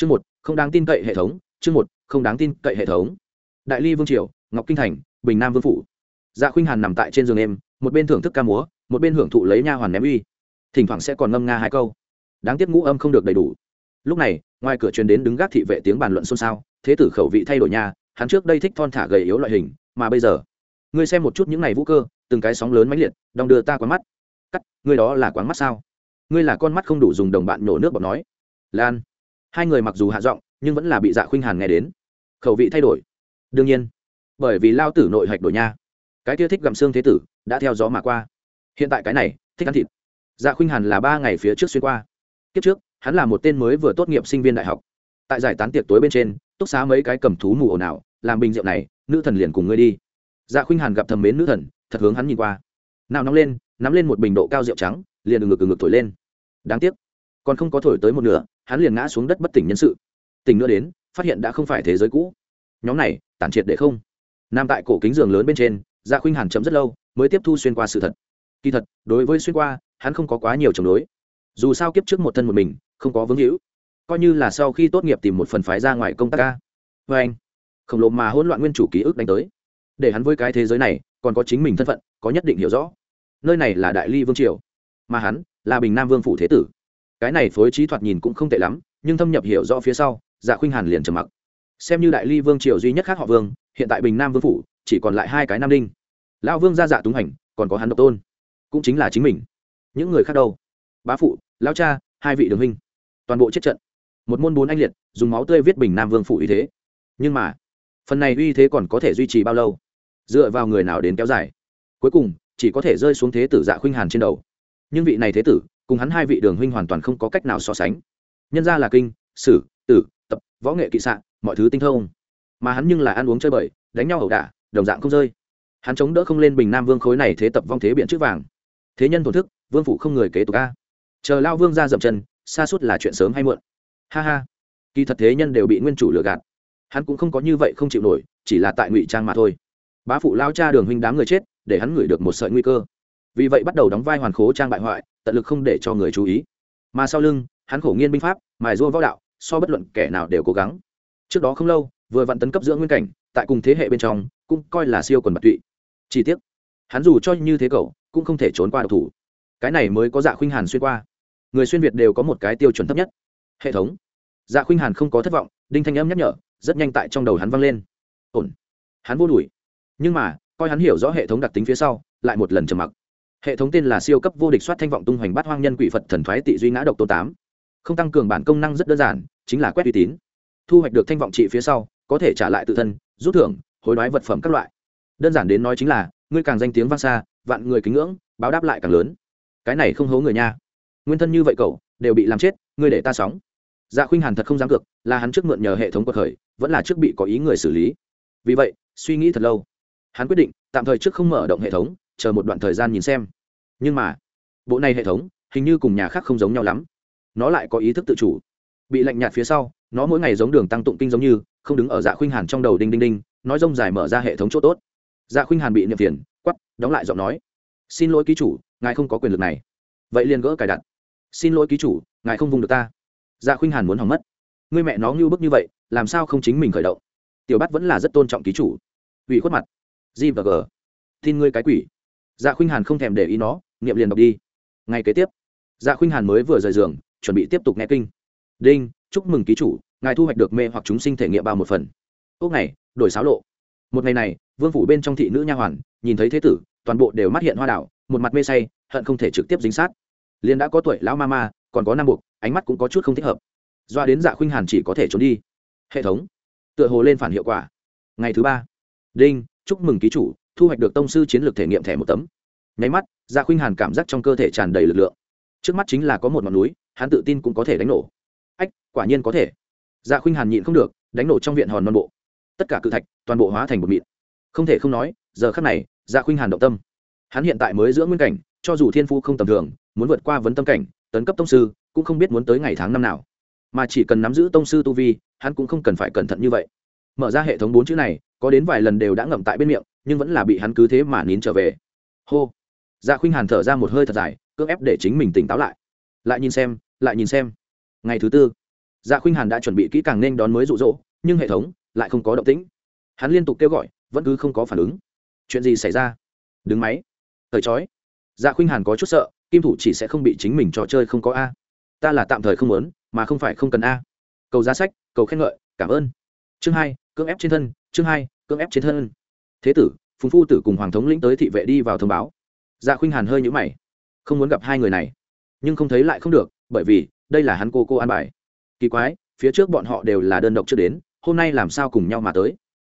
chương một, không đáng tin cậy hệ thống, chương một, không đáng tin cậy hệ thống. Đại ly vương triều, ngọc kinh thành, bình nam vương phủ. Dạ khuynh hàn nằm tại trên giường em, một bên thưởng thức ca múa, một bên hưởng thụ lấy nha hoàn ném uy. Thỉnh thoảng sẽ còn ngâm nga hai câu. Đáng tiếc ngũ âm không được đầy đủ. Lúc này, ngoài cửa truyền đến đứng gác thị vệ tiếng bàn luận xôn xao, thế tử khẩu vị thay đổi nha, hắn trước đây thích thon thả gầy yếu loại hình, mà bây giờ, ngươi xem một chút những ngày vũ cơ, từng cái sóng lớn mãnh liệt, đong đưa ta quán mắt. Cắt, ngươi đó là quán mắt sao? Ngươi là con mắt không đủ dùng đồng bạn nổ nước bọt nói. Lan hai người mặc dù hạ giọng, nhưng vẫn là bị dạ khuynh hàn nghe đến. Khẩu vị thay đổi. Đương nhiên, bởi vì lao tử nội hạch đổi nha. Cái kia thích gặm xương thế tử, đã theo gió mà qua. Hiện tại cái này, thích ăn thịt. Dạ khuynh hàn là ba ngày phía trước xuyên qua. Kiếp trước, hắn là một tên mới vừa tốt nghiệp sinh viên đại học. Tại giải tán tiệc tối bên trên, túc xá mấy cái cầm thú mù ồn ào, làm bình rượu này, nữ thần liền cùng ngươi đi. Dạ khuynh hàn gặp thầm mến nữ thần, thật hướng hắn nhìn qua. Nào nóng lên, nắm lên một bình độ cao rượu trắng, liền ngực ngực thổi lên. Đáng tiếc, còn không có thổi tới một nửa hắn liền ngã xuống đất bất tỉnh nhân sự. Tỉnh nữa đến, phát hiện đã không phải thế giới cũ. Nhóm này, tản triệt để không. Nằm tại cổ kính giường lớn bên trên dạ khuynh hàn chấm rất lâu, mới tiếp thu xuyên qua sự thật. Kỳ thật, đối với xuyên qua, hắn không có quá nhiều chống đối. Dù sao kiếp trước một thân một mình, không có vướng hữu. Coi như là sau khi tốt nghiệp tìm một phần phái ra ngoài công tác ca. Vê anh, khổng lồ mà hỗn loạn nguyên chủ ký ức đánh tới. Để hắn với cái thế giới này, còn có chính mình thân phận, có nhất định hiểu rõ. Nơi này là đại ly vương triều, mà hắn là bình nam vương phủ thế tử cái này phối trí thoạt nhìn cũng không tệ lắm, nhưng thâm nhập hiểu rõ phía sau dạ khuynh hàn liền trầm mặc. Xem như đại ly vương triều duy nhất khác họ vương, hiện tại bình nam vương phủ, chỉ còn lại hai cái nam đinh. Lão vương gia dạ túng hành, còn có hắn độc tôn. Cũng chính là chính mình. Những người khác đâu? Bá phụ, lão cha, hai vị đường huynh. Toàn bộ chết trận. Một môn bốn anh liệt, dùng máu tươi viết bình nam vương phủ uy thế. Nhưng mà, phần này uy thế còn có thể duy trì bao lâu? Dựa vào người nào đến kéo dài? Cuối cùng, chỉ có thể rơi xuống thế tử dạ khuynh hàn trên đầu. Nhưng vị này thế tử cùng hắn hai vị đường huynh hoàn toàn không có cách nào so sánh. Nhân ra là kinh, sử, tử, tập, võ nghệ kỵ sạn mọi thứ tinh thông. Mà hắn nhưng là ăn uống chơi bời, đánh nhau ẩu đả, đồng dạng không rơi. Hắn chống đỡ không lên bình nam vương khối này thế tập vong thế biện trước vàng. Thế nhân thổn thức, vương phụ không người kế tục ca chờ lao vương ra dậm chân xa suốt là chuyện sớm hay muộn. Ha ha. Kỳ thật thế nhân đều bị nguyên chủ lừa gạt. Hắn cũng không có như vậy không chịu nổi, chỉ là tại ngụy trang mà thôi. Bá phụ lao cha đường huynh đám người chết, để hắn ngửi được một sợi nguy cơ. Vì vậy bắt đầu đóng vai hoàn khố trang bại hoại tận lực không để cho người chú ý. Mà sau lưng, hắn khổ nghiên binh pháp, mài rua võ đạo, so bất luận kẻ nào đều cố gắng. Trước đó không lâu, vừa vặn tấn cấp giữa nguyên cảnh, tại cùng thế hệ bên trong, cũng coi là siêu quần bạc tụy. Chi tiết hắn dù cho như thế cậu, cũng không thể trốn qua độc thủ. Cái này mới có dạ khuynh hàn xuyên qua. Người xuyên việt đều có một cái tiêu chuẩn thấp nhất. Hệ thống. Dạ khuynh hàn không có thất vọng, đinh thanh âm nhắc nhở, rất nhanh tại trong đầu hắn vang lên. Ổn. Hắn vô đuổi. Nhưng mà, coi hắn hiểu rõ hệ thống đặc tính phía sau, lại một lần trầm mặc hệ thống tên là siêu cấp vô địch soát thanh vọng tung hoành bát hoang nhân quỷ phật thần thoái tị duy ngã độc tô tám. Không tăng cường bản công năng rất đơn giản, chính là quét uy tín. Thu hoạch được thanh vọng trị phía sau, có thể trả lại tự thân, rút thưởng, hối đoái vật phẩm các loại. Đơn giản đến nói chính là, ngươi càng danh tiếng vang xa, vạn người kính ngưỡng, báo đáp lại càng lớn. Cái này không hố người nha. Nguyên thân như vậy cậu, đều bị làm chết, ngươi để ta sóng. Dạ khuynh hàn thật không dám cược, là hắn trước mượn nhờ hệ thống cuộc khởi, vẫn là trước bị có ý người xử lý. Vì vậy, suy nghĩ thật lâu. Hắn quyết định, tạm thời trước không mở động hệ thống chờ một đoạn thời gian nhìn xem. Nhưng mà, bộ này hệ thống hình như cùng nhà khác không giống nhau lắm. Nó lại có ý thức tự chủ. Bị lạnh nhạt phía sau, nó mỗi ngày giống đường tăng tụng kinh giống như, không đứng ở dạ khuynh hàn trong đầu đinh đinh đinh, nói rông dài mở ra hệ thống chỗ tốt. Dạ khuynh hàn bị niệm phiền quắp đóng lại giọng nói. Xin lỗi ký chủ, ngài không có quyền lực này. Vậy liền gỡ cài đặt. Xin lỗi ký chủ, ngài không vùng được ta. Dạ khuynh hàn muốn hỏng mất. Người mẹ nó ngưu bức như vậy, làm sao không chính mình khởi động? Tiểu bắt vẫn là rất tôn trọng ký chủ. Ủy khuất mặt. G và g. Tin ngươi cái quỷ dạ khuynh hàn không thèm để ý nó, niệm liền đọc đi. Ngay kế tiếp dạ khuynh hàn mới vừa rời giường, chuẩn bị tiếp tục nghe kinh. Đinh, chúc mừng ký chủ, ngài thu hoạch được mê hoặc chúng sinh thể nghiệm bao một phần. Ốc này đổi xáo lộ. Một ngày này, vương phủ bên trong thị nữ nha hoàn, nhìn thấy thế tử, toàn bộ đều mắt hiện hoa đảo, một mặt mê say, hận không thể trực tiếp dính sát. Liền đã có tuổi lão ma ma, còn có nam buộc, ánh mắt cũng có chút không thích hợp. Doa đến dạ khuynh hàn chỉ có thể trốn đi. Hệ thống, tựa hồ lên phản hiệu quả. Ngày thứ ba, đinh, chúc mừng ký chủ thu hoạch được tông sư chiến lược thể nghiệm thẻ một tấm. Nháy mắt gia khuynh hàn cảm giác trong cơ thể tràn đầy lực lượng. Trước mắt chính là có một ngọn núi, hắn tự tin cũng có thể đánh nổ. Ách, quả nhiên có thể. Gia khuynh hàn nhịn không được, đánh nổ trong viện hòn non bộ. Tất cả cự thạch toàn bộ hóa thành một mịn. Không thể không nói, giờ khắc này gia khuynh hàn động tâm. Hắn hiện tại mới giữa nguyên cảnh, cho dù thiên phu không tầm thường, muốn vượt qua vấn tâm cảnh, tấn cấp tông sư, cũng không biết muốn tới ngày tháng năm nào. Mà chỉ cần nắm giữ tông sư tu vi, hắn cũng không cần phải cẩn thận như vậy. Mở ra hệ thống bốn chữ này, có đến vài lần đều đã ngậm tại bên miệng nhưng vẫn là bị hắn cứ thế mà nín trở về. Hô. Dạ khuynh hàn thở ra một hơi thật dài, cưỡng ép để chính mình tỉnh táo lại. Lại nhìn xem, lại nhìn xem. Ngày thứ tư dạ khuynh hàn đã chuẩn bị kỹ càng nên đón mới rụ rỗ nhưng hệ thống lại không có động tĩnh. Hắn liên tục kêu gọi, vẫn cứ không có phản ứng. Chuyện gì xảy ra? Đứng máy. Thời chói. Dạ khuynh hàn có chút sợ, kim thủ chỉ sẽ không bị chính mình trò chơi không có a. Ta là tạm thời không muốn, mà không phải không cần a. Cầu giá sách, cầu khen ngợi, cảm ơn. Chương hai, cưỡng ép trên thân, chương hai, cưỡng ép trên thân thế tử, phùng phu tử cùng hoàng thống lĩnh tới thị vệ đi vào thông báo. Dạ khuynh hàn hơi nhũ mày. Không muốn gặp hai người này, nhưng không thấy lại không được, bởi vì đây là hắn cô cô an bài. Kỳ quái, phía trước bọn họ đều là đơn độc chưa đến, hôm nay làm sao cùng nhau mà tới?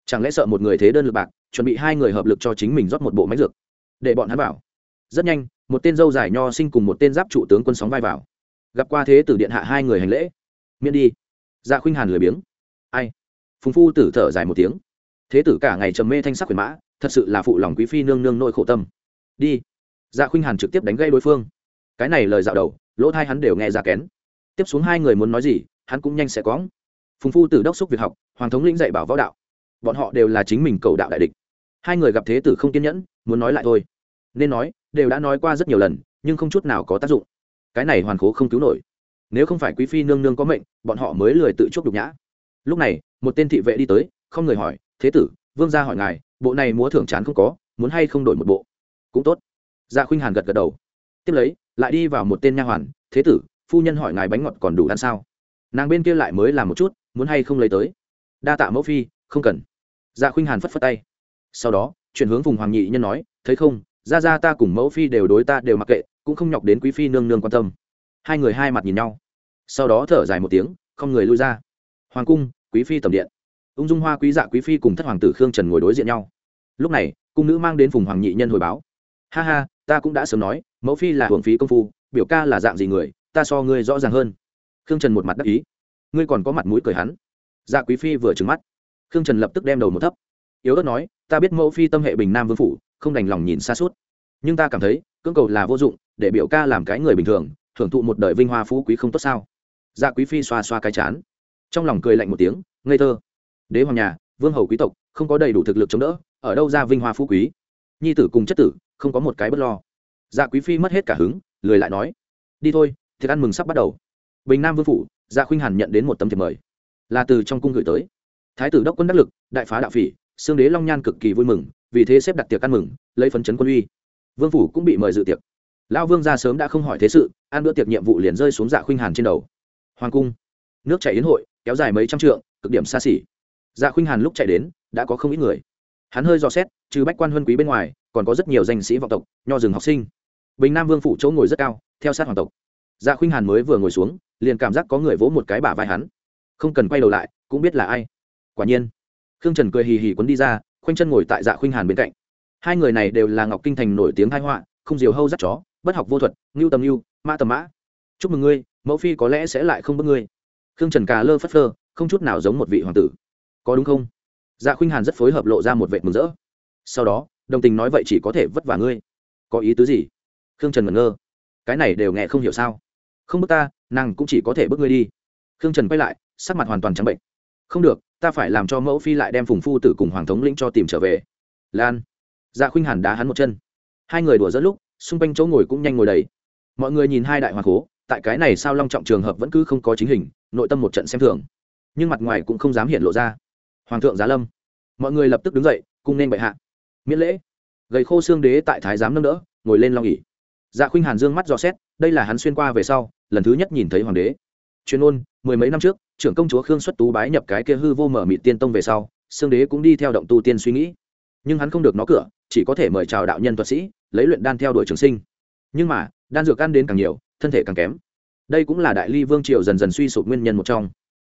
Chẳng lẽ sợ một người thế đơn lực bạc, chuẩn bị hai người hợp lực cho chính mình rót một bộ máy dược? Để bọn hắn vào? rất nhanh, một tên dâu dài nho sinh cùng một tên giáp trụ tướng quân sóng vai vào. Gặp qua thế tử điện hạ hai người hành lễ. Miễn đi. Dạ khuynh hàn lười biếng. Ai? Phùng phu tử thở dài một tiếng thế tử cả ngày trầm mê thanh sắc quyền mã, thật sự là phụ lòng quý phi nương nương nội khổ tâm. Đi. Dạ khuynh hàn trực tiếp đánh gây đối phương. Cái này lời dạo đầu, lỗ thai hắn đều nghe ra kén. Tiếp xuống hai người muốn nói gì, hắn cũng nhanh sẽ có phùng phu tử đốc xúc việc học, hoàng thống lĩnh dạy bảo võ đạo. Bọn họ đều là chính mình cầu đạo đại địch. Hai người gặp thế tử không kiên nhẫn, muốn nói lại thôi. Nên nói, đều đã nói qua rất nhiều lần, nhưng không chút nào có tác dụng. Cái này hoàn cố không cứu nổi. Nếu không phải quý phi nương nương có mệnh, bọn họ mới lười tự chuốc đục nhã. Lúc này, một tên thị vệ đi tới, không người hỏi thế tử, vương gia hỏi ngài, bộ này múa thưởng chán không có, muốn hay không đổi một bộ? Cũng tốt. Gia dạ khuynh hàn gật gật đầu. Tiếp lấy, lại đi vào một tên nha hoàn, thế tử, phu nhân hỏi ngài bánh ngọt còn đủ ăn sao? Nàng bên kia lại mới làm một chút, muốn hay không lấy tới? Đa tạ mẫu phi, không cần. Dạ khuynh hàn phất phất tay. Sau đó, chuyển hướng vùng hoàng nhị nhân nói, thấy không ra ra ta cùng mẫu phi đều đối ta đều mặc kệ, cũng không nhọc đến quý phi nương nương quan tâm. Hai người hai mặt nhìn nhau. Sau đó thở dài một tiếng, không người lui ra. Hoàng cung, quý phi tầm điện ung dung hoa quý dạ quý phi cùng thất hoàng tử khương trần ngồi đối diện nhau lúc này cung nữ mang đến vùng hoàng nhị nhân hồi báo ha ha ta cũng đã sớm nói mẫu phi là hưởng phí công phu biểu ca là dạng gì người ta so ngươi rõ ràng hơn khương trần một mặt đắc ý ngươi còn có mặt mũi cười hắn dạ quý phi vừa trừng mắt khương trần lập tức đem đầu một thấp yếu ớt nói ta biết mẫu phi tâm hệ bình nam vương phủ không đành lòng nhìn xa suốt nhưng ta cảm thấy cưỡng cầu là vô dụng để biểu ca làm cái người bình thường thưởng thụ một đời vinh hoa phú quý không tốt sao dạ quý phi xoa xoa cái chán trong lòng cười lạnh một tiếng ngây thơ đế hoàng nhà, vương hầu quý tộc, không có đầy đủ thực lực chống đỡ, ở đâu ra vinh hoa phú quý? Nhi tử cùng chất tử, không có một cái bất lo. Dạ quý phi mất hết cả hứng, lười lại nói, đi thôi, thiệt ăn mừng sắp bắt đầu. Bình nam vương phủ dạ khuynh hàn nhận đến một tấm thiệp mời. Là từ trong cung gửi tới. Thái tử đốc quân đắc lực, đại phá đạo phỉ, xương đế long nhan cực kỳ vui mừng, vì thế xếp đặt tiệc ăn mừng, lấy phấn chấn quân uy. Vương phủ cũng bị mời dự tiệc. Lão vương ra sớm đã không hỏi thế sự, ăn bữa tiệc nhiệm vụ liền rơi xuống dạ khuynh hàn trên đầu. Hoàng cung, nước chảy yến hội, kéo dài mấy trăm trượng, cực điểm xa xỉ dạ khuynh hàn lúc chạy đến, đã có không ít người. Hắn hơi dò xét, trừ bách quan huân quý bên ngoài, còn có rất nhiều danh sĩ vọng tộc, nho rừng học sinh. Bình nam vương phủ chỗ ngồi rất cao, theo sát hoàng tộc. Dạ khuynh hàn mới vừa ngồi xuống, liền cảm giác có người vỗ một cái bả vai hắn. Không cần quay đầu lại, cũng biết là ai. Quả nhiên, khương trần cười hì hì quấn đi ra, khoanh chân ngồi tại dạ khuynh hàn bên cạnh. Hai người này đều là ngọc kinh thành nổi tiếng thái họa, không diều hâu dắt chó, bất học vô thuật, ngưu tầm ngưu, mã tầm mã. Chúc mừng ngươi, mẫu phi có lẽ sẽ lại không bước ngươi. Khương trần cà lơ phất lơ không chút nào giống một vị hoàng tử có đúng không? Dạ khuynh hàn rất phối hợp lộ ra một vệ mừng rỡ. Sau đó, đồng tình nói vậy chỉ có thể vất vả ngươi. Có ý tứ gì? Khương trần ngẩn ngơ. Cái này đều nghe không hiểu sao? Không bước ta, nàng cũng chỉ có thể bước ngươi đi. Khương trần quay lại, sắc mặt hoàn toàn trắng bệnh. Không được, ta phải làm cho mẫu phi lại đem phùng phu tử cùng hoàng thống lĩnh cho tìm trở về. Lan. Dạ khuynh hàn đá hắn một chân. Hai người đùa dẫn lúc, xung quanh chỗ ngồi cũng nhanh ngồi đầy. Mọi người nhìn hai đại hoàng cố, tại cái này sao long trọng trường hợp vẫn cứ không có chính hình, nội tâm một trận xem thường. Nhưng mặt ngoài cũng không dám hiện lộ ra hoàng thượng giá lâm. Mọi người lập tức đứng dậy, cung nên bệ hạ. Miễn lễ. Gầy khô xương đế tại thái giám nâng đỡ, ngồi lên long nghỉ dạ khuynh hàn dương mắt dò xét, đây là hắn xuyên qua về sau, lần thứ nhất nhìn thấy hoàng đế. Chuyên ôn mười mấy năm trước, trưởng công chúa khương xuất tú bái nhập cái kia hư vô mở mị tiên tông về sau, xương đế cũng đi theo động tu tiên suy nghĩ. Nhưng hắn không được nó cửa, chỉ có thể mời chào đạo nhân thuật sĩ, lấy luyện đan theo đuổi trường sinh. Nhưng mà, đan dược ăn đến càng nhiều, thân thể càng kém. Đây cũng là đại ly vương triều dần dần suy sụp nguyên nhân một trong.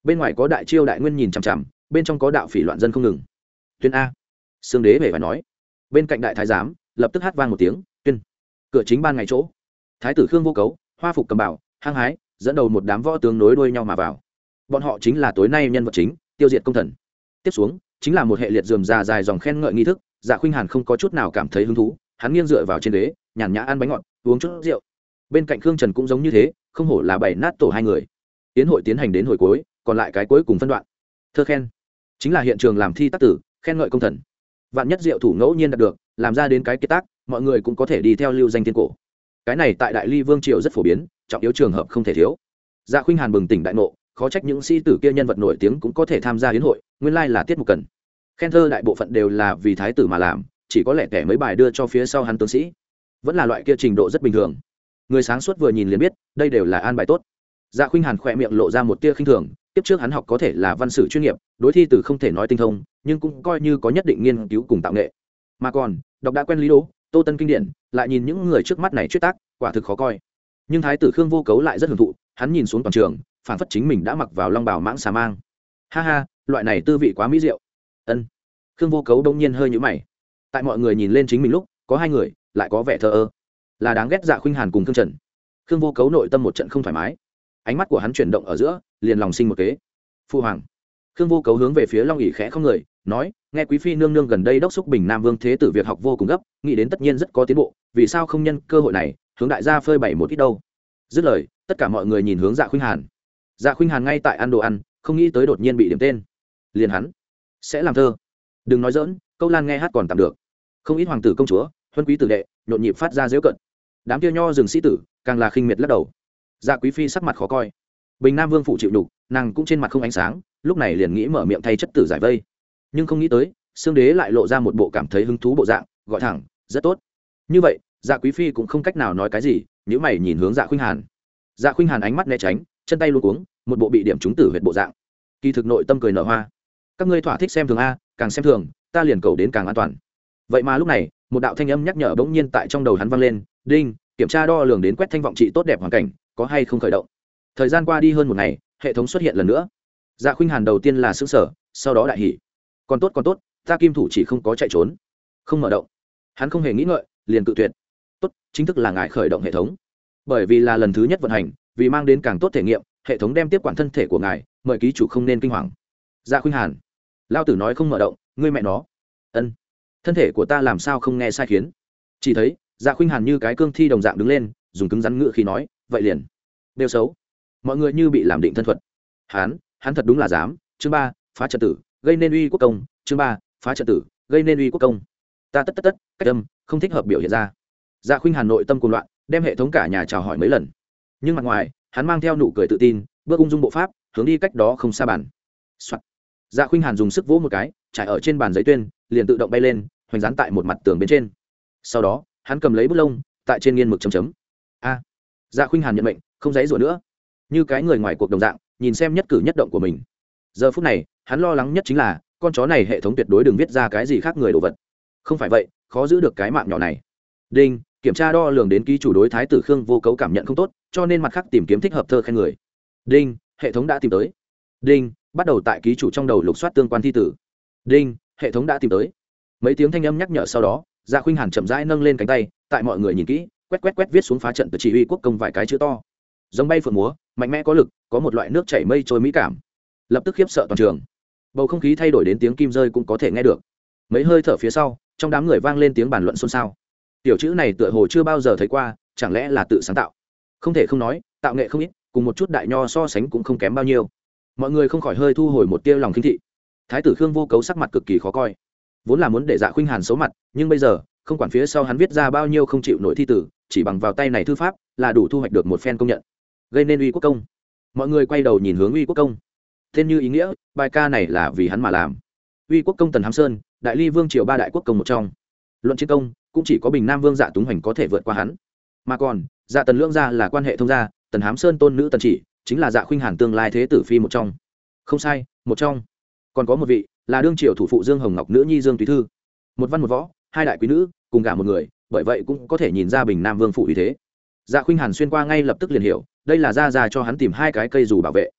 Bên ngoài có đại chiêu đại nguyên nhìn chằm chằm bên trong có đạo phỉ loạn dân không ngừng. Tuyên a. Xương đế về phải nói. Bên cạnh đại thái giám, lập tức hát vang một tiếng, tuyên. Cửa chính ban ngày chỗ. Thái tử khương vô cấu, hoa phục cầm bảo, hăng hái, dẫn đầu một đám võ tướng nối đuôi nhau mà vào. Bọn họ chính là tối nay nhân vật chính, tiêu diệt công thần. Tiếp xuống, chính là một hệ liệt dườm già dài dòng khen ngợi nghi thức dạ khuynh hàn không có chút nào cảm thấy hứng thú, hắn nghiêng dựa vào trên đế nhàn nhã ăn bánh ngọt, uống chút rượu. Bên cạnh khương trần cũng giống như thế, không hổ là bảy nát tổ hai người. Tiến hội tiến hành đến hồi cuối, còn lại cái cuối cùng phân đoạn. Thơ khen chính là hiện trường làm thi tác tử, khen ngợi công thần. Vạn nhất diệu thủ ngẫu nhiên đạt được, làm ra đến cái kế tác, mọi người cũng có thể đi theo lưu danh thiên cổ. Cái này tại đại ly vương triều rất phổ biến, trọng yếu trường hợp không thể thiếu. Dạ khuynh hàn bừng tỉnh đại ngộ, khó trách những sĩ tử kia nhân vật nổi tiếng cũng có thể tham gia hiến hội, nguyên lai là tiết mục cần. Khen thơ đại bộ phận đều là vì thái tử mà làm, chỉ có lẽ kẻ mấy bài đưa cho phía sau hắn tướng sĩ. Vẫn là loại kia trình độ rất bình thường. Người sáng suốt vừa nhìn liền biết, đây đều là an bài tốt. Dạ khuynh hàn khỏe miệng lộ ra một tia khinh thường tiếp trước hắn học có thể là văn sử chuyên nghiệp, đối thi từ không thể nói tinh thông, nhưng cũng coi như có nhất định nghiên cứu cùng tạo nghệ. Mà còn, đọc đã quen lý đố tô tân kinh điển, lại nhìn những người trước mắt này chuyết tác, quả thực khó coi. Nhưng thái tử khương vô cấu lại rất hưởng thụ, hắn nhìn xuống toàn trường, phản phất chính mình đã mặc vào long bào mãng xà mang. Ha ha, loại này tư vị quá mỹ diệu. Ân. Khương vô cấu đông nhiên hơi nhũ mày. Tại mọi người nhìn lên chính mình lúc, có hai người, lại có vẻ thờ ơ. Là đáng ghét dạ khuynh hàn cùng khương trần. Khương vô cấu nội tâm một trận không thoải mái ánh mắt của hắn chuyển động ở giữa, liền lòng sinh một kế. Phu hoàng. Khương vô cấu hướng về phía long ỉ khẽ không người, nói, nghe quý phi nương nương gần đây đốc xúc bình nam vương thế tử việc học vô cùng gấp, nghĩ đến tất nhiên rất có tiến bộ, vì sao không nhân cơ hội này, hướng đại gia phơi bày một ít đâu? Dứt lời, tất cả mọi người nhìn hướng dạ khuynh hàn. Dạ khuynh hàn ngay tại ăn đồ ăn, không nghĩ tới đột nhiên bị điểm tên. Liền hắn, sẽ làm thơ. Đừng nói dỡn câu lan nghe hát còn tạm được. Không ít hoàng tử công chúa, huân quý tử đệ, nhộn nhịp phát ra dễu cận đám kia nho rừng sĩ tử, càng là khinh miệt lắc đầu dạ quý phi sắc mặt khó coi. Bình nam vương phụ chịu đục nàng cũng trên mặt không ánh sáng, lúc này liền nghĩ mở miệng thay chất tử giải vây. Nhưng không nghĩ tới xương đế lại lộ ra một bộ cảm thấy hứng thú bộ dạng, gọi thẳng, rất tốt. Như vậy dạ quý phi cũng không cách nào nói cái gì nếu mày nhìn hướng dạ khuynh hàn. Dạ khuynh hàn ánh mắt né tránh, chân tay luôn cuống, một bộ bị điểm trúng tử huyệt bộ dạng. Kỳ thực nội tâm cười nở hoa. Các ngươi thỏa thích xem thường a, càng xem thường, ta liền cầu đến càng an toàn. Vậy mà lúc này, một đạo thanh âm nhắc nhở bỗng nhiên tại trong đầu hắn vang lên, đinh, kiểm tra đo lường đến quét thanh vọng trị tốt đẹp hoàn cảnh có hay không khởi động. Thời gian qua đi hơn một ngày, hệ thống xuất hiện lần nữa. Dạ khuynh hàn đầu tiên là xứ sở sau đó đại hỉ. còn tốt còn tốt, ta kim thủ chỉ không có chạy trốn, không mở động. Hắn không hề nghĩ ngợi, liền cự tuyệt. Tốt, chính thức là ngài khởi động hệ thống. Bởi vì là lần thứ nhất vận hành, vì mang đến càng tốt thể nghiệm, hệ thống đem tiếp quản thân thể của ngài, mời ký chủ không nên kinh hoàng. Dạ khuynh hàn. Lao tử nói không mở động, ngươi mẹ nó. Ân. Thân thể của ta làm sao không nghe sai khiến? Chỉ thấy dạ khuynh hàn như cái cương thi đồng dạng đứng lên, dùng cứng rắn ngựa khi nói vậy liền. Đều xấu. Mọi người như bị làm định thân thuật. Hắn hắn thật đúng là dám. Chương ba, phá trật tử, gây nên uy quốc công. Chương ba, phá trật tử, gây nên uy quốc công. Ta tất tất tất, cách âm, không thích hợp biểu hiện ra. Dạ khuynh hàn nội tâm cuồng loạn, đem hệ thống cả nhà chào hỏi mấy lần. Nhưng mặt ngoài, hắn mang theo nụ cười tự tin, bước ung dung bộ pháp, hướng đi cách đó không xa bàn、Soạn. dạ khuynh hàn dùng sức vỗ một cái, trải ở trên bàn giấy tuyên, liền tự động bay lên, hoành dán tại một mặt tường bên trên. Sau đó, hắn cầm lấy bút lông, tại trên nghiên mực chấm chấm dạ khuynh hàn nhận mệnh, không dãy rủa nữa. Như cái người ngoài cuộc đồng dạng, nhìn xem nhất cử nhất động của mình. Giờ phút này, hắn lo lắng nhất chính là, con chó này hệ thống tuyệt đối đừng viết ra cái gì khác người đồ vật. Không phải vậy, khó giữ được cái mạng nhỏ này. Đinh, kiểm tra đo lường đến ký chủ đối thái tử khương vô cấu cảm nhận không tốt, cho nên mặt khác tìm kiếm thích hợp thơ khen người. Đinh, hệ thống đã tìm tới. Đinh, bắt đầu tại ký chủ trong đầu lục soát tương quan thi tử. Đinh, hệ thống đã tìm tới. Mấy tiếng thanh âm nhắc nhở sau đó dạ khuynh hàn chậm rãi nâng lên cánh tay, tại mọi người nhìn kỹ quét quét quét viết xuống phá trận từ chỉ huy quốc công vài cái chữ to. Giống bay phượng múa, mạnh mẽ có lực, có một loại nước chảy mây trôi mỹ cảm. Lập tức khiếp sợ toàn trường. Bầu không khí thay đổi đến tiếng kim rơi cũng có thể nghe được. Mấy hơi thở phía sau, trong đám người vang lên tiếng bàn luận xôn xao. Tiểu chữ này tựa hồ chưa bao giờ thấy qua, chẳng lẽ là tự sáng tạo? Không thể không nói, tạo nghệ không ít, cùng một chút đại nho so sánh cũng không kém bao nhiêu. Mọi người không khỏi hơi thu hồi một tia lòng khinh thị. Thái tử khương vô cấu sắc mặt cực kỳ khó coi. Vốn là muốn để dạ khuynh hàn xấu mặt, nhưng bây giờ không quản phía sau hắn viết ra bao nhiêu không chịu nổi thi tử, chỉ bằng vào tay này thư pháp là đủ thu hoạch được một phen công nhận. Gây nên uy quốc công. Mọi người quay đầu nhìn hướng uy quốc công. Tên như ý nghĩa, bài ca này là vì hắn mà làm. Uy quốc công tần hám sơn, đại ly vương triều ba đại quốc công một trong. Luận chiến công, cũng chỉ có bình nam vương dạ túng hoành có thể vượt qua hắn. Mà còn dạ tần lưỡng gia là quan hệ thông gia, tần hám sơn tôn nữ tần chỉ, chính là dạ khuynh hàn tương lai thế tử phi một trong. Không sai, một trong. Còn có một vị, là đương triều thủ phụ dương hồng ngọc nữ nhi dương tùy thư. Một văn một võ hai đại quý nữ, cùng cả một người, bởi vậy cũng có thể nhìn ra bình nam vương phụ uy thế. Dạ khuynh hàn xuyên qua ngay lập tức liền hiểu, đây là ra ra cho hắn tìm hai cái cây dù bảo vệ.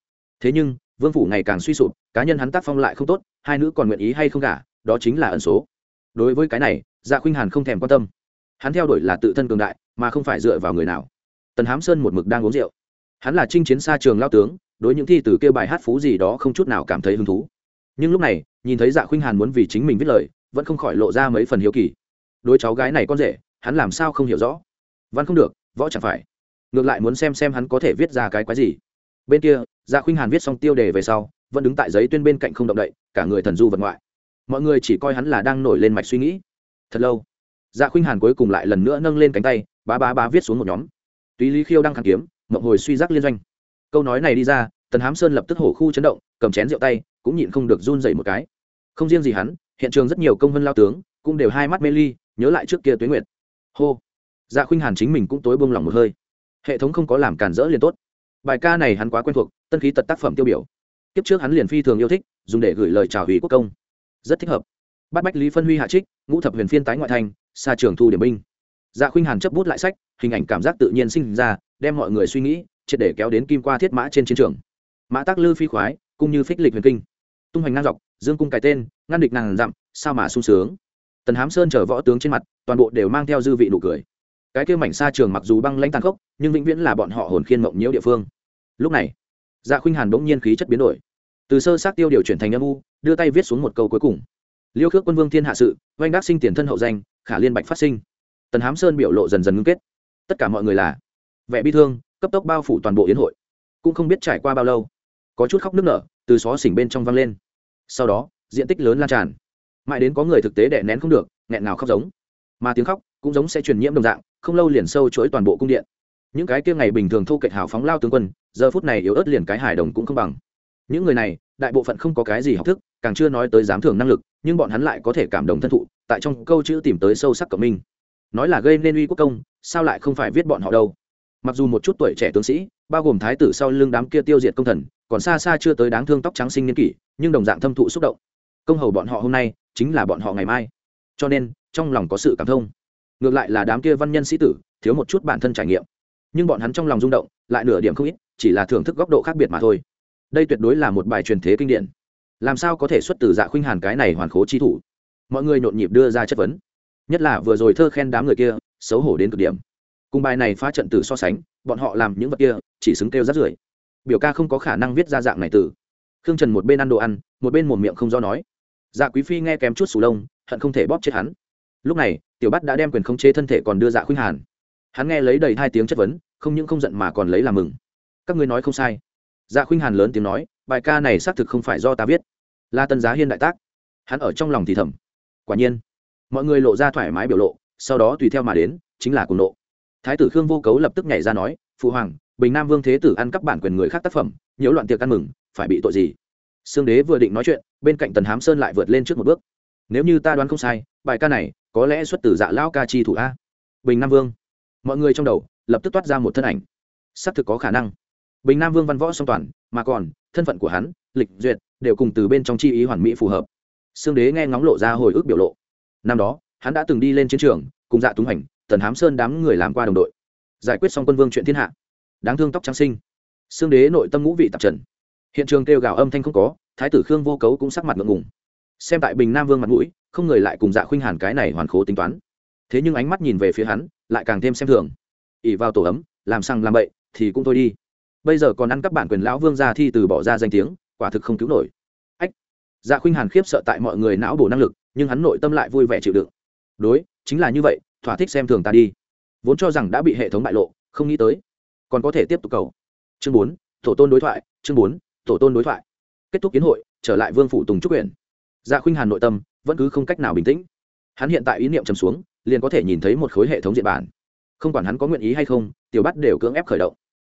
Thế nhưng, vương phủ ngày càng suy sụp, cá nhân hắn tác phong lại không tốt, hai nữ còn nguyện ý hay không cả đó chính là ẩn số. Đối với cái này dạ khuynh hàn không thèm quan tâm. Hắn theo đuổi là tự thân cường đại, mà không phải dựa vào người nào. Tần hám sơn một mực đang uống rượu. Hắn là chinh chiến xa trường lao tướng, đối những thi từ kêu bài hát phú gì đó không chút nào cảm thấy hứng thú. Nhưng lúc này, nhìn thấy dạ khuynh hàn muốn vì chính mình viết lời vẫn không khỏi lộ ra mấy phần hiếu kỳ. Đôi cháu gái này con rể, hắn làm sao không hiểu rõ? Văn không được, võ chẳng phải. Ngược lại muốn xem xem hắn có thể viết ra cái quái gì. Bên kia dạ khuynh hàn viết xong tiêu đề về sau, vẫn đứng tại giấy tuyên bên cạnh không động đậy, cả người thần du vật ngoại. Mọi người chỉ coi hắn là đang nổi lên mạch suy nghĩ. Thật lâu dạ khuynh hàn cuối cùng lại lần nữa nâng lên cánh tay, bá bá bá viết xuống một nhóm. Túy lý khiêu đang khăn kiếm, mộng hồi suy giác liên doanh. Câu nói này đi ra, tần hám sơn lập tức hổ khu chấn động, cầm chén rượu tay, cũng nhịn không được run dậy một cái. Không riêng gì hắn hiện trường rất nhiều công vân lao tướng cũng đều hai mắt mê ly, nhớ lại trước kia tuế nguyệt. Hô. Dạ khuynh hàn chính mình cũng tối buông lỏng một hơi. Hệ thống không có làm cản rỡ liền tốt. Bài ca này hắn quá quen thuộc, tân khí tật tác phẩm tiêu biểu. Kiếp trước hắn liền phi thường yêu thích, dùng để gửi lời chào hủy quốc công. Rất thích hợp. Bắt bách lý phân huy hạ trích, ngũ thập huyền phiên tái ngoại thành xa trường thu điểm binh. Dạ khuynh hàn chấp bút lại sách, hình ảnh cảm giác tự nhiên sinh ra, đem mọi người suy nghĩ, triệt để kéo đến kim qua thiết mã trên chiến trường. Mã tác lư phi khoái, cũng như phích lịch huyền kinh. Tung hoành ngang dọc dương cung cái tên, ngăn địch nàng dặm, sao mà sung sướng. Tần hám sơn chở võ tướng trên mặt, toàn bộ đều mang theo dư vị nụ cười. Cái kêu mảnh xa trường mặc dù băng lãnh tàn khốc, nhưng vĩnh viễn là bọn họ hồn khiên mộng nhiễu địa phương. Lúc này dạ khuynh hàn bỗng nhiên khí chất biến đổi. Từ sơ sát tiêu điều chuyển thành âm u, đưa tay viết xuống một câu cuối cùng. Liêu khước quân vương thiên hạ sự, oanh đắc sinh tiền thân hậu danh, khả liên bạch phát sinh. Tần hám sơn biểu lộ dần dần ngưng kết. Tất cả mọi người là vẻ bi thương, cấp tốc bao phủ toàn bộ yến hội. Cũng không biết trải qua bao lâu, có chút khóc nức nở, từ xó xỉnh bên trong văng lên sau đó, diện tích lớn lan tràn. Mãi đến có người thực tế đẻ nén không được, nghẹn nào khóc giống. Mà tiếng khóc cũng giống sẽ truyền nhiễm đồng dạng, không lâu liền sâu chuỗi toàn bộ cung điện. Những cái kia ngày bình thường thu kệch hào phóng lao tướng quân, giờ phút này yếu ớt liền cái hài đồng cũng không bằng. Những người này, đại bộ phận không có cái gì học thức, càng chưa nói tới giám thưởng năng lực, nhưng bọn hắn lại có thể cảm động thân thụ, tại trong câu chữ tìm tới sâu sắc cộng minh. Nói là gây nên uy quốc công, sao lại không phải viết bọn họ đâu? Mặc dù một chút tuổi trẻ tướng sĩ bao gồm thái tử sau lưng đám kia tiêu diệt công thần, còn xa xa chưa tới đáng thương tóc trắng sinh niên kỷ, nhưng đồng dạng thâm thụ xúc động. Công hầu bọn họ hôm nay chính là bọn họ ngày mai. Cho nên, trong lòng có sự cảm thông. Ngược lại là đám kia văn nhân sĩ tử, thiếu một chút bản thân trải nghiệm. Nhưng bọn hắn trong lòng rung động, lại nửa điểm không ít, chỉ là thưởng thức góc độ khác biệt mà thôi. Đây tuyệt đối là một bài truyền thế kinh điển. Làm sao có thể xuất từ dạ khuynh hàn cái này hoàn khố chi thủ? Mọi người nhộn nhịp đưa ra chất vấn. Nhất là vừa rồi thơ khen đám người kia, xấu hổ đến cực điểm. Cùng bài này phá trận tử so sánh, bọn họ làm những vật kia chỉ xứng kêu rắt rưởi. Biểu ca không có khả năng viết ra dạng này tử khương trần một bên ăn đồ ăn, một bên một miệng không do nói. Dạ quý phi nghe kém chút sù lông, hận không thể bóp chết hắn. Lúc này, tiểu bắt đã đem quyền khống chế thân thể còn đưa dạ khuynh hàn. Hắn nghe lấy đầy hai tiếng chất vấn, không những không giận mà còn lấy làm mừng. Các ngươi nói không sai. Dạ khuynh hàn lớn tiếng nói, bài ca này xác thực không phải do ta viết. Là tân giá hiên đại tác. Hắn ở trong lòng thì thầm. Quả nhiên, mọi người lộ ra thoải mái biểu lộ, sau đó tùy theo mà đến, chính là cùng nộ. Thái tử khương vô cấu lập tức nhảy ra nói, phụ hoàng bình nam vương thế tử ăn cắp bản quyền người khác tác phẩm, nhiễu loạn tiệc ăn mừng, phải bị tội gì? Sương đế vừa định nói chuyện, bên cạnh tần hám sơn lại vượt lên trước một bước. Nếu như ta đoán không sai, bài ca này có lẽ xuất từ dạ lão ca chi thủ a. Bình nam vương. Mọi người trong đầu lập tức toát ra một thân ảnh. Xác thực có khả năng. Bình nam vương văn võ song toàn, mà còn, thân phận của hắn, lịch duyệt, đều cùng từ bên trong chi ý hoàn mỹ phù hợp. Sương đế nghe ngóng lộ ra hồi ức biểu lộ. Năm đó, hắn đã từng đi lên chiến trường, cùng dạ túng hành, tần hám sơn đám người làm qua đồng đội. Giải quyết xong quân vương chuyện thiên hạ đáng thương tóc trắng sinh xương đế nội tâm ngũ vị tạp trần. Hiện trường kêu gào âm thanh không có, thái tử khương vô cấu cũng sắc mặt ngượng ngùng. Xem tại bình nam vương mặt mũi, không người lại cùng dạ khuynh hàn cái này hoàn khố tính toán. Thế nhưng ánh mắt nhìn về phía hắn, lại càng thêm xem thường. Ỉ vào tổ ấm, làm sang làm bậy, thì cũng thôi đi. Bây giờ còn ăn các bản quyền lão vương ra thi từ bỏ ra danh tiếng, quả thực không cứu nổi. Ách! Dạ khuynh hàn khiếp sợ tại mọi người não bổ năng lực, nhưng hắn nội tâm lại vui vẻ chịu đựng. Đối, chính là như vậy, thỏa thích xem thường ta đi. Vốn cho rằng đã bị hệ thống bại lộ, không nghĩ tới còn có thể tiếp tục cầu. Chương bốn, tổ tôn đối thoại, chương bốn, tổ tôn đối thoại. Kết thúc kiến hội, trở lại vương phủ tùng trúc huyện. Dạ khuynh hàn nội tâm vẫn cứ không cách nào bình tĩnh. Hắn hiện tại ý niệm trầm xuống, liền có thể nhìn thấy một khối hệ thống diện bản. Không quản hắn có nguyện ý hay không, tiểu bắt đều cưỡng ép khởi động.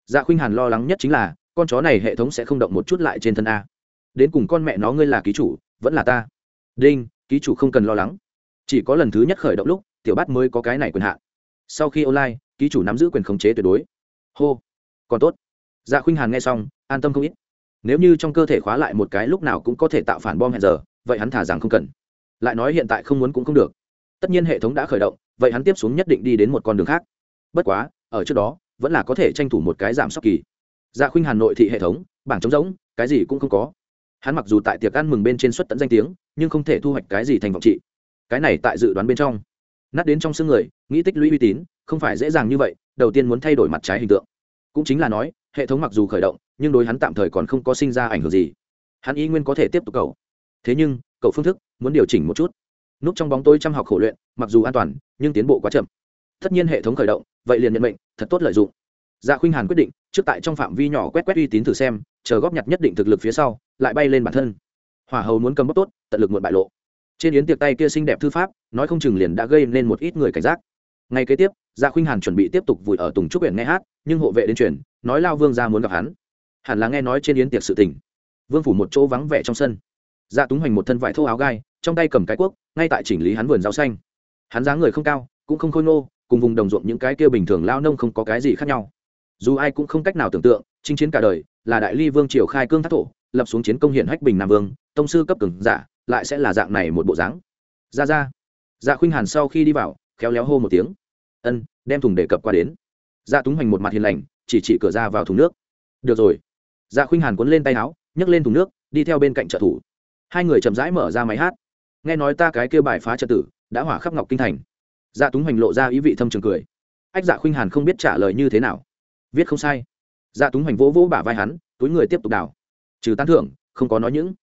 Dạ khuynh hàn lo lắng nhất chính là, con chó này hệ thống sẽ không động một chút lại trên thân a. Đến cùng con mẹ nó ngươi là ký chủ, vẫn là ta. Đinh, ký chủ không cần lo lắng. Chỉ có lần thứ nhất khởi động lúc, tiểu bắt mới có cái này quyền hạn. Sau khi online, ký chủ nắm giữ quyền khống chế tuyệt đối hô. Còn tốt. Dạ khuynh hàn nghe xong, an tâm không ít. Nếu như trong cơ thể khóa lại một cái lúc nào cũng có thể tạo phản bom hẹn giờ, vậy hắn thả rằng không cần. Lại nói hiện tại không muốn cũng không được. Tất nhiên hệ thống đã khởi động, vậy hắn tiếp xuống nhất định đi đến một con đường khác. Bất quá, ở trước đó, vẫn là có thể tranh thủ một cái giảm sốc kỳ. Dạ khuynh hàn nội thị hệ thống, bảng trống rỗng, cái gì cũng không có. Hắn mặc dù tại tiệc ăn mừng bên trên xuất tận danh tiếng, nhưng không thể thu hoạch cái gì thành vọng trị. Cái này tại dự đoán bên trong. Nát đến trong xương người, nghĩ tích lũy uy tín không phải dễ dàng như vậy, đầu tiên muốn thay đổi mặt trái hình tượng. Cũng chính là nói, hệ thống mặc dù khởi động, nhưng đối hắn tạm thời còn không có sinh ra ảnh hưởng gì. Hắn y nguyên có thể tiếp tục cầu. Thế nhưng, cầu phương thức, muốn điều chỉnh một chút. Núp trong bóng tôi chăm học khổ luyện, mặc dù an toàn, nhưng tiến bộ quá chậm. Tất nhiên hệ thống khởi động, vậy liền nhận mệnh, thật tốt lợi dụng. Dạ khuynh hàn quyết định, trước tại trong phạm vi nhỏ quét quét uy tín thử xem, chờ góp nhặt nhất định thực lực phía sau, lại bay lên bản thân. Hỏa hầu muốn cầm bóc tốt, tận lực muộn bại lộ. Trên yến tiệc tay kia xinh đẹp thư pháp, nói không chừng liền đã gây nên một ít người cảnh giác. Ngay kế tiếp dạ khuynh hàn chuẩn bị tiếp tục vùi ở tùng trúc huyện nghe hát, nhưng hộ vệ đến truyền, nói lao vương ra muốn gặp hắn. Hẳn là nghe nói trên yến tiệc sự tình. Vương phủ một chỗ vắng vẻ trong sân. Dạ túng hoành một thân vải thô áo gai, trong tay cầm cái cuốc, ngay tại chỉnh lý hắn vườn rau xanh. Hắn dáng người không cao, cũng không khôi ngô, cùng vùng đồng ruộng những cái kia bình thường lao nông không có cái gì khác nhau. Dù ai cũng không cách nào tưởng tượng, chinh chiến cả đời, là đại ly vương triều khai cương thác thổ, lập xuống chiến công hiển hách bình nam vương, tông sư cấp cường giả, lại sẽ là dạng này một bộ dáng. Ra ra. Dạ khuynh hàn sau khi đi vào, khéo léo hô một tiếng ân, đem thùng đề cập qua đến. Dạ túng hoành một mặt hiền lành, chỉ chỉ cửa ra vào thùng nước. Được rồi. Dạ khuynh hàn cuốn lên tay áo, nhấc lên thùng nước, đi theo bên cạnh trợ thủ. Hai người chậm rãi mở ra máy hát. Nghe nói ta cái kêu bài phá trật tử, đã hỏa khắp ngọc kinh thành. Dạ túng hoành lộ ra ý vị thâm trường cười. Ách dạ khuynh hàn không biết trả lời như thế nào. Viết không sai. Dạ túng hoành vỗ vỗ bả vai hắn, túi người tiếp tục đào. Trừ tán thưởng, không có nói những.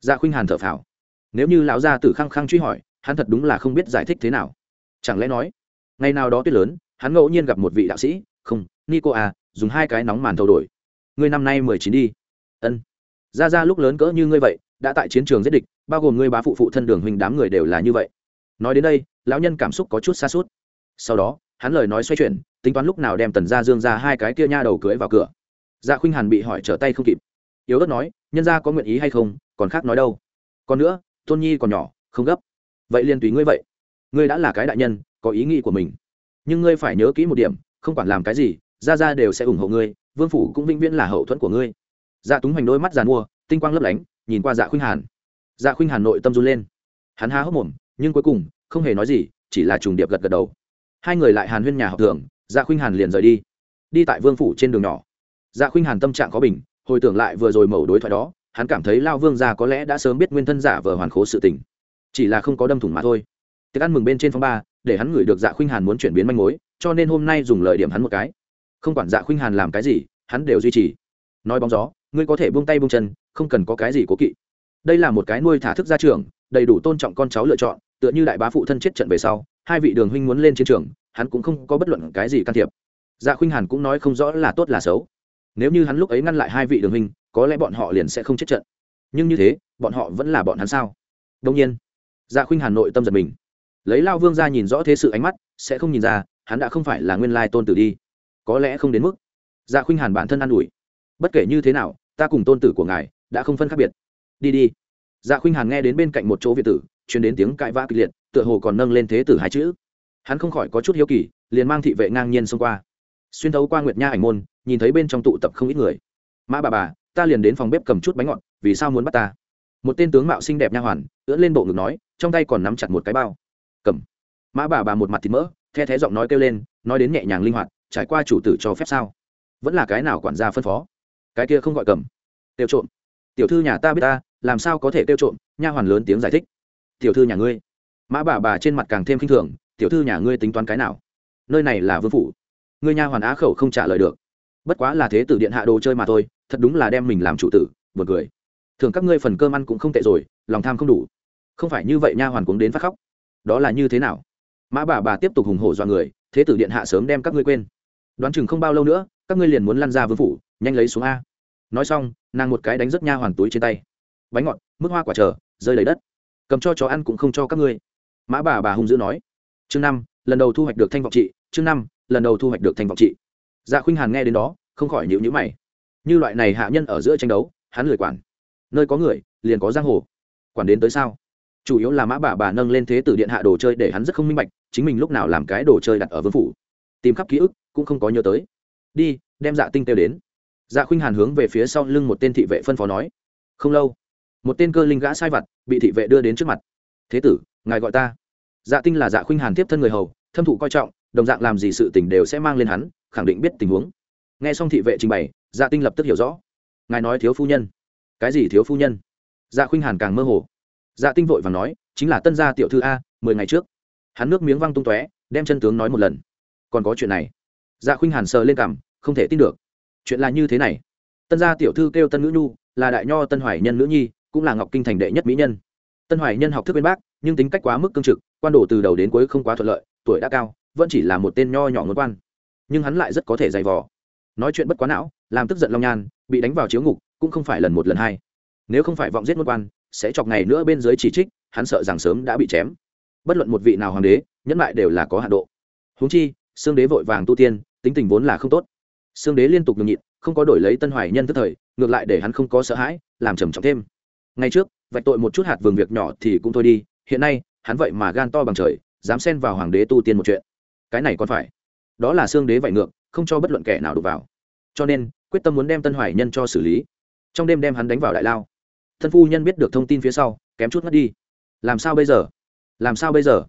Dạ khuynh hàn thở phào. Nếu như lão gia tử khăng khăng truy hỏi, hắn thật đúng là không biết giải thích thế nào. Chẳng lẽ nói ngày nào đó tuyết lớn, hắn ngẫu nhiên gặp một vị đạo sĩ, không, nico à dùng hai cái nóng màn thầu đổi. Ngươi năm nay mười chín đi. Ân. Ra ra lúc lớn cỡ như ngươi vậy, đã tại chiến trường giết địch, bao gồm ngươi bá phụ phụ thân đường huynh đám người đều là như vậy. Nói đến đây, lão nhân cảm xúc có chút xa suốt sau đó, hắn lời nói xoay chuyển, tính toán lúc nào đem tần gia dương ra hai cái kia nha đầu cưới vào cửa. Dạ khuynh hàn bị hỏi trở tay không kịp. Yếu ớt nói, nhân gia có nguyện ý hay không, còn khác nói đâu. Còn nữa, tôn nhi còn nhỏ, không gấp. Vậy liền tùy ngươi vậy. Ngươi đã là cái đại nhân có ý nghĩ của mình. Nhưng ngươi phải nhớ kỹ một điểm, không quản làm cái gì ra ra đều sẽ ủng hộ ngươi, vương phủ cũng vĩnh viễn là hậu thuẫn của ngươi. Dạ túng hoành đôi mắt giàn mua, tinh quang lấp lánh, nhìn qua dạ khuynh hàn. Dạ khuynh hàn nội tâm run lên. Hắn há hốc mồm, nhưng cuối cùng, không hề nói gì, chỉ là trùng điệp gật gật đầu. Hai người lại hàn huyên nhà học thường dạ khuynh hàn liền rời đi. Đi tại vương phủ trên đường nhỏ. Dạ khuynh hàn tâm trạng có bình, hồi tưởng lại vừa rồi mẩu đối thoại đó, hắn cảm thấy lao vương gia có lẽ đã sớm biết nguyên thân giả vờ hoàn khố sự tình. Chỉ là không có đâm thủng mà thôi. Tiệc ăn mừng bên trên phong ba để hắn gửi được dạ khuynh hàn muốn chuyển biến manh mối, cho nên hôm nay dùng lời điểm hắn một cái. Không quản dạ khuynh hàn làm cái gì, hắn đều duy trì. Nói bóng gió, ngươi có thể buông tay buông chân, không cần có cái gì cố kỵ. Đây là một cái nuôi thả thức gia trưởng, đầy đủ tôn trọng con cháu lựa chọn, tựa như đại bá phụ thân chết trận về sau, hai vị đường huynh muốn lên chiến trường, hắn cũng không có bất luận cái gì can thiệp. Dạ khuynh hàn cũng nói không rõ là tốt là xấu. Nếu như hắn lúc ấy ngăn lại hai vị đường huynh, có lẽ bọn họ liền sẽ không chết trận. Nhưng như thế, bọn họ vẫn là bọn hắn sao? Đông nhiên dạ khuynh hàn nội tâm giật mình lấy lao vương ra nhìn rõ thế sự ánh mắt, sẽ không nhìn ra, hắn đã không phải là nguyên lai tôn tử đi. Có lẽ không đến mức dạ khuynh hàn bản thân an ủi. Bất kể như thế nào, ta cùng tôn tử của ngài đã không phân khác biệt. Đi đi. Dạ khuynh hàn nghe đến bên cạnh một chỗ việt tử chuyển đến tiếng cãi vã kịch liệt, tựa hồ còn nâng lên thế tử hai chữ. Hắn không khỏi có chút hiếu kỳ, liền mang thị vệ ngang nhiên xông qua. Xuyên thấu qua nguyệt nha ảnh môn, nhìn thấy bên trong tụ tập không ít người. Mã bà bà, ta liền đến phòng bếp cầm chút bánh ngọt, vì sao muốn bắt ta? Một tên tướng mạo xinh đẹp nha hoàn, ưỡn lên bộ ngực nói, trong tay còn nắm chặt một cái bao cầm. Mã bà bà một mặt thịt mỡ, the thé giọng nói kêu lên, nói đến nhẹ nhàng linh hoạt, trải qua chủ tử cho phép sao? Vẫn là cái nào quản gia phân phó? Cái kia không gọi cầm. Tiêu trộm. Tiểu thư nhà ta biết ta, làm sao có thể tiêu trộm, nha hoàn lớn tiếng giải thích. Tiểu thư nhà ngươi. Mã bà bà trên mặt càng thêm khinh thường, tiểu thư nhà ngươi tính toán cái nào? Nơi này là vương phủ. Ngươi nha hoàn á khẩu không trả lời được. Bất quá là thế tử điện hạ đồ chơi mà thôi, thật đúng là đem mình làm chủ tử, buồn cười. Thường các ngươi phần cơm ăn cũng không tệ rồi, lòng tham không đủ. Không phải như vậy nha hoàn cũng đến phát khóc đó là như thế nào? Mã bà bà tiếp tục hùng hổ do người, thế tử điện hạ sớm đem các ngươi quên. Đoán chừng không bao lâu nữa, các ngươi liền muốn lăn ra vương phủ, nhanh lấy xuống a. Nói xong, nàng một cái đánh rất nha hoàn túi trên tay. Bánh ngọt, mức hoa quả chờ, rơi lấy đất. Cầm cho chó ăn cũng không cho các ngươi. Mã bà bà hung dữ nói. Chương năm, lần đầu thu hoạch được thanh vọng trị, chương năm, lần đầu thu hoạch được thanh vọng trị. Dạ khuynh hàn nghe đến đó, không khỏi nhịu nhữ mày. Như loại này hạ nhân ở giữa tranh đấu, hắn lười quản. Nơi có người, liền có giang hồ. Quản đến tới sao? Chủ yếu là mã bà bà nâng lên thế tử điện hạ đồ chơi để hắn rất không minh bạch, chính mình lúc nào làm cái đồ chơi đặt ở vương phủ. Tìm khắp ký ức, cũng không có nhớ tới. Đi, đem dạ tinh kêu đến. Dạ khuynh hàn hướng về phía sau lưng một tên thị vệ phân phó nói. Không lâu, một tên cơ linh gã sai vặt bị thị vệ đưa đến trước mặt. Thế tử, ngài gọi ta. Dạ tinh là dạ khuynh hàn tiếp thân người hầu, thâm thụ coi trọng, đồng dạng làm gì sự tình đều sẽ mang lên hắn, khẳng định biết tình huống. Nghe xong thị vệ trình bày dạ tinh lập tức hiểu rõ. Ngài nói thiếu phu nhân. Cái gì thiếu phu nhân? Dạ khuynh hàn càng mơ hồ dạ tinh vội và nói, chính là tân gia tiểu thư a, mười ngày trước. Hắn nước miếng văng tung tóe, đem chân tướng nói một lần. Còn có chuyện này. Dạ khuynh hàn sờ lên cảm không thể tin được. Chuyện là như thế này. Tân gia tiểu thư kêu tân nữ nhu, là đại nho tân hoài nhân nữ nhi, cũng là ngọc kinh thành đệ nhất mỹ nhân. Tân hoài nhân học thức bên bác nhưng tính cách quá mức cương trực, quan đồ từ đầu đến cuối không quá thuận lợi, tuổi đã cao, vẫn chỉ là một tên nho nhỏ ngôn quan. Nhưng hắn lại rất có thể dày vò. Nói chuyện bất quá não, làm tức giận long nhan, bị đánh vào chiếu ngục, cũng không phải lần một lần hai. Nếu không phải vọng giết ngôn quan sẽ chọc ngày nữa bên dưới chỉ trích, hắn sợ rằng sớm đã bị chém. Bất luận một vị nào hoàng đế, nhẫn lại đều là có hạ độ. Huống chi, xương đế vội vàng tu tiên, tính tình vốn là không tốt. Xương đế liên tục nhường nhịn, không có đổi lấy tân hoài nhân tức thời, ngược lại để hắn không có sợ hãi, làm trầm trọng thêm. Ngay trước, vạch tội một chút hạt vườn việc nhỏ thì cũng thôi đi, hiện nay, hắn vậy mà gan to bằng trời, dám xen vào hoàng đế tu tiên một chuyện. Cái này còn phải. Đó là xương đế vạy ngược, không cho bất luận kẻ nào đụng vào. Cho nên, quyết tâm muốn đem tân hoài nhân cho xử lý. Trong đêm đem hắn đánh vào đại lao thân phu nhân biết được thông tin phía sau, kém chút mất đi. Làm sao bây giờ? Làm sao bây giờ?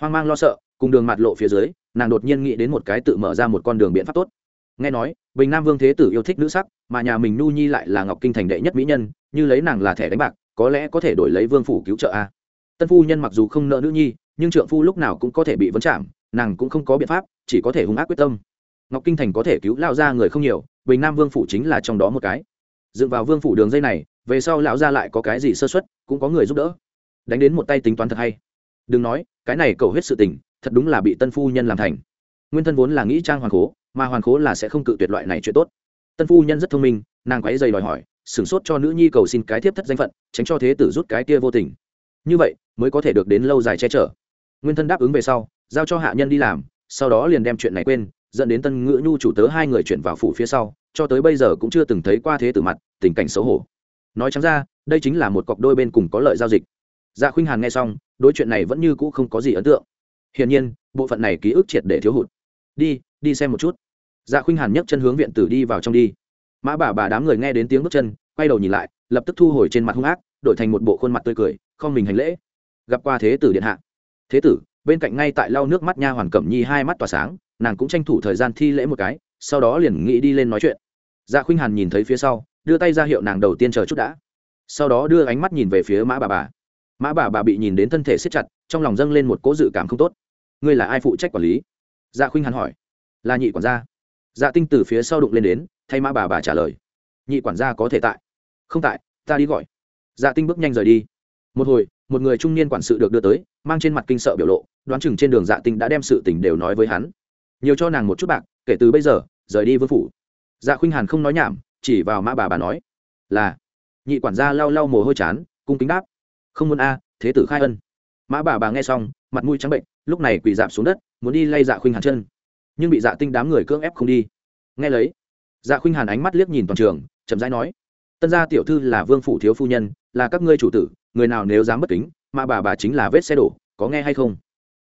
Hoang mang lo sợ, cùng đường mạt lộ phía dưới, nàng đột nhiên nghĩ đến một cái tự mở ra một con đường biện pháp tốt. Nghe nói, bình nam vương thế tử yêu thích nữ sắc, mà nhà mình nu nhi lại là ngọc kinh thành đệ nhất mỹ nhân, như lấy nàng là thẻ đánh bạc, có lẽ có thể đổi lấy vương phủ cứu trợ a. Tân phu nhân mặc dù không nợ nữ nhi, nhưng trượng phu lúc nào cũng có thể bị vấn chạm nàng cũng không có biện pháp, chỉ có thể hung ác quyết tâm. Ngọc kinh thành có thể cứu lao ra người không nhiều, bình nam vương phủ chính là trong đó một cái. Dựa vào vương phủ đường dây này về sau lão ra lại có cái gì sơ xuất cũng có người giúp đỡ. Đánh đến một tay tính toán thật hay. Đừng nói, cái này cầu hết sự tình, thật đúng là bị tân phu nhân làm thành. Nguyên thân vốn là nghĩ trang hoàn khố, mà hoàn khố là sẽ không cự tuyệt loại này chuyện tốt. Tân phu nhân rất thông minh, nàng quáy dày đòi hỏi, sửng sốt cho nữ nhi cầu xin cái thiếp thất danh phận, tránh cho thế tử rút cái kia vô tình. Như vậy, mới có thể được đến lâu dài che chở. Nguyên thân đáp ứng về sau, giao cho hạ nhân đi làm, sau đó liền đem chuyện này quên, dẫn đến tân ngữ nhu chủ tớ hai người chuyển vào phủ phía sau, cho tới bây giờ cũng chưa từng thấy qua thế tử mặt, tình cảnh xấu hổ nói chẳng ra, đây chính là một cọc đôi bên cùng có lợi giao dịch. Dạ khuynh hàn nghe xong, đối chuyện này vẫn như cũ không có gì ấn tượng. Hiển nhiên, bộ phận này ký ức triệt để thiếu hụt. Đi đi xem một chút. Dạ khuynh hàn nhấc chân hướng viện tử đi vào trong đi. Mã bà bà đám người nghe đến tiếng bước chân, quay đầu nhìn lại, lập tức thu hồi trên mặt hung ác, đổi thành một bộ khuôn mặt tươi cười, không mình hành lễ. Gặp qua thế tử điện hạ. Thế tử, bên cạnh ngay tại lau nước mắt nha hoàn cẩm nhi hai mắt tỏa sáng, nàng cũng tranh thủ thời gian thi lễ một cái, sau đó liền nghĩ đi lên nói chuyện. Dạ khuynh hàn nhìn thấy phía sau đưa tay ra hiệu nàng đầu tiên chờ chút đã. Sau đó đưa ánh mắt nhìn về phía mã bà bà. Mã bà bà bị nhìn đến thân thể siết chặt, trong lòng dâng lên một cố dự cảm không tốt. Ngươi là ai phụ trách quản lý? Dạ khuynh hàn hỏi. Là nhị quản gia. Dạ tinh từ phía sau đụng lên đến, thay mã bà bà trả lời. Nhị quản gia có thể tại. Không tại, ta đi gọi. Dạ tinh bước nhanh rời đi. Một hồi, một người trung niên quản sự được đưa tới, mang trên mặt kinh sợ biểu lộ, đoán chừng trên đường dạ tinh đã đem sự tình đều nói với hắn. Nhiều cho nàng một chút bạc, kể từ bây giờ, rời đi vương phủ. Dạ khuynh hàn không nói nhảm chỉ vào mã bà bà nói, là. Nhị quản gia lau lau mồ hôi chán, cung kính đáp, không muốn a, thế tử khai ân. Mã bà bà nghe xong, mặt mũi trắng bệnh, lúc này quỳ dạp xuống đất, muốn đi lay dạ khuynh hàn chân. Nhưng bị dạ tinh đám người cưỡng ép không đi. Nghe lấy dạ khuynh hàn ánh mắt liếc nhìn toàn trường, chậm rãi nói, tân gia tiểu thư là vương phủ thiếu phu nhân, là các ngươi chủ tử, người nào nếu dám bất kính mà bà bà chính là vết xe đổ, có nghe hay không?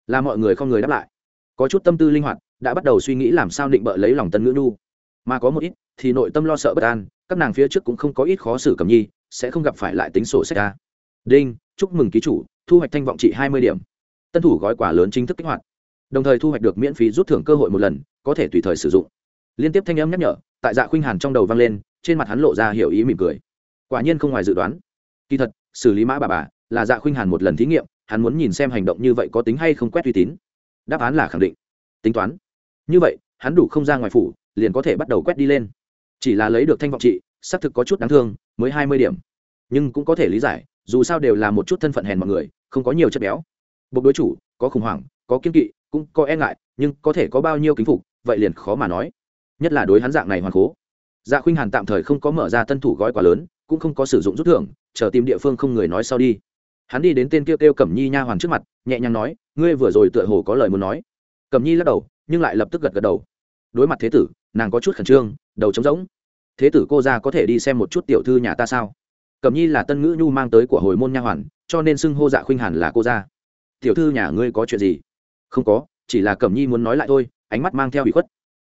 Là mọi người không người đáp lại. Có chút tâm tư linh hoạt, đã bắt đầu suy nghĩ làm sao định bợ lấy lòng tân ngữ nhu. Mà có một ít thì nội tâm lo sợ bất an, các nàng phía trước cũng không có ít khó xử cầm nhi, sẽ không gặp phải lại tính sổ sách ca đinh, chúc mừng ký chủ, thu hoạch thanh vọng trị hai mươi điểm. Tân thủ gói quả lớn chính thức kích hoạt. Đồng thời thu hoạch được miễn phí rút thưởng cơ hội một lần, có thể tùy thời sử dụng. Liên tiếp thanh âm nhắc nhở, tại dạ khuynh hàn trong đầu vang lên, trên mặt hắn lộ ra hiểu ý mỉm cười. Quả nhiên không ngoài dự đoán. Kỳ thật, xử lý mã bà bà, là dạ khuynh hàn một lần thí nghiệm, hắn muốn nhìn xem hành động như vậy có tính hay không quét uy tín. Đáp án là khẳng định. Tính toán. Như vậy, hắn đủ không ra ngoài phủ, liền có thể bắt đầu quét đi lên chỉ là lấy được thanh vọng trị, xác thực có chút đáng thương, mới hai mươi điểm. Nhưng cũng có thể lý giải, dù sao đều là một chút thân phận hèn mọi người, không có nhiều chất béo. Buộc đối chủ, có khủng hoảng, có kiên kỵ, cũng có e ngại, nhưng có thể có bao nhiêu kính phục, vậy liền khó mà nói. Nhất là đối hắn dạng này hoàn cố. Dạ khuynh hàn tạm thời không có mở ra tân thủ gói quá lớn, cũng không có sử dụng rút thưởng, chờ tìm địa phương không người nói sau đi. Hắn đi đến tên kêu kêu cẩm nhi nha hoàn trước mặt, nhẹ nhàng nói, ngươi vừa rồi tựa hồ có lời muốn nói. Cẩm nhi lắc đầu, nhưng lại lập tức gật gật đầu. Đối mặt thế tử nàng có chút khẩn trương, đầu trống rỗng. Thế tử cô ra có thể đi xem một chút tiểu thư nhà ta sao? Cẩm nhi là tân ngữ nhu mang tới của hồi môn nha hoàn, cho nên xưng hô dạ khuynh hàn là cô ra tiểu thư nhà ngươi có chuyện gì? Không có, chỉ là cẩm nhi muốn nói lại thôi, ánh mắt mang theo ủy khuất.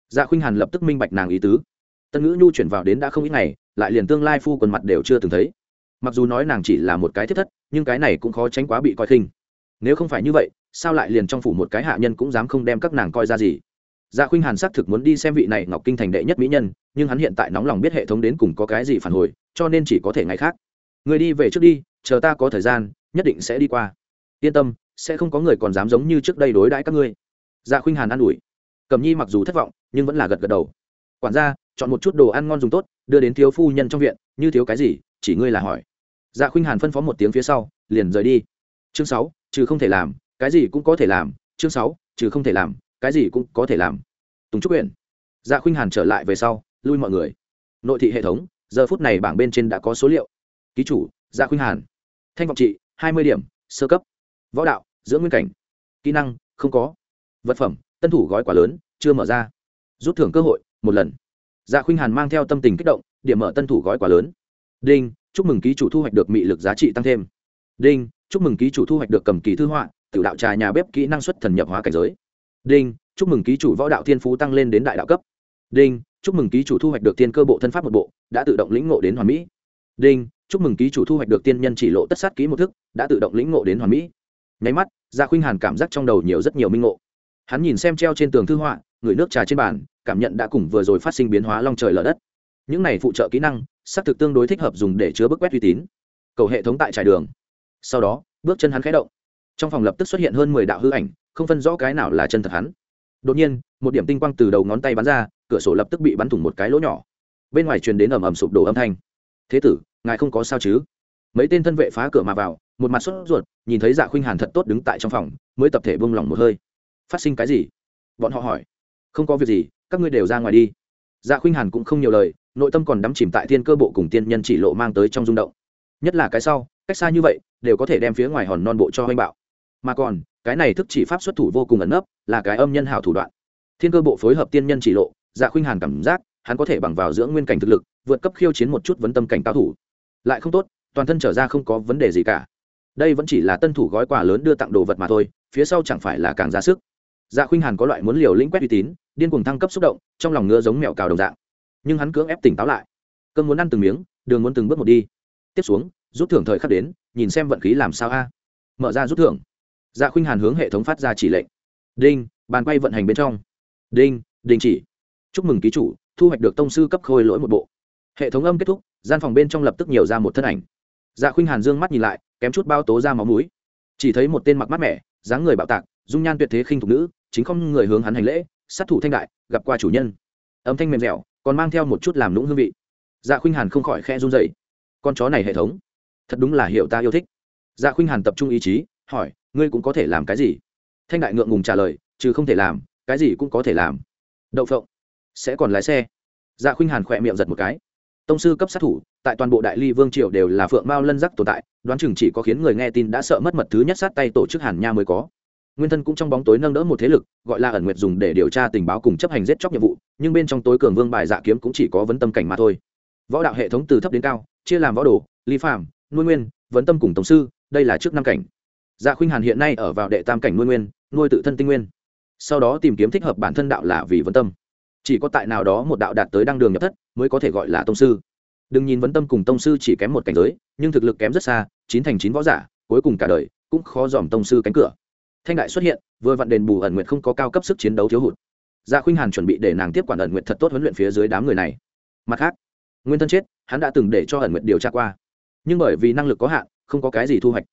Dạ khuynh hàn lập tức minh bạch nàng ý tứ. Tân ngữ nhu chuyển vào đến đã không ít ngày, lại liền tương lai phu quần mặt đều chưa từng thấy. Mặc dù nói nàng chỉ là một cái thiết thất, nhưng cái này cũng khó tránh quá bị coi khinh. Nếu không phải như vậy, sao lại liền trong phủ một cái hạ nhân cũng dám không đem các nàng coi ra gì? Dạ khuynh hàn xác thực muốn đi xem vị này ngọc kinh thành đệ nhất mỹ nhân, nhưng hắn hiện tại nóng lòng biết hệ thống đến cùng có cái gì phản hồi, cho nên chỉ có thể ngày khác. Người đi về trước đi, chờ ta có thời gian, nhất định sẽ đi qua. Yên tâm, sẽ không có người còn dám giống như trước đây đối đãi các ngươi. Dạ khuynh hàn an ủi. Cẩm nhi mặc dù thất vọng, nhưng vẫn là gật gật đầu. Quản gia, chọn một chút đồ ăn ngon dùng tốt, đưa đến thiếu phu nhân trong viện, như thiếu cái gì, chỉ ngươi là hỏi. Dạ khuynh hàn phân phó một tiếng phía sau, liền rời đi. Chương sáu, trừ không thể làm, cái gì cũng có thể làm, chương sáu, trừ không thể làm cái gì cũng có thể làm. Tùng trúc huyện dạ khuynh hàn trở lại về sau, lui mọi người. Nội thị hệ thống, giờ phút này bảng bên trên đã có số liệu. Ký chủ dạ khuynh hàn. Thanh vọng trị, hai mươi điểm, sơ cấp. Võ đạo giữa nguyên cảnh. Kỹ năng, không có. Vật phẩm, tân thủ gói quá lớn, chưa mở ra. Rút thưởng cơ hội, một lần. Dạ khuynh hàn mang theo tâm tình kích động, điểm mở tân thủ gói quá lớn. Đinh, chúc mừng ký chủ thu hoạch được mị lực giá trị tăng thêm. Đinh, chúc mừng ký chủ thu hoạch được cầm kỳ thư họa, tiểu đạo trà nhà bếp kỹ năng xuất thần nhập hóa cảnh giới đinh, chúc mừng ký chủ võ đạo thiên phú tăng lên đến đại đạo cấp. Đinh, chúc mừng ký chủ thu hoạch được tiên cơ bộ thân pháp một bộ, đã tự động lĩnh ngộ đến hoàn mỹ. Đinh, chúc mừng ký chủ thu hoạch được tiên nhân chỉ lộ tất sát ký một thức, đã tự động lĩnh ngộ đến hoàn mỹ. Nháy mắt, gia khuynh hàn cảm giác trong đầu nhiều rất nhiều minh ngộ. Hắn nhìn xem treo trên tường thư họa người nước trà trên bàn, cảm nhận đã cùng vừa rồi phát sinh biến hóa long trời lở đất. Những này phụ trợ kỹ năng, xác thực tương đối thích hợp dùng để chứa bức quét uy tín. Cầu hệ thống tại trải đường. Sau đó, bước chân hắn khẽ động. Trong phòng lập tức xuất hiện hơn mười đạo hư ảnh không phân rõ cái nào là chân thật hắn. Đột nhiên, một điểm tinh quang từ đầu ngón tay bắn ra, cửa sổ lập tức bị bắn thủng một cái lỗ nhỏ. Bên ngoài truyền đến ầm ầm sụp đổ âm thanh. Thế tử, ngài không có sao chứ? Mấy tên thân vệ phá cửa mà vào, một mặt sốt ruột, nhìn thấy dạ khuynh hàn thật tốt đứng tại trong phòng, mới tập thể bông lỏng một hơi. Phát sinh cái gì? Bọn họ hỏi. Không có việc gì, các ngươi đều ra ngoài đi. Dạ khuynh hàn cũng không nhiều lời, nội tâm còn đắm chìm tại thiên cơ bộ cùng tiên nhân chỉ lộ mang tới trong rung động. Nhất là cái sau, cách xa như vậy, đều có thể đem phía ngoài hòn non bộ cho oanh bạo. Mà còn cái này thức chỉ pháp xuất thủ vô cùng ẩn nấp, là cái âm nhân hảo thủ đoạn. Thiên cơ bộ phối hợp tiên nhân chỉ lộ dạ khuynh hàn cảm giác, hắn có thể bằng vào dưỡng nguyên cảnh thực lực, vượt cấp khiêu chiến một chút vấn tâm cảnh cao thủ. Lại không tốt, toàn thân trở ra không có vấn đề gì cả. Đây vẫn chỉ là tân thủ gói quà lớn đưa tặng đồ vật mà thôi, phía sau chẳng phải là càng ra sức. Dạ khuynh hàn có loại muốn liều lĩnh quét uy tín, điên cuồng thăng cấp xúc động, trong lòng ngứa giống mẹo cào đồng dạng. Nhưng hắn cưỡng ép tỉnh táo lại. Cơn muốn ăn từng miếng, đường muốn từng bước một đi. Tiếp xuống, rút thưởng thời khắc đến, nhìn xem vận khí làm sao a. Mở ra rút thưởng dạ khuynh hàn hướng hệ thống phát ra chỉ lệnh. Đinh, bàn quay vận hành bên trong. Đinh, đình chỉ. Chúc mừng ký chủ, thu hoạch được tông sư cấp khôi lỗi một bộ. Hệ thống âm kết thúc, gian phòng bên trong lập tức nhiều ra một thân ảnh. Dạ khuynh hàn dương mắt nhìn lại, kém chút bao tố ra máu mũi. Chỉ thấy một tên mặc mát mẻ, dáng người bạo tạc, dung nhan tuyệt thế khinh thục nữ, chính không người hướng hắn hành lễ, sát thủ thanh đại, gặp qua chủ nhân. Âm thanh mềm dẻo, còn mang theo một chút làm lũng hương vị. Dạ khuynh hàn không khỏi khe run dậy con chó này hệ thống, thật đúng là hiểu ta yêu thích. Dạ khuynh hàn tập trung ý chí, hỏi ngươi cũng có thể làm cái gì? Thanh đại ngượng ngùng trả lời chứ không thể làm, cái gì cũng có thể làm. Đậu phộng. Sẽ còn lái xe. Dạ khuynh hàn khỏe miệng giật một cái. Tông sư cấp sát thủ, tại toàn bộ đại ly vương triều đều là phượng mao lân giác tồn tại, đoán chừng chỉ có khiến người nghe tin đã sợ mất mật thứ nhất sát tay tổ chức hàn nha mới có. Nguyên thân cũng trong bóng tối nâng đỡ một thế lực, gọi là ẩn nguyệt dùng để điều tra tình báo cùng chấp hành giết chóc nhiệm vụ, nhưng bên trong tối cường vương bài dạ kiếm cũng chỉ có vấn tâm cảnh mà thôi. Võ đạo hệ thống từ thấp đến cao, chia làm võ đồ, ly phạm nuôi nguyên, vấn tâm cùng tổng sư, đây là trước năm cảnh dạ khuynh hàn hiện nay ở vào đệ tam cảnh nuôi nguyên, nuôi tự thân tinh nguyên. Sau đó tìm kiếm thích hợp bản thân đạo là vì vấn tâm. Chỉ có tại nào đó một đạo đạt tới đăng đường nhập thất mới có thể gọi là tông sư. Đừng nhìn vấn tâm cùng tông sư chỉ kém một cảnh giới, nhưng thực lực kém rất xa, chín thành chín võ giả, cuối cùng cả đời cũng khó dòm tông sư cánh cửa. Thanh đại xuất hiện, vừa vặn đền bù ẩn nguyện không có cao cấp sức chiến đấu thiếu hụt. Gia dạ khuynh hàn chuẩn bị để nàng tiếp quản ẩn nguyện thật tốt huấn luyện phía dưới đám người này. Mặt khác, nguyên thân chết, hắn đã từng để cho ẩn nguyện điều tra qua. Nhưng bởi vì năng lực có hạn, không có cái gì thu hoạch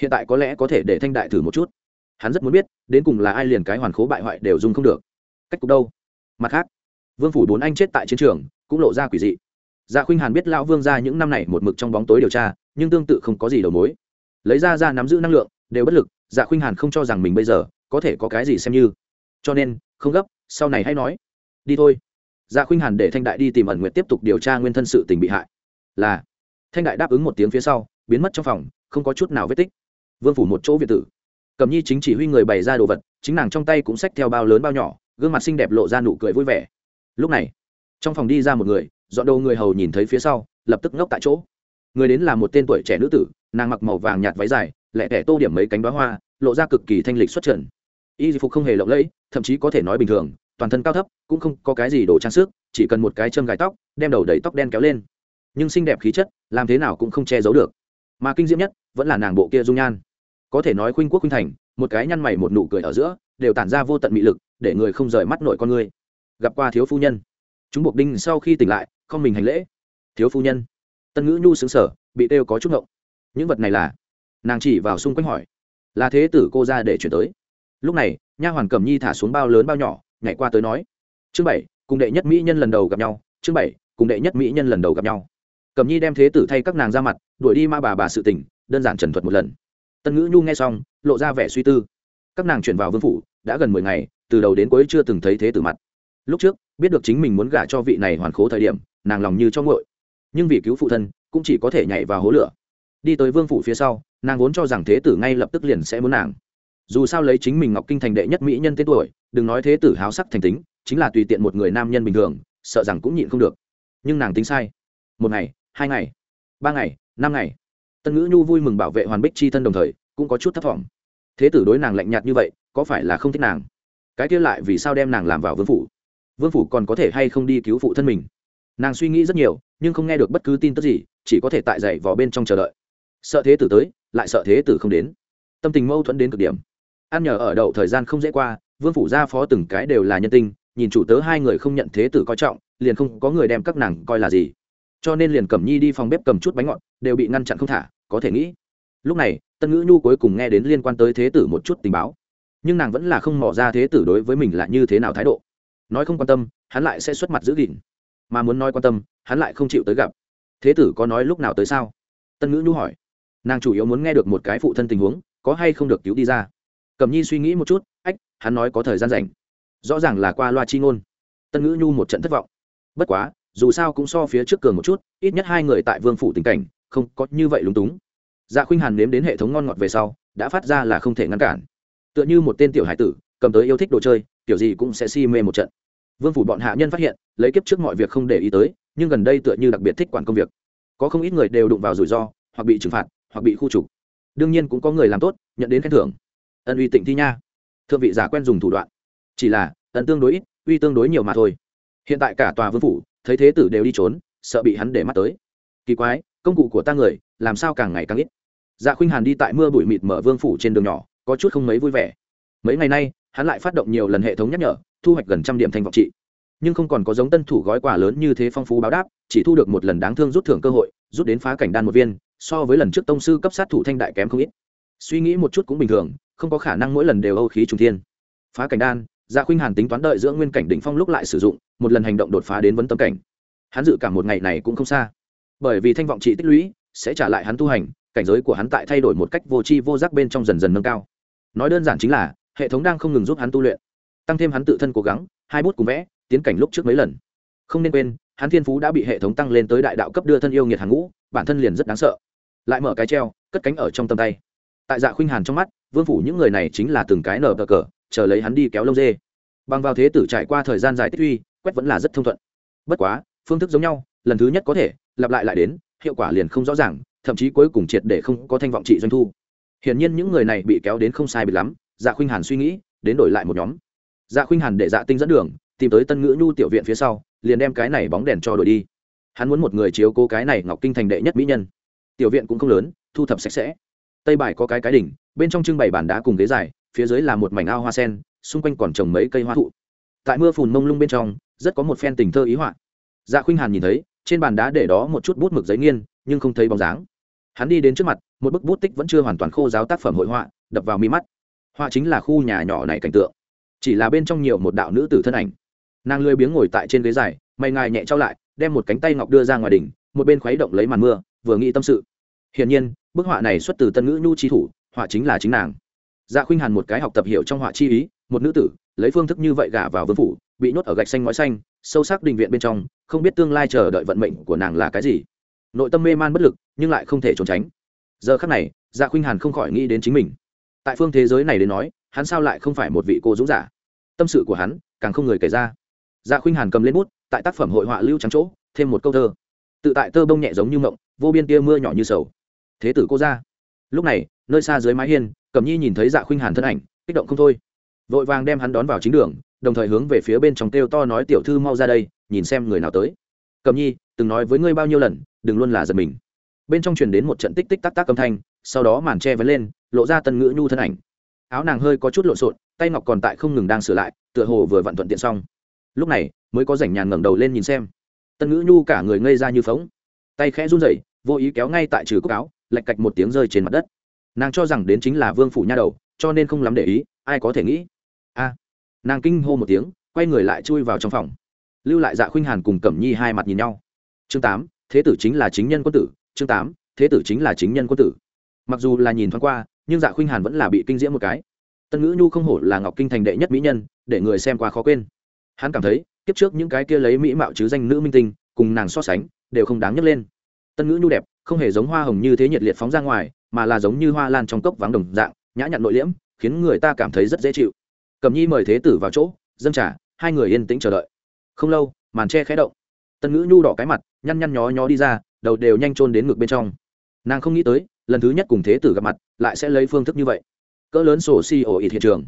hiện tại có lẽ có thể để thanh đại thử một chút. Hắn rất muốn biết, đến cùng là ai liền cái hoàn khố bại hoại đều dùng không được. Cách cục đâu? Mặt khác, vương phủ bốn anh chết tại chiến trường, cũng lộ ra quỷ dị. Dạ khuynh hàn biết lão vương ra những năm này một mực trong bóng tối điều tra, nhưng tương tự không có gì đầu mối. Lấy ra ra nắm giữ năng lượng, đều bất lực dạ khuynh hàn không cho rằng mình bây giờ có thể có cái gì xem như. Cho nên, không gấp, sau này hãy nói. Đi thôi. Dạ khuynh hàn để thanh đại đi tìm ẩn nguyện tiếp tục điều tra nguyên thân sự tình bị hại. Là, thanh đại đáp ứng một tiếng phía sau, biến mất trong phòng, không có chút nào vết tích vương phủ một chỗ việt tử. Cầm nhi chính chỉ huy người bày ra đồ vật, chính nàng trong tay cũng xách theo bao lớn bao nhỏ, gương mặt xinh đẹp lộ ra nụ cười vui vẻ. Lúc này, trong phòng đi ra một người, dọn đầu người hầu nhìn thấy phía sau, lập tức ngốc tại chỗ. Người đến là một tên tuổi trẻ nữ tử, nàng mặc màu vàng nhạt váy dài lẹ tẻ tô điểm mấy cánh bá hoa, lộ ra cực kỳ thanh lịch xuất trần. Y phục không hề lộng lẫy, thậm chí có thể nói bình thường, toàn thân cao thấp, cũng không có cái gì đồ trang sức, chỉ cần một cái châm gài tóc, đem đầu đầy tóc đen kéo lên. Nhưng xinh đẹp khí chất, làm thế nào cũng không che giấu được. Mà kinh diễm nhất, vẫn là nàng bộ kia dung nhan có thể nói khuynh quốc khuynh thành, một cái nhăn mày một nụ cười ở giữa, đều tản ra vô tận mị lực, để người không rời mắt nội con người. Gặp qua thiếu phu nhân. Chúng buộc đinh sau khi tỉnh lại, không mình hành lễ. Thiếu phu nhân. Tân ngữ nhu xứng sở bị têu có chút ngộng. Những vật này là? Nàng chỉ vào xung quanh hỏi. Là thế tử cô ra để chuyển tới. Lúc này, nha hoàn cẩm nhi thả xuống bao lớn bao nhỏ, nhảy qua tới nói. Chương bảy, cùng đệ nhất mỹ nhân lần đầu gặp nhau. Chương bảy, cùng đệ nhất mỹ nhân lần đầu gặp nhau. Cẩm nhi đem thế tử thay các nàng ra mặt, đuổi đi ma bà bà sự tình, đơn giản trần thuật một lần tân ngữ nhu nghe xong, lộ ra vẻ suy tư. Các nàng chuyển vào vương phủ, đã gần mười ngày, từ đầu đến cuối chưa từng thấy thế tử mặt. Lúc trước, biết được chính mình muốn gả cho vị này hoàn khố thời điểm, nàng lòng như cho ngội nhưng vì cứu phụ thân, cũng chỉ có thể nhảy vào hố lửa. Đi tới vương phủ phía sau, nàng vốn cho rằng thế tử ngay lập tức liền sẽ muốn nàng. Dù sao lấy chính mình ngọc kinh thành đệ nhất mỹ nhân tên tuổi, đừng nói thế tử háo sắc thành tính, chính là tùy tiện một người nam nhân bình thường, sợ rằng cũng nhịn không được. Nhưng nàng tính sai. Một ngày, hai ngày, ba ngày, năm ngày tân ngữ nhu vui mừng bảo vệ hoàn bích chi thân đồng thời, cũng có chút thất vọng thế tử đối nàng lạnh nhạt như vậy, có phải là không thích nàng? Cái kia lại vì sao đem nàng làm vào vương phủ? Vương phủ còn có thể hay không đi cứu phụ thân mình? Nàng suy nghĩ rất nhiều, nhưng không nghe được bất cứ tin tức gì, chỉ có thể tại dậy vò bên trong chờ đợi. Sợ thế tử tới, lại sợ thế tử không đến. Tâm tình mâu thuẫn đến cực điểm. Ăn nhờ ở đậu thời gian không dễ qua, vương phủ gia phó từng cái đều là nhân tinh nhìn chủ tớ hai người không nhận thế tử coi trọng, liền không có người đem các nàng coi là gì cho nên liền cẩm nhi đi phòng bếp cầm chút bánh ngọt, đều bị ngăn chặn không thả, có thể nghĩ. Lúc này, tân ngữ nhu cuối cùng nghe đến liên quan tới thế tử một chút tình báo. Nhưng nàng vẫn là không mò ra thế tử đối với mình là như thế nào thái độ. Nói không quan tâm, hắn lại sẽ xuất mặt giữ gìn. Mà muốn nói quan tâm, hắn lại không chịu tới gặp. Thế tử có nói lúc nào tới sao? Tân ngữ nhu hỏi. Nàng chủ yếu muốn nghe được một cái phụ thân tình huống, có hay không được cứu đi ra. Cẩm nhi suy nghĩ một chút, ách, hắn nói có thời gian rảnh. Rõ ràng là qua loa chi ngôn. Tân ngữ nhu một trận thất vọng. Bất quá dù sao cũng so phía trước cường một chút, ít nhất hai người tại vương phủ tình cảnh, không có như vậy lúng túng. Dạ khuynh hàn nếm đến hệ thống ngon ngọt về sau, đã phát ra là không thể ngăn cản. Tựa như một tên tiểu hải tử, cầm tới yêu thích đồ chơi, kiểu gì cũng sẽ si mê một trận. Vương phủ bọn hạ nhân phát hiện, lấy kiếp trước mọi việc không để ý tới, nhưng gần đây tựa như đặc biệt thích quản công việc. Có không ít người đều đụng vào rủi ro, hoặc bị trừng phạt, hoặc bị khu trục. Đương nhiên cũng có người làm tốt, nhận đến khen thưởng. Ân uy tịnh thi nha. Thượng vị giả quen dùng thủ đoạn. Chỉ là, ân tương đối ít, uy tương đối nhiều mà thôi hiện tại cả tòa vương phủ, thấy thế tử đều đi trốn, sợ bị hắn để mắt tới. Kỳ quái, công cụ của ta người, làm sao càng ngày càng ít? Dạ khuynh hàn đi tại mưa bụi mịt mở vương phủ trên đường nhỏ, có chút không mấy vui vẻ. Mấy ngày nay, hắn lại phát động nhiều lần hệ thống nhắc nhở, thu hoạch gần trăm điểm thanh vọng trị. Nhưng không còn có giống tân thủ gói quà lớn như thế phong phú báo đáp, chỉ thu được một lần đáng thương rút thưởng cơ hội, rút đến phá cảnh đan một viên, so với lần trước tông sư cấp sát thủ thanh đại kém không ít. Suy nghĩ một chút cũng bình thường, không có khả năng mỗi lần đều âu khí trùng thiên. Phá cảnh đan dạ khuynh hàn tính toán đợi giữa nguyên cảnh đỉnh phong lúc lại sử dụng, một lần hành động đột phá đến vấn tâm cảnh. Hắn dự cảm một ngày này cũng không xa. Bởi vì thanh vọng trị tích lũy, sẽ trả lại hắn tu hành, cảnh giới của hắn tại thay đổi một cách vô tri vô giác bên trong dần dần nâng cao. Nói đơn giản chính là, hệ thống đang không ngừng giúp hắn tu luyện. Tăng thêm hắn tự thân cố gắng, hai bút cùng vẽ, tiến cảnh lúc trước mấy lần. Không nên quên, hắn thiên phú đã bị hệ thống tăng lên tới đại đạo cấp đưa thân yêu nghiệt hàng ngũ, bản thân liền rất đáng sợ. Lại mở cái treo, cất cánh ở trong tầm tay. Tại dạ khuynh hàn trong mắt, vương phủ những người này chính là từng cái nở cờ cờ chờ lấy hắn đi kéo lông dê. Bằng vào thế tử trải qua thời gian dài tích uy, quét vẫn là rất thông thuận. Bất quá, phương thức giống nhau, lần thứ nhất có thể, lặp lại lại đến, hiệu quả liền không rõ ràng, thậm chí cuối cùng triệt để không có thanh vọng trị doanh thu. Hiển nhiên những người này bị kéo đến không sai bị lắm dạ khuynh hàn suy nghĩ, đến đổi lại một nhóm. Dạ khuynh hàn để dạ tinh dẫn đường, tìm tới tân ngữ nhu tiểu viện phía sau, liền đem cái này bóng đèn cho đổi đi. Hắn muốn một người chiếu cố cái này ngọc kinh thành đệ nhất mỹ nhân. Tiểu viện cũng không lớn, thu thập sạch sẽ. Tây bài có cái cái đỉnh, bên trong trưng bày bàn đá cùng ghế dài phía dưới là một mảnh ao hoa sen, xung quanh còn trồng mấy cây hoa thụ. Tại mưa phùn mông lung bên trong, rất có một phen tình thơ ý họa. Dạ khuynh hàn nhìn thấy, trên bàn đá để đó một chút bút mực giấy nghiên, nhưng không thấy bóng dáng. Hắn đi đến trước mặt, một bức bút tích vẫn chưa hoàn toàn khô giáo tác phẩm hội họa, đập vào mi mắt. Họa chính là khu nhà nhỏ này cảnh tượng. Chỉ là bên trong nhiều một đạo nữ tử thân ảnh. Nàng lười biếng ngồi tại trên ghế dài, mày ngài nhẹ trao lại, đem một cánh tay ngọc đưa ra ngoài đỉnh, một bên khuấy động lấy màn mưa, vừa nghĩ tâm sự. Hiển nhiên, bức họa này xuất từ tân ngữ nhu chi thủ, họa chính là chính nàng dạ khuynh hàn một cái học tập hiểu trong họa chi ý, một nữ tử, lấy phương thức như vậy gả vào vương phủ, bị nhốt ở gạch xanh ngói xanh, sâu sắc đình viện bên trong, không biết tương lai chờ đợi vận mệnh của nàng là cái gì. Nội tâm mê man bất lực, nhưng lại không thể trốn tránh. Giờ khắc này dạ khuynh hàn không khỏi nghĩ đến chính mình. Tại phương thế giới này đến nói, hắn sao lại không phải một vị cô dũng giả? Tâm sự của hắn, càng không người kể ra. Dạ khuynh hàn cầm lên bút, tại tác phẩm hội họa lưu trắng chỗ, thêm một câu thơ. Tự tại tơ bông nhẹ giống như mộng, vô biên tia mưa nhỏ như sầu. Thế tử cô ra lúc này, nơi xa dưới mái hiên cẩm nhi nhìn thấy dạ khuynh hàn thân ảnh, kích động không thôi. Vội vàng đem hắn đón vào chính đường, đồng thời hướng về phía bên trong kêu to nói, tiểu thư mau ra đây, nhìn xem người nào tới. Cẩm nhi, từng nói với ngươi bao nhiêu lần, đừng luôn là giật mình. Bên trong truyền đến một trận tích tích tắc tắc âm thanh, sau đó màn che vấn lên, lộ ra tân ngữ nhu thân ảnh. Áo nàng hơi có chút lộn xộn, tay ngọc còn tại không ngừng đang sửa lại, tựa hồ vừa vặn thuận tiện xong. Lúc này, mới có rảnh nhàn ngẩng đầu lên nhìn xem. Tân ngữ nhu cả người ngây ra như phóng, tay khẽ run rẩy, vô ý kéo ngay tại trừ cúc áo, lạch cạch một tiếng rơi trên mặt đất nàng cho rằng đến chính là vương phủ nha đầu, cho nên không lắm để ý, ai có thể nghĩ. A, nàng kinh hô một tiếng, quay người lại chui vào trong phòng. Lưu lại dạ khuynh hàn cùng cẩm nhi hai mặt nhìn nhau. Chương tám, thế tử chính là chính nhân quân tử. Chương tám, thế tử chính là chính nhân quân tử. Mặc dù là nhìn thoáng qua, nhưng dạ khuynh hàn vẫn là bị kinh diễm một cái. Tân ngữ nhu không hổ là ngọc kinh thành đệ nhất mỹ nhân, để người xem qua khó quên. Hắn cảm thấy, kiếp trước những cái kia lấy mỹ mạo chứ danh nữ minh tinh, cùng nàng so sánh, đều không đáng nhấc lên. Tân ngữ nhu đẹp, không hề giống hoa hồng như thế nhiệt liệt phóng ra ngoài mà là giống như hoa lan trong cốc vắng đồng dạng, nhã nhặn nội liễm, khiến người ta cảm thấy rất dễ chịu. Cầm nhi mời thế tử vào chỗ, dâng trả hai người yên tĩnh chờ đợi. Không lâu, màn tre khẽ động. Tân ngữ nhu đỏ cái mặt, nhăn nhăn nhó nhó đi ra, đầu đều nhanh trôn đến ngực bên trong. Nàng không nghĩ tới, lần thứ nhất cùng thế tử gặp mặt, lại sẽ lấy phương thức như vậy. Cỡ lớn sổ si ổ ít hiện trường.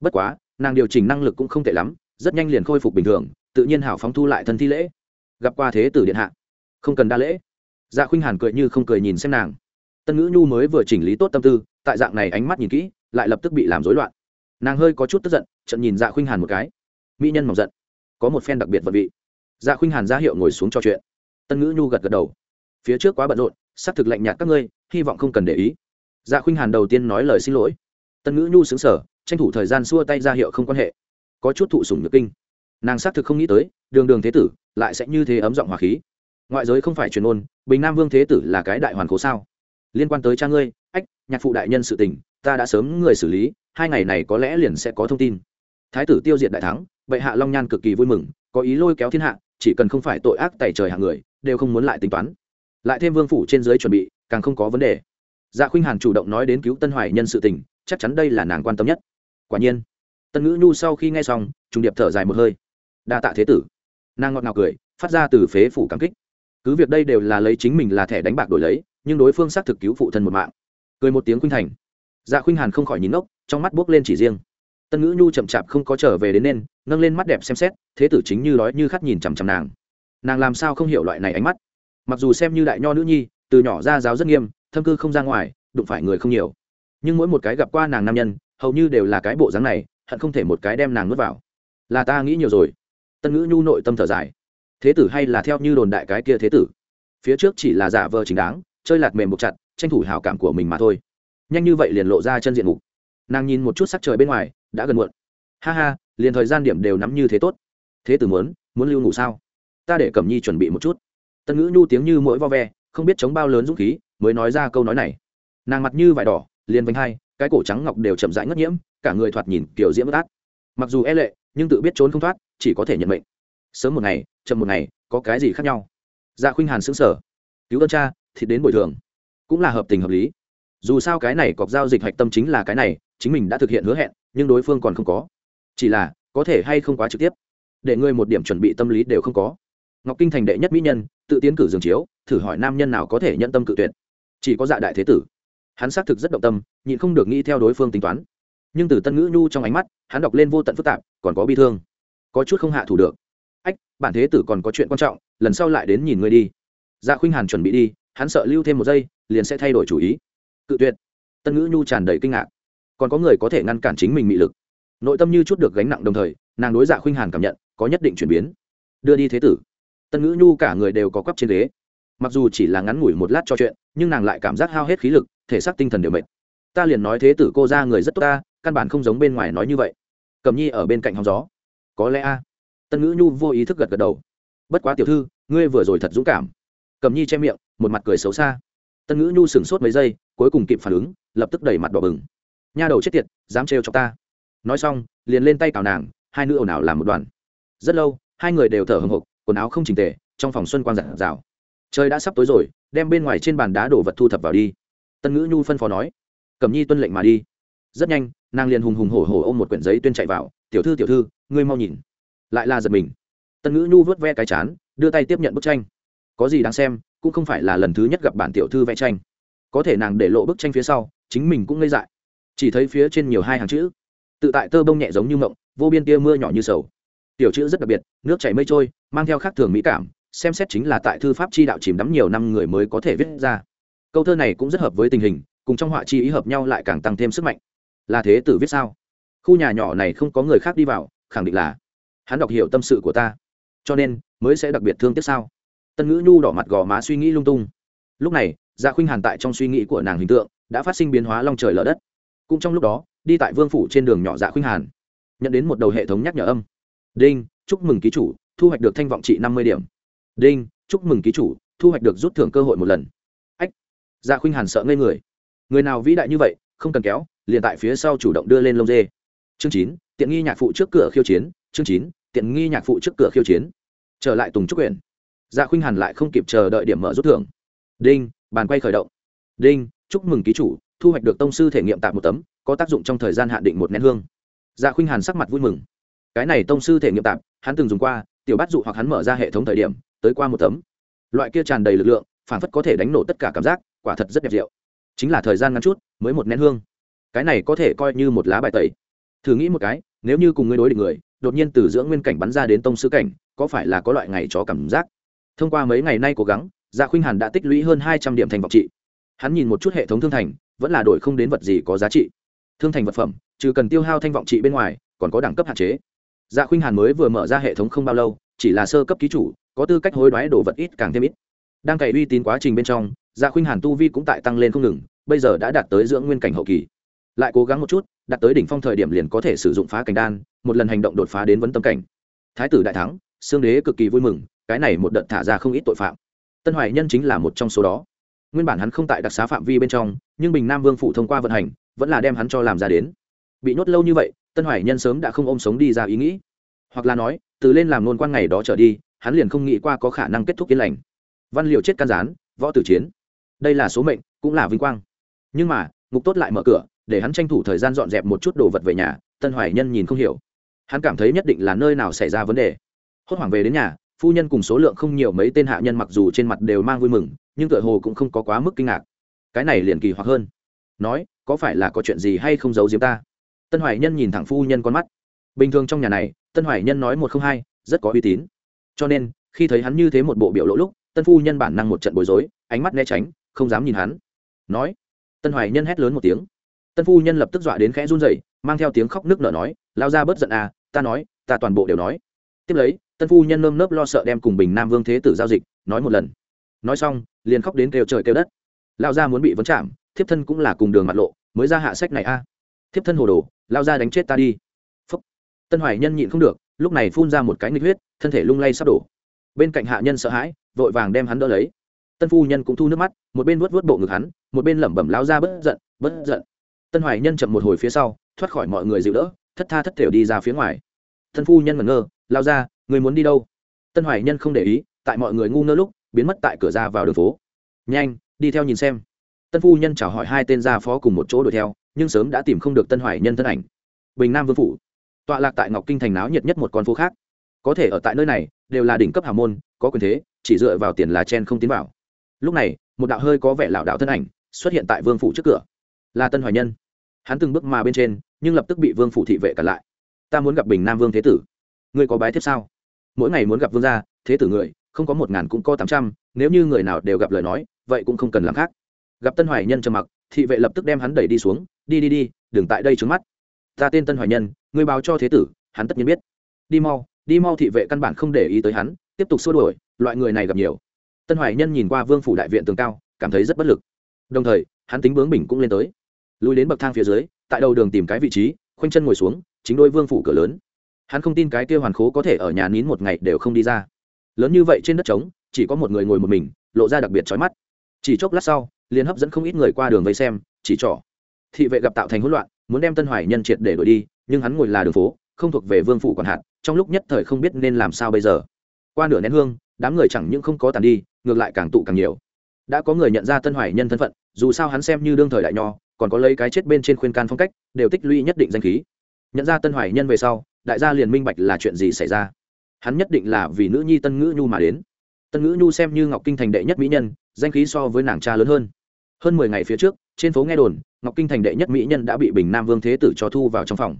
Bất quá, nàng điều chỉnh năng lực cũng không tệ lắm, rất nhanh liền khôi phục bình thường, tự nhiên hảo phóng thu lại thân thi lễ. Gặp qua thế tử điện hạ. Không cần đa lễ. Dạ khuynh hàn cười như không cười nhìn xem nàng tân ngữ nhu mới vừa chỉnh lý tốt tâm tư, tại dạng này ánh mắt nhìn kỹ, lại lập tức bị làm rối loạn. Nàng hơi có chút tức giận trận nhìn dạ khuynh hàn một cái. Mỹ nhân mỏng giận. Có một phen đặc biệt vật vị. Dạ khuynh hàn ra hiệu ngồi xuống trò chuyện. Tân ngữ nhu gật gật đầu. Phía trước quá bận rộn xác thực lạnh nhạt các ngươi, hy vọng không cần để ý. Dạ khuynh hàn đầu tiên nói lời xin lỗi. Tân ngữ nhu xứng sở tranh thủ thời gian xua tay ra hiệu không quan hệ. Có chút thụ sủng nhược kinh. Nàng xác thực không nghĩ tới, đường đường thế tử, lại sẽ như thế ấm giọng hòa khí. Ngoại giới không phải truyền ôn, bình nam vương thế tử là cái đại hoàn cố sao? Liên quan tới cha ngươi, ách, nhạc phụ đại nhân sự tình, ta đã sớm người xử lý, hai ngày này có lẽ liền sẽ có thông tin. Thái tử tiêu diệt đại thắng, bệ hạ long nhan cực kỳ vui mừng, có ý lôi kéo thiên hạ, chỉ cần không phải tội ác tại trời hạng người, đều không muốn lại tính toán. Lại thêm vương phủ trên dưới chuẩn bị, càng không có vấn đề. Dạ khuynh hàn chủ động nói đến cứu tân hoài nhân sự tình, chắc chắn đây là nàng quan tâm nhất. Quả nhiên, tân ngữ nhu sau khi nghe xong, trùng điệp thở dài một hơi. Đa tạ thế tử. Nàng ngọt ngào cười, phát ra từ phế phủ cảm kích. Cứ việc đây đều là lấy chính mình là thẻ đánh bạc đổi lấy nhưng đối phương xác thực cứu phụ thân một mạng. Cười một tiếng khuynh thành. Dạ khuynh hàn không khỏi nhìn ngốc, trong mắt buốc lên chỉ riêng. Tân ngữ nhu chậm chạp không có trở về đến nên nâng lên mắt đẹp xem xét thế tử chính như đói như khát nhìn chằm chằm nàng. Nàng làm sao không hiểu loại này ánh mắt? Mặc dù xem như đại nho nữ nhi từ nhỏ ra giáo rất nghiêm thâm cư không ra ngoài đụng phải người không nhiều. Nhưng mỗi một cái gặp qua nàng nam nhân hầu như đều là cái bộ dáng này hận không thể một cái đem nàng nuốt vào. Là ta nghĩ nhiều rồi. Tân ngữ nhu nội tâm thở dài. Thế tử hay là theo như đồn đại cái kia thế tử? Phía trước chỉ là giả vờ chính đáng chơi lạt mềm buộc chặt, tranh thủ hào cảm của mình mà thôi. Nhanh như vậy liền lộ ra chân diện mục. Nàng nhìn một chút sắc trời bên ngoài, đã gần muộn. Ha ha, liền thời gian điểm đều nắm như thế tốt. Thế tử muốn muốn lưu ngủ sao? Ta để cẩm nhi chuẩn bị một chút. Tân ngữ nhu tiếng như mỗi vo ve, không biết chống bao lớn dũng khí, mới nói ra câu nói này. Nàng mặt như vải đỏ, liền vành hai, cái cổ trắng ngọc đều chậm rãi ngất nhiễm, cả người thoạt nhìn kiểu diễm bất át. Mặc dù e lệ, nhưng tự biết trốn không thoát, chỉ có thể nhận mệnh. Sớm một ngày, chậm một ngày, có cái gì khác nhau? Dạ khuynh hàn sững sở cứu ơn cha thì đến bồi thường. Cũng là hợp tình hợp lý. Dù sao cái này cọc giao dịch hạch tâm chính là cái này, chính mình đã thực hiện hứa hẹn, nhưng đối phương còn không có. Chỉ là, có thể hay không quá trực tiếp. Để ngươi một điểm chuẩn bị tâm lý đều không có. Ngọc kinh thành đệ nhất mỹ nhân, tự tiến cử dường chiếu, thử hỏi nam nhân nào có thể nhận tâm cự tuyệt. Chỉ có dạ đại thế tử. Hắn xác thực rất động tâm, nhịn không được nghĩ theo đối phương tính toán. Nhưng từ tân ngữ nhu trong ánh mắt, hắn đọc lên vô tận phức tạp, còn có bi thương. Có chút không hạ thủ được. Ách, bản thế tử còn có chuyện quan trọng, lần sau lại đến nhìn ngươi đi. Dạ khuynh hàn chuẩn bị đi hắn sợ lưu thêm một giây, liền sẽ thay đổi chủ ý. Cự tuyệt. Tân ngữ nhu tràn đầy kinh ngạc. Còn có người có thể ngăn cản chính mình mị lực. Nội tâm như chút được gánh nặng đồng thời, nàng đối dạ khuynh hàn cảm nhận, có nhất định chuyển biến. Đưa đi thế tử. Tân ngữ nhu cả người đều có quắp trên ghế. Mặc dù chỉ là ngắn ngủi một lát cho chuyện, nhưng nàng lại cảm giác hao hết khí lực, thể xác tinh thần đều mệt. Ta liền nói thế tử cô ra người rất tốt ta, căn bản không giống bên ngoài nói như vậy. Cầm nhi ở bên cạnh hóng gió. Có lẽ a. Tân ngữ nhu vô ý thức gật gật đầu. Bất quá tiểu thư, ngươi vừa rồi thật dũng cảm. Cầm nhi che miệng một mặt cười xấu xa. Tân ngữ nhu sửng sốt mấy giây, cuối cùng kịp phản ứng, lập tức đẩy mặt đỏ bừng. Nha đầu chết tiệt, dám trêu cho ta. Nói xong, liền lên tay cào nàng, hai nữ ồn ào làm một đoàn. Rất lâu, hai người đều thở hồng hộc, quần áo không chỉnh tề, trong phòng xuân quang giản rào. Trời đã sắp tối rồi, đem bên ngoài trên bàn đá đổ vật thu thập vào đi. Tân ngữ nhu phân phó nói, cẩm nhi tuân lệnh mà đi. Rất nhanh, nàng liền hùng hùng hổ hổ ôm một quyển giấy tuyên chạy vào, tiểu thư tiểu thư, ngươi mau nhìn. Lại là giật mình. Tân ngữ nhu vớt ve cái chán, đưa tay tiếp nhận bức tranh. Có gì đáng xem cũng không phải là lần thứ nhất gặp bản tiểu thư vẽ tranh. Có thể nàng để lộ bức tranh phía sau, chính mình cũng ngây dại. Chỉ thấy phía trên nhiều hai hàng chữ. Tự tại tơ bông nhẹ giống như mộng, vô biên tia mưa nhỏ như sầu. Tiểu chữ rất đặc biệt, nước chảy mây trôi, mang theo khác thường mỹ cảm, xem xét chính là tại thư pháp chi đạo chìm đắm nhiều năm người mới có thể viết ra. Câu thơ này cũng rất hợp với tình hình, cùng trong họa chi ý hợp nhau lại càng tăng thêm sức mạnh. Là thế tử viết sao? Khu nhà nhỏ này không có người khác đi vào, khẳng định là hắn đọc hiểu tâm sự của ta. Cho nên, mới sẽ đặc biệt thương tiếc sao? Tân ngữ nhu đỏ mặt gò má suy nghĩ lung tung. Lúc này dạ khuynh hàn tại trong suy nghĩ của nàng hình tượng, đã phát sinh biến hóa long trời lở đất. Cũng trong lúc đó, đi tại vương phủ trên đường nhỏ dạ khuynh hàn, nhận đến một đầu hệ thống nhắc nhở âm. Đinh, chúc mừng ký chủ, thu hoạch được thanh vọng trị năm mươi điểm. Đinh, chúc mừng ký chủ, thu hoạch được rút thưởng cơ hội một lần. Ách dạ khuynh hàn sợ ngây người. Người nào vĩ đại như vậy, không cần kéo, liền tại phía sau chủ động đưa lên lông dê. Chương chín, tiện nghi nhạc phụ trước cửa khiêu chiến, chương chín, tiện nghi nhạc phụ trước cửa khiêu chiến. Trở lại tùng trúc quyển dạ khuynh hàn lại không kịp chờ đợi điểm mở rút thưởng. Đinh, bàn quay khởi động. Đinh, chúc mừng ký chủ, thu hoạch được tông sư thể nghiệm tạp một tấm, có tác dụng trong thời gian hạn định một nén hương. Dạ khuynh hàn sắc mặt vui mừng. Cái này tông sư thể nghiệm tạp, hắn từng dùng qua, tiểu bát dụ hoặc hắn mở ra hệ thống thời điểm, tới qua một tấm. Loại kia tràn đầy lực lượng, phản phất có thể đánh nổ tất cả cảm giác, quả thật rất đẹp diệu. Chính là thời gian ngắn chút, mới một nén hương. Cái này có thể coi như một lá bài tẩy. Thử nghĩ một cái, nếu như cùng ngươi đối địch người, đột nhiên từ dưỡng nguyên cảnh bắn ra đến tông sư cảnh, có phải là có loại ngày chó cảm giác? Thông qua mấy ngày nay cố gắng dạ khuynh hàn đã tích lũy hơn hai trăm điểm thành vọng trị. Hắn nhìn một chút hệ thống thương thành, vẫn là đổi không đến vật gì có giá trị. Thương thành vật phẩm, trừ cần tiêu hao thanh vọng trị bên ngoài, còn có đẳng cấp hạn chế. Dạ khuynh hàn mới vừa mở ra hệ thống không bao lâu, chỉ là sơ cấp ký chủ, có tư cách hối đoái đồ vật ít càng thêm ít. Đang cày uy tín quá trình bên trong dạ khuynh hàn tu vi cũng tại tăng lên không ngừng, bây giờ đã đạt tới dưỡng nguyên cảnh hậu kỳ. Lại cố gắng một chút, đạt tới đỉnh phong thời điểm liền có thể sử dụng phá cảnh đan, một lần hành động đột phá đến vấn tâm cảnh. Thái tử đại thắng xương đế cực kỳ vui mừng cái này một đợt thả ra không ít tội phạm. Tân hoài nhân chính là một trong số đó. Nguyên bản hắn không tại đặc xá phạm vi bên trong, nhưng bình nam vương phụ thông qua vận hành, vẫn là đem hắn cho làm ra đến. Bị nhốt lâu như vậy, tân hoài nhân sớm đã không ôm sống đi ra ý nghĩ. Hoặc là nói, từ lên làm nôn quan ngày đó trở đi, hắn liền không nghĩ qua có khả năng kết thúc yên lành. Văn liệu chết can gián, võ tử chiến. Đây là số mệnh, cũng là vinh quang. Nhưng mà, ngục tốt lại mở cửa, để hắn tranh thủ thời gian dọn dẹp một chút đồ vật về nhà, tân hoài nhân nhìn không hiểu. Hắn cảm thấy nhất định là nơi nào xảy ra vấn đề. Hốt hoảng về đến nhà phu nhân cùng số lượng không nhiều mấy tên hạ nhân mặc dù trên mặt đều mang vui mừng, nhưng tựa hồ cũng không có quá mức kinh ngạc. Cái này liền kỳ hoặc hơn. Nói, có phải là có chuyện gì hay không giấu diếm ta? Tân hoài nhân nhìn thẳng phu nhân con mắt. Bình thường trong nhà này, tân hoài nhân nói một không hai, rất có uy tín. Cho nên, khi thấy hắn như thế một bộ biểu lỗ lúc, tân phu nhân bản năng một trận bối rối, ánh mắt né tránh, không dám nhìn hắn. Nói, tân hoài nhân hét lớn một tiếng. Tân phu nhân lập tức dọa đến khẽ run rẩy, mang theo tiếng khóc nước nở nói, lao ra bớt giận à ta nói, ta toàn bộ đều nói. Tiếp lấy tân phu nhân nơm nớp lo sợ đem cùng bình nam vương thế tử giao dịch, nói một lần. Nói xong, liền khóc đến kêu trời kêu đất. Lao ra muốn bị vấn chạm thiếp thân cũng là cùng đường mặt lộ, mới ra hạ sách này a. À. thiếp thân hồ đồ lao ra đánh chết ta đi. Phúc. tân hoài nhân nhịn không được, lúc này phun ra một cái nghịch huyết, thân thể lung lay sắp đổ. Bên cạnh hạ nhân sợ hãi, vội vàng đem hắn đỡ lấy. Tân phu nhân cũng thu nước mắt, một bên vuốt vuốt bộ ngực hắn, một bên lẩm bẩm lao ra bất giận bất giận. Tân hoài nhân chậm một hồi phía sau, thoát khỏi mọi người dịu đỡ, thất tha thất thểu đi ra phía ngoài. Tân phu nhân ngẩn ngơ lao ra người muốn đi đâu? Tân hoài nhân không để ý, tại mọi người ngu ngơ lúc, biến mất tại cửa ra vào đường phố. Nhanh, đi theo nhìn xem. Tân phu nhân chào hỏi hai tên gia phó cùng một chỗ đuổi theo, nhưng sớm đã tìm không được tân hoài nhân thân ảnh. Bình nam vương phủ. Tọa lạc tại ngọc kinh thành náo nhiệt nhất một con phố khác. Có thể ở tại nơi này, đều là đỉnh cấp hào môn, có quyền thế, chỉ dựa vào tiền là chen không tiến vào. Lúc này, một đạo hơi có vẻ lảo đạo thân ảnh xuất hiện tại vương phủ trước cửa. Là tân hoài nhân. Hắn từng bước mà bên trên, nhưng lập tức bị vương phủ thị vệ cản lại. Ta muốn gặp bình nam vương thế tử. Ngươi có bái thiếp sao? Mỗi ngày muốn gặp vương gia, thế tử người, không có một ngàn cũng có tám trăm, nếu như người nào đều gặp lời nói, vậy cũng không cần làm khác. Gặp tân hoài nhân trầm mặc, thị vệ lập tức đem hắn đẩy đi xuống, đi đi đi, đừng tại đây trướng mắt. Ta tên tân hoài nhân người báo cho thế tử, hắn tất nhiên biết. Đi mau đi mau. Thị vệ căn bản không để ý tới hắn, tiếp tục xua đuổi, loại người này gặp nhiều. Tân hoài nhân nhìn qua vương phủ đại viện tường cao, cảm thấy rất bất lực. Đồng thời, hắn tính bướng bình cũng lên tới. Lùi đến bậc thang phía dưới, tại đầu đường tìm cái vị trí, khoanh chân ngồi xuống, chính đôi vương phủ cửa lớn hắn không tin cái kia hoàn khố có thể ở nhà nín một ngày đều không đi ra. Lớn như vậy trên đất trống chỉ có một người ngồi một mình lộ ra đặc biệt trói mắt. Chỉ chốc lát sau liền hấp dẫn không ít người qua đường vây xem chỉ trỏ. Thị vệ gặp tạo thành hỗn loạn muốn đem tân hoài nhân triệt để đuổi đi nhưng hắn ngồi là đường phố không thuộc về vương phủ còn hạt, trong lúc nhất thời không biết nên làm sao bây giờ. Qua nửa nén hương đám người chẳng những không có tàn đi ngược lại càng tụ càng nhiều. Đã có người nhận ra tân hoài nhân thân phận dù sao hắn xem như đương thời đại nho còn có lấy cái chết bên trên khuyên can phong cách đều tích lũy nhất định danh khí. Nhận ra tân hoài nhân về sau đại gia liền minh bạch là chuyện gì xảy ra. Hắn nhất định là vì nữ nhi tân ngữ nhu mà đến. Tân ngữ nhu xem như ngọc kinh thành đệ nhất mỹ nhân, danh khí so với nàng cha lớn hơn. Hơn mười ngày phía trước, trên phố nghe đồn, ngọc kinh thành đệ nhất mỹ nhân đã bị bình nam vương thế tử cho thu vào trong phòng.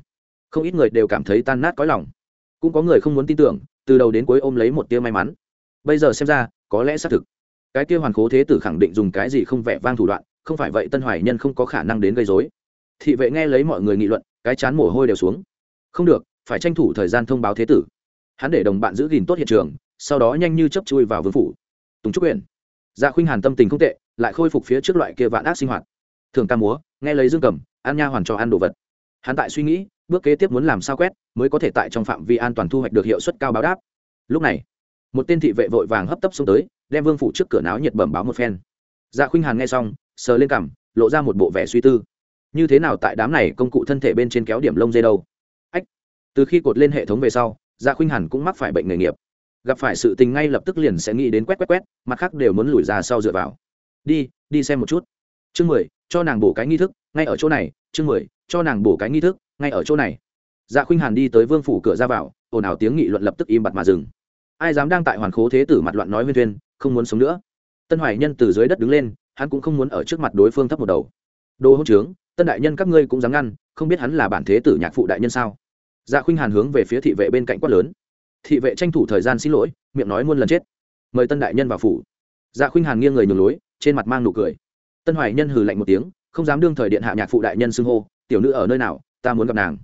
Không ít người đều cảm thấy tan nát cõi lòng. Cũng có người không muốn tin tưởng, từ đầu đến cuối ôm lấy một tia may mắn. Bây giờ xem ra, có lẽ xác thực. Cái kia hoàn cố thế tử khẳng định dùng cái gì không vẻ vang thủ đoạn, không phải vậy tân hoài nhân không có khả năng đến gây dối thị vệ nghe lấy mọi người nghị luận, cái chán mồ hôi đều xuống. Không được phải tranh thủ thời gian thông báo thế tử. Hắn để đồng bạn giữ gìn tốt hiện trường, sau đó nhanh như chấp chui vào vương phủ. Tùng trúc quyển dạ khuynh hàn tâm tình không tệ, lại khôi phục phía trước loại kia vạn ác sinh hoạt. Thường ca múa, nghe lấy dương cầm, ăn nha hoàn cho ăn đồ vật. Hắn tại suy nghĩ, bước kế tiếp muốn làm sao quét, mới có thể tại trong phạm vi an toàn thu hoạch được hiệu suất cao báo đáp. Lúc này, một tên thị vệ vội vàng hấp tấp xuống tới, đem vương phủ trước cửa náo nhiệt bẩm báo một phen. Dạ khuynh hàn nghe xong, sờ lên cằm, lộ ra một bộ vẻ suy tư. Như thế nào tại đám này công cụ thân thể bên trên kéo điểm lông dây đâu? Từ khi cột lên hệ thống về sau dạ khuynh hàn cũng mắc phải bệnh nghề nghiệp. Gặp phải sự tình ngay lập tức liền sẽ nghĩ đến quét quét quét, mặt khác đều muốn lùi ra sau dựa vào. Đi đi xem một chút. Chương mười, cho nàng bổ cái nghi thức, ngay ở chỗ này. Chương mười, cho nàng bổ cái nghi thức, ngay ở chỗ này. Dạ khuynh hàn đi tới vương phủ cửa ra vào, ồn ào tiếng nghị luận lập tức im bặt mà dừng. Ai dám đang tại hoàn khố thế tử mặt loạn nói huyên thuyên, không muốn sống nữa. Tân hoài nhân từ dưới đất đứng lên, hắn cũng không muốn ở trước mặt đối phương thấp một đầu. Đồ hỗn trướng, tân đại nhân các ngươi cũng dám ngăn, không biết hắn là bản thế tử nhạc phụ đại nhân sao? Dạ khuynh hàn hướng về phía thị vệ bên cạnh quát lớn. Thị vệ tranh thủ thời gian xin lỗi, miệng nói muôn lần chết. Mời tân đại nhân vào phủ. Dạ khuynh hàn nghiêng người nhường lối, trên mặt mang nụ cười. Tân hoài nhân hừ lạnh một tiếng, không dám đương thời điện hạ nhạc phụ đại nhân xưng hô, tiểu nữ ở nơi nào, ta muốn gặp nàng.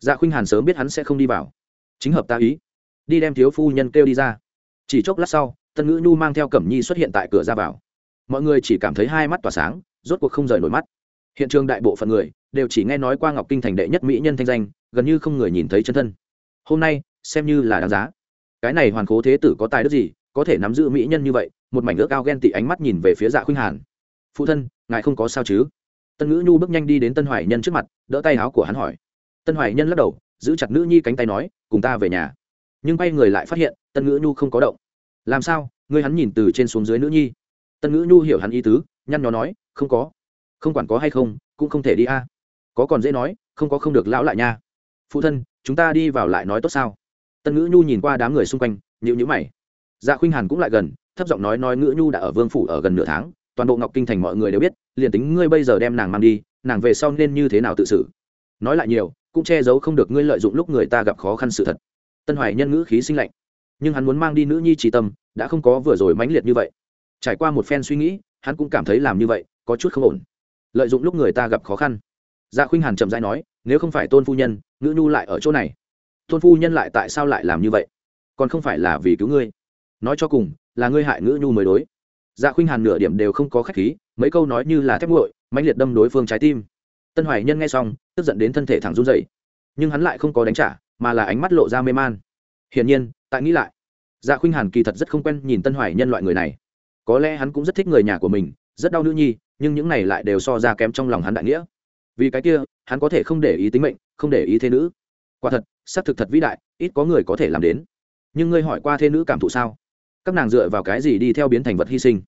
Dạ khuynh hàn sớm biết hắn sẽ không đi vào. Chính hợp ta ý. Đi đem thiếu phu nhân kêu đi ra. Chỉ chốc lát sau, tân ngữ nhu mang theo cẩm nhi xuất hiện tại cửa ra vào. Mọi người chỉ cảm thấy hai mắt tỏa sáng, rốt cuộc không rời nổi mắt. Hiện trường đại bộ phận người đều chỉ nghe nói qua ngọc kinh thành đệ nhất mỹ nhân thanh danh gần như không người nhìn thấy chân thân. Hôm nay, xem như là đáng giá. Cái này hoàn cố thế tử có tài đức gì, có thể nắm giữ mỹ nhân như vậy, một mảnh ước cao ghen tị ánh mắt nhìn về phía dạ khuynh hàn. Phụ thân, ngài không có sao chứ? Tân ngữ nhu bước nhanh đi đến tân hoài nhân trước mặt, đỡ tay áo của hắn hỏi. Tân hoài nhân lắc đầu, giữ chặt nữ nhi cánh tay nói, cùng ta về nhà. Nhưng quay người lại phát hiện, tân ngữ nhu không có động. Làm sao? Ngươi hắn nhìn từ trên xuống dưới nữ nhi? Tân ngữ nhu hiểu hắn ý tứ, nhăn nhó nói, không có. Không quản có hay không, cũng không thể đi a. Có còn dễ nói, không có không được lão lại nha phụ thân, chúng ta đi vào lại nói tốt sao? Tân ngữ nhu nhìn qua đám người xung quanh nhịu nhữ mày. Dạ khuynh hàn cũng lại gần, thấp giọng nói nói ngữ nhu đã ở vương phủ ở gần nửa tháng, toàn bộ ngọc kinh thành mọi người đều biết, liền tính ngươi bây giờ đem nàng mang đi, nàng về sau nên như thế nào tự xử? Nói lại nhiều, cũng che giấu không được ngươi lợi dụng lúc người ta gặp khó khăn sự thật. Tân hoài nhân ngữ khí sinh lạnh, nhưng hắn muốn mang đi nữ nhi trí tâm, đã không có vừa rồi mãnh liệt như vậy. Trải qua một phen suy nghĩ, hắn cũng cảm thấy làm như vậy có chút không ổn. Lợi dụng lúc người ta gặp khó khăn. Dạ khuynh hàn chậm dãi nói nếu không phải tôn phu nhân, ngữ nhu lại ở chỗ này. Tôn phu nhân lại tại sao lại làm như vậy? Còn không phải là vì cứu ngươi. Nói cho cùng, là ngươi hại ngữ nhu mới đối. Dạ khuynh hàn nửa điểm đều không có khách khí, mấy câu nói như là thép nguội, mãnh liệt đâm đối phương trái tim. Tân hoài nhân nghe xong, tức giận đến thân thể thẳng run dậy nhưng hắn lại không có đánh trả, mà là ánh mắt lộ ra mê man. Hiển nhiên, tại nghĩ lại dạ khuynh hàn kỳ thật rất không quen nhìn tân hoài nhân loại người này. Có lẽ hắn cũng rất thích người nhà của mình, rất đau nữ nhi, nhưng những này lại đều so ra kém trong lòng hắn đại nghĩa vì cái kia, hắn có thể không để ý tính mệnh, không để ý thế nữ. Quả thật, xác thực thật vĩ đại, ít có người có thể làm đến. Nhưng ngươi hỏi qua thế nữ cảm thụ sao? Các nàng dựa vào cái gì đi theo biến thành vật hy sinh?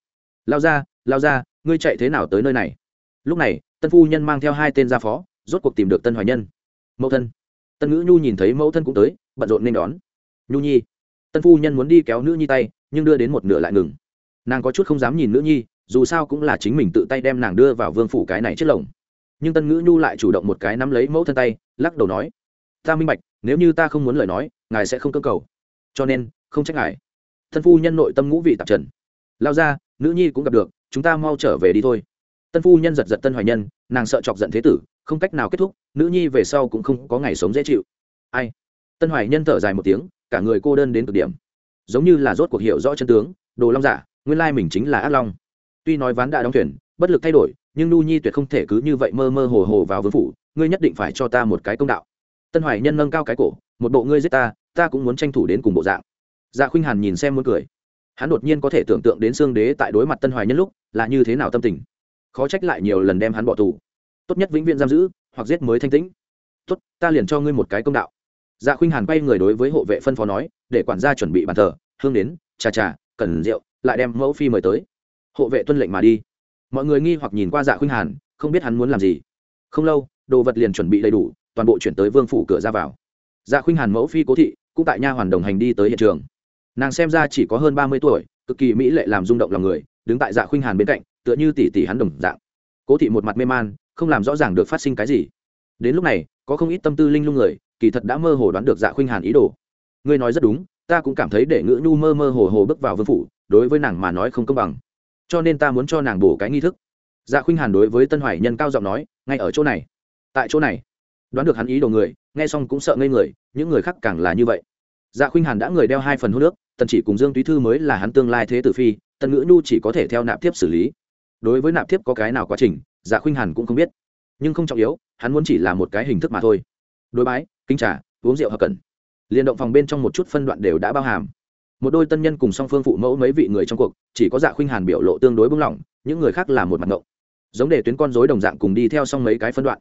Lao ra lao ra, ngươi chạy thế nào tới nơi này? Lúc này, tân phu nhân mang theo hai tên gia phó, rốt cuộc tìm được tân hoài nhân. Mẫu thân. Tân ngữ nhu nhìn thấy mẫu thân cũng tới, bận rộn nên đón. Nhu nhi. Tân phu nhân muốn đi kéo nữ nhi tay, nhưng đưa đến một nửa lại ngừng. Nàng có chút không dám nhìn nữ nhi, dù sao cũng là chính mình tự tay đem nàng đưa vào vương phủ cái này chết lồng nhưng tân ngữ nhu lại chủ động một cái nắm lấy mẫu thân tay, lắc đầu nói, ta minh bạch, nếu như ta không muốn lời nói, ngài sẽ không cơ cầu. Cho nên, không trách ngài. Thân phu nhân nội tâm ngũ vị tạp trần. Lao ra, nữ nhi cũng gặp được, chúng ta mau trở về đi thôi. Tân phu nhân giật giật tân hoài nhân, nàng sợ chọc giận thế tử, không cách nào kết thúc, nữ nhi về sau cũng không có ngày sống dễ chịu. Ai? Tân hoài nhân thở dài một tiếng, cả người cô đơn đến cực điểm. Giống như là rốt cuộc hiểu rõ chân tướng, đồ long giả, nguyên lai mình chính là ác long. Tuy nói ván đã đóng thuyền, bất lực thay đổi nhưng nu nhi tuyệt không thể cứ như vậy mơ mơ hồ hồ vào vương phủ, ngươi nhất định phải cho ta một cái công đạo. Tân hoài nhân nâng cao cái cổ, một bộ ngươi giết ta ta cũng muốn tranh thủ đến cùng bộ dạng. Dạ khuynh hàn nhìn xem muốn cười. Hắn đột nhiên có thể tưởng tượng đến xương đế tại đối mặt tân hoài nhân lúc là như thế nào tâm tình. Khó trách lại nhiều lần đem hắn bỏ tù. Tốt nhất vĩnh viễn giam giữ, hoặc giết mới thanh tĩnh. Tốt, ta liền cho ngươi một cái công đạo. Dạ khuynh hàn quay người đối với hộ vệ phân phó nói, để quản gia chuẩn bị bàn thờ, hương đến trà trà, cần rượu, lại đem mẫu phi mời tới. Hộ vệ tuân lệnh mà đi mọi người nghi hoặc nhìn qua dạ khuynh hàn, không biết hắn muốn làm gì. Không lâu, đồ vật liền chuẩn bị đầy đủ, toàn bộ chuyển tới vương phủ cửa ra vào. Dạ khuynh hàn mẫu phi cố thị, cũng tại nha hoàn đồng hành đi tới hiện trường. Nàng xem ra chỉ có hơn ba mươi tuổi, cực kỳ mỹ lệ làm rung động lòng người, đứng tại dạ khuynh hàn bên cạnh, tựa như tỷ tỷ hắn đồng dạng. Cố thị một mặt mê man, không làm rõ ràng được phát sinh cái gì. Đến lúc này, có không ít tâm tư linh lung người, kỳ thật đã mơ hồ đoán được dạ khuynh hàn ý đồ. Ngươi nói rất đúng, ta cũng cảm thấy để ngữ nhu mơ mơ hồ hồ bước vào vương phủ, đối với nàng mà nói không công bằng cho nên ta muốn cho nàng bổ cái nghi thức. Dạ khuynh hàn đối với tân hoài nhân cao giọng nói, ngay ở chỗ này, tại chỗ này. Đoán được hắn ý đồ người, nghe xong cũng sợ ngây người, những người khác càng là như vậy. Dạ khuynh hàn đã người đeo hai phần hô nước tần chỉ cùng dương túy thư mới là hắn tương lai thế tử phi, tần ngữ nhu chỉ có thể theo nạp tiếp xử lý. Đối với nạp tiếp có cái nào quá trình dạ khuynh hàn cũng không biết. Nhưng không trọng yếu, hắn muốn chỉ là một cái hình thức mà thôi. Đối bái kinh trà, uống rượu hợp cần liên động phòng bên trong một chút phân đoạn đều đã bao hàm một đôi tân nhân cùng song phương phụ mẫu mấy vị người trong cuộc, chỉ có dạ khuynh hàn biểu lộ tương đối bưng lỏng những người khác là một mặt ngộng. Giống để tuyến con dối đồng dạng cùng đi theo xong mấy cái phân đoạn.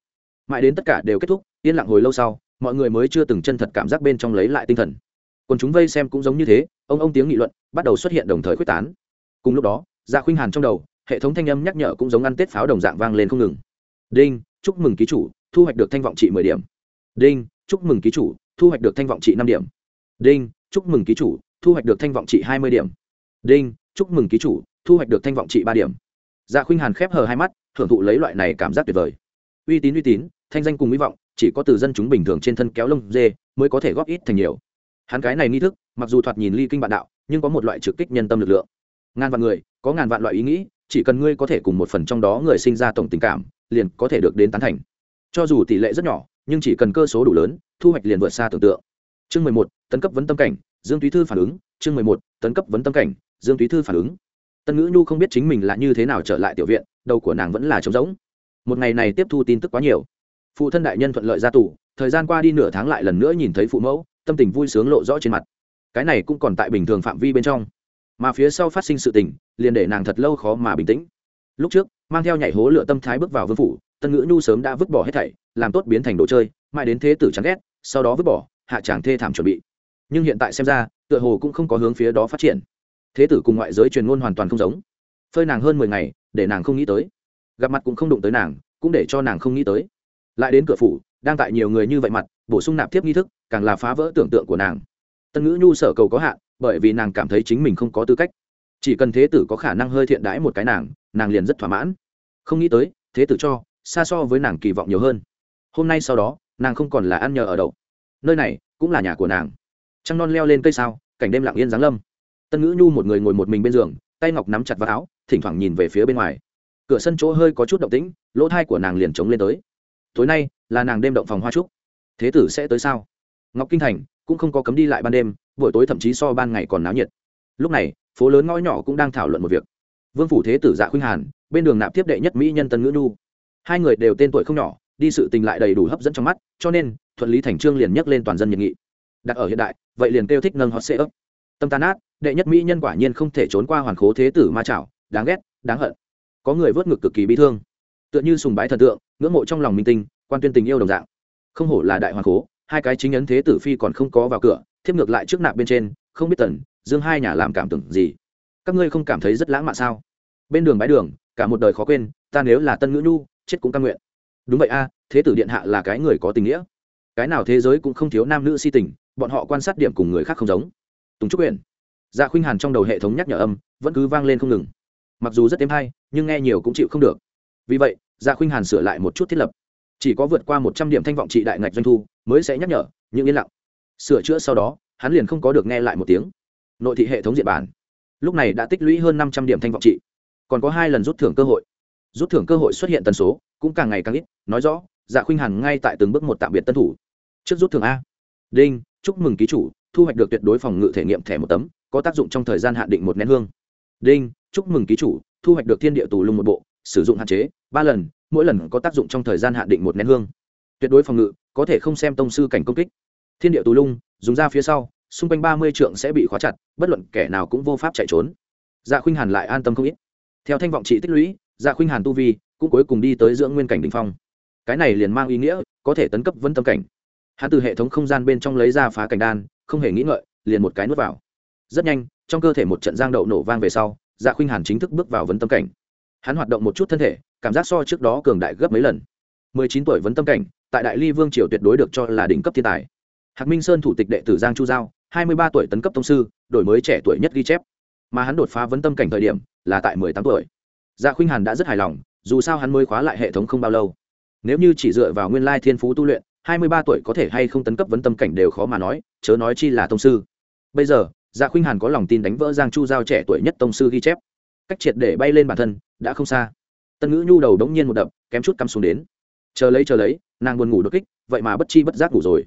Mãi đến tất cả đều kết thúc, yên lặng hồi lâu sau, mọi người mới chưa từng chân thật cảm giác bên trong lấy lại tinh thần. Còn chúng vây xem cũng giống như thế, ông ông tiếng nghị luận bắt đầu xuất hiện đồng thời quyết tán. Cùng lúc đó dạ khuynh hàn trong đầu, hệ thống thanh âm nhắc nhở cũng giống ăn tết pháo đồng dạng vang lên không ngừng. Đinh, chúc mừng ký chủ, thu hoạch được thanh vọng trị mười điểm. Đinh, chúc mừng ký chủ, thu hoạch được thanh vọng trị năm điểm. Đinh, chúc mừng ký chủ thu hoạch được thanh vọng trị hai mươi điểm. Đinh, chúc mừng ký chủ, thu hoạch được thanh vọng trị ba điểm. Dạ khuynh hàn khép hờ hai mắt thưởng thụ lấy loại này cảm giác tuyệt vời. Uy tín uy tín, thanh danh cùng hy vọng, chỉ có từ dân chúng bình thường trên thân kéo lông dê mới có thể góp ít thành nhiều. Hắn cái này nghi thức, mặc dù thoạt nhìn ly kinh bạn đạo, nhưng có một loại trực kích nhân tâm lực lượng. Ngàn vạn người, có ngàn vạn loại ý nghĩ, chỉ cần ngươi có thể cùng một phần trong đó người sinh ra tổng tình cảm, liền có thể được đến tán thành. Cho dù tỷ lệ rất nhỏ, nhưng chỉ cần cơ số đủ lớn, thu hoạch liền vượt xa tưởng tượng. Chương mười một, tấn cấp vấn tâm cảnh dương túy thư phản ứng, chương mười một, tấn cấp vấn tâm cảnh, dương túy thư phản ứng. Tân ngữ nhu không biết chính mình là như thế nào trở lại tiểu viện, đầu của nàng vẫn là trống rỗng. Một ngày này tiếp thu tin tức quá nhiều. Phụ thân đại nhân thuận lợi ra tù, thời gian qua đi nửa tháng lại lần nữa nhìn thấy phụ mẫu, tâm tình vui sướng lộ rõ trên mặt. Cái này cũng còn tại bình thường phạm vi bên trong. Mà phía sau phát sinh sự tình, liền để nàng thật lâu khó mà bình tĩnh. Lúc trước, mang theo nhảy hố lửa tâm thái bước vào vương phủ, tân ngữ nhu sớm đã vứt bỏ hết thảy, làm tốt biến thành đồ chơi, mãi đến thế tử chán ghét, sau đó vứt bỏ, hạ tràng thê thảm chuẩn bị nhưng hiện tại xem ra, tựa hồ cũng không có hướng phía đó phát triển. Thế tử cùng ngoại giới truyền ngôn hoàn toàn không giống. Phơi nàng hơn mười ngày, để nàng không nghĩ tới. Gặp mặt cũng không đụng tới nàng, cũng để cho nàng không nghĩ tới. Lại đến cửa phủ, đang tại nhiều người như vậy mặt, bổ sung nạp tiếp nghi thức, càng là phá vỡ tưởng tượng của nàng. Tân ngữ nhu sở cầu có hạn, bởi vì nàng cảm thấy chính mình không có tư cách. Chỉ cần thế tử có khả năng hơi thiện đãi một cái nàng nàng liền rất thỏa mãn. Không nghĩ tới, thế tử cho, xa so với nàng kỳ vọng nhiều hơn. Hôm nay sau đó, nàng không còn là ăn nhờ ở đậu. Nơi này, cũng là nhà của nàng trăng non leo lên cây sao, cảnh đêm lặng yên giáng lâm. Tân ngữ nhu một người ngồi một mình bên giường, tay ngọc nắm chặt vào áo, thỉnh thoảng nhìn về phía bên ngoài. Cửa sân chỗ hơi có chút động tĩnh, lỗ thai của nàng liền trống lên tới. Tối nay là nàng đêm động phòng hoa trúc. Thế tử sẽ tới sao? Ngọc kinh thành cũng không có cấm đi lại ban đêm, buổi tối thậm chí so ban ngày còn náo nhiệt. Lúc này, phố lớn ngõ nhỏ cũng đang thảo luận một việc. Vương phủ thế tử dạ khuynh hàn, bên đường nạp tiếp đệ nhất mỹ nhân tân ngữ nhu. Hai người đều tên tuổi không nhỏ, đi sự tình lại đầy đủ hấp dẫn trong mắt, cho nên, thuận lý thành trương liền nhắc lên toàn dân nhiệt nghị đặt ở hiện đại, vậy liền kêu thích nâng hot sê ấp tâm tan át đệ nhất mỹ nhân quả nhiên không thể trốn qua hoàn khố thế tử ma chảo, đáng ghét, đáng hận. Có người vớt ngực cực kỳ bi thương. Tựa như sùng bái thần tượng, ngưỡng mộ trong lòng minh tinh, quan tuyên tình yêu đồng dạng. Không hổ là đại hoàn khố, hai cái chính ấn thế tử phi còn không có vào cửa, thiếp ngược lại trước nạp bên trên, không biết tần, dương hai nhà làm cảm tưởng gì. Các ngươi không cảm thấy rất lãng mạn sao? Bên đường bãi đường, cả một đời khó quên, ta nếu là tân ngữ nhu, chết cũng căn nguyện. Đúng vậy a, thế tử điện hạ là cái người có tình nghĩa. Cái nào thế giới cũng không thiếu nam nữ si tình bọn họ quan sát điểm cùng người khác không giống. Tùng trúc quyển dạ khuynh hàn trong đầu hệ thống nhắc nhở âm vẫn cứ vang lên không ngừng. Mặc dù rất êm hay, nhưng nghe nhiều cũng chịu không được. Vì vậy dạ khuynh hàn sửa lại một chút thiết lập. Chỉ có vượt qua một trăm điểm thanh vọng trị đại ngạch doanh thu mới sẽ nhắc nhở những yên lặng. Sửa chữa sau đó, hắn liền không có được nghe lại một tiếng. Nội thị hệ thống diện bản. Lúc này đã tích lũy hơn năm trăm điểm thanh vọng trị. Còn có hai lần rút thưởng cơ hội. Rút thưởng cơ hội xuất hiện tần số cũng càng ngày càng ít. Nói rõ dạ khuynh hàn ngay tại từng bước một tạm biệt tân thủ. Trước rút thưởng a. Đinh chúc mừng ký chủ, thu hoạch được tuyệt đối phòng ngự thể nghiệm thẻ một tấm, có tác dụng trong thời gian hạn định một nén hương. Đinh, chúc mừng ký chủ, thu hoạch được thiên địa tù lung một bộ, sử dụng hạn chế, ba lần, mỗi lần có tác dụng trong thời gian hạn định một nén hương. Tuyệt đối phòng ngự, có thể không xem tông sư cảnh công kích. Thiên địa tù lung, dùng ra phía sau, xung quanh ba mươi trượng sẽ bị khóa chặt, bất luận kẻ nào cũng vô pháp chạy trốn. Dạ khuynh hàn lại an tâm không ít. Theo thanh vọng trị tích lũy dạ khuynh hàn tu vi cũng cuối cùng đi tới dưỡng nguyên cảnh đ ỉ n h phong. Cái này liền mang ý nghĩa, có thể tấn cấp vân tâm cảnh hắn từ hệ thống không gian bên trong lấy ra phá cảnh đan, không hề nghĩ ngợi, liền một cái nuốt vào. Rất nhanh, trong cơ thể một trận giang đậu nổ vang về sau dạ khuynh hàn chính thức bước vào vấn tâm cảnh. Hắn hoạt động một chút thân thể, cảm giác so trước đó cường đại gấp mấy lần. Mười chín tuổi vấn tâm cảnh, tại đại ly vương triều tuyệt đối được cho là đỉnh cấp thiên tài. Hạc minh sơn thủ tịch đệ tử giang chu giao, hai mươi ba tuổi tấn cấp tông sư, đổi mới trẻ tuổi nhất ghi chép. Mà hắn đột phá vấn tâm cảnh thời điểm, là tại mười tám tuổi. Dạ khuynh hàn đã rất hài lòng, dù sao hắn mới khóa lại hệ thống không bao lâu. Nếu như chỉ dựa vào nguyên lai thiên phú tu luyện hai mươi ba tuổi có thể hay không tấn cấp vấn tâm cảnh đều khó mà nói, chớ nói chi là tông sư. Bây giờ dạ khuynh hàn có lòng tin đánh vỡ giang chu giao trẻ tuổi nhất tông sư ghi chép. Cách triệt để bay lên bản thân, đã không xa. Tân ngữ nhu đầu đống nhiên một đập, kém chút cắm xuống đến. Chờ lấy chờ lấy, nàng buồn ngủ đột kích, vậy mà bất chi bất giác ngủ rồi.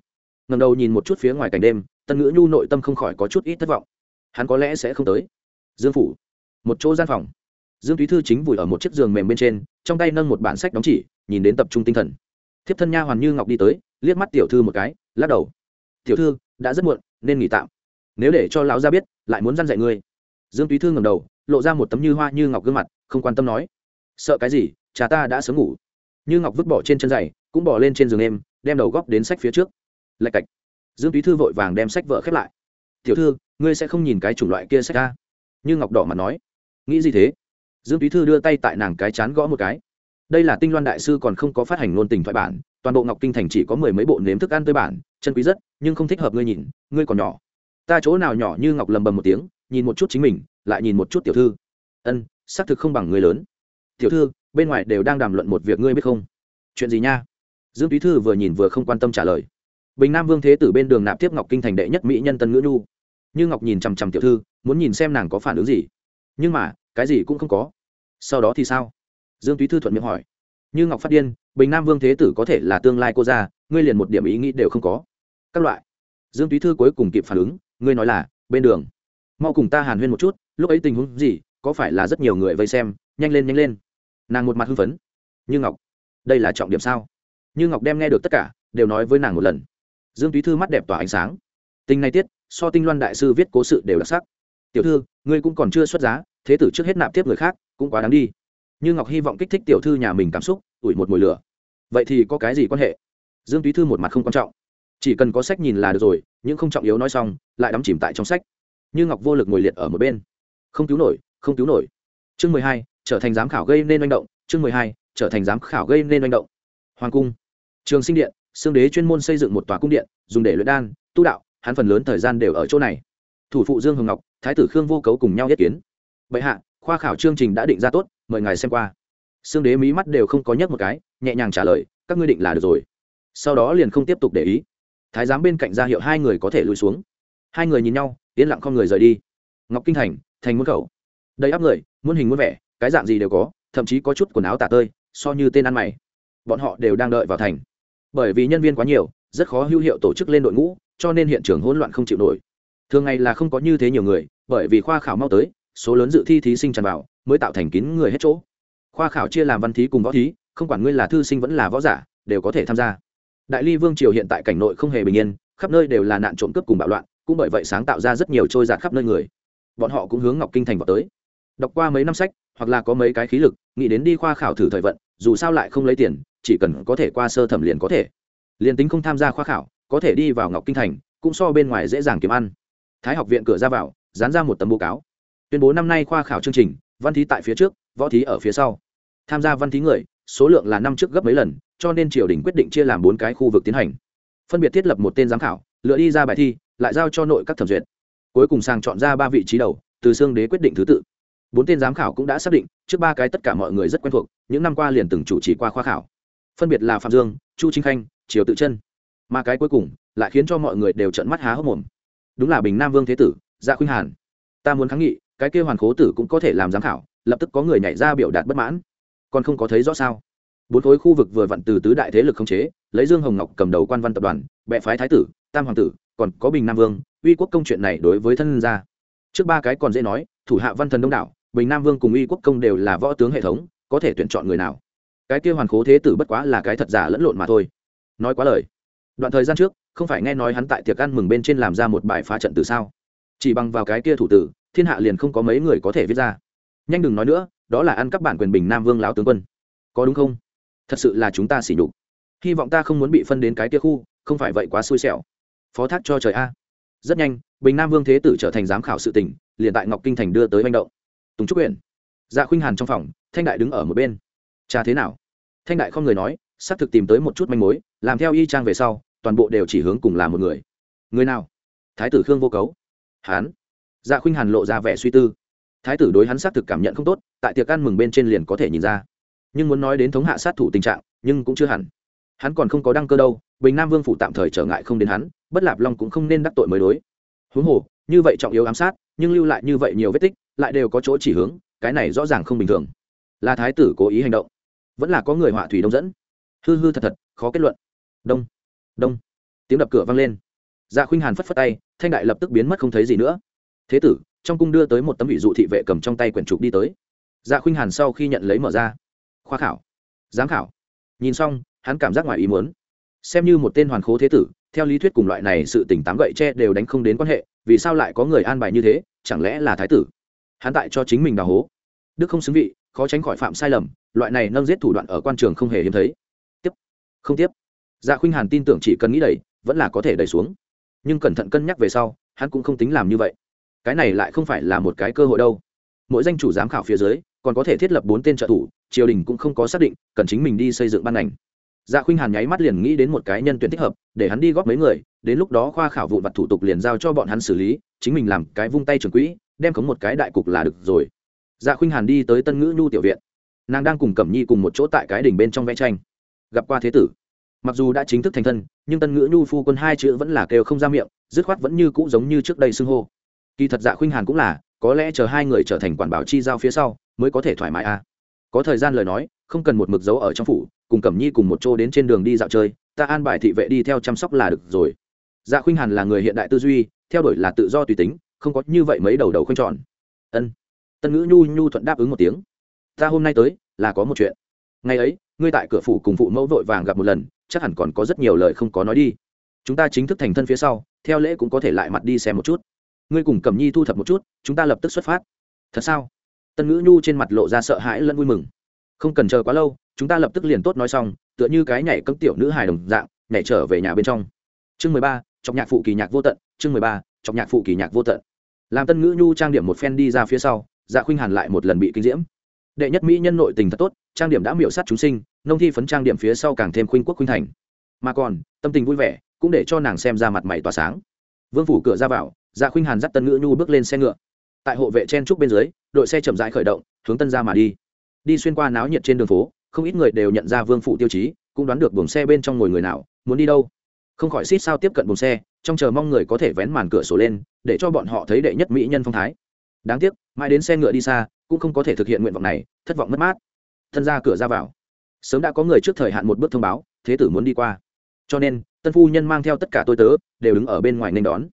Ngầm đầu nhìn một chút phía ngoài cảnh đêm, tân ngữ nhu nội tâm không khỏi có chút ít thất vọng. Hắn có lẽ sẽ không tới. Dương phủ, một chỗ gian phòng. Dương thúy thư chính vùi ở một chiếc giường mềm bên trên, trong tay nâng một bản sách đóng chỉ, nhìn đến tập trung tinh thần. Thiếp thân nha hoàn như ngọc đi tới liếc mắt tiểu thư một cái, lắc đầu. Tiểu thư, đã rất muộn, nên nghỉ tạm. Nếu để cho lão gia biết, lại muốn dăn dạy ngươi. Dương túy thư ngầm đầu, lộ ra một tấm như hoa như ngọc gương mặt, không quan tâm nói. Sợ cái gì, cha ta đã sớm ngủ. Như ngọc vứt bỏ trên chân giày, cũng bỏ lên trên giường em đem đầu góc đến sách phía trước. Lạch cạch. Dương túy thư vội vàng đem sách vợ khép lại. Tiểu thư, ngươi sẽ không nhìn cái chủng loại kia sách ra như ngọc đỏ mặt nói. Nghĩ gì thế? Dương túy thư đưa tay tại nàng cái chán gõ một cái đây là tinh loan đại sư còn không có phát hành ngôn tình thoại bản, toàn bộ ngọc kinh thành chỉ có mười mấy bộ nếm thức ăn tươi bản, chân quý rất, nhưng không thích hợp ngươi nhìn, ngươi còn nhỏ. Ta chỗ nào nhỏ như ngọc lầm bầm một tiếng, nhìn một chút chính mình, lại nhìn một chút tiểu thư. Ân, xác thực không bằng người lớn. Tiểu thư, bên ngoài đều đang đàm luận một việc ngươi biết không? Chuyện gì nha? Dương túy thư vừa nhìn vừa không quan tâm trả lời. Bình nam vương thế tử bên đường nạp tiếp ngọc kinh thành đệ nhất mỹ nhân tân ngữ nhu. Như ngọc nhìn chằm chằm tiểu thư, muốn nhìn xem nàng có phản ứng gì. Nhưng mà, cái gì cũng không có. Sau đó thì sao? Dương túy thư thuận miệng hỏi. Như ngọc phát điên, bình nam vương thế tử có thể là tương lai cô ra ngươi liền một điểm ý nghĩ đều không có. Các loại. Dương túy thư cuối cùng kịp phản ứng, ngươi nói là, bên đường. Mau cùng ta hàn huyên một chút, lúc ấy tình huống gì, có phải là rất nhiều người vây xem, nhanh lên nhanh lên. Nàng một mặt hưng phấn. Như ngọc, đây là trọng điểm sao? Như ngọc đem nghe được tất cả, đều nói với nàng một lần. Dương túy thư mắt đẹp tỏa ánh sáng. Tình này tiết, so tinh loan đại sư viết cố sự đều đặc sắc. Tiểu thư, ngươi cũng còn chưa xuất giá, thế tử trước hết nạp tiếp người khác, cũng quá đáng đi như ngọc hy vọng kích thích tiểu thư nhà mình cảm xúc, ủi một mùi lửa. Vậy thì có cái gì quan hệ? Dương túy thư một mặt không quan trọng. Chỉ cần có sách nhìn là được rồi nhưng không trọng yếu nói xong, lại đắm chìm tại trong sách. Như ngọc vô lực ngồi liệt ở một bên. Không cứu nổi, không cứu nổi. Chương mười hai, trở thành giám khảo gây nên manh động. Chương mười hai, trở thành giám khảo gây nên manh động. Hoàng cung. Trường sinh điện xương đế chuyên môn xây dựng một tòa cung điện, dùng để luyện đan, tu đạo, hắn phần lớn thời gian đều ở chỗ này. Thủ phụ dương hồng ngọc, thái tử khương vô cấu cùng nhau nhất kiến. Bệ hạ, khoa khảo chương trình đã định ra tốt mời ngài xem qua. Xương đế mí mắt đều không có nhấc một cái, nhẹ nhàng trả lời, các ngươi định là được rồi. Sau đó liền không tiếp tục để ý. Thái giám bên cạnh ra hiệu hai người có thể lùi xuống. Hai người nhìn nhau, yên lặng không người rời đi. Ngọc kinh thành thành muôn khẩu. Đầy áp người, muôn hình muôn vẻ, cái dạng gì đều có, thậm chí có chút quần áo tả tơi, so như tên ăn mày. Bọn họ đều đang đợi vào thành. Bởi vì nhân viên quá nhiều, rất khó hữu hiệu tổ chức lên đội ngũ, cho nên hiện trường hỗn loạn không chịu nổi. Thường ngày là không có như thế nhiều người, bởi vì khoa khảo mau tới, số lớn dự thi thí sinh tràn vào mới tạo thành kín người hết chỗ. Khoa khảo chia làm văn thí cùng võ thí, không quản ngươi là thư sinh vẫn là võ giả, đều có thể tham gia. Đại ly vương triều hiện tại cảnh nội không hề bình yên, khắp nơi đều là nạn trộm cướp cùng bạo loạn, cũng bởi vậy sáng tạo ra rất nhiều trôi giạt khắp nơi người. Bọn họ cũng hướng ngọc kinh thành vào tới. Đọc qua mấy năm sách, hoặc là có mấy cái khí lực, nghĩ đến đi khoa khảo thử thời vận, dù sao lại không lấy tiền, chỉ cần có thể qua sơ thẩm liền có thể. Liền tính không tham gia khoa khảo, có thể đi vào ngọc kinh thành, cũng so bên ngoài dễ dàng kiếm ăn. Thái học viện cửa ra vào, dán ra một tấm báo cáo. Tuyên bố năm nay khoa khảo chương trình văn thí tại phía trước, võ thí ở phía sau. Tham gia văn thí người, số lượng là năm trước gấp mấy lần, cho nên triều đình quyết định chia làm bốn cái khu vực tiến hành. Phân biệt thiết lập một tên giám khảo, lựa đi ra bài thi, lại giao cho nội các thẩm duyệt. Cuối cùng sàng chọn ra ba vị trí đầu, từ xương đế quyết định thứ tự. Bốn tên giám khảo cũng đã xác định, trước ba cái tất cả mọi người rất quen thuộc, những năm qua liền từng chủ trì qua khoa khảo. Phân biệt là phạm dương, chu chính khanh, triều tự chân mà cái cuối cùng, lại khiến cho mọi người đều trợn mắt há hốc mồm. Đúng là bình nam vương thế tử dạ khuynh hàn. Ta muốn kháng nghị cái kêu hoàn khố tử cũng có thể làm giám khảo, lập tức có người nhảy ra biểu đạt bất mãn. Còn không có thấy rõ sao? Bốn khối khu vực vừa vặn từ tứ đại thế lực khống chế, lấy dương hồng ngọc cầm đầu quan văn tập đoàn, bệ phái thái tử, tam hoàng tử, còn có bình nam vương, uy quốc công chuyện này đối với thân gia. Trước ba cái còn dễ nói, thủ hạ văn thần đông đảo, bình nam vương cùng uy quốc công đều là võ tướng hệ thống, có thể tuyển chọn người nào. Cái kia hoàn khố thế tử bất quá là cái thật giả lẫn lộn mà thôi. Nói quá lời. Đoạn thời gian trước, không phải nghe nói hắn tại tiệc ăn mừng bên trên làm ra một bài phá trận từ sao? Chỉ bằng vào cái kia thủ tử thiên hạ liền không có mấy người có thể viết ra. Nhanh đừng nói nữa, đó là ăn cắp bản quyền bình nam vương lão tướng quân. Có đúng không? Thật sự là chúng ta xỉ nhục. Hy vọng ta không muốn bị phân đến cái kia khu, không phải vậy quá xui xẻo. Phó thác cho trời a. Rất nhanh, bình nam vương thế tử trở thành giám khảo sự tỉnh liền tại ngọc kinh thành đưa tới manh động. Tùng trúc huyện dạ khuynh hàn trong phòng, thanh đại đứng ở một bên. Cha thế nào? Thanh đại không người nói, xác thực tìm tới một chút manh mối, làm theo y trang về sau, toàn bộ đều chỉ hướng cùng là một người. Người nào? Thái tử khương vô cấu. Hán dạ khuynh hàn lộ ra vẻ suy tư. Thái tử đối hắn xác thực cảm nhận không tốt, tại tiệc ăn mừng bên trên liền có thể nhìn ra. Nhưng muốn nói đến thống hạ sát thủ tình trạng, nhưng cũng chưa hẳn. Hắn còn không có đăng cơ đâu, bình nam vương phủ tạm thời trở ngại không đến hắn, bất lạp long cũng không nên đắc tội mới đối. Huống hồ, như vậy trọng yếu ám sát, nhưng lưu lại như vậy nhiều vết tích, lại đều có chỗ chỉ hướng, cái này rõ ràng không bình thường. Là thái tử cố ý hành động, vẫn là có người họa thủy đông dẫn. Hư hư thật thật, khó kết luận. Đông đông. Tiếng đập cửa vang lên. Dạ khuynh hàn phất phất tay, thanh đại lập tức biến mất không thấy gì nữa thế tử trong cung đưa tới một tấm vị dụ thị vệ cầm trong tay quyển trục đi tới. Dạ khuynh hàn sau khi nhận lấy mở ra. Khoa khảo. Giám khảo. Nhìn xong hắn cảm giác ngoài ý muốn. Xem như một tên hoàn khố thế tử theo lý thuyết cùng loại này sự tỉnh tám gậy tre đều đánh không đến quan hệ vì sao lại có người an bài như thế chẳng lẽ là thái tử? Hắn tại cho chính mình đào hố. Đức không xứng vị khó tránh khỏi phạm sai lầm loại này nâng giết thủ đoạn ở quan trường không hề hiếm thấy. Tiếp. Không tiếp. Dạ khuynh hàn tin tưởng chỉ cần nghĩ đầy, vẫn là có thể đẩy xuống. Nhưng cẩn thận cân nhắc về sau hắn cũng không tính làm như vậy cái này lại không phải là một cái cơ hội đâu. Mỗi danh chủ giám khảo phía dưới, còn có thể thiết lập bốn tên trợ thủ, triều đình cũng không có xác định, cần chính mình đi xây dựng ban ngành. Dạ khuynh hàn nháy mắt liền nghĩ đến một cái nhân tuyển thích hợp, để hắn đi góp mấy người, đến lúc đó khoa khảo vụn vặt thủ tục liền giao cho bọn hắn xử lý, chính mình làm cái vung tay trường quỹ, đem khống một cái đại cục là được rồi. Dạ khuynh hàn đi tới tân ngữ nhu tiểu viện. Nàng đang cùng cẩm nhi cùng một chỗ tại cái đỉnh bên trong vẽ tranh. Gặp qua thế tử. Mặc dù đã chính thức thành thân, nhưng tân ngữ nhu phu quân hai chữ vẫn là kêu không ra miệng, dứt khoát vẫn như cũ giống như trước đây xưng hô kỳ thật dạ khuynh hàn cũng là, có lẽ chờ hai người trở thành quản bảo chi giao phía sau, mới có thể thoải mái à. Có thời gian lời nói, không cần một mực dấu ở trong phủ, cùng cẩm nhi cùng một chỗ đến trên đường đi dạo chơi, ta an bài thị vệ đi theo chăm sóc là được rồi. Dạ khuynh hàn là người hiện đại tư duy, theo đuổi là tự do tùy tính, không có như vậy mấy đầu đầu khuynh tròn ân. Tân ngữ nhu nhu thuận đáp ứng một tiếng. Ta hôm nay tới, là có một chuyện. Ngày ấy, ngươi tại cửa phủ cùng phụ mẫu vội vàng gặp một lần, chắc hẳn còn có rất nhiều lời không có nói đi. Chúng ta chính thức thành thân phía sau, theo lễ cũng có thể lại mặt đi xem một chút ngươi cùng cẩm nhi thu thập một chút, chúng ta lập tức xuất phát. Thật sao? Tân ngữ nhu trên mặt lộ ra sợ hãi lẫn vui mừng. Không cần chờ quá lâu, chúng ta lập tức liền tốt nói xong, tựa như cái nhảy cấm tiểu nữ hài đồng dạng, nhảy trở về nhà bên trong. Chương mười ba, chọc nhạc phụ kỳ nhạc vô tận, chương mười ba, chọc nhạc phụ kỳ nhạc vô tận. Làm tân ngữ nhu trang điểm một phen đi ra phía sau dạ khuynh hàn lại một lần bị kinh diễm. Đệ nhất mỹ nhân nội tình thật tốt, trang điểm đã miểu sát chúng sinh, nông thi phấn trang điểm phía sau càng thêm khuynh quốc khuynh thành. Mà còn, tâm tình vui vẻ, cũng để cho nàng xem ra mặt mày tỏa sáng. Vương phủ cửa ra vào dạ khuynh hàn dắt tân ngữ nhu bước lên xe ngựa. Tại hộ vệ chen trúc bên dưới, đội xe chậm rãi khởi động, hướng tân ra mà đi. Đi xuyên qua náo nhiệt trên đường phố, không ít người đều nhận ra vương phủ tiêu chí, cũng đoán được buồng xe bên trong ngồi người nào, muốn đi đâu. Không khỏi xít sao tiếp cận buồng xe, trong chờ mong người có thể vén màn cửa sổ lên, để cho bọn họ thấy đệ nhất mỹ nhân phong thái. Đáng tiếc, mãi đến xe ngựa đi xa, cũng không có thể thực hiện nguyện vọng này, thất vọng mất mát. Thân ra cửa ra vào. Sớm đã có người trước thời hạn một bước thông báo, thế tử muốn đi qua. Cho nên, tân phu nhân mang theo tất cả tôi tớ, đều đứng ở bên ngoài nên đón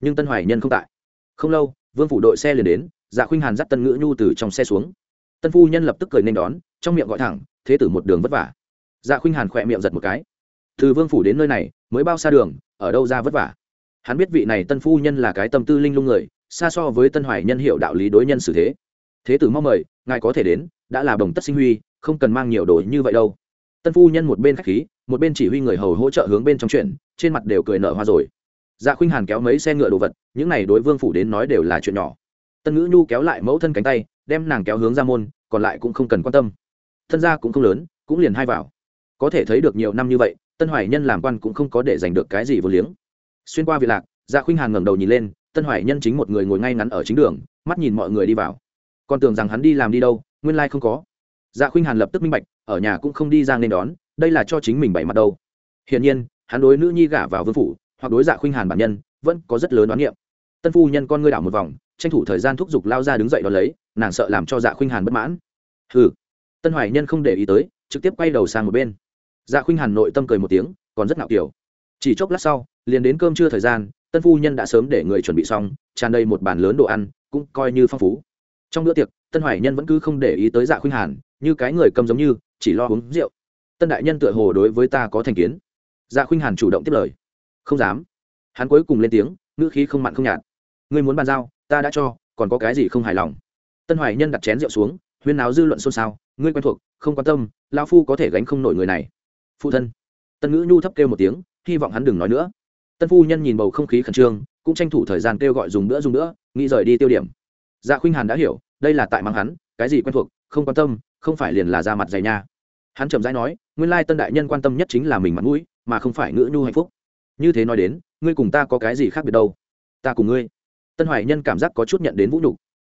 nhưng tân hoài nhân không tại không lâu vương phủ đội xe liền đến dạ khuynh hàn dắt tân ngữ nhu từ trong xe xuống tân phu nhân lập tức cười nên đón trong miệng gọi thẳng thế tử một đường vất vả dạ khuynh hàn khỏe miệng giật một cái từ vương phủ đến nơi này mới bao xa đường ở đâu ra vất vả hắn biết vị này tân phu nhân là cái tâm tư linh lung người xa so với tân hoài nhân hiệu đạo lý đối nhân xử thế thế tử mong mời ngài có thể đến đã là đồng tất sinh huy không cần mang nhiều đồ như vậy đâu tân phu nhân một bên khách khí một bên chỉ huy người hầu hỗ trợ hướng bên trong chuyện trên mặt đều cười nở hoa rồi dạ khuynh hàn kéo mấy xe ngựa đồ vật, những này đối vương phủ đến nói đều là chuyện nhỏ. Tân ngữ nhu kéo lại mẫu thân cánh tay, đem nàng kéo hướng ra môn, còn lại cũng không cần quan tâm. Thân gia cũng không lớn, cũng liền hai vào. Có thể thấy được nhiều năm như vậy, tân hoài nhân làm quan cũng không có để giành được cái gì vô liếng. Xuyên qua việc lạc dạ khuynh hàn ngẩng đầu nhìn lên, tân hoài nhân chính một người ngồi ngay ngắn ở chính đường, mắt nhìn mọi người đi vào. Còn tưởng rằng hắn đi làm đi đâu, nguyên lai không có. Dạ khuynh hàn lập tức minh bạch, ở nhà cũng không đi ra nên đón, đây là cho chính mình bảy mặt đâu. Hiển nhiên, hắn đối nữ nhi gả vào vương phủ hoặc đối dạ khuynh hàn bản nhân, vẫn có rất lớn đoán niệm. Tân phu nhân con ngươi đảo một vòng, tranh thủ thời gian thúc giục lao ra đứng dậy đón lấy, nàng sợ làm cho dạ khuynh hàn bất mãn. Hừ. Tân hoài nhân không để ý tới, trực tiếp quay đầu sang một bên. Dạ khuynh hàn nội tâm cười một tiếng, còn rất ngạo kiểu. Chỉ chốc lát sau, liền đến cơm trưa thời gian, tân phu nhân đã sớm để người chuẩn bị xong, tràn đầy một bàn lớn đồ ăn, cũng coi như phong phú. Trong bữa tiệc, tân hoài nhân vẫn cứ không để ý tới dạ khuynh hàn, như cái người cầm giống như, chỉ lo uống rượu. Tân đại nhân tựa hồ đối với ta có thành kiến. Dạ khuynh hàn chủ động tiếp lời không dám. Hắn cuối cùng lên tiếng, ngữ khí không mặn không nhạt. Ngươi muốn bàn giao, ta đã cho, còn có cái gì không hài lòng? Tân hoài nhân đặt chén rượu xuống, huyên náo dư luận xôn xao, ngươi quen thuộc, không quan tâm lao phu có thể gánh không nổi người này. Phụ thân. Tân ngữ nhu thấp kêu một tiếng, hy vọng hắn đừng nói nữa. Tân phu nhân nhìn bầu không khí khẩn trương, cũng tranh thủ thời gian kêu gọi dùng nữa dùng nữa, nghĩ rời đi tiêu điểm. Dạ khuynh hàn đã hiểu, đây là tại mang hắn, cái gì quen thuộc, không quan tâm, không phải liền là ra mặt dày nha. Hắn chậm rãi nói, nguyên lai tân đại nhân quan tâm nhất chính là mình mặt mũi, mà không phải ngữ nhu hạnh phúc như thế nói đến, ngươi cùng ta có cái gì khác biệt đâu? Ta cùng ngươi. Tân hoài nhân cảm giác có chút nhận đến vũ nhục.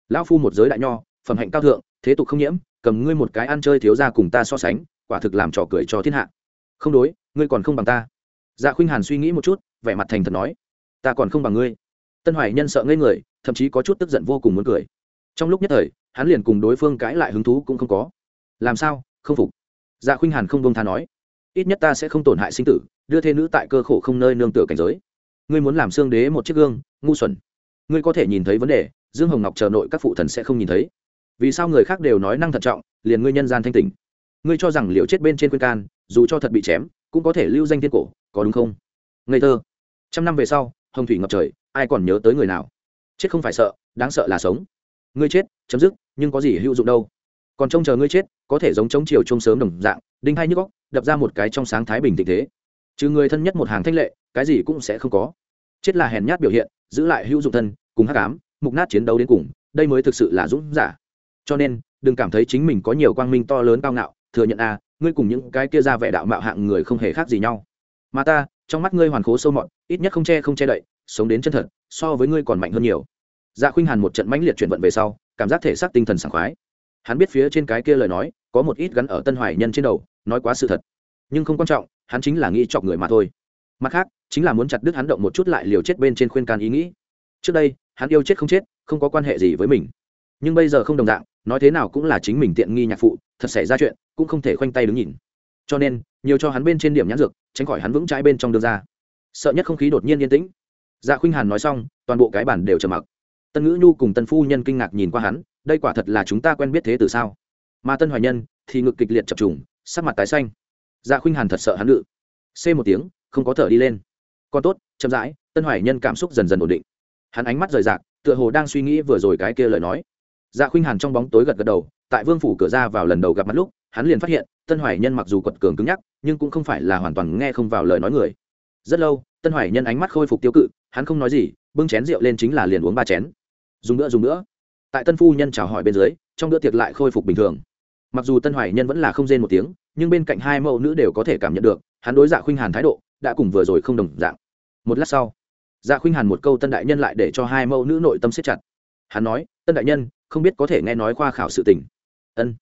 Lão phu một giới đại nho, phẩm hạnh cao thượng, thế tục không nhiễm, cầm ngươi một cái ăn chơi thiếu ra cùng ta so sánh, quả thực làm trò cười cho thiên hạ. Không đối, ngươi còn không bằng ta. Dạ khuynh hàn suy nghĩ một chút, vẻ mặt thành thật nói. Ta còn không bằng ngươi. Tân hoài nhân sợ ngây người, thậm chí có chút tức giận vô cùng muốn cười. Trong lúc nhất thời, hắn liền cùng đối phương cãi lại hứng thú cũng không có. Làm sao? Không phục. Dạ khuynh hàn không bông tha nói ít nhất ta sẽ không tổn hại sinh tử, đưa thê nữ tại cơ khổ không nơi nương tựa cảnh giới. Ngươi muốn làm xương đế một chiếc gương, ngu xuẩn. Ngươi có thể nhìn thấy vấn đề, dương hồng ngọc chờ nội các phụ thần sẽ không nhìn thấy. Vì sao người khác đều nói năng thận trọng, liền ngươi nhân gian thanh tình ngươi cho rằng liệu chết bên trên khuyên can, dù cho thật bị chém, cũng có thể lưu danh thiên cổ, có đúng không? Ngây thơ. Trăm năm về sau, hồng thủy ngập trời, ai còn nhớ tới người nào? Chết không phải sợ, đáng sợ là sống. Ngươi chết, chấm dứt, nhưng có gì hữu dụng đâu? Còn trông chờ ngươi chết, có thể giống chống chiều trông sớm đồng dạng, đinh hai nhức góc đập ra một cái trong sáng thái bình tình thế. Trừ người thân nhất một hàng thanh lệ, cái gì cũng sẽ không có. Chết là hèn nhát biểu hiện, giữ lại hữu dụng thân, cùng hắc ám, mục nát chiến đấu đến cùng, đây mới thực sự là dũng giả. Cho nên, đừng cảm thấy chính mình có nhiều quang minh to lớn cao ngạo, thừa nhận a ngươi cùng những cái kia ra vẻ đạo mạo hạng người không hề khác gì nhau. Mà ta, trong mắt ngươi hoàn khố sâu mọn ít nhất không che không che đậy, sống đến chân thật, so với ngươi còn mạnh hơn nhiều. Dạ khuynh hàn một trận mãnh liệt chuyển vận về sau, cảm giác thể xác tinh thần sảng khoái hắn biết phía trên cái kia lời nói, có một ít gắn ở tân hoài nhân trên đầu, nói quá sự thật. Nhưng không quan trọng, hắn chính là nghĩ chọc người mà thôi. Mặt khác, chính là muốn chặt đứt hắn động một chút lại liều chết bên trên khuyên can ý nghĩ. Trước đây, hắn yêu chết không chết, không có quan hệ gì với mình. Nhưng bây giờ không đồng dạng, nói thế nào cũng là chính mình tiện nghi nhạc phụ, thật xảy ra chuyện, cũng không thể khoanh tay đứng nhìn. Cho nên, nhiều cho hắn bên trên điểm nhãn dược, tránh khỏi hắn vững trái bên trong đưa ra sợ nhất không khí đột nhiên yên tĩnh. Dạ khuynh hàn nói xong, toàn bộ cái bản đều trầm mặc. Tân ngữ nhu cùng tân phu nhân kinh ngạc nhìn qua hắn đây quả thật là chúng ta quen biết thế từ sao? Mà tân hoài nhân thì ngực kịch liệt chập trùng, sắc mặt tái xanh. Dạ khuynh hàn thật sợ hắn ngự. C một tiếng, không có thở đi lên. Còn tốt, chậm rãi, tân hoài nhân cảm xúc dần dần ổn định. Hắn ánh mắt rời rạc, tựa hồ đang suy nghĩ vừa rồi cái kia lời nói. Dạ khuynh hàn trong bóng tối gật gật đầu, tại vương phủ cửa ra vào lần đầu gặp mặt lúc, hắn liền phát hiện, tân hoài nhân mặc dù quật cường cứng nhắc, nhưng cũng không phải là hoàn toàn nghe không vào lời nói người. Rất lâu, tân hoài nhân ánh mắt khôi phục tiêu cự, hắn không nói gì, bưng chén rượu lên chính là liền uống ba chén. Dùng nữa dùng nữa tại tân phu nhân chào hỏi bên dưới, trong bữa tiệc lại khôi phục bình thường. Mặc dù tân hoài nhân vẫn là không rên một tiếng, nhưng bên cạnh hai mẫu nữ đều có thể cảm nhận được, hắn đối dạ khuynh hàn thái độ đã cùng vừa rồi không đồng dạng. Một lát sau dạ khuynh hàn một câu tân đại nhân lại để cho hai mẫu nữ nội tâm siết chặt. Hắn nói, tân đại nhân, không biết có thể nghe nói khoa khảo sự tình. Ân.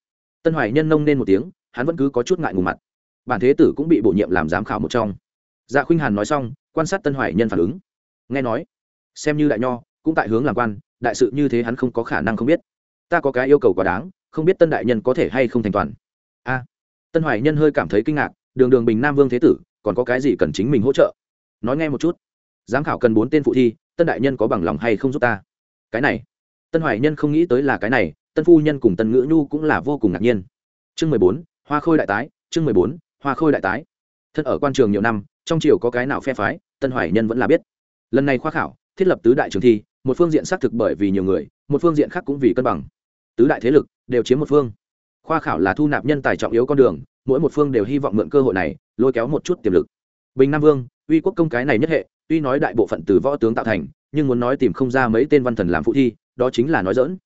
Tân hoài nhân nông nên một tiếng, hắn vẫn cứ có chút ngại ngùng mặt. Bản thế tử cũng bị bổ nhiệm làm giám khảo một trong. Dạ khuynh hàn nói xong, quan sát tân hoài nhân phản ứng. Nghe nói, xem như đại nho, cũng tại hướng làm quan đại sự như thế hắn không có khả năng không biết. Ta có cái yêu cầu quá đáng, không biết tân đại nhân có thể hay không thành toàn. A. Tân hoài nhân hơi cảm thấy kinh ngạc, đường đường bình nam vương thế tử, còn có cái gì cần chính mình hỗ trợ? Nói nghe một chút. Giám khảo cần bốn tên phụ thi, tân đại nhân có bằng lòng hay không giúp ta? Cái này. Tân hoài nhân không nghĩ tới là cái này, tân phu nhân cùng tân ngữ nhu cũng là vô cùng ngạc nhiên. Chương mười bốn, hoa khôi đại tái, chương mười bốn, hoa khôi đại tái. Thân ở quan trường nhiều năm, trong triều có cái nào phe phái, tân hoài nhân vẫn là biết. Lần này khoa khảo, thiết lập tứ đại trường thi một phương diện xác thực bởi vì nhiều người, một phương diện khác cũng vì cân bằng. Tứ đại thế lực đều chiếm một phương. Khoa khảo là thu nạp nhân tài trọng yếu con đường, mỗi một phương đều hy vọng mượn cơ hội này, lôi kéo một chút tiềm lực. Bình nam vương, uy quốc công cái này nhất hệ, tuy nói đại bộ phận từ võ tướng tạo thành, nhưng muốn nói tìm không ra mấy tên văn thần làm phụ thi, đó chính là nói dỡn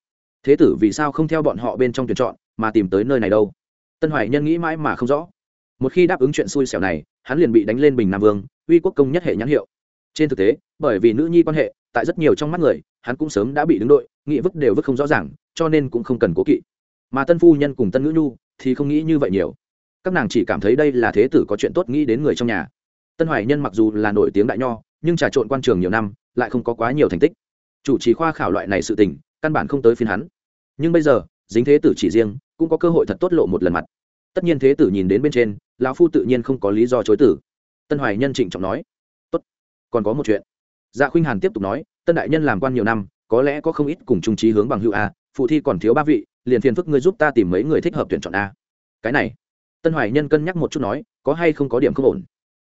thế tử vì sao không theo bọn họ bên trong tuyển chọn, mà tìm tới nơi này đâu? Tân hoài nhân nghĩ mãi mà không rõ. Một khi đáp ứng chuyện xui xẻo này, hắn liền bị đánh lên bình nam vương, uy quốc công nhất hệ nhãn hiệu. Trên thực tế bởi vì nữ nhi quan hệ, tại rất nhiều trong mắt người, hắn cũng sớm đã bị đứng đội, nghị vứt đều vứt không rõ ràng, cho nên cũng không cần cố kỵ. Mà tân phu nhân cùng tân ngữ nhu thì không nghĩ như vậy nhiều. Các nàng chỉ cảm thấy đây là thế tử có chuyện tốt nghĩ đến người trong nhà. Tân hoài nhân mặc dù là nổi tiếng đại nho, nhưng trà trộn quan trường nhiều năm, lại không có quá nhiều thành tích. Chủ trì khoa khảo loại này sự tình, căn bản không tới phiên hắn. Nhưng bây giờ, dính thế tử chỉ riêng, cũng có cơ hội thật tốt lộ một lần mặt. Tất nhiên thế tử nhìn đến bên trên, lão phu tự nhiên không có lý do chối tử. Tân hoài nhân trịnh trọng nói, tốt, còn có một chuyện dạ khuynh hàn tiếp tục nói, tân đại nhân làm quan nhiều năm, có lẽ có không ít cùng trung trí hướng bằng hữu a, phụ thi còn thiếu ba vị, liền phiền phức ngươi giúp ta tìm mấy người thích hợp tuyển chọn a. Cái này, tân hoài nhân cân nhắc một chút nói, có hay không có điểm không ổn?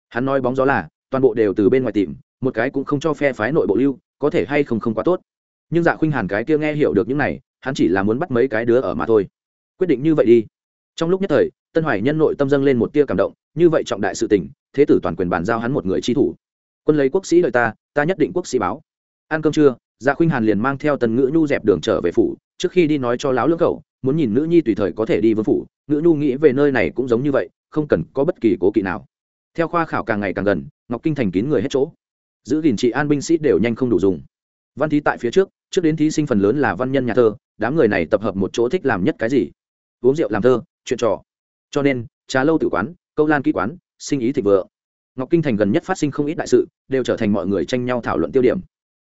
Hắn nói bóng gió là, toàn bộ đều từ bên ngoài tìm, một cái cũng không cho phe phái nội bộ lưu, có thể hay không không quá tốt. Nhưng dạ khuynh hàn cái kia nghe hiểu được những này, hắn chỉ là muốn bắt mấy cái đứa ở mà thôi. Quyết định như vậy đi. Trong lúc nhất thời, tân hoài nhân nội tâm dâng lên một tia cảm động, như vậy trọng đại sự tình, thế tử toàn quyền bàn giao hắn một người chi thủ. Quân lấy quốc sĩ đợi ta ta nhất định quốc sĩ báo. Ăn cơm trưa dạ khuynh hàn liền mang theo tần ngữ nhu dẹp đường trở về phủ, trước khi đi nói cho lão lưỡng cậu, muốn nhìn nữ nhi tùy thời có thể đi vương phủ, ngữ nhu nghĩ về nơi này cũng giống như vậy, không cần có bất kỳ cố kỵ nào. Theo khoa khảo càng ngày càng gần, ngọc kinh thành kín người hết chỗ. Giữ gìn trị an binh sĩ đều nhanh không đủ dùng. Văn thí tại phía trước trước đến thí sinh phần lớn là văn nhân nhà thơ, đám người này tập hợp một chỗ thích làm nhất cái gì? Uống rượu làm thơ, chuyện trò. Cho nên, trà lâu tử quán, câu lan kỹ quán, sinh ý thịnh vượng ngọc kinh thành gần nhất phát sinh không ít đại sự, đều trở thành mọi người tranh nhau thảo luận tiêu điểm.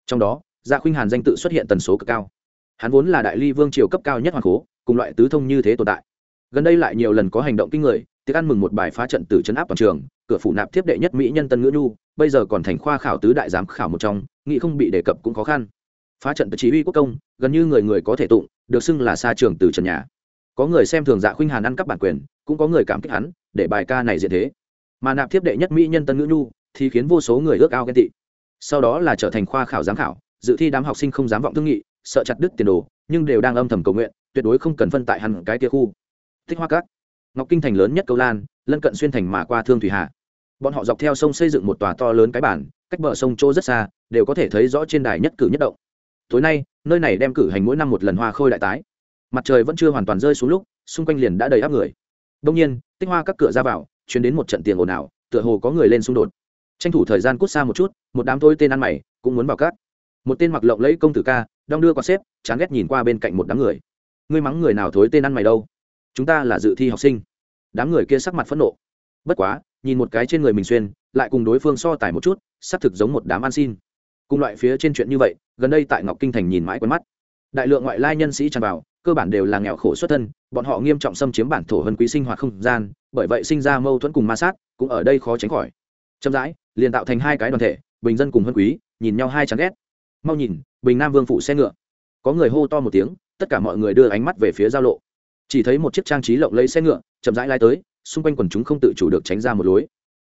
Trong đó gia khuynh hàn danh tự xuất hiện tần số cực cao. Hắn vốn là đại ly vương triều cấp cao nhất hoàng cố cùng loại tứ thông như thế tồn tại. Gần đây lại nhiều lần có hành động kinh người tiếc ăn mừng một bài phá trận từ chấn áp toàn trường, cửa phủ nạp tiếp đệ nhất mỹ nhân tân ngữ nhu, bây giờ còn thành khoa khảo tứ đại giám khảo một trong, nghị không bị đề cập cũng khó khăn. Phá trận chỉ huy quốc công, gần như người người có thể tụng, được xưng là xa trường từ trần nhà. Có người xem thường dạ khuynh hàn ăn cắp bản quyền, cũng có người cảm kích hắn, để bài ca này diện thế mà nạp tiếp đệ nhất mỹ nhân tân ngữ nhu thì khiến vô số người ước ao ghen tị. Sau đó là trở thành khoa khảo giám khảo, dự thi đám học sinh không dám vọng thương nghị, sợ chặt đứt tiền đồ, nhưng đều đang âm thầm cầu nguyện, tuyệt đối không cần phân tại hẳn cái kia khu. Tích hoa cát ngọc kinh thành lớn nhất câu lan, lân cận xuyên thành mà qua thương thủy hạ bọn họ dọc theo sông xây dựng một tòa to lớn cái bản, cách bờ sông chỗ rất xa, đều có thể thấy rõ trên đài nhất cử nhất động. Tối nay, nơi này đem cử hành mỗi năm một lần hoa khôi đại tái. Mặt trời vẫn chưa hoàn toàn rơi xuống lúc, xung quanh liền đã đầy áp người. Đông nhiên, tích hoa các cửa ra vào chuyến đến một trận tiền ồn ào, tựa hồ có người lên xung đột. Tranh thủ thời gian cút xa một chút, một đám thôi tên ăn mày cũng muốn vào cát. Một tên mặc lộng lẫy công tử ca, đong đưa qua xếp, chán ghét nhìn qua bên cạnh một đám người. Ngươi mắng người nào thối tên ăn mày đâu? Chúng ta là dự thi học sinh. Đám người kia sắc mặt phẫn nộ. Bất quá, nhìn một cái trên người mình xuyên, lại cùng đối phương so tài một chút, xác thực giống một đám ăn xin. Cùng loại phía trên chuyện như vậy, gần đây tại ngọc kinh thành nhìn mãi quen mắt. Đại lượng ngoại lai nhân sĩ tràn vào cơ bản đều là nghèo khổ xuất thân, bọn họ nghiêm trọng xâm chiếm bản thổ hân quý sinh hoạt không gian, bởi vậy sinh ra mâu thuẫn cùng ma sát, cũng ở đây khó tránh khỏi. Chậm rãi, liền tạo thành hai cái đoàn thể, bình dân cùng hân quý, nhìn nhau hai chán ghét. Mau nhìn, bình nam vương phủ xe ngựa. Có người hô to một tiếng, tất cả mọi người đưa ánh mắt về phía giao lộ. Chỉ thấy một chiếc trang trí lộng lấy xe ngựa, chậm rãi lai tới, xung quanh quần chúng không tự chủ được tránh ra một lối.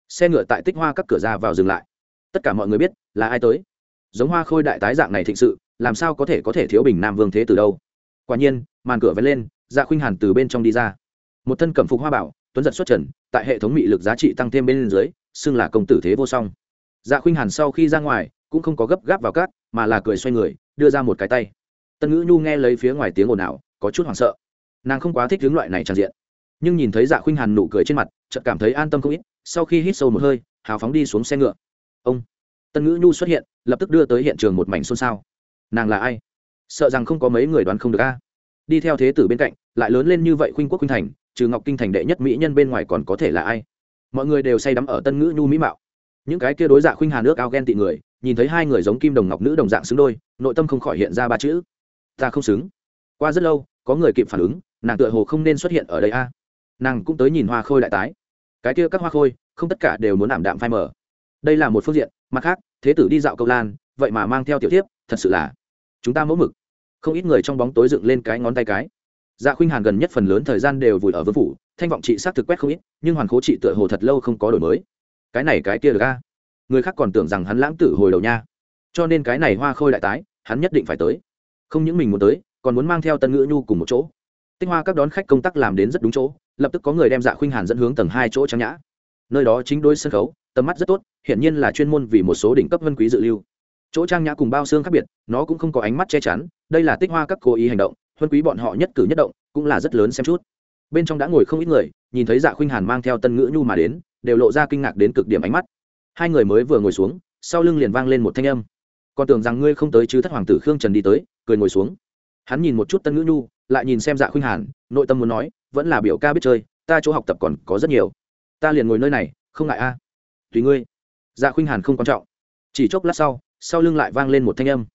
Xe ngựa tại tích hoa các cửa ra vào dừng lại. Tất cả mọi người biết là ai tới. Giống hoa khôi đại tái dạng này thịnh sự, làm sao có thể có thể thiếu bình nam vương thế từ đâu? Quả nhiên, màn cửa vén lên dạ khuynh hàn từ bên trong đi ra. Một thân cẩm phục hoa bảo, tuấn giật xuất trần, tại hệ thống mị lực giá trị tăng thêm bên dưới, xưng là công tử thế vô song. Dạ khuynh hàn sau khi ra ngoài, cũng không có gấp gáp vào cát, mà là cười xoay người, đưa ra một cái tay. Tân ngữ nhu nghe lấy phía ngoài tiếng ồn ào, có chút hoảng sợ. Nàng không quá thích hướng loại này tràn diện. Nhưng nhìn thấy dạ khuynh hàn nụ cười trên mặt, chợt cảm thấy an tâm không ít, sau khi hít sâu một hơi, hào phóng đi xuống xe ngựa. Ông! Tân ngữ nhu xuất hiện, lập tức đưa tới hiện trường một mảnh xôn xao. Nàng là ai? Sợ rằng không có mấy người đoán không được a. Đi theo thế tử bên cạnh, lại lớn lên như vậy khuynh quốc khuynh thành, trừ ngọc kinh thành đệ nhất mỹ nhân bên ngoài còn có thể là ai? Mọi người đều say đắm ở tân ngữ nhu mỹ mạo. Những cái kia đối dạ khuynh hà nước ao ghen tị người, nhìn thấy hai người giống kim đồng ngọc nữ đồng dạng xứng đôi, nội tâm không khỏi hiện ra ba chữ. Ta không xứng. Qua rất lâu, có người kịp phản ứng, nàng tựa hồ không nên xuất hiện ở đây a. Nàng cũng tới nhìn hoa khôi đại tái. Cái kia các hoa khôi, không tất cả đều muốn ảm đạm phai mở đây là một phương diện, mặt khác, thế tử đi dạo câu lan, vậy mà mang theo tiểu tiếp thật sự là chúng ta mẫu mực. Không ít người trong bóng tối dựng lên cái ngón tay cái. Dạ khuynh hàn gần nhất phần lớn thời gian đều vùi ở vương phủ, thanh vọng chị xác thực quét không ít, nhưng hoàn khố chị tựa hồ thật lâu không có đổi mới. Cái này cái kia được a? Người khác còn tưởng rằng hắn lãng tử hồi đầu nha. Cho nên cái này hoa khôi đại tái, hắn nhất định phải tới. Không những mình muốn tới, còn muốn mang theo tân ngữ nhu cùng một chỗ. Tinh hoa các đón khách công tác làm đến rất đúng chỗ, lập tức có người đem dạ khuynh hàn dẫn hướng tầng hai chỗ trang nhã. Nơi đó chính đôi sân khấu, tầm mắt rất tốt, hiển nhiên là chuyên môn vì một số đỉnh cấp vân quý dự lưu chỗ trang nhã cùng bao xương khác biệt, nó cũng không có ánh mắt che chắn, đây là tích hoa các cố ý hành động, Huân quý bọn họ nhất cử nhất động, cũng là rất lớn xem chút. Bên trong đã ngồi không ít người, nhìn thấy dạ khuynh hàn mang theo tân ngữ nhu mà đến, đều lộ ra kinh ngạc đến cực điểm ánh mắt. Hai người mới vừa ngồi xuống, sau lưng liền vang lên một thanh âm. Còn tưởng rằng ngươi không tới chứ thất hoàng tử khương trần đi tới, cười ngồi xuống. Hắn nhìn một chút tân ngữ nhu, lại nhìn xem dạ khuynh hàn, nội tâm muốn nói, vẫn là biểu ca biết chơi, ta chỗ học tập còn có rất nhiều. Ta liền ngồi nơi này, không ngại a. Tùy ngươi. Dạ khuynh hàn không quan trọng. Chỉ chốc lát sau sau lưng lại vang lên một thanh âm.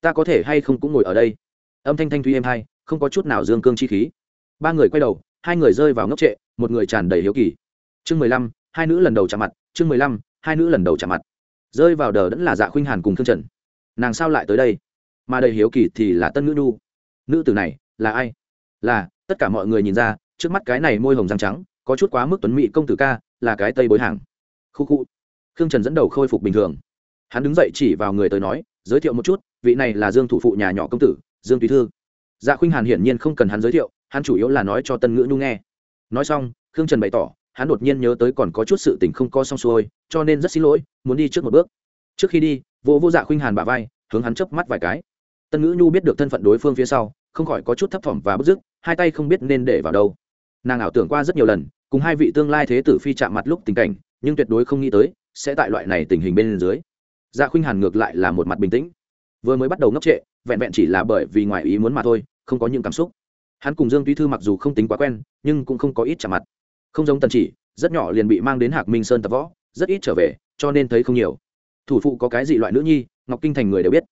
Ta có thể hay không cũng ngồi ở đây? Âm thanh thanh thúy êm hai, không có chút nào dương cương chi khí. Ba người quay đầu, hai người rơi vào ngốc trệ, một người tràn đầy hiếu kỳ. Chương mười lăm, hai nữ lần đầu chạm mặt, chương mười lăm, hai nữ lần đầu chạm mặt. Rơi vào đờ đẫn là dạ khuynh hàn cùng thương trần. Nàng sao lại tới đây? Mà đầy hiếu kỳ thì là tân nữ nhu. Nữ tử này, là ai? Là, tất cả mọi người nhìn ra, trước mắt cái này môi hồng răng trắng, có chút quá mức tuấn mỹ công tử ca, là cái tây bối hàng. Khu khu. Khương trần dẫn đầu khôi phục bình thường hắn đứng dậy chỉ vào người tới nói, giới thiệu một chút, vị này là dương thủ phụ nhà nhỏ công tử, dương tùy thư. Dạ khuynh hàn hiển nhiên không cần hắn giới thiệu, hắn chủ yếu là nói cho tân ngữ nhu nghe. Nói xong, khương trần bày tỏ, hắn đột nhiên nhớ tới còn có chút sự tình không co xong xuôi, cho nên rất xin lỗi, muốn đi trước một bước. Trước khi đi, vô vô dạ khuynh hàn bả vai, hướng hắn chớp mắt vài cái. Tân ngữ nhu biết được thân phận đối phương phía sau, không khỏi có chút thấp thỏm và bức dứt, hai tay không biết nên để vào đâu. Nàng ảo tưởng qua rất nhiều lần, cùng hai vị tương lai thế tử phi chạm mặt lúc tình cảnh, nhưng tuyệt đối không nghĩ tới, sẽ tại loại này tình hình bên dưới dạ khuynh hàn ngược lại là một mặt bình tĩnh. Vừa mới bắt đầu ngốc trệ, vẹn vẹn chỉ là bởi vì ngoài ý muốn mà thôi, không có những cảm xúc. Hắn cùng dương túy thư mặc dù không tính quá quen, nhưng cũng không có ít chạm mặt. Không giống tần chỉ, rất nhỏ liền bị mang đến hạc minh sơn tập võ, rất ít trở về, cho nên thấy không nhiều. Thủ phụ có cái gì loại nữ nhi, ngọc kinh thành người đều biết.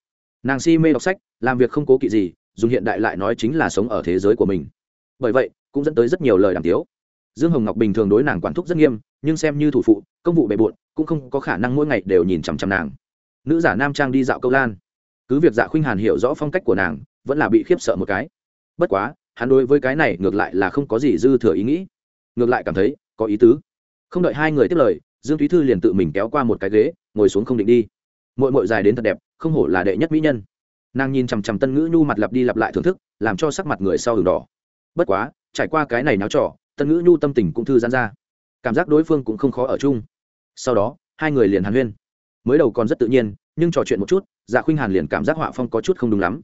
Nàng si mê đọc sách, làm việc không cố kỵ gì, dùng hiện đại lại nói chính là sống ở thế giới của mình. Bởi vậy, cũng dẫn tới rất nhiều lời đàm tiếu. Dương hồng ngọc bình thường đối nàng quản thúc rất nghiêm, nhưng xem như thủ phụ, công vụ bề bộn, cũng không có khả năng mỗi ngày đều nhìn chằm chằm nàng nữ giả nam trang đi dạo câu lan. Cứ việc dạ khuynh hàn hiểu rõ phong cách của nàng, vẫn là bị khiếp sợ một cái. Bất quá, hắn đối với cái này ngược lại là không có gì dư thừa ý nghĩ. Ngược lại cảm thấy, có ý tứ. Không đợi hai người tiếp lời, dương thúy thư liền tự mình kéo qua một cái ghế, ngồi xuống không định đi. Mội mội dài đến thật đẹp, không hổ là đệ nhất mỹ nhân. Nàng nhìn chằm chằm tân ngữ nhu mặt lặp đi lặp lại thưởng thức, làm cho sắc mặt người sau đường đỏ. Bất quá, trải qua cái này náo trỏ tân ngữ nhu tâm tình cũng thư giãn ra. Cảm giác đối phương cũng không khó ở chung. Sau đó, hai người liền hàn huyên mới đầu còn rất tự nhiên nhưng trò chuyện một chút dạ khuynh hàn liền cảm giác họa phong có chút không đúng lắm.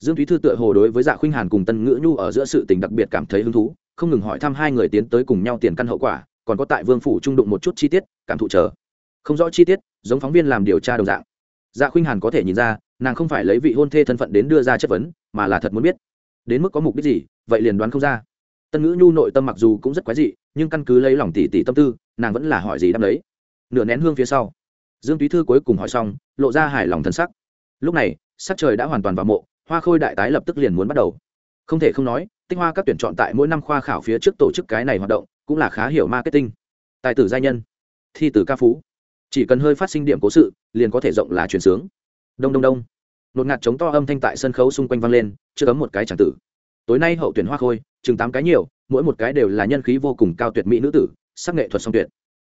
Dương thúy thư tựa hồ đối với dạ khuynh hàn cùng tân ngữ nhu ở giữa sự tình đặc biệt cảm thấy hứng thú không ngừng hỏi thăm hai người tiến tới cùng nhau tiền căn hậu quả còn có tại vương phủ trung đụng một chút chi tiết cảm thụ chờ. Không rõ chi tiết giống phóng viên làm điều tra đồng dạng. Dạ khuynh hàn có thể nhìn ra nàng không phải lấy vị hôn thê thân phận đến đưa ra chất vấn mà là thật muốn biết. Đến mức có mục đích gì vậy liền đoán không ra. Tân ngữ nhu nội tâm mặc dù cũng rất quái dị nhưng căn cứ lấy lòng tỷ tỷ tâm tư nàng vẫn là hỏi gì đáp đấy, nửa nén hương phía sau dương túy thư cuối cùng hỏi xong, lộ ra hài lòng thân sắc. Lúc này, sắc trời đã hoàn toàn vào mộ, hoa khôi đại tái lập tức liền muốn bắt đầu. Không thể không nói, tinh hoa các tuyển chọn tại mỗi năm khoa khảo phía trước tổ chức cái này hoạt động, cũng là khá hiểu marketing. Tài tử gia nhân, thi tử ca phú. Chỉ cần hơi phát sinh điểm cố sự, liền có thể rộng là truyền sướng. Đông đông đông. Nột ngạt chống to âm thanh tại sân khấu xung quanh vang lên, chưa cấm một cái tràng tử. Tối nay hậu tuyển hoa khôi, chừng tám cái nhiều, mỗi một cái đều là nhân khí vô cùng cao tuyệt mỹ nữ tử, sắc nghệ thuật song tuyệt.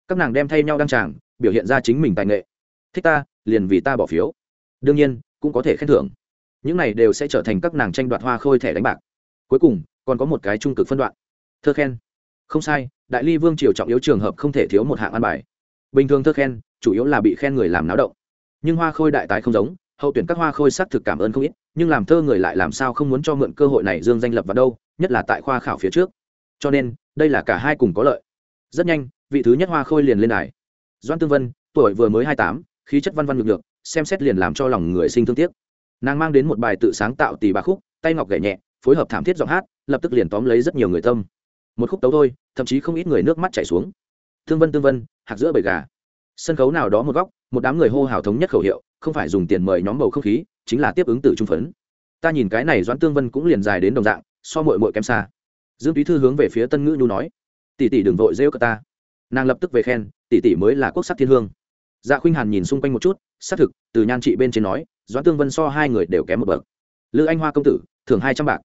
Các nàng đem thay nhau đăng tràng biểu hiện ra chính mình tài nghệ. Thích ta, liền vì ta bỏ phiếu. Đương nhiên, cũng có thể khen thưởng. Những này đều sẽ trở thành các nàng tranh đoạt hoa khôi thẻ đánh bạc. Cuối cùng, còn có một cái trung cực phân đoạn. Thơ khen. Không sai, đại ly vương triều trọng yếu trường hợp không thể thiếu một hạng ăn bài. Bình thường thơ khen, chủ yếu là bị khen người làm náo động. Nhưng hoa khôi đại tái không giống, hậu tuyển các hoa khôi xác thực cảm ơn không ít, nhưng làm thơ người lại làm sao không muốn cho mượn cơ hội này dương danh lập vào đâu, nhất là tại khoa khảo phía trước. Cho nên, đây là cả hai cùng có lợi. Rất nhanh, vị thứ nhất hoa khôi liền lên đài doan tương vân, tuổi vừa mới hai tám, khí chất văn văn ngược ngược xem xét liền làm cho lòng người sinh thương tiếc. Nàng mang đến một bài tự sáng tạo tỷ bà khúc, tay ngọc gảy nhẹ, phối hợp thảm thiết giọng hát, lập tức liền tóm lấy rất nhiều người tâm. Một khúc tấu thôi, thậm chí không ít người nước mắt chảy xuống. Thương vân, tương vân hạt giữa bầy gà. Sân khấu nào đó một góc, một đám người hô hào thống nhất khẩu hiệu, không phải dùng tiền mời nhóm bầu không khí, chính là tiếp ứng từ trung phấn. Ta nhìn cái này doãn tương vân cũng liền dài đến đồng dạng, so mội mội kém xa. Dương túy thư hướng về phía tân ngữ nhu nói, tỷ tỷ đừng vội rêu cờ ta nàng lập tức về khen, tỷ tỷ mới là quốc sắc thiên hương. Dạ khuynh hàn nhìn xung quanh một chút, xác thực, từ nhan trị bên trên nói, doãn tương vân so hai người đều kém một bậc. Lữ anh hoa công tử, thưởng hai trăm bạc.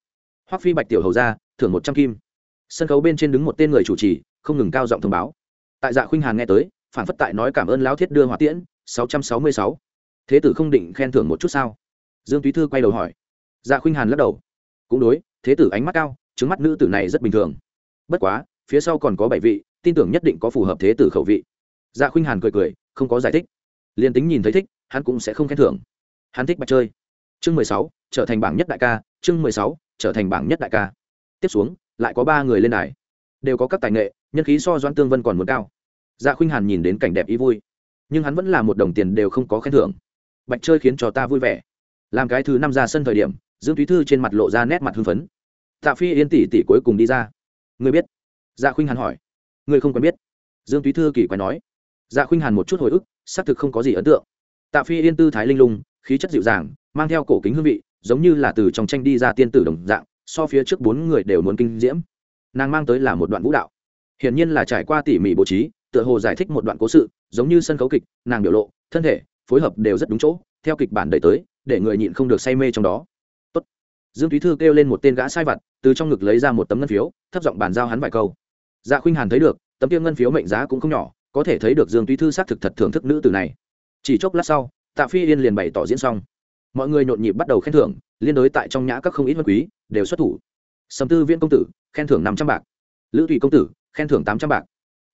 Hoắc phi bạch tiểu hầu ra thưởng một trăm kim. Sân khấu bên trên đứng một tên người chủ trì, không ngừng cao giọng thông báo. Tại dạ khuynh hàn nghe tới, phản phất tại nói cảm ơn lão thiết đưa hỏa tiễn, sáu trăm sáu mươi sáu. Thế tử không định khen thưởng một chút sao? Dương túy thư quay đầu hỏi. Dạ khuynh hàn lắc đầu. Cũng đối, thế tử ánh mắt cao, trứng mắt nữ tử này rất bình thường. Bất quá, phía sau còn có bảy vị tin tưởng nhất định có phù hợp thế tử khẩu vị. Dạ khuynh hàn cười cười, không có giải thích. Liền tính nhìn thấy thích, hắn cũng sẽ không khen thưởng. Hắn thích bạch chơi. Chương mười sáu, trở thành bảng nhất đại ca, chương mười sáu, trở thành bảng nhất đại ca. Tiếp xuống, lại có ba người lên đài. Đều có các tài nghệ, nhân khí so doan tương vân còn muốn cao. Dạ khuynh hàn nhìn đến cảnh đẹp ý vui. Nhưng hắn vẫn là một đồng tiền đều không có khen thưởng. Bạch chơi khiến cho ta vui vẻ. Làm cái thứ năm ra sân thời điểm, dương thúy thư trên mặt lộ ra nét mặt hưng phấn. Tạ phi yên tỷ tỷ cuối cùng đi ra. Người biết? Dạ khuynh hàn hỏi ngươi không quen biết. Dương túy thư kỳ quái nói. Dạ khuynh hàn một chút hồi ức, xác thực không có gì ấn tượng. Tạ phi yên tư thái linh lung, khí chất dịu dàng, mang theo cổ kính hương vị, giống như là từ trong tranh đi ra tiên tử đồng dạng, so phía trước bốn người đều muốn kinh diễm. Nàng mang tới là một đoạn vũ đạo. Hiển nhiên là trải qua tỉ mỉ bố trí, tựa hồ giải thích một đoạn cố sự, giống như sân khấu kịch, nàng biểu lộ, thân thể, phối hợp đều rất đúng chỗ, theo kịch bản đẩy tới, để người nhịn không được say mê trong đó. Tốt. dương thúy thư kêu lên một tên gã sai vặt, từ trong ngực lấy ra một tấm ngân phiếu, thấp giọng bàn giao hắn vài câu dạ khuynh hàn thấy được, tấm kia ngân phiếu mệnh giá cũng không nhỏ, có thể thấy được dương túy thư xác thực thật thưởng thức nữ từ này. Chỉ chốc lát sau, tạ phi yên liền bày tỏ diễn xong. Mọi người nhộn nhịp bắt đầu khen thưởng, liên đối tại trong nhã các không ít vân quý, đều xuất thủ. Sầm tư viễn công tử, khen thưởng năm trăm bạc. Lữ thủy công tử, khen thưởng tám trăm bạc.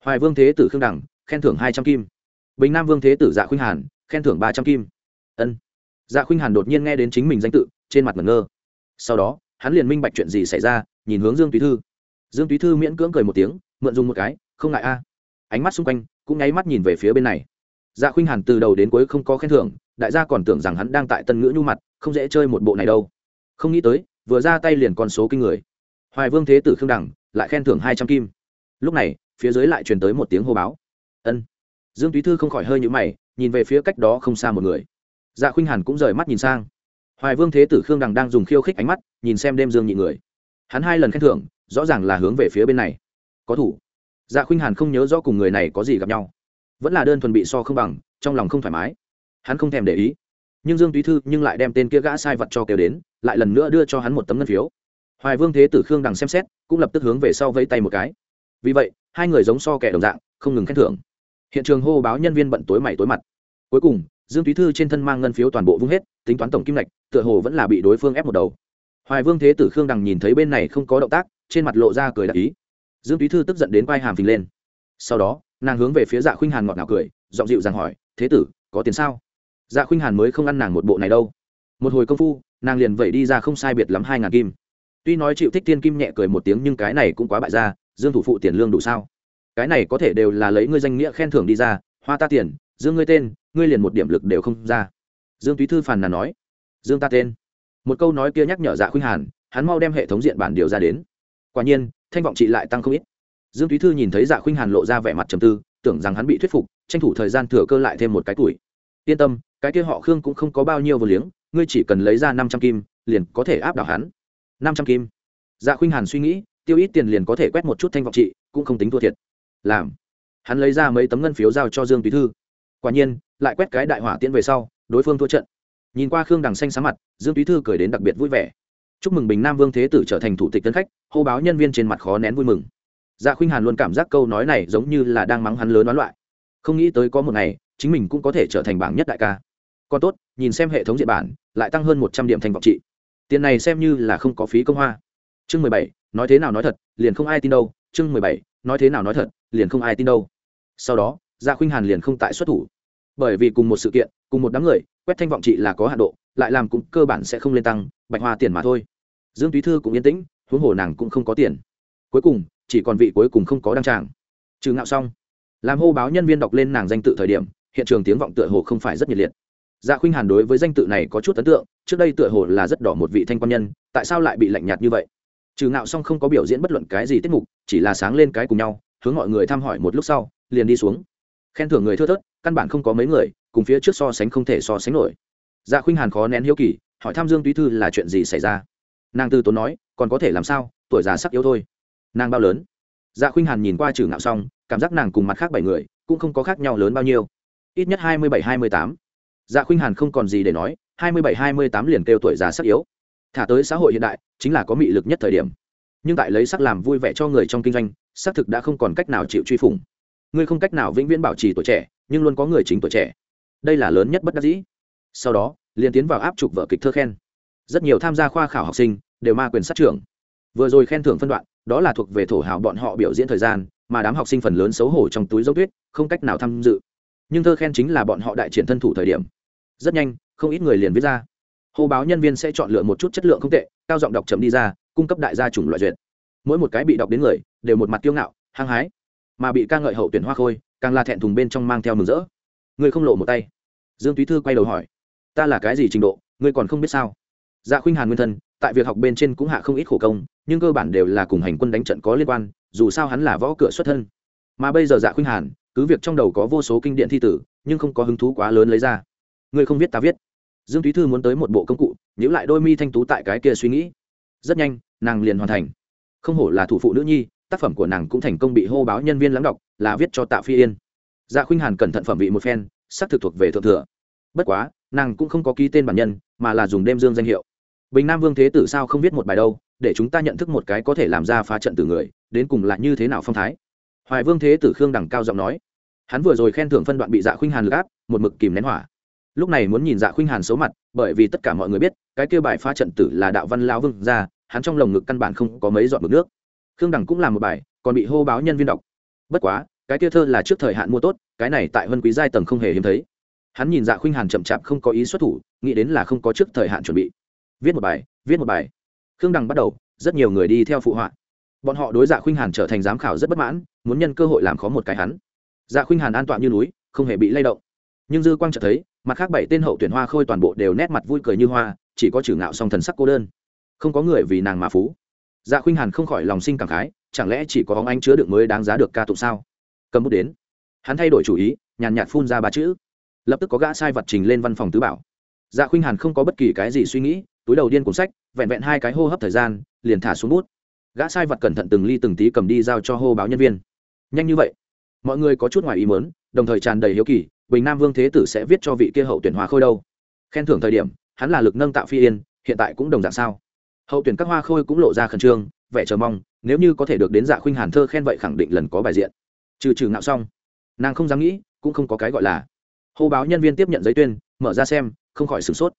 Hoài vương thế tử khương đẳng khen thưởng hai trăm kim. Bình nam vương thế tử dạ khuynh hàn, khen thưởng ba trăm kim. Ân. Dạ khuynh hàn đột nhiên nghe đến chính mình danh tự, trên mặt ngẩn ngơ. Sau đó, hắn liền minh bạch chuyện gì xảy ra, nhìn hướng dương túy thư dương túy thư miễn cưỡng cười một tiếng, mượn dùng một cái, không ngại a. Ánh mắt xung quanh, cũng nháy mắt nhìn về phía bên này. Dạ khuynh hàn từ đầu đến cuối không có khen thưởng, đại gia còn tưởng rằng hắn đang tại tân ngữ nhu mặt, không dễ chơi một bộ này đâu. Không nghĩ tới, vừa ra tay liền con số kinh người. Hoài vương thế tử khương đẳng lại khen thưởng hai trăm kim. Lúc này, phía dưới lại truyền tới một tiếng hô báo. Ân. Dương túy thư không khỏi hơi nhữ mày, nhìn về phía cách đó không xa một người. Dạ khuynh hàn cũng rời mắt nhìn sang. Hoài vương thế tử khương đằng đang dùng khiêu khích ánh mắt, nhìn xem đêm dương nhị người. Hắn hai lần khen thưởng rõ ràng là hướng về phía bên này. Có thủ. Dạ khuynh hàn không nhớ rõ cùng người này có gì gặp nhau. Vẫn là đơn thuần bị so không bằng, trong lòng không thoải mái. Hắn không thèm để ý. Nhưng dương túy thư nhưng lại đem tên kia gã sai vật cho kêu đến, lại lần nữa đưa cho hắn một tấm ngân phiếu. Hoài vương thế tử khương đằng xem xét, cũng lập tức hướng về sau vây tay một cái. Vì vậy, hai người giống so kẻ đồng dạng, không ngừng khen thưởng. Hiện trường hô báo nhân viên bận tối mày tối mặt. Cuối cùng, dương túy thư trên thân mang ngân phiếu toàn bộ vung hết, tính toán tổng kim ngạch, tựa hồ vẫn là bị đối phương ép một đầu. Hoài vương thế tử khương đằng nhìn thấy bên này không có động tác trên mặt lộ ra cười đặc ý. Dương túy thư tức giận đến vai hàm phình lên. Sau đó, nàng hướng về phía dạ khuynh hàn ngọt ngào cười, giọng dịu rằng hỏi, thế tử, có tiền sao? Dạ khuynh hàn mới không ăn nàng một bộ này đâu. Một hồi công phu, nàng liền vẩy đi ra không sai biệt lắm hai ngàn kim. Tuy nói chịu thích tiên kim nhẹ cười một tiếng nhưng cái này cũng quá bại ra dương thủ phụ tiền lương đủ sao? Cái này có thể đều là lấy ngươi danh nghĩa khen thưởng đi ra, hoa ta tiền, dương ngươi tên, ngươi liền một điểm lực đều không ra. Dương túy thư phàn nàn nói, dương ta tên. Một câu nói kia nhắc nhở dạ khuynh hàn, hắn mau đem hệ thống diện bản điều ra đến quả nhiên, thanh vọng chị lại tăng không ít. Dương túy thư nhìn thấy dạ khuynh hàn lộ ra vẻ mặt trầm tư, tưởng rằng hắn bị thuyết phục, tranh thủ thời gian thừa cơ lại thêm một cái tuổi. Yên tâm, cái kia họ khương cũng không có bao nhiêu vô liếng, ngươi chỉ cần lấy ra năm trăm kim, liền có thể áp đảo hắn. Năm trăm kim. Dạ khuynh hàn suy nghĩ, tiêu ít tiền liền có thể quét một chút thanh vọng trị, cũng không tính thua thiệt. Làm. Hắn lấy ra mấy tấm ngân phiếu giao cho dương túy thư. Quả nhiên, lại quét cái đại hỏa tiễn về sau, đối phương thua trận. Nhìn qua khương đằng xanh sáng mặt, dương túy thư cười đến đặc biệt vui vẻ chúc mừng bình nam vương thế tử trở thành thủ tịch tân khách, hô báo nhân viên trên mặt khó nén vui mừng. Dạ khuynh hàn luôn cảm giác câu nói này giống như là đang mắng hắn lớn đoán loại. Không nghĩ tới có một ngày, chính mình cũng có thể trở thành bảng nhất đại ca. Còn tốt, nhìn xem hệ thống diện bản, lại tăng hơn một trăm điểm thành vọng trị. Tiền này xem như là không có phí công hoa. Chương mười bảy, nói thế nào nói thật, liền không ai tin đâu. Chương mười bảy, nói thế nào nói thật, liền không ai tin đâu. Sau đó dạ khuynh hàn liền không tại xuất thủ. Bởi vì cùng một sự kiện, cùng một đám người, quét thanh vọng trị là có hạ độ, lại làm cũng cơ bản sẽ không lên tăng, bạch hoa tiền mà thôi dương túy thư cũng yên tĩnh, huống hồ nàng cũng không có tiền. Cuối cùng, chỉ còn vị cuối cùng không có đăng tràng. Trừ ngạo xong, làm hô báo nhân viên đọc lên nàng danh tự thời điểm, hiện trường tiếng vọng tựa hồ không phải rất nhiệt liệt. Dạ khuynh hàn đối với danh tự này có chút ấn tượng, trước đây tựa hồ là rất đỏ một vị thanh quan nhân, tại sao lại bị lạnh nhạt như vậy? Trừ ngạo xong không có biểu diễn bất luận cái gì tiết mục, chỉ là sáng lên cái cùng nhau, hướng mọi người thăm hỏi một lúc sau, liền đi xuống. Khen thưởng người thưa thớt, căn bản không có mấy người, cùng phía trước so sánh không thể so sánh nổi. Dạ khuynh hàn khó nén hiếu kỳ, hỏi thăm dương túy thư là chuyện gì xảy ra? Nàng tư tốn nói, còn có thể làm sao? Tuổi già sắc yếu thôi. Nàng bao lớn. Dạ khuynh hàn nhìn qua trừ ngạo xong, cảm giác nàng cùng mặt khác bảy người cũng không có khác nhau lớn bao nhiêu. Ít nhất hai mươi bảy, hai mươi tám. Dạ khuynh hàn không còn gì để nói, hai mươi bảy, hai mươi tám liền kêu tuổi già sắc yếu. Thả tới xã hội hiện đại, chính là có mị lực nhất thời điểm. Nhưng tại lấy sắc làm vui vẻ cho người trong kinh doanh xác thực đã không còn cách nào chịu truy phủng. Ngươi không cách nào vĩnh viễn bảo trì tuổi trẻ, nhưng luôn có người chính tuổi trẻ. Đây là lớn nhất bất đắc dĩ. Sau đó, liền tiến vào áp trục vở kịch thơ khen rất nhiều tham gia khoa khảo học sinh đều ma quyền sát trưởng. Vừa rồi khen thưởng phân đoạn, đó là thuộc về thổ hào bọn họ biểu diễn thời gian, mà đám học sinh phần lớn xấu hổ trong túi dấu tuyết không cách nào tham dự. Nhưng thơ khen chính là bọn họ đại triển thân thủ thời điểm. Rất nhanh, không ít người liền viết ra. Hô báo nhân viên sẽ chọn lựa một chút chất lượng không tệ, cao giọng đọc chậm đi ra, cung cấp đại gia chủng loại duyệt. Mỗi một cái bị đọc đến người, đều một mặt kiêu ngạo, hăng hái. Mà bị ca ngợi hậu tuyển hoa khôi, càng là thẹn thùng bên trong mang theo mừng rỡ. Người không lộ một tay. Dương túy thư quay đầu hỏi, ta là cái gì trình độ? Ngươi còn không biết sao? Dạ khuynh hàn nguyên thân, tại việc học bên trên cũng hạ không ít khổ công, nhưng cơ bản đều là cùng hành quân đánh trận có liên quan, dù sao hắn là võ cửa xuất thân. Mà bây giờ dạ khuynh hàn, cứ việc trong đầu có vô số kinh điển thi tử, nhưng không có hứng thú quá lớn lấy ra. Ngươi không viết ta viết. Dương thúy thư muốn tới một bộ công cụ nhữ lại đôi mi thanh tú tại cái kia suy nghĩ. Rất nhanh, nàng liền hoàn thành. Không hổ là thủ phụ nữ nhi, tác phẩm của nàng cũng thành công bị hô báo nhân viên lắng đọc, là viết cho tạ phi yên. Dạ khuynh hàn cẩn thận phẩm vị một phen sắc thực thuộc về thượng thừa. Bất quá, nàng cũng không có ký tên bản nhân, mà là dùng đêm dương danh hiệu bình nam vương thế tử sao không viết một bài đâu, để chúng ta nhận thức một cái có thể làm ra phá trận từ người, đến cùng là như thế nào phong thái. Hoài vương thế tử khương đẳng cao giọng nói. Hắn vừa rồi khen thưởng phân đoạn bị dạ khuynh hàn lực áp, một mực kìm nén hỏa. Lúc này muốn nhìn dạ khuynh hàn xấu mặt, bởi vì tất cả mọi người biết, cái kia bài phá trận tử là đạo văn lao vương ra, hắn trong lồng ngực căn bản không có mấy giọt mực nước. Khương đẳng cũng làm một bài, còn bị hô báo nhân viên đọc. Bất quá, cái kia thơ là trước thời hạn mua tốt, cái này tại vân quý giai tầng không hề hiếm thấy. Hắn nhìn dạ khuynh hàn chậm chạp không có ý xuất thủ, nghĩ đến là không có trước thời hạn chuẩn bị viết một bài, viết một bài. Khương đằng bắt đầu, rất nhiều người đi theo phụ họa. Bọn họ đối dạ khuynh hàn trở thành giám khảo rất bất mãn, muốn nhân cơ hội làm khó một cái hắn. Dạ khuynh hàn an toàn như núi, không hề bị lay động. Nhưng dư quang chợt thấy, mặt khác bảy tên hậu tuyển hoa khôi toàn bộ đều nét mặt vui cười như hoa, chỉ có trừ ngạo song thần sắc cô đơn. Không có người vì nàng mà phú. Dạ khuynh hàn không khỏi lòng sinh cảm khái, chẳng lẽ chỉ có ông anh chứa đựng mới đáng giá được ca tụng sao? Cầm bút đến. Hắn thay đổi chủ ý, nhàn nhạt phun ra ba chữ. Lập tức có gã sai vật trình lên văn phòng tứ bảo. Dạ khuynh hàn không có bất kỳ cái gì suy nghĩ túi đầu điên cuốn sách, vẹn vẹn hai cái hô hấp thời gian, liền thả xuống bút. Gã sai vật cẩn thận từng ly từng tí cầm đi giao cho hô báo nhân viên. Nhanh như vậy? Mọi người có chút ngoài ý mớn đồng thời tràn đầy hiếu kỳ, bình nam vương thế tử sẽ viết cho vị kia hậu tuyển hoa khôi đâu? Khen thưởng thời điểm, hắn là lực nâng tạo phi yên, hiện tại cũng đồng dạng sao? Hậu tuyển các hoa khôi cũng lộ ra khẩn trương, vẻ chờ mong, nếu như có thể được đến dạ khuynh hàn thơ khen vậy khẳng định lần có bài diện. Trừ trừ ngạo xong, nàng không dám nghĩ, cũng không có cái gọi là. Hô báo nhân viên tiếp nhận giấy tuyên, mở ra xem, không khỏi sửng sốt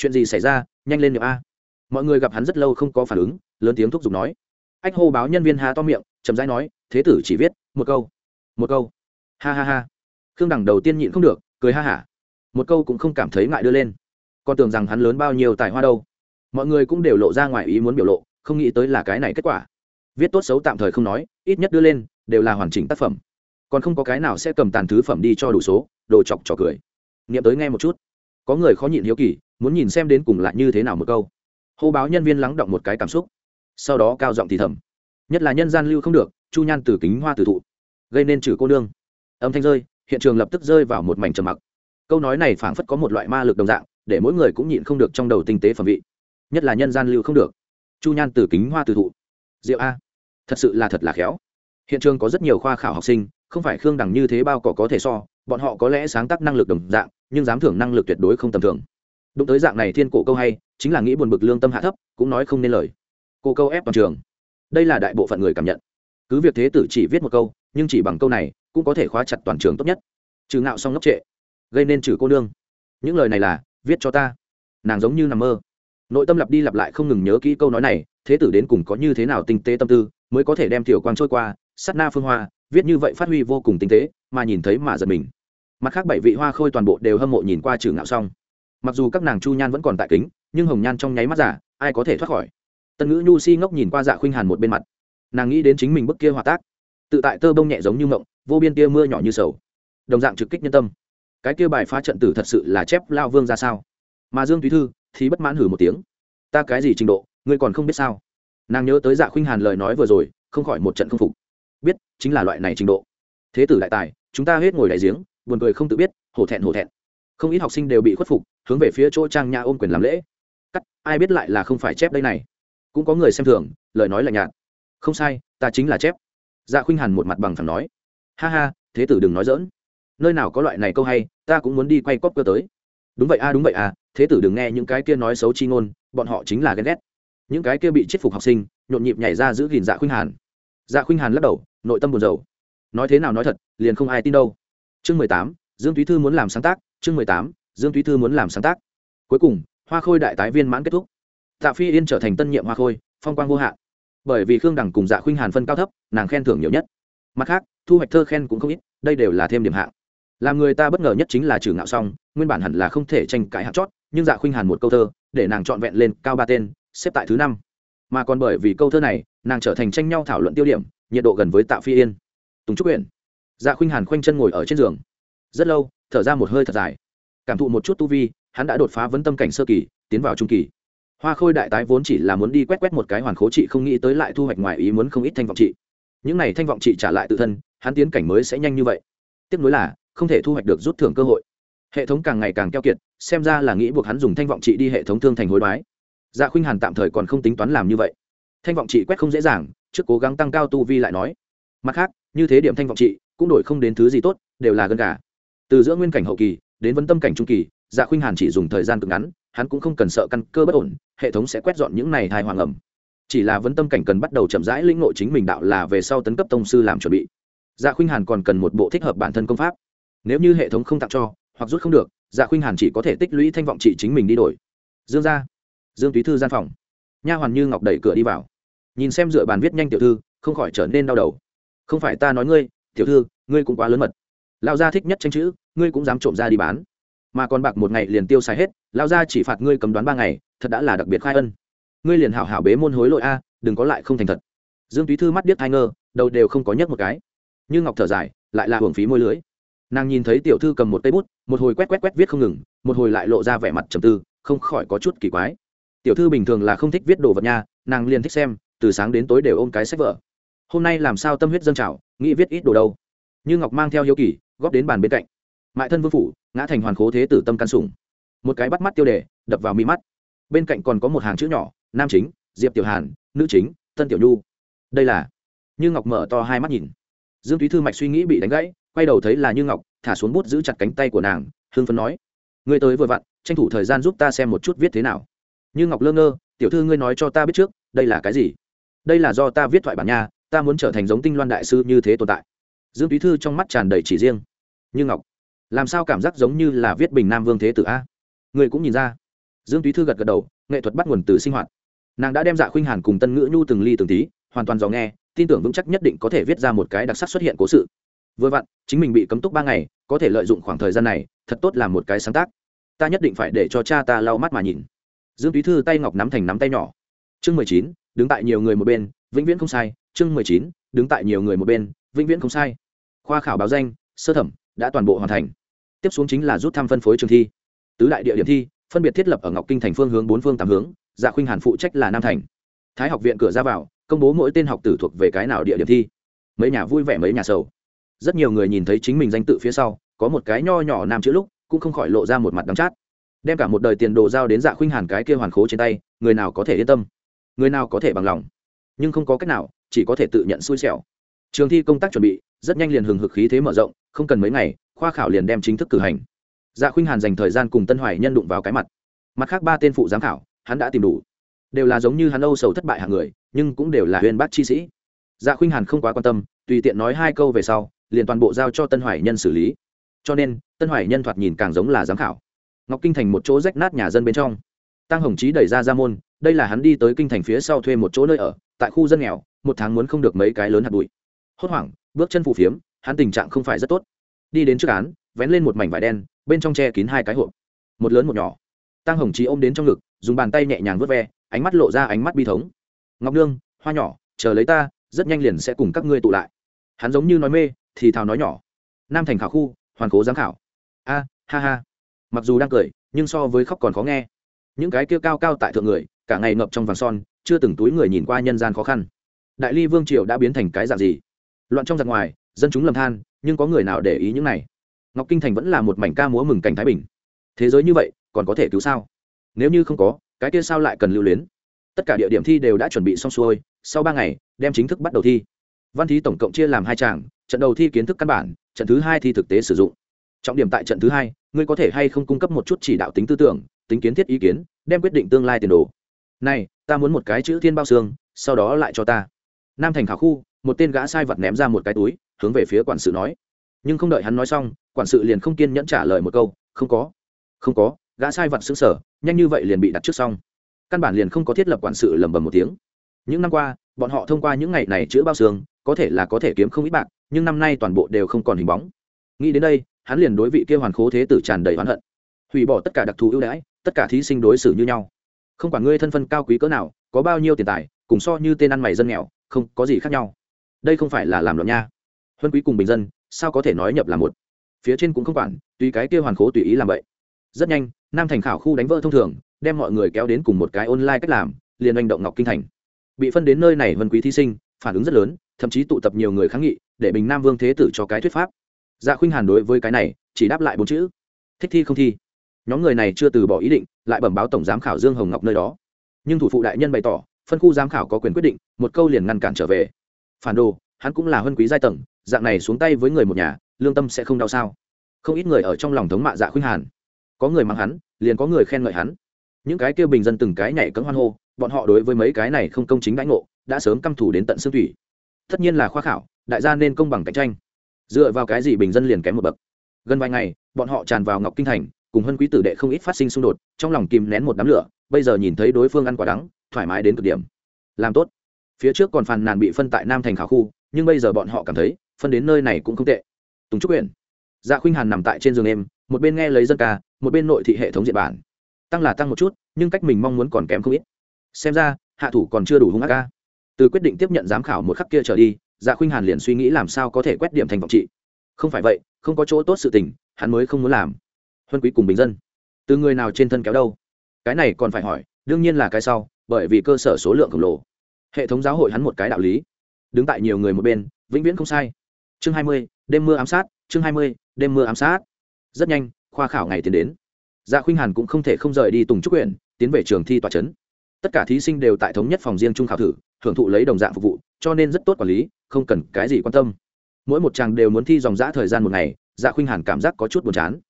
chuyện gì xảy ra, nhanh lên miệng a. Mọi người gặp hắn rất lâu không có phản ứng, lớn tiếng thúc giục nói. Ách hô báo nhân viên há to miệng, chậm rãi nói, thế tử chỉ viết một câu một câu. Ha ha ha. Khương đẳng đầu tiên nhịn không được, cười ha hả. Một câu cũng không cảm thấy ngại đưa lên. Con tưởng rằng hắn lớn bao nhiêu tài hoa đâu. Mọi người cũng đều lộ ra ngoài ý muốn biểu lộ, không nghĩ tới là cái này kết quả. Viết tốt xấu tạm thời không nói, ít nhất đưa lên, đều là hoàn chỉnh tác phẩm. Còn không có cái nào sẽ cầm tàn thứ phẩm đi cho đủ số, đồ chọc trò cười. Nghiệm tới nghe một chút. Có người khó nhịn hiếu kỳ muốn nhìn xem đến cùng lại như thế nào một câu. Hô báo nhân viên lắng động một cái cảm xúc. Sau đó cao giọng thì thầm. Nhất là nhân gian lưu không được, chu nhan từ kính hoa tử thụ. Gây nên trừ cô nương. Âm thanh rơi, hiện trường lập tức rơi vào một mảnh trầm mặc. Câu nói này phảng phất có một loại ma lực đồng dạng, để mỗi người cũng nhịn không được trong đầu tinh tế phẩm vị. Nhất là nhân gian lưu không được. Chu nhan từ kính hoa từ thụ. Diệu a. Thật sự là thật là khéo. Hiện trường có rất nhiều khoa khảo học sinh, không phải khương đẳng như thế bao cỏ có thể so, bọn họ có lẽ sáng tác năng lực đồng dạng, nhưng dám thưởng năng lực tuyệt đối không tầm thường đụng tới dạng này thiên cổ câu hay, chính là nghĩ buồn bực lương tâm hạ thấp, cũng nói không nên lời. Cô câu ép toàn trường. Đây là đại bộ phận người cảm nhận. Cứ việc thế tử chỉ viết một câu, nhưng chỉ bằng câu này, cũng có thể khóa chặt toàn trường tốt nhất. Trừ ngạo xong ngốc trệ, gây nên trừ cô nương. Những lời này là, viết cho ta. Nàng giống như nằm mơ. Nội tâm lặp đi lặp lại không ngừng nhớ kỹ câu nói này, thế tử đến cùng có như thế nào tinh tế tâm tư, mới có thể đem tiểu quang trôi qua sắt na phương hoa, viết như vậy phát huy vô cùng tinh tế, mà nhìn thấy mà giật mình. Mặt khác bảy vị hoa khôi toàn bộ đều hâm mộ nhìn qua trừ ngạo xong mặc dù các nàng chu nhan vẫn còn tại kính, nhưng hồng nhan trong nháy mắt giả, ai có thể thoát khỏi? Tân ngữ nhu si ngốc nhìn qua dạ khuynh hàn một bên mặt. Nàng nghĩ đến chính mình bức kia hòa tác. Tự tại tơ bông nhẹ giống như mộng, vô biên kia mưa nhỏ như sầu. Đồng dạng trực kích nhân tâm. Cái kia bài phá trận tử thật sự là chép lao vương ra sao? Mà dương thúy thư thì bất mãn hử một tiếng. Ta cái gì trình độ, ngươi còn không biết sao? Nàng nhớ tới dạ khuynh hàn lời nói vừa rồi, không khỏi một trận không phục. Biết, chính là loại này trình độ. Thế tử đại tài, chúng ta hết ngồi đại giếng, buồn cười không tự biết, hổ thẹn hổ thẹn không ít học sinh đều bị khuất phục, hướng về phía chỗ trang nhã ôm quyền làm lễ. Cắt, ai biết lại là không phải chép đây này. Cũng có người xem thường, lời nói lạnh nhạt. Không sai, ta chính là chép. Dạ khuynh hàn một mặt bằng thẳng nói. Ha ha, thế tử đừng nói dỡn nơi nào có loại này câu hay, ta cũng muốn đi quay cóp cơ tới. Đúng vậy a, đúng vậy à thế tử đừng nghe những cái kia nói xấu chi ngôn, bọn họ chính là ghen ghét. Những cái kia bị chết phục học sinh, nhộn nhịp nhảy ra giữ gìn dạ khuynh hàn. Dạ khuynh hàn lắc đầu, nội tâm buồn rầu. Nói thế nào nói thật, liền không ai tin đâu. Chương mười tám, dương thúy thư muốn làm sáng tác chương mười tám, dương thúy thư muốn làm sáng tác. Cuối cùng, hoa khôi đại tái viên mãn kết thúc. Tạ phi yên trở thành tân nhiệm hoa khôi, phong quang vô hạn. Bởi vì khương đẳng cùng dạ khuynh hàn phân cao thấp, nàng khen thưởng nhiều nhất. Mặt khác, thu hoạch thơ khen cũng không ít, đây đều là thêm điểm hạng. Làm người ta bất ngờ nhất chính là trừ ngạo xong, nguyên bản hẳn là không thể tranh cãi hạng chót, nhưng dạ khuynh hàn một câu thơ, để nàng trọn vẹn lên cao ba tên, xếp tại thứ năm. Mà còn bởi vì câu thơ này, nàng trở thành tranh nhau thảo luận tiêu điểm, nhiệt độ gần với tạ phi yên. Tùng trúc quyển dạ khuynh hàn khoanh chân ngồi ở trên giường. Rất lâu thở ra một hơi thật dài. Cảm thụ một chút tu vi, hắn đã đột phá vấn tâm cảnh sơ kỳ, tiến vào trung kỳ. Hoa khôi đại tái vốn chỉ là muốn đi quét quét một cái hoàn khố trị không nghĩ tới lại thu hoạch ngoài ý muốn không ít thanh vọng trị. Những này thanh vọng trị trả lại tự thân, hắn tiến cảnh mới sẽ nhanh như vậy. Tiếp nối là, không thể thu hoạch được rút thưởng cơ hội. Hệ thống càng ngày càng keo kiệt, xem ra là nghĩ buộc hắn dùng thanh vọng trị đi hệ thống thương thành hối đoái. Dạ khuynh hàn tạm thời còn không tính toán làm như vậy. Thanh vọng trị quét không dễ dàng, trước cố gắng tăng cao tu vi lại nói. Mặt khác, như thế điểm thanh vọng trị, cũng đổi không đến thứ gì tốt, đều là gần cả từ giữa nguyên cảnh hậu kỳ đến vấn tâm cảnh trung kỳ dạ khuynh hàn chỉ dùng thời gian cực ngắn, hắn cũng không cần sợ căn cơ bất ổn, hệ thống sẽ quét dọn những này hài hoàng ẩm. Chỉ là vấn tâm cảnh cần bắt đầu chậm rãi lĩnh ngộ chính mình đạo là về sau tấn cấp tông sư làm chuẩn bị. Dạ khuynh hàn còn cần một bộ thích hợp bản thân công pháp. Nếu như hệ thống không tặng cho, hoặc rút không được dạ khuynh hàn chỉ có thể tích lũy thanh vọng trị chính mình đi đổi. Dương ra dương túy thư gian phòng. Nha hoàn như ngọc đẩy cửa đi vào. Nhìn xem dựa bàn viết nhanh tiểu thư, không khỏi trở nên đau đầu. Không phải ta nói ngươi, tiểu thư, ngươi cũng quá lớn mật. Lão gia thích nhất tranh chữ ngươi cũng dám trộm ra đi bán. Mà còn bạc một ngày liền tiêu xài hết, lao ra chỉ phạt ngươi cấm đoán ba ngày, thật đã là đặc biệt khai ân. Ngươi liền hảo hảo bế môn hối lội a, đừng có lại không thành thật. Dương túy thư mắt biết hai ngơ, đầu đều không có nhấc một cái. Như ngọc thở dài, lại là hưởng phí môi lưới. Nàng nhìn thấy tiểu thư cầm một tay bút, một hồi quét quét quét viết không ngừng, một hồi lại lộ ra vẻ mặt trầm tư, không khỏi có chút kỳ quái. Tiểu thư bình thường là không thích viết đồ vật nha, nàng liền thích xem, từ sáng đến tối đều ôm cái sách vở. Hôm nay làm sao tâm huyết dâng trào, nghĩ viết ít đồ đâu. Như ngọc mang theo hiếu kỳ, góp đến bàn bên cạnh mại thân vương phủ, ngã thành hoàn khố thế tử tâm căn sủng. Một cái bắt mắt tiêu đề, đập vào mi mắt. Bên cạnh còn có một hàng chữ nhỏ, nam chính, diệp tiểu hàn, nữ chính, tân tiểu nhu. Đây là? Như ngọc mở to hai mắt nhìn. Dương thúy thư mạch suy nghĩ bị đánh gãy, quay đầu thấy là như ngọc, thả xuống bút giữ chặt cánh tay của nàng hương phấn nói. Ngươi tới vừa vặn, tranh thủ thời gian giúp ta xem một chút viết thế nào. Như ngọc lơ ngơ, tiểu thư ngươi nói cho ta biết trước, đây là cái gì? Đây là do ta viết thoại bản nha, ta muốn trở thành giống tinh loan đại sư như thế tồn tại. Dương túy thư trong mắt tràn đầy chỉ riêng. Như ngọc làm sao cảm giác giống như là viết bình nam vương thế tử a? Người cũng nhìn ra. Dương túy thư gật gật đầu, nghệ thuật bắt nguồn từ sinh hoạt. Nàng đã đem dạ khuynh hàn cùng tân ngữ nhu từng ly từng tí, hoàn toàn dò nghe, tin tưởng vững chắc nhất định có thể viết ra một cái đặc sắc xuất hiện cố sự. Vừa vặn, chính mình bị cấm túc ba ngày, có thể lợi dụng khoảng thời gian này, thật tốt làm một cái sáng tác. Ta nhất định phải để cho cha ta lau mắt mà nhìn. Dương túy thư tay ngọc nắm thành nắm tay nhỏ. Chương mười chín, đứng tại nhiều người một bên, vĩnh viễn không sai. Chương mười chín, đứng tại nhiều người một bên, vĩnh viễn không sai. Khoa khảo báo danh, sơ thẩm, đã toàn bộ hoàn thành tiếp xuống chính là rút thăm phân phối trường thi. Tứ đại địa điểm thi, phân biệt thiết lập ở ngọc kinh thành phương hướng bốn phương tám hướng dạ khuynh hàn phụ trách là nam thành. Thái học viện cửa ra vào, công bố mỗi tên học tử thuộc về cái nào địa điểm thi. Mấy nhà vui vẻ, mấy nhà sầu. Rất nhiều người nhìn thấy chính mình danh tự phía sau, có một cái nho nhỏ nam chữ lúc, cũng không khỏi lộ ra một mặt đắng chát. Đem cả một đời tiền đồ giao đến dạ khuynh hàn cái kia hoàn khố trên tay, người nào có thể yên tâm? Người nào có thể bằng lòng? Nhưng không có cách nào, chỉ có thể tự nhận xui xẻo. Trường thi công tác chuẩn bị, rất nhanh liền hừng hực khí thế mở rộng, không cần mấy ngày khoa khảo liền đem chính thức cử hành. Dạ khuynh hàn dành thời gian cùng tân hoài nhân đụng vào cái mặt. Mặt khác ba tên phụ giám khảo, hắn đã tìm đủ. Đều là giống như hắn âu sầu thất bại hạng người, nhưng cũng đều là huyền bác chi sĩ. Dạ khuynh hàn không quá quan tâm, tùy tiện nói hai câu về sau, liền toàn bộ giao cho tân hoài nhân xử lý. Cho nên, tân hoài nhân thoạt nhìn càng giống là giám khảo. Ngọc kinh thành một chỗ rách nát nhà dân bên trong. Tăng hồng chí đẩy ra ra môn, đây là hắn đi tới kinh thành phía sau thuê một chỗ nơi ở, tại khu dân nghèo, một tháng muốn không được mấy cái lớn hạt bụi. Hốt hoảng, bước chân phù phiếm, hắn tình trạng không phải rất tốt đi đến trước án, vén lên một mảnh vải đen, bên trong che kín hai cái hộp. Một lớn một nhỏ. Tăng hồng trí ôm đến trong ngực, dùng bàn tay nhẹ nhàng vớt ve, ánh mắt lộ ra ánh mắt bi thống. Ngọc nương, hoa nhỏ, chờ lấy ta, rất nhanh liền sẽ cùng các ngươi tụ lại. Hắn giống như nói mê, thì thào nói nhỏ. Nam thành khảo khu, hoàn cố giám khảo. A, ha ha. Mặc dù đang cười, nhưng so với khóc còn khó nghe. Những cái kia cao cao tại thượng người, cả ngày ngập trong vàng son, chưa từng túi người nhìn qua nhân gian khó khăn. Đại ly vương triều đã biến thành cái dạng gì? Loạn trong giặc ngoài, dân chúng lầm than nhưng có người nào để ý những này? Ngọc kinh thành vẫn là một mảnh ca múa mừng cảnh thái bình. Thế giới như vậy, còn có thể cứu sao? Nếu như không có, cái kia sao lại cần lưu luyến? Tất cả địa điểm thi đều đã chuẩn bị xong xuôi, sau ba ngày, đem chính thức bắt đầu thi. Văn thi tổng cộng chia làm hai tràng, trận đầu thi kiến thức căn bản, trận thứ hai thi thực tế sử dụng. Trọng điểm tại trận thứ hai, ngươi có thể hay không cung cấp một chút chỉ đạo tính tư tưởng, tính kiến thiết ý kiến, đem quyết định tương lai tiền đồ. Này, ta muốn một cái chữ thiên bao xương, sau đó lại cho ta. Nam thành khảo khu một tên gã sai vật ném ra một cái túi, hướng về phía quản sự nói. Nhưng không đợi hắn nói xong, quản sự liền không kiên nhẫn trả lời một câu, không có không có, gã sai vật xứng sở nhanh như vậy liền bị đặt trước xong. Căn bản liền không có thiết lập quản sự lẩm bẩm một tiếng. Những năm qua, bọn họ thông qua những ngày này chữa bao xương, có thể là có thể kiếm không ít bạc, nhưng năm nay toàn bộ đều không còn hình bóng. Nghĩ đến đây, hắn liền đối vị kia hoàn khố thế tử tràn đầy oán hận. Hủy bỏ tất cả đặc thù ưu đãi, tất cả thí sinh đối xử như nhau. Không quản ngươi thân phân cao quý cỡ nào, có bao nhiêu tiền tài, cùng so như tên ăn mày dân nghèo, không có gì khác nhau đây không phải là làm loạn nha. Huân quý cùng bình dân, sao có thể nói nhập là một? Phía trên cũng không quản, tùy cái kia hoàn khố tùy ý làm vậy. Rất nhanh, nam thành khảo khu đánh vỡ thông thường, đem mọi người kéo đến cùng một cái online cách làm, liền hành động ngọc kinh thành. Bị phân đến nơi này vân quý thí sinh, phản ứng rất lớn, thậm chí tụ tập nhiều người kháng nghị, để bình nam vương thế tử cho cái thuyết pháp. Dạ khuynh hàn đối với cái này, chỉ đáp lại bốn chữ. Thích thi không thi. Nhóm người này chưa từ bỏ ý định, lại bẩm báo tổng giám khảo dương hồng ngọc nơi đó. Nhưng thủ phụ đại nhân bày tỏ, phân khu giám khảo có quyền quyết định, một câu liền ngăn cản trở về phản đồ, hắn cũng là huân quý giai tầng, dạng này xuống tay với người một nhà, lương tâm sẽ không đau sao? Không ít người ở trong lòng thống mạ dạ khuynh hàn. Có người mắng hắn, liền có người khen ngợi hắn. Những cái kêu bình dân từng cái nhảy cấm hoan hô, bọn họ đối với mấy cái này không công chính đãi ngộ, đã sớm căm thủ đến tận xương thủy. Tất nhiên là khoa khảo, đại gia nên công bằng cạnh tranh. Dựa vào cái gì bình dân liền kém một bậc? Gần vài ngày, bọn họ tràn vào ngọc kinh thành, cùng hân quý tử đệ không ít phát sinh xung đột, trong lòng kìm nén một đám lửa, bây giờ nhìn thấy đối phương ăn quả đắng, thoải mái đến cực điểm. Làm tốt phía trước còn phàn nàn bị phân tại nam thành khảo khu, nhưng bây giờ bọn họ cảm thấy, phân đến nơi này cũng không tệ. Tùng trúc quyển dạ khuynh hàn nằm tại trên giường em, một bên nghe lấy dân ca, một bên nội thị hệ thống diện bản. Tăng là tăng một chút, nhưng cách mình mong muốn còn kém không ít. Xem ra, hạ thủ còn chưa đủ hung ác ca. Từ quyết định tiếp nhận giám khảo một khắc kia trở đi dạ khuynh hàn liền suy nghĩ làm sao có thể quét điểm thành vọng trị. Không phải vậy, không có chỗ tốt sự tình, hắn mới không muốn làm. Huân quý cùng bình dân. Từ người nào trên thân kéo đâu? Cái này còn phải hỏi, đương nhiên là cái sau, bởi vì cơ sở số lượng khổng lồ hệ thống giáo hội hắn một cái đạo lý đứng tại nhiều người một bên vĩnh viễn không sai chương hai mươi đêm mưa ám sát chương hai mươi đêm mưa ám sát rất nhanh khoa khảo ngày tiến đến dạ khuynh hàn cũng không thể không rời đi tùng trúc huyện tiến về trường thi tòa trấn tất cả thí sinh đều tại thống nhất phòng riêng trung khảo thử hưởng thụ lấy đồng dạng phục vụ cho nên rất tốt quản lý không cần cái gì quan tâm mỗi một chàng đều muốn thi dòng giã thời gian một ngày dạ khuynh hàn cảm giác có chút buồn chán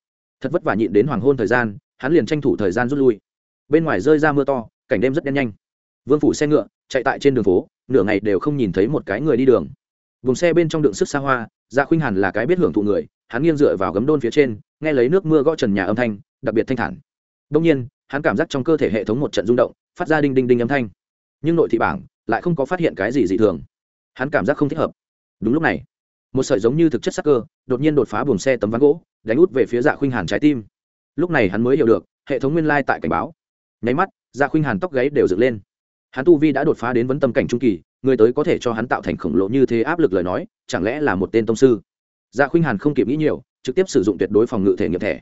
thật vất vả nhịn đến hoàng hôn thời gian hắn liền tranh thủ thời gian rút lui bên ngoài rơi ra mưa to cảnh đêm rất đen nhanh vương phủ xe ngựa chạy tại trên đường phố, nửa ngày đều không nhìn thấy một cái người đi đường. Vùng xe bên trong đựng sức xa hoa dạ khuynh hàn là cái biết hưởng thụ người, hắn nghiêng dựa vào gấm đôn phía trên, nghe lấy nước mưa gõ trần nhà âm thanh, đặc biệt thanh thản. Đông nhiên, hắn cảm giác trong cơ thể hệ thống một trận rung động, phát ra đinh đinh đinh âm thanh. Nhưng nội thị bảng lại không có phát hiện cái gì dị thường. Hắn cảm giác không thích hợp. Đúng lúc này, một sợi giống như thực chất sắc cơ đột nhiên đột phá buồng xe tấm ván gỗ, đánh út về phía dạ khuynh hàn trái tim. Lúc này hắn mới hiểu được, hệ thống nguyên lai tại cảnh báo. Nháy mắt dạ khuynh hàn tóc gáy đều dựng lên hắn tu vi đã đột phá đến vấn tâm cảnh trung kỳ, người tới có thể cho hắn tạo thành khổng lồ như thế áp lực lời nói, chẳng lẽ là một tên tông sư? Dạ khuynh hàn không kịp nghĩ nhiều, trực tiếp sử dụng tuyệt đối phòng ngự thể nghiệm thẻ.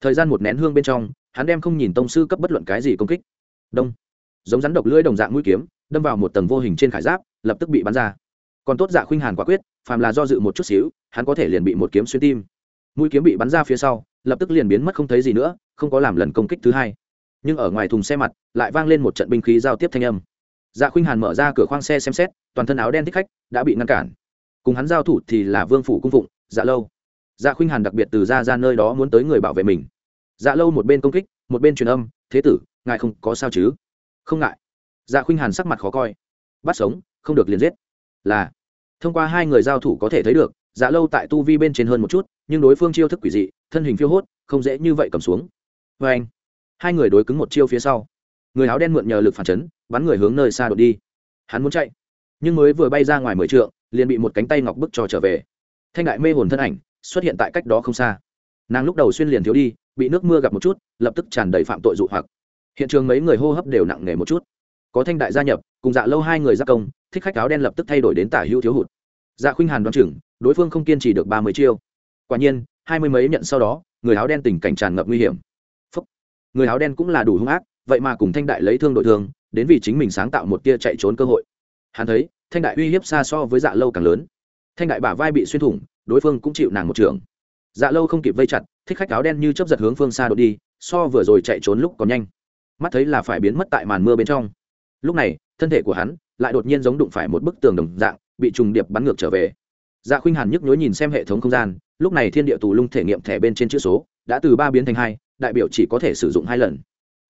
Thời gian một nén hương bên trong, hắn đem không nhìn tông sư cấp bất luận cái gì công kích. Đông. Giống rắn độc lưỡi đồng dạng mũi kiếm, đâm vào một tầng vô hình trên khải giáp, lập tức bị bắn ra. Còn tốt dạ khuynh hàn quả quyết, phàm là do dự một chút xíu, hắn có thể liền bị một kiếm xuyên tim. Mũi kiếm bị bắn ra phía sau, lập tức liền biến mất không thấy gì nữa, không có làm lần công kích thứ hai. Nhưng ở ngoài thùng xe mặt, lại vang lên một trận binh khí giao tiếp thanh âm dạ khuynh hàn mở ra cửa khoang xe xem xét, toàn thân áo đen thích khách đã bị ngăn cản. Cùng hắn giao thủ thì là vương phủ cung phụng dạ lâu. Dạ khuynh hàn đặc biệt từ ra ra nơi đó muốn tới người bảo vệ mình. Dạ lâu một bên công kích, một bên truyền âm, thế tử, ngài không có sao chứ? Không ngại. Dạ khuynh hàn sắc mặt khó coi. Bắt sống, không được liền giết. Là. Thông qua hai người giao thủ có thể thấy được dạ lâu tại tu vi bên trên hơn một chút, nhưng đối phương chiêu thức quỷ dị, thân hình phiêu hốt, không dễ như vậy cầm xuống. Vê anh hai người đối cứng một chiêu phía sau. Người áo đen mượn nhờ lực phản chấn bắn người hướng nơi xa đột đi. Hắn muốn chạy, nhưng mới vừa bay ra ngoài mười trượng, liền bị một cánh tay ngọc bức cho trở về. Thanh đại mê hồn thân ảnh xuất hiện tại cách đó không xa. Nàng lúc đầu xuyên liền thiếu đi, bị nước mưa gặp một chút, lập tức tràn đầy phạm tội dụ hoặc. Hiện trường mấy người hô hấp đều nặng nề một chút. Có thanh đại gia nhập, cùng dạ lâu hai người gia công, thích khách áo đen lập tức thay đổi đến tả hữu thiếu hụt. Dạ khuynh hàn đoán chừng, đối phương không kiên trì được ba mươi chiêu. Quả nhiên, hai mươi mấy nhận sau đó, người áo đen tình cảnh tràn ngập nguy hiểm. Phúc. người áo đen cũng là đủ hung ác, vậy mà cùng thanh đại lấy thương đội thương đến vì chính mình sáng tạo một tia chạy trốn cơ hội. Hắn thấy, thanh đại uy hiếp xa so với dạ lâu càng lớn. Thanh đại bả vai bị xuyên thủng, đối phương cũng chịu nàng một trường. Dạ lâu không kịp vây chặt, thích khách áo đen như chấp giật hướng phương xa đột đi, so vừa rồi chạy trốn lúc còn nhanh. Mắt thấy là phải biến mất tại màn mưa bên trong. Lúc này, thân thể của hắn lại đột nhiên giống đụng phải một bức tường đồng dạng, bị trùng điệp bắn ngược trở về. Dạ khuynh hàn nhức nhối nhìn xem hệ thống không gian, lúc này thiên địa tù lung thể nghiệm thẻ bên trên chữ số, đã từ ba biến thành hai, đại biểu chỉ có thể sử dụng hai lần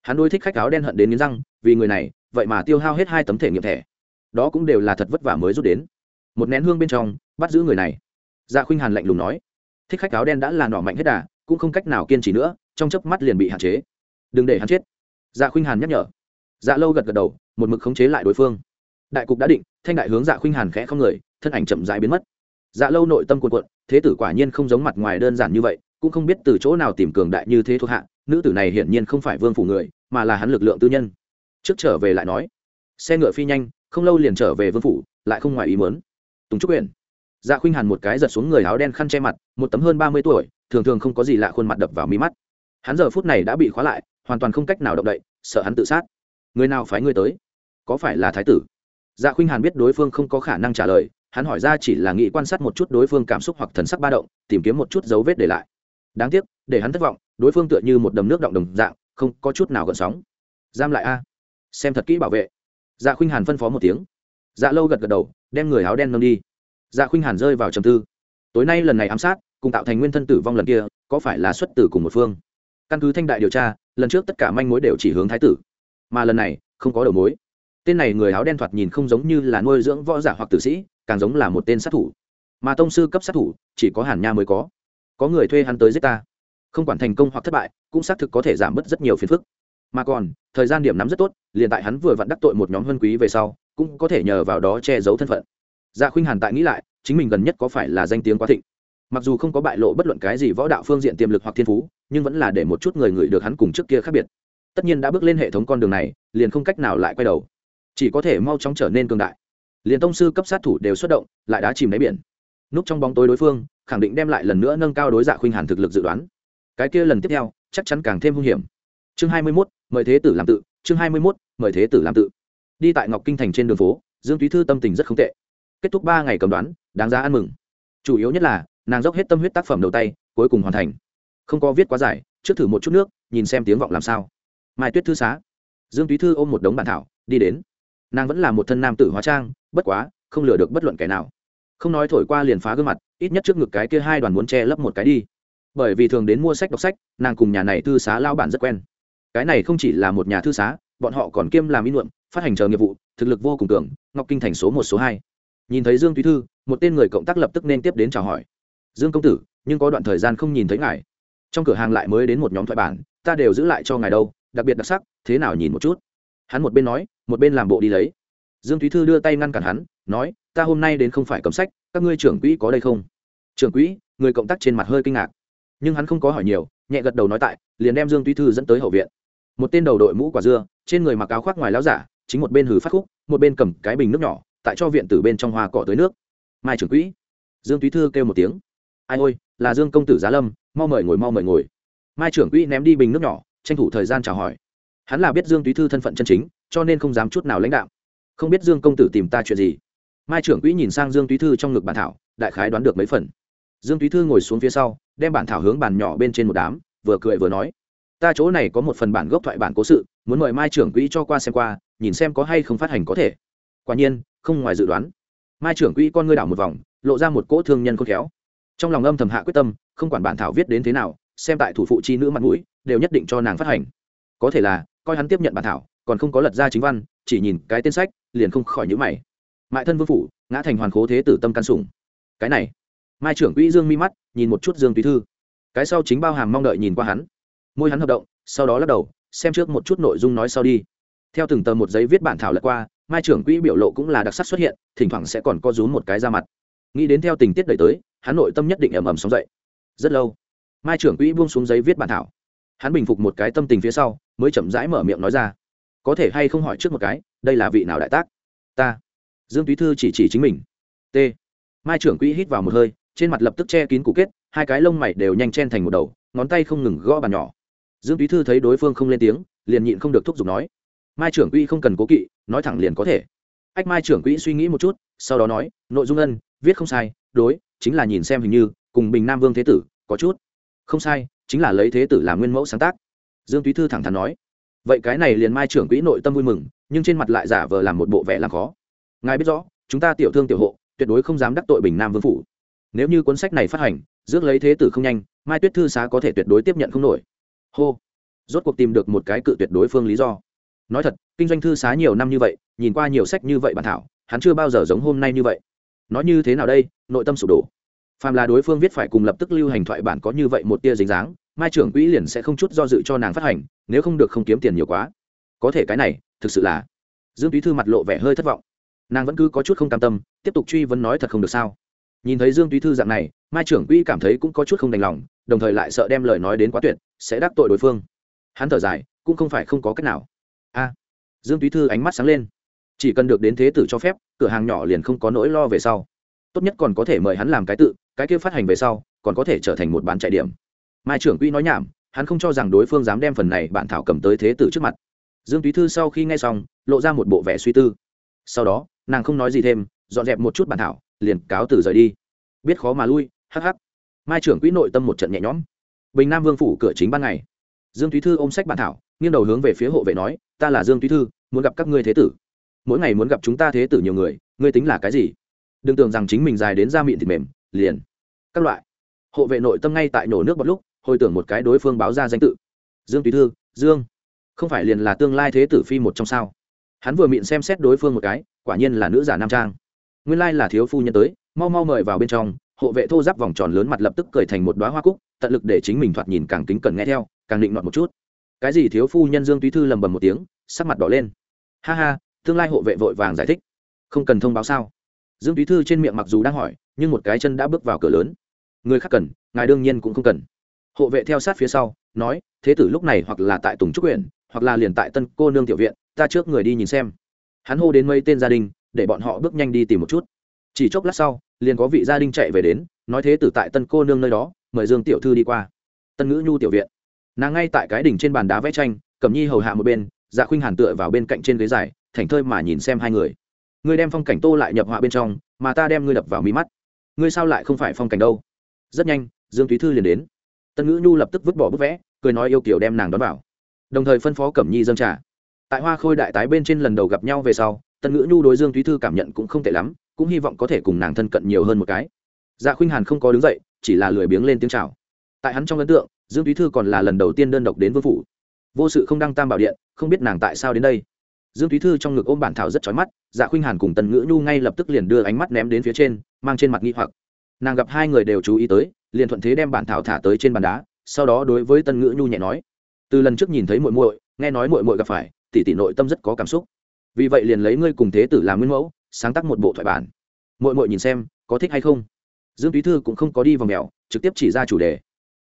hắn đôi thích khách áo đen hận đến nghiến răng, vì người này, vậy mà tiêu hao hết hai tấm thể nghiệm thẻ. Đó cũng đều là thật vất vả mới rút đến. Một nén hương bên trong, bắt giữ người này. Dạ khuynh hàn lạnh lùng nói, thích khách áo đen đã là nỏ mạnh hết đà, cũng không cách nào kiên trì nữa, trong chớp mắt liền bị hạn chế. Đừng để hắn chết. Dạ khuynh hàn nhắc nhở. Dạ lâu gật gật đầu, một mực khống chế lại đối phương. Đại cục đã định, thanh đại hướng dạ khuynh hàn khẽ không người, thân ảnh chậm rãi biến mất. Dạ lâu nội tâm cuộn cuộn, thế tử quả nhiên không giống mặt ngoài đơn giản như vậy, cũng không biết từ chỗ nào tìm cường đại như thế thuộc hạ nữ tử này hiển nhiên không phải vương phủ người, mà là hắn lực lượng tư nhân. Trước trở về lại nói, xe ngựa phi nhanh, không lâu liền trở về vương phủ, lại không ngoài ý mớn tùng trúc quyển dạ khuynh hàn một cái giật xuống người áo đen khăn che mặt, một tấm hơn ba mươi tuổi, thường thường không có gì lạ khuôn mặt đập vào mi mắt. Hắn giờ phút này đã bị khóa lại, hoàn toàn không cách nào động đậy, sợ hắn tự sát. Người nào phái ngươi tới? Có phải là thái tử? Dạ khuynh hàn biết đối phương không có khả năng trả lời, hắn hỏi ra chỉ là nghĩ quan sát một chút đối phương cảm xúc hoặc thần sắc ba động, tìm kiếm một chút dấu vết để lại. Đáng tiếc, để hắn thất vọng đối phương tựa như một đầm nước động đồng dạng, không có chút nào gợn sóng. Giam lại a. Xem thật kỹ bảo vệ. Dạ khuynh hàn phân phó một tiếng. Dạ lâu gật gật đầu, đem người áo đen nâng đi. Dạ khuynh hàn rơi vào trầm tư. Tối nay lần này ám sát, cùng tạo thành nguyên thân tử vong lần kia, có phải là xuất tử cùng một phương? Căn cứ thanh đại điều tra, lần trước tất cả manh mối đều chỉ hướng thái tử. Mà lần này, không có đầu mối. Tên này người áo đen thoạt nhìn không giống như là nuôi dưỡng võ giả hoặc tử sĩ, càng giống là một tên sát thủ. Mà tông sư cấp sát thủ, chỉ có hàn nha mới có. Có người thuê hắn tới giết ta không quản thành công hoặc thất bại, cũng xác thực có thể giảm bớt rất nhiều phiền phức. Mà còn, thời gian điểm nắm rất tốt, liền tại hắn vừa vặn đắc tội một nhóm vân quý về sau, cũng có thể nhờ vào đó che giấu thân phận. Dạ khuynh hàn tại nghĩ lại, chính mình gần nhất có phải là danh tiếng quá thịnh? Mặc dù không có bại lộ bất luận cái gì võ đạo phương diện tiềm lực hoặc thiên phú, nhưng vẫn là để một chút người người được hắn cùng trước kia khác biệt. Tất nhiên đã bước lên hệ thống con đường này, liền không cách nào lại quay đầu. Chỉ có thể mau chóng trở nên cường đại. Liền tông sư cấp sát thủ đều xuất động, lại đã chìm đáy biển. Núp trong bóng tối đối phương, khẳng định đem lại lần nữa nâng cao đối dạ khuynh hàn thực lực dự đoán cái kia lần tiếp theo chắc chắn càng thêm hung hiểm. Chương hai mươi 21, mời thế tử làm tự chương hai mươi 21, mời thế tử làm tự. Đi tại ngọc kinh thành trên đường phố dương túy thư tâm tình rất không tệ. Kết thúc ba ngày cầm đoán đáng giá ăn mừng. Chủ yếu nhất là nàng dốc hết tâm huyết tác phẩm đầu tay cuối cùng hoàn thành. Không có viết quá dài trước thử một chút nước nhìn xem tiếng vọng làm sao. Mai tuyết thư xá. Dương túy thư ôm một đống bản thảo đi đến. Nàng vẫn là một thân nam tử hóa trang bất quá không lừa được bất luận kẻ nào. Không nói thổi qua liền phá gương mặt ít nhất trước ngực cái kia hai đoàn muốn che lấp một cái đi bởi vì thường đến mua sách đọc sách, nàng cùng nhà này thư xá lao bản rất quen. Cái này không chỉ là một nhà thư xá, bọn họ còn kiêm làm in luận phát hành chờ nghiệp vụ, thực lực vô cùng cường, ngọc kinh thành số một, số hai. Nhìn thấy dương túy thư, một tên người cộng tác lập tức nên tiếp đến chào hỏi. Dương công tử, nhưng có đoạn thời gian không nhìn thấy ngài. Trong cửa hàng lại mới đến một nhóm thoại bản, ta đều giữ lại cho ngài đâu, đặc biệt đặc sắc, thế nào nhìn một chút? Hắn một bên nói, một bên làm bộ đi lấy. Dương thúy thư đưa tay ngăn cản hắn, nói, ta hôm nay đến không phải cầm sách, các ngươi trưởng quỹ có đây không? Trưởng quỹ? Người cộng tác trên mặt hơi kinh ngạc nhưng hắn không có hỏi nhiều, nhẹ gật đầu nói tại, liền đem dương tuy thư dẫn tới hậu viện. Một tên đầu đội mũ quả dưa, trên người mặc áo khoác ngoài láo giả, chính một bên hừ phát khúc, một bên cầm cái bình nước nhỏ, tại cho viện từ bên trong hoa cỏ tới nước. Mai trưởng quỹ. Dương thúy thư kêu một tiếng. Ai ôi, là dương công tử giá lâm, mau mời ngồi, mau mời ngồi. Mai trưởng quỹ ném đi bình nước nhỏ, tranh thủ thời gian chào hỏi. Hắn là biết dương túy thư thân phận chân chính, cho nên không dám chút nào lãnh đạo không biết dương công tử tìm ta chuyện gì. Mai trưởng quỹ nhìn sang dương túy thư trong ngực bản thảo, đại khái đoán được mấy phần dương túy thư ngồi xuống phía sau, đem bản thảo hướng bàn nhỏ bên trên một đám, vừa cười vừa nói, ta chỗ này có một phần bản gốc thoại bản cố sự, muốn mời mai trưởng quỹ cho qua xem qua, nhìn xem có hay không phát hành có thể. Quả nhiên, không ngoài dự đoán. Mai trưởng quỹ con ngươi đảo một vòng, lộ ra một cỗ thương nhân khôn khéo. Trong lòng âm thầm hạ quyết tâm, không quản bản thảo viết đến thế nào, xem tại thủ phụ chi nữ mặt mũi, đều nhất định cho nàng phát hành. Có thể là, coi hắn tiếp nhận bản thảo, còn không có lật ra chính văn, chỉ nhìn cái tên sách, liền không khỏi nhữ mày. Mại thân vương phủ, ngã thành hoàn khố thế tử tâm căn sủng. Cái này mai trưởng quỹ dương mi mắt nhìn một chút dương túy thư. Cái sau chính bao hàm mong đợi nhìn qua hắn. Môi hắn hợp động, sau đó lắc đầu, xem trước một chút nội dung nói sau đi. Theo từng tờ một giấy viết bản thảo lật qua, mai trưởng quỹ biểu lộ cũng là đặc sắc xuất hiện, thỉnh thoảng sẽ còn co rúm một cái ra mặt. Nghĩ đến theo tình tiết đẩy tới, hắn nội tâm nhất định ầm ầm sóng dậy. Rất lâu, mai trưởng quỹ buông xuống giấy viết bản thảo. Hắn bình phục một cái tâm tình phía sau, mới chậm rãi mở miệng nói ra. Có thể hay không hỏi trước một cái, đây là vị nào đại tác? Ta. Dương túy thư chỉ chỉ chính mình. T. Mai trưởng quỹ hít vào một hơi trên mặt lập tức che kín cụ kết, hai cái lông mày đều nhanh chen thành một đầu, ngón tay không ngừng gõ bàn nhỏ. Dương túy thư thấy đối phương không lên tiếng, liền nhịn không được thúc giục nói, mai trưởng quỹ không cần cố kỵ, nói thẳng liền có thể. Ách mai trưởng quỹ suy nghĩ một chút, sau đó nói, nội dung ân, viết không sai, đối, chính là nhìn xem hình như, cùng bình nam vương thế tử, có chút. Không sai, chính là lấy thế tử làm nguyên mẫu sáng tác. Dương túy thư thẳng thắn nói, vậy cái này liền mai trưởng quỹ nội tâm vui mừng, nhưng trên mặt lại giả vờ làm một bộ vẻ làm khó. Ngài biết rõ, chúng ta tiểu thương tiểu hộ, tuyệt đối không dám đắc tội bình nam vương phủ nếu như cuốn sách này phát hành, rước lấy thế tử không nhanh, mai tuyết thư xá có thể tuyệt đối tiếp nhận không nổi. Hô. Rốt cuộc tìm được một cái cự tuyệt đối phương lý do. Nói thật, kinh doanh thư xá nhiều năm như vậy, nhìn qua nhiều sách như vậy bản thảo, hắn chưa bao giờ giống hôm nay như vậy. Nói như thế nào đây? Nội tâm sụp đổ. Phàm là đối phương viết phải cùng lập tức lưu hành thoại bản có như vậy một tia dính dáng, mai trưởng quỹ liền sẽ không chút do dự cho nàng phát hành, nếu không được không kiếm tiền nhiều quá. Có thể cái này, thực sự là. Dương túy thư mặt lộ vẻ hơi thất vọng. Nàng vẫn cứ có chút không cam tâm, tiếp tục truy vấn nói thật không được sao? Nhìn thấy dương túy thư dạng này, mai trưởng quỹ cảm thấy cũng có chút không đành lòng, đồng thời lại sợ đem lời nói đến quá tuyệt, sẽ đắc tội đối phương. Hắn thở dài, cũng không phải không có cách nào. A! Dương túy thư ánh mắt sáng lên. Chỉ cần được đến thế tử cho phép, cửa hàng nhỏ liền không có nỗi lo về sau. Tốt nhất còn có thể mời hắn làm cái tự, cái kia phát hành về sau, còn có thể trở thành một bán chạy điểm. Mai trưởng quỹ nói nhảm, hắn không cho rằng đối phương dám đem phần này bản thảo cầm tới thế tử trước mặt. Dương túy thư sau khi nghe xong, lộ ra một bộ vẻ suy tư. Sau đó, nàng không nói gì thêm, dọn dẹp một chút bản thảo liền cáo từ rời đi. Biết khó mà lui, hắc hắc. Mai trưởng quỹ nội tâm một trận nhẹ nhõm. Bình nam vương phủ cửa chính ban ngày. Dương thúy thư ôm sách bản thảo, nghiêng đầu hướng về phía hộ vệ nói, ta là dương thúy thư, muốn gặp các ngươi thế tử. Mỗi ngày muốn gặp chúng ta thế tử nhiều người, ngươi tính là cái gì? Đừng tưởng rằng chính mình dài đến da mịn thịt mềm, liền. Các loại. Hộ vệ nội tâm ngay tại nổ nước bọt lúc, hồi tưởng một cái đối phương báo ra danh tự. Dương thúy thư, dương. Không phải liền là tương lai thế tử phi một trong sao? Hắn vừa miệng xem xét đối phương một cái, quả nhiên là nữ giả nam trang nguyên lai là thiếu phu nhân tới, mau mau mời vào bên trong, hộ vệ thô giáp vòng tròn lớn mặt lập tức cười thành một đoá hoa cúc, tận lực để chính mình thoạt nhìn càng kính cần nghe theo, càng định nọt một chút. Cái gì thiếu phu nhân dương túy thư lầm bầm một tiếng, sắc mặt đỏ lên. Ha ha, tương lai hộ vệ vội vàng giải thích. Không cần thông báo sao? Dương túy thư trên miệng mặc dù đang hỏi, nhưng một cái chân đã bước vào cửa lớn. Người khác cần, ngài đương nhiên cũng không cần. Hộ vệ theo sát phía sau, nói, thế tử lúc này hoặc là tại tùng trúc huyện hoặc là liền tại tân cô nương tiểu viện, ta trước người đi nhìn xem. Hắn hô đến mấy tên gia đình để bọn họ bước nhanh đi tìm một chút. Chỉ chốc lát sau, liền có vị gia đình chạy về đến, nói thế tử tại tân cô nương nơi đó, mời dương tiểu thư đi qua. Tân ngữ nhu tiểu viện. Nàng ngay tại cái đỉnh trên bàn đá vẽ tranh cầm nhi hầu hạ một bên dạ khuynh hàn tựa vào bên cạnh trên ghế dài, thảnh thơi mà nhìn xem hai người. Ngươi đem phong cảnh tô lại nhập họa bên trong, mà ta đem ngươi đập vào mí mắt. Ngươi sao lại không phải phong cảnh đâu? Rất nhanh, dương thúy thư liền đến. Tân ngữ nhu lập tức vứt bỏ bức vẽ, cười nói yêu kiểu đem nàng đón vào. Đồng thời phân phó cẩm nhi dâng trà. Tại hoa khôi đại tái bên trên lần đầu gặp nhau về sau tân ngữ nhu đối dương thúy thư cảm nhận cũng không tệ lắm, cũng hy vọng có thể cùng nàng thân cận nhiều hơn một cái. Dạ khuynh hàn không có đứng dậy, chỉ là lười biếng lên tiếng chào. Tại hắn trong ấn tượng, dương thúy thư còn là lần đầu tiên đơn độc đến vương phủ. Vô sự không đăng tam bảo điện, không biết nàng tại sao đến đây. Dương thúy thư trong ngực ôm bản thảo rất chói mắt dạ khuynh hàn cùng tần ngữ nhu ngay lập tức liền đưa ánh mắt ném đến phía trên, mang trên mặt nghi hoặc. Nàng gặp hai người đều chú ý tới, liền thuận thế đem bản thảo thả tới trên bàn đá, sau đó đối với tân ngữ nhu nhẹ nói, từ lần trước nhìn thấy muội muội, nghe nói muội muội gặp phải, tỷ tỷ nội tâm rất có cảm xúc vì vậy liền lấy ngươi cùng thế tử làm nguyên mẫu, sáng tác một bộ thoại bản. Muội muội nhìn xem, có thích hay không? Dương túy thư cũng không có đi vào mèo, trực tiếp chỉ ra chủ đề.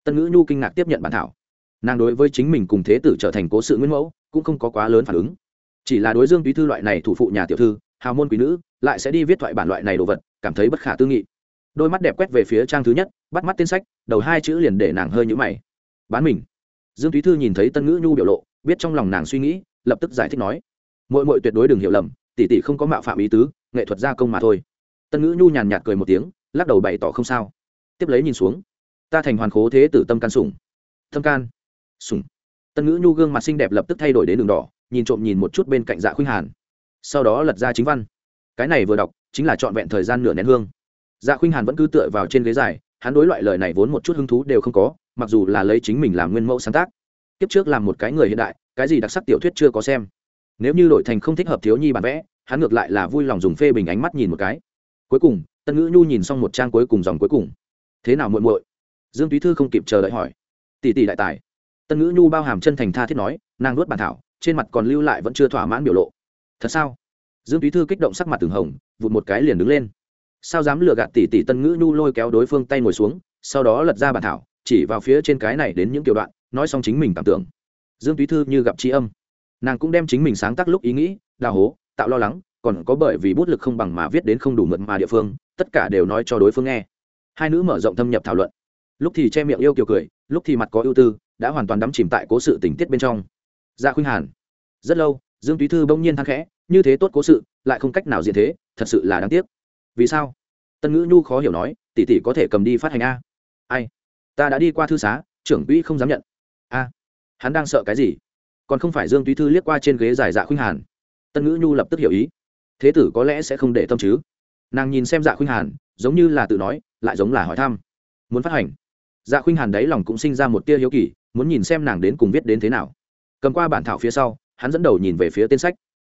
Tân ngữ nhu kinh ngạc tiếp nhận bản thảo. Nàng đối với chính mình cùng thế tử trở thành cố sự nguyên mẫu, cũng không có quá lớn phản ứng. Chỉ là đối dương túy thư loại này thủ phụ nhà tiểu thư, hào môn quý nữ, lại sẽ đi viết thoại bản loại này đồ vật, cảm thấy bất khả tư nghị. Đôi mắt đẹp quét về phía trang thứ nhất, bắt mắt tên sách, đầu hai chữ liền để nàng hơi nhũ mày. Bán mình. Dương thúy thư nhìn thấy tân ngữ nhu biểu lộ, biết trong lòng nàng suy nghĩ, lập tức giải thích nói mội mội tuyệt đối đừng hiểu lầm, tỷ tỷ không có mạo phạm ý tứ, nghệ thuật gia công mà thôi. Tân ngữ nhu nhàn nhạt cười một tiếng, lắc đầu bày tỏ không sao. Tiếp lấy nhìn xuống, ta thành hoàn khố thế tử tâm can sủng. Tâm can? Sủng. Tân ngữ nhu gương mặt xinh đẹp lập tức thay đổi đến đường đỏ, nhìn trộm nhìn một chút bên cạnh dạ khuynh hàn. Sau đó lật ra chính văn. Cái này vừa đọc, chính là trọn vẹn thời gian nửa nén hương. Dạ khuynh hàn vẫn cứ tựa vào trên ghế dài, hắn đối loại lời này vốn một chút hứng thú đều không có, mặc dù là lấy chính mình làm nguyên mẫu sáng tác. Kiếp trước làm một cái người hiện đại, cái gì đặc sắc tiểu thuyết chưa có xem nếu như đổi thành không thích hợp thiếu nhi bản vẽ, hắn ngược lại là vui lòng dùng phê bình ánh mắt nhìn một cái. Cuối cùng, tân ngữ nhu nhìn xong một trang cuối cùng dòng cuối cùng. Thế nào muộn muội? Dương túy thư không kịp chờ đợi hỏi. Tỷ tỷ đại tài. Tân ngữ nhu bao hàm chân thành tha thiết nói, nàng nuốt bàn thảo, trên mặt còn lưu lại vẫn chưa thỏa mãn biểu lộ. Thật sao? Dương túy thư kích động sắc mặt từng hồng, vụt một cái liền đứng lên. Sao dám lừa gạt tỷ tỷ? Tân ngữ nhu lôi kéo đối phương tay ngồi xuống, sau đó lật ra bàn thảo, chỉ vào phía trên cái này đến những tiểu đoạn, nói xong chính mình cảm tưởng. Dương túy thư như gặp tri âm nàng cũng đem chính mình sáng tác lúc ý nghĩ, đào hố, tạo lo lắng, còn có bởi vì bút lực không bằng mà viết đến không đủ mượt mà địa phương, tất cả đều nói cho đối phương nghe. Hai nữ mở rộng thâm nhập thảo luận. Lúc thì che miệng yêu kiều cười, lúc thì mặt có ưu tư, đã hoàn toàn đắm chìm tại cố sự tình tiết bên trong. Ra khuynh hàn. Rất lâu, dương túy thư bỗng nhiên thang khẽ, như thế tốt cố sự, lại không cách nào diện thế, thật sự là đáng tiếc. Vì sao? Tân ngữ nhu khó hiểu nói, tỷ tỷ có thể cầm đi phát hành a? Ai? Ta đã đi qua thư xá, trưởng quỹ không dám nhận. A. Hắn đang sợ cái gì? Còn không phải dương túy thư liếc qua trên ghế dài dạ khuynh hàn. Tân ngữ nhu lập tức hiểu ý. Thế tử có lẽ sẽ không để tâm chứ? Nàng nhìn xem dạ khuynh hàn, giống như là tự nói, lại giống là hỏi thăm. Muốn phát hành. Dạ khuynh hàn đấy lòng cũng sinh ra một tia hiếu kỳ, muốn nhìn xem nàng đến cùng viết đến thế nào. Cầm qua bản thảo phía sau, hắn dẫn đầu nhìn về phía tên sách.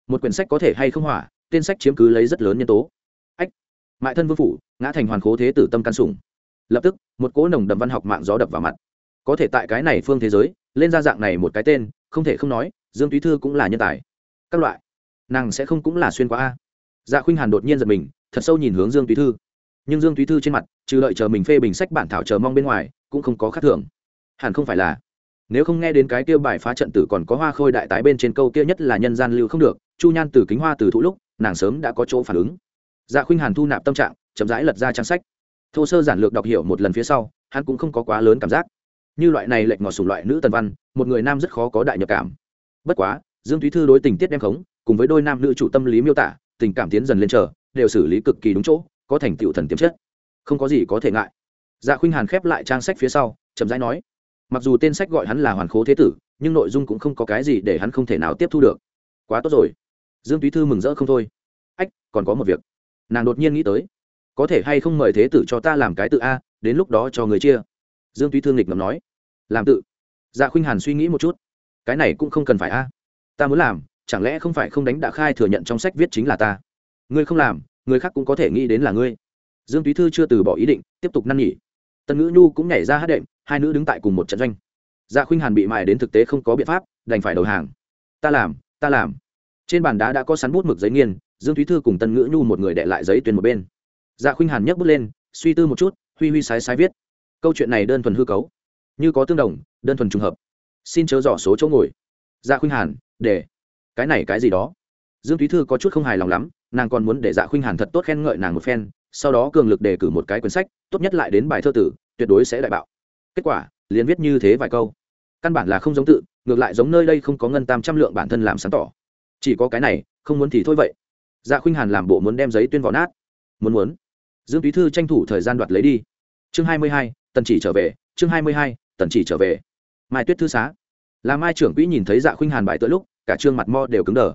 Một quyển sách có thể hay không hỏa, tên sách chiếm cứ lấy rất lớn nhân tố. Ách! Mại thân vương phủ, ngã thành hoàn khố thế tử tâm căn sủng. Lập tức, một cỗ nồng đậm văn học mạng gió đập vào mặt. Có thể tại cái này phương thế giới, lên ra dạng này một cái tên không thể không nói, dương túy thư cũng là nhân tài. Các loại. Nàng sẽ không cũng là xuyên qua a. Dạ khuynh hàn đột nhiên giật mình, thật sâu nhìn hướng dương túy thư. Nhưng dương túy thư trên mặt, trừ đợi chờ mình phê bình sách bản thảo chờ mong bên ngoài, cũng không có khác thường. Hẳn không phải là, nếu không nghe đến cái kia bài phá trận tử còn có hoa khôi đại tái bên trên câu kia nhất là nhân gian lưu không được, chu nhan từ kính hoa từ thụ lúc, nàng sớm đã có chỗ phản ứng. Dạ khuynh hàn thu nạp tâm trạng, chậm rãi lật ra trang sách. Thô sơ giản lược đọc hiểu một lần phía sau, hắn cũng không có quá lớn cảm giác như loại này lệch ngọt sủng loại nữ tần văn, một người nam rất khó có đại nhập cảm. Bất quá, dương thúy thư đối tình tiết đem khống, cùng với đôi nam nữ chủ tâm lý miêu tả, tình cảm tiến dần lên trở đều xử lý cực kỳ đúng chỗ, có thành tựu thần tiềm chất. Không có gì có thể ngại. Dạ khuynh hàn khép lại trang sách phía sau, chậm rãi nói, mặc dù tên sách gọi hắn là hoàn khố thế tử, nhưng nội dung cũng không có cái gì để hắn không thể nào tiếp thu được. Quá tốt rồi. Dương túy thư mừng rỡ không thôi. Ách, còn có một việc. Nàng đột nhiên nghĩ tới, có thể hay không mời thế tử cho ta làm cái tự a, đến lúc đó cho người chia. Dương túy thương nghịch ngầm nói làm tự. Dạ khuynh hàn suy nghĩ một chút. Cái này cũng không cần phải a. Ta muốn làm, chẳng lẽ không phải không đánh đã khai thừa nhận trong sách viết chính là ta? Ngươi không làm, người khác cũng có thể nghĩ đến là ngươi. Dương túy thư chưa từ bỏ ý định, tiếp tục năn nỉ. Tần ngữ nhu cũng nhảy ra hát đệm, hai nữ đứng tại cùng một trận doanh. Dạ khuynh hàn bị mài đến thực tế không có biện pháp, đành phải đầu hàng. Ta làm ta làm. Trên bàn đá đã có sắn bút mực giấy nghiên dương thúy thư cùng tân ngữ nhu một người đệ lại giấy tuyên một bên. Dạ khuynh hàn nhấc bút lên, suy tư một chút, huy huy sái sái viết. Câu chuyện này đơn thuần hư cấu như có tương đồng, đơn thuần trùng hợp. Xin chớ dò số chỗ ngồi. Dạ khuynh hàn, để. Cái này cái gì đó? Dương thúy thư có chút không hài lòng lắm, nàng còn muốn để dạ khuynh hàn thật tốt khen ngợi nàng một phen, sau đó cường lực đề cử một cái quyển sách, tốt nhất lại đến bài thơ tử, tuyệt đối sẽ đại bạo. Kết quả, liền viết như thế vài câu. Căn bản là không giống tự, ngược lại giống nơi đây không có ngân tam trăm lượng bản thân làm sáng tỏ. Chỉ có cái này, không muốn thì thôi vậy. Dạ khuynh hàn làm bộ muốn đem giấy tuyên vỏ nát. Muốn muốn. Dương túy thư tranh thủ thời gian đoạt lấy đi. Chương hai mươi hai, tần chỉ trở về, chương hai mươi hai tần chỉ trở về. Mai tuyết thư xá. Là mai trưởng quỹ nhìn thấy dạ khuynh hàn bài tựa lúc, cả trương mặt mo đều cứng đờ.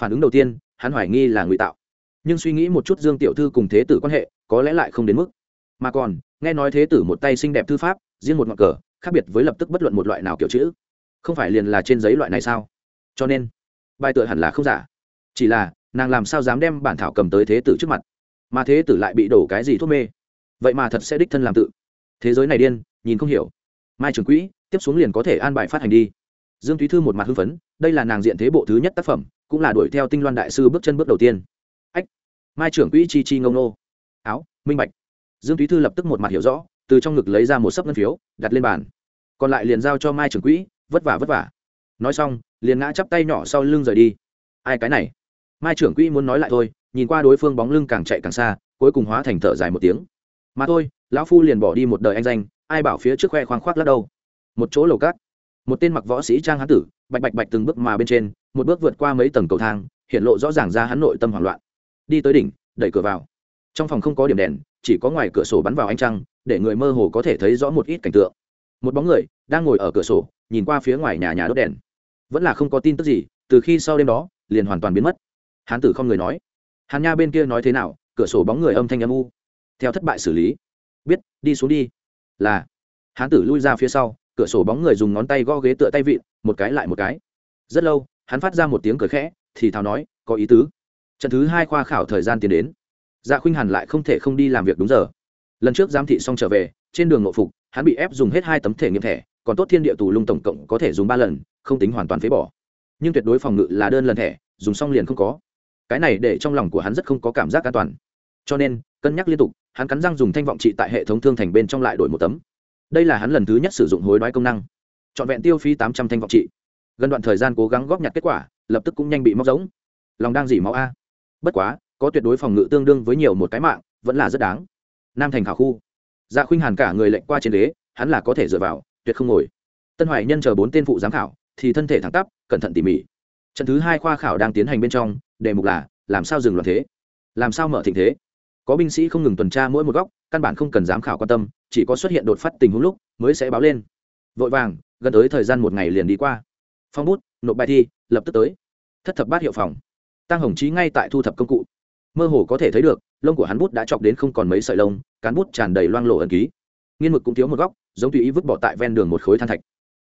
Phản ứng đầu tiên, hắn hoài nghi là ngụy tạo. Nhưng suy nghĩ một chút dương tiểu thư cùng thế tử quan hệ, có lẽ lại không đến mức. Mà còn, nghe nói thế tử một tay xinh đẹp thư pháp, riêng một ngọn cờ, khác biệt với lập tức bất luận một loại nào kiểu chữ. Không phải liền là trên giấy loại này sao? Cho nên, bài tựa hẳn là không giả. Chỉ là, nàng làm sao dám đem bản thảo cầm tới thế tử trước mặt? Mà thế tử lại bị đổ cái gì thuốc mê? Vậy mà thật sẽ đích thân làm tự. Thế giới này điên, nhìn không hiểu mai trường quỹ, tiếp xuống liền có thể an bài phát hành đi. Dương thúy thư một mặt hưng phấn, đây là nàng diện thế bộ thứ nhất tác phẩm, cũng là đuổi theo tinh loan đại sư bước chân bước đầu tiên. Ách, mai trưởng quỹ chi chi ngông nô. Áo, minh bạch. Dương thúy thư lập tức một mặt hiểu rõ, từ trong ngực lấy ra một sấp ngân phiếu, đặt lên bàn. Còn lại liền giao cho mai trưởng quỹ, vất vả vất vả. Nói xong, liền ngã chắp tay nhỏ sau lưng rời đi. Ai cái này? Mai trưởng quỹ muốn nói lại thôi, nhìn qua đối phương bóng lưng càng chạy càng xa, cuối cùng hóa thành thở dài một tiếng. Mà thôi, lão phu liền bỏ đi một đời anh danh ai bảo phía trước khoe khoang khoác lắc đâu? Một chỗ lầu cát. Một tên mặc võ sĩ trang hán tử, bạch bạch bạch từng bước mà bên trên, một bước vượt qua mấy tầng cầu thang, hiện lộ rõ ràng ra hắn nội tâm hoảng loạn. Đi tới đỉnh, đẩy cửa vào. Trong phòng không có điểm đèn, chỉ có ngoài cửa sổ bắn vào ánh trăng, để người mơ hồ có thể thấy rõ một ít cảnh tượng. Một bóng người đang ngồi ở cửa sổ, nhìn qua phía ngoài nhà nhà đốt đèn. Vẫn là không có tin tức gì, từ khi sau đêm đó, liền hoàn toàn biến mất. Hán tử không người nói. Hàn nha bên kia nói thế nào, cửa sổ bóng người âm thanh âm u. Theo thất bại xử lý. Biết, đi xuống đi là hán tử lui ra phía sau, cửa sổ bóng người dùng ngón tay gõ ghế tựa tay vịn, một cái lại một cái. Rất lâu, hắn phát ra một tiếng cười khẽ, thì thào nói, có ý tứ. Trận thứ hai khoa khảo thời gian tiến đến. Dạ khuynh hàn lại không thể không đi làm việc đúng giờ. Lần trước giám thị xong trở về, trên đường nội phục, hắn bị ép dùng hết hai tấm thể nghiệm thẻ, còn tốt thiên địa tù lung tổng cộng có thể dùng ba lần, không tính hoàn toàn phế bỏ. Nhưng tuyệt đối phòng ngự là đơn lần thẻ, dùng xong liền không có. Cái này để trong lòng của hắn rất không có cảm giác an toàn. Cho nên, cân nhắc liên tục hắn cắn răng dùng thanh vọng trị tại hệ thống thương thành bên trong lại đổi một tấm. Đây là hắn lần thứ nhất sử dụng hối đoái công năng. Trọn vẹn tiêu phí tám trăm thanh vọng trị. Gần đoạn thời gian cố gắng góp nhặt kết quả, lập tức cũng nhanh bị móc giống lòng đang dỉ máu a. Bất quá, có tuyệt đối phòng ngự tương đương với nhiều một cái mạng, vẫn là rất đáng. Nam thành khảo khu. Dạ khuynh hàn cả người lệnh qua trên đế hắn là có thể dựa vào, tuyệt không ngồi. Tân hoài nhân chờ bốn tên phụ giám khảo, thì thân thể thẳng tắp, cẩn thận tỉ mỉ. Trận thứ hai khoa khảo đang tiến hành bên trong, đề mục là, làm sao dừng loạn thế? Làm sao mở thịnh thế? Có binh sĩ không ngừng tuần tra mỗi một góc, căn bản không cần giám khảo quan tâm, chỉ có xuất hiện đột phát tình huống lúc mới sẽ báo lên. Vội vàng, gần tới thời gian một ngày liền đi qua. Phong bút, nộp bài thi, lập tức tới. Thất thập bát hiệu phòng. Tăng hồng trí ngay tại thu thập công cụ. Mơ hồ có thể thấy được, lông của hắn bút đã chọc đến không còn mấy sợi lông, cán bút tràn đầy loang lộ ẩn ký. Nghiên mực cũng thiếu một góc, giống tùy ý vứt bỏ tại ven đường một khối than thạch.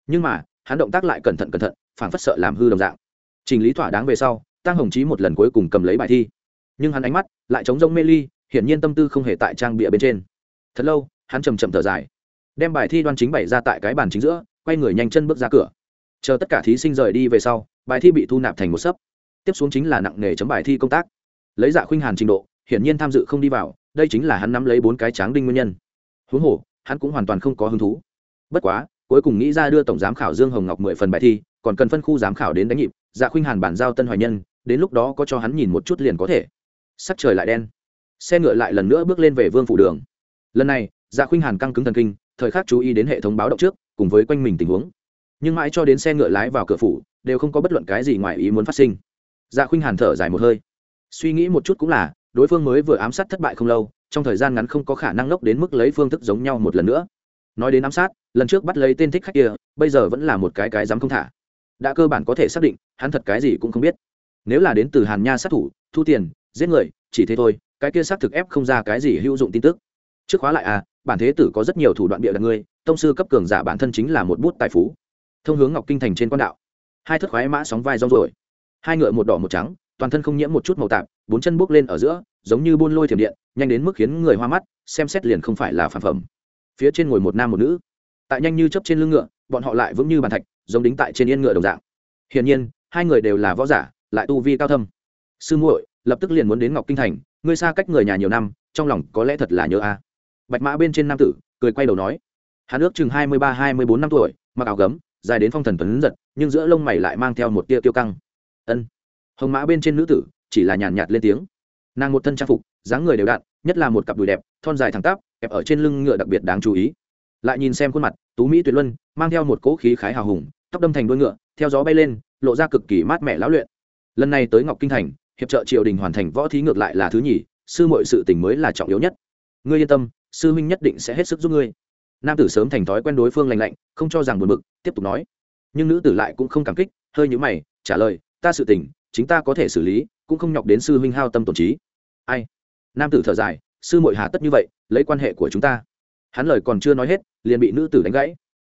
Nhưng mà, hắn động tác lại cẩn thận cẩn thận phản phất sợ làm hư đồng dạng. Trình lý thỏa đáng về sau, tăng hồng trí một lần cuối cùng cầm lấy bài thi. Nhưng hắn ánh mắt lại chống rông mê ly hiển nhiên tâm tư không hề tại trang bịa bên trên. Thật lâu, hắn chầm chậm thở dài. Đem bài thi đoan chính bày ra tại cái bàn chính giữa, quay người nhanh chân bước ra cửa. Chờ tất cả thí sinh rời đi về sau, bài thi bị thu nạp thành một sấp. Tiếp xuống chính là nặng nghề chấm bài thi công tác. Lấy dạ khuynh hàn trình độ, hiển nhiên tham dự không đi vào, đây chính là hắn nắm lấy bốn cái tráng đinh nguyên nhân. Huống hồ, hắn cũng hoàn toàn không có hứng thú. Bất quá, cuối cùng nghĩ ra đưa tổng giám khảo dương hồng ngọc mười phần bài thi, còn cần phân khu giám khảo đến đánh nhịp dạ khuynh hàn bản giao tân hoài nhân, đến lúc đó có cho hắn nhìn một chút liền có thể. Sắc trời lại đen xe ngựa lại lần nữa bước lên về vương phủ đường. Lần này dạ khuynh hàn căng cứng thần kinh, thời khắc chú ý đến hệ thống báo động trước, cùng với quanh mình tình huống. Nhưng mãi cho đến xe ngựa lái vào cửa phủ, đều không có bất luận cái gì ngoài ý muốn phát sinh. Dạ khuynh hàn thở dài một hơi. Suy nghĩ một chút cũng là, đối phương mới vừa ám sát thất bại không lâu, trong thời gian ngắn không có khả năng lốc đến mức lấy phương thức giống nhau một lần nữa. Nói đến ám sát, lần trước bắt lấy tên thích khách kia, bây giờ vẫn là một cái cái dám không thả. Đã cơ bản có thể xác định, hắn thật cái gì cũng không biết. Nếu là đến từ hàn nha sát thủ, thu tiền, giết người, chỉ thế thôi cái kia xác thực ép không ra cái gì hữu dụng tin tức. Trước khóa lại à bản thế tử có rất nhiều thủ đoạn bịa đặt ngươi, tông sư cấp cường giả bản thân chính là một bút tài phú. Thông hướng ngọc kinh thành trên quan đạo. Hai thất khoái mã sóng vai rong rồi hai ngựa một đỏ một trắng, toàn thân không nhiễm một chút màu tạp, bốn chân bước lên ở giữa, giống như buôn lôi thiểm điện, nhanh đến mức khiến người hoa mắt, xem xét liền không phải là phản phẩm. Phía trên ngồi một nam một nữ. Tại nhanh như chấp trên lưng ngựa, bọn họ lại vững như bàn thạch, giống đính tại trên yên ngựa đồng dạng. Hiển nhiên, hai người đều là võ giả, lại tu vi cao thâm. Sư muội, lập tức liền muốn đến ngọc kinh thành ngươi xa cách người nhà nhiều năm, trong lòng có lẽ thật là nhớ a. Bạch mã bên trên nam tử, cười quay đầu nói, hắn ước chừng hai mươi ba, hai mươi bốn năm tuổi, mặc áo gấm, dài đến phong thần tuấn giật, nhưng giữa lông mày lại mang theo một tia tiêu căng. Ân. Hồng mã bên trên nữ tử, chỉ là nhàn nhạt lên tiếng. Nàng một thân trang phục, dáng người đều đặn, nhất là một cặp đùi đẹp, thon dài thẳng tắp, kẹp ở trên lưng ngựa đặc biệt đáng chú ý. Lại nhìn xem khuôn mặt, tú mỹ tuyệt luân, mang theo một cỗ khí khái hào hùng, tóc đâm thành đuôi ngựa, theo gió bay lên, lộ ra cực kỳ mát mẻ lão luyện. Lần này tới ngọc kinh thành hiệp trợ triều đình hoàn thành võ thí ngược lại là thứ nhì, sư mọi sự tình mới là trọng yếu nhất. Ngươi yên tâm, sư huynh nhất định sẽ hết sức giúp ngươi. Nam tử sớm thành thói quen đối phương lành lạnh, không cho rằng buồn bực, tiếp tục nói. Nhưng nữ tử lại cũng không cảm kích, hơi nhữ mày, trả lời, ta sự tình, chính ta có thể xử lý, cũng không nhọc đến sư huynh hao tâm tổn trí. Ai? Nam tử thở dài, sư mội hà tất như vậy, lấy quan hệ của chúng ta. Hắn lời còn chưa nói hết, liền bị nữ tử đánh gãy.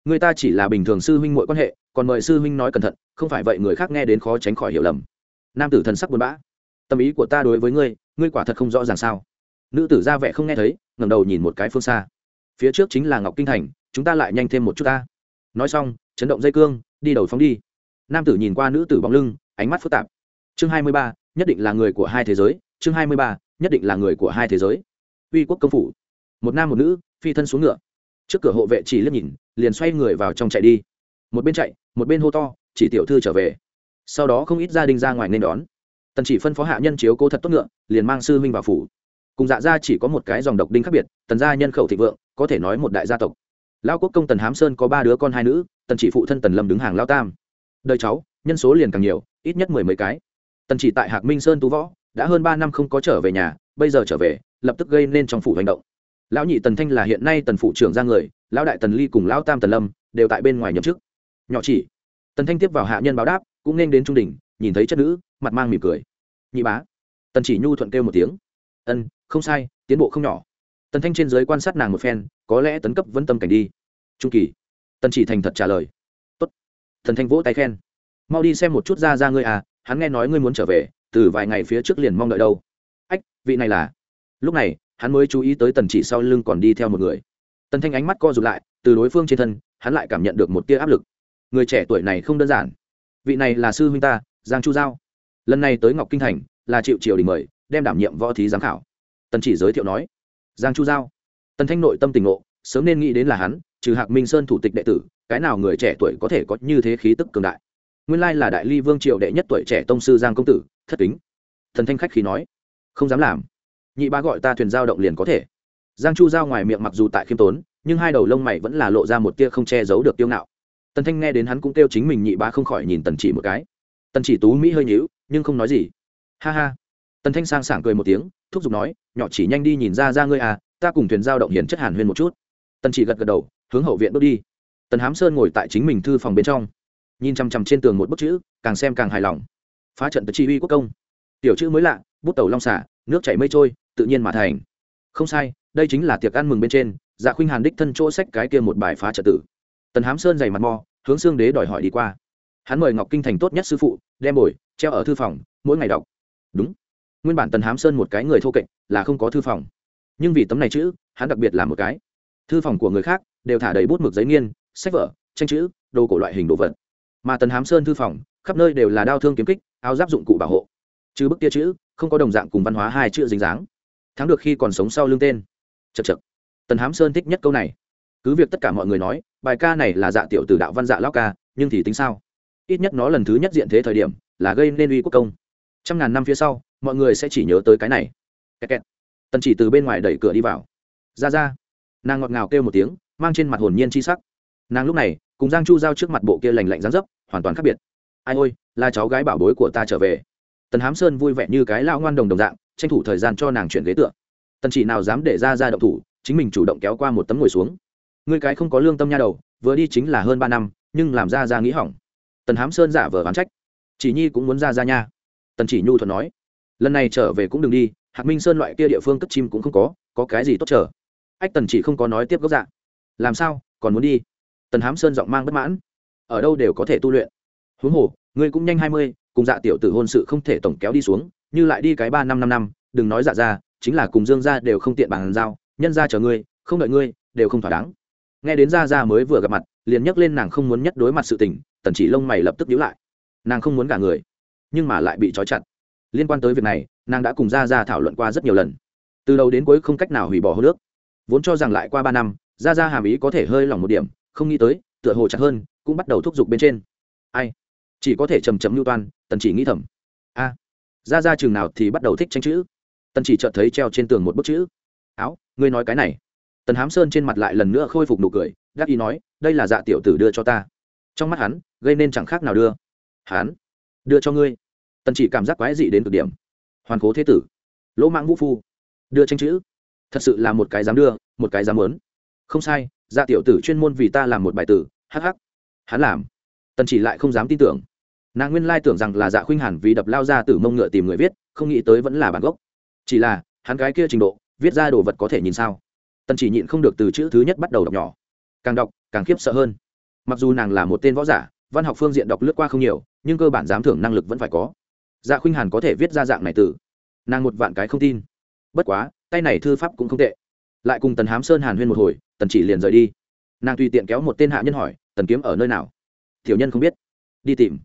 Người ta chỉ là bình thường sư huynh muội quan hệ, còn mời sư huynh nói cẩn thận, không phải vậy người khác nghe đến khó tránh khỏi hiểu lầm nam tử thần sắc buồn bã. Tâm ý của ta đối với ngươi ngươi quả thật không rõ ràng sao? Nữ tử ra vẻ không nghe thấy, ngẩng đầu nhìn một cái phương xa. Phía trước chính là ngọc kinh thành, chúng ta lại nhanh thêm một chút ta. Nói xong, chấn động dây cương, đi đầu phóng đi. Nam tử nhìn qua nữ tử bóng lưng, ánh mắt phức tạp. Chương hai mươi ba, nhất định là người của hai thế giới. Chương hai mươi ba, nhất định là người của hai thế giới. Uy quốc công phủ. Một nam một nữ, phi thân xuống ngựa. Trước cửa hộ vệ chỉ liếc nhìn, liền xoay người vào trong chạy đi. Một bên chạy, một bên hô to, chỉ tiểu thư trở về sau đó không ít gia đình ra ngoài nên đón. Tần chỉ phân phó hạ nhân chiếu cố thật tốt ngựa, liền mang sư huynh vào phủ. Cùng dạ gia chỉ có một cái dòng độc đinh khác biệt, tần gia nhân khẩu thịnh vượng, có thể nói một đại gia tộc. Lao quốc công tần hám sơn có ba đứa con hai nữ, tần chỉ phụ thân tần lâm đứng hàng lao tam. Đời cháu, nhân số liền càng nhiều, ít nhất mười mấy cái. Tần chỉ tại hạc minh sơn tú võ, đã hơn ba năm không có trở về nhà, bây giờ trở về, lập tức gây nên trong phủ hành động. Lão nhị tần thanh là hiện nay tần phụ trưởng ra người, lão đại tần ly cùng lão tam tần lâm đều tại bên ngoài nhậm chức. Nhỏ chỉ, tần thanh tiếp vào hạ nhân báo đáp cũng nên đến trung đình, nhìn thấy chất nữ, mặt mang mỉm cười. Nhị bá. Tần chỉ nhu thuận kêu một tiếng. Ân, không sai, tiến bộ không nhỏ. Tần thanh trên giới quan sát nàng một phen, có lẽ tấn cấp vẫn tâm cảnh đi. Trung kỳ. Tần chỉ thành thật trả lời. Tốt. Tần thanh vỗ tay khen. Mau đi xem một chút ra ra ngươi à hắn nghe nói ngươi muốn trở về, từ vài ngày phía trước liền mong đợi đâu. Ách, vị này là. Lúc này, hắn mới chú ý tới tần chỉ sau lưng còn đi theo một người. Tần thanh ánh mắt co rụt lại, từ đối phương trên thân, hắn lại cảm nhận được một tia áp lực. Người trẻ tuổi này không đơn giản vị này là sư huynh ta, giang chu giao. Lần này tới ngọc kinh thành là triệu triều đình mời, đem đảm nhiệm võ thí giám khảo. Tần chỉ giới thiệu nói, giang chu giao. Tần thanh nội tâm tình ngộ, sớm nên nghĩ đến là hắn, trừ hạc minh sơn thủ tịch đệ tử, cái nào người trẻ tuổi có thể có như thế khí tức cường đại. Nguyên lai là đại ly vương triều đệ nhất tuổi trẻ tông sư giang công tử, thất kính. Thần thanh khách khí nói, không dám làm. Nhị ba gọi ta thuyền giao động liền có thể. Giang chu giao ngoài miệng mặc dù tại khiêm tốn, nhưng hai đầu lông mày vẫn là lộ ra một tia không che giấu được tiêu ngạo tần thanh nghe đến hắn cũng kêu chính mình nhị bá không khỏi nhìn tần chỉ một cái. Tần chỉ tú mỹ hơi nhíu, nhưng không nói gì. Ha ha. Tần thanh sang sảng cười một tiếng, thúc giục nói, nhỏ chỉ nhanh đi nhìn ra ra ngươi à ta cùng thuyền giao động hiển chất hàn huyên một chút. Tần chỉ gật gật đầu, hướng hậu viện bước đi. Tần hám sơn ngồi tại chính mình thư phòng bên trong, nhìn chằm chằm trên tường một bức chữ, càng xem càng hài lòng. Phá trận tới chi uy quốc công. Tiểu chữ mới lạ, bút tàu long xả, nước chảy mây trôi, tự nhiên mà thành. Không sai, đây chính là tiệc ăn mừng bên trên dạ khuynh hàn đích thân chỗ sách cái kia một bài phá trật tử tần hám sơn dày mặt mò, hướng xương đế đòi hỏi đi qua. Hắn mời ngọc kinh thành tốt nhất sư phụ, đem bồi, treo ở thư phòng, mỗi ngày đọc. Đúng. Nguyên bản tần hám sơn một cái người thô kệch, là không có thư phòng. Nhưng vì tấm này chữ, hắn đặc biệt là một cái. Thư phòng của người khác, đều thả đầy bút mực giấy nghiên, sách vở, tranh chữ, đồ cổ loại hình đồ vật. Mà tần hám sơn thư phòng, khắp nơi đều là đao thương kiếm kích, áo giáp dụng cụ bảo hộ. Chứ bức tia chữ, không có đồng dạng cùng văn hóa hai chữ dính dáng. Thắng được khi còn sống sau lưng tên. Chật chật tần hám sơn thích nhất câu này cứ việc tất cả mọi người nói, bài ca này là dạ tiểu từ đạo văn dạ lao ca, nhưng thì tính sao? Ít nhất nó lần thứ nhất diện thế thời điểm là gây nên uy quốc công. Trăm ngàn năm phía sau, mọi người sẽ chỉ nhớ tới cái này. Kẹt kẹt. tần chỉ từ bên ngoài đẩy cửa đi vào. Ra ra. Nàng ngọt ngào kêu một tiếng, mang trên mặt hồn nhiên chi sắc. Nàng lúc này, cùng giang chu giao trước mặt bộ kia lành lạnh dán dấp, hoàn toàn khác biệt. Ai ôi, là cháu gái bảo bối của ta trở về. Tần hám sơn vui vẻ như cái lao ngoan đồng đồng dạng, tranh thủ thời gian cho nàng chuyển ghế tựa. Tần chỉ nào dám để ra ra động thủ, chính mình chủ động kéo qua một tấm ngồi xuống người cái không có lương tâm nha đầu, vừa đi chính là hơn ba năm, nhưng làm ra ra nghĩ hỏng. Tần hám sơn giả vờ bán trách. Chỉ nhi cũng muốn ra ra nha. Tần chỉ nhu thuận nói. Lần này trở về cũng đừng đi, hạc minh sơn loại kia địa phương cất chim cũng không có có cái gì tốt trở. ách tần chỉ không có nói tiếp gốc dạ. Làm sao, còn muốn đi? Tần hám sơn giọng mang bất mãn. Ở đâu đều có thể tu luyện. Huống hồ, ngươi cũng nhanh hai mươi, cùng dạ tiểu tử hôn sự không thể tổng kéo đi xuống, như lại đi cái ba năm năm năm, đừng nói dạ ra, chính là cùng dương gia đều không tiện bàn giao, nhân ra chờ ngươi, không đợi ngươi, đều không thỏa đáng nghe đến gia gia mới vừa gặp mặt, liền nhắc lên nàng không muốn nhất đối mặt sự tình, tần chỉ lông mày lập tức nhíu lại. Nàng không muốn cả người, nhưng mà lại bị trói chặt. Liên quan tới việc này, nàng đã cùng gia gia thảo luận qua rất nhiều lần. Từ đầu đến cuối không cách nào hủy bỏ hô nước vốn cho rằng lại qua ba năm, gia gia hàm ý có thể hơi lỏng một điểm, không nghĩ tới, tựa hồ chặt hơn, cũng bắt đầu thúc giục bên trên. Ai? Chỉ có thể chầm chấm lưu toan, tần chỉ nghĩ thầm. A. Gia gia chừng nào thì bắt đầu thích tranh chữ. Tần chỉ chợt thấy treo trên tường một bức chữ. Áo, ngươi nói cái này tần hám sơn trên mặt lại lần nữa khôi phục nụ cười gác ý nói, đây là dạ tiểu tử đưa cho ta. Trong mắt hắn, gây nên chẳng khác nào đưa. Hắn đưa cho ngươi? Tần chỉ cảm giác quái dị đến cực điểm. Hoàn cố thế tử, lỗ mạng vũ phu, đưa tranh chữ. Thật sự là một cái dám đưa, một cái dám lớn không sai dạ tiểu tử chuyên môn vì ta làm một bài tử hh hắn làm? Tần chỉ lại không dám tin tưởng. Nàng nguyên lai tưởng rằng là dạ khuynh hàn vì đập lao ra từ mông ngựa tìm người viết, không nghĩ tới vẫn là bản gốc. Chỉ là, hắn cái kia trình độ, viết ra đồ vật có thể nhìn sao? Tần chỉ nhịn không được từ chữ thứ nhất bắt đầu đọc nhỏ. Càng đọc, càng khiếp sợ hơn. Mặc dù nàng là một tên võ giả, văn học phương diện đọc lướt qua không nhiều, nhưng cơ bản giám thưởng năng lực vẫn phải có. Dạ khuynh hàn có thể viết ra dạng này từ. Nàng một vạn cái không tin. Bất quá, tay này thư pháp cũng không tệ. Lại cùng tần hám sơn hàn huyên một hồi, tần chỉ liền rời đi. Nàng tùy tiện kéo một tên hạ nhân hỏi, tần kiếm ở nơi nào? Tiểu nhân không biết. Đi tìm.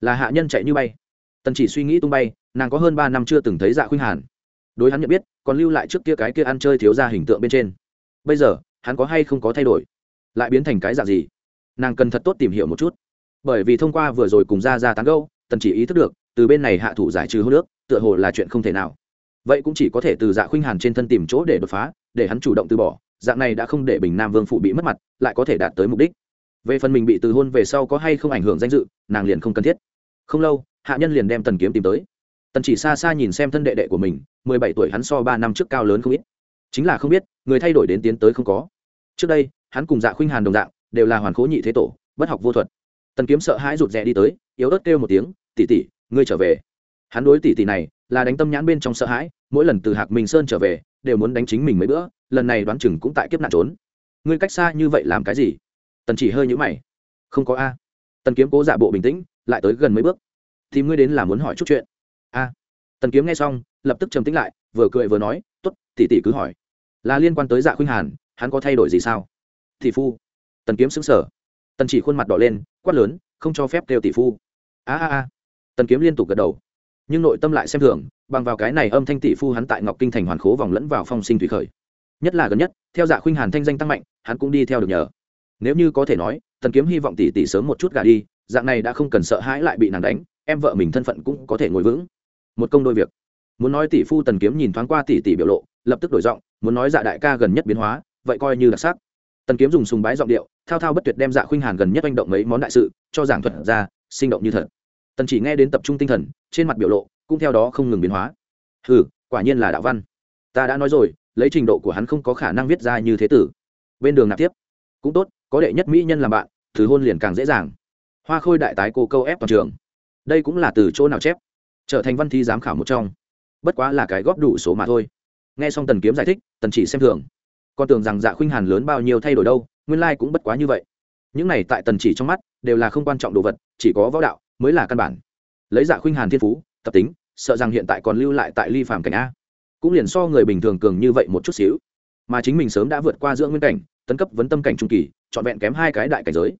Là hạ nhân chạy như bay. Tần chỉ suy nghĩ tung bay, nàng có hơn ba năm chưa từng thấy dạ khuynh hàn. Đối hắn nhận biết, còn lưu lại trước kia cái kia ăn chơi thiếu ra hình tượng bên trên bây giờ, hắn có hay không có thay đổi? Lại biến thành cái dạng gì? Nàng cần thật tốt tìm hiểu một chút. Bởi vì thông qua vừa rồi cùng ra ra tán gâu tần chỉ ý thức được, từ bên này hạ thủ giải trừ hô nước tựa hồ là chuyện không thể nào. Vậy cũng chỉ có thể từ dạ khuynh hàn trên thân tìm chỗ để đột phá, để hắn chủ động từ bỏ. Dạng này đã không để bình nam vương phụ bị mất mặt, lại có thể đạt tới mục đích. Về phần mình bị từ hôn về sau có hay không ảnh hưởng danh dự, nàng liền không cần thiết. Không lâu, hạ nhân liền đem tần kiếm tìm tới. Tần chỉ xa xa nhìn xem thân đệ đệ của mình, mười bảy tuổi hắn so ba năm trước cao lớn không ít. Chính là không biết người thay đổi đến tiến tới không có. Trước đây, hắn cùng dạ khuynh hàn đồng dạng, đều là hoàn khố nhị thế tổ, bất học vô thuật. Tần kiếm sợ hãi rụt rè đi tới, yếu ớt kêu một tiếng tỉ tỉ ngươi trở về. Hắn đối tỉ tỉ này, là đánh tâm nhãn bên trong sợ hãi, mỗi lần từ hạc minh sơn trở về, đều muốn đánh chính mình mấy bữa, lần này đoán chừng cũng tại kiếp nạn trốn. Ngươi cách xa như vậy làm cái gì? Tần chỉ hơi nhũ mày. Không có a. Tần kiếm cố giả bộ bình tĩnh, lại tới gần mấy bước. Thì ngươi đến là muốn hỏi chút chuyện. A. Tần kiếm nghe xong, lập tức trầm tĩnh lại, vừa cười vừa nói t ố t tỉ tỉ cứ hỏi là liên quan tới dạ khuynh hàn, hắn có thay đổi gì sao? Tỷ phu. Tần kiếm xứng sở tần chỉ khuôn mặt đỏ lên, quát lớn, không cho phép kêu tỷ phu. A a a. Tần kiếm liên tục gật đầu. Nhưng nội tâm lại xem thường, bằng vào cái này âm thanh tỷ phu hắn tại ngọc kinh thành hoàn khố vòng lẫn vào phong sinh thủy khởi. Nhất là gần nhất, theo dạ khuynh hàn thanh danh tăng mạnh, hắn cũng đi theo được nhờ. Nếu như có thể nói, tần kiếm hy vọng tỷ tỷ sớm một chút gà đi, dạng này đã không cần sợ hãi lại bị nàng đánh, em vợ mình thân phận cũng có thể ngồi vững. Một công đôi việc. Muốn nói tỷ phu tần kiếm nhìn thoáng qua tỷ tỷ biểu lộ lập tức đổi giọng muốn nói dạ đại ca gần nhất biến hóa vậy coi như đặc sắc tần kiếm dùng sùng bái giọng điệu thao thao bất tuyệt đem dạ khuynh hàn gần nhất manh động mấy món đại sự cho giảng thuật ra sinh động như thật. Tần chỉ nghe đến tập trung tinh thần trên mặt biểu lộ cũng theo đó không ngừng biến hóa. Ừ, quả nhiên là đạo văn. Ta đã nói rồi lấy trình độ của hắn không có khả năng viết ra như thế tử. Bên đường nạp tiếp. Cũng tốt có đệ nhất mỹ nhân làm bạn thứ hôn liền càng dễ dàng. Hoa khôi đại tái cô câu ép toàn trường. Đây cũng là từ chỗ nào chép? Trở thành văn thi giám khảo một trong. Bất quá là cái góp đủ số mà thôi nghe xong tần kiếm giải thích, tần chỉ xem thường. Con tưởng rằng dạ khuynh hàn lớn bao nhiêu thay đổi đâu, nguyên lai cũng bất quá như vậy. Những này tại tần chỉ trong mắt, đều là không quan trọng đồ vật, chỉ có võ đạo mới là căn bản. Lấy dạ khuynh hàn thiên phú, tập tính, sợ rằng hiện tại còn lưu lại tại ly phàm cảnh a. Cũng liền so người bình thường cường như vậy một chút xíu. Mà chính mình sớm đã vượt qua giữa nguyên cảnh, tấn cấp vấn tâm cảnh trung kỳ, trọn vẹn kém hai cái đại cảnh giới.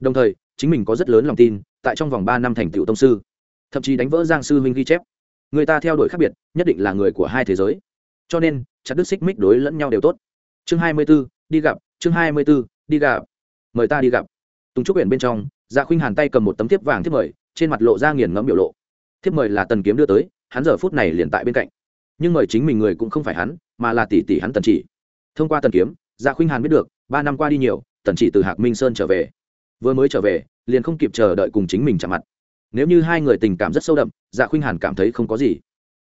Đồng thời, chính mình có rất lớn lòng tin, tại trong vòng ba năm thành tựu tông sư. Thậm chí đánh vỡ giang sư huynh ghi chép. Người ta theo đuổi khác biệt, nhất định là người của hai thế giới cho nên, chặt đứt xích mích đối lẫn nhau đều tốt. Chương hai mươi b ố đi gặp, chương hai mươi b ố đi gặp. Mời ta đi gặp. Tùng trúc huyện bên trong dạ khuynh hàn tay cầm một tấm thiếp vàng thiếp mời, trên mặt lộ ra nghiền ngẫm biểu lộ. Thiếp mời là tần kiếm đưa tới, hắn giờ phút này liền tại bên cạnh. Nhưng mời chính mình người cũng không phải hắn, mà là tỷ tỷ hắn tần chỉ. Thông qua tần kiếm dạ khuynh hàn biết được, ba năm qua đi nhiều, tần chỉ từ hạc minh sơn trở về. Vừa mới trở về, liền không kịp chờ đợi cùng chính mình chạm mặt. Nếu như hai người tình cảm rất sâu đậm dạ khuynh hàn cảm thấy không có gì.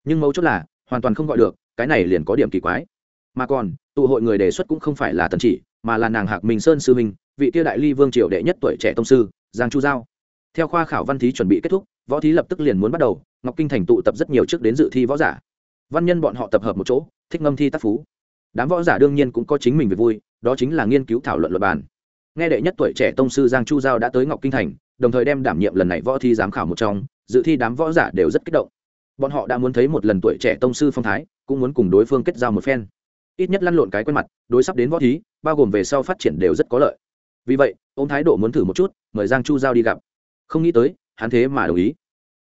Nhưng mấu chốt là, hoàn toàn không gọi được cái này liền có điểm kỳ quái. Mà còn, tụ hội người đề xuất cũng không phải là tần chỉ, mà là nàng hạc minh sơn sư minh vị tiêu đại ly vương triều đệ nhất tuổi trẻ tông sư, giang chu giao. Theo khoa khảo văn thí chuẩn bị kết thúc, võ thí lập tức liền muốn bắt đầu, ngọc kinh thành tụ tập rất nhiều trước đến dự thi võ giả. Văn nhân bọn họ tập hợp một chỗ, thích ngâm thi tác phú. Đám võ giả đương nhiên cũng có chính mình về vui, đó chính là nghiên cứu thảo luận luật bàn. Nghe đệ nhất tuổi trẻ tông sư giang chu giao đã tới ngọc kinh thành, đồng thời đem đảm nhiệm lần này võ thi giám khảo một trong, dự thi đám võ giả đều rất kích động bọn họ đã muốn thấy một lần tuổi trẻ tông sư phong thái, cũng muốn cùng đối phương kết giao một phen. Ít nhất lăn lộn cái quen mặt, đối sắp đến võ thí, bao gồm về sau phát triển đều rất có lợi. Vì vậy, ông thái độ muốn thử một chút, mời giang chu giao đi gặp. Không nghĩ tới, hắn thế mà đồng ý.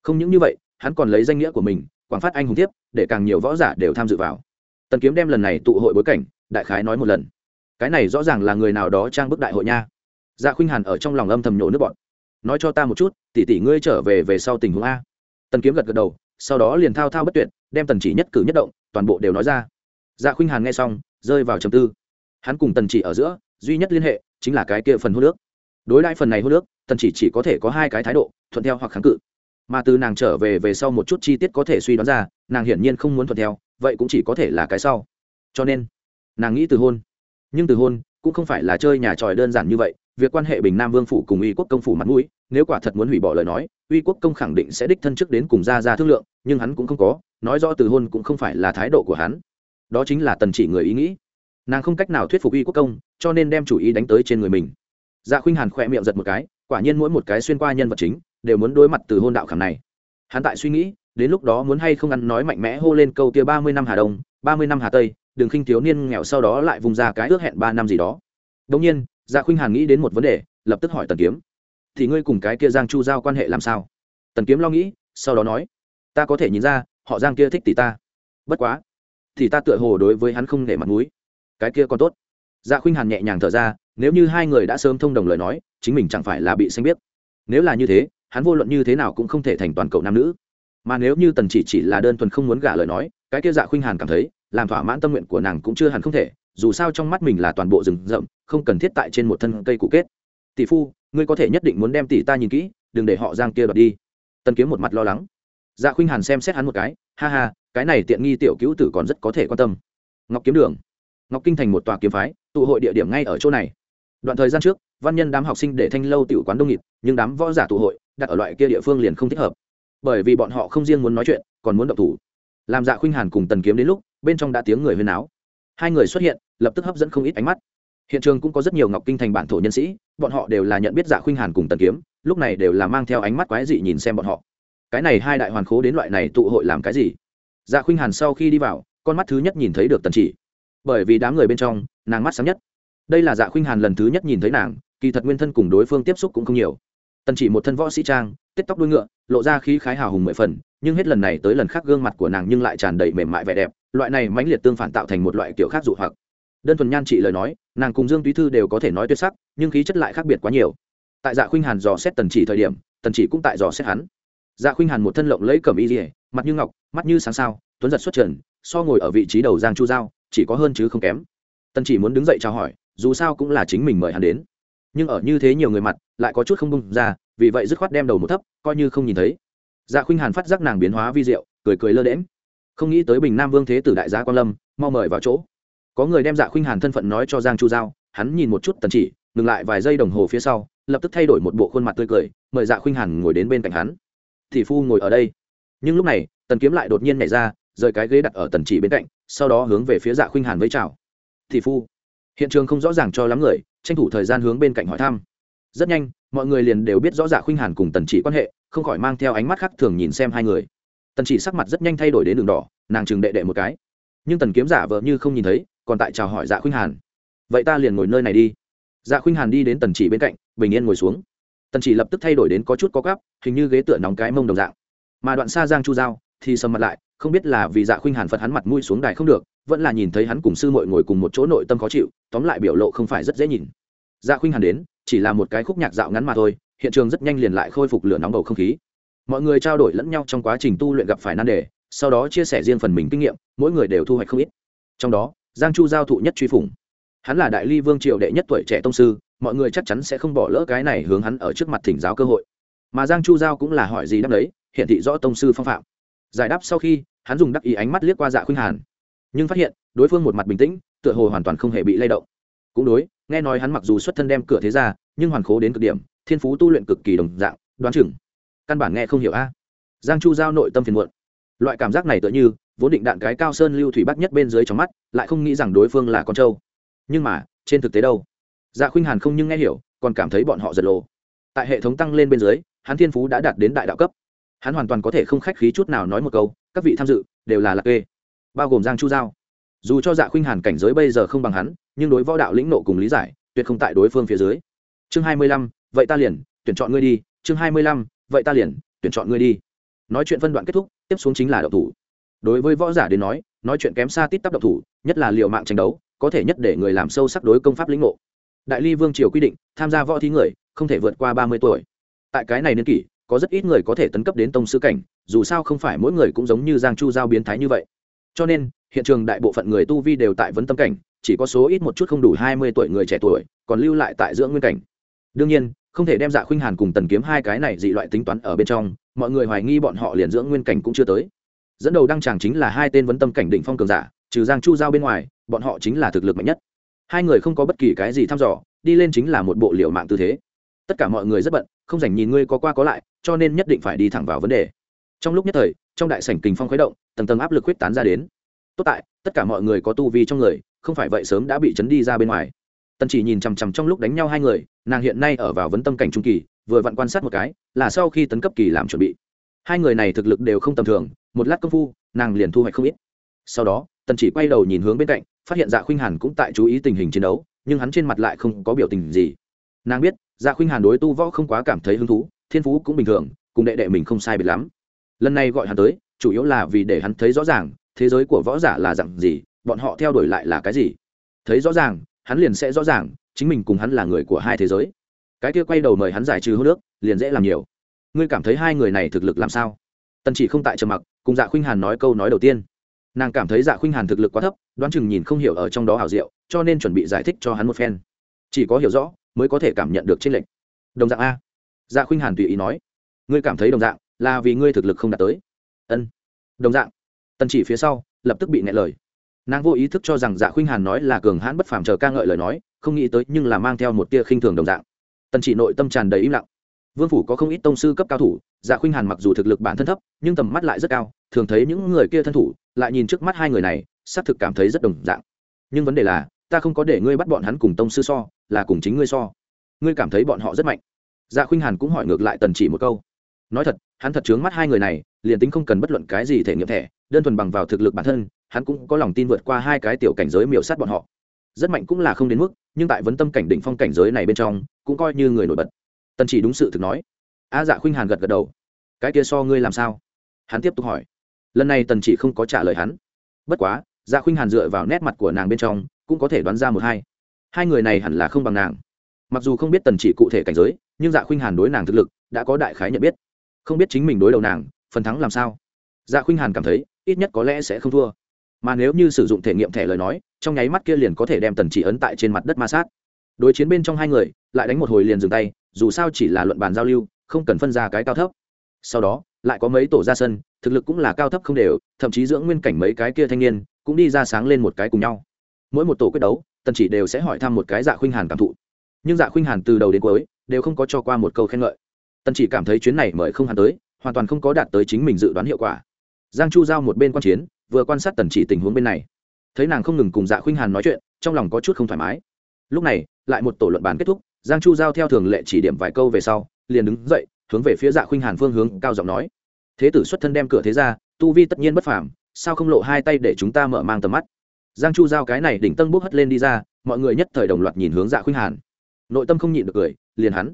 Không những như vậy, hắn còn lấy danh nghĩa của mình, quảng phát anh hùng tiếp để càng nhiều võ giả đều tham dự vào. Tần kiếm đem lần này tụ hội bối cảnh, đại khái nói một lần. Cái này rõ ràng là người nào đó trang bức đại hội nha. Dạ khuynh hàn ở trong lòng âm thầm nhổ nước bọn nói cho ta một chút, tỷ tỷ ngươi trở về về sau tình huống a. Tần kiếm gật gật đầu sau đó liền thao thao bất tuyệt, đem tần chỉ nhất cử nhất động, toàn bộ đều nói ra. Dạ khuynh hàn nghe xong, rơi vào trầm tư. Hắn cùng tần chỉ ở giữa, duy nhất liên hệ, chính là cái kia phần hô nước đối lại phần này hô nước tần chỉ chỉ có thể có hai cái thái độ, thuận theo hoặc kháng cự. Mà từ nàng trở về về sau một chút chi tiết có thể suy đoán ra, nàng hiển nhiên không muốn thuận theo, vậy cũng chỉ có thể là cái sau. Cho nên, nàng nghĩ từ hôn. Nhưng từ hôn cũng không phải là chơi nhà tròi đơn giản như vậy, việc quan hệ bình nam vương phủ cùng uy quốc công phủ mặt mũi, nếu quả thật muốn hủy bỏ lời nói, uy quốc công khẳng định sẽ đích thân trước đến cùng ra ra thương lượng nhưng hắn cũng không có, nói rõ từ hôn cũng không phải là thái độ của hắn. Đó chính là tần chỉ người ý nghĩ. Nàng không cách nào thuyết phục Y quốc công, cho nên đem chủ ý đánh tới trên người mình. Dạ khuynh hàn khỏe miệng giật một cái, quả nhiên mỗi một cái xuyên qua nhân vật chính, đều muốn đối mặt từ hôn đạo khảm này. Hắn tại suy nghĩ, đến lúc đó muốn hay không ăn nói mạnh mẽ hô lên câu kia ba mươi năm hà đông, ba mươi năm hà tây, đừng khinh thiếu niên nghèo sau đó lại vùng ra cái ước hẹn ba năm gì đó. Đông nhiên dạ khuynh hàn nghĩ đến một vấn đề, lập tức hỏi tần kiếm. Thì ngươi cùng cái kia giang chu giao quan hệ làm sao? Tần kiếm lo nghĩ, sau đó nói ta có thể nhìn ra, họ giang kia thích tỷ ta. Bất quá, thì ta tựa hồ đối với hắn không để mặt mũi. Cái kia còn tốt. Dạ khuynh hàn nhẹ nhàng thở ra, nếu như hai người đã sớm thông đồng lời nói, chính mình chẳng phải là bị xanh biết nếu là như thế, hắn vô luận như thế nào cũng không thể thành toàn cậu nam nữ. Mà nếu như tần chỉ chỉ là đơn thuần không muốn gả lời nói, cái kia dạ khuynh hàn cảm thấy, làm thỏa mãn tâm nguyện của nàng cũng chưa hẳn không thể, dù sao trong mắt mình là toàn bộ rừng rậm, không cần thiết tại trên một thân cây cụ kết. Tỷ phu, ngươi có thể nhất định muốn đem tỷ ta nhìn kỹ, đừng để họ giang kia đoạt đi. Tần kiếm một mặt lo lắng dạ khuynh hàn xem xét hắn một cái, ha ha, cái này tiện nghi tiểu cứu tử còn rất có thể quan tâm. Ngọc kiếm đường. Ngọc kinh thành một tòa kiếm phái, tụ hội địa điểm ngay ở chỗ này. Đoạn thời gian trước, văn nhân đám học sinh để thanh lâu tiểu quán đông nghịt, nhưng đám võ giả tụ hội, đặt ở loại kia địa phương liền không thích hợp. Bởi vì bọn họ không riêng muốn nói chuyện, còn muốn động thủ. Làm dạ khuynh hàn cùng tần kiếm đến lúc, bên trong đã tiếng người huyên áo hai người xuất hiện, lập tức hấp dẫn không ít ánh mắt. Hiện trường cũng có rất nhiều ngọc kinh thành bản thổ nhân sĩ, bọn họ đều là nhận biết dạ khuynh hàn cùng tần kiếm, lúc này đều là mang theo ánh mắt quái dị nhìn xem bọn họ cái này hai đại hoàn khố đến loại này tụ hội làm cái gì? Dạ khuynh hàn sau khi đi vào, con mắt thứ nhất nhìn thấy được tần chỉ. Bởi vì đám người bên trong, nàng mắt sáng nhất. Đây là dạ khuynh hàn lần thứ nhất nhìn thấy nàng, kỳ thật nguyên thân cùng đối phương tiếp xúc cũng không nhiều. Tần chỉ một thân võ sĩ trang tết tóc đuôi ngựa, lộ ra khí khái hào hùng mười phần, nhưng hết lần này tới lần khác gương mặt của nàng nhưng lại tràn đầy mềm mại vẻ đẹp, loại này mãnh liệt tương phản tạo thành một loại kiểu khác dụ hoặc. Đơn thuần nhan trị lời nói, nàng cùng dương túy thư đều có thể nói tuyệt sắc, nhưng khí chất lại khác biệt quá nhiều. Tại dạ khuynh hàn dò xét tần chỉ thời điểm, tần chỉ cũng tại dò xét hắn dạ khuynh hàn một thân lộng lẫy cẩm y dỉa mặt như ngọc, mắt như sáng sao, tuấn giật xuất trần, so ngồi ở vị trí đầu giang chu giao, chỉ có hơn chứ không kém. Tần chỉ muốn đứng dậy chào hỏi, dù sao cũng là chính mình mời hắn đến. Nhưng ở như thế nhiều người mặt, lại có chút không bung ra, vì vậy dứt khoát đem đầu một thấp, coi như không nhìn thấy. Dạ khuynh hàn phát giác nàng biến hóa vi diệu, cười cười lơ đễm không nghĩ tới bình nam vương thế tử đại gia quan lâm, mau mời vào chỗ. Có người đem dạ khuynh hàn thân phận nói cho giang chu giao, hắn nhìn một chút tần chỉ, ngừng lại vài giây đồng hồ phía sau, lập tức thay đổi một bộ khuôn mặt tươi cười, mời dạ khuynh hàn ngồi đến bên cạnh hắn thì phu ngồi ở đây. Nhưng lúc này, tần kiếm lại đột nhiên nhảy ra, rời cái ghế đặt ở tần chỉ bên cạnh, sau đó hướng về phía dạ khuynh hàn với chào. Thì phu, hiện trường không rõ ràng cho lắm người, tranh thủ thời gian hướng bên cạnh hỏi thăm. Rất nhanh, mọi người liền đều biết rõ dạ khuynh hàn cùng tần chỉ quan hệ, không khỏi mang theo ánh mắt khác thường nhìn xem hai người. Tần chỉ sắc mặt rất nhanh thay đổi đến đường đỏ, nàng chừng đệ đệ một cái. Nhưng tần kiếm giả vợ như không nhìn thấy, còn tại chào hỏi dạ khuynh hàn. Vậy ta liền ngồi nơi này đi. Dạ khuynh hàn đi đến tần chỉ bên cạnh, bình yên ngồi xuống tần chỉ lập tức thay đổi đến có chút có gắp, hình như ghế tựa nóng cái mông đồng dạng. Mà đoạn xa giang chu giao, thì sầm mặt lại, không biết là vì dạ khuynh hàn phật hắn mặt mũi xuống đài không được, vẫn là nhìn thấy hắn cùng sư muội ngồi cùng một chỗ nội tâm khó chịu, tóm lại biểu lộ không phải rất dễ nhìn. Dạ khuynh hàn đến, chỉ là một cái khúc nhạc dạo ngắn mà thôi, hiện trường rất nhanh liền lại khôi phục lửa nóng bầu không khí. Mọi người trao đổi lẫn nhau trong quá trình tu luyện gặp phải nan đề, sau đó chia sẻ riêng phần mình kinh nghiệm, mỗi người đều thu hoạch không ít. Trong đó, giang chu giao thụ nhất truy phủng hắn là đại ly vương triều đệ nhất tuổi trẻ tông sư, mọi người chắc chắn sẽ không bỏ lỡ cái này hướng hắn ở trước mặt thỉnh giáo cơ hội. Mà giang chu giao cũng là hỏi gì đáp đấy hiện thị rõ tông sư phong phạm. Giải đáp sau khi, hắn dùng đắc ý ánh mắt liếc qua dạ khuynh hàn. Nhưng phát hiện, đối phương một mặt bình tĩnh, tựa hồ hoàn toàn không hề bị lay động. Cũng đối, nghe nói hắn mặc dù xuất thân đem cửa thế ra, nhưng hoàn khố đến cực điểm, thiên phú tu luyện cực kỳ đồng dạng, đoán chừng. Căn bản nghe không hiểu a. Giang chu giao nội tâm phiền muộn. Loại cảm giác này tựa như, vốn định đạn cái cao sơn lưu thủy bắc nhất bên dưới trong mắt, lại không nghĩ rằng đối phương là con trâu nhưng mà, trên thực tế đâu? Dạ khuynh hàn không nhưng nghe hiểu, còn cảm thấy bọn họ giật lồ. Tại hệ thống tăng lên bên dưới, hắn thiên phú đã đạt đến đại đạo cấp. Hắn hoàn toàn có thể không khách khí chút nào nói một câu, các vị tham dự, đều là lạc kê. Bao gồm giang chu giao. Dù cho dạ khuynh hàn cảnh giới bây giờ không bằng hắn, nhưng đối võ đạo lĩnh nộ cùng lý giải, tuyệt không tại đối phương phía dưới. Chương hai mươi lăm, vậy ta liền, tuyển chọn ngươi đi. Chương hai mươi lăm, vậy ta liền, tuyển chọn ngươi đi. Nói chuyện phân đoạn kết thúc, tiếp xuống chính là đậu thủ. Đối với võ giả đến nói nói chuyện kém xa tít tắp đậu thủ, nhất là liệu mạng tranh đấu có thể nhất để người làm sâu sắc đối công pháp lĩnh ngộ. Đại ly vương triều quy định, tham gia võ thí người, không thể vượt qua ba mươi tuổi. Tại cái này niên kỷ, có rất ít người có thể tấn cấp đến tông sư cảnh, dù sao không phải mỗi người cũng giống như giang chu giao biến thái như vậy. Cho nên, hiện trường đại bộ phận người tu vi đều tại vấn tâm cảnh, chỉ có số ít một chút không đủ hai mươi tuổi người trẻ tuổi, còn lưu lại tại dưỡng nguyên cảnh. Đương nhiên, không thể đem dạ khuynh hàn cùng tần kiếm hai cái này dị loại tính toán ở bên trong, mọi người hoài nghi bọn họ liền dưỡng nguyên cảnh cũng chưa tới. Dẫn đầu đăng tràng chính là hai tên vấn tâm cảnh đỉnh phong cường giả trừ giang chu giao bên ngoài, bọn họ chính là thực lực mạnh nhất. Hai người không có bất kỳ cái gì thăm dò, đi lên chính là một bộ liệu mạng tư thế. Tất cả mọi người rất bận, không dành nhìn ngươi có qua có lại, cho nên nhất định phải đi thẳng vào vấn đề. Trong lúc nhất thời, trong đại sảnh kình phong khuấy động, tầng tầng áp lực huyết tán ra đến. Tốt tại, tất cả mọi người có tu vi trong người, không phải vậy sớm đã bị chấn đi ra bên ngoài. Tần chỉ nhìn chằm chằm trong lúc đánh nhau hai người, nàng hiện nay ở vào vấn tâm cảnh trung kỳ, vừa vặn quan sát một cái, là sau khi tấn cấp kỳ làm chuẩn bị. Hai người này thực lực đều không tầm thường, một lát công phu, nàng liền thu hoạch không ít. Sau đó tần chỉ quay đầu nhìn hướng bên cạnh, phát hiện dạ khuynh hàn cũng tại chú ý tình hình chiến đấu, nhưng hắn trên mặt lại không có biểu tình gì. Nàng biết dạ khuynh hàn đối tu võ không quá cảm thấy hứng thú, thiên phú cũng bình thường, cùng đệ đệ mình không sai biệt lắm. Lần này gọi hắn tới, chủ yếu là vì để hắn thấy rõ ràng, thế giới của võ giả là dặn gì, bọn họ theo đuổi lại là cái gì. Thấy rõ ràng, hắn liền sẽ rõ ràng, chính mình cùng hắn là người của hai thế giới. Cái kia quay đầu mời hắn giải trừ hô nước, liền dễ làm nhiều. Ngươi cảm thấy hai người này thực lực làm sao? Tần chỉ không tại trầm mặc, cùng dạ khuynh hàn nói câu nói đầu tiên nàng cảm thấy dạ khuynh hàn thực lực quá thấp, đoán chừng nhìn không hiểu ở trong đó hảo diệu, cho nên chuẩn bị giải thích cho hắn một phen. Chỉ có hiểu rõ, mới có thể cảm nhận được tranh lệch. Đồng dạng a. Dạ khuynh hàn tùy ý nói. Ngươi cảm thấy đồng dạng, là vì ngươi thực lực không đạt tới. Ân. Đồng dạng. Tần chỉ phía sau, lập tức bị nghẹn lời. Nàng vô ý thức cho rằng dạ khuynh hàn nói là cường hãn bất phàm chờ ca ngợi lời nói, không nghĩ tới nhưng là mang theo một tia khinh thường đồng dạng. Tần chỉ nội tâm tràn đầy im lặng. Vương phủ có không ít tông sư cấp cao thủ dạ khuynh hàn mặc dù thực lực bản thân thấp, nhưng tầm mắt lại rất cao, thường thấy những người kia thân thủ lại nhìn trước mắt hai người này, xác thực cảm thấy rất đồng dạng. Nhưng vấn đề là, ta không có để ngươi bắt bọn hắn cùng tông sư so, là cùng chính ngươi so. Ngươi cảm thấy bọn họ rất mạnh. Dạ khuynh hàn cũng hỏi ngược lại tần chỉ một câu. Nói thật, hắn thật chướng mắt hai người này, liền tính không cần bất luận cái gì thể nghiệm thẻ, đơn thuần bằng vào thực lực bản thân, hắn cũng có lòng tin vượt qua hai cái tiểu cảnh giới miểu sát bọn họ. Rất mạnh cũng là không đến mức, nhưng tại vấn tâm cảnh đỉnh phong cảnh giới này bên trong, cũng coi như người nổi bật. Tần chỉ đúng sự thực nói. A dạ khuynh hàn gật gật đầu. Cái kia so ngươi làm sao? Hắn tiếp tục hỏi lần này tần chỉ không có trả lời hắn. Bất quá dạ khuynh hàn dựa vào nét mặt của nàng bên trong, cũng có thể đoán ra một hai. Hai người này hẳn là không bằng nàng. Mặc dù không biết tần chỉ cụ thể cảnh giới, nhưng dạ khuynh hàn đối nàng thực lực đã có đại khái nhận biết. Không biết chính mình đối đầu nàng, phần thắng làm sao? Dạ khuynh hàn cảm thấy, ít nhất có lẽ sẽ không thua. Mà nếu như sử dụng thể nghiệm thẻ lời nói, trong nháy mắt kia liền có thể đem tần chỉ ấn tại trên mặt đất ma sát. Đối chiến bên trong hai người, lại đánh một hồi liền dừng tay, dù sao chỉ là luận bàn giao lưu, không cần phân ra cái cao thấp. Sau đó lại có mấy tổ ra sân, thực lực cũng là cao thấp không đều, thậm chí dưỡng nguyên cảnh mấy cái kia thanh niên cũng đi ra sáng lên một cái cùng nhau. Mỗi một tổ quyết đấu, tần chỉ đều sẽ hỏi thăm một cái dạ khuynh hàn cảm thụ. Nhưng dạ khuynh hàn từ đầu đến cuối đều không có cho qua một câu khen ngợi. Tần chỉ cảm thấy chuyến này mời không hàn tới, hoàn toàn không có đạt tới chính mình dự đoán hiệu quả. Giang chu giao một bên quan chiến, vừa quan sát tần chỉ tình huống bên này. Thấy nàng không ngừng cùng dạ khuynh hàn nói chuyện, trong lòng có chút không thoải mái. Lúc này, lại một tổ luận bàn kết thúc, giang chu giao theo thường lệ chỉ điểm vài câu về sau, liền đứng dậy hướng về phía dạ khuynh hàn phương hướng cao giọng nói. Thế tử xuất thân đem cửa thế ra, tu vi tất nhiên bất phàm, sao không lộ hai tay để chúng ta mở mang tầm mắt? Giang chu giao cái này đỉnh tân bốc hất lên đi ra, mọi người nhất thời đồng loạt nhìn hướng dạ khuynh hàn. Nội tâm không nhịn được cười, liền hắn.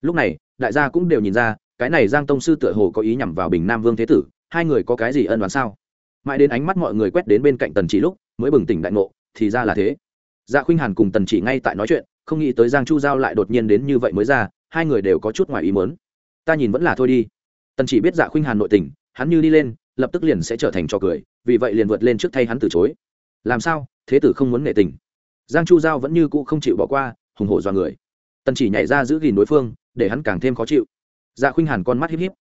Lúc này, đại gia cũng đều nhìn ra, cái này giang tông sư tựa hồ có ý nhằm vào bình nam vương thế tử, hai người có cái gì ân đoán sao? Mãi đến ánh mắt mọi người quét đến bên cạnh tần chỉ lúc, mới bừng tỉnh đại ngộ, thì ra là thế. Dạ khuynh hàn cùng tần chỉ ngay tại nói chuyện, không nghĩ tới giang chu giao lại đột nhiên đến như vậy mới ra, hai người đều có chút ngoài ý muốn ta nhìn vẫn là thôi đi. Tần chỉ biết dạ khuynh hàn nội tình, hắn như đi lên, lập tức liền sẽ trở thành trò cười, vì vậy liền vượt lên trước thay hắn từ chối. Làm sao? Thế tử không muốn nghệ tình. Giang chu giao vẫn như cũ không chịu bỏ qua, hùng hổ do người. Tần chỉ nhảy ra giữ gìn đối phương, để hắn càng thêm khó chịu. Dạ khuynh hàn con mắt híp híp.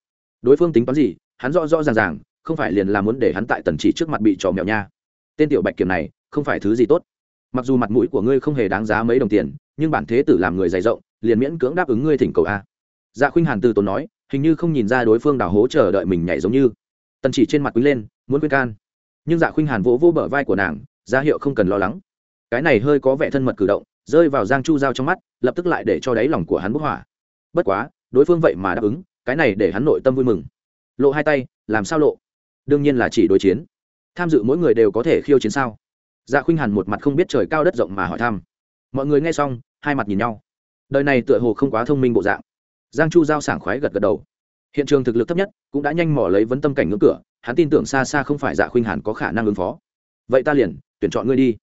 Đối phương tính toán gì, hắn rõ rõ ràng ràng, không phải liền là muốn để hắn tại tần chỉ trước mặt bị trò mèo nha. Tên tiểu bạch kiểm này, không phải thứ gì tốt. Mặc dù mặt mũi của ngươi không hề đáng giá mấy đồng tiền, nhưng bản thế tử làm người dày rộng, liền miễn cưỡng đáp ứng ngươi thỉnh cầu a dạ khuynh hàn từ tốn nói, hình như không nhìn ra đối phương đào hố chờ đợi mình nhảy giống như. Tần chỉ trên mặt quý lên, muốn khuyên can. Nhưng dạ khuynh hàn vỗ vỗ bờ vai của nàng ra hiệu không cần lo lắng. Cái này hơi có vẻ thân mật cử động, rơi vào giang chu giao trong mắt, lập tức lại để cho đáy lòng của hắn bức hỏa. Bất quá, đối phương vậy mà đáp ứng, cái này để hắn nội tâm vui mừng. Lộ hai tay, làm sao lộ? Đương nhiên là chỉ đối chiến. Tham dự mỗi người đều có thể khiêu chiến sao? Dạ khuynh hàn một mặt không biết trời cao đất rộng mà hỏi thăm. Mọi người nghe xong, hai mặt nhìn nhau. Đời này tựa hồ không quá thông minh bộ dạng giang chu giao sảng khoái gật gật đầu. Hiện trường thực lực thấp nhất cũng đã nhanh mỏ lấy vấn tâm cảnh ngưỡng cửa, hắn tin tưởng xa xa không phải dạ khuynh hàn có khả năng ứng phó. Vậy ta liền tuyển chọn ngươi đi.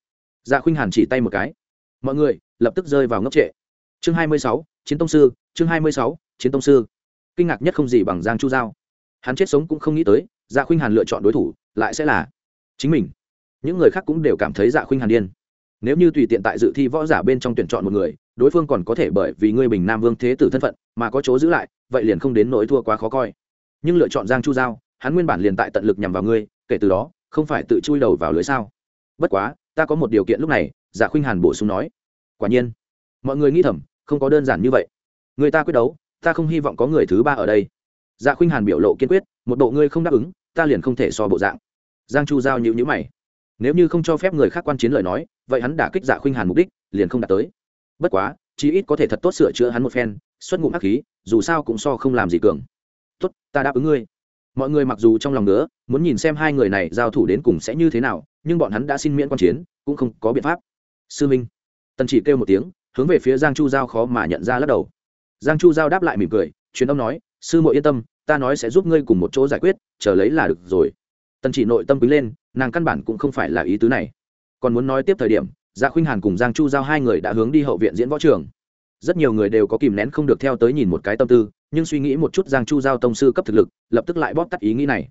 Dạ khuynh hàn chỉ tay một cái. Mọi người lập tức rơi vào ngốc trệ. Chương hai mươi sáu, chiến tông sư, chương hai mươi sáu, chiến tông sư. Kinh ngạc nhất không gì bằng giang chu giao. Hắn chết sống cũng không nghĩ tới dạ khuynh hàn lựa chọn đối thủ lại sẽ là chính mình. Những người khác cũng đều cảm thấy dạ khuynh hàn điên. Nếu như tùy tiện tại dự thi võ giả bên trong tuyển chọn một người đối phương còn có thể bởi vì ngươi bình nam vương thế tử thân phận mà có chỗ giữ lại, vậy liền không đến nỗi thua quá khó coi. Nhưng lựa chọn giang chu giao, hắn nguyên bản liền tại tận lực nhằm vào ngươi, kể từ đó, không phải tự chui đầu vào lưới sao? Bất quá, ta có một điều kiện lúc này dạ khuynh hàn bổ sung nói. Quả nhiên, mọi người nghĩ thầm, không có đơn giản như vậy. Người ta quyết đấu, ta không hy vọng có người thứ ba ở đây. Dạ khuynh hàn biểu lộ kiên quyết, một bộ ngươi không đáp ứng, ta liền không thể so bộ dạng. Giang chu giao nhịu nhữ mày. Nếu như không cho phép người khác quan chiến lời nói, vậy hắn đả kích dạ khuynh hàn mục đích, liền không đạt tới bất quá, chí ít có thể thật tốt sửa chữa hắn một phen, xuất ngụm hắc khí, dù sao cũng so không làm gì cường. Tốt, ta đáp ứng ngươi. Mọi người mặc dù trong lòng nữa muốn nhìn xem hai người này giao thủ đến cùng sẽ như thế nào, nhưng bọn hắn đã xin miễn quan chiến, cũng không có biện pháp. Sư minh. Tần chỉ kêu một tiếng, hướng về phía giang chu giao khó mà nhận ra lắc đầu. Giang chu giao đáp lại mỉm cười, truyền âm nói, sư muội yên tâm, ta nói sẽ giúp ngươi cùng một chỗ giải quyết, chờ lấy là được rồi. Tần chỉ nội tâm quý lên, nàng căn bản cũng không phải là ý tứ này. Còn muốn nói tiếp thời điểm dạ khuynh hàn cùng giang chu giao hai người đã hướng đi hậu viện diễn võ trường. Rất nhiều người đều có kìm nén không được theo tới nhìn một cái tâm tư, nhưng suy nghĩ một chút giang chu giao tông sư cấp thực lực, lập tức lại bóp tắt ý nghĩ này.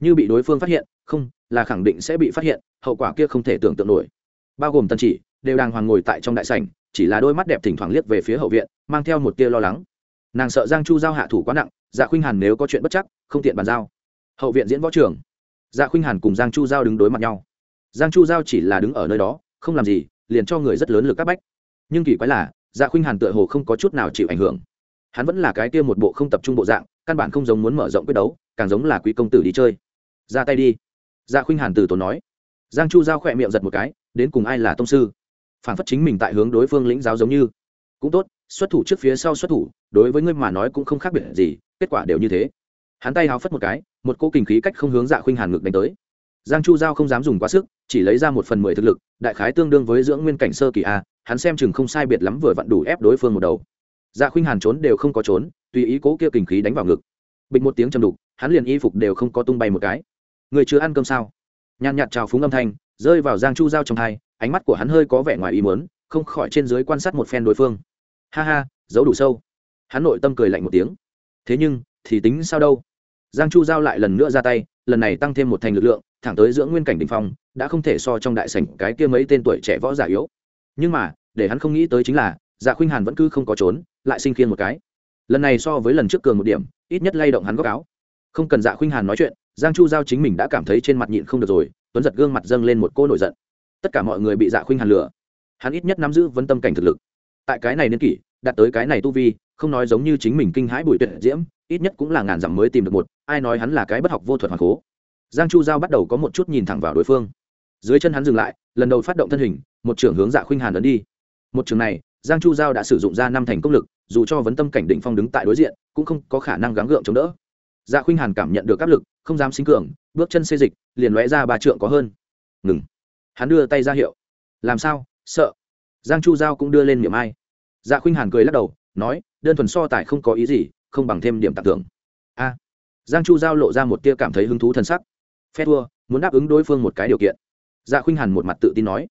Như bị đối phương phát hiện, không, là khẳng định sẽ bị phát hiện, hậu quả kia không thể tưởng tượng nổi. Bao gồm tân chỉ, đều đang hoàng ngồi tại trong đại sảnh, chỉ là đôi mắt đẹp thỉnh thoảng liếc về phía hậu viện, mang theo một tia lo lắng. Nàng sợ giang chu giao hạ thủ quá nặng dạ khuynh hàn nếu có chuyện bất chắc, không tiện bàn giao. Hậu viện diễn võ trường. Dạ khuynh hàn cùng giang chu giao đứng đối mặt nhau. Giang chu giao chỉ là đứng ở nơi đó không làm gì, liền cho người rất lớn lực các bách. Nhưng kỳ quái là dạ khuynh hàn tựa hồ không có chút nào chịu ảnh hưởng. Hắn vẫn là cái kia một bộ không tập trung bộ dạng, căn bản không giống muốn mở rộng quyết đấu, càng giống là quý công tử đi chơi. Ra tay đi. Dạ khuynh hàn từ tốn nói. Giang chu giao khỏe miệng giật một cái, đến cùng ai là tông sư? Phản phất chính mình tại hướng đối phương lĩnh giáo giống như. Cũng tốt, xuất thủ trước phía sau xuất thủ, đối với ngươi mà nói cũng không khác biệt gì, kết quả đều như thế. Hắn tay háo phất một cái, một cô kinh khí cách không hướng dạ khuynh hàn ngực đánh tới. Giang chu giao không dám dùng quá sức chỉ lấy ra một phần mười thực lực, đại khái tương đương với dưỡng nguyên cảnh sơ kỳ a, hắn xem chừng không sai biệt lắm vừa vặn đủ ép đối phương một đầu. Dạ khuynh hàn trốn đều không có trốn, tùy ý cố kia kình khí đánh vào ngực. Bịch một tiếng chầm đục, hắn liền y phục đều không có tung bay một cái. Người chưa ăn cơm sao? Nhàn nhạt trào phúng âm thanh, rơi vào giang chu giao trong hai, ánh mắt của hắn hơi có vẻ ngoài ý muốn, không khỏi trên dưới quan sát một phen đối phương. Ha ha, giấu đủ sâu. Hắn nội tâm cười lạnh một tiếng. Thế nhưng, thì tính sao đâu? Giang chu giao lại lần nữa ra tay, lần này tăng thêm một thành lực lượng, thẳng tới dưỡng nguyên cảnh đình phong đã không thể so trong đại sảnh cái kia mấy tên tuổi trẻ võ giả yếu. Nhưng mà, để hắn không nghĩ tới chính là dạ khuynh hàn vẫn cứ không có trốn, lại sinh khiên một cái. Lần này so với lần trước cường một điểm, ít nhất lay động hắn góc áo. Không cần dạ khuynh hàn nói chuyện, giang chu giao chính mình đã cảm thấy trên mặt nhịn không được rồi, tuấn giật gương mặt dâng lên một cô nổi giận. Tất cả mọi người bị dạ khuynh hàn lừa. Hắn ít nhất nắm giữ vấn tâm cảnh thực lực. Tại cái này niên kỷ, đạt tới cái này tu vi, không nói giống như chính mình kinh hãi bùi tuyệt diễm, ít nhất cũng là ngàn dặm mới tìm được một, ai nói hắn là cái bất học vô thuật hoàng cố. Giang chu giao bắt đầu có một chút nhìn thẳng vào đối phương dưới chân hắn dừng lại, lần đầu phát động thân hình, một trưởng hướng dạ khuynh hàn ấn đi. Một trường này, giang chu giao đã sử dụng ra năm thành công lực, dù cho vấn tâm cảnh định phong đứng tại đối diện, cũng không có khả năng gắng gượng chống đỡ. Dạ khuynh hàn cảm nhận được áp lực, không dám sinh cường, bước chân xê dịch, liền lóe ra ba trượng có hơn. Ngừng. Hắn đưa tay ra hiệu. Làm sao? Sợ. Giang chu giao cũng đưa lên miệng ai. Dạ khuynh hàn cười lắc đầu, nói, đơn thuần so tài không có ý gì, không bằng thêm điểm tặng thưởng. A. Giang chu giao lộ ra một tia cảm thấy hứng thú t sắc. Phe thua, muốn đáp ứng đối phương một cái điều kiện dạ khuynh hàn một mặt tự tin nói.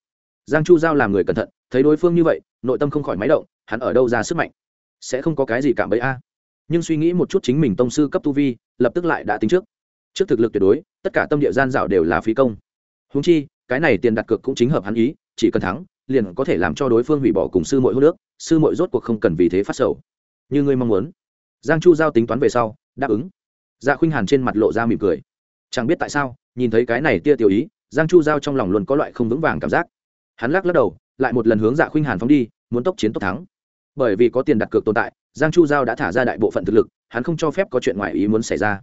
Giang chu giao làm người cẩn thận, thấy đối phương như vậy, nội tâm không khỏi máy động, hắn ở đâu ra sức mạnh? Sẽ không có cái gì cảm bẫy a. Nhưng suy nghĩ một chút chính mình tông sư cấp tu vi, lập tức lại đã tính trước. Trước thực lực tuyệt đối, tất cả tâm địa gian dạo đều là phí công. Húng chi, cái này tiền đặt cược cũng chính hợp hắn ý, chỉ cần thắng, liền có thể làm cho đối phương hủy bỏ cùng sư mội hô nước, sư mội rốt cuộc không cần vì thế phát sầu. Như ngươi mong muốn. Giang chu giao tính toán về sau, đáp ứng. Dạ khuynh hàn trên mặt lộ ra mỉm cười. Chẳng biết tại sao, nhìn thấy cái này tia tiểu ý giang chu giao trong lòng luôn có loại không vững vàng cảm giác. Hắn lắc lắc đầu, lại một lần hướng dạ khuynh hàn phóng đi, muốn tốc chiến tốc thắng. Bởi vì có tiền đặt cược tồn tại, giang chu giao đã thả ra đại bộ phận thực lực, hắn không cho phép có chuyện ngoài ý muốn xảy ra.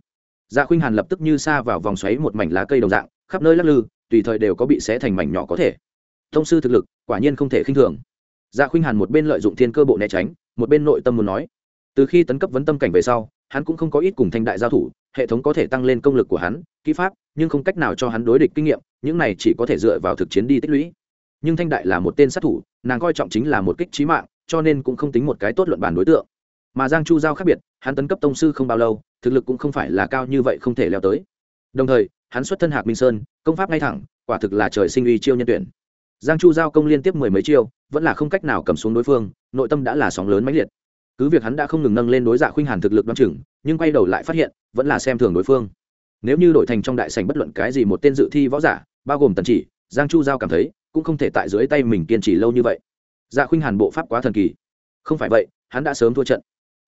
Dạ khuynh hàn lập tức như xa vào vòng xoáy một mảnh lá cây đồng dạng, khắp nơi lắc lư, tùy thời đều có bị xé thành mảnh nhỏ có thể. Thông sư thực lực, quả nhiên không thể khinh thường. Dạ khuynh hàn một bên lợi dụng thiên cơ bộ né tránh, một bên nội tâm muốn nói. Từ khi tấn cấp vấn tâm cảnh về sau hắn cũng không có ít cùng thanh đại giao thủ, hệ thống có thể tăng lên công lực của hắn, kỹ pháp, nhưng không cách nào cho hắn đối địch kinh nghiệm, những này chỉ có thể dựa vào thực chiến đi tích lũy. Nhưng thanh đại là một tên sát thủ, nàng coi trọng chính là một kích trí mạng, cho nên cũng không tính một cái tốt luận bàn đối tượng. Mà giang chu giao khác biệt, hắn tấn cấp tông sư không bao lâu, thực lực cũng không phải là cao như vậy không thể leo tới. Đồng thời, hắn xuất thân hạc minh sơn, công pháp ngay thẳng, quả thực là trời sinh uy chiêu nhân tuyển. Giang chu giao công liên tiếp mười mấy chiêu, vẫn là không cách nào cầm xuống đối phương, nội tâm đã là sóng lớn mãnh liệt cứ việc hắn đã không ngừng nâng lên đối dạ khuynh hàn thực lực đoan chừng, nhưng quay đầu lại phát hiện, vẫn là xem thường đối phương. Nếu như đổi thành trong đại sành bất luận cái gì một tên dự thi võ giả, bao gồm tần chỉ, giang chu giao cảm thấy, cũng không thể tại dưới tay mình kiên trì lâu như vậy. Dạ khuynh hàn bộ pháp quá thần kỳ. Không phải vậy, hắn đã sớm thua trận.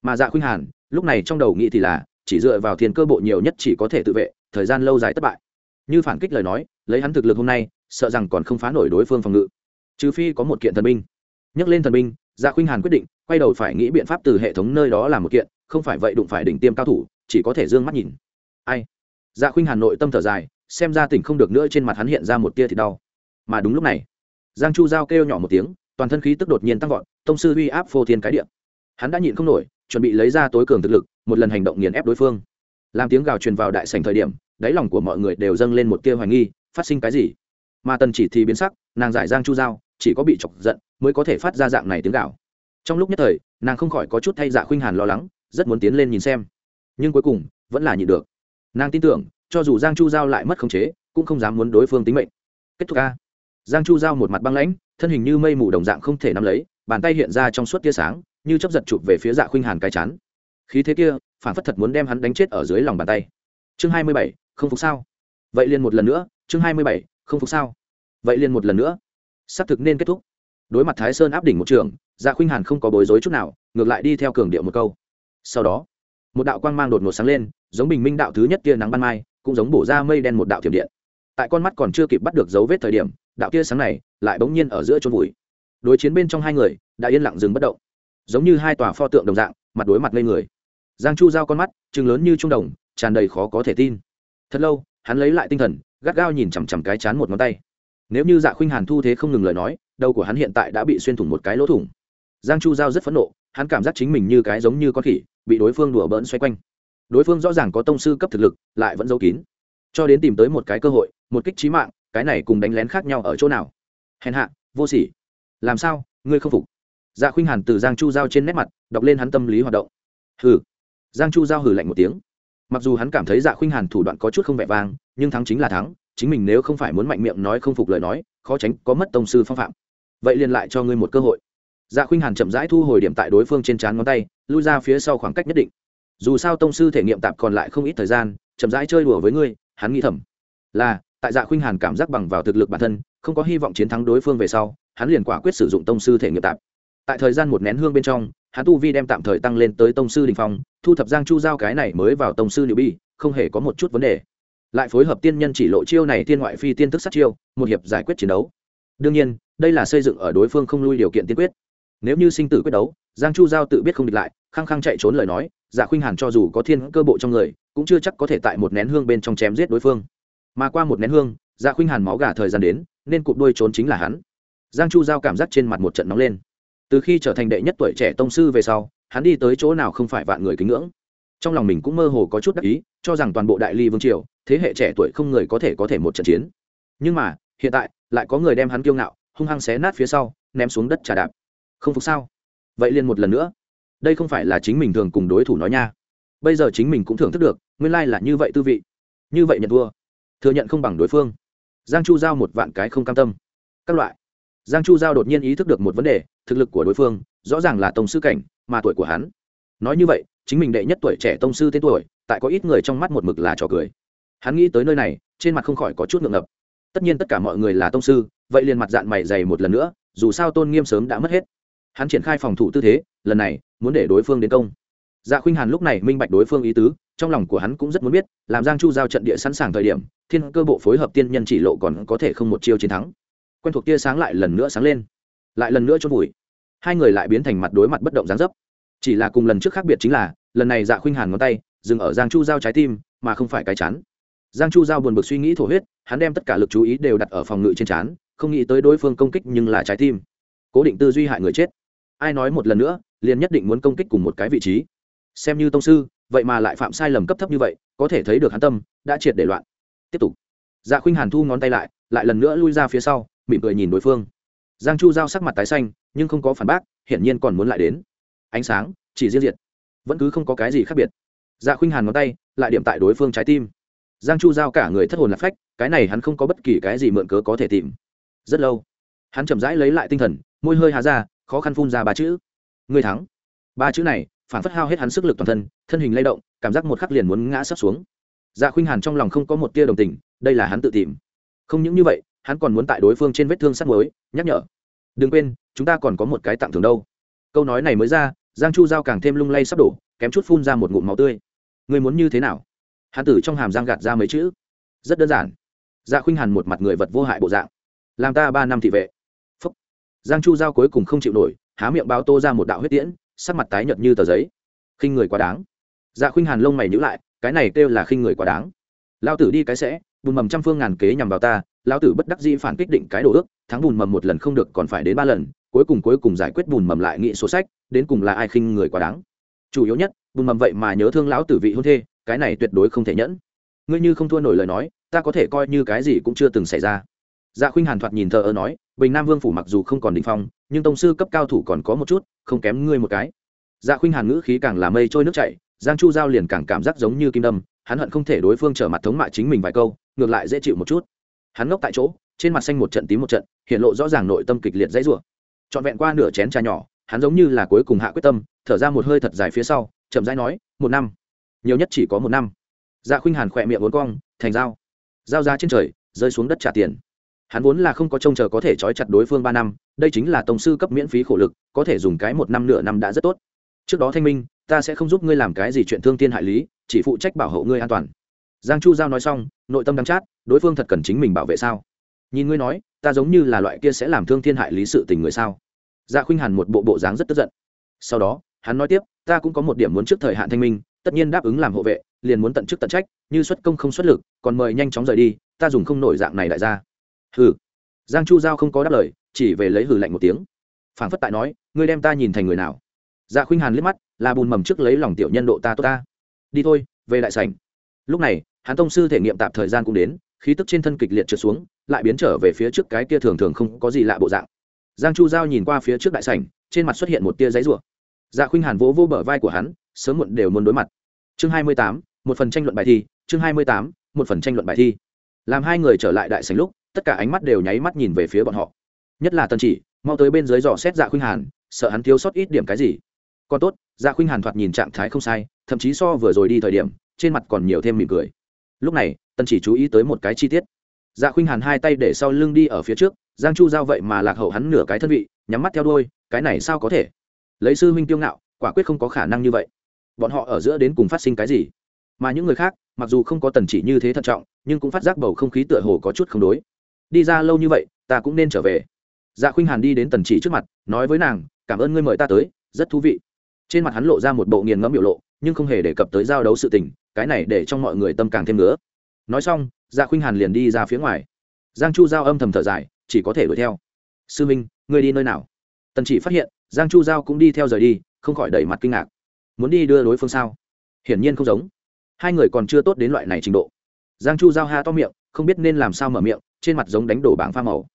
Mà dạ khuynh hàn, lúc này trong đầu nghĩ thì là, chỉ dựa vào thiên cơ bộ nhiều nhất chỉ có thể tự vệ, thời gian lâu dài thất bại. Như phản kích lời nói, lấy hắn thực lực hôm nay, sợ rằng còn không phá nổi đối phương phòng ngự. Trừ phi có một kiện thần binh. Nhắc lên thần binh dạ khuynh hàn quyết định, quay đầu phải nghĩ biện pháp từ hệ thống nơi đó làm một kiện, không phải vậy đụng phải đỉnh tiêm cao thủ, chỉ có thể d ư ơ n g mắt nhìn. Ai? Dạ khuynh hàn nội tâm thở dài, xem ra tỉnh không được nữa trên mặt hắn hiện ra một tia thì đau. Mà đúng lúc này, giang chu giao kêu nhỏ một tiếng, toàn thân khí tức đột nhiên tăng vọt, tông sư uy áp phô thiên cái điện hắn đã nhịn không nổi, chuẩn bị lấy ra tối cường thực lực, một lần hành động nghiền ép đối phương. Làm tiếng gào truyền vào đại sành thời điểm, đáy lòng của mọi người đều dâng lên một tia hoài nghi, phát sinh cái gì? Mà tần chỉ thì biến sắc, nàng giải giang chu giao, chỉ có bị chọc giận mới có thể phát ra dạng này tiếng gạo. Trong lúc nhất thời, nàng không khỏi có chút thay dạ khuynh hàn lo lắng, rất muốn tiến lên nhìn xem. Nhưng cuối cùng, vẫn là nhịn được. Nàng tin tưởng, cho dù giang chu giao lại mất khống chế, cũng không dám muốn đối phương tính mệnh. Kết thúc a giang chu giao một mặt băng lãnh, thân hình như mây mù đồng dạng không thể nắm lấy, bàn tay hiện ra trong suốt tia sáng, như chấp giật chụp về phía dạ khuynh hàn cái chán. Khí thế kia, phản phất thật muốn đem hắn đánh chết ở dưới lòng bàn tay. Chương hai mươi bảy, không phục sao? Vậy liền một lần nữa, chương hai mươi bảy, không phục sao? Vậy liền một lần nữa. Xác thực nên kết thúc đối mặt thái sơn áp đỉnh một trường dạ khuynh hàn không có bối rối chút nào, ngược lại đi theo cường điệu một câu. Sau đó, một đạo quang mang đột ngột sáng lên, giống bình minh đạo thứ nhất tia nắng ban mai, cũng giống bổ ra mây đen một đạo thiểm điện. Tại con mắt còn chưa kịp bắt được dấu vết thời điểm, đạo tia sáng này lại bỗng nhiên ở giữa chôn vùi. Đối chiến bên trong hai người, đã yên lặng dừng bất động. Giống như hai tòa pho tượng đồng dạng, mặt đối mặt lên người. Giang chu giao con mắt chừng lớn như trung đồng, tràn đầy khó có thể tin. Thật lâu, hắn lấy lại tinh thần, gắt gao nhìn chằm chằm cái chán một ngón tay. Nếu như dạ khuynh hàn thu thế không ngừng lời nói đầu của hắn hiện tại đã bị xuyên thủng một cái lỗ thủng. Giang chu giao rất phẫn nộ, hắn cảm giác chính mình như cái giống như con khỉ, bị đối phương đùa bỡn xoay quanh. Đối phương rõ ràng có tông sư cấp thực lực, lại vẫn giấu kín. Cho đến tìm tới một cái cơ hội, một kích trí mạng, cái này cùng đánh lén khác nhau ở chỗ nào? Hèn hạ, vô sỉ. Làm sao, ngươi không phục? Dạ khuynh hàn từ giang chu giao trên nét mặt, đọc lên hắn tâm lý hoạt động. Hừ. Giang chu giao hừ lạnh một tiếng. Mặc dù hắn cảm thấy dạ khuynh hàn thủ đoạn có chút không vẻ vang, nhưng thắng chính là thắng, chính mình nếu không phải muốn mạnh miệng nói không phục lời nói, khó tránh có mất tông sư phong phạm vậy liền lại cho ngươi một cơ hội. Dạ khuynh hàn chậm rãi thu hồi điểm tại đối phương trên trán ngón tay, lui ra phía sau khoảng cách nhất định. Dù sao tông sư thể nghiệm tạp còn lại không ít thời gian, chậm rãi chơi đùa với ngươi, hắn nghĩ thầm. Là, tại dạ khuynh hàn cảm giác bằng vào thực lực bản thân, không có hy vọng chiến thắng đối phương về sau, hắn liền quả quyết sử dụng tông sư thể nghiệm tạp tại thời gian một nén hương bên trong, hắn tu vi đem tạm thời tăng lên tới tông sư đình phong, thu thập giang chu giao cái này mới vào tông sư liệu bi, không hề có một chút vấn đề. Lại phối hợp tiên nhân chỉ lộ chiêu này tiên ngoại phi tiên thức sát chiêu, một hiệp giải quyết chiến đấu đương nhiên, đây là xây dựng ở đối phương không lui điều kiện tiên quyết. Nếu như sinh tử quyết đấu, giang chu giao tự biết không địch lại, khăng khăng chạy trốn lời nói dạ khuynh hàn cho dù có thiên cơ bộ trong người, cũng chưa chắc có thể tại một nén hương bên trong chém giết đối phương. Mà qua một nén hương dạ khuynh hàn máu gà thời gian đến, nên cụp đuôi trốn chính là hắn. Giang chu giao cảm giác trên mặt một trận nóng lên. Từ khi trở thành đệ nhất tuổi trẻ tông sư về sau, hắn đi tới chỗ nào không phải vạn người kính ngưỡng. Trong lòng mình cũng mơ hồ có chút đắc ý, cho rằng toàn bộ đại ly vương triều, thế hệ trẻ tuổi không người có thể có thể một trận chiến. Nhưng mà, hiện tại lại có người đem hắn kiêu ngạo, hung hăng xé nát phía sau, ném xuống đất trà đạp. Không phục sao? Vậy liền một lần nữa. Đây không phải là chính mình thường cùng đối thủ nói nha. Bây giờ chính mình cũng thưởng thức được, nguyên lai là như vậy tư vị. Như vậy nhận thua. Thừa nhận không bằng đối phương. Giang chu giao một vạn cái không cam tâm. Các loại. Giang chu giao đột nhiên ý thức được một vấn đề, thực lực của đối phương, rõ ràng là tông sư cảnh, mà tuổi của hắn. Nói như vậy, chính mình đệ nhất tuổi trẻ tông sư tên tuổi, tại có ít người trong mắt một mực là trò cười. Hắn nghĩ tới nơi này, trên mặt không khỏi có chút ngượng ngập tất nhiên tất cả mọi người là tông sư, vậy liền mặt dạng mày dày một lần nữa, dù sao tôn nghiêm sớm đã mất hết. Hắn triển khai phòng thủ tư thế, lần này, muốn để đối phương đến công. Dạ khuynh hàn lúc này minh bạch đối phương ý tứ, trong lòng của hắn cũng rất muốn biết, làm giang chu giao trận địa sẵn sàng thời điểm, thiên cơ bộ phối hợp tiên nhân chỉ lộ còn có thể không một chiêu chiến thắng. Quen thuộc tia sáng lại lần nữa sáng lên. Lại lần nữa chôn vùi. Hai người lại biến thành mặt đối mặt bất động dáng dấp. Chỉ là cùng lần trước khác biệt chính là, lần này dạ khuynh hàn ngón tay, dừng ở giang chu giao trái tim, mà không phải cái chắn giang chu giao buồn bực suy nghĩ thổ huyết, hắn đem tất cả lực chú ý đều đặt ở phòng ngự trên chán không nghĩ tới đối phương công kích nhưng là trái tim. Cố định tư duy hại người chết. Ai nói một lần nữa, liền nhất định muốn công kích cùng một cái vị trí. Xem như tông sư, vậy mà lại phạm sai lầm cấp thấp như vậy, có thể thấy được hắn tâm, đã triệt để loạn. Tiếp tục. Dạ khuynh hàn thu ngón tay lại lại lần nữa lui ra phía sau, mỉm cười nhìn đối phương. Giang chu giao sắc mặt tái xanh, nhưng không có phản bác, hiển nhiên còn muốn lại đến. Ánh sáng, chỉ riêng diệt. Vẫn cứ không có cái gì khác biệt. Dạ khuynh hàn ngón tay, lại điểm tại đối phương trái tim giang chu giao cả người thất hồn lạc phách, cái này hắn không có bất kỳ cái gì mượn cớ có thể tìm. Rất lâu, hắn chậm rãi lấy lại tinh thần, môi hơi hạ ra, khó khăn phun ra ba chữ. Người thắng. Ba chữ này, phản phất hao hết hắn sức lực toàn thân thân hình lay động, cảm giác một khắc liền muốn ngã sắp xuống. Dạ khuynh hàn trong lòng không có một tia đồng tình, đây là hắn tự tìm. Không những như vậy, hắn còn muốn tại đối phương trên vết thương sắt mới nhắc nhở. Đừng quên, chúng ta còn có một cái tặng thưởng đâu. Câu nói này mới ra, giang chu giao càng thêm lung lay sắp đổ, kém chút phun ra một ngụm máu tươi. Người muốn như thế nào? Hắn tử trong hàm giang gạt ra mấy chữ. Rất đơn giản. Dạ khuynh hàn một mặt người vật vô hại bộ dạng. Làm ta ba năm thị vệ. Phúc. giang chu giao cuối cùng không chịu nổi, há miệng báo tô ra một đạo huyết tiễn, sắc mặt tái nhợt như tờ giấy. Khinh người quá đáng. Dạ khuynh hàn lông mày nhữ lại, cái này kêu là khinh người quá đáng. Lao tử đi cái sẽ, bùn mầm trăm phương ngàn kế nhằm vào ta lao tử bất đắc dĩ phản kích định cái đồ ước, thắng bùn mầm một lần không được còn phải đến ba lần, cuối cùng cuối cùng giải quyết bùn mầm lại nghị số sách, đến cùng là ai khinh người quá đáng. Chủ yếu nhất, bùn mầm vậy mà nhớ thương lão tử vị hôn thê cái này tuyệt đối không thể nhẫn. Ngươi như không thua nổi lời nói, ta có thể coi như cái gì cũng chưa từng xảy ra. Dạ khuynh hàn thoạt nhìn thờ ơ nói, bình nam vương phủ mặc dù không còn định phong, nhưng tông sư cấp cao thủ còn có một chút, không kém ngươi một cái. Dạ khuynh hàn ngữ khí càng là mây trôi nước chảy, giang chu giao liền càng cảm giác giống như kim đâm, hắn hận không thể đối phương trở mặt thống mạ chính mình vài câu, ngược lại dễ chịu một chút. Hắn ngốc tại chỗ, trên mặt xanh một trận tím một trận, hiện lộ rõ ràng nội tâm kịch liệt dãy rủa. Trọn vẹn qua nửa chén trà nhỏ, hắn giống như là cuối cùng hạ quyết tâm, thở ra một hơi thật dài phía sau, chậm rãi nói, một năm nhiều nhất chỉ có một năm. Dạ khuynh hàn khỏe miệng uốn cong, thành dao. Giao ra trên trời, rơi xuống đất trả tiền. Hắn vốn là không có trông chờ có thể trói chặt đối phương ba năm, đây chính là tổng sư cấp miễn phí khổ lực, có thể dùng cái một năm nửa năm đã rất tốt. Trước đó thanh minh, ta sẽ không giúp ngươi làm cái gì chuyện thương thiên hại lý, chỉ phụ trách bảo hộ ngươi an toàn. Giang chu giao nói xong, nội tâm đắm chát, đối phương thật cần chính mình bảo vệ sao? Nhìn ngươi nói, ta giống như là loại kia sẽ làm thương thiên hại lý sự tình người sao? Dạ khuynh hàn một bộ bộ dáng rất tức giận. Sau đó, hắn nói tiếp, ta cũng có một điểm muốn trước thời hạn thanh minh tất nhiên đáp ứng làm hộ vệ, liền muốn tận chức tận trách, như xuất công không xuất lực, còn mời nhanh chóng rời đi, ta dùng không nổi dạng này đại gia. Hừ. Giang chu giao không có đáp lời, chỉ về lấy hừ lạnh một tiếng. Phảng phất tại nói, ngươi đem ta nhìn thành người nào? Dạ khuynh hàn liếc mắt, là bùn mầm trước lấy lòng tiểu nhân độ ta tốt ta. Đi thôi, về đại sảnh. Lúc này, hắn tông sư thể nghiệm tạm thời gian cũng đến, khí tức trên thân kịch liệt trượt xuống, lại biến trở về phía trước cái kia thường thường không có gì lạ bộ dạng. Giang chu giao nhìn qua phía trước đại sảnh, trên mặt xuất hiện một tia giấy rủa. Dạ khuynh hàn vỗ vô bờ vai của hắn, sớm muộn đều muốn đối mặt chương hai mươi tám, một phần tranh luận bài thi, chương hai mươi tám, một phần tranh luận bài thi. Làm hai người trở lại đại sảnh lúc, tất cả ánh mắt đều nháy mắt nhìn về phía bọn họ. Nhất là tần chỉ, mau tới bên dưới dò xét dạ khuynh hàn, sợ hắn thiếu sót ít điểm cái gì. Còn tốt dạ khuynh hàn thoạt nhìn trạng thái không sai, thậm chí so vừa rồi đi thời điểm, trên mặt còn nhiều thêm mỉm cười. Lúc này, tần chỉ chú ý tới một cái chi tiết. Dạ khuynh hàn hai tay để sau lưng đi ở phía trước, giang chu giao vậy mà lạc hậu hắn nửa cái thân vị, nhắm mắt theo đôi cái này sao có thể? Lấy sư huynh tiêu ngạo, quả quyết không có khả năng như vậy bọn họ ở giữa đến cùng phát sinh cái gì? Mà những người khác, mặc dù không có tần chỉ như thế thận trọng, nhưng cũng phát giác bầu không khí tựa hồ có chút không đối. Đi ra lâu như vậy, ta cũng nên trở về. Dạ khuynh hàn đi đến tần chỉ trước mặt, nói với nàng, cảm ơn ngươi mời ta tới, rất thú vị. Trên mặt hắn lộ ra một bộ nghiền ngẫm biểu lộ, nhưng không hề đề cập tới giao đấu sự tình, cái này để trong mọi người tâm càng thêm nữa nói xong dạ khuynh hàn liền đi ra phía ngoài. Giang chu giao âm thầm thở dài, chỉ có thể đuổi theo. Sư minh, ngươi đi nơi nào? Tần chỉ phát hiện, giang chu giao cũng đi theo rời đi, không khỏi đẩy mặt kinh ngạc muốn đi đưa đối phương sao? Hiển nhiên không giống. Hai người còn chưa tốt đến loại này trình độ. Giang chu giao ha to miệng, không biết nên làm sao mở miệng, trên mặt giống đánh đổ bảng pha màu.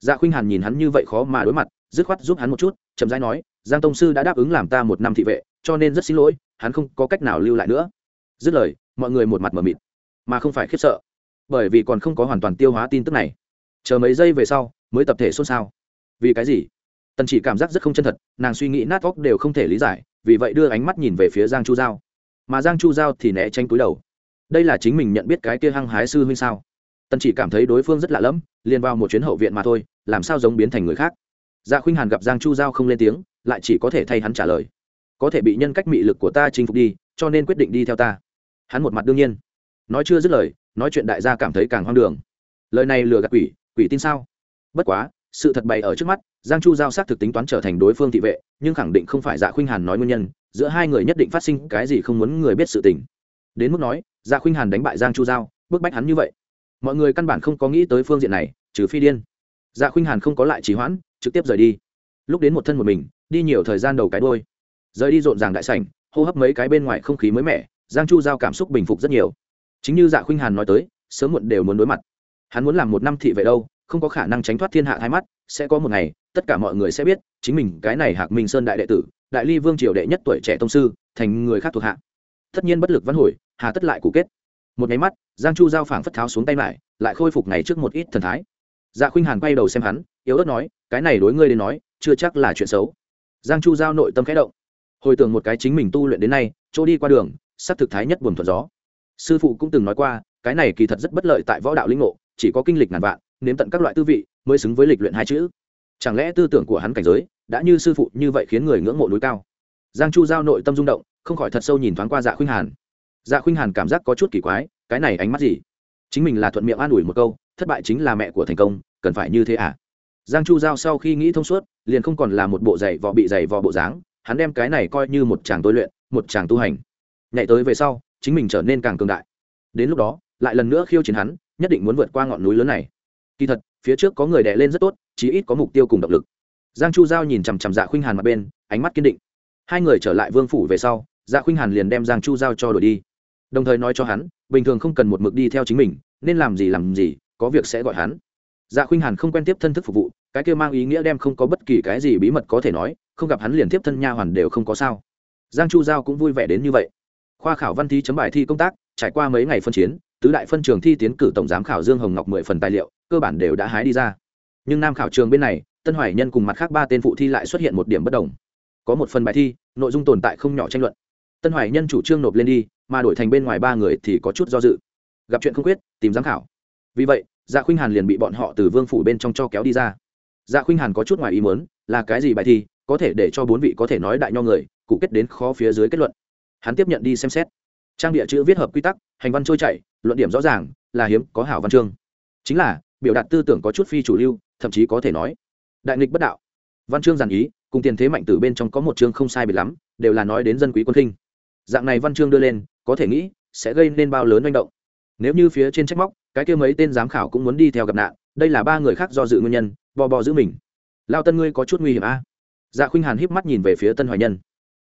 Dạ khuynh hàn nhìn hắn như vậy khó mà đối mặt, dứt khoát giúp hắn một chút, chậm rãi nói, giang tông sư đã đáp ứng làm ta một năm thị vệ, cho nên rất xin lỗi, hắn không có cách nào lưu lại nữa. Dứt lời, mọi người một mặt mở mịt, mà không phải khiếp sợ, bởi vì còn không có hoàn toàn tiêu hóa tin tức này. Chờ mấy giây về sau, mới tập thể xôn xao. Vì cái gì? Tần chỉ cảm giác rất không chân thật, nàng suy nghĩ nát óc đều không thể lý giải vì vậy đưa ánh mắt nhìn về phía giang chu giao. Mà giang chu giao thì né tranh túi đầu. Đây là chính mình nhận biết cái kia hăng hái sư huynh sao? Tần chỉ cảm thấy đối phương rất lạ lẫm, liền vào một chuyến hậu viện mà thôi, làm sao giống biến thành người khác? Dạ khuynh hàn gặp giang chu giao không lên tiếng, lại chỉ có thể thay hắn trả lời. Có thể bị nhân cách mị lực của ta chinh phục đi, cho nên quyết định đi theo ta. Hắn một mặt đương nhiên. Nói chưa dứt lời, nói chuyện đại gia cảm thấy càng hoang đường. Lời này lừa gạt quỷ quỷ tin sao? Bất quá, sự thật bày ở trước mắt giang chu giao xác thực tính toán trở thành đối phương thị vệ, nhưng khẳng định không phải dạ khuynh hàn nói nguyên nhân, giữa hai người nhất định phát sinh cái gì không muốn người biết sự tình. Đến mức nói dạ khuynh hàn đánh bại giang chu giao, bức bách hắn như vậy. Mọi người căn bản không có nghĩ tới phương diện này, trừ phi điên. Dạ khuynh hàn không có lại trì hoãn, trực tiếp rời đi. Lúc đến một thân một mình, đi nhiều thời gian đầu cái đôi rời đi rộn ràng đại sảnh, hô hấp mấy cái bên ngoài không khí mới mẻ, giang chu giao cảm xúc bình phục rất nhiều. Chính như dạ khuynh hàn nói tới, sớm muộn đều muốn đối mặt. Hắn muốn làm một năm thị vệ đâu không có khả năng tránh thoát thiên hạ hai mắt, sẽ có một ngày, tất cả mọi người sẽ biết, chính mình, cái này hạc minh sơn đại đệ tử, đại ly vương triều đệ nhất tuổi trẻ tông sư, thành người khác thuộc hạ. Tất nhiên bất lực văn hồi, hà tất lại cụ kết. Một nháy mắt, giang chu giao phảng phất tháo xuống tay lại lại khôi phục ngày trước một ít thần thái. Dạ khuynh hàn quay đầu xem hắn, yếu ớt nói, cái này đối ngươi đến nói, chưa chắc là chuyện xấu. Giang chu giao nội tâm khẽ động. Hồi tưởng một cái chính mình tu luyện đến nay, chỗ đi qua đường sắc thực thái nhất buồn thuận gió. Sư phụ cũng từng nói qua, cái này kỳ thật rất bất lợi tại võ đạo linh ngộ, chỉ có kinh lịch ngàn vạn nếm tận các loại tư vị, mới xứng với lịch luyện hai chữ. Chẳng lẽ tư tưởng của hắn cảnh giới đã như sư phụ như vậy khiến người ngưỡng mộ núi cao? Giang chu giao nội tâm rung động, không khỏi thật sâu nhìn thoáng qua dạ khuynh hàn. Dạ khuynh hàn cảm giác có chút kỳ quái, cái này ánh mắt gì? Chính mình là thuận miệng an ủi một câu, thất bại chính là mẹ của thành công, cần phải như thế à? Giang chu giao sau khi nghĩ thông suốt, liền không còn là một bộ giày vò bị giày vò bộ dáng, hắn đem cái này coi như một chàng tôi luyện, một chàng tu hành. Nhảy tới về sau, chính mình trở nên càng cường đại. Đến lúc đó, lại lần nữa khiêu chiến hắn, nhất định muốn vượt qua ngọn núi lớn này kỳ thật, phía trước có người đè lên rất tốt, chí ít có mục tiêu cùng động lực. Giang chu giao nhìn chằm chằm dạ khuynh hàn mặt bên, ánh mắt kiên định. Hai người trở lại vương phủ về sau dạ khuynh hàn liền đem giang chu giao cho đổi đi. Đồng thời nói cho hắn, bình thường không cần một mực đi theo chính mình, nên làm gì làm gì, có việc sẽ gọi hắn. Dạ khuynh hàn không quen tiếp thân thức phục vụ, cái kia mang ý nghĩa đem không có bất kỳ cái gì bí mật có thể nói, không gặp hắn liền tiếp thân nha hoàn đều không có sao. Giang chu giao cũng vui vẻ đến như vậy. Khoa khảo văn thi chấm bài thi công tác, trải qua mấy ngày phân chiến, tứ đại phân trường thi tiến cử tổng giám khảo dương hồng ngọc mười phần tài liệu cơ bản đều đã hái đi ra. Nhưng nam khảo trường bên này, tân hoài nhân cùng mặt khác ba tên phụ thi lại xuất hiện một điểm bất đồng. Có một phần bài thi, nội dung tồn tại không nhỏ tranh luận. Tân hoài nhân chủ trương nộp lên đi, mà đổi thành bên ngoài ba người thì có chút do dự. Gặp chuyện không quyết, tìm giám khảo. Vì vậy dạ khuynh hàn liền bị bọn họ từ vương phủ bên trong cho kéo đi ra. Dạ khuynh hàn có chút ngoài ý muốn, là cái gì bài thi, có thể để cho bốn vị có thể nói đại nho người, cụ kết đến khó phía dưới kết luận. Hắn tiếp nhận đi xem xét. Trang địa chữ viết hợp quy tắc, hành văn trôi chảy, luận điểm rõ ràng, là hiếm, có hảo văn chương. Chính là biểu đạt tư tưởng có chút phi chủ lưu, thậm chí có thể nói, đại nghịch bất đạo. Văn chương giản ý, cùng tiền thế mạnh từ bên trong có một chương không sai biệt lắm, đều là nói đến dân quý quân khinh. Dạng này văn chương đưa lên, có thể nghĩ, sẽ gây nên bao lớn manh động. Nếu như phía trên trách móc, cái kia mấy tên giám khảo cũng muốn đi theo gặp nạn, đây là ba người khác do dự nguyên nhân, bò bò giữ mình. Lao tân ngươi có chút nguy hiểm a. À? dạ khuynh hàn híp mắt nhìn về phía tân hoài nhân.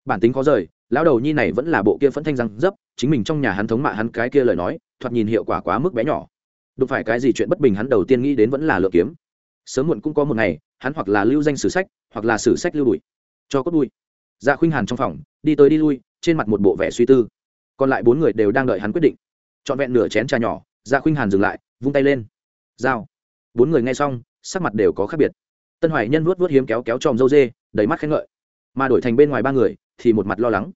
Bản tính khó rời, lão đầu nhi này vẫn là bộ kia phẫn thanh răng dấp, chính mình trong nhà hắn thống mạ hắn cái kia lời nói, thoạt nhìn hiệu quả quá mức bé nhỏ đụng phải cái gì chuyện bất bình hắn đầu tiên nghĩ đến vẫn là lựa kiếm. Sớm muộn cũng có một ngày, hắn hoặc là lưu danh sử sách, hoặc là sử sách lưu đuổi. Cho cốt đuôi. Dạ khuynh hàn trong phòng, đi tới đi lui, trên mặt một bộ vẻ suy tư. Còn lại bốn người đều đang đợi hắn quyết định. Trọn vẹn nửa chén trà nhỏ dạ khuynh hàn dừng lại, vung tay lên. Dao bốn người nghe xong, sắc mặt đều có khác biệt. Tân hoài nhân vuốt vuốt hiếm kéo kéo tròm dâu dê, đầy mắt khen ngợi. Mà đổi thành bên ngoài ba người, thì một mặt lo lắng.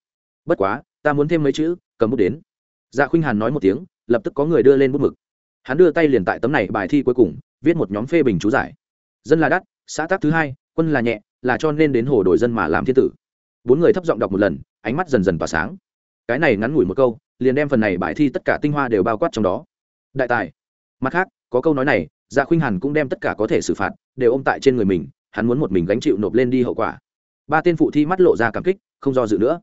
Bất quá, ta muốn thêm mấy chữ, cầm bút đến. Dạ khuynh hàn nói một tiếng, lập tức có người đưa lên bút mực hắn đưa tay liền tại tấm này bài thi cuối cùng, viết một nhóm phê bình chú giải. Dân là đắt, xã tác thứ hai, quân là nhẹ, là cho nên đến hồ đổi dân mà làm thiên tử. Bốn người thấp giọng đọc một lần, ánh mắt dần dần tỏa sáng. Cái này ngắn ngủi một câu, liền đem phần này bài thi tất cả tinh hoa đều bao quát trong đó. Đại tài. Mặt khác, có câu nói này dạ khuynh hàn cũng đem tất cả có thể xử phạt, đều ôm tại trên người mình, hắn muốn một mình gánh chịu nộp lên đi hậu quả. Ba tên phụ thi mắt lộ ra cảm kích, không do dự nữa.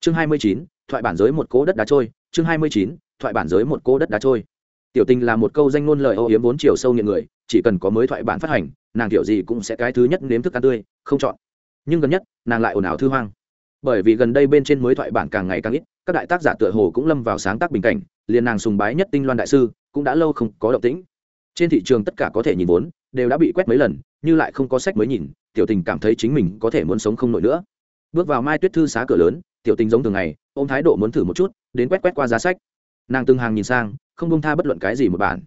Chương hai mươi chín, thoại bản giới một cố đất đá trôi. Chương hai mươi chín, thoại bản giới một cố đất đá trôi tiểu tình là một câu danh ngôn lời âu yếm vốn chiều sâu nghiện người, chỉ cần có mới thoại bản phát hành, nàng kiểu gì cũng sẽ cái thứ nhất nếm thức ăn tươi, không chọn. Nhưng gần nhất, nàng lại ồn ào thư hoang. Bởi vì gần đây bên trên mới thoại bản càng ngày càng ít, các đại tác giả tựa hồ cũng lâm vào sáng tác bình cảnh, liền nàng sùng bái nhất tinh loan đại sư, cũng đã lâu không có động tĩnh. Trên thị trường tất cả có thể nhìn vốn, đều đã bị quét mấy lần, như lại không có sách mới nhìn, tiểu tình cảm thấy chính mình có thể muốn sống không nổi nữa. Bước vào mai tuyết thư xá cửa lớn, tiểu tình giống thường ngày, ôm thái độ muốn thử một chút, đến quét quét qua giá sách nàng từng hàng nhìn sang, không bông tha bất luận cái gì một bản.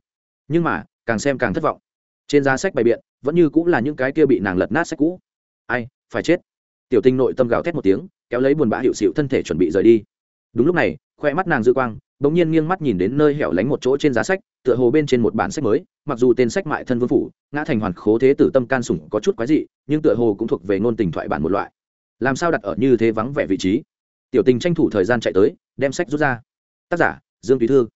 Nhưng mà, càng xem càng thất vọng. Trên giá sách bày biện, vẫn như cũng là những cái kia bị nàng lật nát sách cũ. Ai, phải chết. Tiểu tình nội tâm gào thét một tiếng, kéo lấy buồn bã hiệu xịu thân thể chuẩn bị rời đi. Đúng lúc này, khoe mắt nàng dư quang đ ỗ n g nhiên nghiêng mắt nhìn đến nơi hẻo lánh một chỗ trên giá sách, tựa hồ bên trên một bản sách mới, mặc dù tên sách mại thân vương phủ, ngã thành hoàn khố thế tử tâm can sủng có chút quái dị, nhưng tựa hồ cũng thuộc về ngôn tình thoại bản một loại. Làm sao đặt ở như thế vắng vẻ vị trí? Tiểu tình tranh thủ thời gian chạy tới, đem sách rút ra. Tác giả dương túy thư.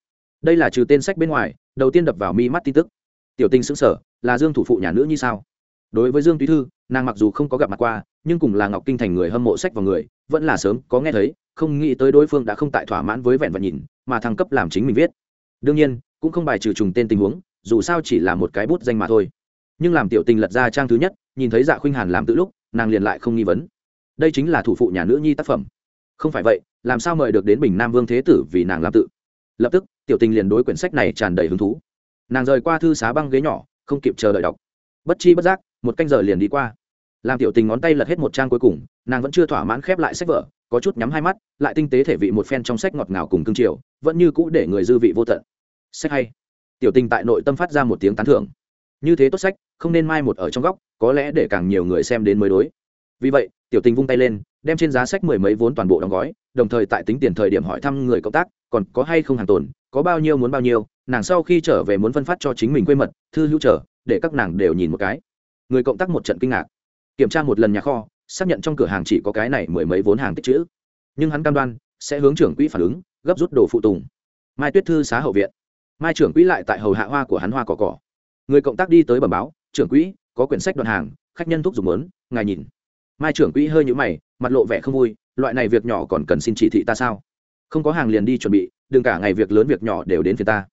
Đây là trừ tên sách bên ngoài, đầu tiên đập vào mi mắt tin tức. Tiểu tinh xứng sở là dương thủ phụ nhà nữ như sao? Đối với dương túy thư, nàng mặc dù không có gặp mặt qua, nhưng cùng là ngọc kinh thành người hâm mộ sách vào người, vẫn là sớm có nghe thấy, không nghĩ tới đối phương đã không tại thỏa mãn với vẹn vật nhìn, mà thăng cấp làm chính mình viết. Đương nhiên, cũng không bài trừ trùng tên tình huống, dù sao chỉ là một cái bút danh mà thôi. Nhưng làm tiểu tình lật ra trang thứ nhất, nhìn thấy dạ khuynh hàn làm tự lúc, nàng liền lại không nghi vấn. Đây chính là thủ phụ nhà nữ nhi tác phẩm. Không phải vậy, làm sao mời được đến bình nam vương thế tử vì nàng làm tự? Lập tức, tiểu tình liền đối quyển sách này tràn đầy hứng thú. Nàng rời qua thư xá băng ghế nhỏ, không kịp chờ đợi đọc. Bất chi bất giác, một canh giờ liền đi qua. Làm tiểu tình ngón tay lật hết một trang cuối cùng, nàng vẫn chưa thỏa mãn khép lại sách vở, có chút nhắm hai mắt, lại tinh tế thể vị một phen trong sách ngọt ngào cùng cương triều, vẫn như cũ để người dư vị vô tận. Sách hay. Tiểu tình tại nội tâm phát ra một tiếng tán thưởng. Như thế tốt sách, không nên mai một ở trong góc, có lẽ để càng nhiều người xem đến mới đối. Vì vậy, tiểu tình vung tay lên đem trên giá sách mười mấy vốn toàn bộ đóng gói, đồng thời tại tính tiền thời điểm hỏi thăm người cộng tác, còn có hay không hàng tồn, có bao nhiêu muốn bao nhiêu, nàng sau khi trở về muốn phân phát cho chính mình quê mật, thư hữu trở để các nàng đều nhìn một cái. Người cộng tác một trận kinh ngạc. Kiểm tra một lần nhà kho, xác nhận trong cửa hàng chỉ có cái này mười mấy vốn hàng tích chữ. Nhưng hắn cam đoan, sẽ hướng trưởng quỹ phản ứng, gấp rút đồ phụ tùng. Mai tuyết thư xá hậu viện. Mai trưởng quỹ lại tại hầu hạ hoa của hắn hoa cỏ cỏ. Người cộng tác đi tới bẩm báo, trưởng quỹ, có quyển sách đoạn hàng, khách nhân thuốc dùng lớn ngài nhìn. Mai trưởng quỹ hơi nhũ mày mặt lộ vẻ không vui, loại này việc nhỏ còn cần xin chỉ thị ta sao? Không có hàng liền đi chuẩn bị, đừng cả ngày việc lớn việc nhỏ đều đến phía ta.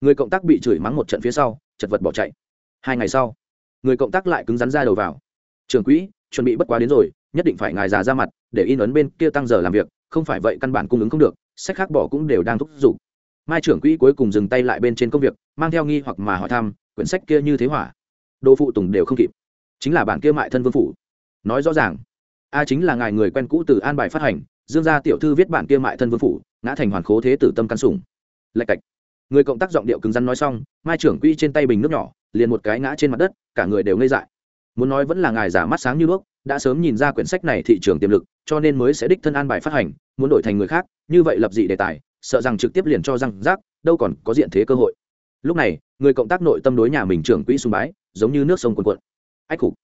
Người cộng tác bị chửi mắng một trận phía sau, chật vật bỏ chạy. Hai ngày sau, người cộng tác lại cứng rắn ra đầu vào. Trưởng quỹ, chuẩn bị bất quá đến rồi, nhất định phải ngài già ra mặt, để in ấn bên kia tăng giờ làm việc, không phải vậy căn bản cung ứng không được, sách khác bỏ cũng đều đang thúc giục. Mai trưởng quỹ cuối cùng dừng tay lại bên trên công việc, mang theo nghi hoặc mà hỏi thăm, quyển sách kia như thế hỏa? Đồ phụ tùng đều không kịp. Chính là bản kia mại thân vương phủ. Nói rõ ràng a chính là ngài người quen cũ từ an bài phát hành, dương gia tiểu thư viết bản kia mại thân vương phủ, ngã thành hoàn khố thế tử tâm căn sủng. Lạch cạch. Người cộng tác giọng điệu cứng rắn nói xong, mai trưởng quỹ trên tay bình nước nhỏ, liền một cái ngã trên mặt đất, cả người đều ngây dại. Muốn nói vẫn là ngài giả mắt sáng như đuốc, đã sớm nhìn ra quyển sách này thị trường tiềm lực, cho nên mới sẽ đích thân an bài phát hành, muốn đổi thành người khác, như vậy lập dị đề tài, sợ rằng trực tiếp liền cho răng rác, đâu còn có diện thế cơ hội. Lúc này, người cộng tác nội tâm đối nhà mình trưởng quỹ sùng bái, giống như nước sông cuồn cuộn. Ách khục.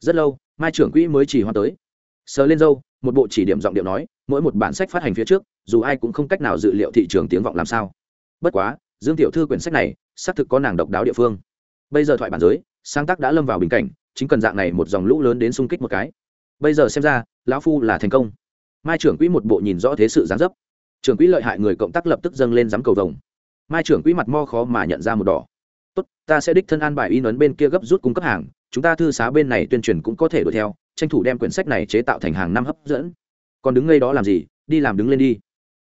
Rất lâu, mai trưởng quỹ mới chỉ hoa tới sờ lên dâu, một bộ chỉ điểm giọng điệu nói, mỗi một bản sách phát hành phía trước, dù ai cũng không cách nào dự liệu thị trường tiếng vọng làm sao. Bất quá, dương tiểu thư quyển sách này, xác thực có nàng độc đáo địa phương. Bây giờ thoại bản giới, sáng tác đã lâm vào bình cảnh, chính cần dạng này một dòng lũ lớn đến xung kích một cái. Bây giờ xem ra, lão phu là thành công. Mai trưởng quỹ một bộ nhìn rõ thế sự gián dấp. Trưởng quỹ lợi hại người cộng tác lập tức dâng lên dám cầu vồng. Mai trưởng quỹ mặt mo khó mà nhận ra một đỏ tốt, ta sẽ đích thân an bài in ấn bên kia gấp rút cung cấp hàng, chúng ta thư xá bên này tuyên truyền cũng có thể đuổi theo, tranh thủ đem quyển sách này chế tạo thành hàng năm hấp dẫn. Còn đứng ngay đó làm gì? Đi làm đứng lên đi.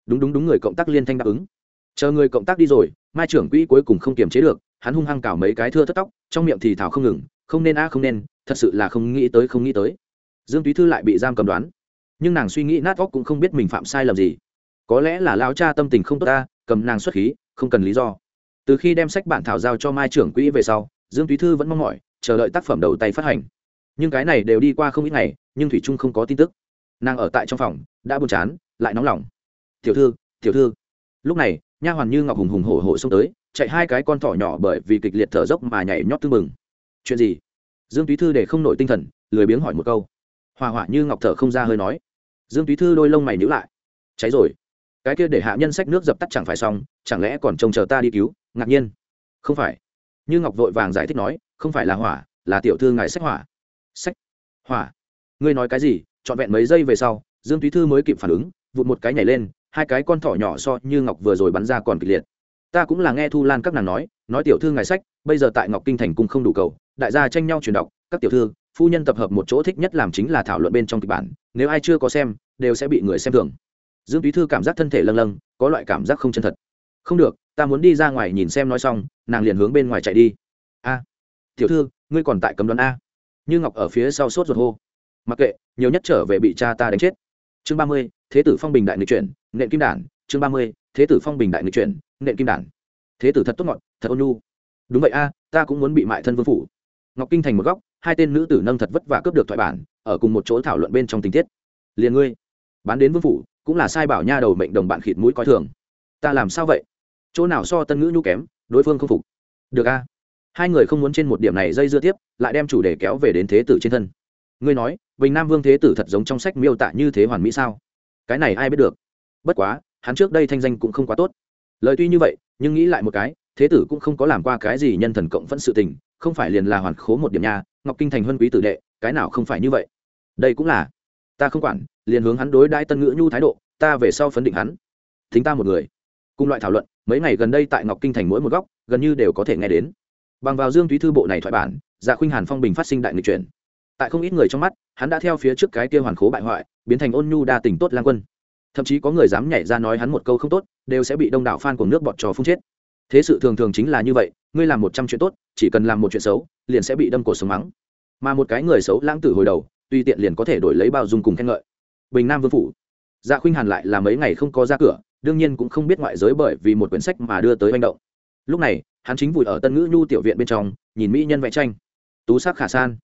Đúng đúng đúng người cộng tác liên thanh đáp ứng. Chờ người cộng tác đi rồi, mai trưởng quỹ cuối cùng không kiềm chế được, hắn hung hăng cào mấy cái thưa thất tóc, trong miệng thì thảo không ngừng, không nên a, không nên, thật sự là không nghĩ tới, không nghĩ tới. Dương túy thư lại bị giam cầm đoán. Nhưng nàng suy nghĩ nát óc cũng không biết mình phạm sai lầm gì. Có lẽ là lao cha tâm tình không tốt ta, cầm nàng xuất khí, không cần lý do từ khi đem sách bản thảo giao cho mai trưởng quỹ về sau, dương túy thư vẫn mong mỏi, chờ đợi tác phẩm đầu tay phát hành. Nhưng cái này đều đi qua không ít ngày, nhưng thủy trung không có tin tức. Nàng ở tại trong phòng, đã buồn chán, lại nóng lòng. Tiểu thư tiểu thư. Lúc này, nha hoàn như ngọc hùng hùng hổ hổ xông tới, chạy hai cái con thỏ nhỏ bởi vì kịch liệt thở dốc mà nhảy nhót tưng mừng chuyện gì? Dương túy thư để không nổi tinh thần, lười biếng hỏi một câu. Hòa hỏa như ngọc thở không ra hơi nói. Dương túy thư đôi lông mày nhữ lại. Cháy rồi. Cái kia để hạ nhân sách nước dập tắt chẳng phải xong, chẳng lẽ còn trông chờ ta đi cứu? Ngạc nhiên. Không phải. Như ngọc vội vàng giải thích nói, không phải là hỏa, là tiểu thư ngài sách hỏa. Sách? Hỏa? Ngươi nói cái gì? Trọn vẹn mấy giây về sau, dương túy thư mới kịp phản ứng, vụt một cái nhảy lên, hai cái con thỏ nhỏ so như ngọc vừa rồi bắn ra còn kịch liệt. Ta cũng là nghe thu lan các nàng nói nói tiểu thư ngài sách, bây giờ tại ngọc kinh thành cung không đủ cầu, đại gia tranh nhau truyền đọc, các tiểu thư, phu nhân tập hợp một chỗ thích nhất làm chính là thảo luận bên trong kịch bản, nếu ai chưa có xem, đều sẽ bị người xem thường. Dương túy thư cảm giác thân thể lâng lâng, có loại cảm giác không chân thật. Không được ta muốn đi ra ngoài nhìn xem nói xong, nàng liền hướng bên ngoài chạy đi. A, tiểu thư, ngươi còn tại cấm đoán a. Như ngọc ở phía sau sốt ruột hô. Mặc kệ, nhiều nhất trở về bị cha ta đánh chết. Chương ba mươi, thế tử phong bình đại nghịch chuyển, nện kim đản. Chương ba mươi, thế tử phong bình đại nghịch chuyển, nện kim đản. Thế tử thật tốt ngọt, thật ôn nhu. Đúng vậy a, ta cũng muốn bị mại thân vương phủ. Ngọc kinh thành một góc, hai tên nữ tử nâng thật vất vả cướp được thoại bản, ở cùng một chỗ thảo luận bên trong tình tiết. Liền ngươi, bán đến vương phủ, cũng là sai bảo nha đầu mệnh đồng bạn khịt mũi coi thường. Ta làm sao vậy? Chỗ nào so tân ngữ nhu kém, đối phương không phục. Được a. Hai người không muốn trên một điểm này dây dưa tiếp, lại đem chủ đề kéo về đến thế tử trên thân. Ngươi nói, bình nam vương thế tử thật giống trong sách miêu tả như thế hoàn mỹ sao? Cái này ai biết được? Bất quá, hắn trước đây thanh danh cũng không quá tốt. Lời tuy như vậy, nhưng nghĩ lại một cái, thế tử cũng không có làm qua cái gì nhân thần cộng vẫn sự tình, không phải liền là hoàn khố một điểm nhà ngọc kinh thành huân quý tử đệ, cái nào không phải như vậy? Đây cũng là. Ta không quản, liền hướng hắn đối đãi tân ngữ nhu thái độ, ta về sau phấn định hắn. Thính ta một người cùng loại thảo luận, mấy ngày gần đây tại ngọc kinh thành mỗi một góc, gần như đều có thể nghe đến. Bằng vào dương thúy thư bộ này thoại bản dạ khuynh hàn phong bình phát sinh đại nghị chuyển. Tại không ít người trong mắt, hắn đã theo phía trước cái kia hoàn khố bại hoại, biến thành ôn nhu đa tình tốt lang quân. Thậm chí có người dám nhảy ra nói hắn một câu không tốt, đều sẽ bị đông đảo f a n của nước bọt trò phun chết. Thế sự thường thường chính là như vậy, ngươi làm một trăm chuyện tốt, chỉ cần làm một chuyện xấu, liền sẽ bị đâm cổ sống mắng. Mà một cái người xấu lãng tử hồi đầu tuy tiện liền có thể đổi lấy bao dung cùng khen ngợi. Bình nam vương phủ. Dạ khuynh hàn lại là mấy ngày không có ra cửa đương nhiên cũng không biết ngoại giới bởi vì một quyển sách mà đưa tới manh động. Lúc này hắn chính vùi ở tân ngữ nhu tiểu viện bên trong nhìn mỹ nhân vẽ tranh. Tú sắc khả san.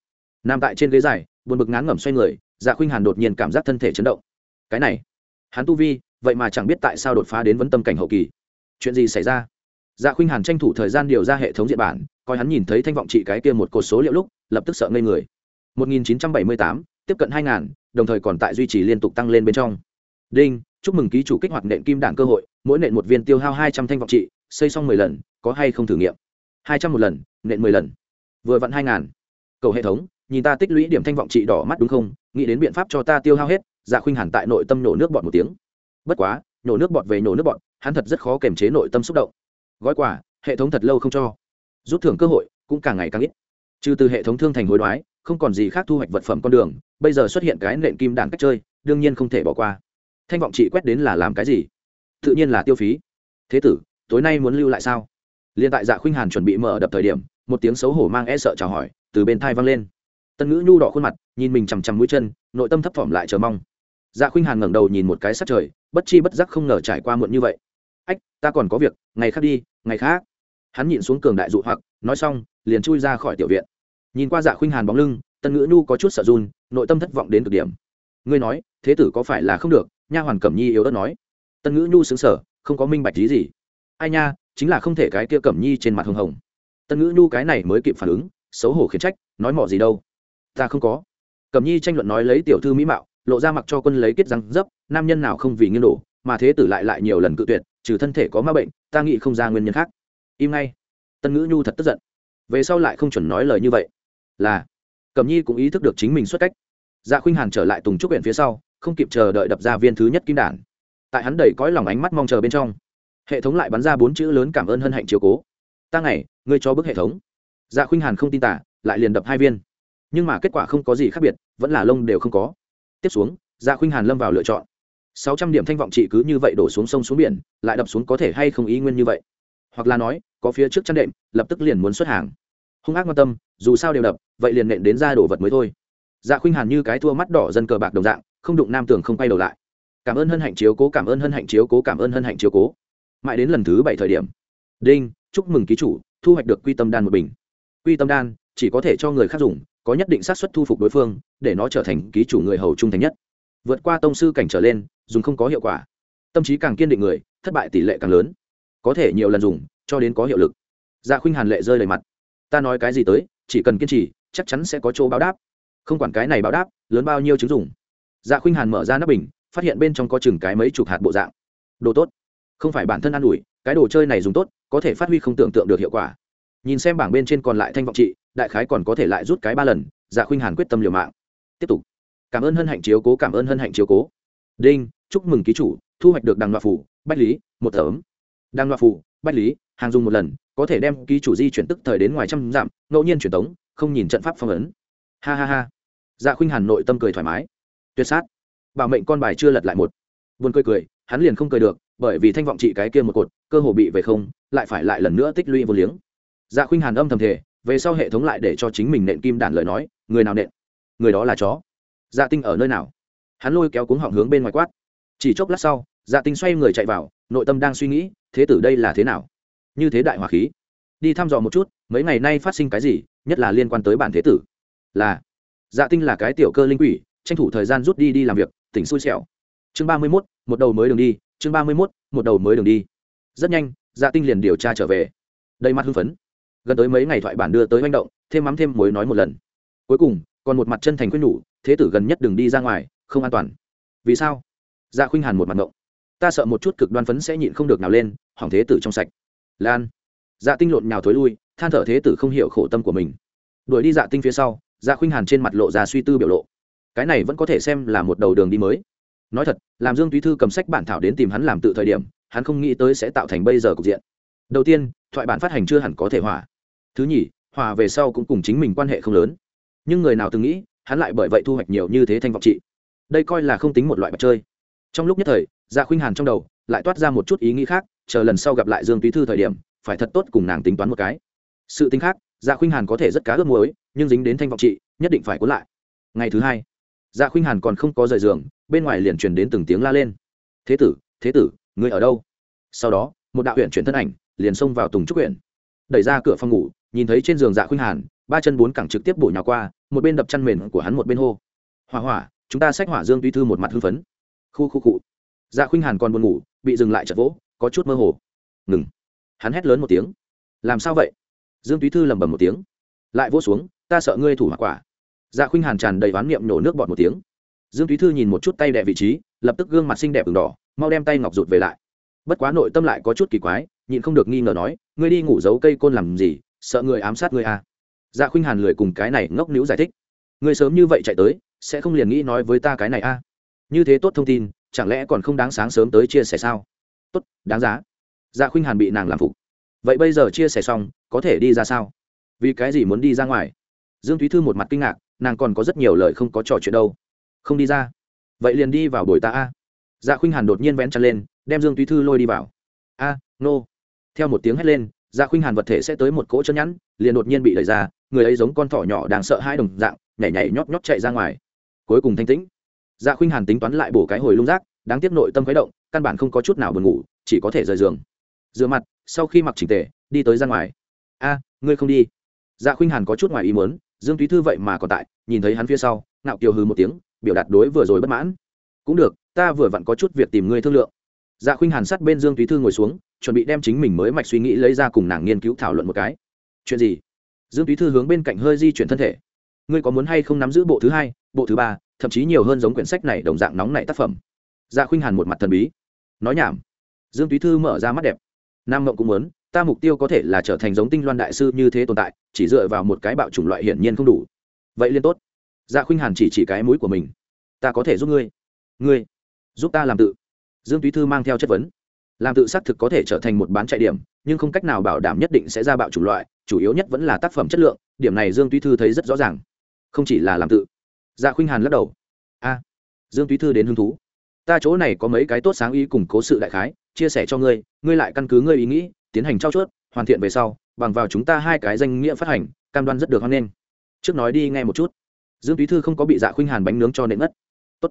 Nằm tại trên ghế dài buồn bực ngán ngẩm xoay người dạ khuynh hàn đột nhiên cảm giác thân thể chấn động. Cái này hắn tu vi vậy mà chẳng biết tại sao đột phá đến vấn tâm cảnh hậu kỳ. Chuyện gì xảy ra? Dạ khuynh hàn tranh thủ thời gian điều ra hệ thống diện bản coi hắn nhìn thấy thanh vọng trị cái kia một cột số liệu lúc lập tức sợ ngây người. 1978, tiếp cận 2000, đồng thời còn tại duy trì liên tục tăng lên bên trong. Đinh chúc mừng ký chủ kích hoạt nện kim đảng cơ hội, mỗi nện một viên tiêu hao 200 thanh vọng trị, xây xong 10 lần, có hay không thử nghiệm? 200 một lần, nện 10 lần. Vừa vặn 2000. cầu hệ thống, nhìn ta tích lũy điểm thanh vọng trị đỏ mắt đúng không? Nghĩ đến biện pháp cho ta tiêu hao hết dạ khuynh hàn tại nội tâm nổ nước bọt một tiếng. Bất quá, nổ nước bọt về nổ nước bọt, hắn thật rất khó kềm chế nội tâm xúc động. Gói quà, hệ thống thật lâu không cho. Rút thưởng cơ hội, cũng càng ngày càng ít. Trừ từ hệ thống thương thành hối đoái, không còn gì khác thu hoạch vật phẩm con đường, bây giờ xuất hiện cái nện kim đàn cách chơi, đương nhiên không thể bỏ qua thanh vọng chị quét đến là làm cái gì? Tự nhiên là tiêu phí. Thế tử, tối nay muốn lưu lại sao? Liên tại dạ khuynh hàn chuẩn bị mở đập thời điểm, một tiếng xấu hổ mang e sợ chào hỏi, từ bên thai vang lên. Tân ngữ nhu đỏ khuôn mặt, nhìn mình chằm chằm mũi chân, nội tâm thấp thỏm lại chờ mong. Dạ khuynh hàn ngẩng đầu nhìn một cái sát trời, bất chi bất giác không ngờ trải qua muộn như vậy. Ách, ta còn có việc, ngày khác đi, ngày khác. Hắn nhìn xuống cường đại dụ hoặc, nói xong, liền chui ra khỏi tiểu viện. Nhìn qua dạ khuynh hàn bóng lưng, tân ngữ nhu có chút sợ run, nội tâm thất vọng đến cực điểm. Ngươi nói, thế tử có phải là không được nha hoàn cẩm nhi yếu ớt nói. Tân ngữ nhu xứng sở không có minh bạch lý gì. Ai nha, chính là không thể cái kia cẩm nhi trên mặt hồng hồng. Tân ngữ nhu cái này mới kịp phản ứng, xấu hổ khiển trách, nói mỏ gì đâu. Ta không có. Cẩm nhi tranh luận nói lấy tiểu thư mỹ mạo, lộ ra mặc cho quân lấy kết răng dấp, nam nhân nào không vì nghiêng đổ, mà thế tử lại lại nhiều lần cự tuyệt, trừ thân thể có ma bệnh, ta nghĩ không ra nguyên nhân khác. Im ngay. Tân ngữ nhu thật tức giận. Về sau lại không chuẩn nói lời như vậy. Là, cẩm nhi cũng ý thức được chính mình xuất cách. Dạ khuynh hàn trở lại tùng trúc huyện phía sau không kịp chờ đợi đập ra viên thứ nhất kim đản. Tại hắn đầy cõi lòng ánh mắt mong chờ bên trong, hệ thống lại bắn ra bốn chữ lớn cảm ơn hân hạnh chiều cố. Ta ngày, ngươi cho bức hệ thống. Dạ khuynh hàn không tin tả, lại liền đập hai viên. Nhưng mà kết quả không có gì khác biệt, vẫn là lông đều không có. Tiếp xuống dạ khuynh hàn lâm vào lựa chọn. Sáu trăm điểm thanh vọng trị cứ như vậy đổ xuống sông xuống biển, lại đập xuống có thể hay không ý nguyên như vậy? Hoặc là nói, có phía trước chăn đệm, lập tức liền muốn xuất hàng. Hung ác quan tâm, dù sao đều đập, vậy liền nện đến ra đồ vật mới thôi. Dạ khuynh hàn như cái thua mắt đỏ dân cờ bạc đồng dạng không đụng nam tường không quay đầu lại. Cảm ơn hân hạnh chiếu cố, cảm ơn hân hạnh chiếu cố, cảm ơn hân hạnh chiếu cố. Mãi đến lần thứ bảy thời điểm. Đinh, chúc mừng ký chủ, thu hoạch được quy tâm đan một bình. Quy tâm đan, chỉ có thể cho người khác dùng, có nhất định xác suất thu phục đối phương, để nó trở thành ký chủ người hầu trung thành nhất. Vượt qua tông sư cảnh trở lên, dùng không có hiệu quả. Tâm trí càng kiên định người, thất bại tỷ lệ càng lớn. Có thể nhiều lần dùng, cho đến có hiệu lực. Dạ khuynh hàn lệ rơi đầy mặt. Ta nói cái gì tới, chỉ cần kiên trì, chắc chắn sẽ có chỗ báo đáp. Không quản cái này báo đáp, lớn bao nhiêu chứng dùng dạ khuynh hàn mở ra nắp bình, phát hiện bên trong có chừng cái mấy chục hạt bộ dạng. Đồ tốt. Không phải bản thân an ủi, cái đồ chơi này dùng tốt, có thể phát huy không tưởng tượng được hiệu quả. Nhìn xem bảng bên trên còn lại thanh vọng trị, đại khái còn có thể lại rút cái ba lần dạ khuynh hàn quyết tâm liều mạng. Tiếp tục. Cảm ơn hân hạnh chiếu cố, cảm ơn hân hạnh chiếu cố. Đinh, chúc mừng ký chủ, thu hoạch được đằng loạ phủ, bách lý, một tấm. Đằng loạ phủ, bách lý, hàng dùng một lần, có thể đem ký chủ di chuyển tức thời đến ngoài trăm dặm, ngẫu nhiên truyền tống, không nhìn trận pháp phong ấn. Ha ha ha. Dạ khuynh hàn nội tâm cười thoải mái tuyệt sát. Bảo mệnh con bài chưa lật lại một. Buồn cười cười, hắn liền không cười được, bởi vì thanh vọng trị cái kia một cột, cơ hồ bị về không, lại phải lại lần nữa tích lũy vô liếng. Dạ khuynh hàn âm thầm thể về sau hệ thống lại để cho chính mình nện kim đản lời nói, người nào nện? Người đó là chó. Dạ tinh ở nơi nào? Hắn lôi kéo cuống họng hướng bên ngoài quát. Chỉ chốc lát sau dạ tinh xoay người chạy vào, nội tâm đang suy nghĩ, thế tử đây là thế nào? Như thế đại hỏa khí. Đi thăm dò một chút, mấy ngày nay phát sinh cái gì, nhất là liên quan tới bản thế tử. Là dạ tinh là cái tiểu cơ linh quỷ tranh thủ thời gian rút đi đi làm việc, tỉnh xui xẻo. Chương ba mươi mốt, một đầu mới đường đi, chương ba mươi mốt, một đầu mới đường đi. Rất nhanh dạ tinh liền điều tra trở về. Đầy mặt hưng phấn. Gần tới mấy ngày thoại bản đưa tới manh động, thêm mắm thêm muối nói một lần. Cuối cùng, còn một mặt chân thành khuyên nhủ, thế tử gần nhất đừng đi ra ngoài, không an toàn. Vì sao? Dạ khuynh hàn một mặt ngộng. Ta sợ một chút cực đoan phấn sẽ nhịn không được nào lên, hỏng thế tử trong sạch. Lan. Dạ tinh lộn nhào thối lui, than thở thế tử không hiểu khổ tâm của mình. Đuổi đi dạ tinh phía sau dạ khuynh hàn trên mặt lộ ra suy tư biểu lộ cái này vẫn có thể xem là một đầu đường đi mới. Nói thật, làm dương túy thư cầm sách bản thảo đến tìm hắn làm tự thời điểm, hắn không nghĩ tới sẽ tạo thành bây giờ cục diện. Đầu tiên, thoại bản phát hành chưa hẳn có thể hòa. Thứ nhì, hòa về sau cũng cùng chính mình quan hệ không lớn. Nhưng người nào từng nghĩ, hắn lại bởi vậy thu hoạch nhiều như thế thanh vọng trị. Đây coi là không tính một loại bạch chơi. Trong lúc nhất thời dạ khuynh hàn trong đầu lại toát ra một chút ý nghĩ khác, chờ lần sau gặp lại dương túy thư thời điểm, phải thật tốt cùng nàng tính toán một cái. Sự tính khác dạ khuynh hàn có thể rất cá ước muối, nhưng dính đến thanh vọng trị, nhất định phải cuốn lại. Ngày thứ hai dạ khuynh hàn còn không có rời giường, bên ngoài liền truyền đến từng tiếng la lên. Thế tử thế tử người ở đâu? Sau đó, một đạo huyện chuyển thân ảnh liền xông vào tùng trúc huyện. Đẩy ra cửa phòng ngủ, nhìn thấy trên giường dạ khuynh hàn, ba chân bốn cẳng trực tiếp bổ nhào qua, một bên đập chăn mền của hắn một bên hô. Hỏa hỏa, chúng ta xách hỏa dương tuy thư một mặt hưng phấn. Khu khu cụ dạ khuynh hàn còn buồn ngủ, bị dừng lại chật vỗ, có chút mơ hồ. Ngừng. Hắn hét lớn một tiếng. Làm sao vậy? Dương túy thư lẩm bẩm một tiếng. Lại vỗ xuống, ta sợ ngươi thủ hỏa quả dạ khuynh hàn tràn đầy oán niệm nổ nước bọt một tiếng. Dương Thúy thư nhìn một chút tay đẻ vị trí, lập tức gương mặt xinh đẹp ửng đỏ, mau đem tay ngọc rụt về lại. Bất quá nội tâm lại có chút kỳ quái, nhịn không được nghi ngờ nói, ngươi đi ngủ giấu cây côn làm gì? Sợ người ám sát ngươi à. dạ khuynh hàn lười cùng cái này ngốc nữ giải thích. Ngươi sớm như vậy chạy tới, sẽ không liền nghĩ nói với ta cái này à. như thế tốt thông tin, chẳng lẽ còn không đáng sáng sớm tới chia sẻ sao? Tốt, đáng giá. Dạ khuynh hàn bị nàng làm phục. Vậy bây giờ chia sẻ xong, có thể đi ra sao? Vì cái gì muốn đi ra ngoài? Dương thúy thư một mặt kinh ngạc nàng còn có rất nhiều lời không có trò chuyện đâu. Không đi ra. Vậy liền đi vào buổi ta a. Dạ khuynh hàn đột nhiên vén chăn lên đem dương túy thư lôi đi vào. A à, nô. Theo một tiếng hét lên dạ khuynh hàn vật thể sẽ tới một cỗ chân nhẵn liền đột nhiên bị đẩy ra người ấy giống con thỏ nhỏ đang sợ hai đồng dạng nhảy nhảy nhót nhót chạy ra ngoài. Cuối cùng thanh tĩnh. Dạ khuynh hàn tính toán lại bổ cái hồi lung rác đáng tiếc nội tâm khuấy động căn bản không có chút nào buồn ngủ chỉ có thể rời giường. Rửa mặt sau khi mặc chỉnh tề đi tới ra ngoài. A ngươi không đi dạ khuynh hàn có chút ngoài ý muốn, dương túy thư vậy mà còn tại, nhìn thấy hắn phía sau, ngạo kiều hư một tiếng, biểu đạt đối vừa rồi bất mãn. Cũng được, ta vừa vặn có chút việc tìm ngươi thương lượng. Dạ khuynh hàn sát bên dương túy thư ngồi xuống, chuẩn bị đem chính mình mới mạch suy nghĩ lấy ra cùng nàng nghiên cứu thảo luận một cái. Chuyện gì? Dương túy thư hướng bên cạnh hơi di chuyển thân thể. Ngươi có muốn hay không nắm giữ bộ thứ hai, bộ thứ ba, thậm chí nhiều hơn giống quyển sách này đồng dạng nóng nảy tác phẩm. Dạ khuynh hàn một mặt thần bí. Nói nhảm. Dương túy thư mở ra mắt đẹp. Nam mộng cũng muốn ta mục tiêu có thể là trở thành giống tinh loan đại sư như thế tồn tại, chỉ dựa vào một cái bạo chủng loại hiển nhiên không đủ. Vậy liên tốt. Dạ khuynh hàn chỉ chỉ cái mũi của mình. Ta có thể giúp ngươi. Ngươi, giúp ta làm tự. Dương túy thư mang theo chất vấn. Làm tự xác thực có thể trở thành một bán chạy điểm, nhưng không cách nào bảo đảm nhất định sẽ ra bạo chủng loại, chủ yếu nhất vẫn là tác phẩm chất lượng, điểm này dương túy thư thấy rất rõ ràng. Không chỉ là làm tự. Dạ khuynh hàn lắc đầu. A, dương túy thư đến hứng thú. Ta chỗ này có mấy cái tốt sáng ý củng cố sự đại khái, chia sẻ cho ngươi ngươi lại căn cứ ngươi ý nghĩ tiến hành trao chuốt, hoàn thiện về sau, bằng vào chúng ta hai cái danh nghĩa phát hành, cam đoan rất được hoan nghênh. Trước nói đi nghe một chút. Dương túy thư không có bị dạ khuynh hàn bánh nướng cho nện ngất tốt.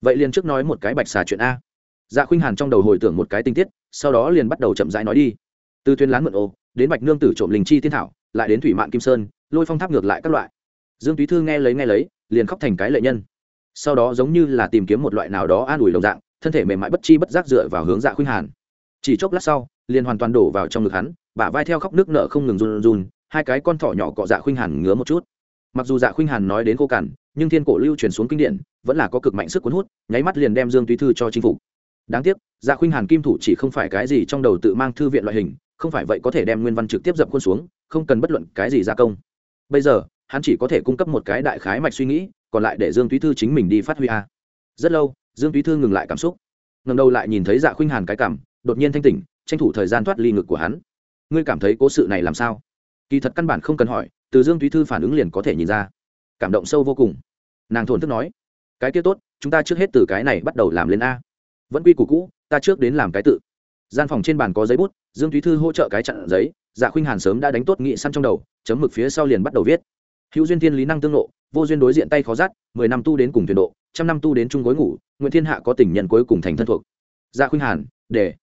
Vậy liền trước nói một cái bạch xà chuyện a. Dạ khuynh hàn trong đầu hồi tưởng một cái tinh tiết, sau đó liền bắt đầu chậm rãi nói đi. Từ thuyền lán mượn ô, đến bạch nương tử trộm linh chi thiên thảo, lại đến thủy mạng kim sơn, lôi phong tháp ngược lại các loại. Dương túy thư nghe lấy nghe lấy, liền khóc thành cái lệ nhân. Sau đó giống như là tìm kiếm một loại nào đó an ủi đồng dạng, thân thể mềm mại bất chi bất giác dựa vào hướng dạ khuynh hàn. Chỉ chốc lát sau liền hoàn toàn đổ vào trong ngực hắn, bả vai theo khóc nước nợ không ngừng run run, hai cái con thỏ nhỏ cọ dạ khuynh hàn ngứa một chút. Mặc dù dạ khuynh hàn nói đến khô cằn, nhưng thiên cổ lưu truyền xuống kinh điển, vẫn là có cực mạnh sức cuốn hút, nháy mắt liền đem dương túy thư cho chinh phục. Đáng tiếc dạ khuynh hàn kim thủ chỉ không phải cái gì trong đầu tự mang thư viện loại hình, không phải vậy có thể đem nguyên văn trực tiếp dập khuôn xuống, không cần bất luận cái gì gia công. Bây giờ, hắn chỉ có thể cung cấp một cái đại khái mạch suy nghĩ, còn lại để dương túy thư chính mình đi phát huy a. Rất lâu, dương túy thư ngừng lại cảm xúc. Ngầm đầu lại nhìn thấy dạ khuynh hàn cái cảm, đột nhiên thanh tỉnh tranh thủ thời gian thoát ly ngực của hắn. Ngươi cảm thấy cố sự này làm sao? Kỳ thật căn bản không cần hỏi từ dương Thúy thư phản ứng liền có thể nhìn ra. Cảm động sâu vô cùng. Nàng thổn thức nói cái kia tốt chúng ta trước hết từ cái này bắt đầu làm lên a. Vẫn quy củ cũ ta trước đến làm cái tự. Gian phòng trên bàn có giấy bút dương thúy thư hỗ trợ cái chặn giấy dạ khuynh hàn sớm đã đánh tốt nghị săn trong đầu chấm mực phía sau liền bắt đầu viết. Hữu duyên thiên lý năng tương lộ, vô duyên đối diện tay khó rát mười năm tu đến cùng tuyển độ trăm năm tu đến chung gối ngủ nguyễn thiên hạ có tình nhân cuối cùng thành thân thuộc. Dạ khuynh hàn để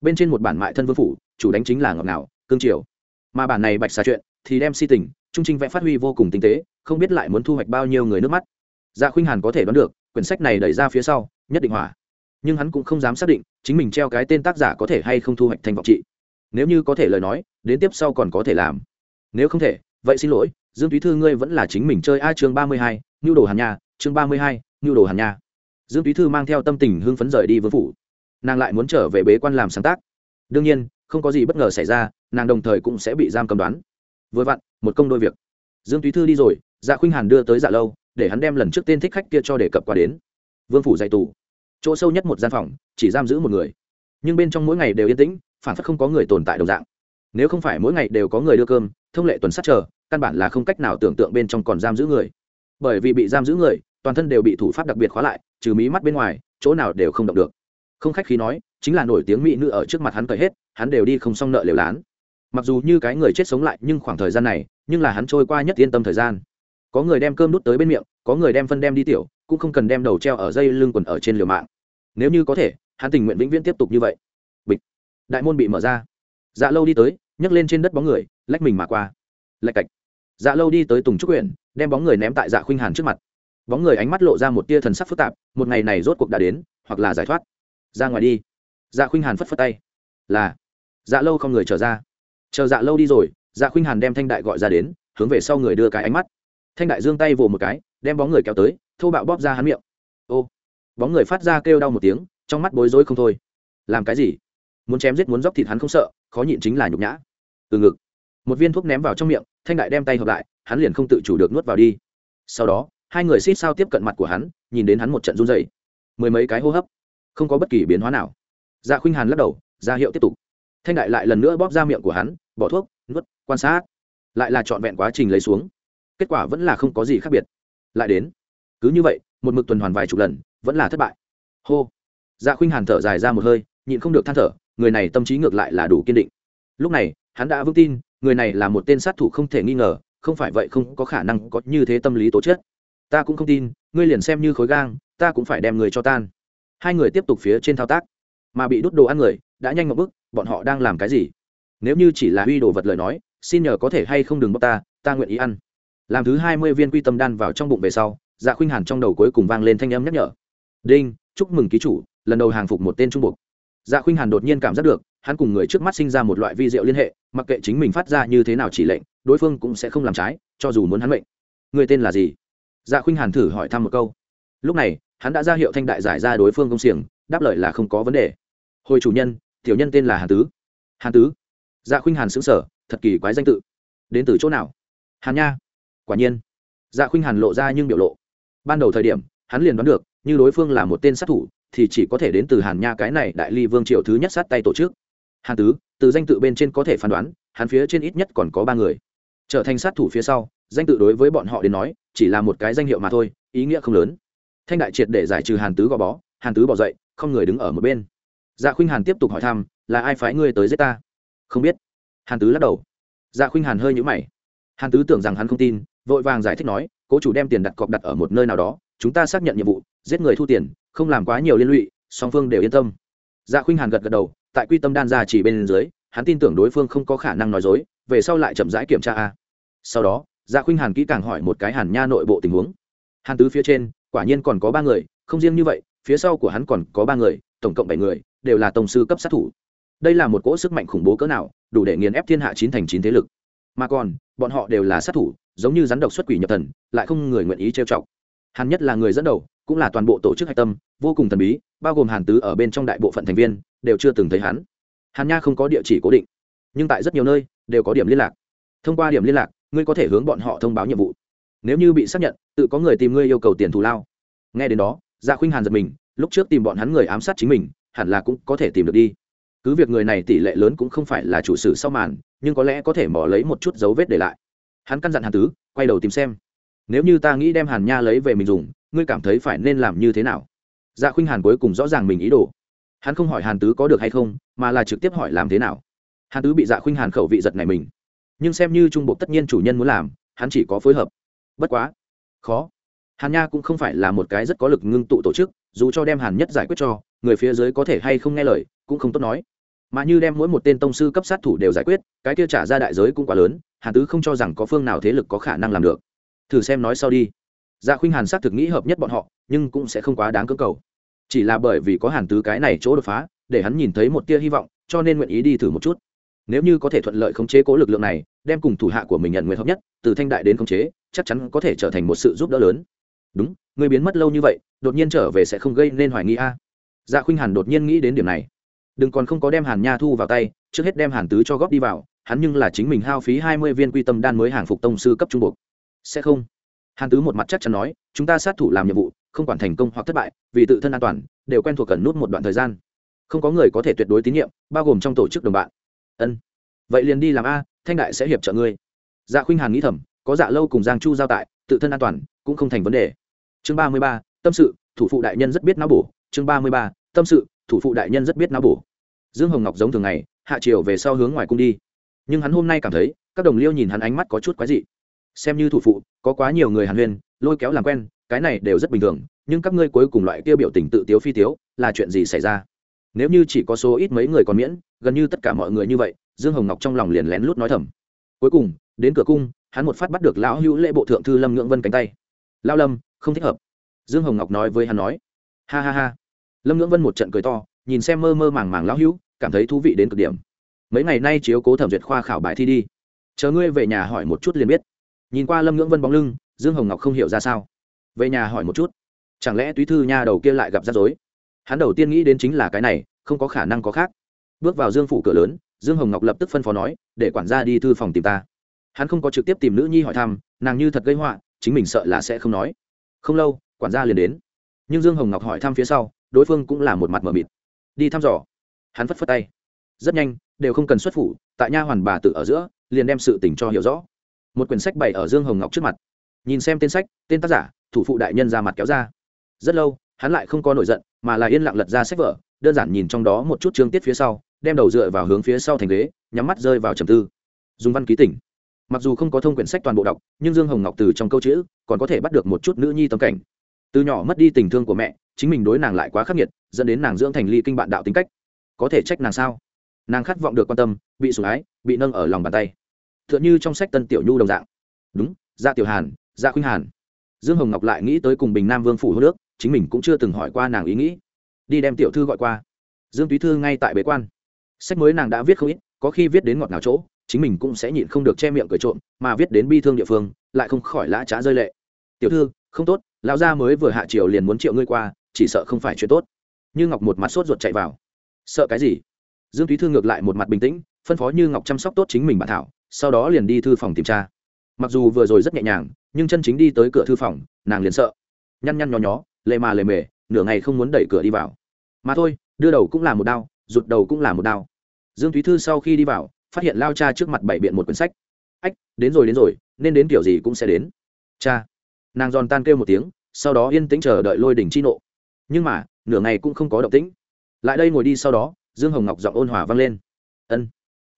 bên trên một bản mại thân vương phủ, chủ đánh chính là ngọc nào cương triều. Mà bản này bạch xà chuyện thì đem si tình, trung trinh vẽ phát huy vô cùng tinh tế, không biết lại muốn thu hoạch bao nhiêu người nước mắt. Dạ khuynh hàn có thể đoán được, quyển sách này đẩy ra phía sau, nhất định hỏa. Nhưng hắn cũng không dám xác định, chính mình treo cái tên tác giả có thể hay không thu hoạch thành vọng trị. Nếu như có thể lời nói, đến tiếp sau còn có thể làm. Nếu không thể, vậy xin lỗi, dương túy thư ngươi vẫn là chính mình chơi a chương ba mươi hai nhu đồ hàn nha, chương ba mươi hai nhu đồ hàn nha. Dương túy thư mang theo tâm tình hưng phấn rời đi vương phủ nàng lại muốn trở về bế quan làm sáng tác. Đương nhiên, không có gì bất ngờ xảy ra, nàng đồng thời cũng sẽ bị giam cầm đoán. Vừa vặn, một công đôi việc. Dương túy thư đi rồi dạ khuynh hàn đưa tới dạ lâu, để hắn đem lần trước tên thích khách kia cho đề cập qua đến. Vương phủ dạy tù. Chỗ sâu nhất một gian phòng, chỉ giam giữ một người. Nhưng bên trong mỗi ngày đều yên tĩnh, phản phất không có người tồn tại đồng dạng. Nếu không phải mỗi ngày đều có người đưa cơm, thông lệ tuần sát chờ, căn bản là không cách nào tưởng tượng bên trong còn giam giữ người. Bởi vì bị giam giữ người, toàn thân đều bị thủ pháp đặc biệt khóa lại, trừ mí mắt bên ngoài, chỗ nào đều không động được không khách khí nói, chính là nổi tiếng mỹ nữ ở trước mặt hắn cởi hết, hắn đều đi không xong nợ liều lán. Mặc dù như cái người chết sống lại, nhưng khoảng thời gian này, nhưng là hắn trôi qua nhất yên tâm thời gian. Có người đem cơm đút tới bên miệng, có người đem phân đem đi tiểu, cũng không cần đem đầu treo ở dây lưng quần ở trên liều mạng. Nếu như có thể, hắn tình nguyện vĩnh viễn tiếp tục như vậy. Bịch. Đại môn bị mở ra. Dạ lâu đi tới, nhấc lên trên đất bóng người, lách mình mà qua. Lạch cạch. Dạ lâu đi tới tùng trúc huyện đem bóng người ném tại dạ khuynh hàn trước mặt. Bóng người ánh mắt lộ ra một tia thần sắc phức tạp, một ngày này rốt cuộc đã đến, hoặc là giải thoát ra ngoài đi. Dạ khuynh hàn phất phất tay. Là. Dạ lâu không người trở ra. Chờ dạ lâu đi rồi dạ khuynh hàn đem thanh đại gọi ra đến, hướng về sau người đưa cái ánh mắt. Thanh đại giương tay vồ một cái, đem bóng người kéo tới, thô bạo bóp ra hắn miệng. Ô. Bóng người phát ra kêu đau một tiếng, trong mắt bối rối không thôi. Làm cái gì? Muốn chém giết muốn dóc thịt hắn không sợ, khó nhịn chính là nhục nhã. Từ ngực. Một viên thuốc ném vào trong miệng, thanh đại đem tay hợp lại, hắn liền không tự chủ được nuốt vào đi. Sau đó, hai người xít sao tiếp cận mặt của hắn, nhìn đến hắn một trận run dày mười mấy cái hô hấp không có bất kỳ biến hóa nào. Dạ khuynh hàn lắc đầu, ra hiệu tiếp tục. Thanh đại lại lần nữa bóp ra miệng của hắn, bỏ thuốc, nuốt, quan sát. Lại là trọn vẹn quá trình lấy xuống. Kết quả vẫn là không có gì khác biệt. Lại đến. Cứ như vậy, một mực tuần hoàn vài chục lần, vẫn là thất bại. Hô. Dạ khuynh hàn thở dài ra một hơi, nhịn không được than thở, người này tâm trí ngược lại là đủ kiên định. Lúc này, hắn đã vững tin, người này là một tên sát thủ không thể nghi ngờ, không phải vậy không có khả năng có như thế tâm lý tố chất. Ta cũng không tin, ngươi liền xem như khối gang, ta cũng phải đem người cho tan hai người tiếp tục phía trên thao tác, mà bị đút đồ ăn người đã nhanh một bước, bọn họ đang làm cái gì? Nếu như chỉ là huy đồ vật lời nói, xin nhờ có thể hay không đừng bóc ta ta nguyện ý ăn. Làm thứ hai mươi viên quy tâm đan vào trong bụng về sau dạ khuynh hàn trong đầu cuối cùng vang lên thanh âm nhắc nhở. Đinh, chúc mừng ký chủ, lần đầu hàng phục một tên trung buộc dạ khuynh hàn đột nhiên cảm giác được, hắn cùng người trước mắt sinh ra một loại vi diệu liên hệ, mặc kệ chính mình phát ra như thế nào chỉ lệnh, đối phương cũng sẽ không làm trái, cho dù muốn hắn mệnh. Người tên là gì? Dạ khuynh hàn thử hỏi thăm một câu lúc này, hắn đã ra hiệu thanh đại giải ra đối phương công xiềng, đáp lời là không có vấn đề. Hồi chủ nhân, tiểu nhân tên là hàn tứ. Hàn tứ? Dạ khuynh hàn xứng sở thật kỳ quái danh tự. Đến từ chỗ nào? Hàn nha. Quả nhiên. Dạ khuynh hàn lộ ra nhưng biểu lộ. Ban đầu thời điểm, hắn liền đoán được, như đối phương là một tên sát thủ, thì chỉ có thể đến từ hàn nha cái này đại ly vương triều thứ nhất sát tay tổ chức. Hàn tứ, từ danh tự bên trên có thể phán đoán, hắn phía trên ít nhất còn có ba người. Trở thành sát thủ phía sau, danh tự đối với bọn họ đến nói, chỉ là một cái danh hiệu mà thôi, ý nghĩa không lớn thanh đại triệt để giải trừ hàn tứ gò bó, hàn tứ bỏ dậy, không người đứng ở một bên. Dạ khuynh hàn tiếp tục hỏi thăm, là ai phái ngươi tới giết ta? Không biết. Hàn tứ lắc đầu. Dạ khuynh hàn hơi nhũ mày. Hàn tứ tưởng rằng hắn không tin, vội vàng giải thích nói, cố chủ đem tiền đặt cọc đặt ở một nơi nào đó, chúng ta xác nhận nhiệm vụ, giết người thu tiền, không làm quá nhiều liên lụy, song phương đều yên tâm. Dạ khuynh hàn gật gật đầu, tại quy tâm đan ra chỉ bên dưới, hắn tin tưởng đối phương không có khả năng nói dối, về sau lại chậm rãi kiểm tra a. Sau đó dạ khuynh hàn kỹ càng hỏi một cái hàn nha nội bộ tình huống. Hàn tứ phía trên quả nhiên còn có ba người, không riêng như vậy, phía sau của hắn còn có ba người, tổng cộng bảy người, đều là tổng sư cấp sát thủ. Đây là một cỗ sức mạnh khủng bố cỡ nào, đủ để nghiền ép thiên hạ chín thành chín thế lực. Mà còn, bọn họ đều là sát thủ, giống như rắn độc xuất quỷ nhập thần, lại không người nguyện ý trêu chọc. Hàn nhất là người dẫn đầu, cũng là toàn bộ tổ chức hạch tâm, vô cùng thần bí, bao gồm hàn tứ ở bên trong đại bộ phận thành viên, đều chưa từng thấy hắn. Hàn nha không có địa chỉ cố định, nhưng tại rất nhiều nơi, đều có điểm liên lạc. Thông qua điểm liên lạc, ngươi có thể hướng bọn họ thông báo nhiệm vụ nếu như bị xác nhận, tự có người tìm ngươi yêu cầu tiền thù lao. Nghe đến đó dạ khuynh hàn giật mình, lúc trước tìm bọn hắn người ám sát chính mình, hẳn là cũng có thể tìm được đi. Cứ việc người này tỷ lệ lớn cũng không phải là chủ sử sau màn, nhưng có lẽ có thể mỏ lấy một chút dấu vết để lại. Hắn căn dặn hàn tứ, quay đầu tìm xem. Nếu như ta nghĩ đem hàn nha lấy về mình dùng, ngươi cảm thấy phải nên làm như thế nào? Dạ khuynh hàn cuối cùng rõ ràng mình ý đồ. Hắn không hỏi hàn tứ có được hay không, mà là trực tiếp hỏi làm thế nào. Hàn tứ bị dạ khuynh hàn khẩu vị giật này mình. Nhưng xem như trung bộ tất nhiên chủ nhân muốn làm, hắn chỉ có phối hợp bất quá. Khó. Hàn nha cũng không phải là một cái rất có lực ngưng tụ tổ chức, dù cho đem hàn nhất giải quyết cho, người phía dưới có thể hay không nghe lời, cũng không tốt nói. Mà như đem mỗi một tên tông sư cấp sát thủ đều giải quyết, cái kia trả ra đại giới cũng quá lớn, hàn tứ không cho rằng có phương nào thế lực có khả năng làm được. Thử xem nói sau đi. Dạ khuynh hàn xác thực nghĩ hợp nhất bọn họ, nhưng cũng sẽ không quá đáng cưỡng cầu. Chỉ là bởi vì có hàn tứ cái này chỗ đột phá, để hắn nhìn thấy một tia hy vọng, cho nên nguyện ý đi thử một chút. Nếu như có thể thuận lợi khống chế cố lực lượng này, đem cùng thủ hạ của mình nhận nguyện hợp nhất, từ thanh đại đến khống chế chắc chắn có thể trở thành một sự giúp đỡ lớn. Đúng người biến mất lâu như vậy, đột nhiên trở về sẽ không gây nên hoài nghi a. Dạ khuynh hàn đột nhiên nghĩ đến điểm này. Đừng còn không có đem hàn nha thu vào tay, trước hết đem hàn tứ cho góp đi vào, hắn nhưng là chính mình hao phí hai mươi viên quy tâm đan mới hàng phục tông sư cấp trung bộ sẽ không. Hàn tứ một mặt chắc chắn nói, chúng ta sát thủ làm nhiệm vụ, không quản thành công hoặc thất bại, vì tự thân an toàn, đều quen thuộc cần nút một đoạn thời gian. Không có người có thể tuyệt đối tín nhiệm, bao gồm trong tổ chức đồng bạn. Ân. Vậy liền đi làm a, thanh đại sẽ hiệp trợ ngươi. Dạ khuynh hàn nghĩ thầm có dạ lâu cùng giang chu giao tại, tự thân an toàn cũng không thành vấn đề. Chương ba mươi ba, tâm sự, thủ phụ đại nhân rất biết não bổ. Chương ba mươi ba, tâm sự, thủ phụ đại nhân rất biết não bổ. Dương hồng ngọc giống thường ngày, hạ chiều về sau hướng ngoài cung đi. Nhưng hắn hôm nay cảm thấy, các đồng liêu nhìn hắn ánh mắt có chút quái dị. Xem như thủ phụ, có quá nhiều người hàn huyên, lôi kéo làm quen, cái này đều rất bình thường, nhưng các ngươi cuối cùng loại kia biểu tình tự tiếu phi tiếu, là chuyện gì xảy ra? Nếu như chỉ có số ít mấy người còn miễn, gần như tất cả mọi người như vậy, dương hồng ngọc trong lòng liền lén lút nói thầm. Cuối cùng, đến cửa cung hắn một phát bắt được lão hữu lễ bộ thượng thư lâm ngưỡng vân cánh tay. Lao lâm, không thích hợp. Dương hồng ngọc nói với hắn nói. Ha ha ha. Lâm ngưỡng vân một trận cười to, nhìn xem mơ mơ màng màng lão hữu, cảm thấy thú vị đến cực điểm. Mấy ngày nay chiếu cố thẩm duyệt khoa khảo bài thi đi. Chờ ngươi về nhà hỏi một chút liền biết. Nhìn qua lâm ngưỡng vân bóng lưng, dương hồng ngọc không hiểu ra sao. Về nhà hỏi một chút? Chẳng lẽ túy thư nha đầu kia lại gặp rắc rối? Hắn đầu tiên nghĩ đến chính là cái này, không có khả năng có khác. Bước vào dương phủ cửa lớn, dương hồng ngọc lập tức phân phó nói, để quản gia đi thư phòng tìm ta hắn không có trực tiếp tìm nữ nhi hỏi thăm, nàng như thật gây họa, chính mình sợ là sẽ không nói. Không lâu, quản gia liền đến. Nhưng dương hồng ngọc hỏi thăm phía sau, đối phương cũng là một mặt mờ mịt. Đi thăm dò. Hắn phất phất tay. Rất nhanh, đều không cần xuất phủ, tại nha hoàn bà tự ở giữa, liền đem sự tình cho hiểu rõ. Một quyển sách bày ở dương hồng ngọc trước mặt. Nhìn xem tên sách, tên tác giả, thủ phụ đại nhân ra mặt kéo ra. Rất lâu, hắn lại không có nổi giận, mà là yên lặng lật ra sách vở, đơn giản nhìn trong đó một chút chương tiết phía sau, đem đầu dựa vào hướng phía sau thành ghế, nhắm mắt rơi vào trầm tư. Dùng văn ký tỉnh mặc dù không có thông quyển sách toàn bộ đọc, nhưng dương hồng ngọc từ trong câu chữ còn có thể bắt được một chút nữ nhi tâm cảnh. Từ nhỏ mất đi tình thương của mẹ, chính mình đối nàng lại quá khắc nghiệt, dẫn đến nàng dưỡng thành ly kinh bạn đạo tính cách. Có thể trách nàng sao? Nàng khát vọng được quan tâm, bị sủng ái, bị nâng ở lòng bàn tay. T h ư ợ n h ư trong sách tân tiểu nhu đồng dạng. Đúng gia tiểu hàn gia khuynh hàn. Dương hồng ngọc lại nghĩ tới cùng bình nam vương phủ hô nước, chính mình cũng chưa từng hỏi qua nàng ý nghĩ. Đi đem tiểu thư gọi qua. Dương túy thư ngay tại bế quan. Sách mới nàng đã viết không ít, có khi viết đến ngọt nào chỗ chính mình cũng sẽ nhịn không được che miệng cười trộm, mà viết đến bi thương địa phương, lại không khỏi lã trá rơi lệ. Tiểu thư, không tốt, lão gia mới vừa hạ triều liền muốn triệu ngươi qua, chỉ sợ không phải chuyện tốt. Như ngọc một mặt sốt ruột chạy vào. Sợ cái gì? Dương thúy thư ngược lại một mặt bình tĩnh, phân phó như ngọc chăm sóc tốt chính mình bản thảo, sau đó liền đi thư phòng tìm tra mặc dù vừa rồi rất nhẹ nhàng, nhưng chân chính đi tới cửa thư phòng, nàng liền sợ. Nhăn nhăn nhó nhó lề mà lề mề, nửa ngày không muốn đẩy cửa đi vào. Mà thôi, đưa đầu cũng là một đao, rụt đầu cũng là một đao. Dương thúy thư sau khi đi vào phát hiện lao cha trước mặt bảy biện một quyển sách. Ách, đến rồi đến rồi, nên đến kiểu gì cũng sẽ đến. Cha. Nàng giòn tan kêu một tiếng, sau đó yên tĩnh chờ đợi lôi đỉnh chi nộ. Nhưng mà, nửa ngày cũng không có động tĩnh. Lại đây ngồi đi sau đó, dương hồng ngọc giọng ôn hòa vang lên. Ân.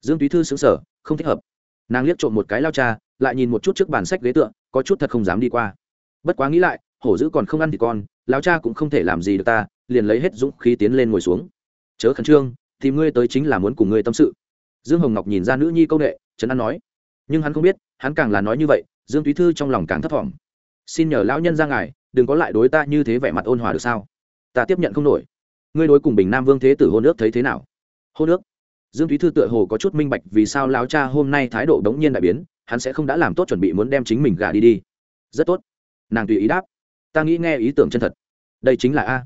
Dương túy thư xứng sở không thích hợp. Nàng liếc trộm một cái lao cha, lại nhìn một chút trước bàn sách ghế tựa, có chút thật không dám đi qua. Bất quá nghĩ lại, hổ dữ còn không ăn thì con, lao cha cũng không thể làm gì được ta, liền lấy hết dũng khí tiến lên ngồi xuống. Chớ khẩn trương thì ngươi tới chính là muốn cùng ngươi tâm sự dương hồng ngọc nhìn ra nữ nhi công nghệ trấn an nói, nhưng hắn không biết, hắn càng là nói như vậy, dương túy thư trong lòng càng thấp t xin nhờ lão nhân ra ngài, đừng có lại đối ta như thế vẻ mặt ôn hòa được sao? Ta tiếp nhận không nổi. Ngươi đối cùng bình nam vương thế tử hôn ước thấy thế nào? Hôn ước? Dương thúy thư tựa hồ có chút minh bạch vì sao lão cha hôm nay thái độ đống nhiên đại biến, hắn sẽ không đã làm tốt chuẩn bị muốn đem chính mình gả đi đi. Rất tốt. Nàng tùy ý đáp, ta nghĩ nghe ý tưởng chân thật. Đây chính là a.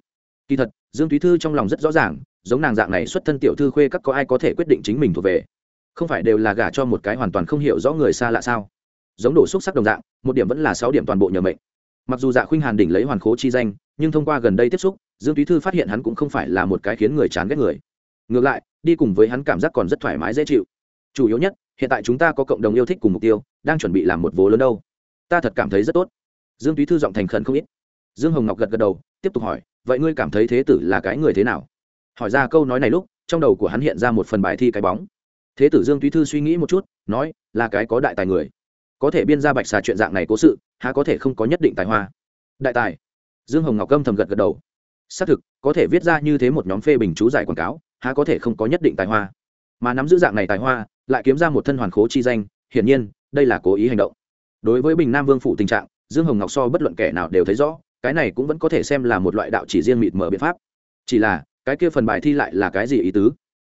Kỳ thật, dương thúy thư trong lòng rất rõ ràng giống nàng dạng này xuất thân tiểu thư khuê các có ai có thể quyết định chính mình thuộc về? Không phải đều là gả cho một cái hoàn toàn không hiểu rõ người xa lạ sao? Giống đổ xúc sắc đồng dạng, một điểm vẫn là sáu điểm toàn bộ nhờ mệnh. Mặc dù dạ khuynh hàn đỉnh lấy hoàn khố chi danh, nhưng thông qua gần đây tiếp xúc, dương túy thư phát hiện hắn cũng không phải là một cái khiến người chán ghét người. Ngược lại, đi cùng với hắn cảm giác còn rất thoải mái dễ chịu. Chủ yếu nhất, hiện tại chúng ta có cộng đồng yêu thích cùng mục tiêu, đang chuẩn bị làm một vố lớn đâu. Ta thật cảm thấy rất tốt. Dương túy thư giọng thành khẩn không ít. Dương hồng ngọc gật gật đầu, tiếp tục hỏi, vậy ngươi cảm thấy thế tử là cái người thế nào? Hỏi ra câu nói này lúc, trong đầu của hắn hiện ra một phần bài thi cái bóng. Thế tử dương túy thư suy nghĩ một chút, nói, là cái có đại tài người. Có thể biên ra bạch xà chuyện dạng này cố sự, há có thể không có nhất định tài hoa. Đại tài. Dương hồng ngọc câm thầm gật gật đầu. Xác thực, có thể viết ra như thế một nhóm phê bình chú giải quảng cáo, há có thể không có nhất định tài hoa. Mà nắm giữ dạng này tài hoa, lại kiếm ra một thân hoàn khố chi danh, hiển nhiên, đây là cố ý hành động. Đối với bình nam vương phủ tình trạng, dương hồng ngọc so bất luận kẻ nào đều thấy rõ, cái này cũng vẫn có thể xem là một loại đạo chỉ riêng mịt mở biện pháp. Chỉ là cái kia phần bài thi lại là cái gì ý tứ?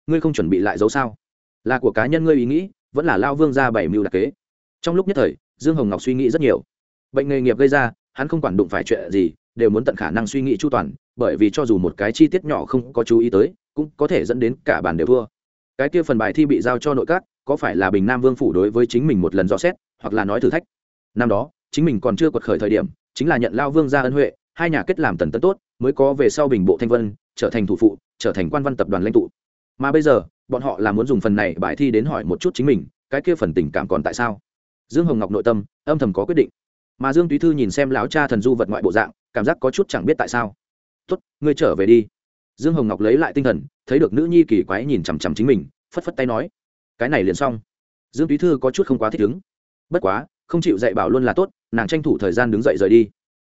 Ngươi không chuẩn bị lại dấu sao? Là của cá nhân ngươi ý nghĩ, vẫn là lao vương ra bảy mưu đặc kế. Trong lúc nhất thời, dương hồng ngọc suy nghĩ rất nhiều. Bệnh nghề nghiệp gây ra, hắn không quản đụng phải chuyện gì, đều muốn tận khả năng suy nghĩ chu toàn, bởi vì cho dù một cái chi tiết nhỏ không có chú ý tới, cũng có thể dẫn đến cả bàn đều thua. Cái kia phần bài thi bị giao cho nội các, có phải là bình nam vương phủ đối với chính mình một lần rõ xét, hoặc là nói thử thách? Năm đó, chính mình còn chưa quật khởi thời điểm, chính là nhận lao vương ra ân huệ, hai nhà kết làm tần tấn tốt, mới có về sau bình bộ thanh vân trở thành thủ phụ, trở thành quan văn tập đoàn lãnh tụ. Mà bây giờ, bọn họ là muốn dùng phần này bài thi đến hỏi một chút chính mình, cái kia phần tình cảm còn tại sao? Dương hồng ngọc nội tâm, âm thầm có quyết định. Mà dương túy thư nhìn xem lão cha thần du vật ngoại bộ dạng, cảm giác có chút chẳng biết tại sao. Tuất ngươi trở về đi. Dương hồng ngọc lấy lại tinh thần, thấy được nữ nhi kỳ quái nhìn chằm chằm chính mình, phất phất tay nói, cái này liền xong. Dương túy thư có chút không quá thích ứng. Bất quá, không chịu dạy bảo luôn là tốt, nàng tranh thủ thời gian đứng dậy rời đi.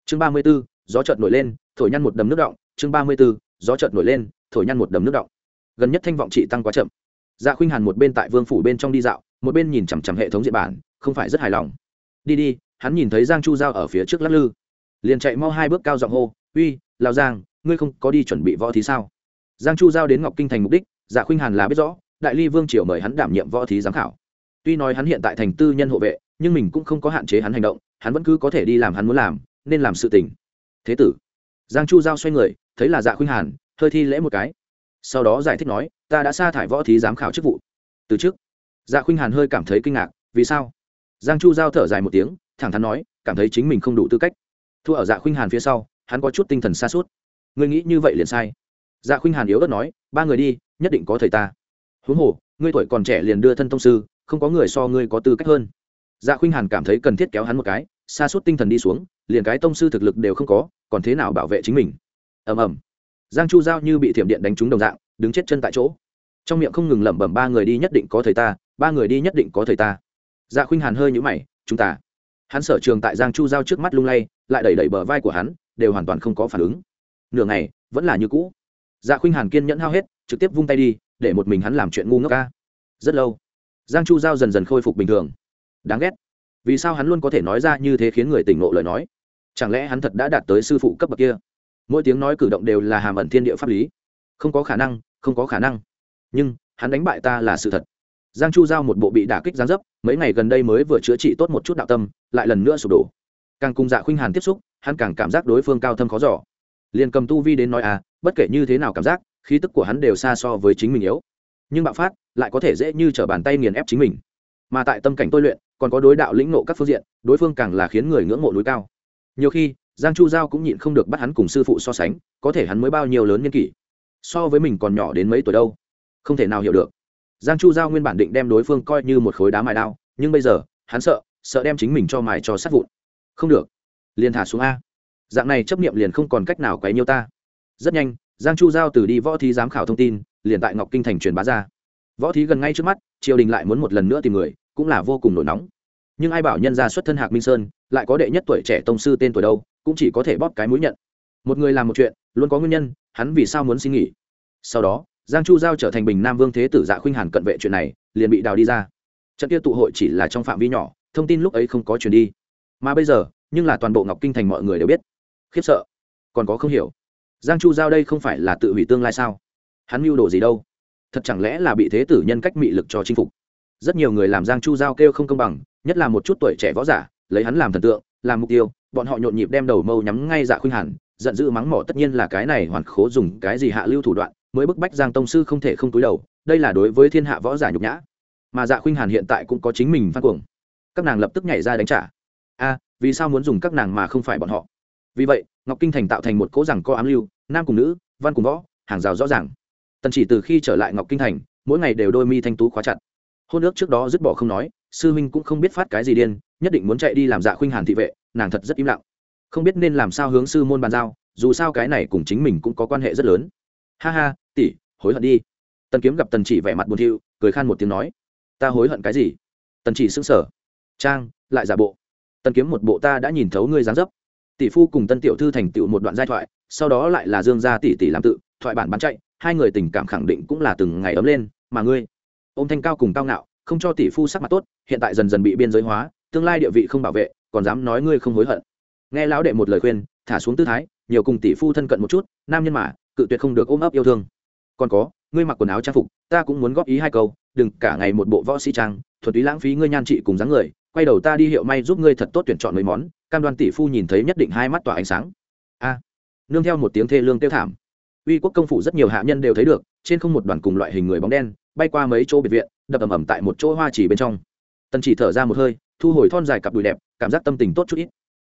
Chương ba mươi b ố gió trợt nổi lên, thổi nhăn một đầm nước động, chương ba mươi b ố gió chợt nổi lên, thổi nhăn một đầm nước động gần nhất thanh vọng trị tăng quá chậm. Dạ khuynh hàn một bên tại vương phủ bên trong đi dạo, một bên nhìn chằm chằm hệ thống diện bản, không phải rất hài lòng. Đi đi, hắn nhìn thấy giang chu giao ở phía trước lắc lư. Liền chạy mau hai bước cao giọng hô, uy lao giang, ngươi không có đi chuẩn bị võ thí sao? Giang chu giao đến ngọc kinh thành mục đích dạ khuynh hàn là biết rõ, đại ly vương triều mời hắn đảm nhiệm võ thí giám khảo. Tuy nói hắn hiện tại thành tư nhân hộ vệ, nhưng mình cũng không có hạn chế hắn hành động, hắn vẫn cứ có thể đi làm hắn muốn làm, nên làm sự tình. Thế tử giang chu giao xoay người, thấy là dạ khuynh hàn, hơi thi lễ một cái. Sau đó giải thích nói, ta đã sa thải võ thí giám khảo chức vụ. Từ trước dạ khuynh hàn hơi cảm thấy kinh ngạc, vì sao? Giang chu giao thở dài một tiếng, thẳng thắn nói, cảm thấy chính mình không đủ tư cách. Thua ở dạ khuynh hàn phía sau, hắn có chút tinh thần xa suốt ngươi nghĩ như vậy liền sai. Dạ khuynh hàn yếu ớt nói, ba người đi, nhất định có thầy ta. Huống hồ, ngươi tuổi còn trẻ liền đưa thân thông sư, không có người so ngươi có tư cách hơn. Dạ khuynh hàn cảm thấy cần thiết kéo hắn một cái xa suốt tinh thần đi xuống, liền cái tông sư thực lực đều không có, còn thế nào bảo vệ chính mình? Ầm ầm. Giang chu giao như bị thiểm điện đánh trúng đồng dạng, đứng chết chân tại chỗ. Trong miệng không ngừng lẩm bẩm, ba người đi nhất định có thầy ta, ba người đi nhất định có thầy ta. Dạ khuynh hàn hơi nhũ mày, chúng ta. Hắn sở trường tại giang chu giao trước mắt lung lay, lại đẩy đẩy bờ vai của hắn, đều hoàn toàn không có phản ứng. Nửa ngày, vẫn là như cũ. Dạ khuynh hàn kiên nhẫn hao hết, trực tiếp vung tay đi, để một mình hắn làm chuyện ngu ngốc ca. Rất lâu, giang chu giao dần dần khôi phục bình thường. Đáng ghét vì sao hắn luôn có thể nói ra như thế khiến người tỉnh ngộ lời nói? Chẳng lẽ hắn thật đã đạt tới sư phụ cấp bậc kia? Mỗi tiếng nói cử động đều là hàm ẩn thiên địa pháp lý. Không có khả năng, không có khả năng. Nhưng, hắn đánh bại ta là sự thật. Giang chu giao một bộ bị đả kích gián dấp, mấy ngày gần đây mới vừa chữa trị tốt một chút đạo tâm, lại lần nữa sụp đổ. Càng cùng dạ khuynh hàn tiếp xúc, hắn càng cảm giác đối phương cao thâm khó giỏ liền cầm tu vi đến nói à bất kể như thế nào cảm giác, khí tức của hắn đều xa so với chính mình yếu. Nhưng bạo phát, lại có thể dễ như t r ở bàn tay nghiền ép chính mình. Mà tại tâm cảnh tôi luyện còn có đối đạo lĩnh nộ các phương diện, đối phương càng là khiến người ngưỡng mộ núi cao. Nhiều khi, giang chu giao cũng nhịn không được bắt hắn cùng sư phụ so sánh, có thể hắn mới bao nhiêu lớn n kỷ. So với mình còn nhỏ đến mấy tuổi đâu. Không thể nào hiểu được. Giang chu giao nguyên bản định đem đối phương coi như một khối đá mài đao, nhưng bây giờ, hắn sợ sợ đem chính mình cho mài cho sát vụn. Không được. Liền thả xuống a. Dạng này chấp nghiệm liền không còn cách nào quấy nhiêu ta. Rất nhanh, giang chu giao từ đi võ thí giám khảo thông tin, liền tại ngọc kinh thành truyền bá ra. Võ thí gần ngay trước mắt, triều đình lại muốn một lần nữa tìm người cũng là vô cùng nổi nóng. Nhưng ai bảo nhân ra xuất thân hạc minh sơn lại có đệ nhất tuổi trẻ tông sư tên tuổi đâu, cũng chỉ có thể bóp cái mũi nhận. Một người làm một chuyện, luôn có nguyên nhân, hắn vì sao muốn xin nghỉ? Sau đó, giang chu giao trở thành bình nam vương thế tử dạ khuynh hàn cận vệ chuyện này, liền bị đào đi ra. Trận kia tụ hội chỉ là trong phạm vi nhỏ, thông tin lúc ấy không có chuyển đi. Mà bây giờ, nhưng là toàn bộ ngọc kinh thành mọi người đều biết. Khiếp sợ. Còn có không hiểu. Giang chu giao đây không phải là tự hủy tương lai sao? Hắn mưu đồ gì đâu? Thật chẳng lẽ là bị thế tử nhân cách mị lực cho chinh phục? Rất nhiều người làm giang chu giao kêu không công bằng, nhất là một chút tuổi trẻ võ giả, lấy hắn làm thần tượng, làm mục tiêu, bọn họ nhộn nhịp đem đầu mâu nhắm ngay dạ khuynh hàn, giận dữ mắng mỏ tất nhiên là cái này hoàn khố dùng cái gì hạ lưu thủ đoạn, mới bức bách giang tông sư không thể không túi đầu, đây là đối với thiên hạ võ giả nhục nhã. Mà dạ khuynh hàn hiện tại cũng có chính mình phan cuồng. Các nàng lập tức nhảy ra đánh trả. A, vì sao muốn dùng các nàng mà không phải bọn họ? Vì vậy, ngọc kinh thành tạo thành một cố rằng co ám lưu, nam cùng nữ, văn cùng võ, hàng rào rõ ràng. Tần chỉ từ khi trở lại ngọc kinh thành, mỗi ngày đều đôi mi thanh tú khóa chặt hôn ước trước đó dứt bỏ không nói, sư minh cũng không biết phát cái gì điên, nhất định muốn chạy đi làm dạ khuynh hàn thị vệ, nàng thật rất im lặng. Không biết nên làm sao hướng sư môn bàn giao, dù sao cái này cùng chính mình cũng có quan hệ rất lớn. Ha ha, tỷ, hối hận đi. Tần kiếm gặp tần chỉ vẻ mặt buồn thiu, cười khan một tiếng nói, ta hối hận cái gì? Tần chỉ sững sở trang, lại giả bộ. Tần kiếm một bộ ta đã nhìn thấu ngươi dáng dấp. Tỷ phu cùng tân tiểu thư thành tựu một đoạn giai thoại, sau đó lại là dương gia tỷ tỷ làm tự, thoại bản bán chạy, hai người tình cảm khẳng định cũng là từng ngày ấm lên, mà ngươi ôm thanh cao cùng cao ngạo, không cho tỷ phu sắc mặt tốt, hiện tại dần dần bị biên giới hóa, tương lai địa vị không bảo vệ, còn dám nói ngươi không hối hận. Nghe lão đệ một lời khuyên, thả xuống tư thái, nhiều cùng tỷ phu thân cận một chút, nam nhân mà, cự tuyệt không được ôm ấp yêu thương. Còn có, ngươi mặc quần áo trang phục, ta cũng muốn góp ý hai câu, đừng cả ngày một bộ võ sĩ trang thuật túy lãng phí ngươi nhan trị cùng dáng người, quay đầu ta đi hiệu may giúp ngươi thật tốt tuyển chọn mấy món, cam đoan tỷ phu nhìn thấy nhất định hai mắt tỏa ánh sáng. A. Nương theo một tiếng thê lương tiêu thảm. Uy quốc công phủ rất nhiều hạ nhân đều thấy được, trên không một đoàn cùng loại hình người bóng đen bay qua mấy chỗ biệt viện, đập ầm ầm tại một chỗ hoa chỉ bên trong. Tần chỉ thở ra một hơi, thu hồi thon dài cặp đùi đẹp, cảm giác tâm tình tốt chút ít.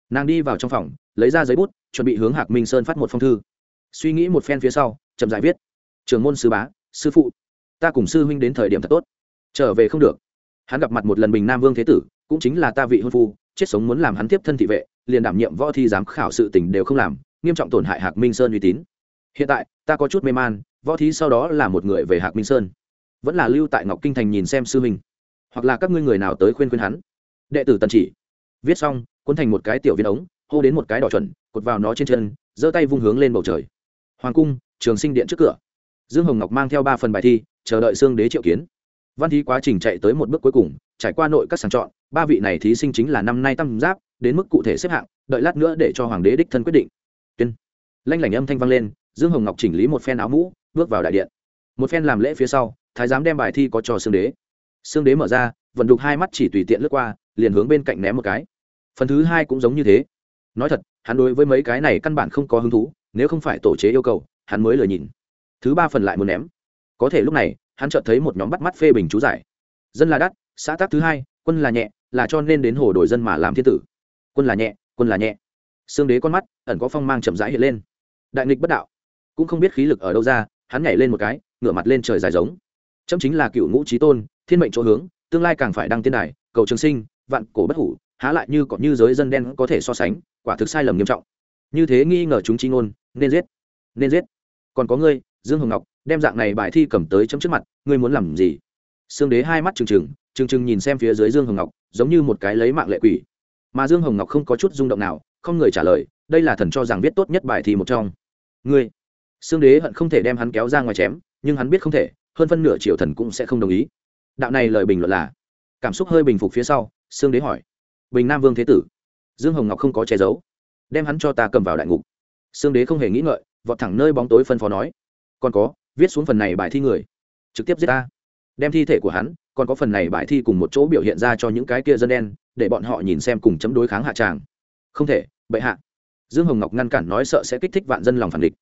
Nàng đi vào trong phòng, lấy ra giấy bút, chuẩn bị hướng hạc minh sơn phát một phong thư. Suy nghĩ một phen phía sau, chậm giải viết. Trường môn sư bá, sư phụ, ta cùng sư huynh đến thời điểm thật tốt. Trở về không được. Hắn gặp mặt một lần bình nam vương thế tử, cũng chính là ta vị hôn phu, chết sống muốn làm hắn tiếp thân thị vệ, liền đảm nhiệm võ thi giám khảo sự tình đều không làm, nghiêm trọng tổn hại hạc minh sơn uy tín. Hiện tại, ta có chút mê man, võ thí sau đó là một người về hạc minh sơn vẫn là lưu tại ngọc kinh thành nhìn xem sư huynh. Hoặc là các ngươi người nào tới khuyên khuyên hắn. Đệ tử tần chỉ. Viết xong, cuốn thành một cái tiểu viên ống, hô đến một cái đỏ chuẩn, cột vào nó trên chân, giơ tay vung hướng lên bầu trời. Hoàng cung, trường sinh điện trước cửa. Dương hồng ngọc mang theo ba phần bài thi, chờ đợi xương đế triệu kiến. Văn thi quá trình chạy tới một bước cuối cùng, trải qua nội các sàng chọn, ba vị này thí sinh chính là năm nay tam giáp, đến mức cụ thể xếp hạng, đợi lát nữa để cho hoàng đế đích thân quyết định. Tuyên. Lanh lảnh âm thanh vang lên, dương hồng ngọc chỉnh lý một phen áo mũ, bước vào đại điện. Một phen làm lễ phía sau thái giám đem bài thi có cho xương đế. Xương đế mở ra, vận đục hai mắt chỉ tùy tiện lướt qua, liền hướng bên cạnh ném một cái. Phần thứ hai cũng giống như thế. Nói thật, hắn đối với mấy cái này căn bản không có hứng thú, nếu không phải tổ chế yêu cầu, hắn mới lời nhìn. Thứ ba phần lại muốn ném. Có thể lúc này, hắn chợt thấy một nhóm bắt mắt phê bình chú giải. Dân là đắt, xã tác thứ hai, quân là nhẹ, là cho nên đến hồ đổi dân mà làm thiên tử. Quân là nhẹ, quân là nhẹ. Xương đế con mắt, ẩn có phong mang chậm rãi hiện lên. Đại nghịch bất đạo. Cũng không biết khí lực ở đâu ra, hắn nhảy lên một cái, ngửa mặt lên trời dài giống chấm chính là cựu ngũ trí tôn, thiên mệnh chỗ hướng, tương lai càng phải đăng tiên đài, cầu trường sinh, vạn cổ bất hủ, há lại như còn như giới dân đen có thể so sánh, quả thực sai lầm nghiêm trọng. Như thế nghi ngờ chúng chi ngôn, nên giết nên giết. Còn có ngươi, dương hồng ngọc, đem dạng này bài thi cầm tới chấm trước mặt, ngươi muốn làm gì? Sương đế hai mắt trừng trừng trừng trừng nhìn xem phía dưới dương hồng ngọc, giống như một cái lấy mạng lệ quỷ. Mà dương hồng ngọc không có chút rung động nào, không người trả lời, đây là thần cho rằng viết tốt nhất bài thi một trong. Ngươi, sương đế hận không thể đem hắn kéo ra ngoài chém, nhưng hắn biết không thể hơn phân nửa triều thần cũng sẽ không đồng ý. Đạo này lời bình luận là, cảm xúc hơi bình phục phía sau, sương đế hỏi, bình nam vương thế tử, dương hồng ngọc không có che giấu, đem hắn cho ta cầm vào đại ngục. Sương đế không hề nghĩ ngợi, vọt thẳng nơi bóng tối phân phó nói, còn có, viết xuống phần này bài thi người, trực tiếp giết ta. Đem thi thể của hắn, còn có phần này bài thi cùng một chỗ biểu hiện ra cho những cái kia dân đen, để bọn họ nhìn xem cùng chấm đối kháng hạ tràng. Không thể, bệ hạ. Dương hồng ngọc ngăn cản nói sợ sẽ kích thích vạn dân lòng phản địch.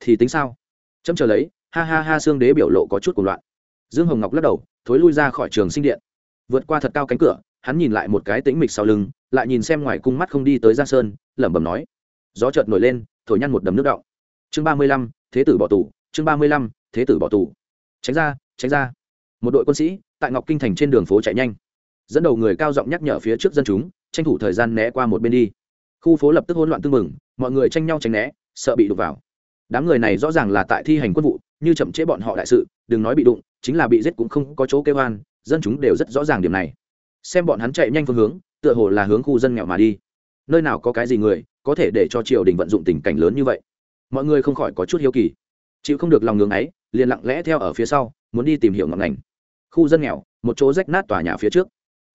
Thì tính sao? Chấm chờ lấy ha ha ha xương đế biểu lộ có chút cuồng loạn. Dương hồng ngọc lắc đầu, thối lui ra khỏi trường sinh điện. Vượt qua thật cao cánh cửa, hắn nhìn lại một cái tĩnh mịch sau lưng, lại nhìn xem ngoài cung mắt không đi tới giang sơn, lẩm bẩm nói. Gió chợt nổi lên, thổi nhăn một đầm nước đọng. Chương ba mươi lăm, thế tử bỏ tù, chương ba mươi lăm, thế tử bỏ tù. Tránh ra tránh ra. Một đội quân sĩ, tại ngọc kinh thành trên đường phố chạy nhanh. Dẫn đầu người cao giọng nhắc nhở phía trước dân chúng, tranh thủ thời gian né qua một bên đi. Khu phố lập tức hỗn loạn tưng mừng mọi người tranh nhau tránh né, sợ bị đụng vào. Đám người này rõ ràng là tại thi hành quân vụ như chậm chế bọn họ đại sự, đừng nói bị đụng, chính là bị giết cũng không có chỗ kêu oan, dân chúng đều rất rõ ràng điểm này. Xem bọn hắn chạy nhanh phương hướng, tựa hồ là hướng khu dân nghèo mà đi. Nơi nào có cái gì người có thể để cho triều đình vận dụng tình cảnh lớn như vậy? Mọi người không khỏi có chút hiếu kỳ. Chịu không được lòng ngưỡng ấy, liền lặng lẽ theo ở phía sau, muốn đi tìm hiểu ngọn ngành. Khu dân nghèo, một chỗ rách nát tòa nhà phía trước.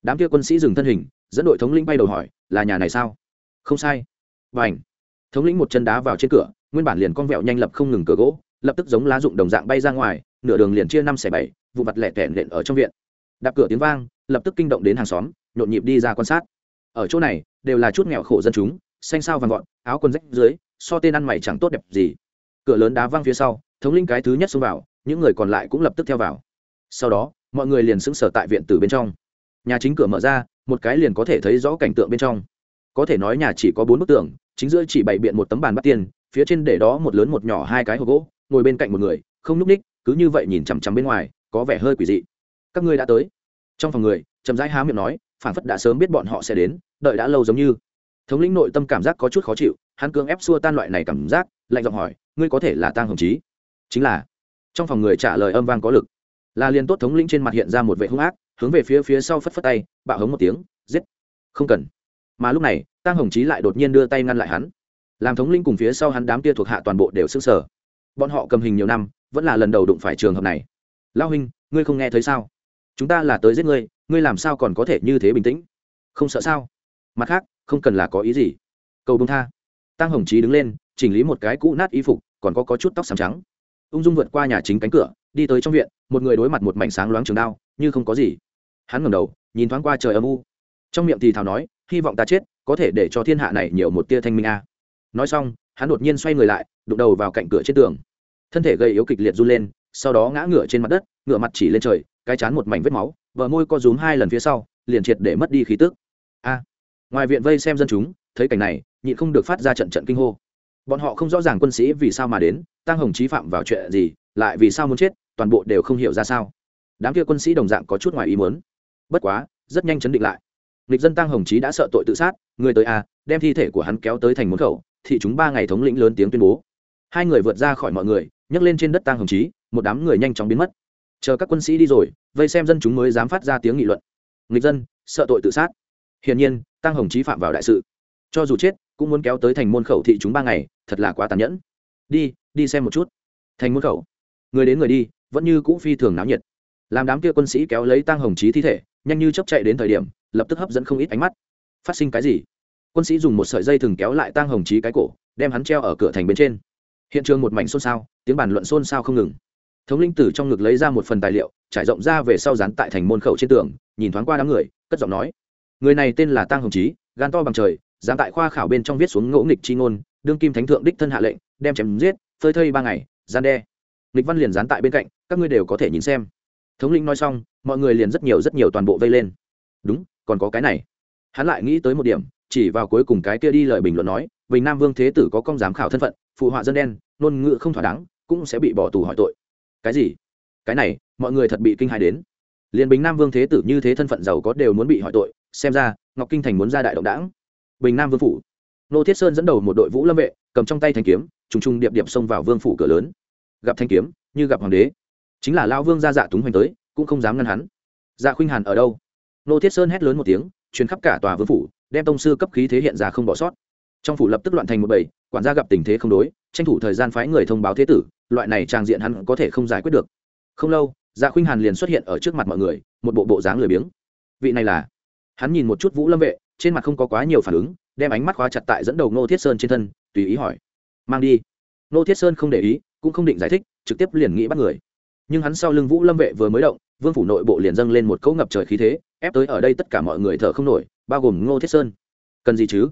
Đám kia quân sĩ dừng thân hình, dẫn đội thống lĩnh bay đầu hỏi, là nhà này sao? Không sai. Và ảnh thống lĩnh một chân đá vào trên cửa, nguyên bản liền con vẹo nhanh lập không ngừng cửa gỗ lập tức giống lá dụng đồng dạng bay ra ngoài, nửa đường liền chia năm xẻ bảy, vụ mặt lẻ tẻn lện ở trong viện. Đạp cửa tiếng vang, lập tức kinh động đến hàng xóm, nhộn nhịp đi ra quan sát. Ở chỗ này, đều là chút nghèo khổ dân chúng, xanh sao vàng gọn, áo quần rách dưới, so tên ăn mày chẳng tốt đẹp gì. Cửa lớn đá văng phía sau, thống linh cái thứ nhất xông vào, những người còn lại cũng lập tức theo vào. Sau đó, mọi người liền sững sờ tại viện từ bên trong. Nhà chính cửa mở ra, một cái liền có thể thấy rõ cảnh tượng bên trong. Có thể nói nhà chỉ có bốn bức tường, chính giữa chỉ bày biện một tấm bàn bắt tiền phía trên để đó một lớn một nhỏ hai cái hộp gỗ ngồi bên cạnh một người, không núp ních, cứ như vậy nhìn chằm chằm bên ngoài, có vẻ hơi quỷ dị. Các ngươi đã tới. Trong phòng người, chậm rãi há miệng nói phản phất đã sớm biết bọn họ sẽ đến, đợi đã lâu giống như. Thống lĩnh nội tâm cảm giác có chút khó chịu, hắn cưỡng ép xua tan loại này cảm giác, lạnh giọng hỏi, ngươi có thể là tang hồng chí? Chính là. Trong phòng người trả lời âm vang có lực. Là liền tốt thống lĩnh trên mặt hiện ra một vệ hung ác, hướng về phía phía sau phất phất tay, bạo hống một tiếng, giết. Không cần. Mà lúc này, tang hồng chí lại đột nhiên đưa tay ngăn lại hắn. Làm thống lĩnh cùng phía sau hắn đám kia thuộc hạ toàn bộ đều s ư sở bọn họ cầm hình nhiều năm vẫn là lần đầu đụng phải trường hợp này. Lao huynh ngươi không nghe thấy sao? Chúng ta là tới giết ngươi ngươi làm sao còn có thể như thế bình tĩnh? Không sợ sao? Mặt khác không cần là có ý gì. Cầu bông tha. Tăng hồng trí đứng lên chỉnh lý một cái cũ nát y phục còn có, có chút tóc xám trắng. Ung dung vượt qua nhà chính cánh cửa đi tới trong viện một người đối mặt một mảnh sáng loáng trường đao như không có gì. Hắn ngẩng đầu nhìn thoáng qua trời âm u. Trong miệng thì thào nói hy vọng ta chết có thể để cho thiên hạ này nhiều một tia thanh minh a. Nói xong hắn đột nhiên xoay người lại đụng đầu vào cạnh cửa trên tường. Thân thể gây yếu kịch liệt run lên, sau đó ngã ngửa trên mặt đất, ngửa mặt chỉ lên trời, cái chán một mảnh vết máu vợ môi co rúm hai lần phía sau, liền triệt để mất đi khí tức. A! Ngoài viện vây xem dân chúng, thấy cảnh này, nhịn không được phát ra trận trận kinh hô. Bọn họ không rõ ràng quân sĩ vì sao mà đến tăng hồng chí phạm vào chuyện gì, lại vì sao muốn chết, toàn bộ đều không hiểu ra sao. Đám kia quân sĩ đồng dạng có chút ngoài ý muốn. Bất quá, rất nhanh chấn định lại. Lịch dân tăng hồng chí đã sợ tội tự sát, người tới a, đem thi thể của hắn kéo tới thành môn khẩu, thị chúng ba ngày thống lĩnh lớn tiếng tuyên bố hai người vượt ra khỏi mọi người, nhấc lên trên đất tang hồng chí, một đám người nhanh chóng biến mất. Chờ các quân sĩ đi rồi, vây xem dân chúng mới dám phát ra tiếng nghị luận. Nghịch dân, sợ tội tự sát. Hiển nhiên tăng hồng chí phạm vào đại sự. Cho dù chết, cũng muốn kéo tới thành môn khẩu thị chúng ba ngày, thật là quá tàn nhẫn. Đi đi xem một chút. Thành môn khẩu. Người đến người đi, vẫn như cũ phi thường náo nhiệt. Làm đám kia quân sĩ kéo lấy tăng hồng chí thi thể, nhanh như chấp chạy đến thời điểm, lập tức hấp dẫn không ít ánh mắt. Phát sinh cái gì? Quân sĩ dùng một sợi dây thừng kéo lại tăng hồng chí cái cổ, đem hắn treo ở cửa thành bên trên hiện trường một mảnh xôn xao, tiếng bàn luận xôn xao không ngừng. Thống linh tử trong ngực lấy ra một phần tài liệu, trải rộng ra về sau dán tại thành môn khẩu trên tường, nhìn thoáng qua đám người, cất giọng nói. Người này tên là tăng hồng chí, gan to bằng trời, dám tại khoa khảo bên trong viết xuống ngỗ nghịch chi ngôn, đương kim thánh thượng đích thân hạ lệnh, đem chém giết, phơi thây ba ngày, gian đe. Nghịch văn liền dán tại bên cạnh, các ngươi đều có thể nhìn xem. Thống lĩnh nói xong, mọi người liền rất nhiều rất nhiều toàn bộ vây lên. Đúng, còn có cái này. Hắn lại nghĩ tới một điểm, chỉ vào cuối cùng cái kia đi lời bình luận nói, bình nam vương thế tử có công giám khảo thân phận phụ họa dân đen, ngôn ngữ không thỏa đáng, cũng sẽ bị bỏ tù hỏi tội. Cái gì? Cái này, mọi người thật bị kinh hài đến. Liền bình nam vương thế tử như thế thân phận giàu có đều muốn bị hỏi tội, xem ra, ngọc kinh thành muốn ra đại động đảng. Bình nam vương phủ. Nô thiết sơn dẫn đầu một đội vũ lâm vệ, cầm trong tay thanh kiếm, trùng trùng điệp điệp xông vào vương phủ cửa lớn. Gặp thanh kiếm, như gặp hoàng đế. Chính là lao vương ra dạ túng hoành tới, cũng không dám ngăn hắn. Dạ khuynh hàn ở đâu? Nô thiết sơn hét lớn một tiếng, truyền khắp cả tòa vương phủ, đem tông sư cấp khí thế hiện ra không bỏ sót trong phủ lập tức loạn thành một bầy, quản gia gặp tình thế không đối, tranh thủ thời gian phái người thông báo thế tử, loại này trang diện hắn có thể không giải quyết được. Không lâu dạ khuynh hàn liền xuất hiện ở trước mặt mọi người, một bộ bộ dáng lười biếng. Vị này là? Hắn nhìn một chút vũ lâm vệ, trên mặt không có quá nhiều phản ứng, đem ánh mắt khóa chặt tại dẫn đầu ngô thiết sơn trên thân, tùy ý hỏi. Mang đi. Ngô thiết sơn không để ý, cũng không định giải thích, trực tiếp liền nghĩ bắt người. Nhưng hắn sau lưng vũ lâm vệ vừa mới động, vương phủ nội bộ liền dâng lên một cỗ ngập trời khí thế, ép tới ở đây tất cả mọi người thở không nổi, bao gồm ngô thiết sơn. Cần gì chứ?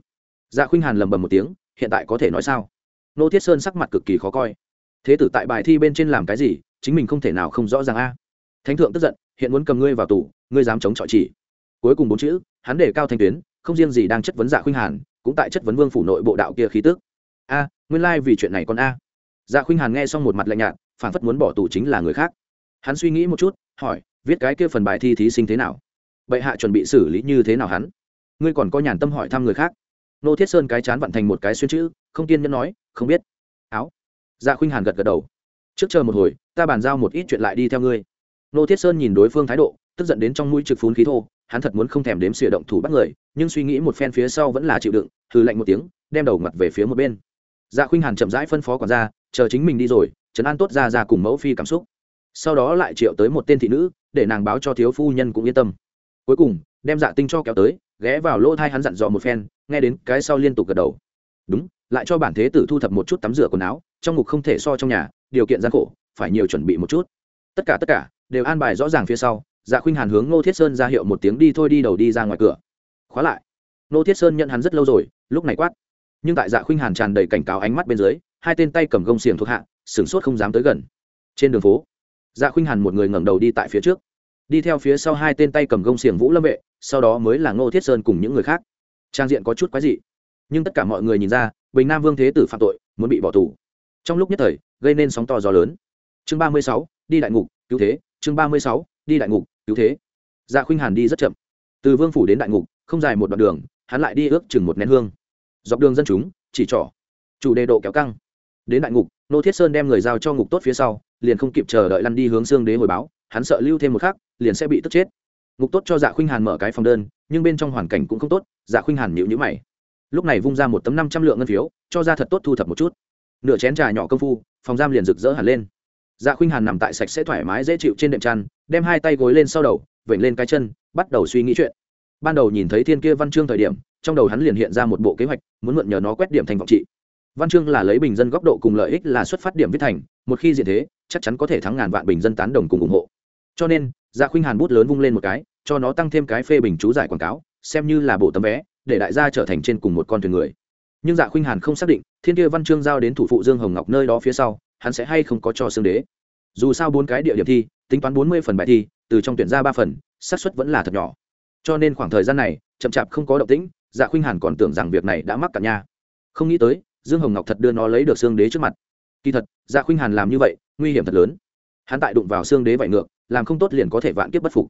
Dạ khuynh hàn lầm bầm một tiếng, hiện tại có thể nói sao? Nô thiết sơn sắc mặt cực kỳ khó coi. Thế tử tại bài thi bên trên làm cái gì, chính mình không thể nào không rõ ràng a. Thánh thượng tức giận, hiện muốn cầm ngươi vào tù, ngươi dám chống chọi chỉ. Cuối cùng bốn chữ, hắn đề cao thanh tuyến, không riêng gì đang chất vấn dạ khuynh hàn, cũng tại chất vấn vương phủ nội bộ đạo kia khí tức. A, nguyên lai vì chuyện này còn a. Dạ khuynh hàn nghe xong một mặt lạnh nhạt phản phất muốn bỏ tù chính là người khác. Hắn suy nghĩ một chút, hỏi, viết cái kia phần bài thi thí sinh thế nào? Bệ hạ chuẩn bị xử lý như thế nào hắn? Ngươi còn có nhàn tâm hỏi thăm người khác nô thiết sơn cái chán vặn thành một cái xuyên chữ, không kiên nhân nói, không biết. Áo. Dạ khuynh hàn gật gật đầu. Trước chờ một hồi, ta bàn giao một ít chuyện lại đi theo ngươi. Nô thiết sơn nhìn đối phương thái độ, tức giận đến trong mũi trực phún khí thô, hắn thật muốn không thèm đếm xỉa động thủ bắt người, nhưng suy nghĩ một phen phía sau vẫn là chịu đựng thử lạnh một tiếng, đem đầu mặt về phía một bên. Dạ khuynh hàn chậm rãi phân phó quản gia, chờ chính mình đi rồi, trấn an tốt ra ra cùng mẫu phi cảm xúc. Sau đó lại triệu tới một tên thị nữ, để nàng báo cho thiếu phu nhân cũng yên tâm. Cuối cùng, đem dạ tinh cho kéo tới, ghé vào lỗ thai hắn dặn dò một phen nghe đến cái sau liên tục gật đầu. Đúng, lại cho bản thế tử thu thập một chút tắm rửa quần áo, trong ngục không thể so trong nhà, điều kiện gian khổ, phải nhiều chuẩn bị một chút. Tất cả tất cả, đều an bài rõ ràng phía sau dạ khuynh hàn hướng ngô thiết sơn ra hiệu một tiếng đi thôi đi đầu đi ra ngoài cửa. Khóa lại. Ngô thiết sơn nhận hắn rất lâu rồi, lúc này quát. Nhưng tại dạ khuynh hàn tràn đầy cảnh cáo ánh mắt bên dưới, hai tên tay cầm gông xiềng thuộc hạ, sửng sốt không dám tới gần. Trên đường phố dạ khuynh hàn một người ngẩng đầu đi tại phía trước. Đi theo phía sau hai tên tay cầm gông xiềng vũ lâm vệ, sau đó mới là ngô thiết sơn cùng những người khác trang diện có chút quái dị. Nhưng tất cả mọi người nhìn ra, bình nam vương thế tử phạm tội, muốn bị bỏ tù. Trong lúc nhất thời, gây nên sóng to gió lớn. Chương ba mươi sáu, đi đại ngục, cứu thế. Chương ba mươi sáu, đi đại ngục, cứu thế. Dạ khuynh hàn đi rất chậm. Từ vương phủ đến đại ngục, không dài một đoạn đường, hắn lại đi ước chừng một nén hương. Dọc đường dân chúng, chỉ trỏ. Chủ đề độ kéo căng. Đến đại ngục, nô thiết sơn đem người giao cho ngục tốt phía sau, liền không kịp chờ đợi lăn đi hướng xương đế hồi báo, hắn sợ lưu thêm một khắc, liền sẽ bị tức chết ngục tốt cho dạ khuynh hàn mở cái phòng đơn, nhưng bên trong hoàn cảnh cũng không tốt dạ khuynh hàn nhịu nhữ mày. Lúc này vung ra một tấm năm trăm lượng ngân phiếu, cho ra thật tốt thu thập một chút. Nửa chén trà nhỏ công phu, phòng giam liền rực rỡ hẳn lên. Dạ khuynh hàn nằm tại sạch sẽ thoải mái dễ chịu trên đệm chăn, đem hai tay gối lên sau đầu, vểnh lên cái chân, bắt đầu suy nghĩ chuyện. Ban đầu nhìn thấy thiên kia văn chương thời điểm, trong đầu hắn liền hiện ra một bộ kế hoạch, muốn mượn nhờ nó quét điểm thành vọng trị. Văn chương là lấy bình dân góc độ cùng lợi ích là xuất phát điểm viết thành, một khi diện thế, chắc chắn có thể thắng ngàn vạn bình dân tán đồng cùng ủng hộ. Cho nên dạ khuynh hàn bút lớn vung lên một cái, cho nó tăng thêm cái phê bình chú giải quảng cáo, xem như là bộ tấm vé, để đại gia trở thành trên cùng một con thuyền người. Nhưng dạ khuynh hàn không xác định, thiên kia văn chương giao đến thủ phụ dương hồng ngọc nơi đó phía sau, hắn sẽ hay không có cho xương đế. Dù sao bốn cái địa điểm thi, tính toán bốn mươi phần bài thi, từ trong tuyển ra ba phần, xác suất vẫn là thật nhỏ. Cho nên khoảng thời gian này, chậm chạp không có động tĩnh dạ khuynh hàn còn tưởng rằng việc này đã mắc cả nha không nghĩ tới, dương hồng ngọc thật đưa nó lấy được xương đế trước mặt. Kỳ thật dạ khuynh hàn làm như vậy, nguy hiểm thật lớn. Hắn tại đụng vào xương đế vải ngược làm không tốt liền có thể vạn kiếp bất phục.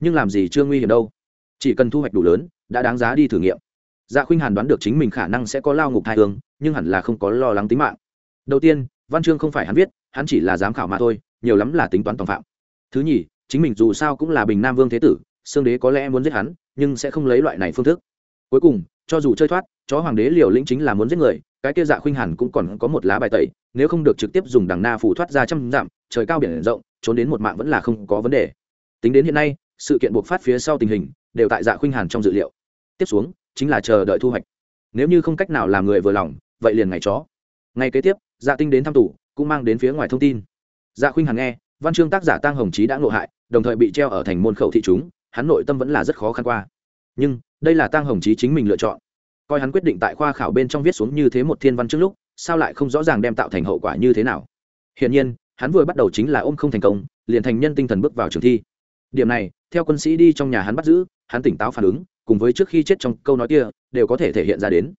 Nhưng làm gì chưa nguy hiểm đâu. Chỉ cần thu hoạch đủ lớn, đã đáng giá đi thử nghiệm. Dạ khuynh hàn đoán được chính mình khả năng sẽ có lao ngục thai hương, nhưng hẳn là không có lo lắng tính mạng. Đầu tiên, văn chương không phải hắn viết, hắn chỉ là giám khảo mà thôi, nhiều lắm là tính toán tòng phạm. Thứ nhì, chính mình dù sao cũng là bình nam vương thế tử xương đế có lẽ muốn giết hắn, nhưng sẽ không lấy loại này phương thức. Cuối cùng, cho dù chơi thoát, chó hoàng đế liều lĩnh chính là muốn giết người, cái kia dạ khuynh hàn cũng còn có một lá bài tẩy, nếu không được trực tiếp dùng đằng na phủ thoát ra trăm dặm trời cao biển rộng, trốn đến một mạng vẫn là không có vấn đề. Tính đến hiện nay, sự kiện buộc phát phía sau tình hình đều tại dạ khuynh hàn trong dự liệu. Tiếp xuống, chính là chờ đợi thu hoạch. Nếu như không cách nào làm người vừa lòng, vậy liền ngày chó. Ngày kế tiếp dạ tinh đến thăm tủ cũng mang đến phía ngoài thông tin. Dạ khuynh hàn nghe, văn chương tác giả tăng hồng trí đã ngộ hại, đồng thời bị treo ở thành môn khẩu thị chúng, hắn nội tâm vẫn là rất khó khăn qua. Nhưng, đây là tăng hồng trí chính mình lựa chọn. Coi hắn quyết định tại khoa khảo bên trong viết xuống như thế một thiên văn trước lúc, sao lại không rõ ràng đem tạo thành hậu quả như thế nào? Hiển nhiên hắn vừa bắt đầu chính là ôm không thành công, liền thành nhân tinh thần bước vào trường thi. Điểm này, theo quân sĩ đi trong nhà hắn bắt giữ, hắn tỉnh táo phản ứng, cùng với trước khi chết trong câu nói kia, đều có thể thể hiện ra đến.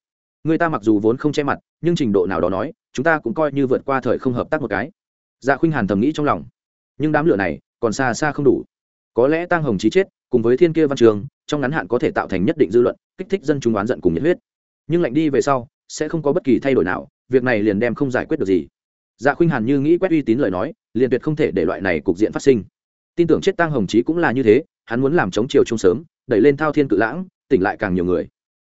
Người ta mặc dù vốn không che mặt, nhưng trình độ nào đó nói, chúng ta cũng coi như vượt qua thời không hợp tác một cái. Dạ khuynh hàn thầm nghĩ trong lòng. Nhưng đám lửa này, còn xa xa không đủ. Có lẽ tăng hồng Chí chết, cùng với thiên kia văn trường, trong ngắn hạn có thể tạo thành nhất định dư luận, kích thích dân chúng oán giận cùng nhiệt huyết. Nhưng lạnh đi về sau, sẽ không có bất kỳ thay đổi nào, việc này liền đem không giải quyết được gì dạ khuynh hàn như nghĩ quét uy tín lời nói, liền tuyệt không thể để loại này cục diện phát sinh. Tin tưởng chết tăng hồng Chí cũng là như thế, hắn muốn làm chống chiều chung sớm, đẩy lên thao thiên cự lãng, tỉnh lại càng nhiều người.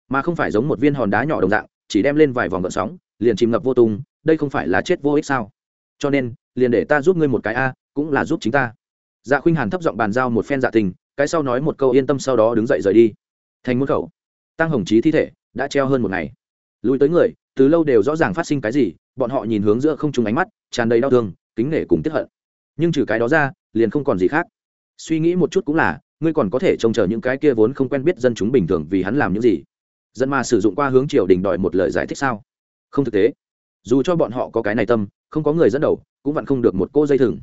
Mà không phải giống một viên hòn đá nhỏ đồng dạng, chỉ đem lên vài vòng gợn sóng, liền chìm ngập vô tung, đây không phải là chết vô ích sao? Cho nên, liền để ta giúp ngươi một cái a, cũng là giúp chính ta. Dạ khuynh hàn thấp giọng bàn giao một phen dạ tình, cái sau nói một câu yên tâm sau đó đứng dậy rời đi. Thành môn khẩu. Tăng hồng Chí thi thể đã treo hơn một ngày. Lùi tới người từ lâu đều rõ ràng phát sinh cái gì, bọn họ nhìn hướng giữa không trùng ánh mắt, tràn đầy đau thương, kính nể cùng tiếp hận. Nhưng trừ cái đó ra, liền không còn gì khác. Suy nghĩ một chút cũng là, ngươi còn có thể trông chờ những cái kia vốn không quen biết dân chúng bình thường vì hắn làm những gì? Dân mà sử dụng qua hướng triều đình đòi một lời giải thích sao? Không thực tế. Dù cho bọn họ có cái này tâm, không có người dẫn đầu, cũng vẫn không được một cô dây thừng.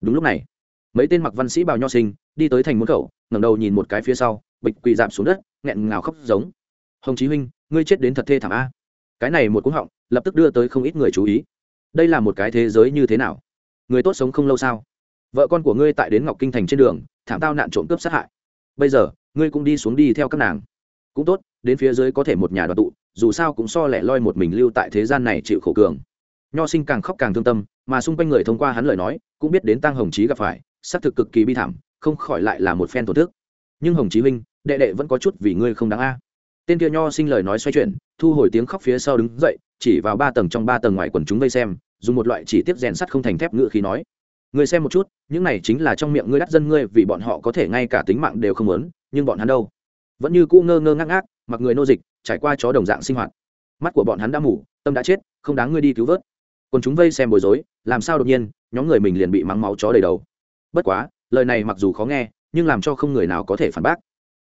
Đúng lúc này, mấy tên mặc văn sĩ bào nho sinh, đi tới thành môn khẩu, ngẩng đầu nhìn một cái phía sau, bịch quỳ dạp xuống đất, nghẹn ngào khóc giống. Hồng chí huynh, ngươi chết đến thật thê thảm a cái này một cú họng, lập tức đưa tới không ít người chú ý. Đây là một cái thế giới như thế nào? Người tốt sống không lâu sao? Vợ con của ngươi tại đến ngọc kinh thành trên đường, thảm tao nạn trộm cướp sát hại. Bây giờ, ngươi cũng đi xuống đi theo các nàng. Cũng tốt, đến phía dưới có thể một nhà đoàn tụ, dù sao cũng so lẻ loi một mình lưu tại thế gian này chịu khổ cường. Nho sinh càng khóc càng thương tâm, mà xung quanh người thông qua hắn lời nói, cũng biết đến tăng hồng chí gặp phải, xác thực cực kỳ bi thảm, không khỏi lại là một phen tổn thức. Nhưng hồng chí huynh, đệ đệ vẫn có chút vì ngươi không đáng a tên kia nho sinh lời nói xoay chuyển, thu hồi tiếng khóc phía sau đứng dậy, chỉ vào ba tầng trong ba tầng ngoài quần chúng vây xem, dùng một loại chỉ tiếp rèn sắt không thành thép ngự khí nói. Người xem một chút, những này chính là trong miệng ngươi đắt dân ngươi, vì bọn họ có thể ngay cả tính mạng đều không muốn, nhưng bọn hắn đâu? Vẫn như cũ ngơ ngơ ngác ngác, mặc người nô dịch, trải qua chó đồng dạng sinh hoạt. Mắt của bọn hắn đã mủ tâm đã chết, không đáng ngươi đi cứu vớt. Còn chúng vây xem bối rối, làm sao đột nhiên, nhóm người mình liền bị mắng máu chó đầy đầu. Bất quá, lời này mặc dù khó nghe, nhưng làm cho không người nào có thể phản bác.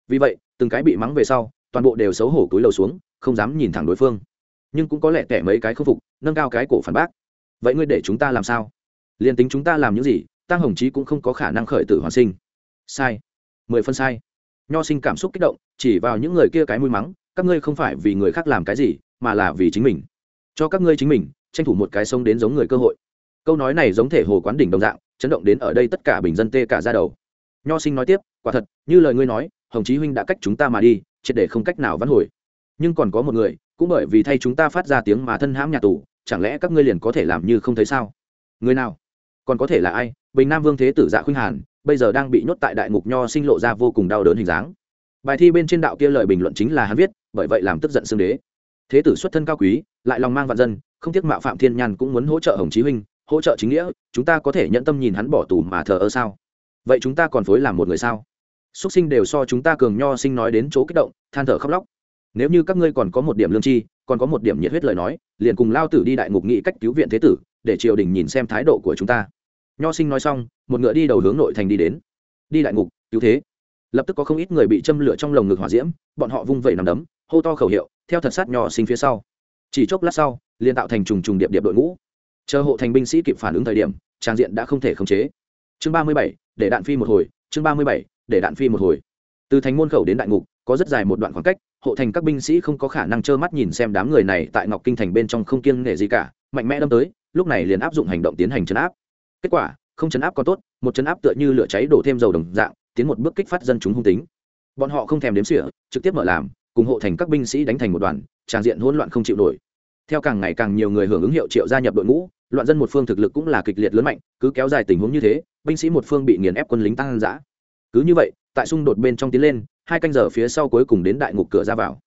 Vì vậy, từng cái bị mắng về sau toàn bộ đều xấu hổ túi lầu xuống, không dám nhìn thẳng đối phương. Nhưng cũng có lẽ kẻ mấy cái khâm phục, nâng cao cái cổ phản bác. Vậy ngươi để chúng ta làm sao? Liền tính chúng ta làm những gì tăng hồng chí cũng không có khả năng khởi tử hoàn sinh. Sai. Mười phân sai. Nho sinh cảm xúc kích động, chỉ vào những người kia cái mũi mắng, các ngươi không phải vì người khác làm cái gì, mà là vì chính mình. Cho các ngươi chính mình, tranh thủ một cái sống đến giống người cơ hội. Câu nói này giống thể hồ quán đỉnh đồng dạng, chấn động đến ở đây tất cả bình dân tê cả ra đầu. Nho sinh nói tiếp, quả thật, như lời ngươi nói, hồng chí huynh đã cách chúng ta mà đi triệt để không cách nào vãn hồi. Nhưng còn có một người, cũng bởi vì thay chúng ta phát ra tiếng mà thân hãm nhà tù, chẳng lẽ các ngươi liền có thể làm như không thấy sao? Người nào? Còn có thể là ai? Bình nam vương thế tử dạ khuynh hàn, bây giờ đang bị nhốt tại đại ngục nho sinh lộ ra vô cùng đau đớn hình dáng. Bài thi bên trên đạo kia lời bình luận chính là hắn viết, bởi vậy làm tức giận xương đế. Thế tử xuất thân cao quý, lại lòng mang vạn dân, không tiếc mạo phạm thiên nhàn cũng muốn hỗ trợ hồng chí huynh, hỗ trợ chính nghĩa, chúng ta có thể nhận tâm nhìn hắn bỏ tù mà thờ ơ sao? Vậy chúng ta còn phối làm một người sao? Súc sinh đều so chúng ta cường nho sinh nói đến chỗ kích động, than thở khóc lóc. Nếu như các ngươi còn có một điểm lương tri, còn có một điểm nhiệt huyết lời nói, liền cùng lao tử đi đại ngục nghị cách cứu viện thế tử, để triều đình nhìn xem thái độ của chúng ta. Nho sinh nói xong, một ngựa đi đầu hướng nội thành đi đến. Đi đại ngục, cứu thế. Lập tức có không ít người bị châm lửa trong lồng ngực hỏa diễm, bọn họ vung vẩy nằm đấm, hô to khẩu hiệu, theo thật sát nho sinh phía sau. Chỉ chốc lát sau, liền tạo thành trùng trùng điệp điệp đội ngũ. Chờ hộ thành binh sĩ kịp phản ứng thời điểm, trang diện đã không thể khống chế. Chương ba mươi bảy, để đạn phi một hồi, chương ba mươi bảy để đạn phi một hồi. Từ thành môn khẩu đến đại ngục, có rất dài một đoạn khoảng cách, hộ thành các binh sĩ không có khả năng trơ mắt nhìn xem đám người này tại ngọc kinh thành bên trong không kiêng nể gì cả, mạnh mẽ đâm tới, lúc này liền áp dụng hành động tiến hành chấn áp. Kết quả, không chấn áp còn tốt, một chấn áp tựa như lửa cháy đổ thêm dầu đồng dạng, tiến một bước kích phát dân chúng hung tính. Bọn họ không thèm đếm xỉa, trực tiếp mở làm, cùng hộ thành các binh sĩ đánh thành một đoàn, tràn diện hỗn loạn không chịu nổi. Theo càng ngày càng nhiều người hưởng ứng hiệu triệu gia nhập đội ngũ, loạn dân một phương thực lực cũng là kịch liệt lớn mạnh, cứ kéo dài tình huống như thế, binh sĩ một phương bị nghiền ép quân lính tăng giã cứ như vậy tại xung đột bên trong tiến lên hai canh giờ phía sau cuối cùng đến đại ngục cửa ra vào.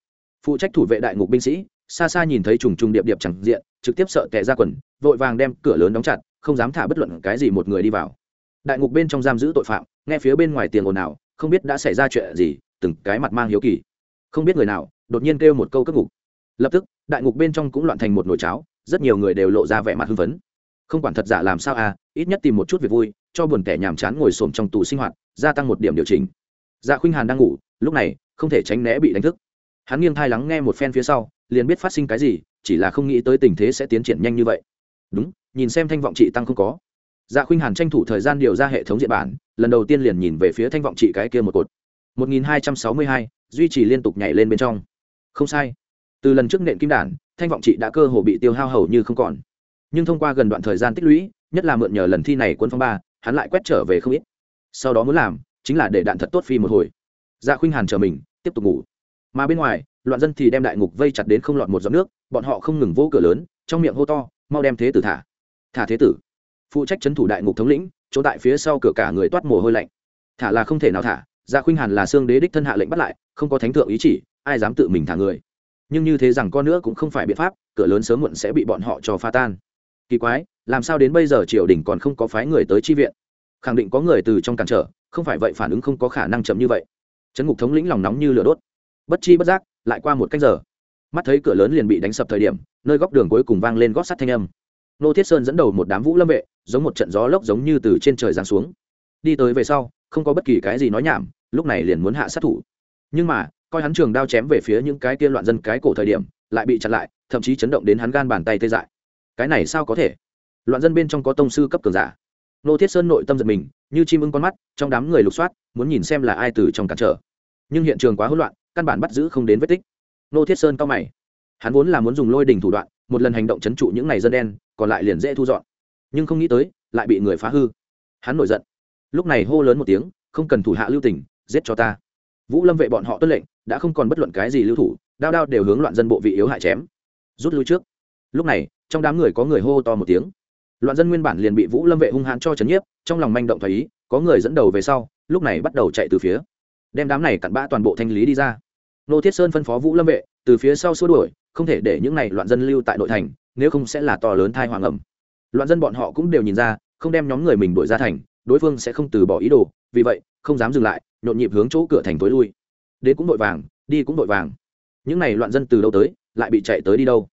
Phụ trách thủ vệ đại ngục binh sĩ xa xa nhìn thấy trùng trùng điệp điệp chẳng diện trực tiếp sợ tệ ra quần vội vàng đem cửa lớn đóng chặt không dám thả bất luận cái gì một người đi vào. Đại ngục bên trong giam giữ tội phạm nghe phía bên ngoài tiền ồn ào, không biết đã xảy ra chuyện gì từng cái mặt mang hiếu kỳ. Không biết người nào đột nhiên kêu một câu cất ngục. Lập tức đại ngục bên trong cũng loạn thành một nồi cháo rất nhiều người đều lộ ra vẻ mặt hưng phấn không quản thật giả làm sao à ít nhất tìm một chút việc vui cho buồn kẻ nhàm chán ngồi xổm trong tù sinh hoạt gia tăng một điểm điều chỉnh. Dạ khuynh hàn đang ngủ lúc này không thể tránh né bị đánh thức. Hắn nghiêng thai lắng nghe một phen phía sau liền biết phát sinh cái gì chỉ là không nghĩ tới tình thế sẽ tiến triển nhanh như vậy. Đúng nhìn xem thanh vọng trị tăng không có. Dạ khuynh hàn tranh thủ thời gian điều ra hệ thống diện bản lần đầu tiên liền nhìn về phía thanh vọng trị cái kia một cột. 1262, duy trì liên tục nhảy lên bên trong. Không sai. Từ lần trước nện kim đản thanh vọng trị đã cơ hồ bị tiêu hao hầu như không còn nhưng thông qua gần đoạn thời gian tích lũy, nhất là mượn nhờ lần thi này quân phong ba, hắn lại quét trở về không ít. Sau đó muốn làm, chính là để đạn thật tốt phi một hồi. Dạ khuynh hàn chờ mình, tiếp tục ngủ. Mà bên ngoài, loạn dân thì đem đại ngục vây chặt đến không lọt một giọt nước, bọn họ không ngừng vỗ cửa lớn, trong miệng hô to, mau đem thế tử thả. Thả thế tử? Phụ trách trấn thủ đại ngục thống lĩnh, chỗ tại phía sau cửa cả người toát mồ hôi lạnh. Thả là không thể nào thả. Dạ khuynh hàn là xương đế đích thân hạ lệnh bắt lại, không có thánh thượng ý chỉ, ai dám tự mình thả người. Nhưng như thế rằng con nữa cũng không phải biện pháp, cửa lớn sớm muộn sẽ bị bọn họ cho pha tan kỳ quái, làm sao đến bây giờ triều đình còn không có phái người tới chi viện? Khẳng định có người từ trong cản trở, không phải vậy phản ứng không có khả năng chậm như vậy. Trấn ngục thống lĩnh lòng nóng như lửa đốt. Bất chi bất giác, lại qua một cách giờ. Mắt thấy cửa lớn liền bị đánh sập thời điểm, nơi góc đường cuối cùng vang lên gót sắt thanh âm. Nô thiết sơn dẫn đầu một đám vũ lâm vệ, giống một trận gió lốc giống như từ trên trời giáng xuống. Đi tới về sau, không có bất kỳ cái gì nói nhảm, lúc này liền muốn hạ sát thủ. Nhưng mà, coi hắn trường đao chém về phía những cái kia loạn dân cái cổ thời điểm, lại bị chặn lại, thậm chí chấn động đến hắn gan bàn tay tê dại cái này sao có thể? Loạn dân bên trong có tông sư cấp cường giả. Nô thiết sơn nội tâm giật mình, như chim ưng con mắt, trong đám người lục soát, muốn nhìn xem là ai từ trong cản trở. Nhưng hiện trường quá hỗn loạn, căn bản bắt giữ không đến vết tích. Nô thiết sơn cao mày. Hắn vốn là muốn dùng lôi đình thủ đoạn, một lần hành động chấn trụ những ngày dân đen, còn lại liền dễ thu dọn. Nhưng không nghĩ tới, lại bị người phá hư. Hắn nổi giận. Lúc này hô lớn một tiếng, không cần thủ hạ lưu tình, giết cho ta. Vũ lâm vệ bọn họ tuân lệnh, đã không còn bất luận cái gì lưu thủ, đao đao đều hướng loạn dân bộ vị yếu hại chém. Rút lui trước. Lúc này trong đám người có người hô to một tiếng. Loạn dân nguyên bản liền bị vũ lâm vệ hung hãn cho chấn nhiếp, trong lòng manh động thoải ý, có người dẫn đầu về sau, lúc này bắt đầu chạy từ phía. Đem đám này cặn bã toàn bộ thanh lý đi ra. Nô thiết sơn phân phó vũ lâm vệ, từ phía sau xua đuổi, không thể để những này loạn dân lưu tại nội thành, nếu không sẽ là to lớn thai hoàng ẩm. Loạn dân bọn họ cũng đều nhìn ra, không đem nhóm người mình đuổi ra thành, đối phương sẽ không từ bỏ ý đồ, vì vậy, không dám dừng lại, nhộn nhịp hướng chỗ cửa thành tối lui. Đến cũng vội vàng, đi cũng vội vàng. Những này loạn dân từ đâu tới, lại bị chạy tới đi đâu?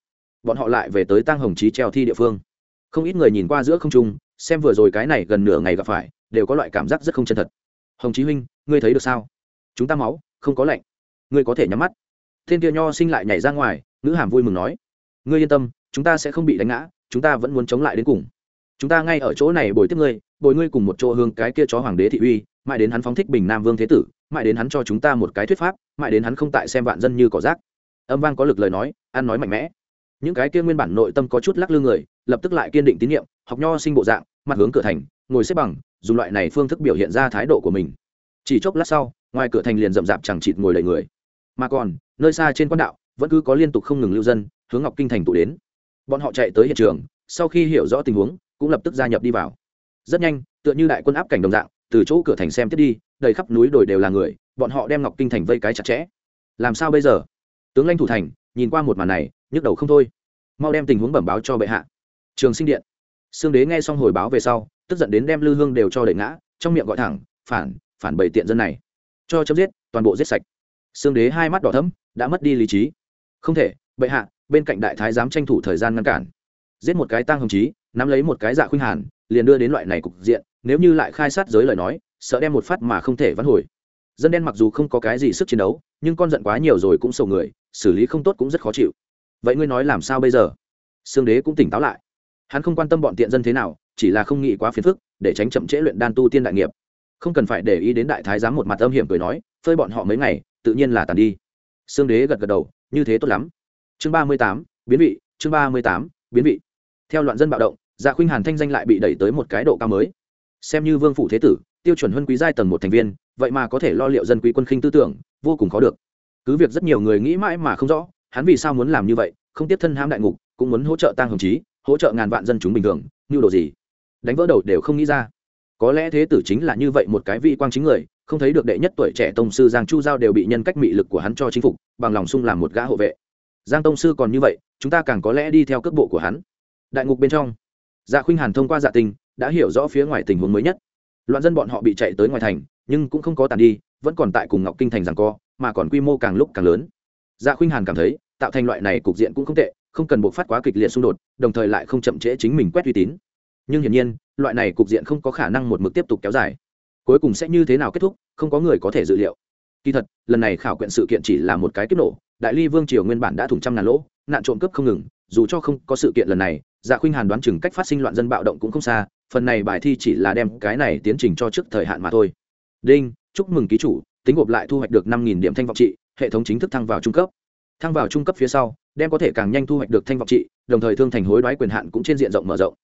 Bọn họ lại về tới tăng hồng trí treo thi địa phương. Không ít người nhìn qua giữa không trung, xem vừa rồi cái này gần nửa ngày gặp phải, đều có loại cảm giác rất không chân thật. Hồng chí huynh, ngươi thấy được sao? Chúng ta máu, không có lạnh. Ngươi có thể nhắm mắt. Thiên kia nho sinh lại nhảy ra ngoài nữ hàm vui mừng nói. Ngươi yên tâm, chúng ta sẽ không bị đánh ngã, chúng ta vẫn muốn chống lại đến cùng. Chúng ta ngay ở chỗ này bồi tiếp ngươi, bồi ngươi cùng một chỗ hướng cái kia chó hoàng đế thị uy, mãi đến hắn phóng thích bình nam vương thế tử, mãi đến hắn cho chúng ta một cái thuyết pháp, mãi đến hắn không tại xem vạn dân như cỏ rác. Âm vang có lực lời nói, ăn nói mạnh mẽ những cái kia nguyên bản nội tâm có chút lắc lư người, lập tức lại kiên định tín nhiệm, học nho sinh bộ dạng, mặt hướng cửa thành, ngồi xếp bằng, dùng loại này phương thức biểu hiện ra thái độ của mình. Chỉ chốc lát sau, ngoài cửa thành liền rậm rạp chẳng chịt ngồi đầy người. Mà còn, nơi xa trên quan đạo, vẫn cứ có liên tục không ngừng lưu dân, hướng ngọc kinh thành tụ đến. Bọn họ chạy tới hiện trường, sau khi hiểu rõ tình huống, cũng lập tức gia nhập đi vào. Rất nhanh, tựa như đại quân áp cảnh đồng dạng, từ chỗ cửa thành xem tiếp đi, đầy khắp núi đồi đều là người, bọn họ đem ngọc kinh thành vây cái chặt chẽ. Làm sao bây giờ? Tướng lãnh thủ thành, nhìn qua một màn này nhức đầu không thôi. Mau đem tình huống bẩm báo cho bệ hạ. Trường sinh điện. Xương đế nghe xong hồi báo về sau, tức giận đến đem lư hương đều cho đẩy ngã, trong miệng gọi thẳng, phản phản bày tiện dân này. Cho chấm giết, toàn bộ giết sạch. Xương đế hai mắt đỏ thấm đã mất đi lý trí. Không thể, bệ hạ, bên cạnh đại thái dám tranh thủ thời gian ngăn cản. Giết một cái tăng hồng chí, nắm lấy một cái dạ khuynh hàn, liền đưa đến loại này cục diện, nếu như lại khai sát giới lời nói, sợ đem một phát mà không thể vãn hồi. Dân đen mặc dù không có cái gì sức chiến đấu, nhưng con giận quá nhiều rồi cũng sầu người, xử lý không tốt cũng rất khó chịu vậy ngươi nói làm sao bây giờ? Sương đế cũng tỉnh táo lại. Hắn không quan tâm bọn tiện dân thế nào, chỉ là không nghĩ quá phiền phức, để tránh chậm trễ luyện đan tu tiên đại nghiệp. Không cần phải để ý đến đại thái giám một mặt âm hiểm cười nói, phơi bọn họ mấy ngày, tự nhiên là tàn đi. Sương đế gật gật đầu, như thế tốt lắm. Chương ba mươi tám, biến vị, chương ba mươi tám, biến vị. Theo loạn dân bạo động dạ khuynh hàn thanh danh lại bị đẩy tới một cái độ cao mới. Xem như vương phủ thế tử, tiêu chuẩn huân quý giai tầng một thành viên, vậy mà có thể lo liệu dân quý quân khinh tư tưởng, vô cùng khó được. Cứ việc rất nhiều người nghĩ mãi mà không rõ hắn vì sao muốn làm như vậy, không tiếp thân hãm đại ngục, cũng muốn hỗ trợ tăng hồng chí, hỗ trợ ngàn vạn dân chúng bình thường, như đồ gì? Đánh vỡ đầu đều không nghĩ ra. Có lẽ thế tử chính là như vậy một cái vị quang chính người, không thấy được đệ nhất tuổi trẻ tông sư giang chu giao đều bị nhân cách mị lực của hắn cho chinh phục, bằng lòng sung làm một gã hộ vệ. Giang tông sư còn như vậy, chúng ta càng có lẽ đi theo cước bộ của hắn. Đại ngục bên trong dạ khuynh hàn thông qua dạ tình, đã hiểu rõ phía ngoài tình huống mới nhất. Loạn dân bọn họ bị chạy tới ngoài thành, nhưng cũng không có tàn đi, vẫn còn tại cùng ngọc kinh thành rằng co, mà còn quy mô càng lúc càng lớn. Dạ khuynh hàn cảm thấy tạo thành loại này cục diện cũng không tệ, không cần buộc phát quá kịch liệt xung đột, đồng thời lại không chậm trễ chính mình quét uy tín. Nhưng hiển nhiên, loại này cục diện không có khả năng một mực tiếp tục kéo dài. Cuối cùng sẽ như thế nào kết thúc, không có người có thể dự liệu. Kỳ thật, lần này khảo quyện sự kiện chỉ là một cái kích nổ, đại ly vương triều nguyên bản đã thủng trăm ngàn lỗ, nạn trộm cướp không ngừng, dù cho không có sự kiện lần này dạ khuynh hàn đoán chừng cách phát sinh loạn dân bạo động cũng không xa, phần này bài thi chỉ là đem cái này tiến trình cho trước thời hạn mà thôi. Đinh, chúc mừng ký chủ, tính gộp lại thu hoạch được năm điểm thanh vọng trị, hệ thống chính thức thăng vào trung cấp thăng vào trung cấp phía sau, đem có thể càng nhanh thu hoạch được thanh vọng trị, đồng thời thương thành hối đoái quyền hạn cũng trên diện rộng mở rộng.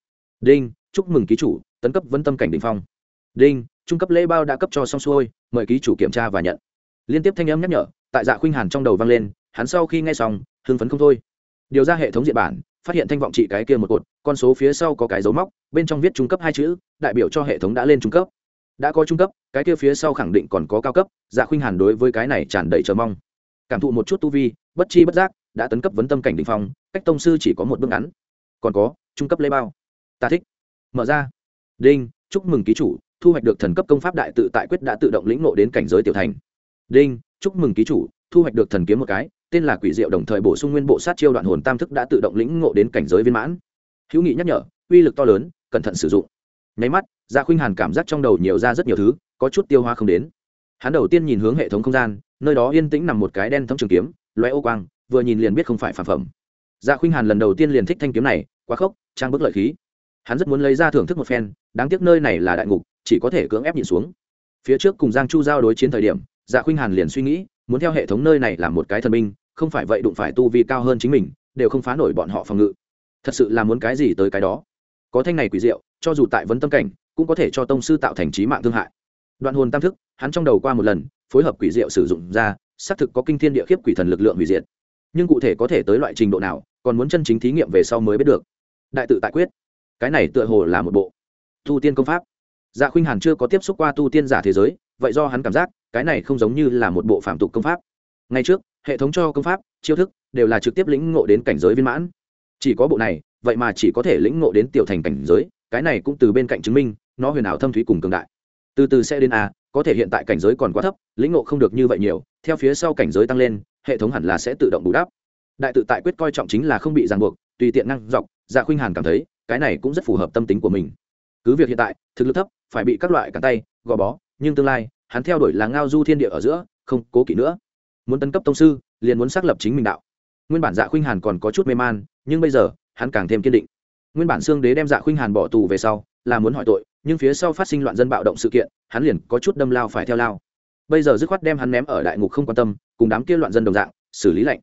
Đinh, chúc mừng ký chủ, tấn cấp vân tâm cảnh đình phong. Đinh, trung cấp lễ bao đã cấp cho xong xuôi, mời ký chủ kiểm tra và nhận. Liên tiếp thanh âm nhắc nhở, tại dạ khuynh hàn trong đầu vang lên, hắn sau khi nghe xong, hưng phấn không thôi. Điều ra hệ thống diện bản, phát hiện thanh vọng trị cái kia một cột, con số phía sau có cái dấu móc, bên trong viết trung cấp hai chữ, đại biểu cho hệ thống đã lên trung cấp. Đã có trung cấp, cái kia phía sau khẳng định còn có cao cấp dạ khuynh hàn đối với cái này tràn đầy chờ mong cảm thụ một chút tu vi, bất chi bất giác, đã tấn cấp vấn tâm cảnh đ ỉ n h phong, cách tông sư chỉ có một bước ngắn. Còn có, trung cấp lê bao. Ta thích. Mở ra. Đinh, chúc mừng ký chủ, thu hoạch được thần cấp công pháp đại tự tại quyết đã tự động lĩnh nộ đến cảnh giới tiểu thành. Đinh, chúc mừng ký chủ, thu hoạch được thần kiếm một cái, tên là quỷ diệu đồng thời bổ sung nguyên bộ sát chiêu đoạn hồn tam thức đã tự động lĩnh ngộ đến cảnh giới viên mãn. Hữu nghị nhắc nhở, uy lực to lớn, cẩn thận sử dụng. Nháy mắt, gia khuynh hàn cảm giác trong đầu nhiều ra rất nhiều thứ, có chút tiêu hóa không đến hắn đầu tiên nhìn hướng hệ thống không gian nơi đó yên tĩnh nằm một cái đen thấm trường kiếm loé ô quang vừa nhìn liền biết không phải phản phẩm. Dạ khuynh hàn lần đầu tiên liền thích thanh kiếm này quá khốc trang bức lợi khí. Hắn rất muốn lấy ra thưởng thức một phen đáng tiếc nơi này là đại ngục chỉ có thể cưỡng ép nhìn xuống. Phía trước cùng giang chu giao đối chiến thời điểm dạ khuynh hàn liền suy nghĩ muốn theo hệ thống nơi này làm một cái thần minh, không phải vậy đụng phải tu vi cao hơn chính mình đều không phá nổi bọn họ phòng ngự. Thật sự là muốn cái gì tới cái đó. Có thanh này quỷ diệu cho dù tại vấn tâm cảnh cũng có thể cho tông sư tạo thành trí mạng thương hại. Đoạn hồn tam thức hắn trong đầu qua một lần, phối hợp quỷ diệu sử dụng ra, xác thực có kinh thiên địa khiếp quỷ thần lực lượng hủy diệt. Nhưng cụ thể có thể tới loại trình độ nào, còn muốn chân chính thí nghiệm về sau mới biết được. Đại tự tại quyết. Cái này tựa hồ là một bộ tu tiên công pháp. Dạ khuynh hàn chưa có tiếp xúc qua tu tiên giả thế giới, vậy do hắn cảm giác, cái này không giống như là một bộ phạm tục công pháp. Ngay trước, hệ thống cho công pháp, chiêu thức, đều là trực tiếp lĩnh ngộ đến cảnh giới viên mãn. Chỉ có bộ này, vậy mà chỉ có thể lĩnh ngộ đến tiểu thành cảnh giới, cái này cũng từ bên cạnh chứng minh, nó huyền ảo thâm thúy cùng cường đại. Từ từ sẽ đến a có thể hiện tại cảnh giới còn quá thấp, lĩnh ngộ không được như vậy nhiều, theo phía sau cảnh giới tăng lên, hệ thống hẳn là sẽ tự động bù đắp. Đại tự tại quyết coi trọng chính là không bị ràng buộc, tùy tiện năng dọc dạ khuynh hàn cảm thấy, cái này cũng rất phù hợp tâm tính của mình. Cứ việc hiện tại, thực lực thấp, phải bị các loại cản tay, gò bó, nhưng tương lai, hắn theo đuổi là ngao du thiên địa ở giữa, không cố kỵ nữa. Muốn tấn cấp tông sư, liền muốn xác lập chính mình đạo. Nguyên bản dạ khuynh hàn còn có chút mê man, nhưng bây giờ, hắn càng thêm kiên định. Nguyên bản xương đế đem dạ khuynh hàn bỏ tù về sau, là muốn hỏi tội nhưng phía sau phát sinh loạn dân bạo động sự kiện, hắn liền có chút đâm lao phải theo lao. Bây giờ dứt khoát đem hắn ném ở đại ngục không quan tâm, cùng đám kia loạn dân đồng dạng, xử lý lạnh.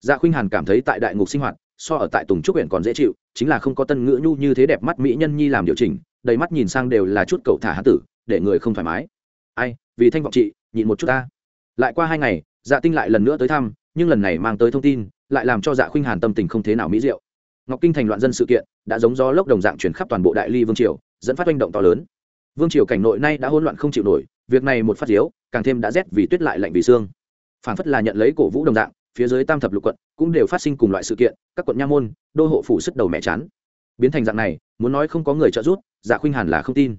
dạ khuynh hàn cảm thấy tại đại ngục sinh hoạt, so ở tại tùng trúc huyện còn dễ chịu, chính là không có tân ngữ nhu như thế đẹp mắt mỹ nhân nhi làm điều chỉnh, đầy mắt nhìn sang đều là chút cậu thả hán tử, để người không thoải mái. Ai, vì thanh vọng chị nhịn một chút ta. Lại qua hai ngày dạ tinh lại lần nữa tới thăm, nhưng lần này mang tới thông tin, lại làm cho dạ khuynh hàn tâm tình không thế nào mỹ diệu. Ngọc kinh thành loạn dân sự kiện, đã giống do lốc đồng dạng chuyển khắp toàn bộ đại ly vương triều dẫn phát manh động to lớn. Vương triều cảnh nội nay đã hỗn loạn không chịu nổi, việc này một phát diếu, càng thêm đã rét vì tuyết lại lạnh vì xương. Phản phất là nhận lấy cổ vũ đồng dạng, phía dưới tam thập lục quận cũng đều phát sinh cùng loại sự kiện, các quận nha môn, đô hộ phủ sức đầu mẹ chán. Biến thành dạng này, muốn nói không có người trợ giúp dạ khuynh hàn là không tin.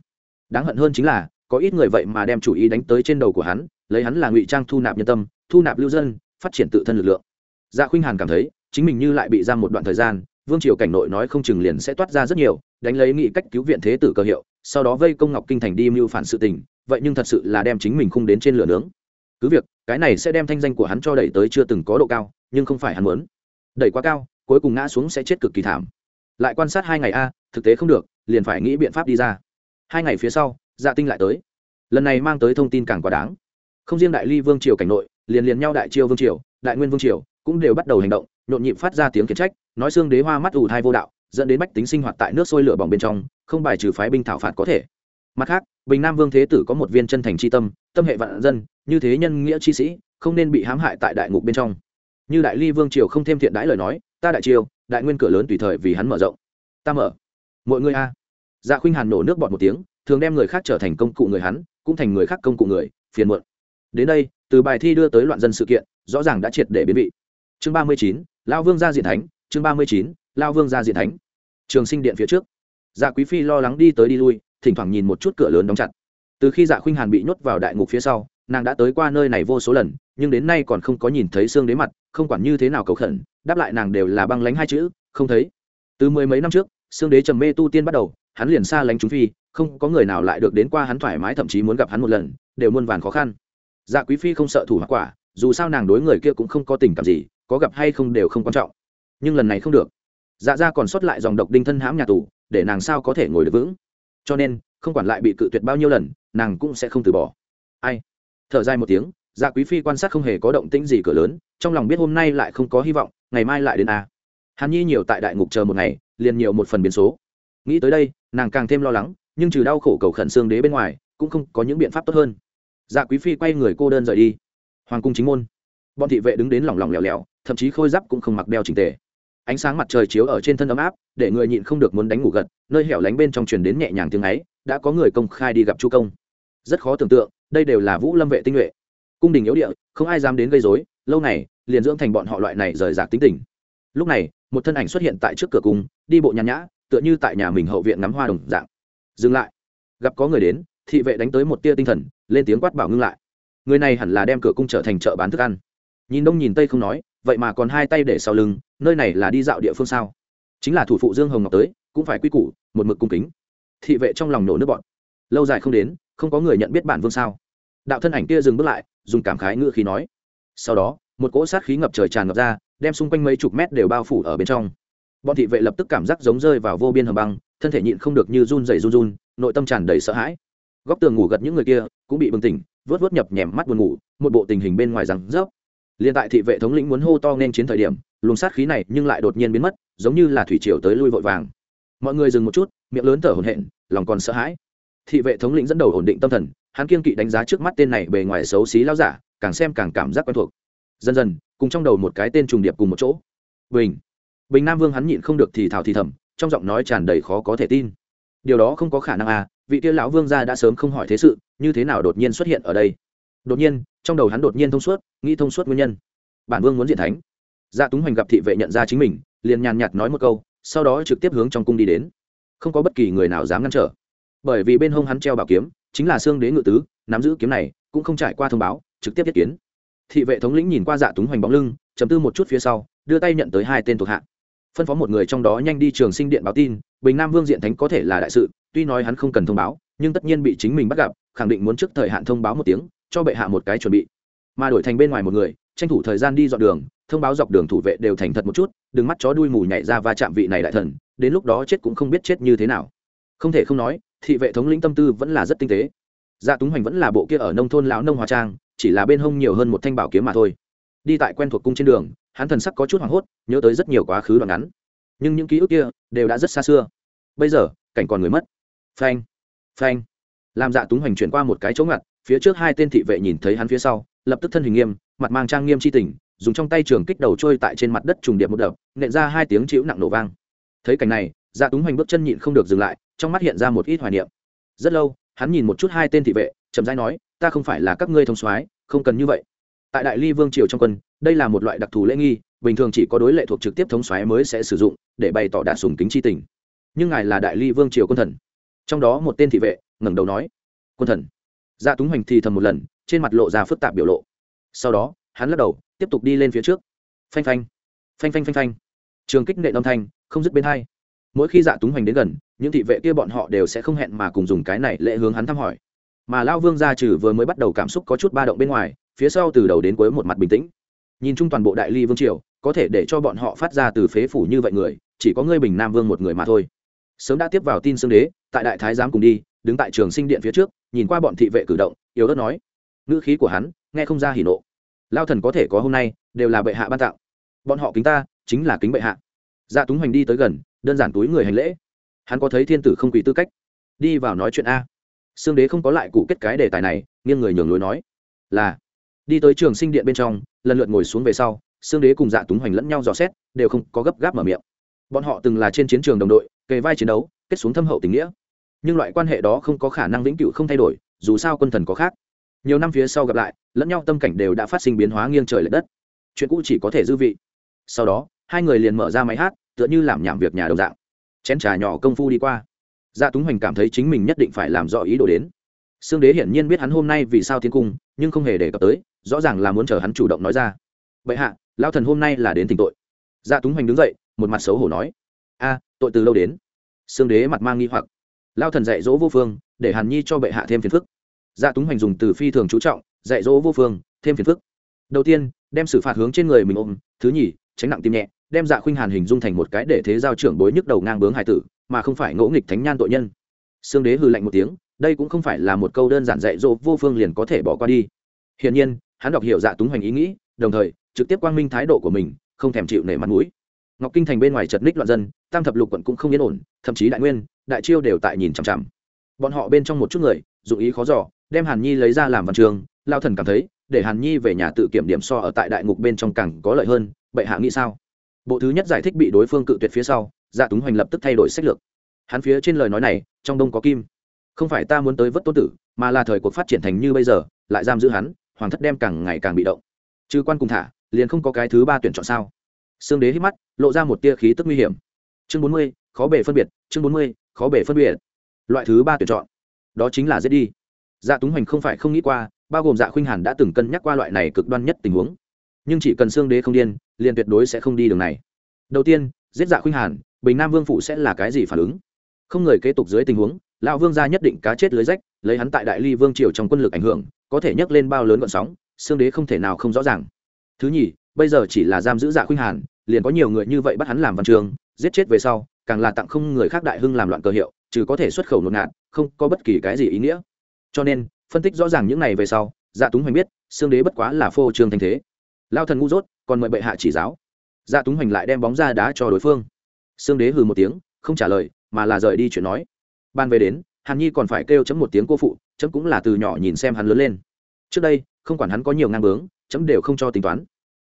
Đáng hận hơn chính là, có ít người vậy mà đem chủ ý đánh tới trên đầu của hắn, lấy hắn là ngụy trang thu nạp nhân tâm, thu nạp lưu dân, phát triển tự thân lực lượng. Dạ khuynh hàn cảm thấy, chính mình như lại bị giam một đoạn thời gian vương triều cảnh nội nói không chừng liền sẽ toát ra rất nhiều, đánh lấy nghị cách cứu viện thế tử cơ hiệu, sau đó vây công ngọc kinh thành đi mưu phản sự tình, vậy nhưng thật sự là đem chính mình khung đến trên lửa nướng. Cứ việc, cái này sẽ đem thanh danh của hắn cho đẩy tới chưa từng có độ cao, nhưng không phải hắn muốn. Đẩy quá cao, cuối cùng ngã xuống sẽ chết cực kỳ thảm. Lại quan sát hai ngày a, thực tế không được, liền phải nghĩ biện pháp đi ra. Hai ngày phía sau dạ tinh lại tới. Lần này mang tới thông tin càng quá đáng. Không riêng đại ly vương triều cảnh nội, liền liền nhau đại triều vương triều, đại nguyên vương triều, cũng đều bắt đầu hành động nhộn nhịp phát ra tiếng khiển trách, nói xương đế hoa mắt ủ thai vô đạo, dẫn đến bách tính sinh hoạt tại nước sôi lửa bỏng bên trong, không bài trừ phái binh thảo phạt có thể. Mặt khác, bình nam vương thế tử có một viên chân thành c tâm tâm hệ vạn dân, như thế nhân nghĩa chi sĩ, không nên bị hãm hại tại đại ngục bên trong. Như đại ly vương triều không thêm thiện đãi lời nói, ta đại triều, đại nguyên cửa lớn tùy thời vì hắn mở rộng. Ta mở. Mọi người a. Dạ khuynh hàn nổ nước bọt một tiếng, thường đem người khác trở thành công cụ người hắn, cũng thành người khác công cụ người, phiền muộn. Đến đây, từ bài thi đưa tới loạn dân sự kiện, rõ ràng đã triệt để biến vị. Chương ba mươi chín lao vương gia diện thánh, chương ba mươi chín, lao vương gia diện thánh. Trường sinh điện phía trước. Dạ quý phi lo lắng đi tới đi lui, thỉnh thoảng nhìn một chút cửa lớn đóng chặt. Từ khi dạ khuynh hàn bị nhốt vào đại ngục phía sau, nàng đã tới qua nơi này vô số lần, nhưng đến nay còn không có nhìn thấy xương đế mặt, không quản như thế nào cầu khẩn, đáp lại nàng đều là băng lánh hai chữ, không thấy. Từ mười mấy năm trước, xương đế trầm mê tu tiên bắt đầu, hắn liền xa lánh chúng phi, không có người nào lại được đến qua hắn thoải mái thậm chí muốn gặp hắn một lần, đều muôn vàn khó khăn. Dạ quý phi không sợ thủ hoặc quả, dù sao nàng đối người kia cũng không có tình cảm gì có gặp hay không đều không quan trọng. Nhưng lần này không được. Dạ ra còn sót lại dòng độc đinh thân hãm nhà tù, để nàng sao có thể ngồi được vững. Cho nên, không quản lại bị cự tuyệt bao nhiêu lần, nàng cũng sẽ không từ bỏ. Ai? Thở dài một tiếng dạ quý phi quan sát không hề có động tĩnh gì cửa lớn, trong lòng biết hôm nay lại không có hy vọng, ngày mai lại đến a hàn nhi nhiều tại đại ngục chờ một ngày, liền nhiều một phần biến số. Nghĩ tới đây, nàng càng thêm lo lắng, nhưng trừ đau khổ cầu khẩn xương đế bên ngoài, cũng không có những biện pháp tốt hơn. Dạ quý phi quay người cô đơn rời đi. Hoàng cung chính môn bọn thị vệ đứng đến lỏng lòng lẻo lẻo, thậm chí khôi giáp cũng không mặc đeo trình tề. Ánh sáng mặt trời chiếu ở trên thân ấm áp, để người nhịn không được muốn đánh ngủ gật, nơi hẻo lánh bên trong truyền đến nhẹ nhàng tiếng ấy, đã có người công khai đi gặp chu công. Rất khó tưởng tượng, đây đều là vũ lâm vệ tinh nhuệ. Cung đình yếu địa, không ai dám đến gây dối lâu này liền dưỡng thành bọn họ loại này rời rạc tính tình. Lúc này, một thân ảnh xuất hiện tại trước cửa cung, đi bộ nhàn nhã, tựa như tại nhà mình hậu viện ngắm hoa đồng dạng. Dừng lại. Gặp có người đến, thị vệ đánh tới một tia tinh thần, lên tiếng quát bảo ngưng lại. Người này hẳn là đem cửa cung trở thành chợ bán thức ăn nhìn đông nhìn tây không nói, vậy mà còn hai tay để sau lưng, nơi này là đi dạo địa phương sao? Chính là thủ phụ dương hồng ngọc tới, cũng phải quy củ, một mực cung kính. Thị vệ trong lòng nổ nước bọn lâu dài không đến, không có người nhận biết bản vương sao? Đạo thân ảnh kia dừng bước lại, dùng cảm khái ngựa khí nói. Sau đó, một cỗ sát khí ngập trời tràn ngập ra, đem xung quanh mấy chục mét đều bao phủ ở bên trong. Bọn thị vệ lập tức cảm giác giống rơi vào vô biên hầm băng, thân thể nhịn không được như run dày run run, nội tâm tràn đầy sợ hãi. Góc tường ngủ gật những người kia, cũng bị bừng tỉnh, vớt vớt nhập nhèm mắt buồn ngủ, một bộ tình hình bên ngoài rằng rớp liền tại thị vệ thống lĩnh muốn hô to nên chiến thời điểm, luồng sát khí này nhưng lại đột nhiên biến mất, giống như là thủy triều tới lui vội vàng. Mọi người dừng một chút, miệng lớn thở hổn hển, lòng còn sợ hãi. Thị vệ thống lĩnh dẫn đầu ổn định tâm thần, hắn kiên kỵ đánh giá trước mắt tên này bề ngoài xấu xí lao giả, càng xem càng cảm giác quen thuộc. Dần dần, cùng trong đầu một cái tên trùng điệp cùng một chỗ. Bình. Bình nam vương hắn nhịn không được thì thào thì thầm, trong giọng nói tràn đầy khó có thể tin. Điều đó không có khả năng à vị kia lão vương gia đã sớm không hỏi thế sự, như thế nào đột nhiên xuất hiện ở đây? Đột nhiên trong đầu hắn đột nhiên thông suốt, nghĩ thông suốt nguyên nhân. Bản vương muốn diện thánh. Dạ túng hoành gặp thị vệ nhận ra chính mình, liền nhàn nhạt nói một câu, sau đó trực tiếp hướng trong cung đi đến. Không có bất kỳ người nào dám ngăn trở. Bởi vì bên hông hắn treo bảo kiếm, chính là xương đế ngự tứ, nắm giữ kiếm này, cũng không trải qua thông báo, trực tiếp thiết kiến. Thị vệ thống lĩnh nhìn qua dạ túng hoành bóng lưng chấm tư một chút phía sau, đưa tay nhận tới hai tên thuộc hạ. Phân phó một người trong đó nhanh đi trường sinh điện báo tin, bình nam vương diện thánh có thể là đại sự, tuy nói hắn không cần thông báo, nhưng tất nhiên bị chính mình bắt gặp, khẳng định muốn trước thời hạn thông báo một tiếng cho bệ hạ một cái chuẩn bị. Mà đổi thành bên ngoài một người, tranh thủ thời gian đi dọn đường, thông báo dọc đường thủ vệ đều thành thật một chút, đừng mắt chó đuôi mù nhảy ra và chạm vị này đại thần, đến lúc đó chết cũng không biết chết như thế nào. Không thể không nói, thị vệ thống lĩnh tâm tư vẫn là rất tinh tế. Dạ túng hoành vẫn là bộ kia ở nông thôn lão nông hòa trang, chỉ là bên hông nhiều hơn một thanh bảo kiếm mà thôi. Đi tại quen thuộc cung trên đường, hắn thần sắc có chút hoảng hốt, nhớ tới rất nhiều quá khứ đoạn ngắn. Nhưng những ký ức kia đều đã rất xa xưa. Bây giờ, cảnh còn người mất. Phanh phanh. Làm dạ túng hoành chuyển qua một cái chỗ ngặt phía trước hai tên thị vệ nhìn thấy hắn phía sau, lập tức thân hình nghiêm, mặt mang trang nghiêm c h i tình, dùng trong tay trường kích đầu trôi tại trên mặt đất trùng điệp một đập, nện ra hai tiếng chịu nặng nổ vang. Thấy cảnh này dạ túng hoành bước chân nhịn không được dừng lại, trong mắt hiện ra một ít hoài niệm. Rất lâu, hắn nhìn một chút hai tên thị vệ, chậm rãi nói, ta không phải là các ngươi thông soái, không cần như vậy. Tại đại ly vương triều trong quân, đây là một loại đặc thù lễ nghi, bình thường chỉ có đối lệ thuộc trực tiếp thống soái mới sẽ sử dụng, để bày tỏ đả sùng kính c tình. Nhưng ngài là đại ly vương triều quân thần. Trong đó một tên thị vệ ngẩng đầu nói, quân thần dạ túng hoành thì thầm một lần, trên mặt lộ ra phức tạp biểu lộ. Sau đó, hắn lắc đầu, tiếp tục đi lên phía trước. Phanh phanh phanh phanh phanh phanh. Trường kích nệ âm thanh, không dứt bên hai. Mỗi khi dạ túng hoành đến gần, những thị vệ kia bọn họ đều sẽ không hẹn mà cùng dùng cái này lệ hướng hắn thăm hỏi. Mà lao vương gia trừ vừa mới bắt đầu cảm xúc có chút ba động bên ngoài, phía sau từ đầu đến cuối một mặt bình tĩnh. Nhìn chung toàn bộ đại ly vương triều, có thể để cho bọn họ phát ra từ phế phủ như vậy người, chỉ có ngươi bình nam vương một người mà thôi. Sớm đã tiếp vào tin xương đế, tại đại thái giám cùng đi đứng tại trường sinh điện phía trước nhìn qua bọn thị vệ cử động yếu ớt nói. Ngữ khí của hắn nghe không ra hỉ nộ. Lao thần có thể có hôm nay đều là bệ hạ ban tặng, bọn họ kính ta chính là kính bệ hạ. Dạ túng hoành đi tới gần đơn giản túi người hành lễ. Hắn có thấy thiên tử không quỳ tư cách? Đi vào nói chuyện a. Xương đế không có lại cụ kết cái đề tài này nghiêng người nhường lối nói. Là đi tới trường sinh điện bên trong lần lượt ngồi xuống về sau xương đế cùng dạ túng hoành lẫn nhau dò xét đều không có gấp gáp mở miệng. Bọn họ từng là trên chiến trường đồng đội kề vai chiến đấu kết xuống thâm hậu tình nghĩa nhưng loại quan hệ đó không có khả năng vĩnh cửu không thay đổi, dù sao quân thần có khác. Nhiều năm phía sau gặp lại, lẫn nhau tâm cảnh đều đã phát sinh biến hóa nghiêng trời l ệ đất. Chuyện cũ chỉ có thể dư vị. Sau đó, hai người liền mở ra máy hát, tựa như làm nhảm việc nhà đồng dạng. Chén trà nhỏ công phu đi qua. Dạ túng hoành cảm thấy chính mình nhất định phải làm rõ ý đồ đến. Xương đế hiển nhiên biết hắn hôm nay vì sao tiến cung, nhưng không hề đề cập tới, rõ ràng là muốn chờ hắn chủ động nói ra. Vậy hạ, lão thần hôm nay là đến tình tội. Dạ túng hoành đứng dậy, một mặt xấu hổ nói. A, tội từ lâu đến. Xương đế mặt mang nghi hoặc lao thần dạy dỗ vô phương, để hàn nhi cho bệ hạ thêm phiền phức. Dạ túng hoành dùng từ phi thường chú trọng, dạy dỗ vô phương, thêm phiền phức. Đầu tiên, đem xử phạt hướng trên người mình ôm, thứ nhì, tránh nặng tim nhẹ, đem dạ khuynh hàn hình dung thành một cái để thế giao trưởng bối nhức đầu ngang bướng hải tử, mà không phải ngỗ nghịch thánh nhan tội nhân. Xương đế hư lạnh một tiếng, đây cũng không phải là một câu đơn giản dạy dỗ vô phương liền có thể bỏ qua đi. Hiển nhiên, hắn đọc hiểu dạ túng hoành ý nghĩ, đồng thời, trực tiếp quang minh thái độ của mình, không thèm chịu nể mặt mũi. Ngọc kinh thành bên ngoài chật ních loạn dân, tam thập lục quận cũng không yên ổn, thậm chí đại nguyên đại chiêu đều tại nhìn chằm chằm. Bọn họ bên trong một chút người, dụng ý khó giỏ đem hàn nhi lấy ra làm văn trường lao thần cảm thấy, để hàn nhi về nhà tự kiểm điểm so ở tại đại ngục bên trong càng có lợi hơn, bệ hạ nghĩ sao? Bộ thứ nhất giải thích bị đối phương cự tuyệt phía sau dạ túng hoành lập tức thay đổi sách lược. Hắn phía trên lời nói này, trong đông có kim. Không phải ta muốn tới vất tôn tử, mà là thời cuộc phát triển thành như bây giờ, lại giam giữ hắn, hoàng thất đem càng ngày càng bị động. Chứ quan cùng thả, liền không có cái thứ ba tuyển chọn sao? Xương đế hít mắt, lộ ra một tia khí tức nguy hiểm. Chương bốn mươi, khó bể phân biệt, chương bốn mươi khó bể phân biệt. Loại thứ ba tuyển chọn, đó chính là giết đi. Dạ túng hoành không phải không nghĩ qua, bao gồm dạ khuynh hàn đã từng cân nhắc qua loại này cực đoan nhất tình huống. Nhưng chỉ cần xương đế không điên, liền tuyệt đối sẽ không đi đường này. Đầu tiên, giết dạ khuynh hàn, bình nam vương phụ sẽ là cái gì phản ứng? Không người kế tục dưới tình huống, lão vương gia nhất định cá chết lưới rách, lấy hắn tại đại ly vương triều trong quân lực ảnh hưởng, có thể nhấc lên bao lớn gọn sóng xương đế không thể nào không rõ ràng. Thứ nhì, bây giờ chỉ là giam giữ dạ khuynh hàn, liền có nhiều người như vậy bắt hắn làm văn trường, giết chết về sau càng là tặng không người khác đại hưng làm loạn cơ hiệu, trừ có thể xuất khẩu ngột ngạt, không có bất kỳ cái gì ý nghĩa. Cho nên, phân tích rõ ràng những này về sau dạ túng hoành biết, xương đế bất quá là phô trương thanh thế. Lao thần ngu dốt, còn mời bệ hạ chỉ giáo. Dạ túng hoành lại đem bóng ra đá cho đối phương. Xương đế hừ một tiếng, không trả lời, mà là rời đi chuyện nói. Ban về đến, hàn nhi còn phải kêu chấm một tiếng cô phụ, chấm cũng là từ nhỏ nhìn xem hắn lớn lên. Trước đây, không quản hắn có nhiều ngang bướng, chấm đều không cho tính toán.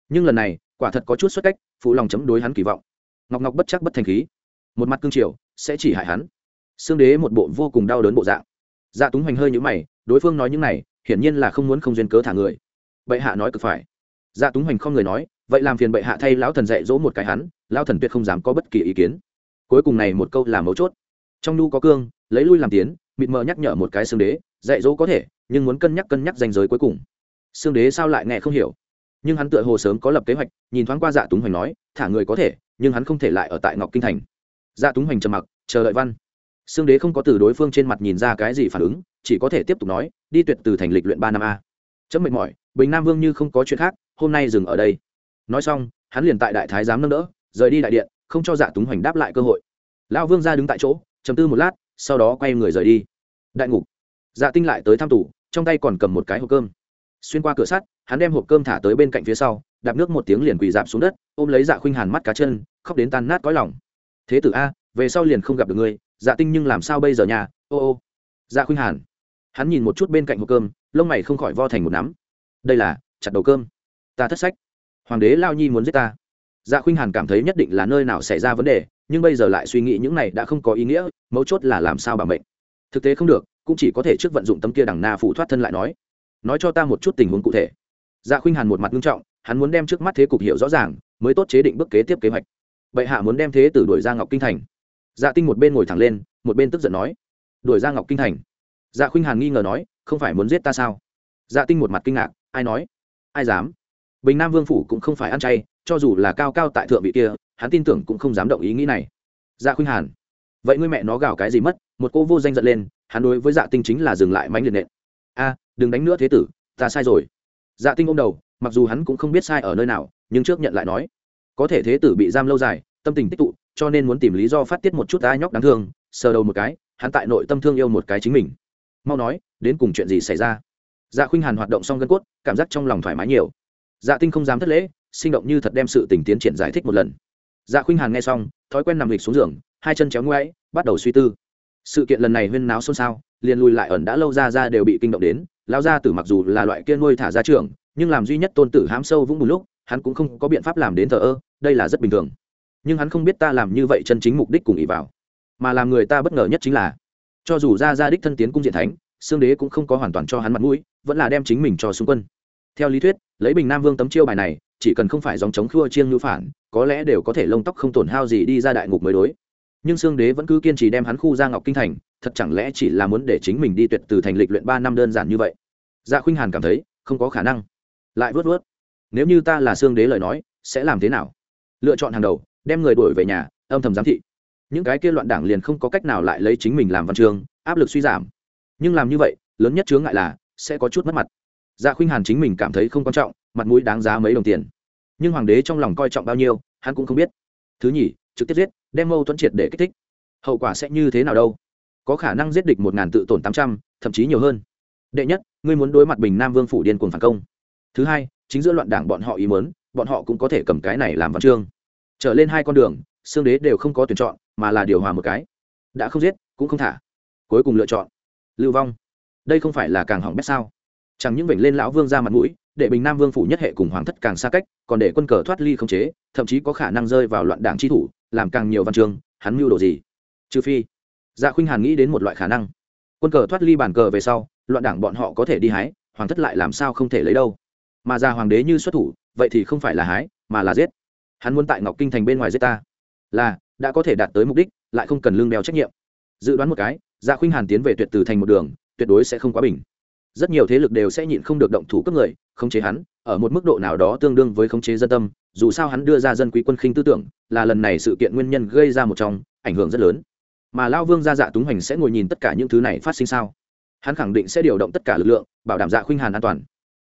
Nhưng lần này, quả thật có chút xuất cách, phụ lòng chấm đối hắn kỳ vọng. Ngọc ngọc bất chắc bất thành khí một mặt cương triều, sẽ chỉ hại hắn. Xương đế một bộ vô cùng đau đớn bộ dạng. Dạ túng hoành hơi nhữ mày, đối phương nói những này, hiển nhiên là không muốn không duyên cớ thả người. Bệ hạ nói cực phải. Dạ túng hoành không người nói, vậy làm phiền bệ hạ thay lão thần dạy dỗ một cái hắn, lão thần tuyệt không dám có bất kỳ ý kiến. Cuối cùng này một câu là mấu chốt. Trong nu có cương, lấy lui làm tiến, mịt mờ nhắc nhở một cái xương đế, dạy dỗ có thể, nhưng muốn cân nhắc cân nhắc danh giới cuối cùng. Xương đế sao lại nghe không hiểu? Nhưng hắn tựa hồ sớm có lập kế hoạch, nhìn thoáng qua dạ túng hoành nói, thả người có thể, nhưng hắn không thể lại ở tại ngọc kinh thành dạ túng hoành trầm mặc, chờ đợi văn. Xương đế không có từ đối phương trên mặt nhìn ra cái gì phản ứng, chỉ có thể tiếp tục nói, đi tuyệt từ thành lịch luyện ba năm a. Chấm mệt mỏi, bình nam vương như không có chuyện khác, hôm nay dừng ở đây. Nói xong, hắn liền tại đại thái giám nâng đỡ, rời đi đại điện, không cho dạ túng hoành đáp lại cơ hội. Lão vương ra đứng tại chỗ chấm tư một lát, sau đó quay người rời đi. Đại ngục. Dạ tinh lại tới thăm tủ trong tay còn cầm một cái hộp cơm. Xuyên qua cửa sắt, hắn đem hộp cơm thả tới bên cạnh phía sau, đạp nước một tiếng liền quỳ dạp xuống đất, ôm lấy dạ khuynh hàn mắt cá chân, khóc đến tan nát cõi lòng thế tử a, về sau liền không gặp được ngươi dạ tinh nhưng làm sao bây giờ nhà ô ô. Dạ khuynh hàn, hắn nhìn một chút bên cạnh hộp cơm, lông mày không khỏi vo thành một nắm. Đây là, chặt đầu cơm. Ta thất sách. Hoàng đế lao nhi muốn giết ta. Dạ khuynh hàn cảm thấy nhất định là nơi nào xảy ra vấn đề, nhưng bây giờ lại suy nghĩ những này đã không có ý nghĩa, mấu chốt là làm sao bảo mệnh. Thực tế không được, cũng chỉ có thể trước vận dụng tấm kia đằng na phụ thoát thân lại nói. Nói cho ta một chút tình huống cụ thể. Dạ khuynh hàn một mặt nghiêm trọng, hắn muốn đem trước mắt thế cục hiểu rõ ràng, mới tốt chế định bước kế tiếp kế hoạch bệ hạ muốn đem thế tử đuổi ra ngọc kinh thành. Dạ tinh một bên ngồi thẳng lên, một bên tức giận nói, đuổi ra ngọc kinh thành? Dạ khuynh hàn nghi ngờ nói, không phải muốn giết ta sao? Dạ tinh một mặt kinh ngạc, ai nói? Ai dám? Bình nam vương phủ cũng không phải ăn chay, cho dù là cao cao tại thượng vị kia, hắn tin tưởng cũng không dám động ý nghĩ này. Dạ khuynh hàn, vậy ngươi mẹ nó gào cái gì mất? Một cô vô danh giận lên, hắn đối với dạ tinh chính là dừng lại mánh liệt nện. A, đừng đánh nữa thế tử, ta sai rồi. Dạ tinh ôm đầu, mặc dù hắn cũng không biết sai ở nơi nào, nhưng trước nhận lại nói có thể thế tử bị giam lâu dài, tâm tình tích tụ, cho nên muốn tìm lý do phát tiết một chút ai nhóc đáng thương, sờ đầu một cái, hắn tại nội tâm thương yêu một cái chính mình. Mau nói, đến cùng chuyện gì xảy ra? Dạ khuynh hàn hoạt động xong gân cốt, cảm giác trong lòng thoải mái nhiều. Dạ tinh không dám thất lễ, sinh động như thật đem sự tình tiến triển giải thích một lần. Dạ khuynh hàn nghe xong, thói quen nằm lịch xuống giường, hai chân chéo ngoáy, bắt đầu suy tư. Sự kiện lần này huyên náo xôn xao, liền lùi lại ẩn đã lâu ra ra đều bị kinh động đến lao gia tử mặc dù là loại kia nuôi thả ra trường nhưng làm duy nhất tôn tử hám sâu vũng một lúc, hắn cũng không có biện pháp làm đến thờ ơ đây là rất bình thường. Nhưng hắn không biết ta làm như vậy chân chính mục đích cùng ý vào. Mà làm người ta bất ngờ nhất chính là, cho dù ra ra đích thân tiến cung diện thánh xương đế cũng không có hoàn toàn cho hắn mặt mũi, vẫn là đem chính mình cho xung quân. Theo lý thuyết, lấy bình nam vương tấm chiêu bài này, chỉ cần không phải dòng chống khua chiêng ngữ phản, có lẽ đều có thể lông tóc không tổn hao gì đi ra đại ngục mới đối. Nhưng xương đế vẫn cứ kiên trì đem hắn khu ra ngọc kinh thành, thật chẳng lẽ chỉ là muốn để chính mình đi tuyệt từ thành lịch luyện ba năm đơn giản như vậy? Dạ khuynh hàn cảm thấy không có khả năng. Lại vớt vớt. Nếu như ta là xương đế lời nói, sẽ làm thế nào? Lựa chọn hàng đầu, đem người đuổi về nhà, âm thầm giám thị. Những cái kia loạn đảng liền không có cách nào lại lấy chính mình làm văn chương, áp lực suy giảm. Nhưng làm như vậy, lớn nhất chướng ngại là sẽ có chút mất mặt. Dạ khuynh hàn chính mình cảm thấy không quan trọng, mặt mũi đáng giá mấy đồng tiền. Nhưng hoàng đế trong lòng coi trọng bao nhiêu, hắn cũng không biết. Thứ nhì, trực tiếp giết, đem mâu thuẫn triệt để kích thích. Hậu quả sẽ như thế nào đâu? Có khả năng giết địch một ngàn tự tổn tám trăm, thậm chí nhiều hơn. Đệ nhất, ngươi muốn đối mặt bình nam vương phủ điên cuồng phản công. Thứ hai, chính giữa loạn đảng bọn họ ý mớn bọn họ cũng có thể cầm cái này làm văn chương. Trở lên hai con đường, xương đế đều không có tuyển chọn, mà là điều hòa một cái. Đã không giết, cũng không thả. Cuối cùng lựa chọn. Lưu vong. Đây không phải là càng hỏng bét sao? Chẳng những vểnh lên lão vương ra mặt mũi, để bình nam vương phủ nhất hệ cùng hoàng thất càng xa cách, còn để quân cờ thoát ly không chế, thậm chí có khả năng rơi vào loạn đảng chi thủ, làm càng nhiều văn chương, hắn mưu đồ gì? Trừ phi dạ khuynh hàn nghĩ đến một loại khả năng. Quân cờ thoát ly bàn cờ về sau, loạn đảng bọn họ có thể đi hái, hoàng thất lại làm sao không thể lấy đâu? Mà ra hoàng đế như xuất thủ vậy thì không phải là hái, mà là giết. Hắn muốn tại ngọc kinh thành bên ngoài giết ta. Là, đã có thể đạt tới mục đích, lại không cần lương đeo trách nhiệm. Dự đoán một cái dạ khuynh hàn tiến về tuyệt từ thành một đường, tuyệt đối sẽ không quá bình. Rất nhiều thế lực đều sẽ nhịn không được động thủ cấp người, khống chế hắn, ở một mức độ nào đó tương đương với khống chế dân tâm, dù sao hắn đưa ra dân quý quân khinh tư tưởng, là lần này sự kiện nguyên nhân gây ra một trong, ảnh hưởng rất lớn. Mà lao vương ra dạ túng hoành sẽ ngồi nhìn tất cả những thứ này phát sinh sao? Hắn khẳng định sẽ điều động tất cả lực lượng, bảo đảm dạ khuynh hàn an toàn.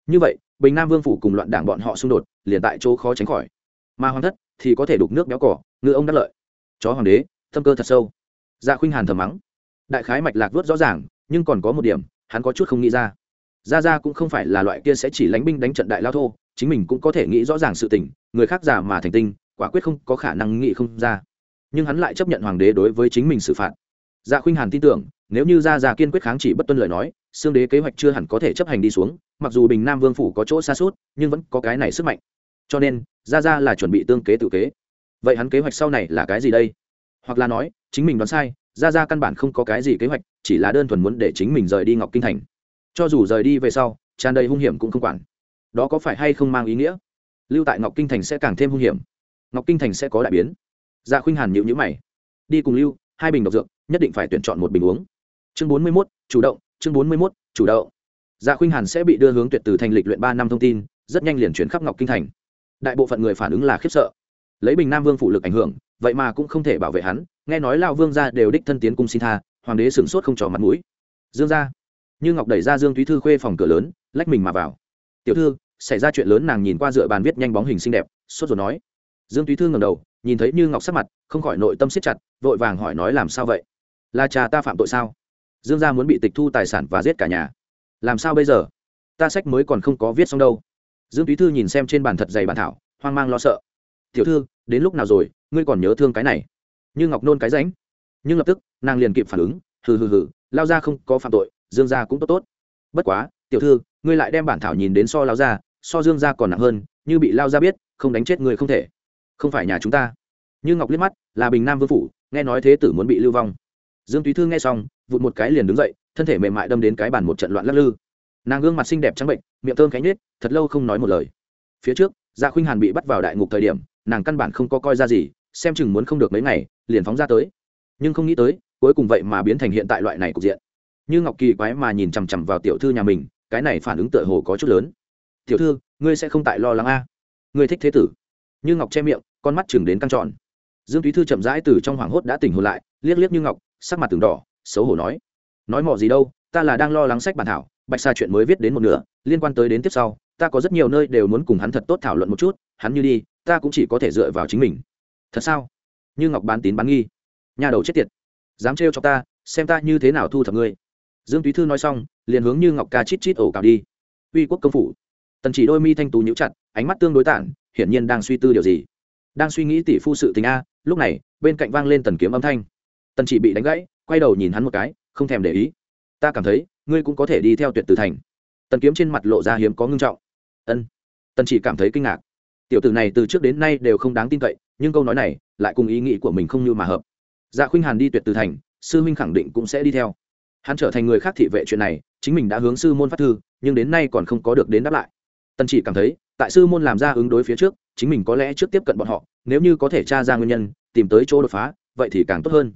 Như vậy bình nam vương phủ cùng loạn đảng bọn họ xung đột, liền tại chỗ khó tránh khỏi. Mà hoàng thất thì có thể đục nước béo cỏ ngựa ông đắc lợi. Chó hoàng đế, tâm cơ thật sâu. Dạ khuynh hàn thầm mắng. Đại khái mạch lạc vớt rõ ràng, nhưng còn có một điểm, hắn có chút không nghĩ ra. Ra ra cũng không phải là loại kia sẽ chỉ lánh binh đánh trận đại lao thô, chính mình cũng có thể nghĩ rõ ràng sự tình, người khác già mà thành tinh, quả quyết không có khả năng nghĩ không ra. Nhưng hắn lại chấp nhận hoàng đế đối với chính mình xử phạt. Dạ khuynh hàn tin tưởng nếu như gia gia kiên quyết kháng chỉ bất tuân lời nói xương đế kế hoạch chưa hẳn có thể chấp hành đi xuống, mặc dù bình nam vương phủ có chỗ xa suốt, nhưng vẫn có cái này sức mạnh. Cho nên, gia gia là chuẩn bị tương kế tự kế. Vậy hắn kế hoạch sau này là cái gì đây? Hoặc là nói, chính mình đoán sai, gia gia căn bản không có cái gì kế hoạch, chỉ là đơn thuần muốn để chính mình rời đi ngọc kinh thành. Cho dù rời đi về sau, tràn đầy hung hiểm cũng không quản. Đó có phải hay không mang ý nghĩa? Lưu tại ngọc kinh thành sẽ càng thêm hung hiểm. Ngọc kinh thành sẽ có đại biến. Dạ khuynh hàn nhịu nhữ mày. Đi cùng lưu, hai bình độc dược, nhất định phải tuyển chọn một bình uống chương bốn mươi mốt chủ động chương bốn mươi mốt chủ động. Dạ khuynh hàn sẽ bị đưa hướng tuyệt từ thành lịch luyện ba năm thông tin rất nhanh liền chuyển khắp ngọc kinh thành. Đại bộ phận người phản ứng là khiếp sợ. Lấy bình nam vương phụ lực ảnh hưởng vậy mà cũng không thể bảo vệ hắn nghe nói lao vương gia đều đích thân tiến cung xin tha hoàng đế sửng sốt không trò mặt mũi. Dương gia, như ngọc đẩy ra dương thúy thư khuê phòng cửa lớn lách mình mà vào. Tiểu thư xảy ra chuyện lớn nàng nhìn qua dựa bàn viết nhanh bóng hình xinh đẹp sốt rồi nói. Dương thúy thư ngầm đầu nhìn thấy như ngọc sắc mặt không khỏi nội tâm siết chặt vội vàng hỏi nói làm sao vậy? Là cha ta phạm tội sao? Dương gia muốn bị tịch thu tài sản và giết cả nhà. Làm sao bây giờ? Ta sách mới còn không có viết xong đâu. Dương túy thư nhìn xem trên bàn thật dày bản thảo, hoang mang lo sợ. Tiểu thư, đến lúc nào rồi? Ngươi còn nhớ thương cái này. Như ngọc nôn cái ránh nhưng lập tức, nàng liền kịp phản ứng. Hừ hừ hừ, lao ra không có phạm tội, dương gia cũng tốt tốt. Bất quá, tiểu thư, ngươi lại đem bản thảo nhìn đến so lao ra so dương gia còn nặng hơn, như bị lao ra biết, không đánh chết người không thể. Không phải nhà chúng ta. Như ngọc liếc mắt, là bình nam vương phủ, nghe nói thế tử muốn bị lưu vong dương túy thư nghe xong, vụt một cái liền đứng dậy, thân thể mềm mại đâm đến cái bàn một trận loạn lắc lư. Nàng gương mặt xinh đẹp trắng bệnh, miệng thơm cánh nết thật lâu không nói một lời. Phía trước dạ khuynh hàn bị bắt vào đại ngục thời điểm, nàng căn bản không có coi ra gì, xem chừng muốn không được mấy ngày, liền phóng ra tới. Nhưng không nghĩ tới, cuối cùng vậy mà biến thành hiện tại loại này cục diện. Như ngọc kỳ quái mà nhìn chằm chằm vào tiểu thư nhà mình, cái này phản ứng tựa hồ có chút lớn. Tiểu thư, ngươi sẽ không tại lo lắng a? Ngươi thích thế tử. Như ngọc che miệng, con mắt chừng đến căng tròn dương túy thư chậm rãi từ trong hoảng hốt đã tỉnh hồn lại, liếc liếc như ngọc, sắc mặt từng đỏ, xấu hổ nói. Nói mỏ gì đâu, ta là đang lo lắng sách bản thảo, bạch xa chuyện mới viết đến một nửa, liên quan tới đến tiếp sau, ta có rất nhiều nơi đều muốn cùng hắn thật tốt thảo luận một chút, hắn như đi, ta cũng chỉ có thể dựa vào chính mình. Thật sao? Như ngọc bán tín bán nghi. Nhà đầu chết tiệt. Dám trêu cho ta, xem ta như thế nào thu thập ngươi. Dương túy thư nói xong, liền hướng như ngọc ca chít chít ổ cào đi. Uy quốc công phủ. Tần chỉ đôi mi thanh tú nhíu chặt, ánh mắt tương đối tản, hiển nhiên đang suy tư điều gì đang suy nghĩ tỷ phu sự tình a, lúc này, bên cạnh vang lên tần kiếm âm thanh. Tần chỉ bị đánh gãy, quay đầu nhìn hắn một cái, không thèm để ý. Ta cảm thấy, ngươi cũng có thể đi theo tuyệt tử thành. Tần kiếm trên mặt lộ ra hiếm có ngưng trọng. Ân. Tần chỉ cảm thấy kinh ngạc. Tiểu tử này từ trước đến nay đều không đáng tin cậy, nhưng câu nói này lại cùng ý nghĩ của mình không như mà hợp. Dạ khuynh hàn đi tuyệt tử thành, sư minh khẳng định cũng sẽ đi theo. Hắn trở thành người khác thị vệ chuyện này, chính mình đã hướng sư môn phát thư, nhưng đến nay còn không có được đến đáp lại. Tần chỉ cảm thấy tại sư môn làm ra ứng đối phía trước, chính mình có lẽ trước tiếp cận bọn họ, nếu như có thể tra ra nguyên nhân, tìm tới chỗ đột phá, vậy thì càng tốt hơn.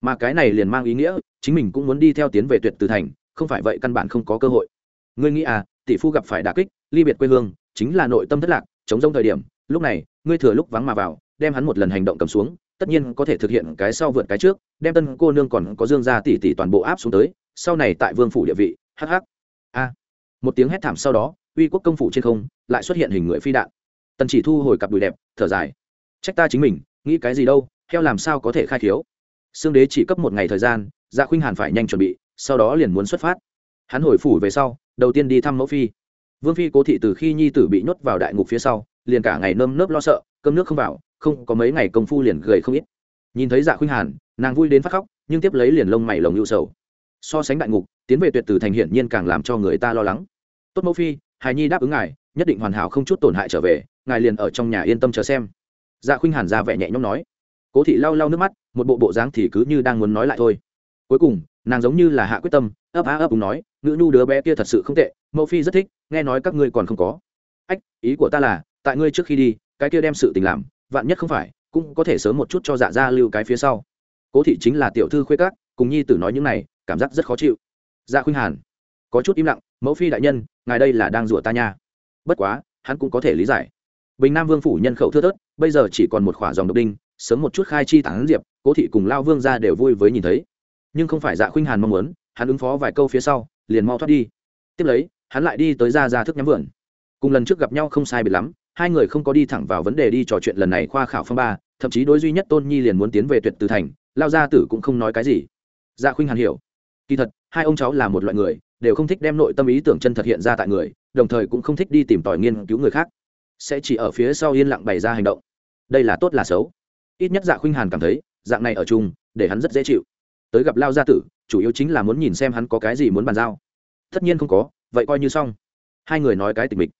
Mà cái này liền mang ý nghĩa, chính mình cũng muốn đi theo tiến về tuyệt từ thành, không phải vậy căn bản không có cơ hội. Ngươi nghĩ à tỷ phu gặp phải đà kích, ly biệt quê hương, chính là nội tâm thất lạc, chống rông thời điểm, lúc này, ngươi thừa lúc vắng mà vào, đem hắn một lần hành động cầm xuống, tất nhiên có thể thực hiện cái sau vượt cái trước, đem tân cô nương còn có dương gia tỷ tỷ toàn bộ áp xuống tới, sau này tại vương phủ địa vị hh a. Một tiếng hét thảm sau đó, uy quốc công phủ trên không lại xuất hiện hình người phi đạn. Tần chỉ thu hồi cặp đùi đẹp, thở dài. Trách ta chính mình, nghĩ cái gì đâu theo làm sao có thể khai thiếu xương đế chỉ cấp một ngày thời gian dạ khuynh hàn phải nhanh chuẩn bị, sau đó liền muốn xuất phát. Hắn hồi phủ về sau, đầu tiên đi thăm mẫu phi. Vương phi cố thị từ khi nhi tử bị nhốt vào đại ngục phía sau, liền cả ngày nơm nớp lo sợ, cơm nước không vào, không có mấy ngày công phu liền gầy không ít. Nhìn thấy dạ khuynh hàn, nàng vui đến phát khóc, nhưng tiếp lấy liền lông mày lồng hữu sầu. So sánh đại ngục, tiến về tuyệt tử thành hiển nhiên càng làm cho người ta lo lắng. Tốt mẫu phi, hài nhi đáp ứng ngài nhất định hoàn hảo không chút tổn hại trở về, ngài liền ở trong nhà yên tâm chờ xem. Dạ khuynh hàn ra vẻ nhẹ nhõm nói. Cố thị lau lau nước mắt, một bộ bộ dáng thì cứ như đang muốn nói lại thôi. Cuối cùng, nàng giống như là hạ quyết tâm, ấp á ấp cùng nói, ngữ nhu đứa bé kia thật sự không tệ, mẫu phi rất thích, nghe nói các ngươi còn không có. Ách, ý của ta là, tại ngươi trước khi đi, cái kia đem sự tình làm, vạn nhất không phải, cũng có thể sớm một chút cho dạ ra lưu cái phía sau. Cố thị chính là tiểu thư khuê các, cùng nhi tử nói những này, cảm giác rất khó chịu. Dạ khuynh hàn, có chút im lặng, mẫu phi đại nhân, ngài đây là đang rủa ta nha bất quá, hắn cũng có thể lý giải. Bình nam vương phủ nhân khẩu thưa thớt, bây giờ chỉ còn một khỏa dòng độc đinh, sớm một chút khai chi tán diệp, cố thị cùng lao vương ra đều vui với nhìn thấy. Nhưng không phải dạ khuynh hàn mong muốn, hắn ứng phó vài câu phía sau, liền mau thoát đi. Tiếp lấy, hắn lại đi tới ra ra thức nhắm vườn. Cùng lần trước gặp nhau không sai biệt lắm, hai người không có đi thẳng vào vấn đề đi trò chuyện lần này khoa khảo phong ba, thậm chí đối duy nhất tôn nhi liền muốn tiến về tuyệt từ thành, lao gia tử cũng không nói cái gì. Dạ khuynh hàn hiểu. Kỳ thật, hai ông cháu là một loại người, đều không thích đem nội tâm ý tưởng chân thật hiện ra tại người đồng thời cũng không thích đi tìm tòi nghiên cứu người khác. Sẽ chỉ ở phía sau yên lặng bày ra hành động. Đây là tốt là xấu. Ít nhất dạ khuynh hàn cảm thấy, dạng này ở chung, để hắn rất dễ chịu. Tới gặp lao gia tử, chủ yếu chính là muốn nhìn xem hắn có cái gì muốn bàn giao. Tất nhiên không có, vậy coi như xong. Hai người nói cái tình mình.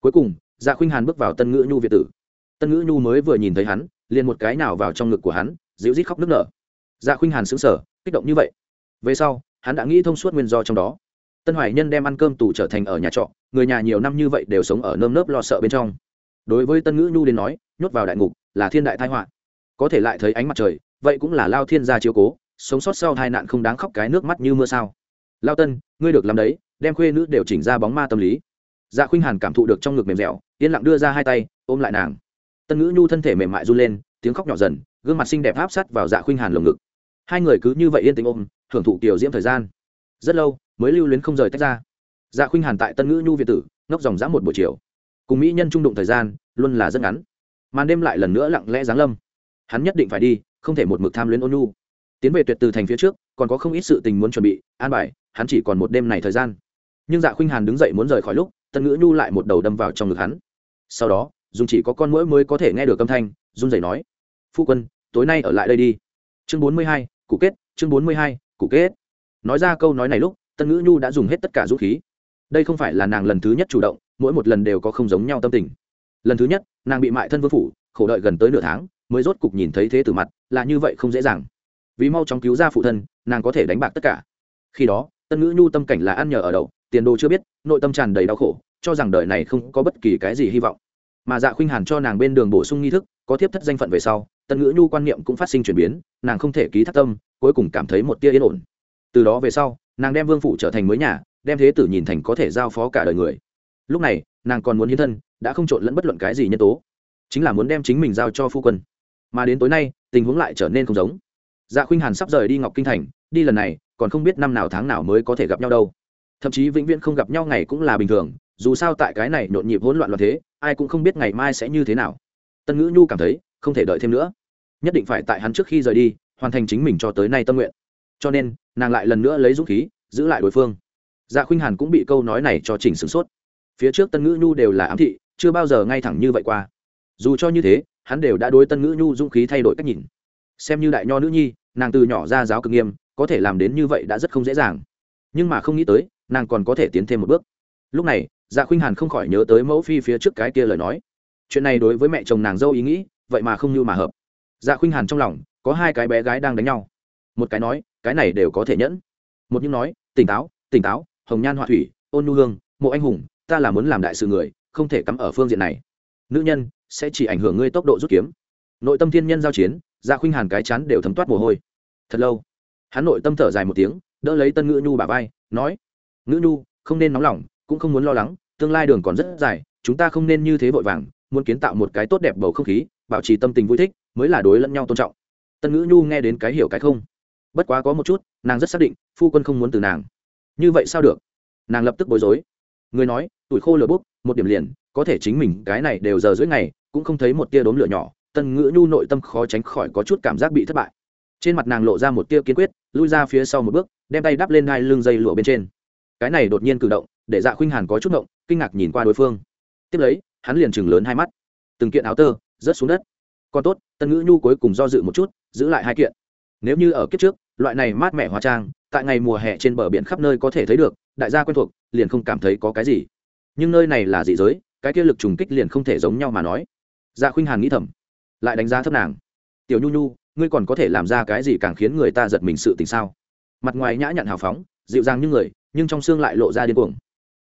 cuối cùng dạ khuynh hàn bước vào tân ngữ nhu việt tử. Tân ngữ nhu mới vừa nhìn thấy hắn, liền một cái nào vào trong ngực của hắn, dịu rít khóc nức nở. Dạ khuynh hàn sững sờ, kích động như vậy. Về sau, hắn đã nghĩ thông suốt nguyên do trong đó. Tân hoài nhân đem ăn cơm tủ trở thành ở nhà trọ người nhà nhiều năm như vậy đều sống ở nơm nớp lo sợ bên trong. Đối với tân ngữ nhu đến nói, nhốt vào đại ngục là thiên đại thái họa. Có thể lại thấy ánh mặt trời, vậy cũng là lao thiên gia chiếu cố, sống sót sau hai nạn không đáng khóc cái nước mắt như mưa sao. Lao tân, ngươi được làm đấy, đem khuê nữ đều chỉnh ra bóng ma tâm lý. Dạ khuynh hàn cảm thụ được trong ngực mềm dẻo, yên lặng đưa ra hai tay, ôm lại nàng. Tân ngữ nhu thân thể mềm mại run lên, tiếng khóc nhỏ dần, gương mặt xinh đẹp áp sát vào dạ khuynh hàn lồng ngực. Hai người cứ như vậy yên tĩnh ôm, hưởng thụ kiểu diễm thời gian. Rất lâu, mới lưu luyến không rời tách ra dạ khuynh hàn tại tân ngữ nhu việt tử, ngốc dòng dã một buổi chiều. Cùng mỹ nhân trung đụng thời gian, luôn là rất ngắn. Màn đêm lại lần nữa lặng lẽ giáng lâm. Hắn nhất định phải đi, không thể một mực tham luyến ôn nhu. Tiến về tuyệt từ thành phía trước, còn có không ít sự tình muốn chuẩn bị, an bài, hắn chỉ còn một đêm này thời gian. Nhưng dạ khuynh hàn đứng dậy muốn rời khỏi lúc, tân ngữ nhu lại một đầu đâm vào trong ngực hắn. Sau đó, dùng chỉ có con mũi mới có thể nghe được âm thanh, run rẩy nói, phu quân, tối nay ở lại đây đi. Chương bốn mươi hai, cụ kết, chương bốn mươi hai, cụ kết. Nói ra câu nói này lúc, tân ngữ nhu đã dùng hết tất cả dũng khí đây không phải là nàng lần thứ nhất chủ động, mỗi một lần đều có không giống nhau tâm tình. Lần thứ nhất, nàng bị mại thân vương phủ, khổ đợi gần tới nửa tháng, mới rốt cục nhìn thấy thế tử mặt, là như vậy không dễ dàng. Vì mau chóng cứu ra phụ thân, nàng có thể đánh bạc tất cả. Khi đó, tân ngữ nhu tâm cảnh là ăn nhờ ở đậu, tiền đồ chưa biết, nội tâm tràn đầy đau khổ, cho rằng đời này không có bất kỳ cái gì hy vọng. Mà dạ khuynh hàn cho nàng bên đường bổ sung nghi thức, có tiếp thất danh phận về sau, tân ngữ nhu quan niệm cũng phát sinh chuyển biến, nàng không thể ký thác tâm, cuối cùng cảm thấy một tia yên ổn. Từ đó về sau, nàng đem vương phụ trở thành mới nhà đem thế tử nhìn thành có thể giao phó cả đời người. Lúc này, nàng còn muốn hiến thân, đã không trộn lẫn bất luận cái gì nhân tố. Chính là muốn đem chính mình giao cho phu quân. Mà đến tối nay, tình huống lại trở nên không giống. Dạ khuynh hàn sắp rời đi ngọc kinh thành, đi lần này, còn không biết năm nào tháng nào mới có thể gặp nhau đâu. Thậm chí vĩnh viễn không gặp nhau ngày cũng là bình thường, dù sao tại cái này nhộn nhịp hỗn loạn loạn thế, ai cũng không biết ngày mai sẽ như thế nào. Tân ngữ nhu cảm thấy, không thể đợi thêm nữa. Nhất định phải tại hắn trước khi rời đi, hoàn thành chính mình cho tới nay tâm nguyện. Cho nên, nàng lại lần nữa lấy dũng khí, giữ lại đối phương dạ khuynh hàn cũng bị câu nói này cho chỉnh sửng sốt. Phía trước tân ngữ nhu đều là ám thị, chưa bao giờ ngay thẳng như vậy qua. Dù cho như thế, hắn đều đã đối tân ngữ nhu dũng khí thay đổi cách nhìn. Xem như đại nho nữ nhi, nàng từ nhỏ ra giáo cực nghiêm, có thể làm đến như vậy đã rất không dễ dàng. Nhưng mà không nghĩ tới, nàng còn có thể tiến thêm một bước. Lúc này dạ khuynh hàn không khỏi nhớ tới mẫu phi phía trước cái kia lời nói. Chuyện này đối với mẹ chồng nàng dâu ý nghĩ, vậy mà không như mà hợp. Dạ khuynh hàn trong lòng, có hai cái bé gái đang đánh nhau. Một cái nói, cái này đều có thể nhẫn. Một những nói, tỉnh táo tỉnh táo hồng nhan họa thủy, ôn nhu hương, mộ anh hùng, ta là muốn làm đại sự người, không thể cắm ở phương diện này. Nữ nhân, sẽ chỉ ảnh hưởng ngươi tốc độ rút kiếm. Nội tâm thiên nhân giao chiến ra khuynh hàn cái chán đều thấm toát mồ hôi. Thật lâu, hắn nội tâm thở dài một tiếng, đỡ lấy tân ngữ nhu bà vai, nói, ngữ nhu, không nên nóng lòng, cũng không muốn lo lắng, tương lai đường còn rất dài, chúng ta không nên như thế vội vàng, muốn kiến tạo một cái tốt đẹp bầu không khí, bảo trì tâm tình vui thích, mới là đối lẫn nhau tôn trọng. Tân ngữ nhu nghe đến cái hiểu cái không. Bất quá có một chút, nàng rất xác định, phu quân không muốn từ nàng như vậy sao được? Nàng lập tức bối rối. Người nói, tuổi khô lửa bốc, một điểm liền, có thể chính mình cái này đều giờ dưới ngày, cũng không thấy một tia đốm lửa nhỏ. Tân ngữ nhu nội tâm khó tránh khỏi có chút cảm giác bị thất bại. Trên mặt nàng lộ ra một tia kiên quyết, lui ra phía sau một bước, đem tay đắp lên hai lưng dây lụa bên trên. Cái này đột nhiên cử động, để dạ khuynh hàn có chút động kinh ngạc nhìn qua đối phương. Tiếp lấy, hắn liền chừng lớn hai mắt. Từng kiện áo tơ, rớt xuống đất. Còn tốt, tân ngữ nhu cuối cùng do dự một chút, giữ lại hai kiện. Nếu như ở kiếp trước loại này mát mẻ hóa trang, tại ngày mùa hè trên bờ biển khắp nơi có thể thấy được, đại gia quen thuộc, liền không cảm thấy có cái gì. Nhưng nơi này là dị giới, cái kia lực trùng kích liền không thể giống nhau mà nói. Dạ khuynh hàn nghĩ thầm, lại đánh giá thấp nàng. Tiểu nhu nhu, ngươi còn có thể làm ra cái gì càng khiến người ta giật mình sự tình sao? Mặt ngoài nhã nhặn hào phóng, dịu dàng như người, nhưng trong xương lại lộ ra điên cuồng.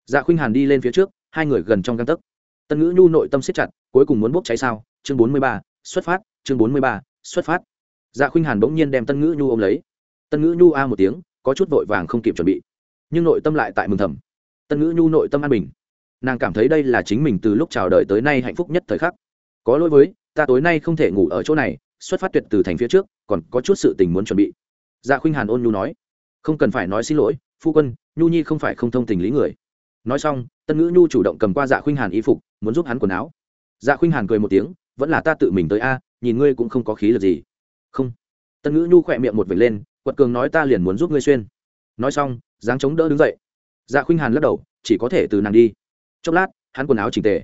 Dạ khuynh hàn đi lên phía trước, hai người gần trong găng tấc. Tân ngữ nhu nội tâm siết chặt, cuối cùng muốn bốc cháy sao? Chương bốn mươi ba, xuất phát, chương bốn mươi ba, xuất phát. Dạ khuynh hàn bỗng nhiên đem tân ngữ nhu ôm lấy tân ngữ nhu a một tiếng, có chút vội vàng không kịp chuẩn bị. Nhưng nội tâm lại tại mừng thầm. Tân ngữ nhu nội tâm an bình. Nàng cảm thấy đây là chính mình từ lúc chào đời tới nay hạnh phúc nhất thời khắc. Có lỗi với, ta tối nay không thể ngủ ở chỗ này, xuất phát tuyệt từ thành phía trước, còn có chút sự tình muốn chuẩn bị. Dạ khuynh hàn ôn nhu nói. Không cần phải nói xin lỗi, phu quân, nhu nhi không phải không thông tình lý người. Nói xong, tân ngữ nhu chủ động cầm qua dạ khuynh hàn y phục, muốn giúp hắn quần áo. Dạ khuynh hàn cười một tiếng, vẫn là ta tự mình tới a, nhìn ngươi cũng không có khí lực gì. Không. Tân ngữ nhu khỏe miệng một vệt lên quật cường nói ta liền muốn giúp ngươi xuyên. Nói xong, dáng chống đỡ đứng dậy. Dạ khuynh hàn lắc đầu, chỉ có thể từ nàng đi. Chốc lát, hắn quần áo chỉnh tề.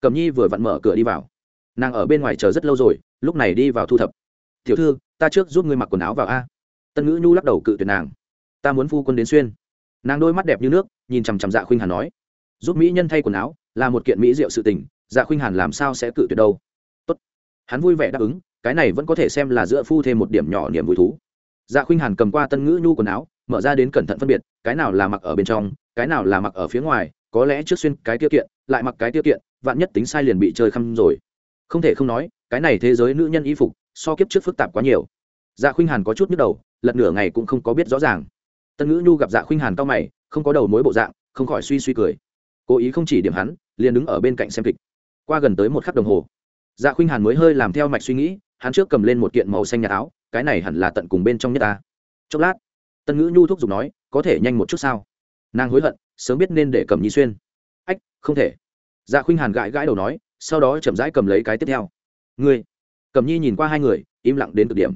Cầm nhi vừa vặn mở cửa đi vào. Nàng ở bên ngoài chờ rất lâu rồi, lúc này đi vào thu thập. Tiểu thư, ta trước giúp ngươi mặc quần áo vào a. Tân ngữ nhu lắc đầu cự tuyệt nàng. Ta muốn phu quân đến xuyên. Nàng đôi mắt đẹp như nước, nhìn chằm chằm dạ khuynh hàn nói. Giúp mỹ nhân thay quần áo, là một kiện mỹ diệu sự tình dạ khuynh hàn làm sao sẽ cự tuyệt đâu? Tốt. Hắn vui vẻ đáp ứng, cái này vẫn có thể xem là giữa phu thêm một điểm nhỏ niềm vui thú dạ khuynh hàn cầm qua tân ngữ nhu quần áo, mở ra đến cẩn thận phân biệt, cái nào là mặc ở bên trong, cái nào là mặc ở phía ngoài, có lẽ trước xuyên cái tiêu kiện, lại mặc cái tiêu kiện, vạn nhất tính sai liền bị chơi khăm rồi. Không thể không nói, cái này thế giới nữ nhân y phục, so kiếp trước phức tạp quá nhiều. Dạ khuynh hàn có chút nhức đầu, lật nửa ngày cũng không có biết rõ ràng. Tân ngữ nhu gặp dạ khuynh hàn cao mày, không có đầu mối bộ dạng, không khỏi suy suy cười. Cố ý không chỉ điểm hắn, liền đứng ở bên cạnh xem kịch. Qua gần tới một khắc đồng hồ dạ khuynh hàn mới hơi làm theo mạch suy nghĩ hắn trước cầm lên một kiện màu xanh nhạt áo, cái này hẳn là tận cùng bên trong nhất ta. Chốc lát, tân ngữ nhu thúc giục nói, có thể nhanh một chút sao? Nàng hối hận, sớm biết nên để cầm nhi xuyên. Ách, không thể. Dạ khuynh hàn gãi gãi đầu nói, sau đó chậm rãi cầm lấy cái tiếp theo. Ngươi. Cầm nhi nhìn qua hai người, im lặng đến cực điểm.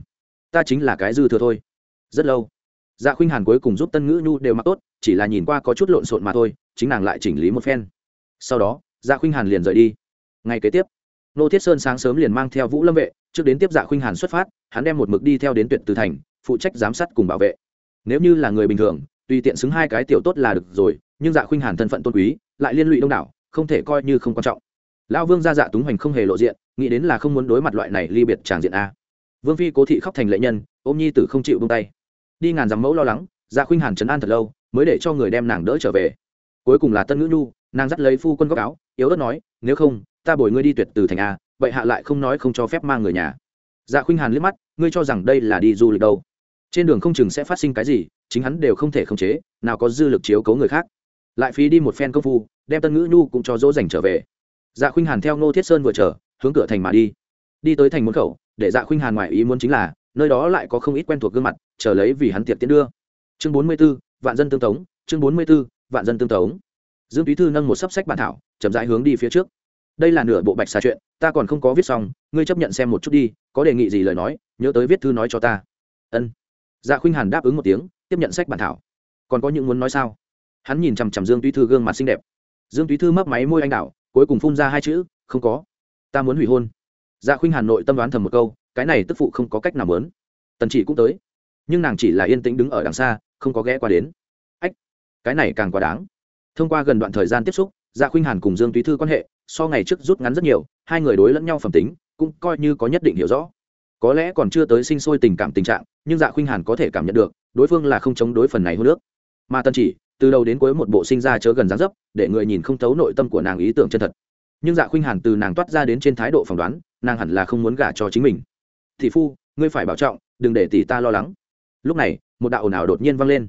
Ta chính là cái dư thừa thôi. Rất lâu. Dạ khuynh hàn cuối cùng giúp tân ngữ nhu đều mặc tốt, chỉ là nhìn qua có chút lộn xộn mà thôi, chính nàng lại chỉnh lý một phen. Sau đó dạ khuynh hàn liền rời đi. Ngày kế tiếp nô thiết sơn sáng sớm liền mang theo vũ lâm vệ, trước đến tiếp dạ khuynh hàn xuất phát, hắn đem một mực đi theo đến tuyệt từ thành, phụ trách giám sát cùng bảo vệ. Nếu như là người bình thường, tùy tiện xứng hai cái tiểu tốt là được rồi, nhưng dạ khuynh hàn thân phận tôn quý, lại liên lụy đông đảo, không thể coi như không quan trọng. Lão vương gia dạ túng hoành không hề lộ diện, nghĩ đến là không muốn đối mặt loại này ly biệt tràng diện a. Vương phi cố thị khóc thành lệ nhân, ôm nhi tử không chịu bông tay. Đi ngàn dặm mẫu lo lắng dạ khuynh hàn trấn an thật lâu, mới để cho người đem nàng đỡ trở về. Cuối cùng là tân ngữ nhu, nàng dắt lấy phu quân góc áo, yếu ớt nói, nếu không ta bồi ngươi đi tuyệt từ thành a vậy hạ lại không nói không cho phép mang người nhà. Dạ khuynh hàn liếc mắt ngươi cho rằng đây là đi du lịch đâu? Trên đường không chừng sẽ phát sinh cái gì chính hắn đều không thể khống chế nào có dư lực chiếu cấu người khác. Lại phí đi một phen công phu đem tân ngữ nhu cũng cho dỗ dành trở về. Dạ khuynh hàn theo ngô thiết sơn vừa chờ hướng cửa thành mà đi. Đi tới thành môn khẩu để dạ khuynh hàn ngoài ý muốn chính là nơi đó lại có không ít quen thuộc gương mặt chờ lấy vì hắn tiệc tiến đưa. Chương bốn mươi 44, vạn dân tương tống chương bốn mươi 44, vạn dân tương tống. Dương túy thư nâng một sấp sách bản thảo chậm rãi hướng đi phía trước đây là nửa bộ bạch xà chuyện, ta còn không có viết xong, ngươi chấp nhận xem một chút đi, có đề nghị gì lời nói, nhớ tới viết thư nói cho ta. Ân. Dạ khuynh hàn đáp ứng một tiếng, tiếp nhận sách bản thảo. Còn có những muốn nói sao? Hắn nhìn chằm chằm dương túy thư gương mặt xinh đẹp. Dương túy thư mấp máy môi anh đảo, cuối cùng phun ra hai chữ, không có. Ta muốn hủy hôn. Dạ khuynh hàn nội tâm đoán thầm một câu, cái này tức phụ không có cách nào lớn. tần chỉ cũng tới. Nhưng nàng chỉ là yên tĩnh đứng ở đằng xa, không có ghé qua đến. Ách, cái này càng quá đáng. Thông qua gần đoạn thời gian tiếp xúc dạ khuynh hàn cùng dương túy thư quan hệ so ngày trước rút ngắn rất nhiều, hai người đối lẫn nhau phẩm tính cũng coi như có nhất định hiểu rõ. Có lẽ còn chưa tới sinh sôi tình cảm tình trạng, nhưng dạ khuynh hàn có thể cảm nhận được, đối phương là không chống đối phần này hơn nước mà tân chỉ, từ đầu đến cuối một bộ sinh ra chớ gần dáng dấp, để người nhìn không thấu nội tâm của nàng ý tưởng chân thật. Nhưng dạ khuynh hàn từ nàng toát ra đến trên thái độ phỏng đoán, nàng hẳn là không muốn gả cho chính mình. Thị phu, ngươi phải bảo trọng, đừng để tỷ ta lo lắng. Lúc này, một đạo ồn ào đột nhiên vang lên.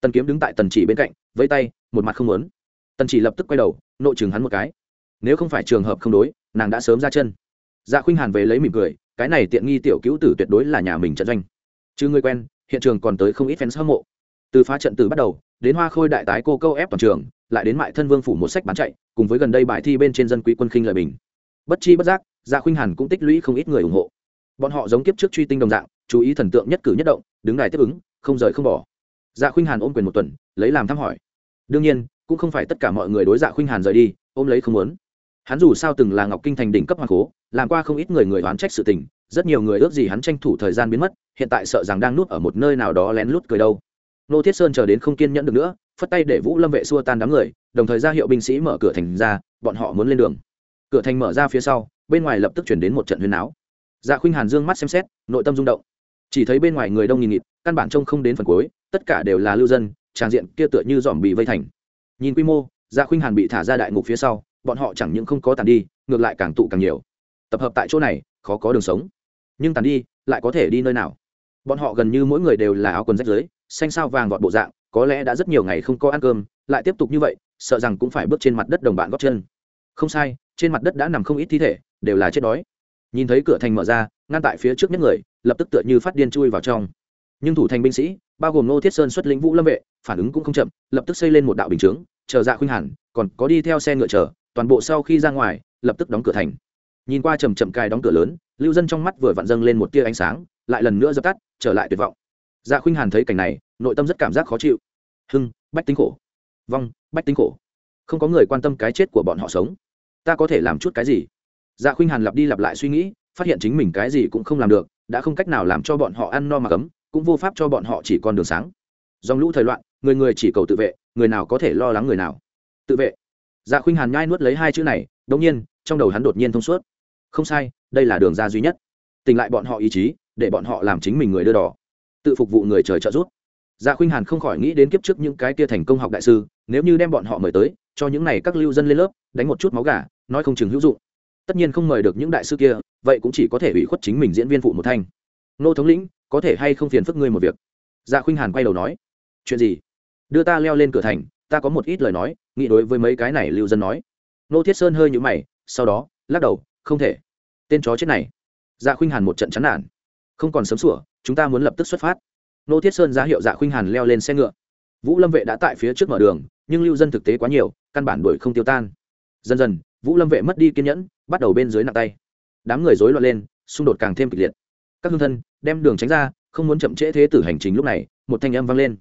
Tần kiếm đứng tại tần chỉ bên cạnh, vẫy tay, một mặt không muốn. Tần chỉ lập tức quay đầu, nội chừng hắn một cái nếu không phải trường hợp không đối, nàng đã sớm ra chân. Dạ khuynh hàn về lấy mỉm cười, cái này tiện nghi tiểu cứu tử tuyệt đối là nhà mình trận doanh. Chứ người quen, hiện trường còn tới không ít fans hâm mộ. Từ phá trận từ bắt đầu, đến hoa khôi đại tái cô câu ép toàn trường, lại đến mại thân vương phủ một sách bán chạy, cùng với gần đây bài thi bên trên dân quý quân khinh lợi bình. Bất chi bất giác dạ khuynh hàn cũng tích lũy không ít người ủng hộ. Bọn họ giống kiếp trước truy tinh đồng dạng, chú ý thần tượng nhất cử nhất động, đứng đài tiếp ứng, không rời không bỏ. Dạ khuynh hàn ôm quyền một tuần, lấy làm thăm hỏi. Đương nhiên, cũng không phải tất cả mọi người đối dạ khuynh hàn rời đi, ôm lấy không muốn hắn dù sao từng là ngọc kinh thành đỉnh cấp hoàng cố, làm qua không ít người người oán trách sự tình, rất nhiều người ước gì hắn tranh thủ thời gian biến mất, hiện tại sợ rằng đang nuốt ở một nơi nào đó lén lút cười đâu. Nô thiết sơn chờ đến không kiên nhẫn được nữa, phất tay để vũ lâm vệ xua tan đám người, đồng thời ra hiệu binh sĩ mở cửa thành ra, bọn họ muốn lên đường. Cửa thành mở ra phía sau, bên ngoài lập tức chuyển đến một trận huyên áo dạ khuynh hàn dương mắt xem xét, nội tâm rung động. Chỉ thấy bên ngoài người đông nghìn nghịt, căn bản trông không đến phần cuối, tất cả đều là lưu dân tràng diện kia tựa như dòm bị vây thành. Nhìn quy mô dạ khuynh hàn bị thả ra đại ngục phía sau bọn họ chẳng những không có tàn đi, ngược lại càng tụ càng nhiều. Tập hợp tại chỗ này, khó có đường sống. Nhưng tàn đi, lại có thể đi nơi nào? Bọn họ gần như mỗi người đều là áo quần rách dưới xanh sao vàng gọt bộ dạng, có lẽ đã rất nhiều ngày không có ăn cơm, lại tiếp tục như vậy, sợ rằng cũng phải bước trên mặt đất đồng bạn góp chân. Không sai, trên mặt đất đã nằm không ít thi thể, đều là chết đói. Nhìn thấy cửa thành mở ra, ngăn tại phía trước nhất người, lập tức tựa như phát điên chui vào trong. Nhưng thủ thành binh sĩ, bao gồm nô thiết sơn xuất lĩnh vũ lâm vệ, phản ứng cũng không chậm, lập tức xây lên một đạo bình chướng, chờ dạ khuynh hẳn còn có đi theo xe ngựa chờ toàn bộ sau khi ra ngoài, lập tức đóng cửa thành. Nhìn qua chầm chậm cài đóng cửa lớn, lưu dân trong mắt vừa vặn dâng lên một tia ánh sáng, lại lần nữa dập tắt, trở lại tuyệt vọng. Dạ khuynh hàn thấy cảnh này, nội tâm rất cảm giác khó chịu. Hưng, bách tính khổ. Vong, bách tính khổ. Không có người quan tâm cái chết của bọn họ sống. Ta có thể làm chút cái gì? Dạ khuynh hàn lặp đi lặp lại suy nghĩ, phát hiện chính mình cái gì cũng không làm được, đã không cách nào làm cho bọn họ ăn no mà cấm, cũng vô pháp cho bọn họ chỉ con đường sáng. Dòng lũ thời loạn, người người chỉ cầu tự vệ, người nào có thể lo lắng người nào? Tự vệ dạ khuynh hàn nhai nuốt lấy hai chữ này đông nhiên, trong đầu hắn đột nhiên thông suốt. Không sai, đây là đường ra duy nhất. Tỉnh lại bọn họ ý chí, để bọn họ làm chính mình người đưa đỏ. Tự phục vụ người trời trợ giúp. Dạ khuynh hàn không khỏi nghĩ đến kiếp trước những cái kia thành công học đại sư, nếu như đem bọn họ mời tới, cho những này các lưu dân lên lớp, đánh một chút máu gà, nói không chừng hữu dụng. Tất nhiên không mời được những đại sư kia, vậy cũng chỉ có thể ủy khuất chính mình diễn viên phụ một thanh. Nô thống lĩnh, có thể hay không phiền phức ngươi một việc? Dạ khuynh hàn quay đầu nói. Chuyện gì? Đưa ta leo lên cửa thành, ta có một ít lời nói nghĩ đối với mấy cái này lưu dân nói. Nô thiết sơn hơi nhũ mày, sau đó, lắc đầu, không thể. Tên chó chết này. Dạ khuynh hàn một trận chán nản. Không còn sớm sủa, chúng ta muốn lập tức xuất phát. Nô thiết sơn ra hiệu dạ khuynh hàn leo lên xe ngựa. Vũ lâm vệ đã tại phía trước mở đường, nhưng lưu dân thực tế quá nhiều, căn bản đuổi không tiêu tan. Dần dần, vũ lâm vệ mất đi kiên nhẫn, bắt đầu bên dưới nặng tay. Đám người rối loạn lên, xung đột càng thêm kịch liệt. Các hương thân đem đường tránh ra, không muốn chậm trễ thế tử hành trình lúc này, một thanh âm vang lên.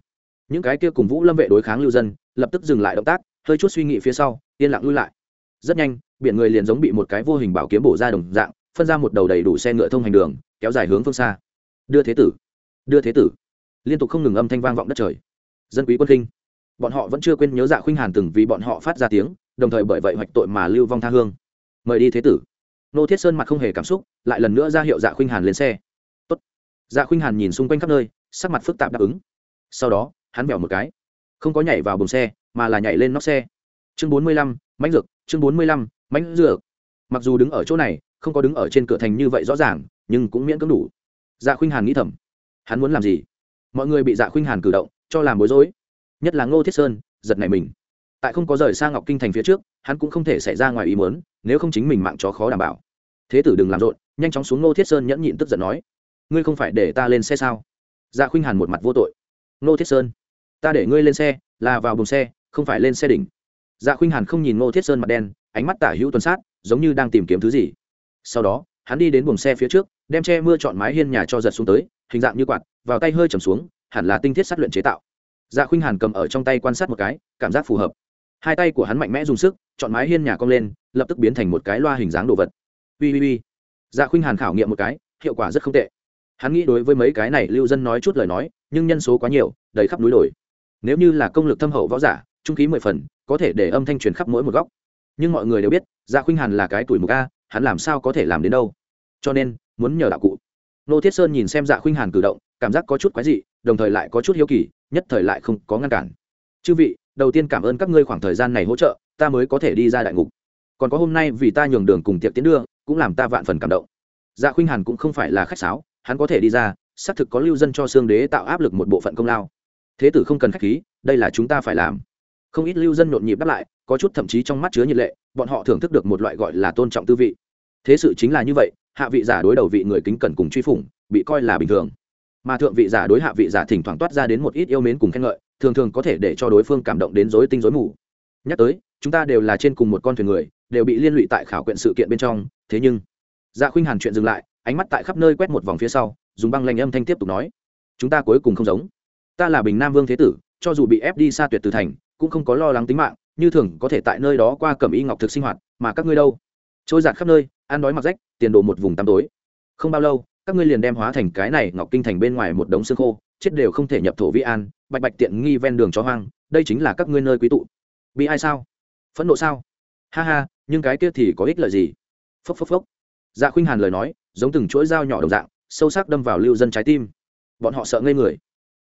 Những cái kia cùng vũ lâm vệ đối kháng lưu dân, lập tức dừng lại động tác hơi chút suy nghĩ phía sau, yên lặng lui lại. Rất nhanh, biển người liền giống bị một cái vô hình bảo kiếm bổ ra đồng dạng, phân ra một đầu đầy đủ xe ngựa thông hành đường, kéo dài hướng phương xa. Đưa thế tử, đưa thế tử. Liên tục không ngừng âm thanh vang vọng đất trời. Dân quý quân khinh. Bọn họ vẫn chưa quên nhớ dạ khuynh hàn từng vì bọn họ phát ra tiếng, đồng thời bởi vậy hoạch tội mà lưu vong tha hương. Mời đi thế tử. Nô thiết sơn mặt không hề cảm xúc, lại lần nữa ra hiệu dạ khuynh hàn lên xe. Tốt. dạ khuynh hàn nhìn xung quanh khắp nơi, sắc mặt phức tạp đáp ứng. Sau đó, hắn vẹo một cái. Không có nhảy vào buồng xe mà là nhảy lên nóc xe. Chương bốn mươi lăm, mãnh dược, chương bốn mươi lăm, mãnh dược. Mặc dù đứng ở chỗ này, không có đứng ở trên cửa thành như vậy rõ ràng, nhưng cũng miễn cưỡng đủ. Dạ khuynh hàn nghĩ thầm. Hắn muốn làm gì? Mọi người bị dạ khuynh hàn cử động, cho làm bối rối. Nhất là ngô thiết sơn, giật này mình. Tại không có rời sang ngọc kinh thành phía trước, hắn cũng không thể xảy ra ngoài ý muốn, nếu không chính mình mạng chó khó đảm bảo. Thế tử đừng làm rộn, nhanh chóng xuống ngô thiết sơn nhẫn nhịn tức giận nói. Ngươi không phải để ta lên xe sao? Dạ khuynh hàn một mặt vô tội. Ngô thiết sơn, ta để ngươi lên xe, là vào buồng xe không phải lên xe đỉnh. Dạ khuynh hàn không nhìn ngô thiết sơn mặt đen, ánh mắt tả hữu tuần sát, giống như đang tìm kiếm thứ gì. Sau đó, hắn đi đến buồng xe phía trước, đem che mưa chọn mái hiên nhà cho giật xuống tới, hình dạng như quạt, vào tay hơi chầm xuống, hẳn là tinh thiết sát luyện chế tạo. Dạ khuynh hàn cầm ở trong tay quan sát một cái, cảm giác phù hợp. Hai tay của hắn mạnh mẽ dùng sức, chọn mái hiên nhà cong lên, lập tức biến thành một cái loa hình dáng đồ vật. Ui ui ui. Dạ khuynh hàn khảo nghiệm một cái, hiệu quả rất không tệ. Hắn nghĩ đối với mấy cái này lưu dân nói chút lời nói, nhưng nhân số quá nhiều, đầy khắp núi đồi. Nếu như là công lực thâm hậu võ giả trung khí mười phần, có thể để âm thanh truyền khắp mỗi một góc. Nhưng mọi người đều biết dạ khuynh hàn là cái tuổi mục a, hắn làm sao có thể làm đến đâu? Cho nên, muốn nhờ đạo cụ. Nô thiết sơn nhìn xem dạ khuynh hàn cử động, cảm giác có chút quái dị, đồng thời lại có chút hiếu kỳ, nhất thời lại không có ngăn cản. Chư vị, đầu tiên cảm ơn các ngươi khoảng thời gian này hỗ trợ, ta mới có thể đi ra đại ngục. Còn có hôm nay vì ta nhường đường cùng tiệc tiến đưa, cũng làm ta vạn phần cảm động. Dạ khuynh hàn cũng không phải là khách sáo, hắn có thể đi ra, xác thực có lưu dân cho xương đế tạo áp lực một bộ phận công lao. Thế tử không cần khách khí, đây là chúng ta phải làm không ít lưu dân nhộn nhịp đáp lại, có chút thậm chí trong mắt chứa nhiệt lệ, bọn họ thưởng thức được một loại gọi là tôn trọng tư vị. Thế sự chính là như vậy, hạ vị giả đối đầu vị người kính cẩn cùng truy phủng, bị coi là bình thường. Mà thượng vị giả đối hạ vị giả thỉnh thoảng toát ra đến một ít yêu mến cùng khen ngợi, thường thường có thể để cho đối phương cảm động đến dối tinh dối mù. Nhắc tới, chúng ta đều là trên cùng một con thuyền người, đều bị liên lụy tại khảo quyện sự kiện bên trong, thế nhưng dạ khuynh hàn chuyện dừng lại, ánh mắt tại khắp nơi quét một vòng phía sau, dùng băng lanh âm thanh tiếp tục nói, chúng ta cuối cùng không giống. Ta là bình nam vương thế tử, cho dù bị ép đi xa tuyệt từ thành cũng không có lo lắng tính mạng, như thường có thể tại nơi đó qua cẩm y ngọc thực sinh hoạt, mà các ngươi đâu? Trôi giạt khắp nơi, ăn đói mặc rách, tiền đồ một vùng tăm tối. Không bao lâu, các ngươi liền đem hóa thành cái này ngọc kinh thành bên ngoài một đống xương khô, chết đều không thể nhập thổ vi an, bạch bạch tiện nghi ven đường chó hoang, đây chính là các ngươi nơi quý tụ. Bị ai sao? Phẫn nộ sao? Ha ha, nhưng cái kia thì có ích lợi gì? Phốc phốc phốc. Dạ khuynh hàn lời nói, giống từng chuỗi dao nhỏ đồng dạng, sâu sắc đâm vào lưu dân trái tim. Bọn họ sợ ngây người.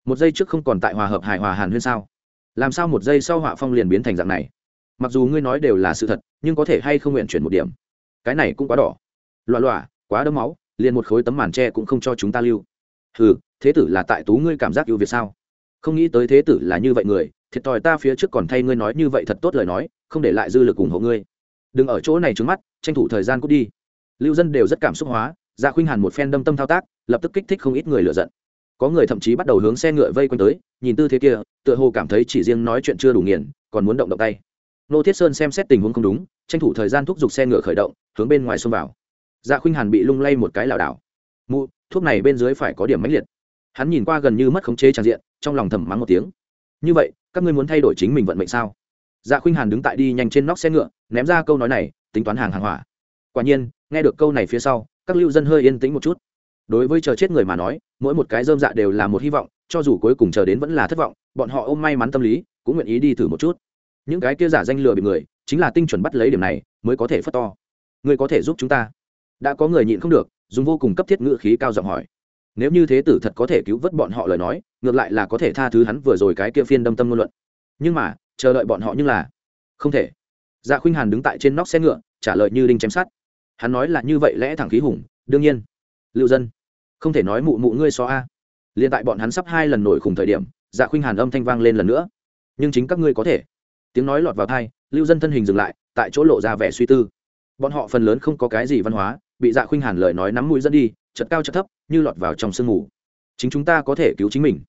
Một giây trước không còn tại hòa hợp hài hòa hàn huyên sao? Làm sao một giây sau họa phong liền biến thành dạng này? Mặc dù ngươi nói đều là sự thật, nhưng có thể hay không nguyện chuyển một điểm? Cái này cũng quá đỏ. Loạ loạ, quá đấm máu, liền một khối tấm màn tre cũng không cho chúng ta lưu. Ừ thế tử là tại tú ngươi cảm giác ưu việt sao? Không nghĩ tới thế tử là như vậy người, thiệt thòi ta phía trước còn thay ngươi nói như vậy thật tốt lời nói, không để lại dư lực ủng hộ ngươi. Đừng ở chỗ này trứng mắt, tranh thủ thời gian cút đi. Lưu dân đều rất cảm xúc hóa dạ khuynh hàn một phen đâm tâm thao tác, lập tức kích thích không ít người lựa giận có người thậm chí bắt đầu hướng xe ngựa vây quanh tới, nhìn tư thế kia, tựa hồ cảm thấy chỉ riêng nói chuyện chưa đủ nghiền, còn muốn động động tay. Nô thiết sơn xem xét tình huống không đúng, tranh thủ thời gian thúc giục xe ngựa khởi động, hướng bên ngoài xông vào. Dạ khuynh hàn bị lung lay một cái lảo đảo. Mụ, thuốc này bên dưới phải có điểm mãnh liệt. Hắn nhìn qua gần như mất khống chế tràn diện, trong lòng thầm mắng một tiếng. Như vậy, các ngươi muốn thay đổi chính mình vận mệnh sao? Dạ khuynh hàn đứng tại đi nhanh trên nóc xe ngựa, ném ra câu nói này, tính toán hàng hàng hỏa. Quả nhiên, nghe được câu này phía sau, các lưu dân hơi yên tĩnh một chút. Đối với chờ chết người mà nói mỗi một cái dơm dạ đều là một hy vọng, cho dù cuối cùng chờ đến vẫn là thất vọng, bọn họ ôm may mắn tâm lý, cũng nguyện ý đi thử một chút. Những cái kia giả danh lừa bị người, chính là tinh chuẩn bắt lấy điểm này, mới có thể phất to. Người có thể giúp chúng ta. Đã có người nhịn không được, dùng vô cùng cấp thiết ngữ khí cao giọng hỏi. Nếu như thế tử thật có thể cứu vớt bọn họ lời nói, ngược lại là có thể tha thứ hắn vừa rồi cái kia phiên đâm tâm ngôn luận. Nhưng mà, chờ đợi bọn họ nhưng là không thể. Dạ khuynh hàn đứng tại trên nóc xe ngựa, trả lời như đinh chém sát. Hắn nói là như vậy lẽ thẳng khí hùng, đương nhiên. Lưu dân không thể nói mụ mụ ngươi so a. Liền tại bọn hắn sắp hai lần nổi khủng thời điểm dạ khuynh hàn âm thanh vang lên lần nữa. Nhưng chính các ngươi có thể. Tiếng nói lọt vào thai lưu dân thân hình dừng lại, tại chỗ lộ ra vẻ suy tư. Bọn họ phần lớn không có cái gì văn hóa, bị dạ khuynh hàn lời nói nắm mũi dẫn đi chật cao chật thấp, như lọt vào trong sương mù. Chính chúng ta có thể cứu chính mình.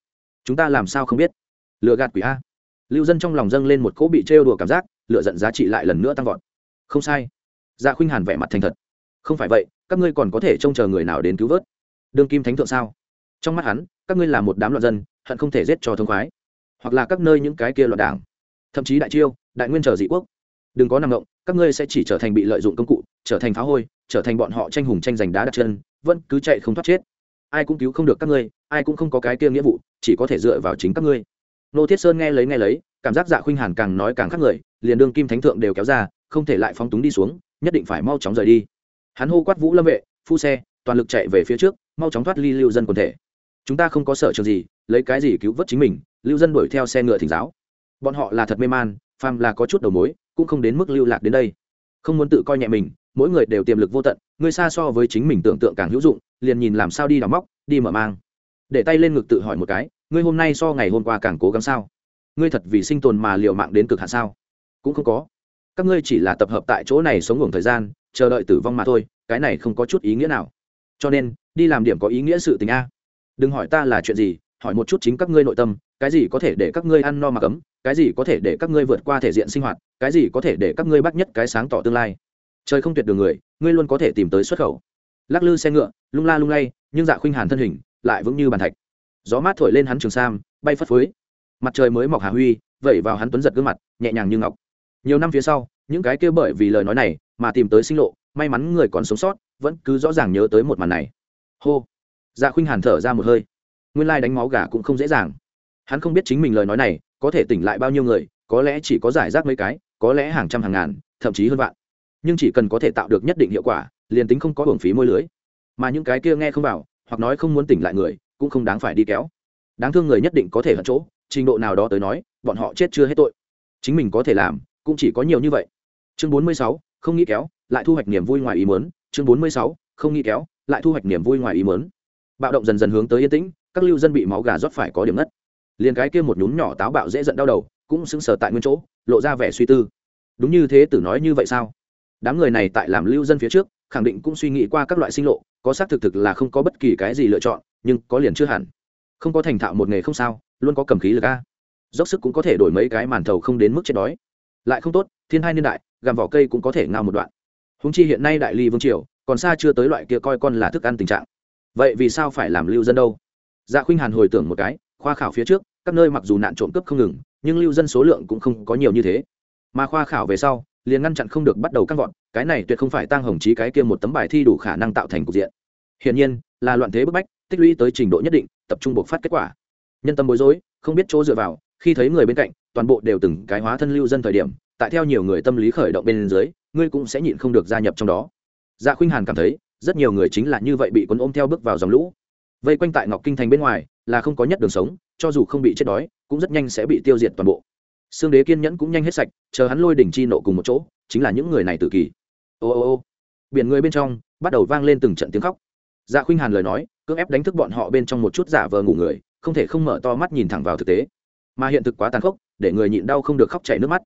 Chúng ta làm sao không biết? Lựa gạt quỷ a. Lưu dân trong lòng dâng lên một cỗ bị trêu đùa cảm giác lựa giận giá trị lại lần nữa tăng vọt. Không sai. Dạ khuynh hàn vẻ mặt thành thật. Không phải vậy, các ngươi còn có thể trông chờ người nào đến cứu vớt đương kim thánh thượng sao? Trong mắt hắn, các ngươi là một đám loạn dân, hận không thể giết cho thông khoái. Hoặc là các nơi những cái kia loạn đảng. Thậm chí đại chiêu, đại nguyên trở dị quốc. Đừng có nằm động, các ngươi sẽ chỉ trở thành bị lợi dụng công cụ, trở thành phá hôi, trở thành bọn họ tranh hùng tranh giành đá đặt chân, vẫn cứ chạy không thoát chết. Ai cũng cứu không được các ngươi, ai cũng không có cái kia nghĩa vụ, chỉ có thể dựa vào chính các ngươi. Nô thiết sơn nghe lấy nghe lấy, cảm giác dạ khuynh hàn càng nói càng khác người, liền đương kim thánh thượng đều kéo ra, không thể lại phóng túng đi xuống, nhất định phải mau chóng rời đi. Hắn hô quát vũ lâm vệ, phu xe toàn lực chạy về phía trước, mau chóng thoát ly lưu dân quần thể. Chúng ta không có sợ trường gì, lấy cái gì cứu vớt chính mình, lưu dân đuổi theo xe ngựa thỉnh giáo. Bọn họ là thật mê man, phàm là có chút đầu mối, cũng không đến mức lưu lạc đến đây. Không muốn tự coi nhẹ mình, mỗi người đều tiềm lực vô tận ngươi xa so với chính mình tưởng tượng càng hữu dụng, liền nhìn làm sao đi đào móc, đi mở mang. Để tay lên ngực tự hỏi một cái, ngươi hôm nay so ngày hôm qua càng cố gắng sao? Ngươi thật vì sinh tồn mà liều mạng đến cực hạn sao? Cũng không có. Các ngươi chỉ là tập hợp tại chỗ này sống ngủ thời gian, chờ đợi tử vong mà thôi, cái này không có chút ý nghĩa nào cho nên, đi làm điểm có ý nghĩa sự tình a. Đừng hỏi ta là chuyện gì, hỏi một chút chính các ngươi nội tâm, cái gì có thể để các ngươi ăn no mà cấm, cái gì có thể để các ngươi vượt qua thể diện sinh hoạt, cái gì có thể để các ngươi bắt nhất cái sáng tỏ tương lai. Trời không tuyệt đường người, ngươi luôn có thể tìm tới xuất khẩu. Lắc lư xe ngựa, lung la lung lay, nhưng dạ khuynh hàn thân hình, lại vững như bàn thạch. Gió mát thổi lên hắn trường sam, bay phất phới. Mặt trời mới mọc hà huy, vẩy vào hắn tuấn giật gương mặt, nhẹ nhàng như ngọc. Nhiều năm phía sau, những cái kia bởi vì lời nói này mà tìm tới sinh lộ, may mắn người còn sống sót vẫn cứ rõ ràng nhớ tới một màn này. Hô. Dạ khuynh hàn thở ra một hơi. Nguyên lai đánh máu gà cũng không dễ dàng. Hắn không biết chính mình lời nói này có thể tỉnh lại bao nhiêu người, có lẽ chỉ có giải rác mấy cái, có lẽ hàng trăm hàng ngàn, thậm chí hơn vạn. Nhưng chỉ cần có thể tạo được nhất định hiệu quả, liền tính không có hưởng phí môi lưới. Mà những cái kia nghe không vào, hoặc nói không muốn tỉnh lại người, cũng không đáng phải đi kéo. Đáng thương người nhất định có thể hận chỗ, trình độ nào đó tới nói, bọn họ chết chưa hết tội. Chính mình có thể làm, cũng chỉ có nhiều như vậy. Chương bốn mươi sáu, không nghĩ kéo, lại thu hoạch niềm vui ngoài ý muốn chương bốn mươi sáu, không nghĩ kéo, lại thu hoạch niềm vui ngoài ý mớn bạo động dần dần hướng tới yên tĩnh, các lưu dân bị máu gà rót phải có điểm ngất. Liền cái kia một nhún nhỏ táo bạo dễ giận đau đầu, cũng sững sờ tại nguyên chỗ, lộ ra vẻ suy tư. Đúng như thế tử nói như vậy sao? Đám người này tại làm lưu dân phía trước, khẳng định cũng suy nghĩ qua các loại sinh lộ, có xác thực thực là không có bất kỳ cái gì lựa chọn, nhưng có liền chưa hẳn. Không có thành thạo một nghề không sao, luôn có cầm khí lực a. Dốc sức cũng có thể đổi mấy cái màn thầu không đến mức chết đói. Lại không tốt, thiên hai niên đại, gặm vỏ cây cũng có thể ngao một đoạn húng chi hiện nay đại ly vương triều, còn xa chưa tới loại kia coi con là thức ăn tình trạng. Vậy vì sao phải làm lưu dân đâu? Dạ khuynh hàn hồi tưởng một cái, khoa khảo phía trước, các nơi mặc dù nạn trộm cướp không ngừng, nhưng lưu dân số lượng cũng không có nhiều như thế. Mà khoa khảo về sau, liền ngăn chặn không được bắt đầu căng vọt, cái này tuyệt không phải tăng hồng trí cái kia một tấm bài thi đủ khả năng tạo thành cục diện. Hiển nhiên, là loạn thế bức bách, tích lũy tới trình độ nhất định, tập trung buộc phát kết quả. Nhân tâm bối rối, không biết chỗ dựa vào, khi thấy người bên cạnh, toàn bộ đều từng cái hóa thân lưu dân thời điểm, tại theo nhiều người tâm lý khởi động bên dưới ngươi cũng sẽ nhịn không được gia nhập trong đó. Dạ khuynh hàn cảm thấy, rất nhiều người chính là như vậy bị cuốn ôm theo bước vào dòng lũ. Vây quanh tại ngọc kinh thành bên ngoài, là không có nhất đường sống, cho dù không bị chết đói, cũng rất nhanh sẽ bị tiêu diệt toàn bộ. Xương đế kiên nhẫn cũng nhanh hết sạch, chờ hắn lôi đỉnh chi nộ cùng một chỗ, chính là những người này tự kỳ. Ô ô ô. Biển người bên trong, bắt đầu vang lên từng trận tiếng khóc. Dạ khuynh hàn lời nói, cưỡng ép đánh thức bọn họ bên trong một chút giả vờ ngủ người, không thể không mở to mắt nhìn thẳng vào thực tế. Mà hiện thực quá tàn khốc, để người nhịn đau không được khóc chảy nước mắt.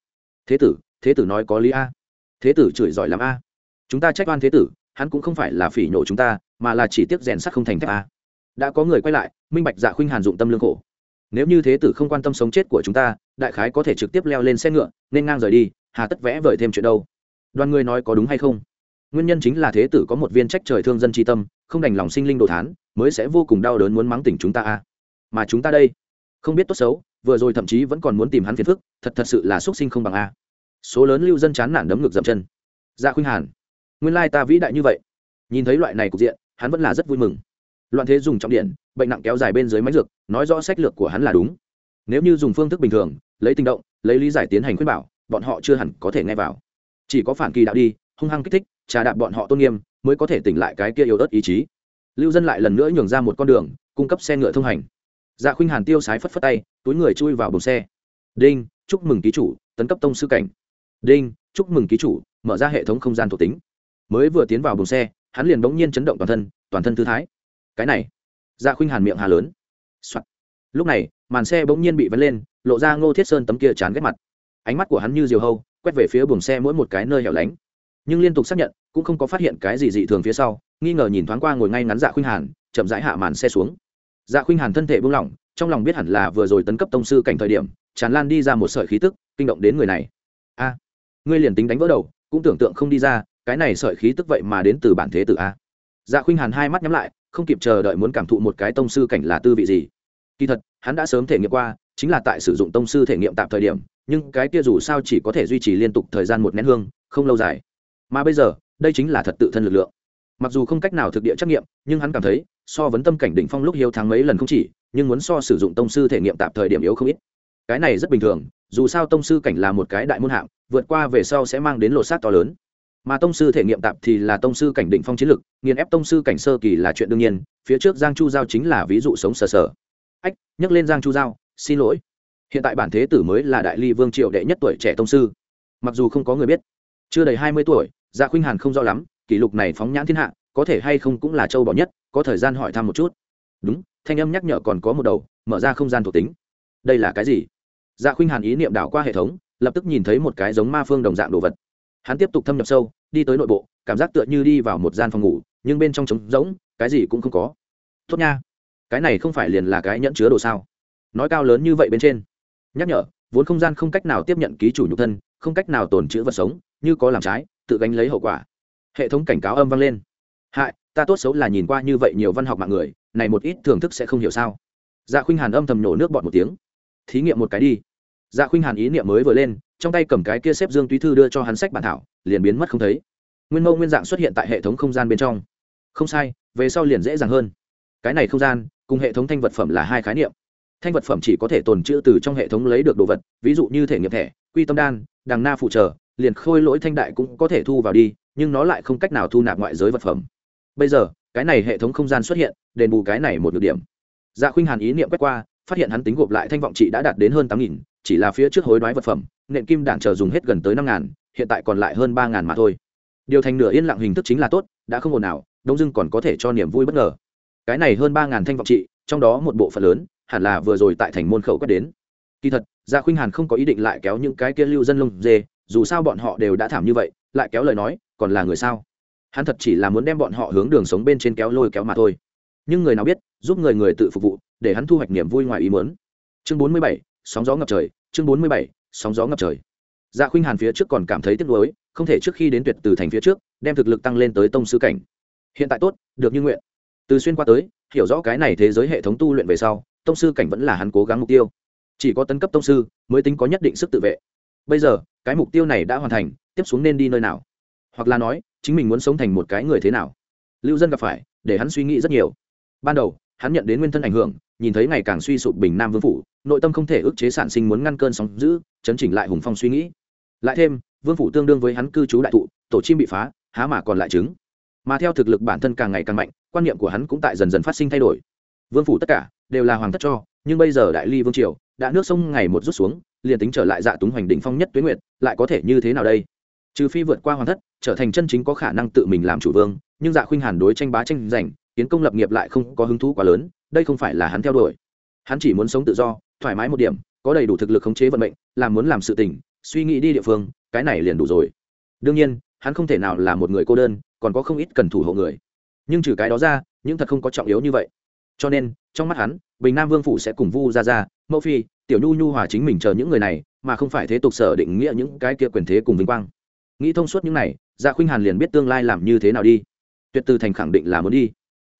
Thế tử thế tử nói có lý a thế tử chửi giỏi làm a. Chúng ta trách oan thế tử, hắn cũng không phải là phỉ nhổ chúng ta, mà là chỉ tiếc rèn sắt không thành thép a. Đã có người quay lại, minh bạch dạ khuynh hàn dụng tâm lương khổ. Nếu như thế tử không quan tâm sống chết của chúng ta, đại khái có thể trực tiếp leo lên xe ngựa, nên ngang rời đi, hà tất vẽ vời thêm chuyện đâu. Đoàn người nói có đúng hay không? Nguyên nhân chính là thế tử có một viên trách trời thương dân tri tâm, không đành lòng sinh linh đồ thán, mới sẽ vô cùng đau đớn muốn mắng tỉnh chúng ta a. Mà chúng ta đây, không biết tốt xấu, vừa rồi thậm chí vẫn còn muốn tìm hắn phiền phức, thật thật sự là x u ấ t sinh không bằng a số lớn lưu dân chán nản đấm ngực dậm chân. Ra khuynh hàn, nguyên lai ta vĩ đại như vậy. Nhìn thấy loại này cục diện, hắn vẫn là rất vui mừng. Loạn thế dùng trọng điện, bệnh nặng kéo dài bên dưới máy dược, nói rõ sách lược của hắn là đúng. Nếu như dùng phương thức bình thường, lấy tinh động, lấy lý giải tiến hành khuyên bảo, bọn họ chưa hẳn có thể nghe vào. Chỉ có phản kỳ đạo đi, hung hăng kích thích, trà đạp bọn họ tôn nghiêm, mới có thể tỉnh lại cái kia yếu ớt ý chí. Lưu dân lại lần nữa nhường ra một con đường, cung cấp xe ngựa thông hành. Dạ khuynh hàn tiêu sái phất phất tay, túi người chui vào bồng xe. Đinh, chúc mừng ký chủ, tấn cấp tông sư cảnh đinh, chúc mừng ký chủ, mở ra hệ thống không gian thuộc tính. Mới vừa tiến vào buồng xe, hắn liền bỗng nhiên chấn động toàn thân toàn thân thư thái. Cái này dạ khuynh hàn miệng hà lớn、Soạn. lúc này, màn xe bỗng nhiên bị vấn lên, lộ ra ngô thiết sơn tấm kia chán ghét mặt. Ánh mắt của hắn như diều hâu, quét về phía buồng xe mỗi một cái nơi hẻo lánh. Nhưng liên tục xác nhận, cũng không có phát hiện cái gì dị thường phía sau, nghi ngờ nhìn thoáng qua ngồi ngay ngắn dạ khuynh hàn, chậm rãi hạ màn xe xuống. Dạ khuynh hàn thân thể buông lỏng, trong lòng biết hẳn là vừa rồi tấn cấp tông sư cảnh thời điểm, tràn lan đi ra một sợi khí tức, kinh động đến người này. A ngươi liền tính đánh vỡ đầu, cũng tưởng tượng không đi ra, cái này sợi khí tức vậy mà đến từ bản thế tử a. Dạ khuynh hàn hai mắt nhắm lại, không kịp chờ đợi muốn cảm thụ một cái tông sư cảnh là tư vị gì. Kỳ thật, hắn đã sớm thể nghiệm qua, chính là tại sử dụng tông sư thể nghiệm tạm thời điểm, nhưng cái kia dù sao chỉ có thể duy trì liên tục thời gian một nén hương, không lâu dài. Mà bây giờ, đây chính là thật tự thân lực lượng. Mặc dù không cách nào thực địa trắc nghiệm, nhưng hắn cảm thấy, so vấn tâm cảnh đỉnh phong lúc hiếu thắng mấy lần không chỉ, nhưng muốn so sử dụng tông sư thể nghiệm tạm thời điểm yếu không ít. Cái này rất bình thường dù sao tông sư cảnh là một cái đại môn hạng, vượt qua về sau sẽ mang đến lột xác to lớn. Mà tông sư thể nghiệm tạm thì là tông sư cảnh đỉnh phong chiến lực nghiền ép tông sư cảnh sơ kỳ là chuyện đương nhiên, phía trước giang chu giao chính là ví dụ sống sờ sờ. Ách, nhắc lên giang chu giao, xin lỗi. Hiện tại bản thế tử mới là đại ly vương triệu đệ nhất tuổi trẻ tông sư. Mặc dù không có người biết, chưa đầy hai mươi tuổi dạ khuynh hàn không rõ lắm, kỷ lục này phóng nhãn thiên hạ, có thể hay không cũng là châu bỏ nhất, có thời gian hỏi thăm một chút. Đúng, thanh âm nhắc nhở còn có một đầu, mở ra không gian thuộc tính. Đây là cái gì? Dạ khuynh hàn ý niệm đảo qua hệ thống, lập tức nhìn thấy một cái giống ma phương đồng dạng đồ vật. Hắn tiếp tục thâm nhập sâu, đi tới nội bộ, cảm giác tựa như đi vào một gian phòng ngủ, nhưng bên trong trống rỗng, cái gì cũng không có. Tốt nha. Cái này không phải liền là cái nhẫn chứa đồ sao? Nói cao lớn như vậy bên trên. Nhắc nhở, vốn không gian không cách nào tiếp nhận ký chủ nhục thân, không cách nào tồn chữ vật sống, như có làm trái, tự gánh lấy hậu quả. Hệ thống cảnh cáo âm vang lên. Hại, ta tốt xấu là nhìn qua như vậy nhiều văn học mạng người, này một ít thưởng thức sẽ không hiểu sao. Dạ khuynh hàn âm thầm nổ nước bọt một tiếng. Thí nghiệm một cái đi dạ khuynh hàn ý niệm mới vừa lên, trong tay cầm cái kia xếp dương túy thư đưa cho hắn sách bản thảo, liền biến mất không thấy. Nguyên mâu nguyên dạng xuất hiện tại hệ thống không gian bên trong. Không sai, về sau liền dễ dàng hơn. Cái này không gian, cùng hệ thống thanh vật phẩm là hai khái niệm. Thanh vật phẩm chỉ có thể tồn trữ từ trong hệ thống lấy được đồ vật, ví dụ như thể nghiệm thẻ, quy tâm đan, đằng na phụ trợ, liền khôi lỗi thanh đại cũng có thể thu vào đi, nhưng nó lại không cách nào thu nạp ngoại giới vật phẩm. Bây giờ, cái này hệ thống không gian xuất hiện, đền bù cái này một được điểm. Dạ khuynh hàn ý niệm quét qua, phát hiện hắn tính gộp lại thanh vọng trị đã đạt đến hơn tám nghìn chỉ là phía trước hối đoái vật phẩm, nện kim đảng chờ dùng hết gần tới năm ngàn, hiện tại còn lại hơn ba ngàn mà thôi. Điều thành nửa yên lặng hình thức chính là tốt, đã không ồn nào đông dưng còn có thể cho niềm vui bất ngờ. Cái này hơn ba ngàn thanh vọng trị, trong đó một bộ phận lớn, hẳn là vừa rồi tại thành môn khẩu quét đến. Kỳ thật, gia khuynh hàn không có ý định lại kéo những cái kia lưu dân lông dê, dù sao bọn họ đều đã thảm như vậy, lại kéo lời nói, còn là người sao? Hắn thật chỉ là muốn đem bọn họ hướng đường sống bên trên kéo lôi kéo mà thôi. Nhưng người nào biết, giúp người người tự phục vụ, để hắn thu hoạch niềm vui ngoài ý muốn. Chương bốn mươi bảy, sóng gió ngập trời chương bốn mươi bảy, sóng gió ngập trời. Dạ khuynh hàn phía trước còn cảm thấy tiếc nuối, không thể trước khi đến tuyệt từ thành phía trước, đem thực lực tăng lên tới tông sư cảnh. Hiện tại tốt, được như nguyện. Từ xuyên qua tới, hiểu rõ cái này thế giới hệ thống tu luyện về sau, tông sư cảnh vẫn là hắn cố gắng mục tiêu. Chỉ có tấn cấp tông sư, mới tính có nhất định sức tự vệ. Bây giờ, cái mục tiêu này đã hoàn thành, tiếp xuống nên đi nơi nào? Hoặc là nói, chính mình muốn sống thành một cái người thế nào? Lưu dân gặp phải, để hắn suy nghĩ rất nhiều. Ban đầu, hắn nhận đến nguyên thân ảnh hưởng, nhìn thấy ngày càng suy sụp bình nam vương phủ nội tâm không thể ức chế sản sinh muốn ngăn cơn sóng giữ chấn chỉnh lại hùng phong suy nghĩ. Lại thêm, vương phủ tương đương với hắn cư trú đại thụ, tổ chim bị phá, há mà còn lại trứng. Mà theo thực lực bản thân càng ngày càng mạnh, quan niệm của hắn cũng tại dần dần phát sinh thay đổi. Vương phủ tất cả đều là hoàng thất cho, nhưng bây giờ đại ly vương triều, đã nước sông ngày một rút xuống, liền tính trở lại dạ túng hoành đỉnh phong nhất tuyến nguyệt, lại có thể như thế nào đây? Trừ phi vượt qua hoàng thất, trở thành chân chính có khả năng tự mình làm chủ vương, nhưng dạ khuynh hàn đối tranh bá tranh giành, tiến công lập nghiệp lại không có hứng thú quá lớn, đây không phải là hắn theo đuổi. Hắn chỉ muốn sống tự do thoải mái một điểm, có đầy đủ thực lực khống chế vận mệnh, làm muốn làm sự tình, suy nghĩ đi địa phương, cái này liền đủ rồi. Đương nhiên, hắn không thể nào là một người cô đơn, còn có không ít cần thủ hộ người. Nhưng trừ cái đó ra, những thật không có trọng yếu như vậy. Cho nên, trong mắt hắn, bình nam vương phủ sẽ cùng vu ra ra mẫu phi, tiểu nhu nhu hòa chính mình chờ những người này, mà không phải thế tục sở định nghĩa những cái kia quyền thế cùng vinh quang. Nghĩ thông suốt những này dạ khuynh hàn liền biết tương lai làm như thế nào đi. Tuyệt từ thành khẳng định là muốn đi.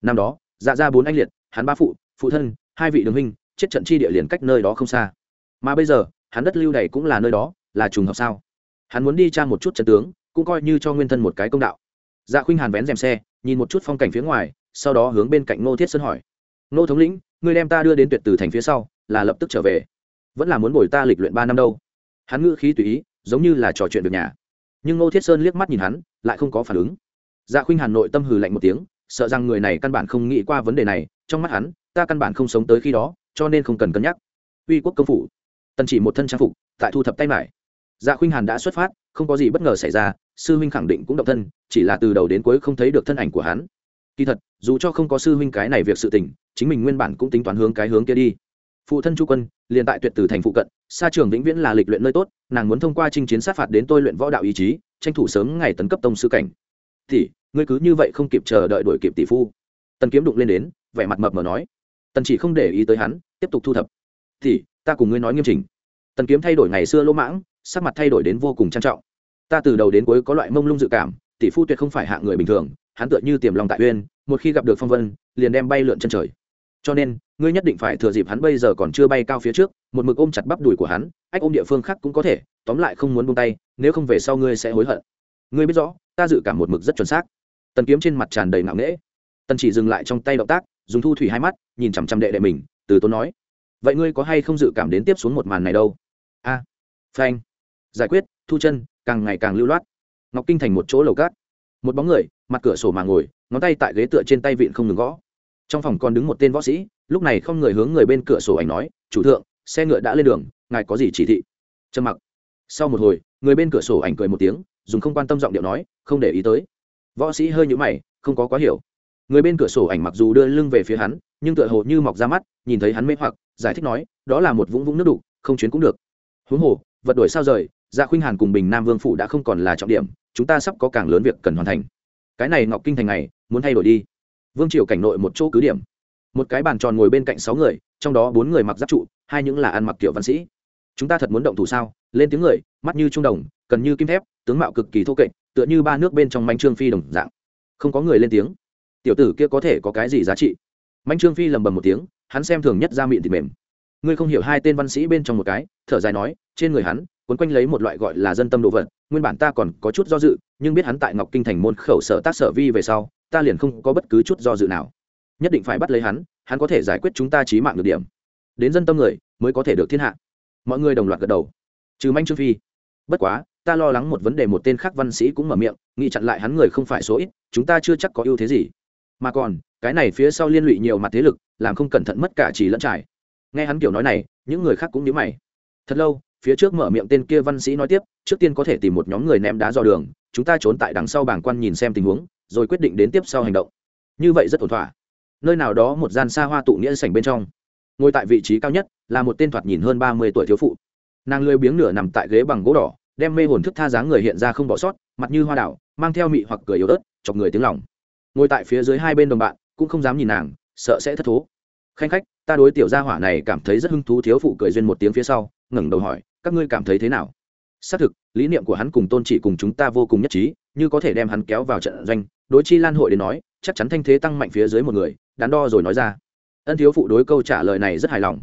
Năm đó dạ ra bốn anh liệt, hắn ba phụ phụ thân, hai vị đường huynh chết trận chi địa liền cách nơi đó không xa. Mà bây giờ, hắn đất lưu này cũng là nơi đó, là trùng hợp sao? Hắn muốn đi tra một chút trận tướng, cũng coi như cho nguyên thân một cái công đạo. Dạ khuynh hàn vén rèm xe, nhìn một chút phong cảnh phía ngoài, sau đó hướng bên cạnh ngô thiết sơn hỏi. Ngô thống lĩnh người đem ta đưa đến tuyệt từ thành phía sau, là lập tức trở về. Vẫn là muốn bồi ta lịch luyện ba năm đâu. Hắn ngữ khí tùy ý, giống như là trò chuyện được nhà. Nhưng ngô thiết sơn liếc mắt nhìn hắn, lại không có phản ứng. Dạ khuynh hàn nội tâm hừ lạnh một tiếng, sợ rằng người này căn bản không nghĩ qua vấn đề này, trong mắt hắn, ta căn bản không sống tới khi đó cho nên không cần cân nhắc. Uy quốc công phủ, tần chỉ một thân trang phục, tại thu thập tay mải. Dạ khuynh hàn đã xuất phát, không có gì bất ngờ xảy ra, sư huynh khẳng định cũng động thân, chỉ là từ đầu đến cuối không thấy được thân ảnh của hắn. Kỳ thật, dù cho không có sư huynh cái này việc sự tình, chính mình nguyên bản cũng tính toán hướng cái hướng kia đi. Phụ thân chu quân, liền tại tuyệt từ thành phụ cận, xa trường vĩnh viễn là lịch luyện nơi tốt, nàng muốn thông qua chinh chiến sát phạt đến tôi luyện võ đạo ý chí, tranh thủ sớm ngày tấn cấp tông sư cảnh. Thì ngươi cứ như vậy không kịp chờ đợi đuổi kịp tỷ phu. Tần kiếm đụng lên đến, vẻ mặt mập mờ nói tần chỉ không để ý tới hắn, tiếp tục thu thập. Thì ta cùng ngươi nói nghiêm chỉnh. Tần kiếm thay đổi ngày xưa lỗ mãng, sắc mặt thay đổi đến vô cùng trang trọng. Ta từ đầu đến cuối có loại mông lung dự cảm, tỷ phu tuyệt không phải hạ người bình thường, hắn tựa như tiềm lòng tại uyên, một khi gặp được phong vân, liền đem bay lượn chân trời. Cho nên, ngươi nhất định phải thừa dịp hắn bây giờ còn chưa bay cao phía trước, một mực ôm chặt bắp đùi của hắn, ách ôm địa phương khác cũng có thể, tóm lại không muốn buông tay, nếu không về sau ngươi sẽ hối hận. Ngươi biết rõ, ta dự cảm một mực rất chuẩn xác. Tần kiếm trên mặt tràn đầy ngạo nghễ. Tần chỉ dừng lại trong tay động tác dùng thu thủy hai mắt, nhìn chằm chằm đệ đệ mình, từ tốn nói, vậy ngươi có hay không dự cảm đến tiếp xuống một màn này đâu? A, phanh. Giải quyết, thu chân, càng ngày càng lưu loát. Ngọc kinh thành một chỗ lầu cát. Một bóng người, mặt cửa sổ mà ngồi, ngón tay tại ghế tựa trên tay vịn không ngừng gõ. Trong phòng còn đứng một tên võ sĩ, lúc này không người hướng người bên cửa sổ ảnh nói, chủ thượng, xe ngựa đã lên đường, ngài có gì chỉ thị? Trầm mặc. Sau một hồi, người bên cửa sổ ảnh cười một tiếng, dùng không quan tâm giọng điệu nói, không để ý tới. Võ sĩ hơi nhũ mày, không có quá hiểu người bên cửa sổ ảnh mặc dù đưa lưng về phía hắn, nhưng tựa hồ như mọc ra mắt, nhìn thấy hắn mê hoặc, giải thích nói, đó là một vũng vũng nước đục, không chuyến cũng được. Huống hồ, vật đổi sao rời dạ khuynh hàn cùng bình nam vương phủ đã không còn là trọng điểm, chúng ta sắp có càng lớn việc cần hoàn thành. Cái này ngọc kinh thành này, muốn thay đổi đi. Vương triều cảnh nội một chỗ cứ điểm. Một cái bàn tròn ngồi bên cạnh sáu người, trong đó bốn người mặc giáp trụ, hai những là ăn mặc kiểu văn sĩ. Chúng ta thật muốn động thủ sao? Lên tiếng người, mắt như trung đồng, cần như kim thép, tướng mạo cực kỳ thô kệch, tựa như ba nước bên trong manh trương phi đồng dạng. Không có người lên tiếng tiểu tử kia có thể có cái gì giá trị? Mạnh trương phi lầm bầm một tiếng, hắn xem thường nhất ra miệng thịt mềm. Ngươi không hiểu hai tên văn sĩ bên trong một cái, thở dài nói, trên người hắn quấn quanh lấy một loại gọi là dân tâm đồ vật, nguyên bản ta còn có chút do dự, nhưng biết hắn tại ngọc kinh thành môn khẩu sở tác sở vi về sau, ta liền không có bất cứ chút do dự nào. Nhất định phải bắt lấy hắn hắn có thể giải quyết chúng ta trí mạng được điểm. Đến dân tâm người, mới có thể được thiên hạ. Mọi người đồng loạt gật đầu. Trừ manh trương phi. Bất quá, ta lo lắng một vấn đề một tên khác văn sĩ cũng mở miệng nghị chặn lại hắn người không phải số ít, chúng ta chưa chắc có ưu thế gì mà còn, cái này phía sau liên lụy nhiều mặt thế lực, làm không cẩn thận mất cả chỉ lẫn trải. Nghe hắn kiểu nói này, những người khác cũng nhớ mày. Thật lâu, phía trước mở miệng tên kia văn sĩ nói tiếp, trước tiên có thể tìm một nhóm người ném đá dò đường, chúng ta trốn tại đằng sau bảng quan nhìn xem tình huống, rồi quyết định đến tiếp sau hành động. Như vậy rất ổn thỏa. Nơi nào đó một gian xa hoa tụ nghĩa sảnh bên trong. Ngồi tại vị trí cao nhất, là một tên thoạt nhìn hơn ba mươi tuổi thiếu phụ. Nàng lười biếng nửa nằm tại ghế bằng gỗ đỏ, đem mê hồn thức tha dáng người hiện ra không bỏ sót, mặt như hoa đảo, mang theo mị hoặc cười yếu ớt, chọc người tiếng lòng ngồi tại phía dưới hai bên đồng bạn, cũng không dám nhìn nàng, sợ sẽ thất thố. Khanh khách, ta đối tiểu gia hỏa này cảm thấy rất hứng thú, thiếu phụ cười duyên một tiếng phía sau, ngẩng đầu hỏi, các ngươi cảm thấy thế nào? Xác thực, lý niệm của hắn cùng tôn chỉ cùng chúng ta vô cùng nhất trí, như có thể đem hắn kéo vào trận doanh, đối chi lan hội đến nói, chắc chắn thanh thế tăng mạnh phía dưới một người, đắn đo rồi nói ra. Ân thiếu phụ đối câu trả lời này rất hài lòng.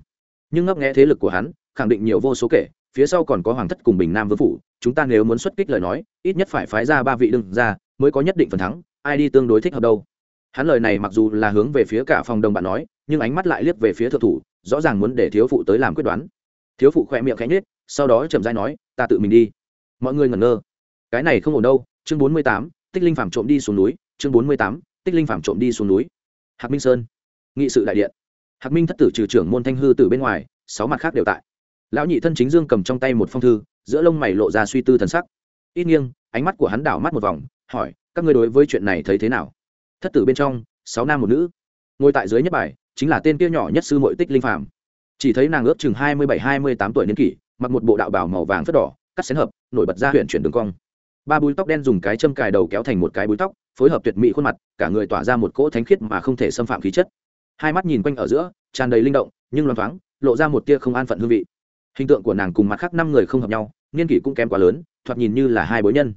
Nhưng ngấp nghẽ thế lực của hắn, khẳng định nhiều vô số kể, phía sau còn có hoàng thất cùng bình nam vương phủ, chúng ta nếu muốn xuất kích lời nói, ít nhất phải phái ra ba vị đương ra mới có nhất định phần thắng ai đi tương đối thích hợp đâu. Hắn lời này mặc dù là hướng về phía cả phòng đồng bạn nói, nhưng ánh mắt lại liếc về phía thượng thủ, rõ ràng muốn để thiếu phụ tới làm quyết đoán. Thiếu phụ khỏe miệng khẽ nhết sau đó chậm dai nói, ta tự mình đi. Mọi người ngẩn ngơ. Cái này không ổn đâu, chương bốn mươi tám, tích linh phạm trộm đi xuống núi, chương bốn mươi tám, tích linh phạm trộm đi xuống núi. Hạc minh sơn. Nghị sự đại điện. Hạc minh thất tử trừ trưởng môn thanh hư từ bên ngoài, sáu mặt khác đều tại. Lão nhị thân chính dương cầm trong tay một phong thư, giữa lông mày lộ ra suy tư thần sắc. Ít nghiêng, ánh mắt của hắn đảo mắt một vòng, hỏi các ngươi đối với chuyện này thấy thế nào? Thất tử bên trong, sáu nam một nữ. Ngồi tại dưới nhất bài, chính là tên kia nhỏ nhất sư mội tích linh phàm. Chỉ thấy nàng ước chừng hai mươi bảy, hai mươi tám tuổi niên kỷ, mặc một bộ đạo bảo màu vàng phất đỏ, cắt xén hợp, nổi bật ra huyện chuyển đường cong. Ba búi tóc đen dùng cái châm cài đầu kéo thành một cái búi tóc, phối hợp tuyệt mỹ khuôn mặt, cả người tỏa ra một cỗ thánh khiết mà không thể xâm phạm khí chất. Hai mắt nhìn quanh ở giữa, tràn đầy linh động, nhưng loáng thoáng, lộ ra một tia không an phận hương vị. Hình tượng của nàng cùng mặt khác năm người không hợp nhau, niên kỷ cũng kém quá lớn, thoạt nhìn như là hai bối nhân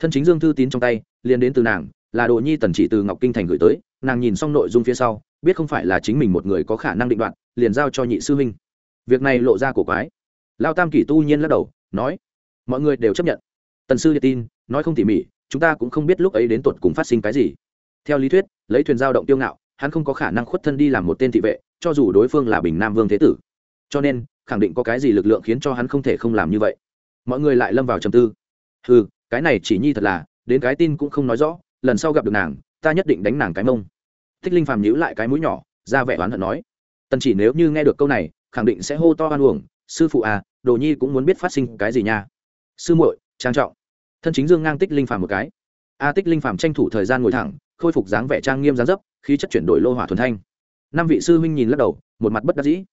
thân chính dương thư tín trong tay, liền đến từ nàng, là đồ nhi tần chỉ từ ngọc kinh thành gửi tới, nàng nhìn xong nội dung phía sau, biết không phải là chính mình một người có khả năng định đoạt, liền giao cho nhị sư huynh. Việc này lộ ra cổ quái. Lao tam kỷ tu nhiên lắc đầu, nói, mọi người đều chấp nhận. Tần sư điện tin, nói không tỉ mỉ, chúng ta cũng không biết lúc ấy đến tột cùng phát sinh cái gì. Theo lý thuyết, lấy thuyền giao động tiêu ngạo, hắn không có khả năng khuất thân đi làm một tên thị vệ, cho dù đối phương là bình nam vương thế tử. Cho nên, khẳng định có cái gì lực lượng khiến cho hắn không thể không làm như vậy. Mọi người lại lâm vào trầm tư. Ừ cái này chỉ nhi thật là, đến cái tin cũng không nói rõ, lần sau gặp được nàng, ta nhất định đánh nàng cái mông. Thích linh phàm nhíu lại cái mũi nhỏ, ra vẻ oán hận nói. Tần chỉ nếu như nghe được câu này, khẳng định sẽ hô to oan uổng, sư phụ à đồ nhi cũng muốn biết phát sinh cái gì nha. Sư muội, trang trọng. Thân chính dương ngang tích linh phàm một cái. A tích linh phàm tranh thủ thời gian ngồi thẳng, khôi phục dáng vẻ trang nghiêm dáng dấp, khí chất chuyển đổi lô hỏa thuần thanh. Năm vị sư huynh nhìn lắc đầu, một mặt bất đắc dĩ.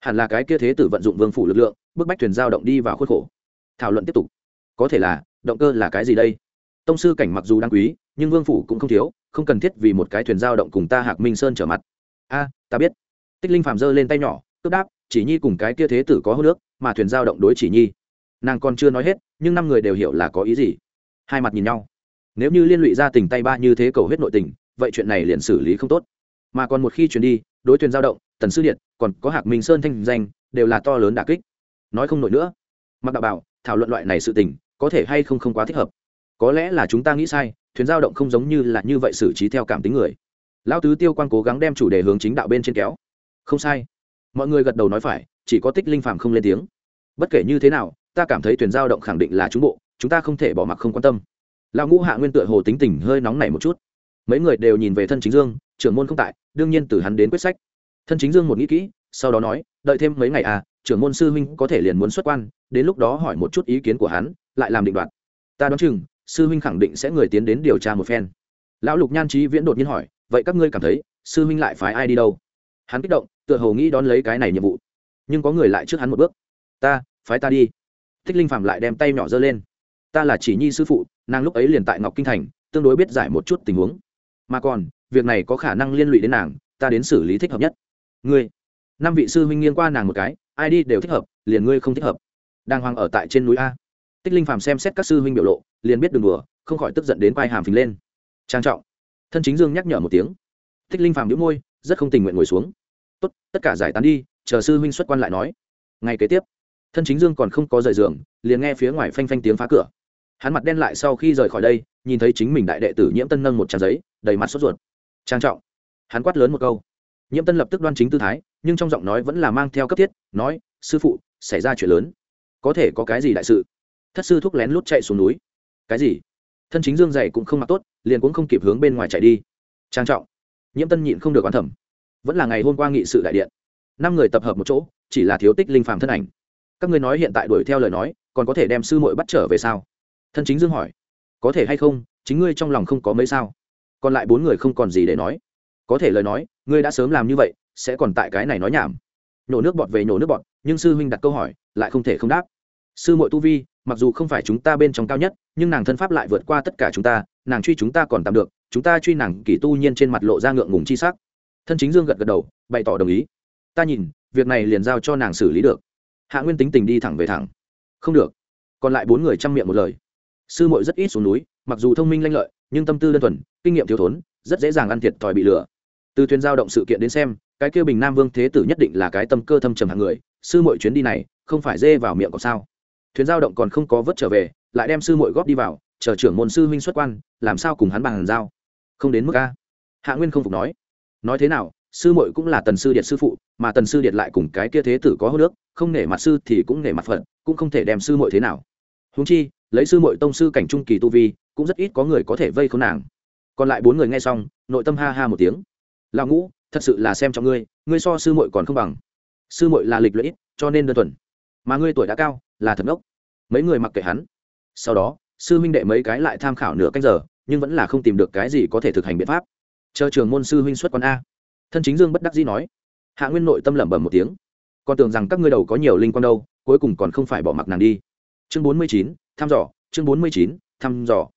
Hẳn là cái kia thế tử vận dụng vương phủ lực lượng, bức bách thuyền giao động đi vào khuôn khổ. Thảo luận tiếp tục. Có thể là động cơ là cái gì đây? Tông sư cảnh mặc dù đáng quý, nhưng vương phủ cũng không thiếu, không cần thiết vì một cái thuyền giao động cùng ta hạc minh sơn trở mặt. A, ta biết. Tích linh phàm giơ lên tay nhỏ cướp đáp, chỉ nhi cùng cái kia thế tử có hô nước mà thuyền giao động đối chỉ nhi. Nàng còn chưa nói hết, nhưng năm người đều hiểu là có ý gì. Hai mặt nhìn nhau. Nếu như liên lụy ra tình tay ba như thế cầu hết nội tình, vậy chuyện này liền xử lý không tốt. Mà còn một khi chuyển đi, đối thuyền giao động, tần sư điện, còn có hạc minh sơn thanh danh, đều là to lớn đà kích. Nói không nổi nữa. Mặc đạo bảo, thảo luận loại này sự tình có thể hay không không quá thích hợp. Có lẽ là chúng ta nghĩ sai, thuyền giao động không giống như là như vậy xử trí theo cảm tính người. Lão tứ tiêu quan cố gắng đem chủ đề hướng chính đạo bên trên kéo. Không sai. Mọi người gật đầu nói phải, chỉ có tích linh phàm không lên tiếng. Bất kể như thế nào, ta cảm thấy thuyền giao động khẳng định là trúng bộ, chúng ta không thể bỏ mặc không quan tâm. Lão ngũ hạ nguyên tựa hồ tính tình hơi nóng nảy một chút. Mấy người đều nhìn về thân chính dương, trưởng môn không tại, đương nhiên từ hắn đến quyết sách. Thân chính dương một nghĩ kỹ, sau đó nói, đợi thêm mấy ngày à trưởng môn sư huynh có thể liền muốn xuất quan, đến lúc đó hỏi một chút ý kiến của hắn lại làm định đoạt. Ta đoán chừng, sư huynh khẳng định sẽ người tiến đến điều tra một phen. Lão lục nhan trí viễn đột nhiên hỏi, vậy các ngươi cảm thấy, sư huynh lại phái ai đi đâu? Hắn kích động, tựa hồ nghĩ đón lấy cái này nhiệm vụ. Nhưng có người lại trước hắn một bước. Ta, phái ta đi. Thích linh phạm lại đem tay nhỏ giơ lên. Ta là chỉ nhi sư phụ, nàng lúc ấy liền tại ngọc kinh thành, tương đối biết giải một chút tình huống. Mà còn, việc này có khả năng liên lụy đến nàng, ta đến xử lý thích hợp nhất. Ngươi, năm vị sư huynh nghiêng qua nàng một cái, ai đi đều thích hợp, liền ngươi không thích hợp. Đang hoang ở tại trên núi a tích linh phàm xem xét các sư huynh biểu lộ, liền biết đường đùa, không khỏi tức giận đến quai hàm phình lên. Trang trọng. Thân chính dương nhắc nhở một tiếng. Tích linh phàm đĩu môi, rất không tình nguyện ngồi xuống. Tốt, tất cả giải tán đi, chờ sư huynh xuất quan lại nói. Ngay kế tiếp, thân chính dương còn không có rời giường, liền nghe phía ngoài phanh phanh tiếng phá cửa. Hắn mặt đen lại sau khi rời khỏi đây, nhìn thấy chính mình đại đệ tử nhiễm tân nâng một trang giấy, đầy mặt sốt ruột. Trang trọng. Hắn quát lớn một câu. Nhiễm tân lập tức đoan chính tư thái, nhưng trong giọng nói vẫn là mang theo cấp thiết, nói, sư phụ, xảy ra chuyện lớn. Có thể có cái gì đại sự? Thất sư thúc lén lút chạy xuống núi. Cái gì? Thân chính dương dày cũng không mặc tốt, liền cũng không kịp hướng bên ngoài chạy đi. Trang trọng. Nhiễm tân nhịn không được oán thẩm vẫn là ngày hôm qua nghị sự đại điện. Năm người tập hợp một chỗ, chỉ là thiếu tích linh phàm thân ảnh. Các ngươi nói hiện tại đuổi theo lời nói, còn có thể đem sư muội bắt trở về sao? Thân chính dương hỏi. Có thể hay không, chính ngươi trong lòng không có mấy sao. Còn lại bốn người không còn gì để nói. Có thể lời nói, ngươi đã sớm làm như vậy, sẽ còn tại cái này nói nhảm. Nhổ nước bọt về nhổ nước bọt, nhưng sư huynh đặt câu hỏi, lại không thể không đáp sư muội tu vi, mặc dù không phải chúng ta bên trong cao nhất, nhưng nàng thân pháp lại vượt qua tất cả chúng ta, nàng truy chúng ta còn tạm được, chúng ta truy nàng kỳ tu nhiên trên mặt lộ ra ngượng ngùng chi sắc. Thân chính dương gật gật đầu, bày tỏ đồng ý. Ta nhìn, việc này liền giao cho nàng xử lý được. Hạ nguyên tính tình đi thẳng về thẳng. Không được. Còn lại bốn người chăm miệng một lời. Sư muội rất ít xuống núi, mặc dù thông minh lanh lợi, nhưng tâm tư đơn thuần, kinh nghiệm thiếu thốn, rất dễ dàng ăn thiệt thòi bị lừa. Từ thuyền giao động sự kiện đến xem, cái kêu bình nam vương thế tử nhất định là cái tâm cơ thâm trầm hạng người, sư muội chuyến đi này, không phải dê vào miệng có sao thuyền giao động còn không có vớt trở về, lại đem sư muội góp đi vào, chờ trưởng môn sư huynh xuất quan, làm sao cùng hắn bằng giao? Không đến mức a? Hạ nguyên không phục nói. Nói thế nào, sư muội cũng là tần sư điện sư phụ, mà tần sư điện lại cùng cái kia thế tử có hô nước không nể mặt sư thì cũng nể mặt phận cũng không thể đem sư muội thế nào. Húng chi, lấy sư muội tông sư cảnh trung kỳ tu vi, cũng rất ít có người có thể vây khốn nàng. Còn lại bốn người nghe xong, nội tâm ha ha một tiếng. Lão ngũ, thật sự là xem cho ngươi ngươi so sư muội còn không bằng. Sư muội là lịch lũy cho nên đơn thuần. Mà ngươi tuổi đã cao là thật ngốc mấy người mặc kệ hắn. Sau đó, sư huynh đệ mấy cái lại tham khảo nửa canh giờ, nhưng vẫn là không tìm được cái gì có thể thực hành biện pháp. Chờ trường môn sư huynh xuất quan a. Thân chính dương bất đắc dĩ nói. Hạ nguyên nội tâm lẩm bẩm một tiếng. Còn tưởng rằng các ngươi đầu có nhiều linh quan đâu, cuối cùng còn không phải bỏ mặc nàng đi. Chương bốn mươi chín, thăm dò, chương bốn mươi chín, thăm dò.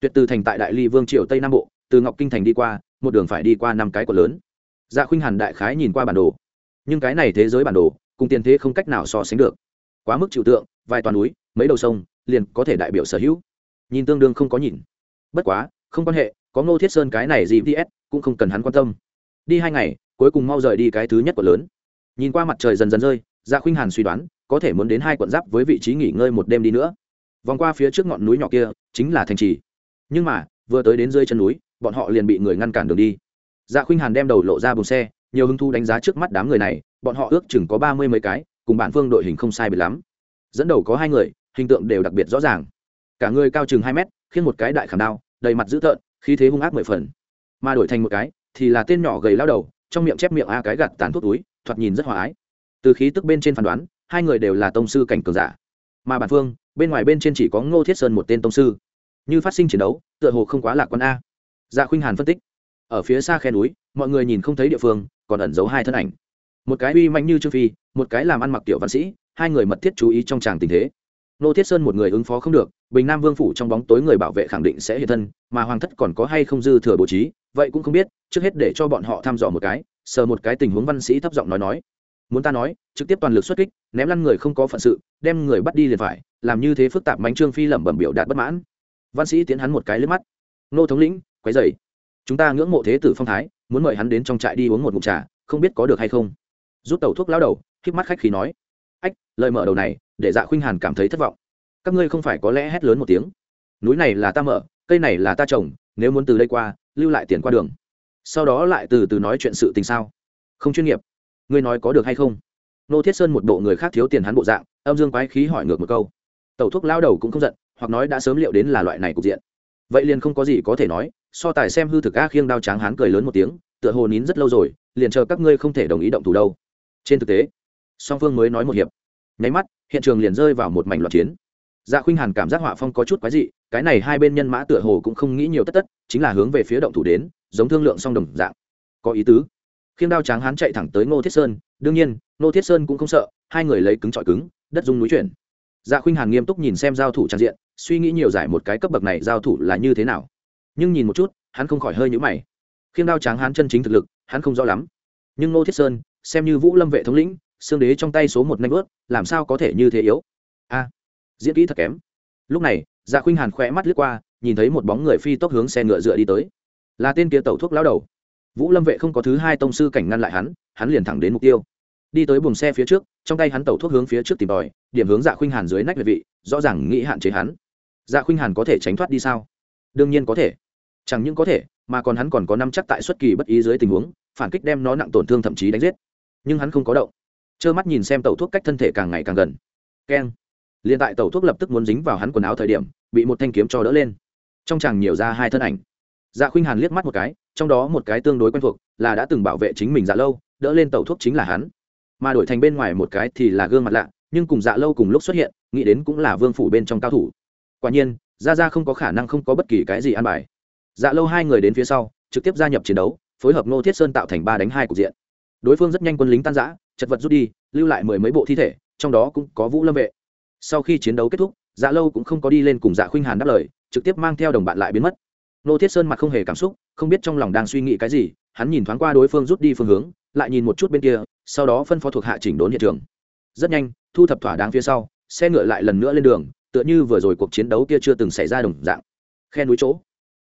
Tuyệt từ thành tại đại ly vương triều tây nam bộ, từ ngọc kinh thành đi qua, một đường phải đi qua năm cái quận lớn. Dạ khuynh hàn đại khái nhìn qua bản đồ. Nhưng cái này thế giới bản đồ, cùng tiền thế không cách nào so sánh được quá mức chịu tượng, vài toàn núi, mấy đầu sông, liền có thể đại biểu sở hữu. Nhìn tương đương không có nhìn. Bất quá, không quan hệ, có ngô thiết sơn cái này gì ts cũng không cần hắn quan tâm. Đi hai ngày, cuối cùng mau rời đi cái thứ nhất quận lớn. Nhìn qua mặt trời dần dần rơi ra khuynh hàn suy đoán, có thể muốn đến hai quận giáp với vị trí nghỉ ngơi một đêm đi nữa. Vòng qua phía trước ngọn núi nhỏ kia, chính là thành trì. Nhưng mà, vừa tới đến dưới chân núi, bọn họ liền bị người ngăn cản đường đi. Dạ khuynh hàn đem đầu lộ ra bùng xe, nhiều hứng thu đánh giá trước mắt đám người này, bọn họ ước chừng có ba mươi mấy cái cùng bản phương đội hình không sai biệt lắm. Dẫn đầu có hai người, hình tượng đều đặc biệt rõ ràng. Cả người cao chừng hai mét khiến một cái đại khảm đao, đầy mặt dữ tợn, khí thế hung ác mười phần. Mà đổi thành một cái, thì là tên nhỏ gầy lao đầu, trong miệng chép miệng a cái gặt tàn thuốc túi, thoạt nhìn rất hòa ái. Từ khí tức bên trên phán đoán, hai người đều là tông sư cảnh cường giả. Mà bản phương, bên ngoài bên trên chỉ có ngô thiết sơn một tên tông sư. Như phát sinh chiến đấu, tựa hồ không quá lạc quan a. Dạ khuynh hàn phân tích. Ở phía xa khe núi, mọi người nhìn không thấy địa phương, còn ẩn giấu hai thân ảnh. Một cái uy mạnh như trương phi một cái làm ăn mặc tiểu văn sĩ, hai người mật thiết chú ý trong tràng tình thế. Nô thiết sơn một người ứng phó không được, bình nam vương phủ trong bóng tối người bảo vệ khẳng định sẽ hiện thân, mà hoàng thất còn có hay không dư thừa bố trí, vậy cũng không biết, trước hết để cho bọn họ thăm dò một cái, sờ một cái tình huống văn sĩ thấp giọng nói nói. Muốn ta nói, trực tiếp toàn lực xuất kích, ném lăn người không có phận sự, đem người bắt đi liền phải, làm như thế phức tạp bánh trương phi lẩm bẩm biểu đạt bất mãn. Văn sĩ tiến hắn một cái lướt mắt. Nô thống lĩnh, quấy dày chúng ta ngưỡng mộ thế tử phong thái, muốn mời hắn đến trong trại đi uống một ngụm trà, không biết có được hay không. Rút tàu thuốc lao đầu k mắt khách khí nói, ách, lời mở đầu này, để dạ khuynh hàn cảm thấy thất vọng. Các ngươi không phải có lẽ hét lớn một tiếng. Núi này là ta mở, cây này là ta trồng, nếu muốn từ đây qua, lưu lại tiền qua đường. Sau đó lại từ từ nói chuyện sự tình sao? Không chuyên nghiệp. Ngươi nói có được hay không? Nô thiết sơn một bộ người khác thiếu tiền hắn bộ dạng, âm dương quái khí hỏi ngược một câu. Tẩu thuốc lao đầu cũng không giận, hoặc nói đã sớm liệu đến là loại này cục diện. Vậy liền không có gì có thể nói, so tài xem hư thực a khiêng đao tráng hắn cười lớn một tiếng, tựa hồ nín rất lâu rồi, liền chờ các ngươi không thể đồng ý động thủ đâu. Trên thực tế song phương mới nói một hiệp. Nháy mắt, hiện trường liền rơi vào một mảnh loạt chiến. Dạ khuynh hàn cảm giác họa phong có chút quái dị, cái này hai bên nhân mã tựa hồ cũng không nghĩ nhiều tất tất, chính là hướng về phía động thủ đến, giống thương lượng song đồng dạng. Có ý tứ. Khiêm đao tráng hán chạy thẳng tới ngô thiết sơn, đương nhiên, ngô thiết sơn cũng không sợ, hai người lấy cứng trọi cứng, đất dung núi chuyển. Dạ khuynh hàn nghiêm túc nhìn xem giao thủ trang diện, suy nghĩ nhiều giải một cái cấp bậc này giao thủ là như thế nào. Nhưng nhìn một chút, hắn không khỏi hơi nhũ mày. Khiêm đao tráng hán chân chính thực lực, hắn không rõ lắm. Nhưng ngô thiết sơn, xem như vũ lâm vệ thống lĩnh xương đế trong tay số một nanh vớt, làm sao có thể như thế yếu? A, diễn kỹ thật kém. Lúc này dạ khuynh hàn khỏe mắt lướt qua, nhìn thấy một bóng người phi tốc hướng xe ngựa dựa đi tới. Là tên kia tẩu thuốc lao đầu. Vũ lâm vệ không có thứ hai tông sư cảnh ngăn lại hắn hắn liền thẳng đến mục tiêu. Đi tới buồng xe phía trước, trong tay hắn tẩu thuốc hướng phía trước tìm tòi, điểm hướng dạ khuynh hàn dưới nách về vị, rõ ràng nghĩ hạn chế hắn. Dạ khuynh hàn có thể tránh thoát đi sao? Đương nhiên có thể. Chẳng những có thể, mà còn hắn còn có năm chắc tại xuất kỳ bất ý dưới tình huống, phản kích đem nó nặng tổn thương thậm chí đánh giết. Nhưng hắn không có động trơ mắt nhìn xem tẩu thuốc cách thân thể càng ngày càng gần. Keng. Liền tại tẩu thuốc lập tức muốn dính vào hắn quần áo thời điểm, bị một thanh kiếm cho đỡ lên. Trong chàng nhiều ra hai thân ảnh. Dạ khuynh hàn liếc mắt một cái, trong đó một cái tương đối quen thuộc, là đã từng bảo vệ chính mình dạ lâu, đỡ lên tẩu thuốc chính là hắn. Mà đổi thành bên ngoài một cái thì là gương mặt lạ, nhưng cùng dạ lâu cùng lúc xuất hiện, nghĩ đến cũng là vương phủ bên trong cao thủ. Quả nhiên ra ra không có khả năng không có bất kỳ cái gì an bài. Dạ lâu hai người đến phía sau, trực tiếp gia nhập chiến đấu, phối hợp ngô thiết sơn tạo thành ba đánh hai cục diện. Đối phương rất nhanh quân lính tan giã chật vật rút đi, lưu lại mười mấy bộ thi thể, trong đó cũng có vũ lâm vệ. Sau khi chiến đấu kết thúc dạ lâu cũng không có đi lên cùng dạ khuynh hàn đáp lời, trực tiếp mang theo đồng bạn lại biến mất. Nô thiết sơn mặt không hề cảm xúc, không biết trong lòng đang suy nghĩ cái gì, hắn nhìn thoáng qua đối phương rút đi phương hướng, lại nhìn một chút bên kia, sau đó phân phó thuộc hạ chỉnh đốn hiện trường. Rất nhanh, thu thập thỏa đáng phía sau, xe ngựa lại lần nữa lên đường, tựa như vừa rồi cuộc chiến đấu kia chưa từng xảy ra đồng dạng. Khe núi chỗ.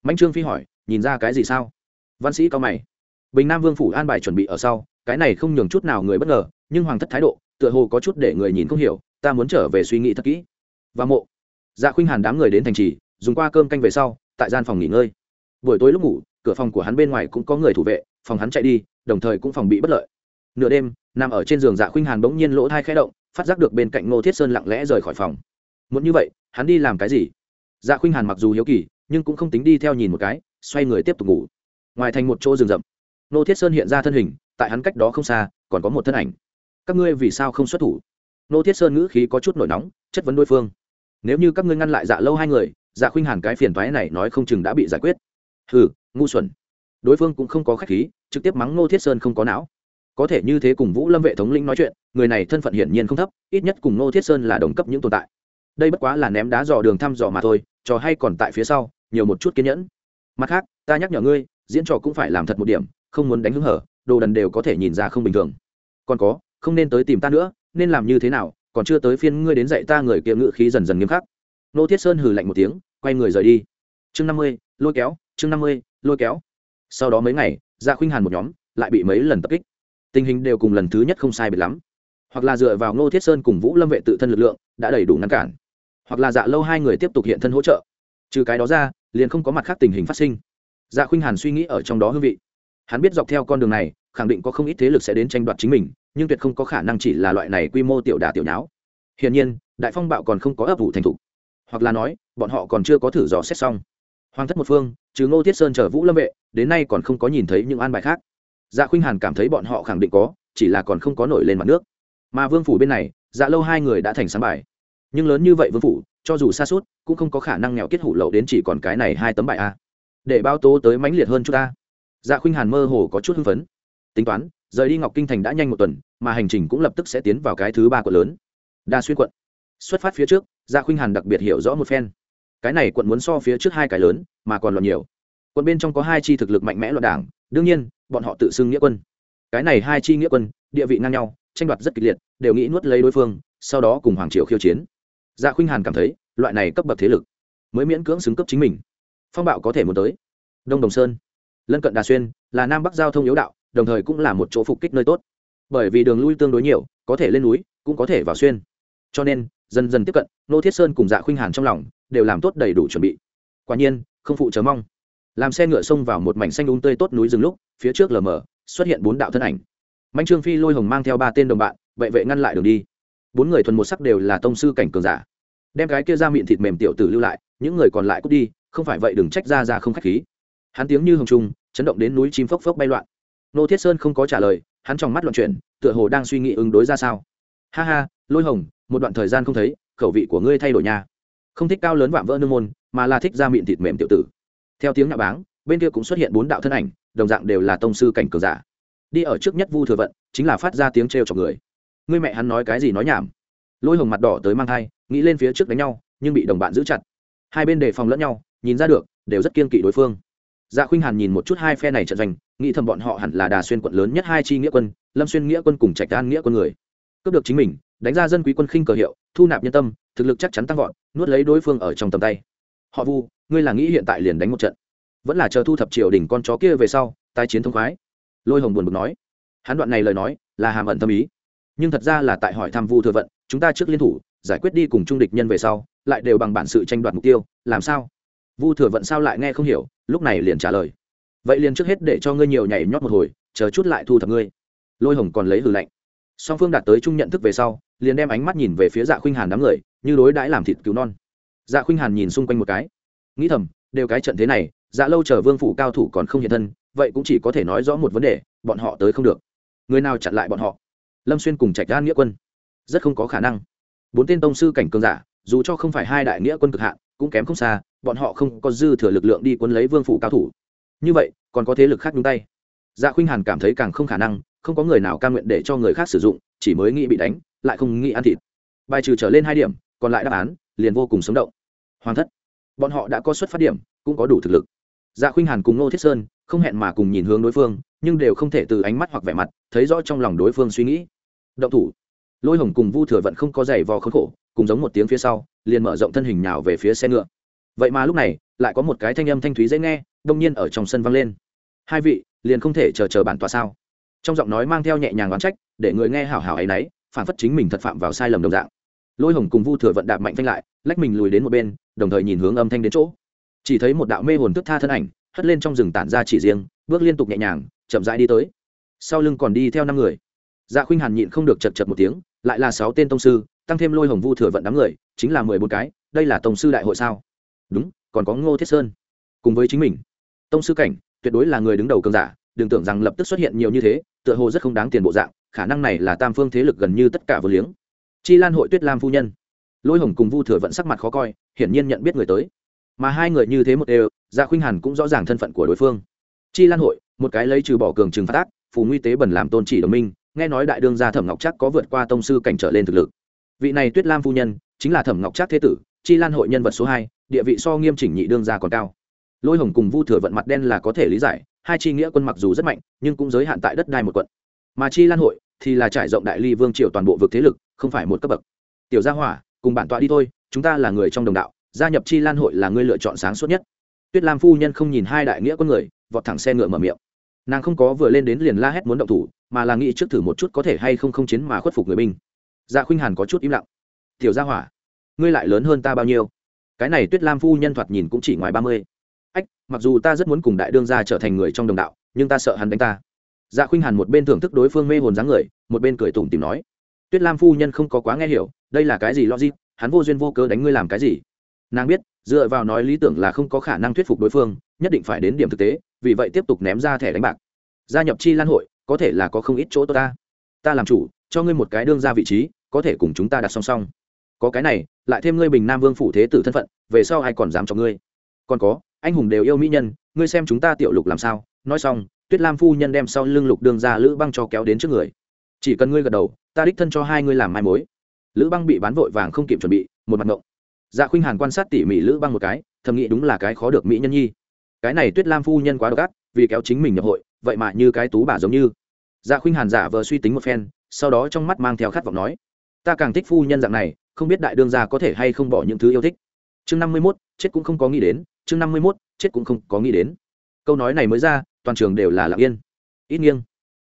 Mạnh trương phi hỏi, nhìn ra cái gì sao? Văn sĩ cao mày bình nam vương phủ an bài chuẩn bị ở sau, cái này không nhường chút nào người bất ngờ, nhưng hoàng thất thái độ, tựa hồ có chút để người nhìn không hiểu, ta muốn trở về suy nghĩ thật kỹ. Và mộ. Dạ khuynh hàn đám người đến thành trì, dùng qua cơm canh về sau, tại gian phòng nghỉ ngơi. Buổi tối lúc ngủ, cửa phòng của hắn bên ngoài cũng có người thủ vệ, phòng hắn chạy đi, đồng thời cũng phòng bị bất lợi. Nửa đêm, nằm ở trên giường dạ khuynh hàn bỗng nhiên lỗ thai khẽ động, phát giác được bên cạnh ngô thiết sơn lặng lẽ rời khỏi phòng. Muốn như vậy, hắn đi làm cái gì? Dạ khuynh hàn mặc dù hiếu kỳ, nhưng cũng không tính đi theo nhìn một cái, xoay người tiếp tục ngủ. Ngoài thành một chỗ rừng rậm. Nô thiết sơn hiện ra thân hình, tại hắn cách đó không xa, còn có một thân ảnh. Các ngươi vì sao không xuất thủ? Nô thiết sơn ngữ khí có chút nổi nóng, chất vấn đối phương. Nếu như các ngươi ngăn lại dạ lâu hai người dạ khuynh hàn cái phiền thoái này nói không chừng đã bị giải quyết. Hừ, ngu xuẩn. Đối phương cũng không có khách khí, trực tiếp mắng Nô thiết sơn không có não. Có thể như thế cùng vũ lâm vệ thống lĩnh nói chuyện, người này thân phận hiển nhiên không thấp, ít nhất cùng Nô thiết sơn là đồng cấp những tồn tại. Đây bất quá là ném đá dò đường thăm dò mà thôi, trò hay còn tại phía sau, nhiều một chút kiên nhẫn. Mặt khác, ta nhắc nhở ngươi, diễn trò cũng phải làm thật một điểm không muốn đánh hứng hở, đồ đần đều có thể nhìn ra không bình thường. Còn có, không nên tới tìm ta nữa, nên làm như thế nào, còn chưa tới phiên ngươi đến dạy ta người kia ngự khí dần dần nghiêm khắc. Nô thiết sơn hừ lạnh một tiếng, quay người rời đi. Chương năm mươi, lôi kéo, chương năm mươi, lôi kéo. Sau đó mấy ngày ra khuynh hàn một nhóm lại bị mấy lần tập kích. Tình hình đều cùng lần thứ nhất không sai biệt lắm. Hoặc là dựa vào ngô thiết sơn cùng vũ lâm vệ tự thân lực lượng, đã đầy đủ ngăn cản. Hoặc là dạ lâu hai người tiếp tục hiện thân hỗ trợ. Trừ cái đó ra, liền không có mặt khác tình hình phát sinh. Dạ khuynh hàn suy nghĩ ở trong đó hương vị hắn biết dọc theo con đường này, khẳng định có không ít thế lực sẽ đến tranh đoạt chính mình, nhưng tuyệt không có khả năng chỉ là loại này quy mô tiểu đà tiểu nháo. Hiển nhiên, đại phong bạo còn không có ấp vụ thành thục. Hoặc là nói, bọn họ còn chưa có thử dò xét xong. Hoàng thất một phương, trừ ngô thiết sơn chở vũ lâm vệ, đến nay còn không có nhìn thấy những an bài khác. Dạ khuynh hàn cảm thấy bọn họ khẳng định có, chỉ là còn không có nổi lên mặt nước. Mà vương phủ bên này dạ lâu hai người đã thành sáng bài. Nhưng lớn như vậy vương phủ, cho dù xa suốt, cũng không có khả năng nghèo kết hủ lậu đến chỉ còn cái này hai tấm bài a. Để bao tố tới mãnh liệt hơn chúng ta dạ khuynh hàn mơ hồ có chút hưng phấn. Tính toán, rời đi ngọc kinh thành đã nhanh một tuần, mà hành trình cũng lập tức sẽ tiến vào cái thứ ba quận lớn. Đa xuyên quận. Xuất phát phía trước dạ khuynh hàn đặc biệt hiểu rõ một phen. Cái này quận muốn so phía trước hai cái lớn, mà còn loạn nhiều. Quận bên trong có hai chi thực lực mạnh mẽ loạn đảng, đương nhiên, bọn họ tự xưng nghĩa quân. Cái này hai chi nghĩa quân, địa vị ngang nhau, tranh đoạt rất kịch liệt, đều nghĩ nuốt lấy đối phương, sau đó cùng hoàng triều khiêu chiến. Dạ khuynh hàn cảm thấy, loại này cấp bậc thế lực, mới miễn cưỡng xứng cấp chính mình. Phong bạo có thể muốn tới. Đông đồng sơn lân cận đà xuyên là nam bắc giao thông yếu đạo, đồng thời cũng là một chỗ phục kích nơi tốt. Bởi vì đường lui tương đối nhiều, có thể lên núi, cũng có thể vào xuyên. Cho nên, dần dần tiếp cận, nô thiết sơn cùng dạ khuynh hàn trong lòng đều làm tốt đầy đủ chuẩn bị. Quả nhiên, không phụ chờ mong. Làm xe ngựa xông vào một mảnh xanh đúng tươi tốt núi rừng lúc, phía trước lờ mờ, xuất hiện bốn đạo thân ảnh. Mạnh trương phi lôi hồng mang theo ba tên đồng bạn vệ vệ ngăn lại đường đi. Bốn người thuần một sắc đều là tông sư cảnh cường giả. Đem cái kia ra miệng thịt mềm tiểu tử lưu lại, những người còn lại cút đi, không phải vậy đừng trách ra ra không khách khí. Hắn tiếng như hồng trung chấn động đến núi chim phốc phốc bay loạn. Nô thiết sơn không có trả lời, hắn trong mắt loạn chuyển, tựa hồ đang suy nghĩ ứng đối ra sao. Ha ha, lôi hồng, một đoạn thời gian không thấy, khẩu vị của ngươi thay đổi nha. Không thích cao lớn vạm vỡ nương môn, mà là thích ra miệng thịt mềm tiểu tử. Theo tiếng nhạo báng, bên kia cũng xuất hiện bốn đạo thân ảnh, đồng dạng đều là tông sư cảnh cường giả. Đi ở trước nhất vu thừa vận, chính là phát ra tiếng trêu chọc người. Ngươi mẹ hắn nói cái gì nói nhảm. Lôi hồng mặt đỏ tới mang thai, nghĩ lên phía trước đánh nhau, nhưng bị đồng bạn giữ chặt. Hai bên đề phòng lẫn nhau, nhìn ra được, đều rất kiên kỵ đối phương dạ khuynh hàn nhìn một chút hai phe này trận giành nghĩ thầm bọn họ hẳn là đà xuyên quận lớn nhất hai chi nghĩa quân, lâm xuyên nghĩa quân cùng trạch an nghĩa quân người. Cướp được chính mình, đánh ra dân quý quân khinh cờ hiệu, thu nạp nhân tâm, thực lực chắc chắn tăng vọt, nuốt lấy đối phương ở trong tầm tay. Họ vu, ngươi là nghĩ hiện tại liền đánh một trận. Vẫn là chờ thu thập triều đình con chó kia về sau, tái chiến thông khoái. Lôi hồng buồn bực nói. Hắn đoạn này lời nói, là hàm ẩn tâm ý. Nhưng thật ra là tại hỏi thăm vu thừa vận, chúng ta trước liên thủ, giải quyết đi cùng trung địch nhân về sau, lại đều bằng bản sự tranh đoạt mục tiêu, làm sao? Vu thừa vận sao lại nghe không hiểu, lúc này liền trả lời. Vậy liền trước hết để cho ngươi nhiều nhảy nhót một hồi, chờ chút lại thu thập ngươi. Lôi hồng còn lấy hừ lạnh. Song phương đạt tới chung nhận thức về sau, liền đem ánh mắt nhìn về phía dạ khuynh hàn đám người, như đối đãi làm thịt cứu non. Dạ khuynh hàn nhìn xung quanh một cái. Nghĩ thầm, đều cái trận thế này dạ lâu chờ vương phủ cao thủ còn không hiện thân, vậy cũng chỉ có thể nói rõ một vấn đề, bọn họ tới không được. Người nào chặn lại bọn họ? Lâm xuyên cùng trạch an nghĩa quân. Rất không có khả năng. Bốn tên tông sư cảnh cường giả, dù cho không phải hai đại nghĩa quân cực hạn cũng kém không xa, bọn họ không có dư thừa lực lượng đi quân lấy vương phủ cao thủ. Như vậy, còn có thế lực khác nhúng tay. Dạ khuynh hàn cảm thấy càng không khả năng, không có người nào ca nguyện để cho người khác sử dụng, chỉ mới nghĩ bị đánh, lại không nghĩ ăn thịt. Bài trừ trở lên hai điểm, còn lại đáp án, liền vô cùng sống động. Hoàng thất. Bọn họ đã có xuất phát điểm, cũng có đủ thực lực. Dạ khuynh hàn cùng ngô thiết sơn, không hẹn mà cùng nhìn hướng đối phương, nhưng đều không thể từ ánh mắt hoặc vẻ mặt, thấy rõ trong lòng đối phương suy nghĩ. Động thủ lôi hồng cùng vu thừa vận không có giày vò khốn khổ, cùng giống một tiếng phía sau, liền mở rộng thân hình nào về phía xe ngựa. Vậy mà lúc này, lại có một cái thanh âm thanh thúy dễ nghe, đông nhiên ở trong sân vang lên. Hai vị, liền không thể chờ chờ bản tòa sao? Trong giọng nói mang theo nhẹ nhàng oán trách, để người nghe hảo hảo ấy nấy, phản phất chính mình thật phạm vào sai lầm đồng dạng. Lôi hồng cùng vu thừa vận đạp mạnh phanh lại, lách mình lùi đến một bên, đồng thời nhìn hướng âm thanh đến chỗ. Chỉ thấy một đạo mê hồn tức tha thân ảnh, hất lên trong rừng tản ra chỉ riêng, bước liên tục nhẹ nhàng, chậm rãi đi tới. Sau lưng còn đi theo năm người. Dạ khuynh hàn nhịn không được chật chật một tiếng lại là sáu tên tông sư, tăng thêm lôi hồng vu thừa vận đám người, chính là mười bốn cái, đây là tông sư đại hội sao? Đúng, còn có ngô thiết sơn, cùng với chính mình. Tông sư cảnh, tuyệt đối là người đứng đầu cường giả, đừng tưởng rằng lập tức xuất hiện nhiều như thế, tựa hồ rất không đáng tiền bộ dạng, khả năng này là tam phương thế lực gần như tất cả vừa liếng. Chi lan hội tuyết lam phu nhân. Lôi hồng cùng vu thừa vận sắc mặt khó coi, hiển nhiên nhận biết người tới. Mà hai người như thế một đều dạ khuynh hàn cũng rõ ràng thân phận của đối phương. Chi lan hội, một cái lấy trừ bỏ cường trừng phát tác phù nguy tế bẩn làm tôn chỉ đồng minh nghe nói đại đương gia thẩm ngọc trác có vượt qua tông sư cảnh trở lên thực lực. Vị này tuyết lam phu nhân, chính là thẩm ngọc trác thế tử, chi lan hội nhân vật số hai, địa vị so nghiêm chỉnh nhị đương gia còn cao. Lôi hồng cùng vu thừa vận mặt đen là có thể lý giải, hai chi nghĩa quân mặc dù rất mạnh, nhưng cũng giới hạn tại đất đai một quận. Mà chi lan hội thì là trải rộng đại ly vương triều toàn bộ vực thế lực, không phải một cấp bậc. Tiểu gia hỏa, cùng bản tọa đi thôi, chúng ta là người trong đồng đạo, gia nhập chi lan hội là người lựa chọn sáng suốt nhất. Tuyết lam phu nhân không nhìn hai đại nghĩa con người, vọt thẳng xe ngựa mở miệng. Nàng không có vừa lên đến liền la hét muốn động thủ mà là nghĩ trước thử một chút có thể hay không không chiến mà khuất phục người binh. Dạ khuynh hàn có chút im lặng. Tiểu gia hỏa, ngươi lại lớn hơn ta bao nhiêu? Cái này tuyết lam phu nhân thoạt nhìn cũng chỉ ngoài ba mươi. Ách, mặc dù ta rất muốn cùng đại đương gia trở thành người trong đồng đạo, nhưng ta sợ hắn đánh ta. Dạ khuynh hàn một bên thưởng thức đối phương mê hồn dáng người, một bên cười tủm tìm nói, tuyết lam phu nhân không có quá nghe hiểu, đây là cái gì logic? Hắn vô duyên vô cớ đánh ngươi làm cái gì? Nàng biết, dựa vào nói lý tưởng là không có khả năng thuyết phục đối phương, nhất định phải đến điểm thực tế, vì vậy tiếp tục ném ra thẻ đánh bạc. Gia nhập chi lan hội có thể là có không ít chỗ tốt ta. Ta làm chủ, cho ngươi một cái đương ra vị trí, có thể cùng chúng ta đặt song song. Có cái này, lại thêm ngươi bình nam vương phủ thế tử thân phận, về sau ai còn dám cho ngươi? Còn có, anh hùng đều yêu mỹ nhân, ngươi xem chúng ta tiểu lục làm sao? Nói xong, tuyết lam phu nhân đem sau lưng lục đương ra lữ băng cho kéo đến trước người. Chỉ cần ngươi gật đầu, ta đích thân cho hai ngươi làm mai mối. Lữ băng bị bán vội vàng không kịp chuẩn bị, một mặt ngộng. Dạ khuynh hàn quan sát tỉ mỉ lữ băng một cái, thầm nghĩ đúng là cái khó được mỹ nhân nhi. Cái này tuyết lam phu nhân quá độc ác, vì kéo chính mình nhập hội vậy mà như cái tú bà giống như. Dạ khuynh hàn giả vờ suy tính một phen, sau đó trong mắt mang theo khát vọng nói, ta càng thích phu nhân dạng này, không biết đại đương gia có thể hay không bỏ những thứ yêu thích. Chương năm mươi mốt, chết cũng không có nghĩ đến, chương năm mươi mốt, chết cũng không có nghĩ đến. Câu nói này mới ra, toàn trường đều là lặng yên. Ít nghiêng.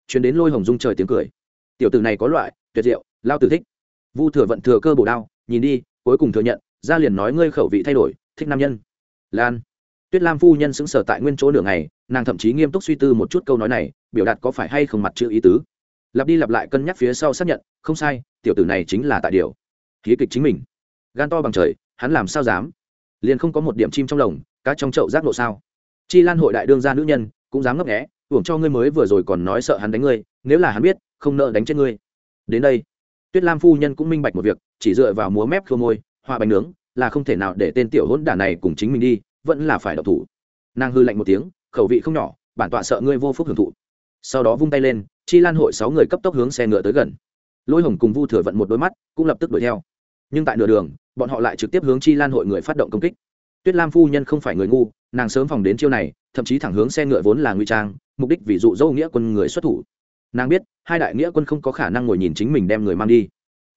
Chuyến đến lôi hồng dung trời tiếng cười. Tiểu tử này có loại, tuyệt diệu, lao tử thích. Vu thừa vận thừa cơ bổ đao, nhìn đi, cuối cùng thừa nhận, ra liền nói ngươi khẩu vị thay đổi, thích nam nhân. Lan. Tuyết lam phu nhân xứng sở tại nguyên chỗ nửa ngày nàng thậm chí nghiêm túc suy tư một chút câu nói này, biểu đạt có phải hay không mặt chữ ý tứ. Lặp đi lặp lại cân nhắc phía sau xác nhận, không sai, tiểu tử này chính là tại điều. Khí kịch chính mình. Gan to bằng trời, hắn làm sao dám? Liền không có một điểm chim trong lồng, cá trong chậu giác lộ sao? Chi lan hội đại đương gia nữ nhân, cũng dám ngấp nghẽ uổng cho ngươi mới vừa rồi còn nói sợ hắn đánh ngươi, nếu là hắn biết, không nợ đánh chết ngươi. Đến đây, tuyết lam phu nhân cũng minh bạch một việc, chỉ dựa vào múa mép khô môi, hoa bánh nướng, là không thể nào để tên tiểu hỗn đản này cùng chính mình đi, vẫn là phải độc thủ. Nàng hư lạnh một tiếng khẩu vị không nhỏ, bản tọa sợ ngươi vô phúc hưởng thụ. Sau đó vung tay lên, chi lan hội sáu người cấp tốc hướng xe ngựa tới gần. Lôi hồng cùng vu thừa vận một đôi mắt, cũng lập tức đuổi theo. Nhưng tại nửa đường, bọn họ lại trực tiếp hướng chi lan hội người phát động công kích. Tuyết lam phu nhân không phải người ngu, nàng sớm phòng đến chiêu này, thậm chí thẳng hướng xe ngựa vốn là nguy trang, mục đích ví dụ dâu nghĩa quân người xuất thủ. Nàng biết, hai đại nghĩa quân không có khả năng ngồi nhìn chính mình đem người mang đi.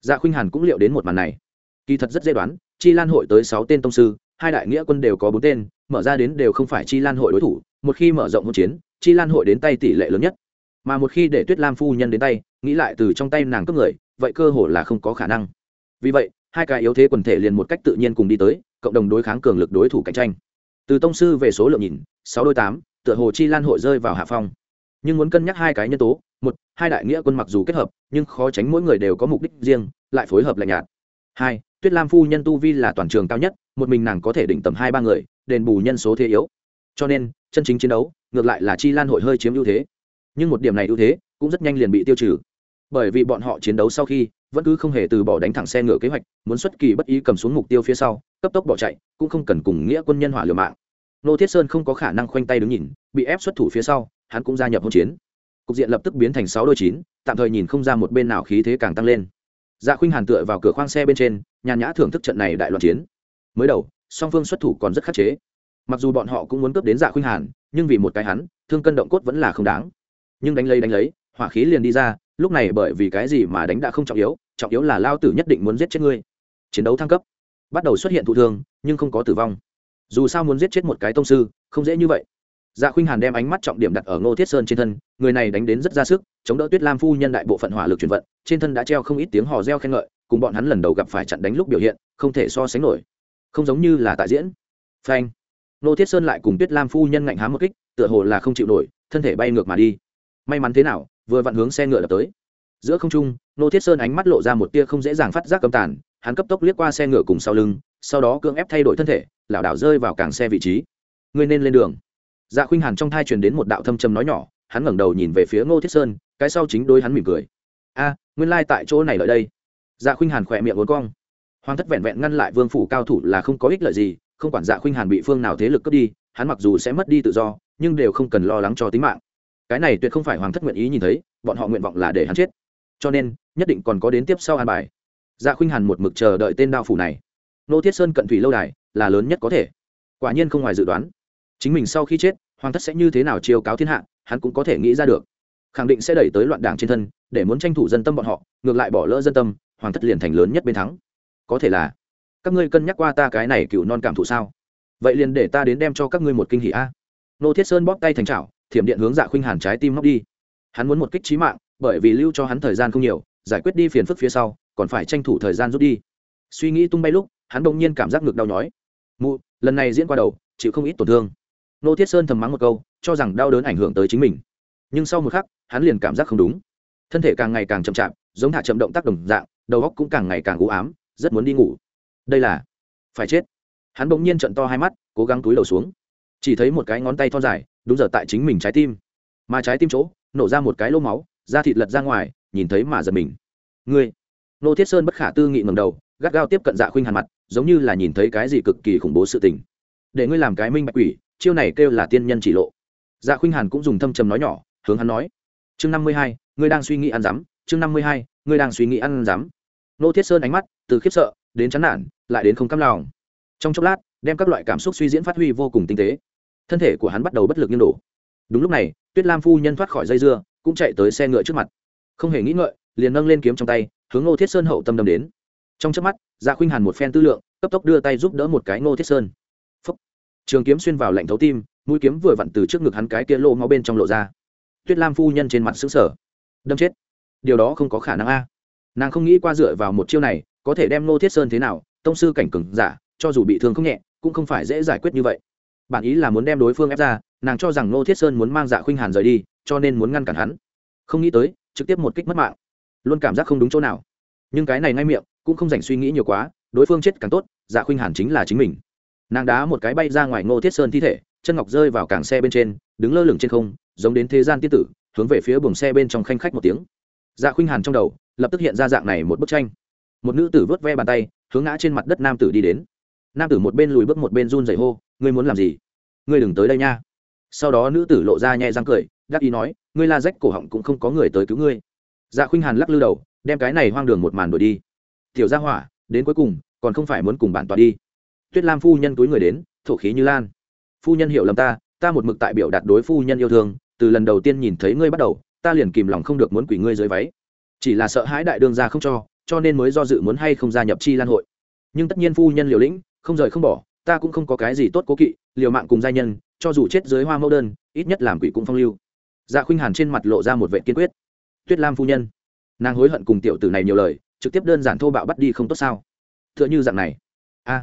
Dạ khuynh hàn cũng liệu đến một màn này. Kỳ thật rất dễ đoán, chi lan hội tới sáu tên tông sư, hai đại nghĩa quân đều có bốn tên mở ra đến đều không phải chi lan hội đối thủ, một khi mở rộng hỗn chiến, chi lan hội đến tay tỷ lệ lớn nhất. Mà một khi để tuyết lam phu nhân đến tay, nghĩ lại từ trong tay nàng cướp người, vậy cơ hội là không có khả năng. Vì vậy, hai cái yếu thế quần thể liền một cách tự nhiên cùng đi tới, cộng đồng đối kháng cường lực đối thủ cạnh tranh. Từ tông sư về số lượng nhìn, sáu đôi tám, tựa hồ chi lan hội rơi vào hạ phong. Nhưng muốn cân nhắc hai cái nhân tố, một, hai đại nghĩa quân mặc dù kết hợp, nhưng khó tránh mỗi người đều có mục đích riêng, lại phối hợp lạnh nhạt. Hai, tuyết lam phu nhân tu vi là toàn trường cao nhất, một mình nàng có thể đỉnh tầm hai ba người đền bù nhân số thế yếu. Cho nên, chân chính chiến đấu, ngược lại là chi lan hội hơi chiếm ưu thế. Nhưng một điểm này ưu thế cũng rất nhanh liền bị tiêu trừ. Bởi vì bọn họ chiến đấu sau khi vẫn cứ không hề từ bỏ đánh thẳng xe ngựa kế hoạch, muốn xuất kỳ bất ý cầm xuống mục tiêu phía sau, cấp tốc bỏ chạy, cũng không cần cùng nghĩa quân nhân hỏa liều mạng. Nô thiết sơn không có khả năng khoanh tay đứng nhìn, bị ép xuất thủ phía sau, hắn cũng gia nhập hỗn chiến. Cục diện lập tức biến thành sáu đôi chín, tạm thời nhìn không ra một bên nào khí thế càng tăng lên. Dạ khuynh hàn tựa vào cửa khoang xe bên trên, nhàn nhã thưởng thức trận này đại loạn chiến. Mới đầu song phương xuất thủ còn rất khắc chế. Mặc dù bọn họ cũng muốn cướp đến dạ khuynh hàn, nhưng vì một cái hắn, thương cân động cốt vẫn là không đáng. Nhưng đánh lấy đánh lấy, hỏa khí liền đi ra, lúc này bởi vì cái gì mà đánh đã không trọng yếu trọng yếu là lao tử nhất định muốn giết chết ngươi. Chiến đấu thăng cấp. Bắt đầu xuất hiện thụ thương, nhưng không có tử vong. Dù sao muốn giết chết một cái tông sư, không dễ như vậy. Dạ khuynh hàn đem ánh mắt trọng điểm đặt ở ngô thiết sơn trên thân, người này đánh đến rất ra sức, chống đỡ tuyết lam phu nhân đại bộ phận hỏa lực chuyển vận, trên thân đã treo không ít tiếng hò reo khen ngợi, cùng bọn hắn lần đầu gặp phải trận đánh lúc biểu hiện, không thể so sánh nổi không giống như là tại diễn. Phanh. Ngô thiết sơn lại cùng tuyết lam phu nhân ngạnh há một kích, tựa hồ là không chịu nổi, thân thể bay ngược mà đi. May mắn thế nào, vừa vặn hướng xe ngựa đập tới. Giữa không trung, nô thiết sơn ánh mắt lộ ra một tia không dễ dàng phát giác cầm tàn, hắn cấp tốc liếc qua xe ngựa cùng sau lưng, sau đó cưỡng ép thay đổi thân thể, lảo đảo rơi vào càng xe vị trí. Ngươi nên lên đường. Dạ khuynh hàn trong thai truyền đến một đạo thâm trầm nói nhỏ, hắn ngẩng đầu nhìn về phía ngô thiết sơn, cái sau chính đôi hắn mỉm cười. A, nguyên lai tại chỗ này lợi đây. Dạ khuynh hàn khỏe miệng uốn cong hoàng thất vẹn vẹn ngăn lại vương phủ cao thủ là không có ích lợi gì, không quản dạ khuynh hàn bị phương nào thế lực cướp đi, hắn mặc dù sẽ mất đi tự do, nhưng đều không cần lo lắng cho tính mạng. Cái này tuyệt không phải hoàng thất nguyện ý nhìn thấy, bọn họ nguyện vọng là để hắn chết. Cho nên, nhất định còn có đến tiếp sau an bài. Dạ khuynh hàn một mực chờ đợi tên đao phủ này. Nô thiết sơn cận thủy lâu đài, là lớn nhất có thể. Quả nhiên không ngoài dự đoán. Chính mình sau khi chết, hoàng thất sẽ như thế nào chiêu cáo thiên hạ, hắn cũng có thể nghĩ ra được. Khẳng định sẽ đẩy tới loạn đảng trên thân, để muốn tranh thủ dân tâm bọn họ, ngược lại bỏ lỡ dân tâm, hoàng thất liền thành lớn nhất bên thắng có thể là, các ngươi cân nhắc qua ta cái này cựu non cảm thụ sao? Vậy liền để ta đến đem cho các ngươi một kinh hỷ a. Nô thiết sơn bóp tay thành trào thiểm điện hướng dạ khuynh hàn trái tim móc đi. Hắn muốn một kích trí mạng, bởi vì lưu cho hắn thời gian không nhiều, giải quyết đi phiền phức phía sau, còn phải tranh thủ thời gian rút đi. Suy nghĩ tung bay lúc, hắn bỗng nhiên cảm giác ngực đau nhói. Mụ, lần này diễn qua đầu, chịu không ít tổn thương. Nô thiết sơn thầm mắng một câu, cho rằng đau đớn ảnh hưởng tới chính mình. Nhưng sau một khắc, hắn liền cảm giác không đúng. Thân thể càng ngày càng chậm chạp, giống thả chậm động tác đồng dạng, đầu óc cũng càng ngày càng u ám rất muốn đi ngủ. Đây là phải chết. Hắn bỗng nhiên trận to hai mắt, cố gắng túi đầu xuống. Chỉ thấy một cái ngón tay thon dài, đúng giờ tại chính mình trái tim. Mà trái tim chỗ, nổ ra một cái lô máu, da thịt lật ra ngoài, nhìn thấy mà giật mình. Ngươi! Nô thiết sơn bất khả tư nghị ngầm đầu, gắt gao tiếp cận dạ khuynh hàn mặt, giống như là nhìn thấy cái gì cực kỳ khủng bố sự tình. Để ngươi làm cái minh bạch quỷ, chiêu này kêu là tiên nhân chỉ lộ. Dạ khuynh hàn cũng dùng thâm trầm nói nhỏ, hướng hắn nói. Chương năm mươi hai, ngươi đang suy nghĩ ăn dám. Chương năm mươi hai, ngươi đang suy nghĩ ăn dám. Nô thiết sơn ánh mắt từ khiếp sợ đến chán nản, lại đến không cam lòng. Trong chốc lát, đem các loại cảm xúc suy diễn phát huy vô cùng tinh tế. Thân thể của hắn bắt đầu bất lực như đổ. Đúng lúc này, tuyết lam phu nhân thoát khỏi dây dưa, cũng chạy tới xe ngựa trước mặt. Không hề nghĩ ngợi, liền nâng lên kiếm trong tay, hướng ngô thiết sơn hậu tâm đâm đến. Trong trước mắt dạ khuynh hàn một phen tư lượng, cấp tốc đưa tay giúp đỡ một cái ngô thiết sơn. Phúc. trường kiếm xuyên vào lạnh thấu tim, mũi kiếm vừa vặn từ trước ngực hắn cái kia lô máu bên trong lộ ra. Tuyết lam phu nhân trên mặt xứng sở đâm chết. Điều đó không có khả năng a. Nàng không nghĩ qua dựa vào một chiêu này có thể đem ngô thiết sơn thế nào, tông sư cảnh cừng giả, cho dù bị thương không nhẹ, cũng không phải dễ giải quyết như vậy. Bản ý là muốn đem đối phương ép ra, nàng cho rằng ngô thiết sơn muốn mang dạ khuynh hàn rời đi, cho nên muốn ngăn cản hắn. Không nghĩ tới, trực tiếp một kích mất mạng. Luôn cảm giác không đúng chỗ nào. Nhưng cái này ngay miệng, cũng không dành suy nghĩ nhiều quá, đối phương chết càng tốt dạ khuynh hàn chính là chính mình. Nàng đá một cái bay ra ngoài ngô thiết sơn thi thể, chân ngọc rơi vào cảng xe bên trên, đứng lơ lửng trên không, giống đến thế gian tiết tử, hướng về phía buồng xe bên trong khanh khách một tiếng. Dạ khuynh hàn trong đầu, lập tức hiện ra dạng này một bức tranh một nữ tử vớt ve bàn tay, hướng ngã trên mặt đất nam tử đi đến. Nam tử một bên lùi bước một bên run rẩy hô, ngươi muốn làm gì? Ngươi đừng tới đây nha. Sau đó nữ tử lộ ra nhẹ răng cười, đắc ý nói, ngươi la rách cổ họng cũng không có người tới cứu ngươi. Dạ khuynh hàn lắc lư đầu, đem cái này hoang đường một màn đổi đi. Tiểu gia hỏa, đến cuối cùng, còn không phải muốn cùng bản tọa đi. Tuyết lam phu nhân túi người đến, thổ khí như lan. Phu nhân hiểu lầm ta ta một mực tại biểu đạt đối phu nhân yêu thương, từ lần đầu tiên nhìn thấy ngươi bắt đầu, ta liền kìm lòng không được muốn quỷ ngươi dưới váy. Chỉ là sợ hãi đại đương gia không cho cho nên mới do dự muốn hay không gia nhập chi lan hội. Nhưng tất nhiên phu nhân liều lĩnh, không rời không bỏ, ta cũng không có cái gì tốt cố kỵ, liều mạng cùng gia nhân, cho dù chết dưới hoa mẫu đơn, ít nhất làm quỷ cũng phong lưu. Dạ khuynh hàn trên mặt lộ ra một vệ kiên quyết. Tuyết lam phu nhân, nàng hối hận cùng tiểu tử này nhiều lời, trực tiếp đơn giản thô bạo bắt đi không tốt sao? T h ư ợ n h ư dạng này. A.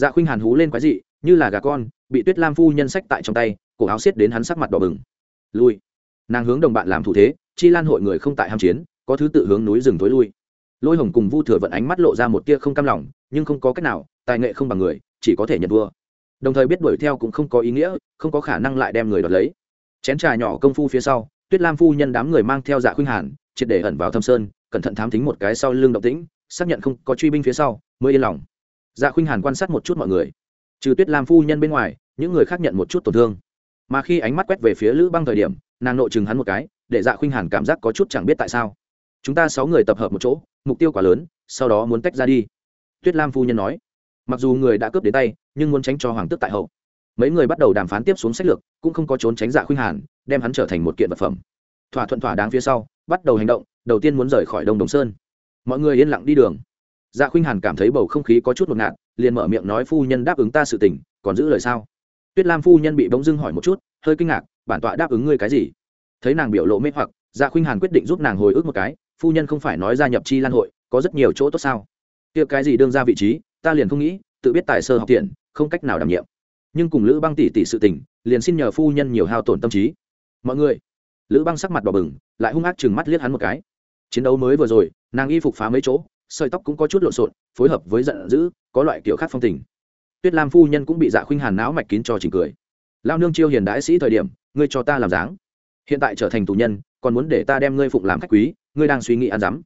Dạ khuynh hàn hú lên quái dị, như là gà con, bị tuyết lam phu nhân sách tại trong tay, cổ áo xiết đến hắn sắc mặt đỏ bừng. Lui. Nàng hướng đồng bạn làm thủ thế, chi lan hội người không tại ham chiến, có thứ tự hướng núi rừng tối lui lôi hồng cùng vu thừa vận ánh mắt lộ ra một tia không cam lòng, nhưng không có cách nào, tài nghệ không bằng người, chỉ có thể nhận vua. Đồng thời biết đuổi theo cũng không có ý nghĩa, không có khả năng lại đem người đoạt lấy. Chén trà nhỏ công phu phía sau, tuyết lam phu nhân đám người mang theo dạ khuynh hàn, triệt để ẩn vào thâm sơn, cẩn thận thám thính một cái sau lưng động tĩnh, xác nhận không có truy binh phía sau, mới yên lòng. Dạ khuynh hàn quan sát một chút mọi người. Trừ tuyết lam phu nhân bên ngoài, những người khác nhận một chút tổn thương. Mà khi ánh mắt quét về phía lữ băng thời điểm, nàng nội chừng hắn một cái, để dạ khuynh hàn cảm giác có chút chẳng biết tại sao. Chúng ta sáu người tập hợp một chỗ mục tiêu quá lớn, sau đó muốn tách ra đi. Tuyết lam phu nhân nói. Mặc dù người đã cướp đến tay, nhưng muốn tránh cho hoàng tước tại hậu. Mấy người bắt đầu đàm phán tiếp xuống sách lược, cũng không có trốn tránh dạ khuynh hàn, đem hắn trở thành một kiện vật phẩm. Thỏa thuận thỏa đáng phía sau, bắt đầu hành động, đầu tiên muốn rời khỏi đông đồng sơn. Mọi người yên lặng đi đường. Dạ khuynh hàn cảm thấy bầu không khí có chút ngột ngạt, liền mở miệng nói phu nhân đáp ứng ta sự tình, còn giữ lời sao? Tuyết lam phu nhân bị bỗng dưng hỏi một chút, hơi kinh ngạc, bản tọa đáp ứng ngươi cái gì? Thấy nàng biểu lộ mê hoặc dạ khuynh hàn quyết định giúp nàng hồi ức một cái phu nhân không phải nói gia nhập chi lan hội, có rất nhiều chỗ tốt sao? Kia cái gì đương ra vị trí, ta liền không nghĩ, tự biết tài sơ học tiện, không cách nào đảm nhiệm. Nhưng cùng lữ băng tỷ tỷ sự tình, liền xin nhờ phu nhân nhiều hao tổn tâm trí. Mọi người, lữ băng sắc mặt đỏ bừng, lại hung ác chừng mắt liếc hắn một cái. Chiến đấu mới vừa rồi, nàng y phục phá mấy chỗ, sợi tóc cũng có chút lộn xộn, phối hợp với giận dữ, có loại kiểu khác phong tình. Tuyết lam phu nhân cũng bị dạ khuynh hàn não mạch kín cho chỉnh cười. Lao nương chiêu hiền đãi sĩ thời điểm, ngươi cho ta làm dáng. Hiện tại trở thành tù nhân, còn muốn để ta đem ngươi phụng làm khách quý ngươi đang suy nghĩ ăn dám.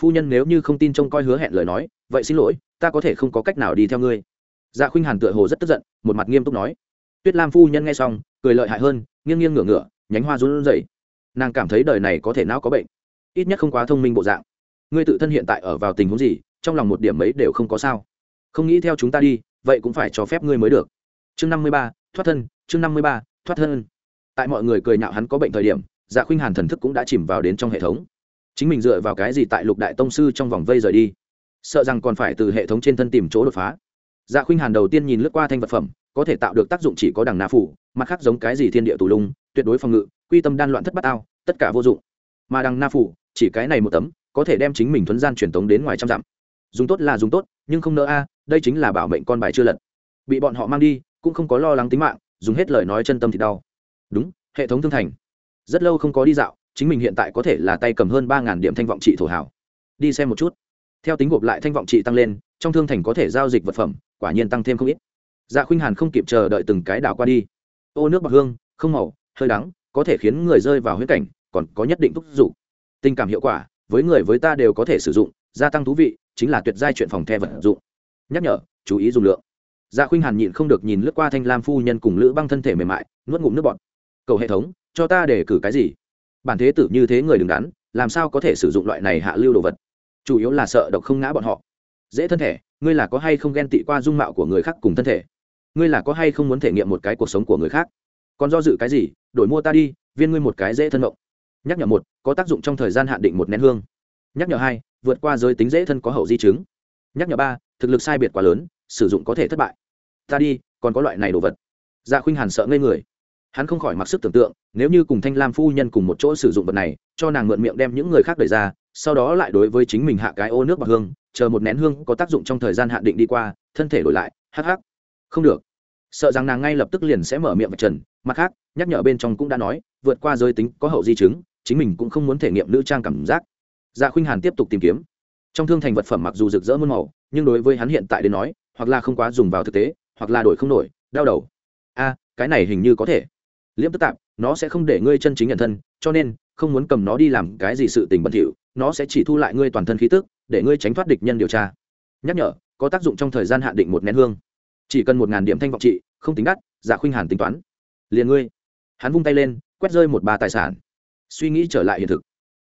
Phu nhân nếu như không tin trông coi hứa hẹn lời nói, vậy xin lỗi, ta có thể không có cách nào đi theo ngươi. Dạ khuynh hàn tựa hồ rất tức giận, một mặt nghiêm túc nói. Tuyết lam phu nhân nghe xong, cười lợi hại hơn, nghiêng nghiêng ngửa ngửa, nhánh hoa run rẩy. Nàng cảm thấy đời này có thể não có bệnh, ít nhất không quá thông minh bộ dạng. Ngươi tự thân hiện tại ở vào tình huống gì, trong lòng một điểm mấy đều không có sao. Không nghĩ theo chúng ta đi, vậy cũng phải cho phép ngươi mới được. Chương năm mươi ba, thoát thân, chương năm mươi ba, thoát thân. Tại mọi người cười nhạo hắn có bệnh thời điểm dạ khuynh hàn thần thức cũng đã chìm vào đến trong hệ thống chính mình dựa vào cái gì tại lục đại tông sư trong vòng vây rời đi? Sợ rằng còn phải từ hệ thống trên thân tìm chỗ đột phá. Dạ khuynh hàn đầu tiên nhìn lướt qua thanh vật phẩm, có thể tạo được tác dụng chỉ có đằng na phủ, mặt khác giống cái gì thiên địa tù lung, tuyệt đối phòng ngự, quy tâm đan loạn thất bát ao, tất cả vô dụng. Mà đằng na phủ, chỉ cái này một tấm, có thể đem chính mình thuấn gian truyền tống đến ngoài trăm dặm. Dùng tốt là dùng tốt, nhưng không nỡ a, đây chính là bảo mệnh con bài chưa lật. Bị bọn họ mang đi, cũng không có lo lắng tính mạng, dùng hết lời nói chân tâm thì đau. Đúng, hệ thống thương thành. Rất lâu không có đi dạo chính mình hiện tại có thể là tay cầm hơn ba điểm thanh vọng trị thổ hảo đi xem một chút. Theo tính gộp lại thanh vọng trị tăng lên, trong thương thành có thể giao dịch vật phẩm, quả nhiên tăng thêm không ít. Dạ khuynh hàn không kịp chờ đợi từng cái đảo qua đi. Ô nước bạc hương, không màu, hơi đắng, có thể khiến người rơi vào huyết cảnh, còn có nhất định thúc giục. Tình cảm hiệu quả, với người với ta đều có thể sử dụng, gia tăng thú vị, chính là tuyệt giai chuyện phòng the vật dụng. Nhắc nhở, chú ý dùng lượng. Dạ khuynh hàn nhịn không được nhìn lướt qua thanh lam phu nhân cùng lữ băng thân thể mềm mại, nuốt ngụm nước bọt. Cầu hệ thống, cho ta để cử cái gì? Bản thế tử như thế người đứng đắn, làm sao có thể sử dụng loại này hạ lưu đồ vật? Chủ yếu là sợ độc không ngã bọn họ. Dễ thân thể, ngươi là có hay không ghen tị qua dung mạo của người khác cùng thân thể? Ngươi là có hay không muốn thể nghiệm một cái cuộc sống của người khác? Còn do dự cái gì? Đổi mua ta đi, viên ngươi một cái dễ thân mộng. Nhắc nhở một, có tác dụng trong thời gian hạn định một nén hương. Nhắc nhở hai, vượt qua giới tính dễ thân có hậu di chứng. Nhắc nhở ba, thực lực sai biệt quá lớn, sử dụng có thể thất bại. Ta đi, còn có loại này đồ vật. Dạ khuynh hàn sợ ngây người hắn không khỏi mặc sức tưởng tượng nếu như cùng thanh lam phu nhân cùng một chỗ sử dụng vật này cho nàng mượn miệng đem những người khác đẩy ra sau đó lại đối với chính mình hạ cái ô nước bạc hương chờ một nén hương có tác dụng trong thời gian hạn định đi qua thân thể đổi lại hắc hắc. Không được. Sợ rằng nàng ngay lập tức liền sẽ mở miệng và trần mặt khác nhắc nhở bên trong cũng đã nói vượt qua giới tính có hậu di chứng chính mình cũng không muốn thể nghiệm nữ trang cảm giác. Dạ khuynh hàn tiếp tục tìm kiếm. Trong thương thành vật phẩm mặc dù rực rỡ muôn màu nhưng đối với hắn hiện tại đến nói hoặc là không quá dùng vào thực tế hoặc là đổi không nổi, đau đầu. A cái này hình như có thể liễm tức tạp, nó sẽ không để ngươi chân chính nhận thân, cho nên, không muốn cầm nó đi làm cái gì sự tình bẩn thỉu, nó sẽ chỉ thu lại ngươi toàn thân khí tức, để ngươi tránh thoát địch nhân điều tra. Nhắc nhở, có tác dụng trong thời gian hạn định một nén hương. Chỉ cần một ngàn điểm thanh vọng trị, không tính đắt dạ khuynh hàn tính toán. Liền ngươi. Hắn vung tay lên, quét rơi một ba tài sản. Suy nghĩ trở lại hiện thực.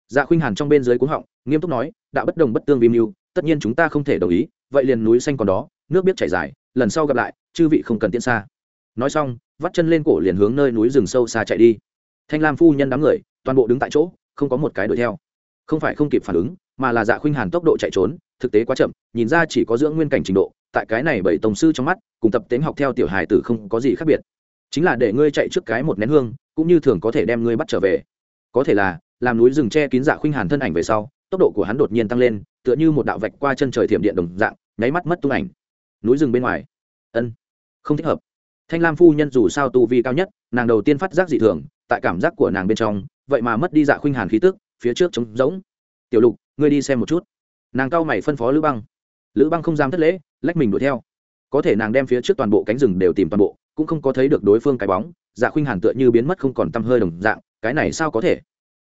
Dạ khuynh hàn trong bên dưới cuống họng, nghiêm túc nói, đã bất đồng bất tương vi mưu, tất nhiên chúng ta không thể đồng ý, vậy liền núi xanh còn đó, nước biết chảy dài, lần sau gặp lại, chư vị không cần tiễn xa. Nói xong vắt chân lên cổ liền hướng nơi núi rừng sâu xa chạy đi. Thanh lam phu nhân đám người, toàn bộ đứng tại chỗ, không có một cái đuổi theo. Không phải không kịp phản ứng, mà là dạ khuynh hàn tốc độ chạy trốn, thực tế quá chậm, nhìn ra chỉ có dưỡng nguyên cảnh trình độ, tại cái này bảy tổng sư trong mắt, cùng tập tính học theo tiểu hài tử không có gì khác biệt. Chính là để ngươi chạy trước cái một nén hương, cũng như thường có thể đem ngươi bắt trở về. Có thể là, làm núi rừng che kín dạ khuynh hàn thân ảnh về sau, tốc độ của hắn đột nhiên tăng lên, tựa như một đạo vạch qua chân trời thiểm điện đồng dạng, nháy mắt mất tung ảnh. Núi rừng bên ngoài. Ân, không thích hợp thanh lam phu nhân dù sao tu vi cao nhất, nàng đầu tiên phát giác dị thường, tại cảm giác của nàng bên trong, vậy mà mất đi dạ khuynh hàn khí tức, phía trước trống rỗng. Tiểu lục, ngươi đi xem một chút. Nàng cao mày phân phó lữ băng. Lữ băng không dám thất lễ, lách mình đuổi theo. Có thể nàng đem phía trước toàn bộ cánh rừng đều tìm toàn bộ, cũng không có thấy được đối phương cái bóng dạ khuynh hàn tựa như biến mất không còn t hơi đồng dạng, cái này sao có thể?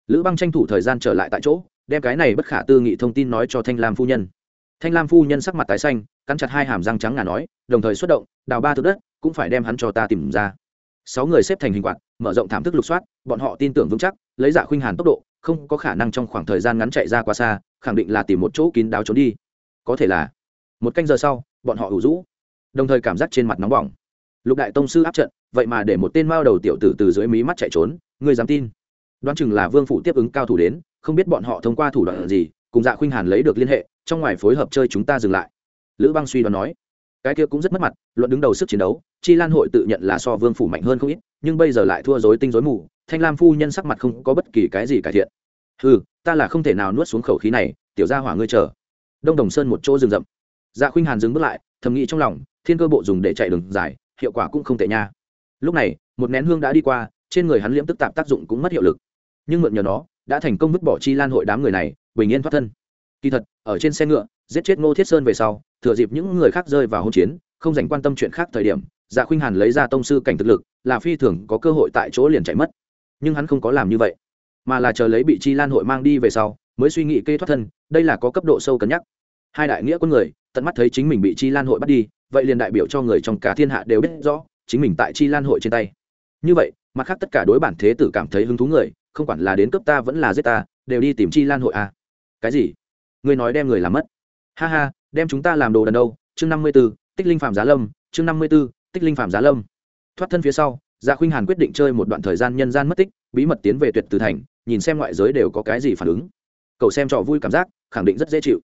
Lữ băng tranh thủ thời gian trở lại tại chỗ, đem cái này bất khả tư nghị thông tin nói cho thanh lam phu nhân. Thanh lam phu nhân sắc mặt tái xanh, cắn chặt hai hàm răng trắng ngà nói, đồng thời xuất động, đào ba thước đất cũng phải đem hắn cho ta tìm ra. Sáu người xếp thành hình quạt, mở rộng thảm thức lục soát, bọn họ tin tưởng vững chắc, lấy dạ khuynh hàn tốc độ, không có khả năng trong khoảng thời gian ngắn chạy ra quá xa, khẳng định là tìm một chỗ kín đáo trốn đi. Có thể là, một canh giờ sau, bọn họ ủ rũ, đồng thời cảm giác trên mặt nóng bỏng. Lục đại tông sư áp trận, vậy mà để một tên mao đầu tiểu tử từ dưới mí mắt chạy trốn người dám tin? Đoán chừng là vương phủ tiếp ứng cao thủ đến, không biết bọn họ thông qua thủ đoạn gì, cùng dạ khuynh hàn lấy được liên hệ, trong ngoài phối hợp chơi chúng ta dừng lại. Lữ băng suy đoán nói cái kia cũng rất mất mặt, luận đứng đầu sức chiến đấu, chi lan hội tự nhận là so vương phủ mạnh hơn không ít, nhưng bây giờ lại thua dối tinh dối mù, thanh lam phu nhân sắc mặt không có bất kỳ cái gì cải thiện. Ừ ta là không thể nào nuốt xuống khẩu khí này, tiểu gia hỏa ngươi chờ. Đông đồng sơn một chỗ rừng rậm. Dạ khuynh hàn dừng bước lại, thầm nghĩ trong lòng, thiên cơ bộ dùng để chạy đường dài, hiệu quả cũng không tệ nha. Lúc này, một nén hương đã đi qua, trên người hắn liễm tức tạp tác dụng cũng mất hiệu lực. Nhưng mượn nhờ nó, đã thành công vứt bỏ chi lan hội đám người này, bình yên thoát thân. Kỳ thật, ở trên xe ngựa giết chết ngô thiết sơn về sau, thừa dịp những người khác rơi vào hỗn chiến, không dành quan tâm chuyện khác thời điểm dạ khuynh hàn lấy ra tông sư cảnh thực lực, là phi thường có cơ hội tại chỗ liền chạy mất. Nhưng hắn không có làm như vậy, mà là chờ lấy bị chi lan hội mang đi về sau, mới suy nghĩ kê thoát thân, đây là có cấp độ sâu cân nhắc. Hai đại nghĩa quân người, tận mắt thấy chính mình bị chi lan hội bắt đi, vậy liền đại biểu cho người trong cả thiên hạ đều biết rõ, chính mình tại chi lan hội trên tay. Như vậy, mặt khác tất cả đối bản thế tử cảm thấy hứng thú người, không quản là đến cấp ta vẫn là giết ta, đều đi tìm chi lan hội à. cái gì? Ngươi nói đem người làm mất ha ha, đem chúng ta làm đồ đần đâu? Chương năm mươi b ố tích linh phạm giá lâm. Chương năm mươi b ố tích linh phạm giá lâm. Thoát thân phía sau dạ khuynh hàn quyết định chơi một đoạn thời gian nhân gian mất tích, bí mật tiến về tuyệt từ thành, nhìn xem ngoại giới đều có cái gì phản ứng. Cậu xem trò vui cảm giác, khẳng định rất dễ chịu.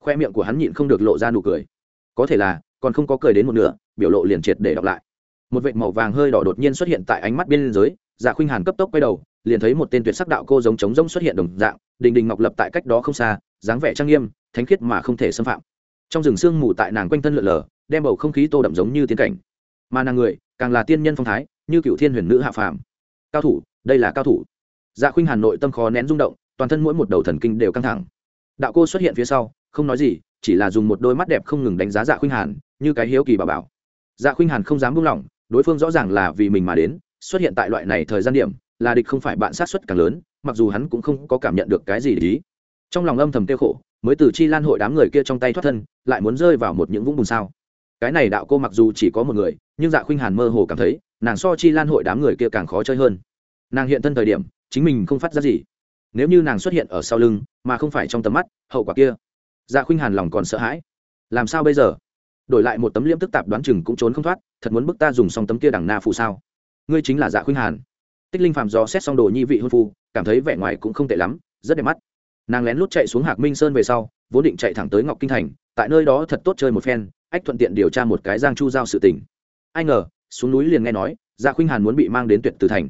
Khoe miệng của hắn nhịn không được lộ ra nụ cười. Có thể là, còn không có cười đến một nửa, biểu lộ liền triệt để đọc lại. Một vệt màu vàng hơi đỏ đột nhiên xuất hiện tại ánh mắt bên dưới dạ khuynh hàn cấp tốc quay đầu, liền thấy một tên tuyệt sắc đạo cô giống trống rỗng xuất hiện đồng dạng, đình đình ngọc lập tại cách đó không xa, dáng vẻ trang nghiêm thánh khiết mà không thể xâm phạm. Trong rừng sương mù tại nàng quanh thân lượn lờ, đem bầu không khí tô đậm giống như tiến cảnh. Mà nàng người, càng là tiên nhân phong thái, như cựu thiên huyền nữ hạ phàm. Cao thủ, đây là cao thủ. Dạ khuynh hàn nội tâm khó nén rung động, toàn thân mỗi một đầu thần kinh đều căng thẳng. Đạo cô xuất hiện phía sau, không nói gì, chỉ là dùng một đôi mắt đẹp không ngừng đánh giá dạ khuynh hàn, như cái hiếu kỳ bà bảo. Dạ khuynh hàn không dám buông lỏng, đối phương rõ ràng là vì mình mà đến, xuất hiện tại loại này thời gian điểm, là địch không phải bạn sát xuất càng lớn, mặc dù hắn cũng không có cảm nhận được cái gì để ý. Trong lòng âm thầm tiêu khổ mới từ chi lan hội đám người kia trong tay thoát thân, lại muốn rơi vào một những vũng bùn sao. Cái này đạo cô mặc dù chỉ có một người, nhưng dạ khuynh hàn mơ hồ cảm thấy, nàng so chi lan hội đám người kia càng khó chơi hơn. Nàng hiện thân thời điểm, chính mình không phát ra gì. Nếu như nàng xuất hiện ở sau lưng, mà không phải trong tầm mắt, hậu quả kia. Dạ khuynh hàn lòng còn sợ hãi. Làm sao bây giờ? Đổi lại một tấm liễm tức tạp đoán chừng cũng trốn không thoát, thật muốn bức ta dùng xong tấm kia đằng na phụ sao? Ngươi chính là dạ khuynh hàn. Tích linh phàm do xét xong đồ nhi vị hôn phu, cảm thấy vẻ ngoài cũng không tệ lắm, rất đẹp mắt nàng lén lút chạy xuống hạc minh sơn về sau, vốn định chạy thẳng tới ngọc kinh thành, tại nơi đó thật tốt chơi một phen, ách thuận tiện điều tra một cái giang chu giao sự tình. Ai ngờ, xuống núi liền nghe nói dạ khuynh hàn muốn bị mang đến tuyệt từ thành.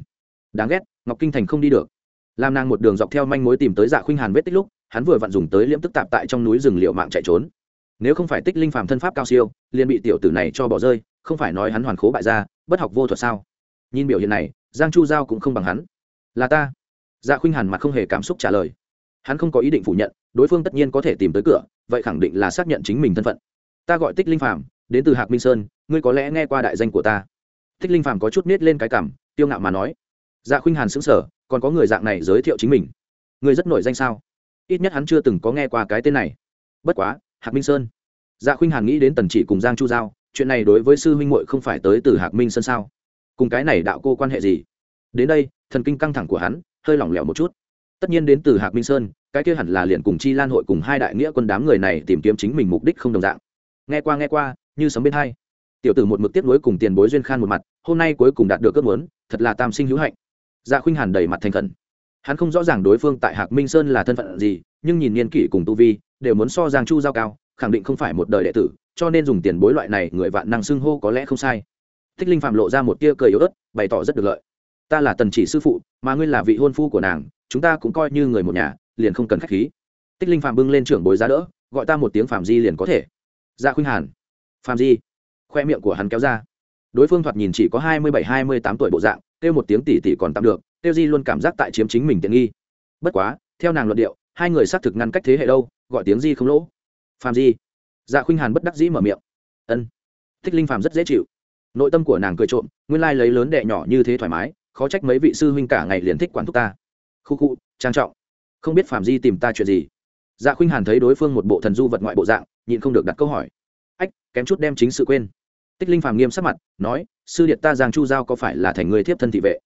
Đáng ghét, ngọc kinh thành không đi được. Làm nàng một đường dọc theo manh mối tìm tới dạ khuynh hàn vết tích lúc, hắn vừa vặn dùng tới liễm tức tạp tại trong núi rừng liệu mạng chạy trốn. Nếu không phải tích linh phàm thân pháp cao siêu, liền bị tiểu tử này cho bỏ rơi, không phải nói hắn hoàn khố bại gia, bất học vô thuật sao? Nhìn biểu hiện này, giang chu giao cũng không bằng hắn. Là ta. Dạ khuynh hàn mặt không hề cảm xúc trả lời hắn không có ý định phủ nhận, đối phương tất nhiên có thể tìm tới cửa, vậy khẳng định là xác nhận chính mình thân phận. Ta gọi tích linh phàm, đến từ hạc minh sơn, ngươi có lẽ nghe qua đại danh của ta. Tích linh phàm có chút nết lên cái cảm tiêu ngạo mà nói. Dạ khuynh hàn xứng sở còn có người dạng này giới thiệu chính mình. Ngươi rất nổi danh sao? Ít nhất hắn chưa từng có nghe qua cái tên này. Bất quá, hạc minh sơn. Dạ khuynh hàn nghĩ đến tần chỉ cùng giang chu giao, chuyện này đối với sư huynh muội không phải tới từ hạc minh sơn sao? Cùng cái này đạo cô quan hệ gì? Đến đây, thần kinh căng thẳng của hắn, hơi lỏng lẻo một chút tất nhiên đến từ hạc minh sơn, cái kia hẳn là liền cùng chi lan hội cùng hai đại nghĩa quân đám người này tìm kiếm chính mình mục đích không đồng dạng. Nghe qua nghe qua, như sấm bên hai. Tiểu tử một mực tiếp nối cùng tiền bối duyên khan một mặt, hôm nay cuối cùng đạt được ước muốn, thật là tam sinh hữu hạnh. Dạ khuynh hàn đầy mặt thành khẩn. Hắn không rõ ràng đối phương tại hạc minh sơn là thân phận gì, nhưng nhìn niên kỷ cùng tu vi, đều muốn so giang chu giao cao, khẳng định không phải một đời đệ tử, cho nên dùng tiền bối loại này người vạn năng xưng hô có lẽ không sai. Thích linh phạm lộ ra một tia cười yếu ớt, bày tỏ rất được lợi ta là tần chỉ sư phụ, mà ngươi là vị hôn phu của nàng, chúng ta cũng coi như người một nhà, liền không cần khách khí. Tích linh phạm bưng lên trưởng bối giá đỡ, gọi ta một tiếng phạm di liền có thể. Dạ khuynh hàn. Phạm di. Khoe miệng của hắn kéo ra. Đối phương thoạt nhìn chỉ có hai mươi bảy, hai mươi tám tuổi bộ dạng, kêu một tiếng tỷ tỷ còn tạm được, kêu di luôn cảm giác tại chiếm chính mình tiện nghi. Bất quá, theo nàng luận điệu, hai người xác thực ngăn cách thế hệ đâu, gọi tiếng di không lỗ. Phàm di. Dạ khuynh hàn bất đắc dĩ mở miệng. Ân. Thích linh phàm rất dễ chịu. Nội tâm của nàng cười trộm, nguyên lai lấy lớn đệ nhỏ như thế thoải mái khó trách mấy vị sư huynh cả ngày liền thích quản thúc ta. Khu khu, trang trọng. Không biết Phạm di tìm ta chuyện gì? Dạ khuynh hàn thấy đối phương một bộ thần du vật ngoại bộ dạng, nhịn không được đặt câu hỏi. Ách, kém chút đem chính sự quên. Tích linh phàm nghiêm sắc mặt, nói, sư điện ta giang chu giao có phải là thành người thiếp thân thị vệ?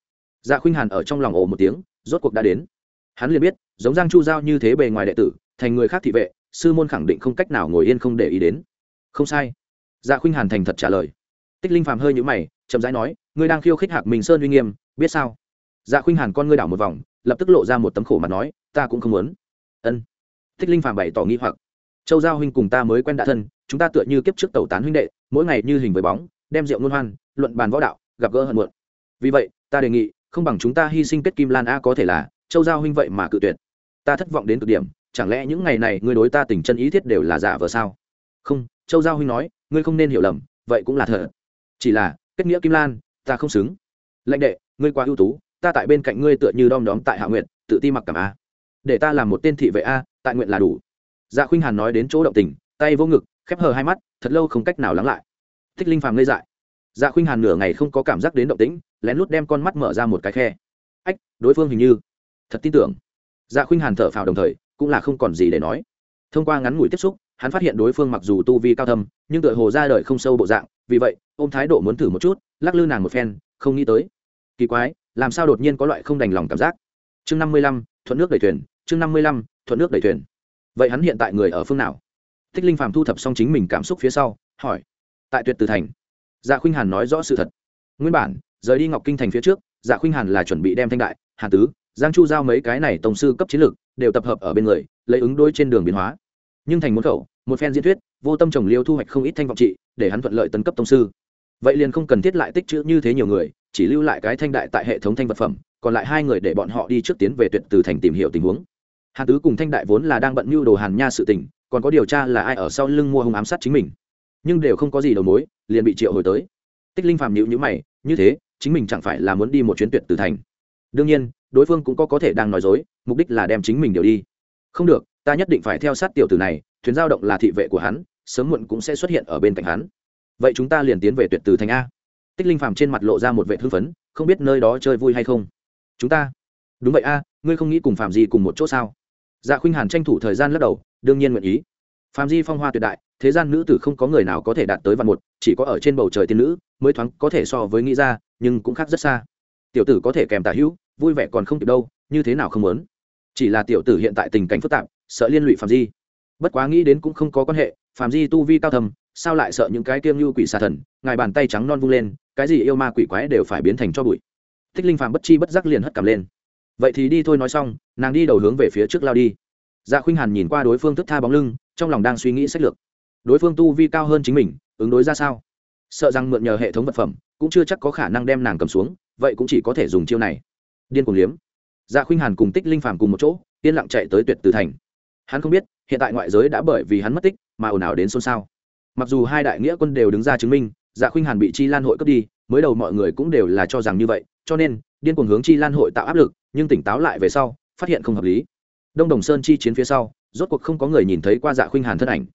Dạ khuynh hàn ở trong lòng ồ một tiếng, rốt cuộc đã đến. Hắn liền biết, giống giang chu giao như thế bề ngoài đệ tử, thành người khác thị vệ, sư môn khẳng định không cách nào ngồi yên không để ý đến. Không sai. Dạ khuynh hàn thành thật trả lời tích linh phàm hơi nhũ mày, chậm rãi nói, ngươi đang khiêu khích hạc mình sơn uy nghiêm, biết sao? Dạ khuynh hàn con ngươi đảo một vòng, lập tức lộ ra một tấm khổ mặt nói, ta cũng không muốn. Ân. Tích linh phàm bày tỏ nghi hoặc, châu giao huynh cùng ta mới quen đã thân, chúng ta tựa như kiếp trước tẩu tán huynh đệ, mỗi ngày như hình với bóng, đem rượu ngôn hoan, luận bàn võ đạo, gặp gỡ hận muộn. Vì vậy, ta đề nghị, không bằng chúng ta hy sinh kết kim lan a có thể là, châu giao huynh vậy mà cự tuyệt. Ta thất vọng đến cực điểm, chẳng lẽ những ngày này ngươi đối ta tình chân ý thiết đều là giả vờ sao? Không, châu giao huynh nói, ngươi không nên hiểu lầm, vậy cũng là thật chỉ là, kết nghĩa kim lan, ta không xứng. Lãnh đệ, ngươi quá ưu tú, ta tại bên cạnh ngươi tựa như đom đóm tại hạ nguyện tự ti mặc cảm a. Để ta làm một tên thị vệ a, tại nguyện là đủ. Dạ khuynh hàn nói đến chỗ động tình, tay vô ngực, khép hờ hai mắt, thật lâu không cách nào lắng lại. Thích linh phàm ngây dại. Dạ khuynh hàn nửa ngày không có cảm giác đến động tĩnh, lén lút đem con mắt mở ra một cái khe. Ách, đối phương hình như thật tin tưởng. Dạ khuynh hàn thở phào đồng thời, cũng là không còn gì để nói. Thông qua ngắn ngủi tiếp xúc hắn phát hiện đối phương mặc dù tu vi cao thâm, nhưng tựa hồ ra đời không sâu bộ dạng, vì vậy, ôm thái độ muốn thử một chút, lắc lư nàng một phen, không nghĩ tới. Kỳ quái, làm sao đột nhiên có loại không đành lòng cảm giác? Chương năm mươi lăm, thuận nước đẩy thuyền, chương năm mươi lăm, thuận nước đẩy thuyền. Vậy hắn hiện tại người ở phương nào? Thích linh phàm thu thập xong chính mình cảm xúc phía sau, hỏi. Tại tuyệt từ thành. Dạ khuynh hàn nói rõ sự thật. Nguyên bản, rời đi ngọc kinh thành phía trước dạ khuynh hàn là chuẩn bị đem thanh đại hà tứ, giang chu giao mấy cái này tổng sư cấp chiến lược, đều tập hợp ở bên người, lấy ứng đối trên đường biến hóa nhưng thành môn khẩu, một phen diễn thuyết, vô tâm trồng liêu thu hoạch không ít thanh vọng trị, để hắn thuận lợi tấn cấp tông sư. Vậy liền không cần thiết lại tích chữ như thế nhiều người, chỉ lưu lại cái thanh đại tại hệ thống thanh vật phẩm, còn lại hai người để bọn họ đi trước tiến về tuyệt từ thành tìm hiểu tình huống. Hàn tứ cùng thanh đại vốn là đang bận mưu đồ hàn nha sự tình, còn có điều tra là ai ở sau lưng mua hung ám sát chính mình. Nhưng đều không có gì đầu mối, liền bị triệu hồi tới. Tích linh phàm nhịu nhữ mày, như thế, chính mình chẳng phải là muốn đi một chuyến tuyệt từ thành. Đương nhiên, đối phương cũng có có thể đang nói dối, mục đích là đem chính mình điều đi. Không được ta nhất định phải theo sát tiểu tử này, thuyền giao động là thị vệ của hắn, sớm muộn cũng sẽ xuất hiện ở bên cạnh hắn. Vậy chúng ta liền tiến về tuyệt từ thành a. Tích linh phàm trên mặt lộ ra một vệ hưng phấn, không biết nơi đó chơi vui hay không. Chúng ta. Đúng vậy a, ngươi không nghĩ cùng phạm di cùng một chỗ sao? Dạ khuynh hàn tranh thủ thời gian lắc đầu, đương nhiên nguyện ý. Phạm di phong hoa tuyệt đại, thế gian nữ tử không có người nào có thể đạt tới vạn một, chỉ có ở trên bầu trời tiên nữ, mới thoáng có thể so với nghĩ ra, nhưng cũng khác rất xa. Tiểu tử có thể kèm tả hữu, vui vẻ còn không kịp đâu, như thế nào không muốn? Chỉ là tiểu tử hiện tại tình cảnh phức tạp sợ liên lụy phạm di. Bất quá nghĩ đến cũng không có quan hệ, phạm di tu vi cao thầm, sao lại sợ những cái kiêng như quỷ xà thần, ngài bàn tay trắng non vung lên, cái gì yêu ma quỷ quái đều phải biến thành cho bụi. Thích linh phạm bất chi bất giác liền hất cảm lên. Vậy thì đi thôi nói xong, nàng đi đầu hướng về phía trước lao đi. Dạ khuynh hàn nhìn qua đối phương thức tha bóng lưng, trong lòng đang suy nghĩ sách lược. Đối phương tu vi cao hơn chính mình, ứng đối ra sao? Sợ rằng mượn nhờ hệ thống vật phẩm, cũng chưa chắc có khả năng đem nàng cầm xuống, vậy cũng chỉ có thể dùng chiêu này. Điên cuồng liếm. Dạ khuynh hàn cùng tích linh phàm cùng một chỗ, yên lặng chạy tới tuyệt từ thành hắn không biết, hiện tại ngoại giới đã bởi vì hắn mất tích mà ồn ào đến xôn xao. Mặc dù hai đại nghĩa quân đều đứng ra chứng minh dạ khuynh hàn bị chi lan hội cướp đi, mới đầu mọi người cũng đều là cho rằng như vậy, cho nên, điên cuồng hướng chi lan hội tạo áp lực, nhưng tỉnh táo lại về sau, phát hiện không hợp lý. Đông đồng sơn chi chiến phía sau, rốt cuộc không có người nhìn thấy qua dạ khuynh hàn thân ảnh.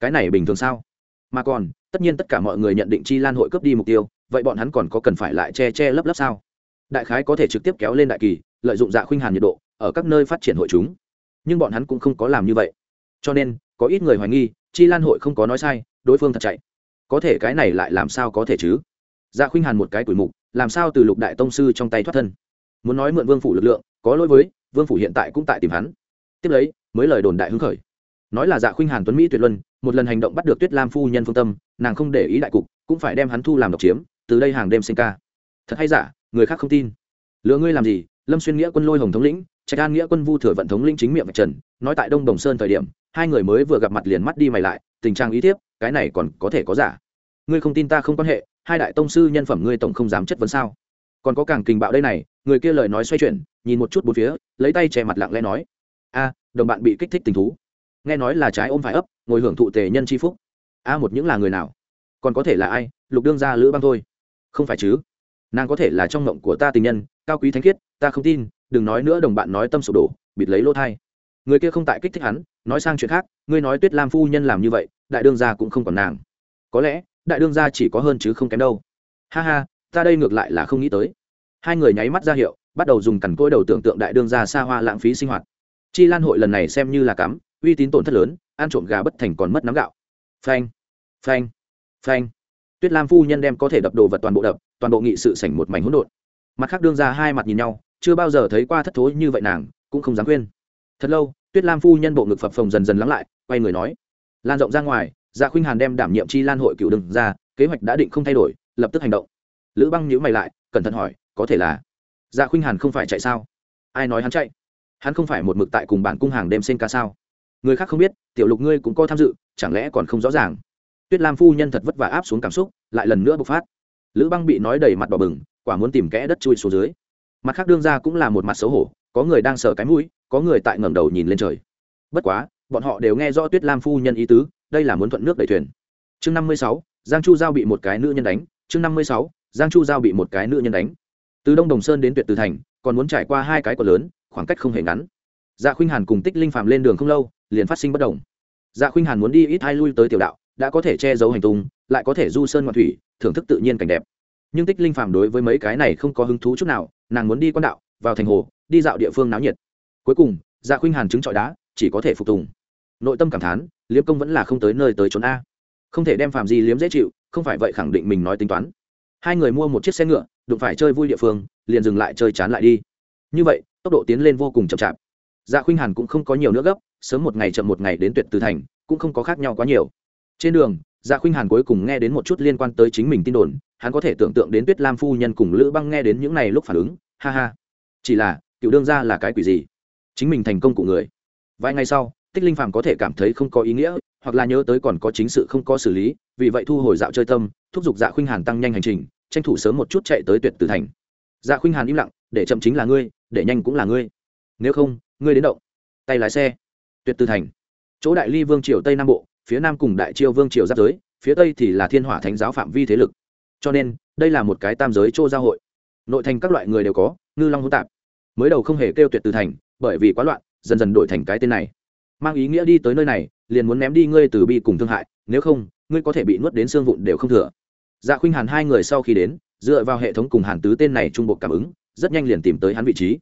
Cái này bình thường sao? Mà còn, tất nhiên tất cả mọi người nhận định chi lan hội cướp đi mục tiêu, vậy bọn hắn còn có cần phải lại che che lấp lấp sao? Đại khái có thể trực tiếp kéo lên đại kỳ, lợi dụng dạ khuynh hàn nhiệt độ, ở các nơi phát triển hội chúng nhưng bọn hắn cũng không có làm như vậy. Cho nên, có ít người hoài nghi, chi lan hội không có nói sai, đối phương thật chạy. Có thể cái này lại làm sao có thể chứ? Dạ khuynh hàn một cái tuổi mục, làm sao từ lục đại tông sư trong tay thoát thân? Muốn nói mượn vương phủ lực lượng, có lỗi với, vương phủ hiện tại cũng tại tìm hắn. Tiếp lấy, mới lời đồn đại hứng khởi. Nói là dạ khuynh hàn tuấn mỹ tuyệt luân, một lần hành động bắt được tuyết lam phu nhân phương tâm, nàng không để ý đại cục, cũng phải đem hắn thu làm độc chiếm, từ đây hàng đêm sinh ca. Thật hay giả, người khác không tin. Lừa ngươi làm gì? Lâm xuyên nghĩa quân lôi hồng thống lĩnh trạch an nghĩa quân vu thừa vận thống linh chính miệng vạch trần, nói tại đông đồng sơn thời điểm, hai người mới vừa gặp mặt liền mắt đi mày lại, tình trạng ý thiếp, cái này còn có thể có giả. Ngươi không tin ta không quan hệ, hai đại tông sư nhân phẩm ngươi tổng không dám chất vấn sao? Còn có càng kình bạo đây này, người kia lời nói xoay chuyển, nhìn một chút bốn phía, lấy tay che mặt lặng lẽ nói, a, đồng bạn bị kích thích tình thú. Nghe nói là trái ôm phải ấp, ngồi hưởng thụ tề nhân c h i phúc. A một những là người nào? Còn có thể là ai? Lục đương gia lữ băng thôi. Không phải chứ. Nàng có thể là trong mộng của ta tình nhân, cao quý thánh khiết, ta không tin đừng nói nữa đồng bạn nói tâm sụp đổ, bịt lấy lỗ thai. Người kia không tại kích thích hắn, nói sang chuyện khác, ngươi nói tuyết lam phu nhân làm như vậy, đại đương gia cũng không còn nàng. Có lẽ, đại đương gia chỉ có hơn chứ không kém đâu. Ha ha, ta đây ngược lại là không nghĩ tới. Hai người nháy mắt ra hiệu, bắt đầu dùng cằn cỗi đầu tưởng tượng đại đương gia xa hoa lãng phí sinh hoạt. Chi lan hội lần này xem như là cắm, uy tín tổn thất lớn, ăn trộm gà bất thành còn mất nắm gạo. Phanh phanh phanh. Tuyết lam phu nhân đem có thể đập đồ vật toàn bộ đập, toàn bộ nghị sự sảnh một mảnh hỗn độn. Mặt khác đương ra hai mặt nhìn nhau chưa bao giờ thấy qua thất thối như vậy nàng, cũng không dám khuyên. Thật lâu, tuyết lam phu nhân bộ ngực phập phồng dần dần lắng lại, quay người nói, lan rộng ra ngoài dạ khuynh hàn đem đảm nhiệm chi lan hội cựu đừng ra, kế hoạch đã định không thay đổi, lập tức hành động. Lữ băng nhữ mày lại, cẩn thận hỏi, có thể là dạ khuynh hàn không phải chạy sao? Ai nói hắn chạy? Hắn không phải một mực tại cùng bản cung hàng đêm xen ca sao? Người khác không biết, tiểu lục ngươi cũng có tham dự, chẳng lẽ còn không rõ ràng? Tuyết lam phu nhân thật vất vả áp xuống cảm xúc, lại lần nữa bộc phát. Lữ băng bị nói đầy mặt đỏ bừng, quả muốn tìm kẽ đất chui xuống dưới mặt khác đương ra cũng là một mặt xấu hổ, có người đang sờ cái mũi, có người tại ngẩng đầu nhìn lên trời. Bất quá, bọn họ đều nghe rõ tuyết lam phu nhân ý tứ, đây là muốn thuận nước đẩy thuyền. Chương năm mươi sáu, giang chu giao bị một cái nữ nhân đánh. Chương năm mươi sáu, giang chu giao bị một cái nữ nhân đánh. Từ đông đồng sơn đến tuyệt từ thành, còn muốn trải qua hai cái còn lớn, khoảng cách không hề ngắn. Dạ khuynh hàn cùng tích linh phàm lên đường không lâu, liền phát sinh bất đồng. Dạ khuynh hàn muốn đi ít hai lui tới tiểu đạo, đã có thể che giấu hành tung, lại có thể du sơn ngoạn thủy, thưởng thức tự nhiên cảnh đẹp nhưng tích linh phàm đối với mấy cái này không có hứng thú chút nào, nàng muốn đi quan đạo, vào thành hồ, đi dạo địa phương náo nhiệt. Cuối cùng dạ khuynh hàn chứng trọi đá, chỉ có thể phục tùng. Nội tâm cảm thán liếm công vẫn là không tới nơi tới trốn a. Không thể đem phàm gì liếm dễ chịu, không phải vậy khẳng định mình nói tính toán. Hai người mua một chiếc xe ngựa, đụng phải chơi vui địa phương, liền dừng lại chơi chán lại đi. Như vậy, tốc độ tiến lên vô cùng chậm chạp. Dạ khuynh hàn cũng không có nhiều nữa gấp, sớm một ngày chậm một ngày đến tuyệt từ thành, cũng không có khác nhau quá nhiều. Trên đường dạ khuynh hàn cuối cùng nghe đến một chút liên quan tới chính mình tin đồn, hắn có thể tưởng tượng đến tuyết lam phu nhân cùng lữ băng nghe đến những này lúc phản ứng, ha ha. Chỉ là cựu đương ra là cái quỷ gì? Chính mình thành công của người. Vài ngày sau, tích linh phàm có thể cảm thấy không có ý nghĩa, hoặc là nhớ tới còn có chính sự không có xử lý, vì vậy thu hồi dạo chơi tâm, thúc giục dạ khuynh hàn tăng nhanh hành trình, tranh thủ sớm một chút chạy tới tuyệt tử thành. Dạ khuynh hàn im lặng, để chậm chính là ngươi, để nhanh cũng là ngươi. Nếu không, ngươi đến động. Tay lái xe. Tuyệt tử thành. Chỗ đại ly vương triều tây nam bộ phía nam cùng đại chiêu vương triều giáp giới, phía tây thì là thiên hỏa thánh giáo phạm vi thế lực. Cho nên, đây là một cái tam giới chỗ giao hội. Nội thành các loại người đều có, ngư long hỗn tạp. Mới đầu không hề kêu tuyệt từ thành, bởi vì quá loạn, dần dần đổi thành cái tên này. Mang ý nghĩa đi tới nơi này, liền muốn ném đi ngươi từ bi cùng thương hại, nếu không, ngươi có thể bị nuốt đến xương vụn đều không thừa. Dạ khuynh hàn hai người sau khi đến, dựa vào hệ thống cùng hàn tứ tên này trung bộ cảm ứng, rất nhanh liền tìm tới hắn vị trí.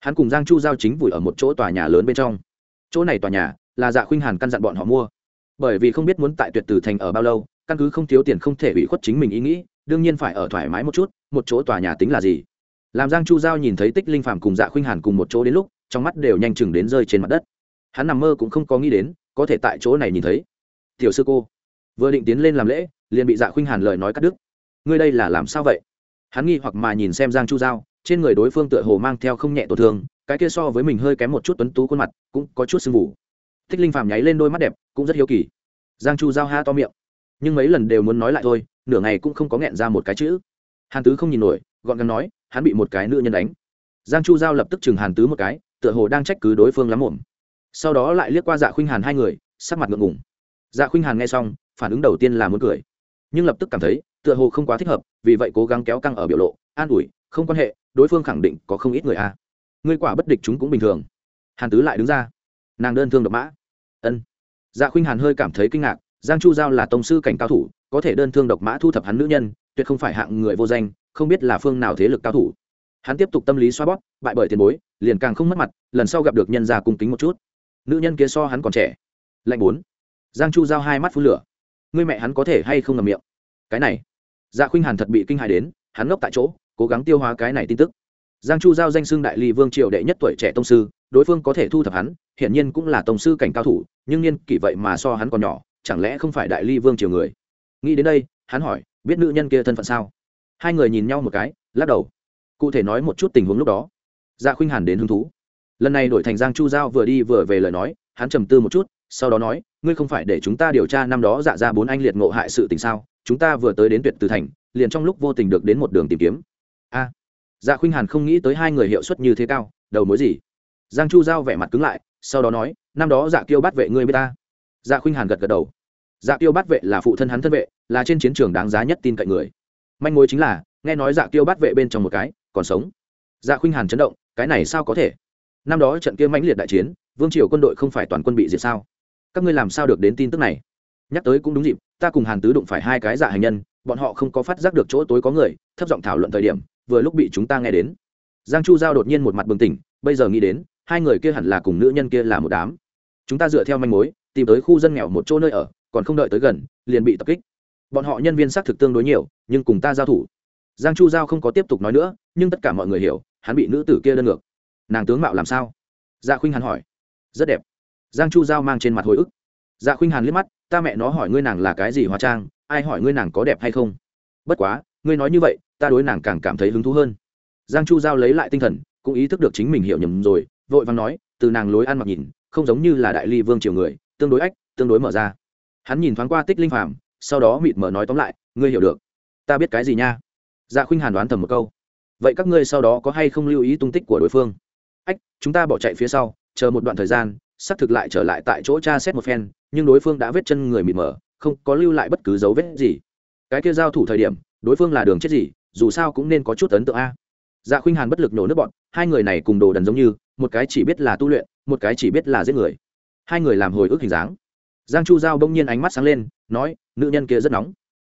Hắn cùng giang chu giao chính vùi ở một chỗ tòa nhà lớn bên trong. Chỗ này tòa nhà là dạ khuynh hàn căn dặn bọn họ mua bởi vì không biết muốn tại tuyệt tử thành ở bao lâu, căn cứ không thiếu tiền không thể ủy khuất chính mình ý nghĩ, đương nhiên phải ở thoải mái một chút, một chỗ tòa nhà tính là gì. Làm giang chu giao nhìn thấy tích linh phàm cùng dạ khuynh hàn cùng một chỗ đến lúc, trong mắt đều nhanh chừng đến rơi trên mặt đất. Hắn nằm mơ cũng không có nghĩ đến, có thể tại chỗ này nhìn thấy. Tiểu sư cô. Vừa định tiến lên làm lễ, liền bị dạ khuynh hàn lời nói cắt đứt. Ngươi đây là làm sao vậy? Hắn nghi hoặc mà nhìn xem giang chu giao, trên người đối phương tựa hồ mang theo không nhẹ tổn thương, cái kia so với mình hơi kém một chút tuấn tú khuôn mặt, cũng có chút sưng vù thích linh phàm nháy lên đôi mắt đẹp, cũng rất hiếu kỳ. Giang chu giao ha to miệng. Nhưng mấy lần đều muốn nói lại thôi, nửa ngày cũng không có nghẹn ra một cái chữ. Hàn tứ không nhìn nổi, gọn gàng nói, hắn bị một cái nữ nhân đánh. Giang chu giao lập tức chừng hàn tứ một cái, tựa hồ đang trách cứ đối phương lắm mồm sau đó lại liếc qua dạ khuynh hàn hai người, sắc mặt ngượng ngùng. Dạ khuynh hàn nghe xong, phản ứng đầu tiên là muốn cười. Nhưng lập tức cảm thấy, tựa hồ không quá thích hợp, vì vậy cố gắng kéo căng ở biểu lộ, an ủi, không quan hệ, đối phương khẳng định có không ít người a à. ngươi quả bất địch chúng cũng bình thường. Hàn tứ lại đứng ra. Nàng đơn thương độc mã ân. Dạ khuynh hàn hơi cảm thấy kinh ngạc, giang chu giao là tông sư cảnh cao thủ, có thể đơn thương độc mã thu thập hắn nữ nhân, tuyệt không phải hạng người vô danh, không biết là phương nào thế lực cao thủ. Hắn tiếp tục tâm lý xoa bóp, bại bởi tiền bối, liền càng không mất mặt, lần sau gặp được nhân gia cung kính một chút. Nữ nhân kia so hắn còn trẻ. Lạnh bốn. Giang chu giao hai mắt phun lửa. Người mẹ hắn có thể hay không ngầm miệng? Cái này. Dạ khuynh hàn thật bị kinh hài đến, hắn ngốc tại chỗ, cố gắng tiêu hóa cái này tin tức. Giang chu giao danh xưng đại ly vương triều đệ nhất tuổi trẻ tông sư đối phương có thể thu thập hắn, hiển nhiên cũng là tông sư cảnh cao thủ, nhưng niên kỷ vậy mà so hắn còn nhỏ, chẳng lẽ không phải đại ly vương triều người? Nghĩ đến đây, hắn hỏi, biết nữ nhân kia thân phận sao? Hai người nhìn nhau một cái, lắc đầu. Cụ thể nói một chút tình huống lúc đó. Dạ khuynh hàn đến hứng thú. Lần này đổi thành giang chu giao vừa đi vừa về lời nói, hắn trầm tư một chút, sau đó nói, ngươi không phải để chúng ta điều tra năm đó dạ ra bốn anh liệt ngộ hại sự tình sao? Chúng ta vừa tới đến tuyệt từ thành, liền trong lúc vô tình được đến một đường tìm kiếm. A. Dạ khuynh hàn không nghĩ tới hai người hiệu suất như thế cao, đầu mối gì? Giang chu giao vẻ mặt cứng lại, sau đó nói, năm đó dạ kiêu bắt vệ ngươi b i ế ta? Dạ khuynh hàn gật gật đầu. Dạ kiêu bắt vệ là phụ thân hắn thân vệ, là trên chiến trường đáng giá nhất tin cậy người. Manh mối chính là, nghe nói dạ kiêu bắt vệ bên trong một cái, còn sống. Dạ khuynh hàn chấn động, cái này sao có thể? Năm đó trận kia mãnh liệt đại chiến, vương triều quân đội không phải toàn quân bị diệt sao? Các ngươi làm sao được đến tin tức này? Nhắc tới cũng đúng dịp, ta cùng hàn tứ đụng phải hai cái dạ hành nhân, bọn họ không có phát giác được chỗ tối có người, thấp giọng thảo luận thời điểm, vừa lúc bị chúng ta nghe đến. Giang chu giao đột nhiên một mặt bừng tỉnh, bây giờ nghĩ đến hai người kia hẳn là cùng nữ nhân kia là một đám. Chúng ta dựa theo manh mối, tìm tới khu dân nghèo một chỗ nơi ở, còn không đợi tới gần, liền bị tập kích. Bọn họ nhân viên xác thực tương đối nhiều, nhưng cùng ta giao thủ. Giang chu giao không có tiếp tục nói nữa, nhưng tất cả mọi người hiểu, hắn bị nữ tử kia đơn ngược. Nàng tướng mạo làm sao? Dạ khuynh hàn hỏi. Rất đẹp. Giang chu giao mang trên mặt hồi ức. Dạ khuynh hàn liếc mắt, ta mẹ nó hỏi ngươi nàng là cái gì hóa trang, ai hỏi ngươi nàng có đẹp hay không? Bất quá, ngươi nói như vậy, ta đối nàng càng cảm thấy hứng thú hơn. Giang chu giao lấy lại tinh thần, cũng ý thức được chính mình hiểu nhầm rồi vội vàng nói, từ nàng lối ăn mặc nhìn, không giống như là đại ly vương triều người, tương đối ách, tương đối mở ra. Hắn nhìn thoáng qua tích linh phàm, sau đó mịt mở nói tóm lại, ngươi hiểu được. Ta biết cái gì nha? Dạ khuynh hàn đoán thầm một câu. Vậy các ngươi sau đó có hay không lưu ý tung tích của đối phương? Ách, chúng ta bỏ chạy phía sau, chờ một đoạn thời gian, xác thực lại trở lại tại chỗ cha xét một phen, nhưng đối phương đã vết chân người mịt mờ không có lưu lại bất cứ dấu vết gì. Cái kia giao thủ thời điểm, đối phương là đường chết gì, dù sao cũng nên có chút ấn tượng a. Dạ khuynh hàn bất lực nổ nước bọn, hai người này cùng đồ đần giống như một cái chỉ biết là tu luyện, một cái chỉ biết là giết người. Hai người làm hồi ức hình dáng. Giang chu giao bỗng nhiên ánh mắt sáng lên, nói, nữ nhân kia rất nóng.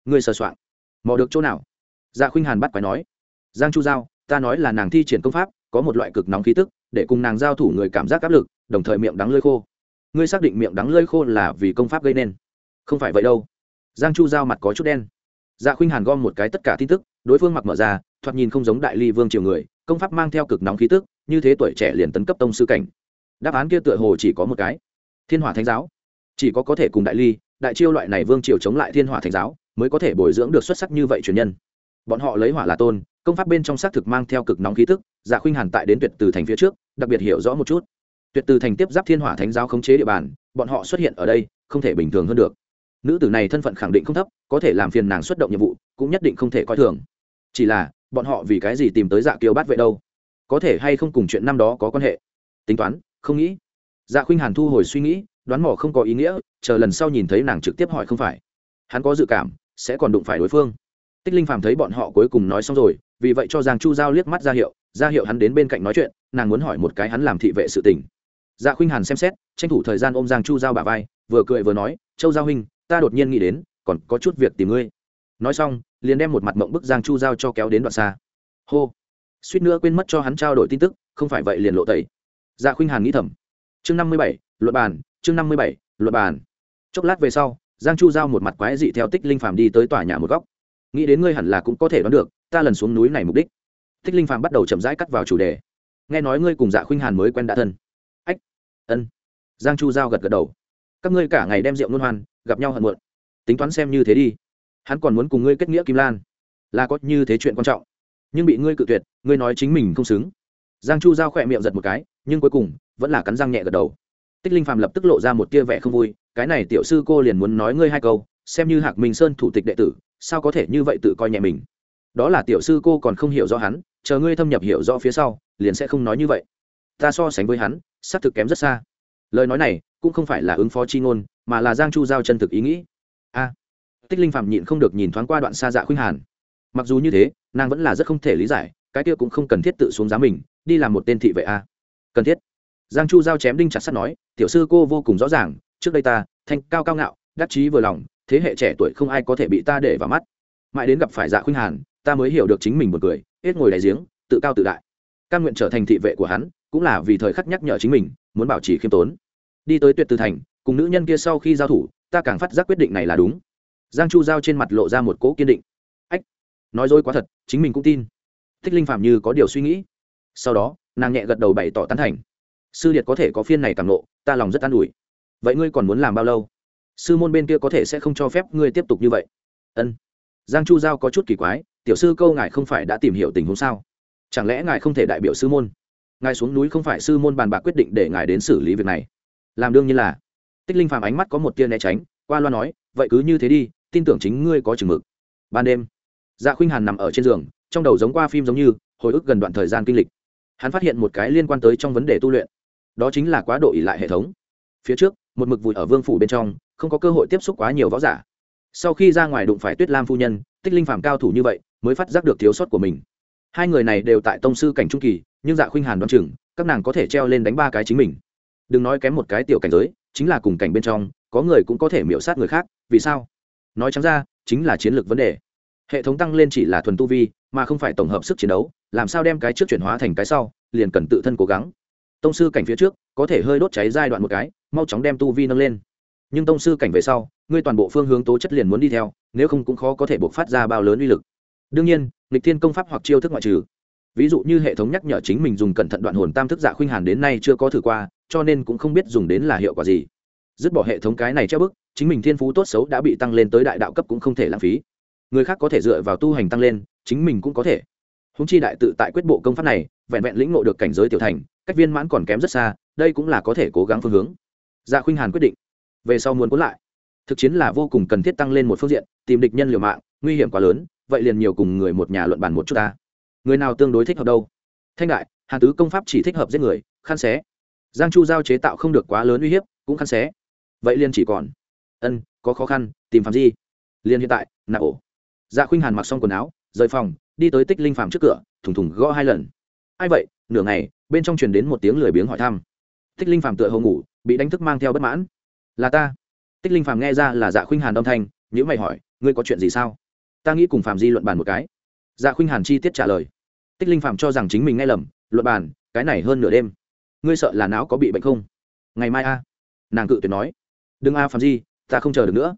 Người sờ soạng. Mò được chỗ nào? Dạ khuynh hàn bắt quái nói. Giang chu giao, ta nói là nàng thi triển công pháp, có một loại cực nóng khí tức, để cùng nàng giao thủ người cảm giác áp lực, đồng thời miệng đắng lơi khô. Ngươi xác định miệng đắng lơi khô là vì công pháp gây nên. Không phải vậy đâu. Giang chu giao mặt có chút đen. Dạ khuynh hàn gom một cái tất cả tin tức, đối phương mặc mở ra, thoạt nhìn không giống đại ly vương triều người, công pháp mang theo cực nóng khí tức như thế tuổi trẻ liền tấn cấp tông sư cảnh. Đáp án kia tựa hồ chỉ có một cái. Thiên hỏa thánh giáo. Chỉ có có thể cùng đại ly, đại chiêu loại này vương triều chống lại thiên hỏa thánh giáo, mới có thể bồi dưỡng được xuất sắc như vậy truyền nhân. Bọn họ lấy hỏa là tôn, công pháp bên trong xác thực mang theo cực nóng khí tức dạ khuynh hàn tại đến tuyệt từ thành phía trước, đặc biệt hiểu rõ một chút. Tuyệt từ thành tiếp giáp thiên hỏa thánh giáo khống chế địa bàn, bọn họ xuất hiện ở đây, không thể bình thường hơn được. Nữ tử này thân phận khẳng định không thấp, có thể làm phiền nàng xuất động nhiệm vụ, cũng nhất định không thể coi thường. Chỉ là, bọn họ vì cái gì tìm tới dạ kiều bát vậy đâu? Có thể hay không cùng chuyện năm đó có quan hệ? Tính toán, không nghĩ. Dạ khuynh hàn thu hồi suy nghĩ, đoán mò không có ý nghĩa, chờ lần sau nhìn thấy nàng trực tiếp hỏi không phải. Hắn có dự cảm, sẽ còn đụng phải đối phương. Tích linh phàm thấy bọn họ cuối cùng nói xong rồi, vì vậy cho giang chu giao liếc mắt ra hiệu ra hiệu hắn đến bên cạnh nói chuyện, nàng muốn hỏi một cái hắn làm thị vệ sự tình. Dạ khuynh hàn xem xét, tranh thủ thời gian ôm giang chu giao bà vai, vừa cười vừa nói, châu giao huynh, ta đột nhiên nghĩ đến, còn có chút việc tìm ngươi. Nói xong, liền đem một mặt mộng bức giang chu giao cho kéo đến đoạn xa. Hô suýt nữa quên mất cho hắn trao đổi tin tức, không phải vậy liền lộ tẩy. Dạ khuynh hàn nghĩ thầm. Chương năm mươi bảy luật bàn, chương năm mươi bảy luật bàn. Chốc lát về sau, giang chu giao một mặt quái dị theo tích linh phàm đi tới tòa nhà một góc. Nghĩ đến ngươi hẳn là cũng có thể đoán được, ta lần xuống núi này mục đích. Tích linh phàm bắt đầu chậm rãi cắt vào chủ đề. Nghe nói ngươi cùng dạ khuynh hàn mới quen đã thân. Ách, ân. Giang chu giao gật gật đầu. Các ngươi cả ngày đem rượu luân hoan, gặp nhau hận muộn. Tính toán xem như thế đi. Hắn còn muốn cùng ngươi kết nghĩa kim lan. Là có như thế chuyện quan trọng nhưng bị ngươi cự tuyệt, ngươi nói chính mình không xứng. Giang chu giao khỏe miệng giật một cái, nhưng cuối cùng, vẫn là cắn răng nhẹ gật đầu. Tích linh phạm lập tức lộ ra một tia vẻ không vui, cái này tiểu sư cô liền muốn nói ngươi hai câu, xem như hạc minh sơn thủ tịch đệ tử, sao có thể như vậy tự coi nhẹ mình? Đó là tiểu sư cô còn không hiểu rõ hắn, chờ ngươi thâm nhập hiểu rõ phía sau, liền sẽ không nói như vậy. Ta so sánh với hắn, xác thực kém rất xa. Lời nói này, cũng không phải là ứng phó chi ngôn, mà là giang chu giao chân thực ý nghĩ. A. Tích linh phạm nhịn không được nhìn thoáng qua đoạn xa dạ khuynh hàn mặc dù như thế, nàng vẫn là rất không thể lý giải, cái kia cũng không cần thiết tự xuống giá mình, đi làm một tên thị vệ a. Cần thiết. Giang chu giao chém đinh chặt sắt nói, tiểu sư cô vô cùng rõ ràng, trước đây ta, thanh cao cao ngạo, đắc chí vừa lòng, thế hệ trẻ tuổi không ai có thể bị ta để vào mắt. Mãi đến gặp phải dạ khuynh hàn, ta mới hiểu được chính mình một người hết ngồi đáy giếng, tự cao tự đại. Căn nguyện trở thành thị vệ của hắn, cũng là vì thời khắc nhắc nhở chính mình, muốn bảo trì khiêm tốn. Đi tới tuyệt từ thành, cùng nữ nhân kia sau khi giao thủ, ta càng phát giác quyết định này là đúng. Giang chu giao trên mặt lộ ra một cỗ kiên định nói dối quá thật chính mình cũng tin. Thích linh phạm như có điều suy nghĩ. Sau đó nàng nhẹ gật đầu bày tỏ tán thành. Sư điệt có thể có phiên này càng lộ, ta lòng rất an ủi. Vậy ngươi còn muốn làm bao lâu? Sư môn bên kia có thể sẽ không cho phép ngươi tiếp tục như vậy. Ân. Giang chu giao có chút kỳ quái tiểu sư câu ngài không phải đã tìm hiểu tình huống sao? Chẳng lẽ ngài không thể đại biểu sư môn? Ngài xuống núi không phải sư môn bàn bạc quyết định để ngài đến xử lý việc này. Làm đương nhiên là. Tích linh phàm ánh mắt có một tia né tránh qua loa nói vậy cứ như thế đi tin tưởng chính ngươi có chừng mực. Ban đêm dạ khuynh hàn nằm ở trên giường, trong đầu giống qua phim giống như, hồi ức gần đoạn thời gian kinh lịch. Hắn phát hiện một cái liên quan tới trong vấn đề tu luyện. Đó chính là quá độ ỉ lại hệ thống. Phía trước, một mực vùi ở vương phủ bên trong, không có cơ hội tiếp xúc quá nhiều võ giả. Sau khi ra ngoài đụng phải tuyết lam phu nhân, tích linh phạm cao thủ như vậy, mới phát giác được thiếu sót của mình. Hai người này đều tại tông sư cảnh trung kỳ, nhưng dạ khuynh hàn đoán chừng, các nàng có thể treo lên đánh ba cái chính mình. Đừng nói kém một cái tiểu cảnh giới, chính là cùng cảnh bên trong, có người cũng có thể miễu sát người khác, vì sao? Nói chẳng ra, chính là chiến lược vấn đề hệ thống tăng lên chỉ là thuần tu vi, mà không phải tổng hợp sức chiến đấu, làm sao đem cái trước chuyển hóa thành cái sau, liền cần tự thân cố gắng. Tông sư cảnh phía trước, có thể hơi đốt cháy giai đoạn một cái, mau chóng đem tu vi nâng lên. Nhưng tông sư cảnh về sau, ngươi toàn bộ phương hướng tố chất liền muốn đi theo, nếu không cũng khó có thể buộc phát ra bao lớn uy lực. Đương nhiên lịch thiên công pháp hoặc chiêu thức ngoại trừ. Ví dụ như hệ thống nhắc nhở chính mình dùng cẩn thận đoạn hồn tam thức giả khuynh hàn đến nay chưa có thử qua, cho nên cũng không biết dùng đến là hiệu quả gì. Dứt bỏ hệ thống cái này treo bức, chính mình thiên phú tốt xấu đã bị tăng lên tới đại đạo cấp cũng không thể lãng phí người khác có thể dựa vào tu hành tăng lên, chính mình cũng có thể. Húng chi đại tự tại quyết bộ công pháp này, vẹn vẹn lĩnh ngộ được cảnh giới tiểu thành, cách viên mãn còn kém rất xa, đây cũng là có thể cố gắng phương hướng. Dạ khuynh hàn quyết định, về sau muốn cuốn lại. Thực chiến là vô cùng cần thiết tăng lên một phương diện, tìm địch nhân liều mạng, nguy hiểm quá lớn, vậy liền nhiều cùng người một nhà luận bàn một chút ta. Người nào tương đối thích hợp đâu? Thanh đại, hàn tứ công pháp chỉ thích hợp giết người, khăn xé. Giang chu giao chế tạo không được quá lớn uy hiếp, cũng khăn xé. Vậy liền chỉ còn. Ân, có khó khăn, tìm phạm gì liền hiện tại nạp ổ dạ khuynh hàn mặc xong quần áo, rời phòng, đi tới tích linh phạm trước cửa, thùng thùng gõ hai lần. Ai vậy? Nửa ngày, bên trong truyền đến một tiếng lười biếng hỏi thăm. Tích linh phạm tựa hồ ngủ, bị đánh thức mang theo bất mãn. Là ta. Tích linh phạm nghe ra là dạ khuynh hàn âm thanh nhữ mày hỏi, ngươi có chuyện gì sao? Ta nghĩ cùng phạm di luận bàn một cái. Dạ khuynh hàn chi tiết trả lời. Tích linh phạm cho rằng chính mình nghe lầm, luận bàn, cái này hơn nửa đêm. Ngươi sợ là não có bị bệnh không? Ngày mai a. Nàng cự tuyệt nói. Đừng a phạm di, ta không chờ được nữa.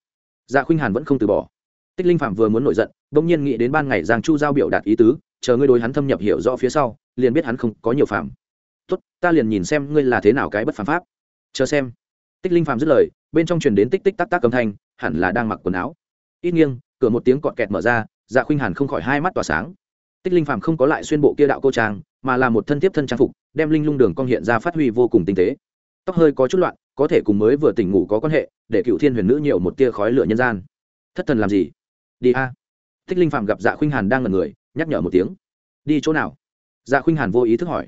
Dạ khuynh hàn vẫn không từ bỏ tích linh phạm vừa muốn nổi giận, bỗng nhiên nghĩ đến ban ngày giang chu giao biểu đạt ý tứ, chờ ngươi đối hắn thâm nhập hiểu rõ phía sau, liền biết hắn không có nhiều phạm tốt, ta liền nhìn xem ngươi là thế nào cái bất phạm pháp. Chờ xem. Tích linh phàm dứt lời, bên trong truyền đến tích tích tắc tắc âm thanh, hẳn là đang mặc quần áo. Ít nghiêng, cửa một tiếng cọt kẹt mở ra dạ khuynh hàn không khỏi hai mắt tỏa sáng. Tích linh phàm không có lại xuyên bộ kia đạo cô trang, mà là một thân tiếp thân trang phục, đem linh lung đường cong hiện ra phát huy vô cùng tinh tế. Tóc hơi có chút loạn, có thể cùng mới vừa tỉnh ngủ có quan hệ, để cựu thiên huyền nữ nhiều một tia khói lửa nhân gian. Thất thần làm gì? Đi a. Tích linh Phạm gặp dạ khuynh hàn đang ngần người nhắc nhở một tiếng. Đi chỗ nào? Dạ khuynh hàn vô ý thức hỏi.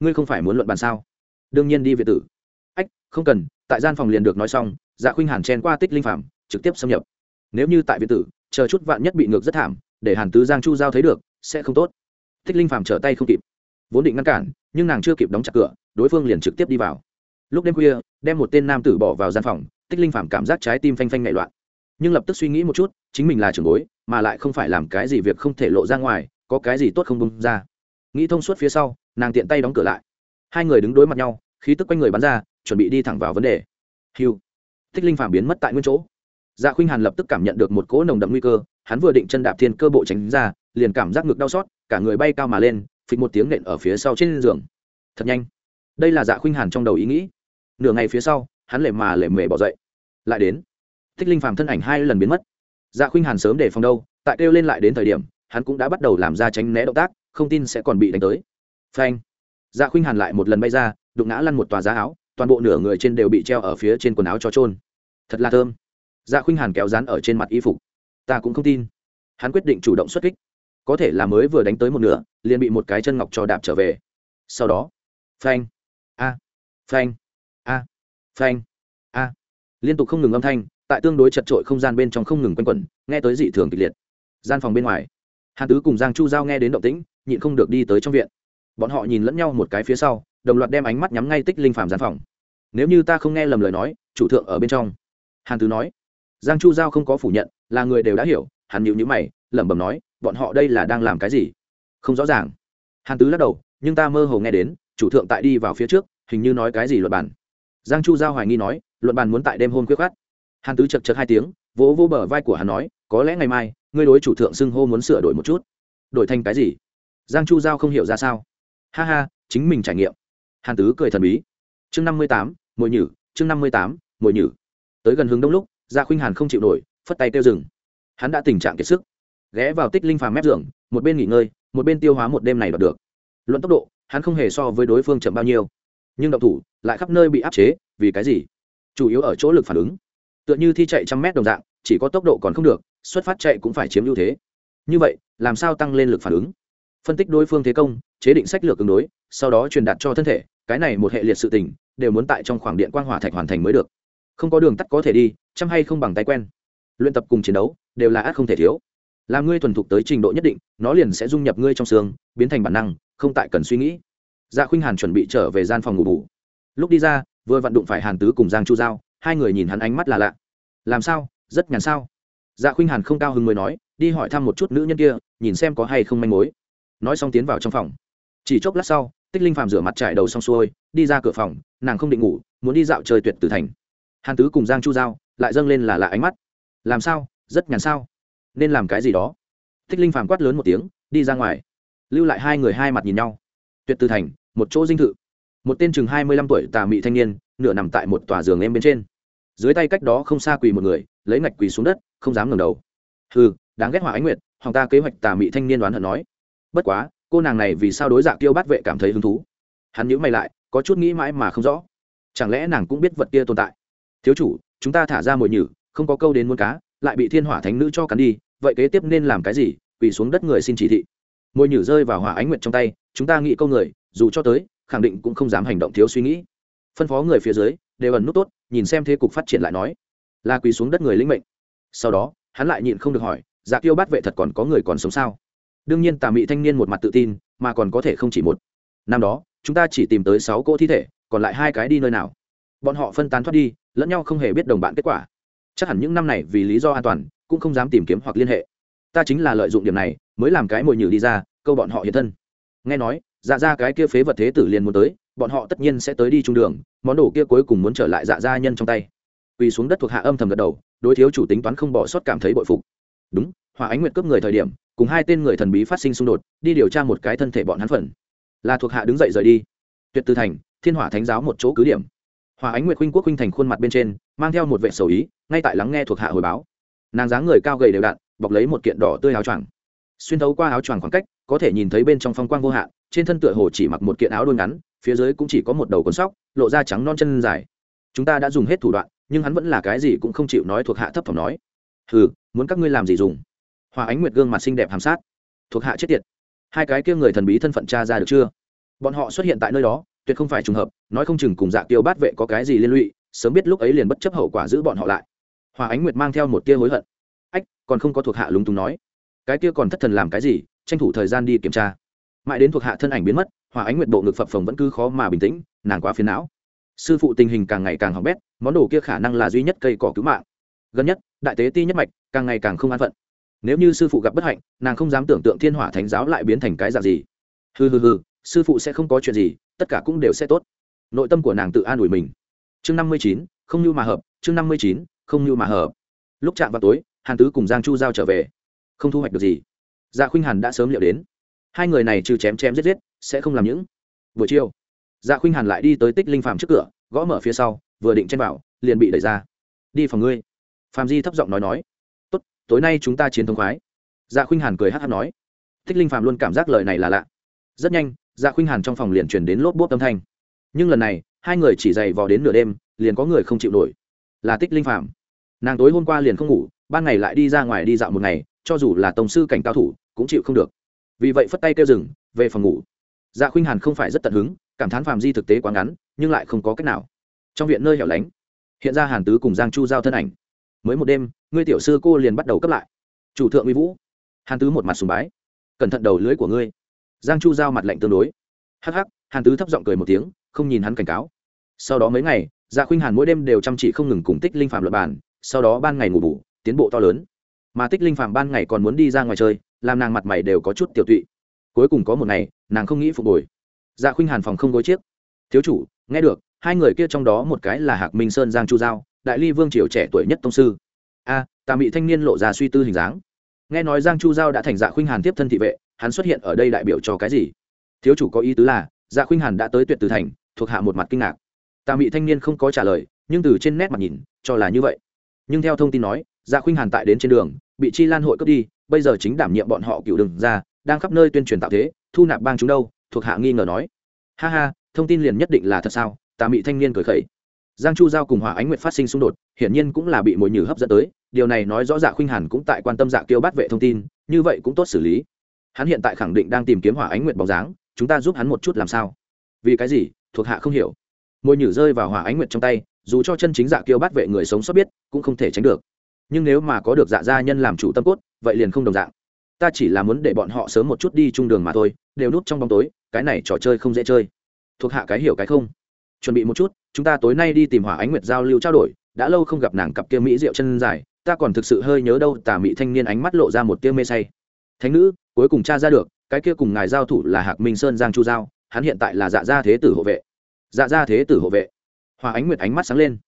Ngươi không phải muốn luận bàn sao? Đương nhiên đi việt tử. Ách không cần tại gian phòng liền được nói xong dạ khuynh hàn chen qua tích linh Phạm, trực tiếp xâm nhập. Nếu như tại việt tử chờ chút vạn nhất bị ngược rất thảm để hàn tứ giang chu giao thấy được sẽ không tốt. Tích linh Phạm trở tay không kịp. Vốn định ngăn cản nhưng nàng chưa kịp đóng chặt cửa đối phương liền trực tiếp đi vào. Lúc đêm khuya đem một tên nam tử bỏ vào gian phòng tích linh Phạm cảm giác trái tim phanh phanh nảy loạn nhưng lập tức suy nghĩ một chút, chính mình là trưởng bối, mà lại không phải làm cái gì việc không thể lộ ra ngoài, có cái gì tốt không bung ra. Nghĩ thông suốt phía sau, nàng tiện tay đóng cửa lại. Hai người đứng đối mặt nhau, khí tức quanh người bắn ra, chuẩn bị đi thẳng vào vấn đề. Hiu thích linh phàm biến mất tại nguyên chỗ. Dạ khuynh hàn lập tức cảm nhận được một cỗ nồng đậm nguy cơ, hắn vừa định chân đạp thiên cơ bộ tránh ra, liền cảm giác ngực đau xót, cả người bay cao mà lên, phịch một tiếng nện ở phía sau trên giường. Thật nhanh. Đây là dạ khuynh hàn trong đầu ý nghĩ. Nửa ngày phía sau, hắn lệ mà lệ mề bỏ dậy. Lại đến thích linh phàm thân ảnh hai lần biến mất. Dạ khuynh hàn sớm để phòng đâu, tại kêu lên lại đến thời điểm, hắn cũng đã bắt đầu làm ra tránh né động tác, không tin sẽ còn bị đánh tới. Phanh. Dạ khuynh hàn lại một lần bay ra, đụng ngã lăn một tòa giá áo, toàn bộ nửa người trên đều bị treo ở phía trên quần áo cho trôn thật là thơm. Dạ khuynh hàn kéo rán ở trên mặt y phục. Ta cũng không tin. Hắn quyết định chủ động xuất kích. Có thể là mới vừa đánh tới một nửa, liền bị một cái chân ngọc cho đạp trở về. Sau đó, phanh. A. Phanh. A. Phanh. A. Liên tục không ngừng âm thanh tại tương đối chật trội không gian bên trong không ngừng quanh quẩn, nghe tới dị thường kịch liệt. Gian phòng bên ngoài, hàn tứ cùng giang chu giao nghe đến động tĩnh, nhịn không được đi tới trong viện. Bọn họ nhìn lẫn nhau một cái phía sau, đồng loạt đem ánh mắt nhắm ngay tích linh phàm gian phòng. Nếu như ta không nghe lầm lời nói, chủ thượng ở bên trong. Hàn tứ nói. Giang chu giao không có phủ nhận, là người đều đã hiểu hàn nhịu nhữ mày, lẩm bẩm nói, bọn họ đây là đang làm cái gì? Không rõ ràng. Hàn tứ lắc đầu, nhưng ta mơ hồ nghe đến, chủ thượng tại đi vào phía trước, hình như nói cái gì luật bàn. Giang chu giao hoài nghi nói, luận bàn muốn tại đêm hôm quyết khát hàn tứ chật chật hai tiếng, vỗ vỗ bờ vai của hắn nói, có lẽ ngày mai, ngươi đối chủ thượng xưng hô muốn sửa đổi một chút. Đổi thành cái gì? Giang chu giao không hiểu ra sao. Ha ha, chính mình trải nghiệm. Hàn tứ cười thần bí. Chương năm mươi tám mồi nhử, chương năm mươi tám mồi nhử. Tới gần hướng đông lúc gia khuynh hàn không chịu nổi, phất tay kêu rừng hắn đã tình trạng kiệt sức. Ghé vào tích linh phàm mép giường, một bên nghỉ ngơi, một bên tiêu hóa một đêm này đoạt được. Luận tốc độ, hắn không hề so với đối phương chậm bao nhiêu. Nhưng động thủ lại khắp nơi bị áp chế, vì cái gì? Chủ yếu ở chỗ lực phản ứng tựa như thi chạy trăm mét đồng dạng, chỉ có tốc độ còn không được, xuất phát chạy cũng phải chiếm ưu thế. Như vậy, làm sao tăng lên lực phản ứng? Phân tích đối phương thế công, chế định sách lược ứng đối, sau đó truyền đạt cho thân thể, cái này một hệ liệt sự tình, đều muốn tại trong khoảng điện quang hỏa thạch hoàn thành mới được. Không có đường tắt có thể đi, chăm hay không bằng tay quen. Luyện tập cùng chiến đấu, đều là át không thể thiếu. Làm ngươi thuần thục tới trình độ nhất định, nó liền sẽ dung nhập ngươi trong xương, biến thành bản năng, không tại cần suy nghĩ. Dạ khuynh hàn chuẩn bị trở về gian phòng ngủ bù. Lúc đi ra, vừa vặn đụng phải hàn tứ cùng giang chu giao hai người nhìn hắn ánh mắt là lạ. Làm sao? Rất nhàn sao? Dạ khuynh hàn không cao hứng mới nói, đi hỏi thăm một chút nữ nhân kia, nhìn xem có hay không manh mối. Nói xong tiến vào trong phòng. Chỉ chốc lát sau, tích linh phàm rửa mặt trải đầu xong xuôi, đi ra cửa phòng, nàng không định ngủ, muốn đi dạo chơi tuyệt tử thành. Hàn tứ cùng giang chu giao lại dâng lên là lạ ánh mắt. Làm sao? Rất nhàn sao? Nên làm cái gì đó? Tích linh phàm quát lớn một tiếng, đi ra ngoài. Lưu lại hai người hai mặt nhìn nhau. Tuyệt tử thành, một chỗ dinh thự. Một tên chừng hai mươi lăm tuổi tà mị thanh niên nửa nằm tại một tòa giường em bên trên. Dưới tay cách đó không xa quỳ một người lấy ngạch quỳ xuống đất không dám ngẩng đầu. Hừ, đáng ghét hỏa ánh nguyệt hoàng ta kế hoạch tà mị thanh niên đoán hận nói. Bất quá cô nàng này vì sao đối dạ kiêu bát vệ cảm thấy hứng thú? Hắn nhíu mày lại có chút nghĩ mãi mà không rõ. Chẳng lẽ nàng cũng biết vật kia tồn tại? Thiếu chủ chúng ta thả ra mồi nhử không có câu đến muôn cá lại bị thiên hỏa thánh nữ cho cắn đi vậy kế tiếp nên làm cái gì? Quỳ xuống đất người xin chỉ thị. Mồi nhử rơi vào hỏa ánh nguyệt trong tay chúng ta nghĩ câu người dù cho tới khẳng định cũng không dám hành động thiếu suy nghĩ phân phó người phía dưới, đều ẩn nút tốt, nhìn xem thế cục phát triển lại nói. Là quỳ xuống đất người linh mệnh. Sau đó, hắn lại nhịn không được hỏi dạ Tiêu bát vệ thật còn có người còn sống sao? Đương nhiên tà mị thanh niên một mặt tự tin, mà còn có thể không chỉ một. Năm đó, chúng ta chỉ tìm tới sáu cỗ thi thể, còn lại hai cái đi nơi nào? Bọn họ phân tán thoát đi, lẫn nhau không hề biết đồng bạn kết quả. Chắc hẳn những năm này vì lý do an toàn, cũng không dám tìm kiếm hoặc liên hệ. Ta chính là lợi dụng điểm này, mới làm cái mồi nhử đi ra, câu bọn họ hiện thân. Nghe nói dạ ra cái kia phế vật thế tử liền muốn tới bọn họ tất nhiên sẽ tới đi trung đường, món đồ kia cuối cùng muốn trở lại dạ gia nhân trong tay. Quỳ xuống đất thuộc hạ âm thầm gật đầu, đối thiếu chủ tính toán không bỏ sót cảm thấy bội phục. Đúng, hòa ánh nguyệt cướp người thời điểm, cùng hai tên người thần bí phát sinh xung đột, đi điều tra một cái thân thể bọn hắn phần. Là thuộc hạ đứng dậy rời đi. Tuyệt tư thành, thiên hỏa thánh giáo một chỗ cứ điểm. Hòa ánh nguyệt khuynh quốc khuynh thành khuôn mặt bên trên, mang theo một vệ sầu ý, ngay tại lắng nghe thuộc hạ hồi báo. Nàng dáng người cao gầy đều đặn, bọc lấy một kiện đỏ tươi áo choàng. Xuyên thấu qua áo choàng khoảng cách, có thể nhìn thấy bên trong phong quang vô hạn, trên thân tựa hồ chỉ mặc một kiện áo đôi ngắn phía dưới cũng chỉ có một đầu con sóc, lộ ra trắng non chân dài. Chúng ta đã dùng hết thủ đoạn, nhưng hắn vẫn là cái gì cũng không chịu nói thuộc hạ thấp thỏm nói. Hừ, muốn các ngươi làm gì dùng? Hòa ánh nguyệt gương mặt xinh đẹp hàm sát. Thuộc hạ chết tiệt. Hai cái kia người thần bí thân phận cha ra được chưa? Bọn họ xuất hiện tại nơi đó, tuyệt không phải trùng hợp, nói không chừng cùng dạ tiêu bát vệ có cái gì liên lụy, sớm biết lúc ấy liền bất chấp hậu quả giữ bọn họ lại. Hòa ánh nguyệt mang theo một tia hối hận. Ách, còn không có thuộc hạ lúng túng nói. Cái kia còn thất thần làm cái gì, tranh thủ thời gian đi kiểm tra. Mãi đến thuộc hạ thân ảnh biến mất hòa ánh nguyệt bộ ngực phập phồng vẫn cứ khó mà bình tĩnh, nàng quá phiền não. Sư phụ tình hình càng ngày càng hỏng bét, món đồ kia khả năng là duy nhất cây cỏ cứu mạng. Gần nhất, đại tế ti nhất mạch càng ngày càng không an phận. Nếu như sư phụ gặp bất hạnh, nàng không dám tưởng tượng thiên hỏa thánh giáo lại biến thành cái dạng gì. Hừ hừ hừ, sư phụ sẽ không có chuyện gì, tất cả cũng đều sẽ tốt. Nội tâm của nàng tự an ủi mình. Chương năm mươi chín, không như mà hợp, chương năm mươi chín, không như mà hợp. Lúc chạm vào tối, hàn tứ cùng giang chu giao trở về. Không thu hoạch được gì. Dạ khuynh hàn đã sớm liệu đến hai người này trừ chém chém giết giết, sẽ không làm những buổi chiều. Dạ khuynh hàn lại đi tới tích linh phàm trước cửa, gõ mở phía sau, vừa định chen vào, liền bị đẩy ra. Đi phòng ngươi. Phàm di thấp giọng nói nói. Tốt, tối nay chúng ta chiến thống khoái. Dạ khuynh hàn cười hát hát nói. Tích linh phàm luôn cảm giác lời này là lạ. Rất nhanh dạ khuynh hàn trong phòng liền chuyển đến lốp bốp âm thanh. Nhưng lần này, hai người chỉ dày vò đến nửa đêm, liền có người không chịu nổi. Là tích linh phàm. Nàng tối hôm qua liền không ngủ, ban ngày lại đi ra ngoài đi dạo một ngày, cho dù là tổng sư cảnh cao thủ, cũng chịu không được vì vậy phất tay kêu rừng về phòng ngủ. Dạ khuynh hàn không phải rất tận hứng, cảm thán phàm di thực tế quá ngắn, nhưng lại không có cách nào. Trong viện nơi hẻo lánh, hiện ra hàn tứ cùng giang chu giao thân ảnh. Mới một đêm, ngươi tiểu sư cô liền bắt đầu cấp lại. Chủ thượng uy vũ. Hàn tứ một mặt sùng bái. Cẩn thận đầu lưới của ngươi. Giang chu giao mặt lạnh tương đối. Hắc hắc, hàn tứ thấp giọng cười một tiếng, không nhìn hắn cảnh cáo. Sau đó mấy ngày dạ khuynh hàn mỗi đêm đều chăm chỉ không ngừng cùng tích linh phạm luật bản sau đó ban ngày ngủ bủ tiến bộ to lớn. Mà tích linh phạm ban ngày còn muốn đi ra ngoài chơi làm nàng mặt mày đều có chút tiểu tụy. Cuối cùng có một ngày, nàng không nghĩ phục hồi. Dạ khuynh hàn phòng không gối chiếc. Thiếu chủ, nghe được, hai người kia trong đó một cái là hạc minh sơn giang chu giao, đại ly vương triều trẻ tuổi nhất tông sư. A tà mị thanh niên lộ ra suy tư hình dáng. Nghe nói giang chu giao đã thành dạ khuynh hàn tiếp thân thị vệ, hắn xuất hiện ở đây đại biểu cho cái gì? Thiếu chủ có ý tứ là dạ khuynh hàn đã tới tuyệt từ thành, thuộc hạ một mặt kinh ngạc. Tà mị thanh niên không có trả lời, nhưng từ trên nét mặt nhìn, cho là như vậy. Nhưng theo thông tin nói dạ khuynh hàn tại đến trên đường bị chi lan hội cướp đi, bây giờ chính đảm nhiệm bọn họ cựu đường ra, đang khắp nơi tuyên truyền tạo thế, thu nạp bang chúng đâu, thuộc hạ nghi ngờ nói. Ha ha, thông tin liền nhất định là thật sao? Tà mị thanh niên cười khẩy. Giang chu giao cùng hỏa ánh nguyệt phát sinh xung đột, hiển nhiên cũng là bị mồi nhử hấp dẫn tới, điều này nói rõ dạ khuynh hàn cũng tại quan tâm dạ kiêu bắt vệ thông tin, như vậy cũng tốt xử lý. Hắn hiện tại khẳng định đang tìm kiếm hỏa ánh nguyệt bóng dáng, chúng ta giúp hắn một chút làm sao? Vì cái gì? Thuộc hạ không hiểu. Mồi nhử rơi vào hỏa ánh nguyệt trong tay, dù cho chân chính dạ kiêu bắt vệ người sống sót biết, cũng không thể tránh được nhưng nếu mà có được dạ gia nhân làm chủ tâm cốt, vậy liền không đồng dạng. Ta chỉ là muốn để bọn họ sớm một chút đi chung đường mà thôi, đều núp trong bóng tối, cái này trò chơi không dễ chơi. Thuộc hạ cái hiểu cái không? Chuẩn bị một chút, chúng ta tối nay đi tìm hỏa ánh nguyệt giao lưu trao đổi, đã lâu không gặp nàng cặp kia mỹ rượu chân dài, ta còn thực sự hơi nhớ đâu, tà mỹ thanh niên ánh mắt lộ ra một tia mê say. Thánh nữ, cuối cùng cha ra được, cái kia cùng ngài giao thủ là hạc minh sơn giang chu giao, hắn hiện tại là dạ gia thế tử hộ vệ. Dạ gia thế tử hộ vệ. Hòa ánh nguyệt ánh mắt sáng lên.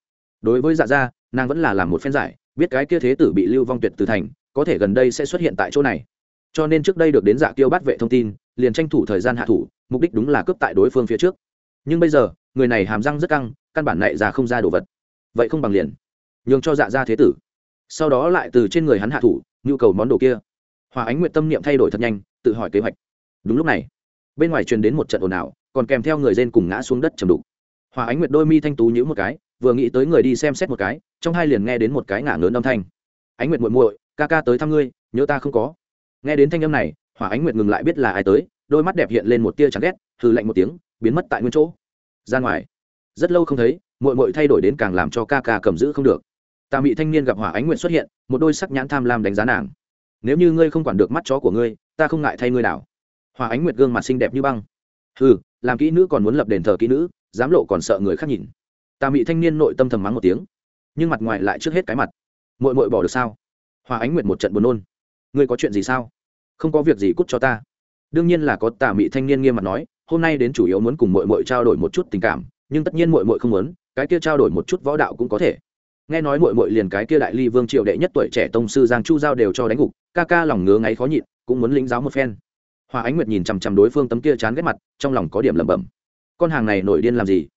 Đối với dạ gia, nàng vẫn là làm một phen giải biết cái kia thế tử bị lưu vong tuyệt từ thành, có thể gần đây sẽ xuất hiện tại chỗ này. Cho nên trước đây được đến dạ tiêu bắt vệ thông tin, liền tranh thủ thời gian hạ thủ, mục đích đúng là cướp tại đối phương phía trước. Nhưng bây giờ, người này hàm răng rất căng, căn bản này ra không ra đồ vật. Vậy không bằng liền nhường cho dạ ra thế tử. Sau đó lại từ trên người hắn hạ thủ, nhu cầu món đồ kia. Hòa ánh nguyện tâm niệm thay đổi thật nhanh, tự hỏi kế hoạch. Đúng lúc này, bên ngoài truyền đến một trận ồn ào, còn kèm theo người rên cùng ngã xuống đất chầm đục. Hòa ánh nguyệt đôi mi thanh tú nhữ một cái vừa nghĩ tới người đi xem xét một cái, trong hai liền nghe đến một cái ngả ngớn âm thanh. Ánh nguyệt muội muội, ca ca tới thăm ngươi, nhớ ta không có. Nghe đến thanh âm này, hỏa ánh nguyệt ngừng lại biết là ai tới, đôi mắt đẹp hiện lên một tia chán ghét, hừ lạnh một tiếng, biến mất tại nguyên chỗ. Ra ngoài. Rất lâu không thấy, muội muội thay đổi đến càng làm cho ca ca cầm giữ không được. Tà mị thanh niên gặp hỏa ánh nguyệt xuất hiện, một đôi sắc nhãn tham lam đánh giá nàng. Nếu như ngươi không quản được mắt chó của ngươi, ta không ngại thay ngươi đảo. Hỏa ánh nguyệt gương mặt xinh đẹp như băng. Ừ làm kỹ nữ còn muốn lập đền thờ kỹ nữ dám lộ còn sợ người khác nhìn tà mị thanh niên nội tâm thầm mắng một tiếng, nhưng mặt ngoài lại trước hết cái mặt. Mội mội bỏ được sao? Hòa ánh nguyệt một trận buồn nôn. Ngươi có chuyện gì sao? Không có việc gì cút cho ta. Đương nhiên là có tà mị thanh niên nghiêm mặt nói, hôm nay đến chủ yếu muốn cùng mội mội trao đổi một chút tình cảm, nhưng tất nhiên mội mội không muốn, cái kia trao đổi một chút võ đạo cũng có thể. Nghe nói mội mội liền cái kia đại ly vương triệu đệ nhất tuổi trẻ tông sư giang chu giao đều cho đánh gục, ca ca lòng ngứa ngáy khó nhịn, cũng muốn lĩnh giáo một phen. Hòa ánh nguyệt nhìn chằm chằm đối phương tấm kia chán ghét mặt, trong lòng có điểm lẩm bẩm. Con hàng này nổi điên làm gì?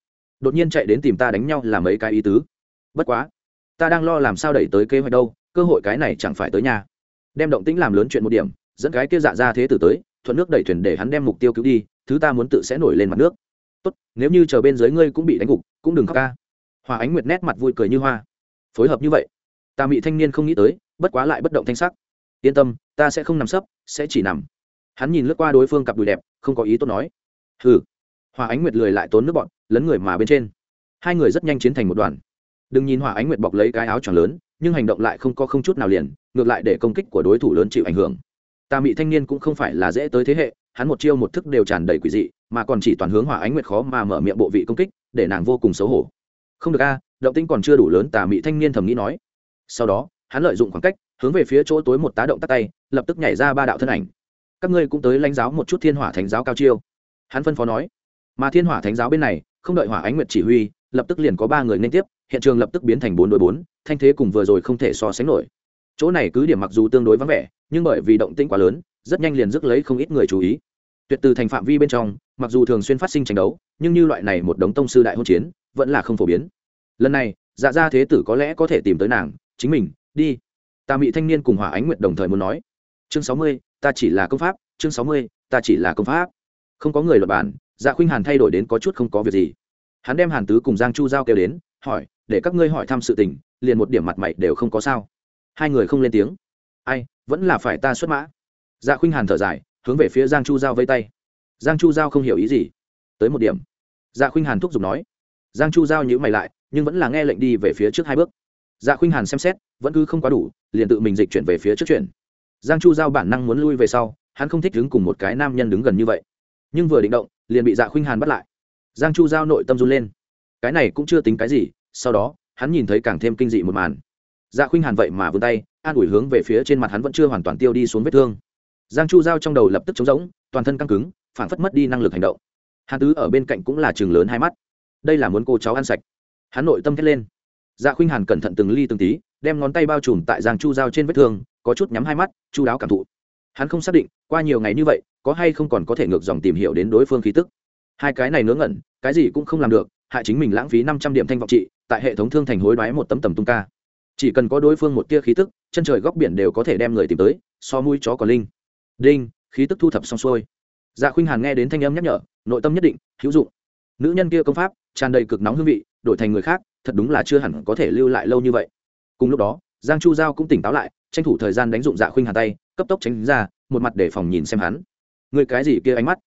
Đột nhiên chạy đến tìm ta đánh nhau là mấy cái ý tứ. Bất quá, ta đang lo làm sao đẩy tới kế hoạch đâu, cơ hội cái này chẳng phải tới nhà. Đem động tĩnh làm lớn chuyện một điểm, dẫn cái kia dạ ra thế tử tới, thuận nước đẩy thuyền để hắn đem mục tiêu cứu đi, thứ ta muốn tự sẽ nổi lên mặt nước. Tốt, nếu như chờ bên dưới ngươi cũng bị đánh gục, cũng đừng khóc ca. Hòa ánh nguyệt nét mặt vui cười như hoa. Phối hợp như vậy, ta mị thanh niên không nghĩ tới, bất quá lại bất động thanh sắc. Yên tâm, ta sẽ không nằm sấp, sẽ chỉ nằm. Hắn nhìn lướt qua đối phương cặp đùi đẹp, không có ý tốt nói. Hừ. Hòa ánh nguyệt lười lại tốn nước bọn lấn người mà bên trên. Hai người rất nhanh chiến thành một đoàn. Đừng nhìn hỏa ánh nguyệt bọc lấy cái áo tròn lớn, nhưng hành động lại không có không chút nào liền, ngược lại để công kích của đối thủ lớn chịu ảnh hưởng. Tà mị thanh niên cũng không phải là dễ tới thế hệ, hắn một chiêu một thức đều tràn đầy quỷ dị, mà còn chỉ toàn hướng hỏa ánh nguyệt khó mà mở miệng bộ vị công kích, để nàng vô cùng xấu hổ. Không được a, động tinh còn chưa đủ lớn tà mị thanh niên thầm nghĩ nói. Sau đó, hắn lợi dụng khoảng cách, hướng về phía chỗ tối một tá động tắt tay, lập tức nhảy ra ba đạo thân ảnh. Các ngươi cũng tới lãnh giáo một chút thiên hỏa thánh giáo cao chiêu. Hắn phân phó nói mà thiên hỏa thánh giáo bên này, không đợi hỏa ánh nguyệt chỉ huy, lập tức liền có ba người nên tiếp, hiện trường lập tức biến thành bốn đội bốn, thanh thế cùng vừa rồi không thể so sánh nổi. Chỗ này cứ điểm mặc dù tương đối vắng vẻ, nhưng bởi vì động tĩnh quá lớn, rất nhanh liền rước lấy không ít người chú ý. Tuyệt từ thành phạm vi bên trong, mặc dù thường xuyên phát sinh tranh đấu, nhưng như loại này một đống tông sư đại hôn chiến, vẫn là không phổ biến. Lần này dạ gia thế tử có lẽ có thể tìm tới nàng, chính mình, đi. Ta mỹ thanh niên cùng hỏa ánh nguyệt đồng thời muốn nói. Chương sáu mươi, ta chỉ là công pháp, chương sáu mươi, ta chỉ là công pháp. Không có người luật bản dạ khuynh hàn thay đổi đến có chút không có việc gì. Hắn đem hàn tứ cùng giang chu giao kêu đến, hỏi, để các ngươi hỏi thăm sự tình, liền một điểm mặt mày đều không có sao? Hai người không lên tiếng. Ai, vẫn là phải ta xuất mã. Dạ khuynh hàn thở dài, hướng về phía giang chu giao vây tay. Giang chu giao không hiểu ý gì. Tới một điểm. Dạ khuynh hàn thúc giục nói. Giang chu giao nhữ mày lại, nhưng vẫn là nghe lệnh đi về phía trước hai bước. Dạ khuynh hàn xem xét, vẫn cứ không quá đủ, liền tự mình dịch chuyển về phía trước chuyển. Giang chu giao bản năng muốn lui về sau, hắn không thích đứng cùng một cái nam nhân đứng gần như vậy. Nhưng vừa định động liền bị dạ khuynh hàn bắt lại. Giang chu giao nội tâm run lên. Cái này cũng chưa tính cái gì, sau đó, hắn nhìn thấy càng thêm kinh dị một màn. Dạ khuynh hàn vậy mà vươn tay, an ủi hướng về phía trên mặt hắn vẫn chưa hoàn toàn tiêu đi xuống vết thương. Giang chu giao trong đầu lập tức trống rỗng, toàn thân căng cứng phản phất mất đi năng lực hành động. Hàn tứ ở bên cạnh cũng là chừng lớn hai mắt. Đây là muốn cô cháu ăn sạch. Hắn nội tâm thét lên. Dạ khuynh hàn cẩn thận từng ly từng tí, đem ngón tay bao trùm tại giang chu giao trên vết thương, có chút nhắm hai mắt, chu đáo cảm thụ. Hắn không xác định, qua nhiều ngày như vậy có hay không còn có thể ngược dòng tìm hiểu đến đối phương khí tức. Hai cái này ngớ ngẩn, cái gì cũng không làm được, hại chính mình lãng phí năm trăm điểm thanh vọng trị, tại hệ thống thương thành hối đoái một tấm tầm tung ca. Chỉ cần có đối phương một tia khí tức, chân trời góc biển đều có thể đem người tìm tới, so mũi chó còn linh. Đinh, khí tức thu thập xong xuôi. Dạ khuynh hàn nghe đến thanh âm nhắc nhở, nội tâm nhất định, hữu dụng. Nữ nhân kia công pháp, tràn đầy cực nóng hương vị, đổi thành người khác, thật đúng là chưa hẳn có thể lưu lại lâu như vậy. Cùng lúc đó, giang chu giao cũng tỉnh táo lại, tranh thủ thời gian đánh dụng dạ khuynh hàn tay, cấp tốc tránh ra, một mặt để phòng nhìn xem hắn người cái gì kia ánh mắt?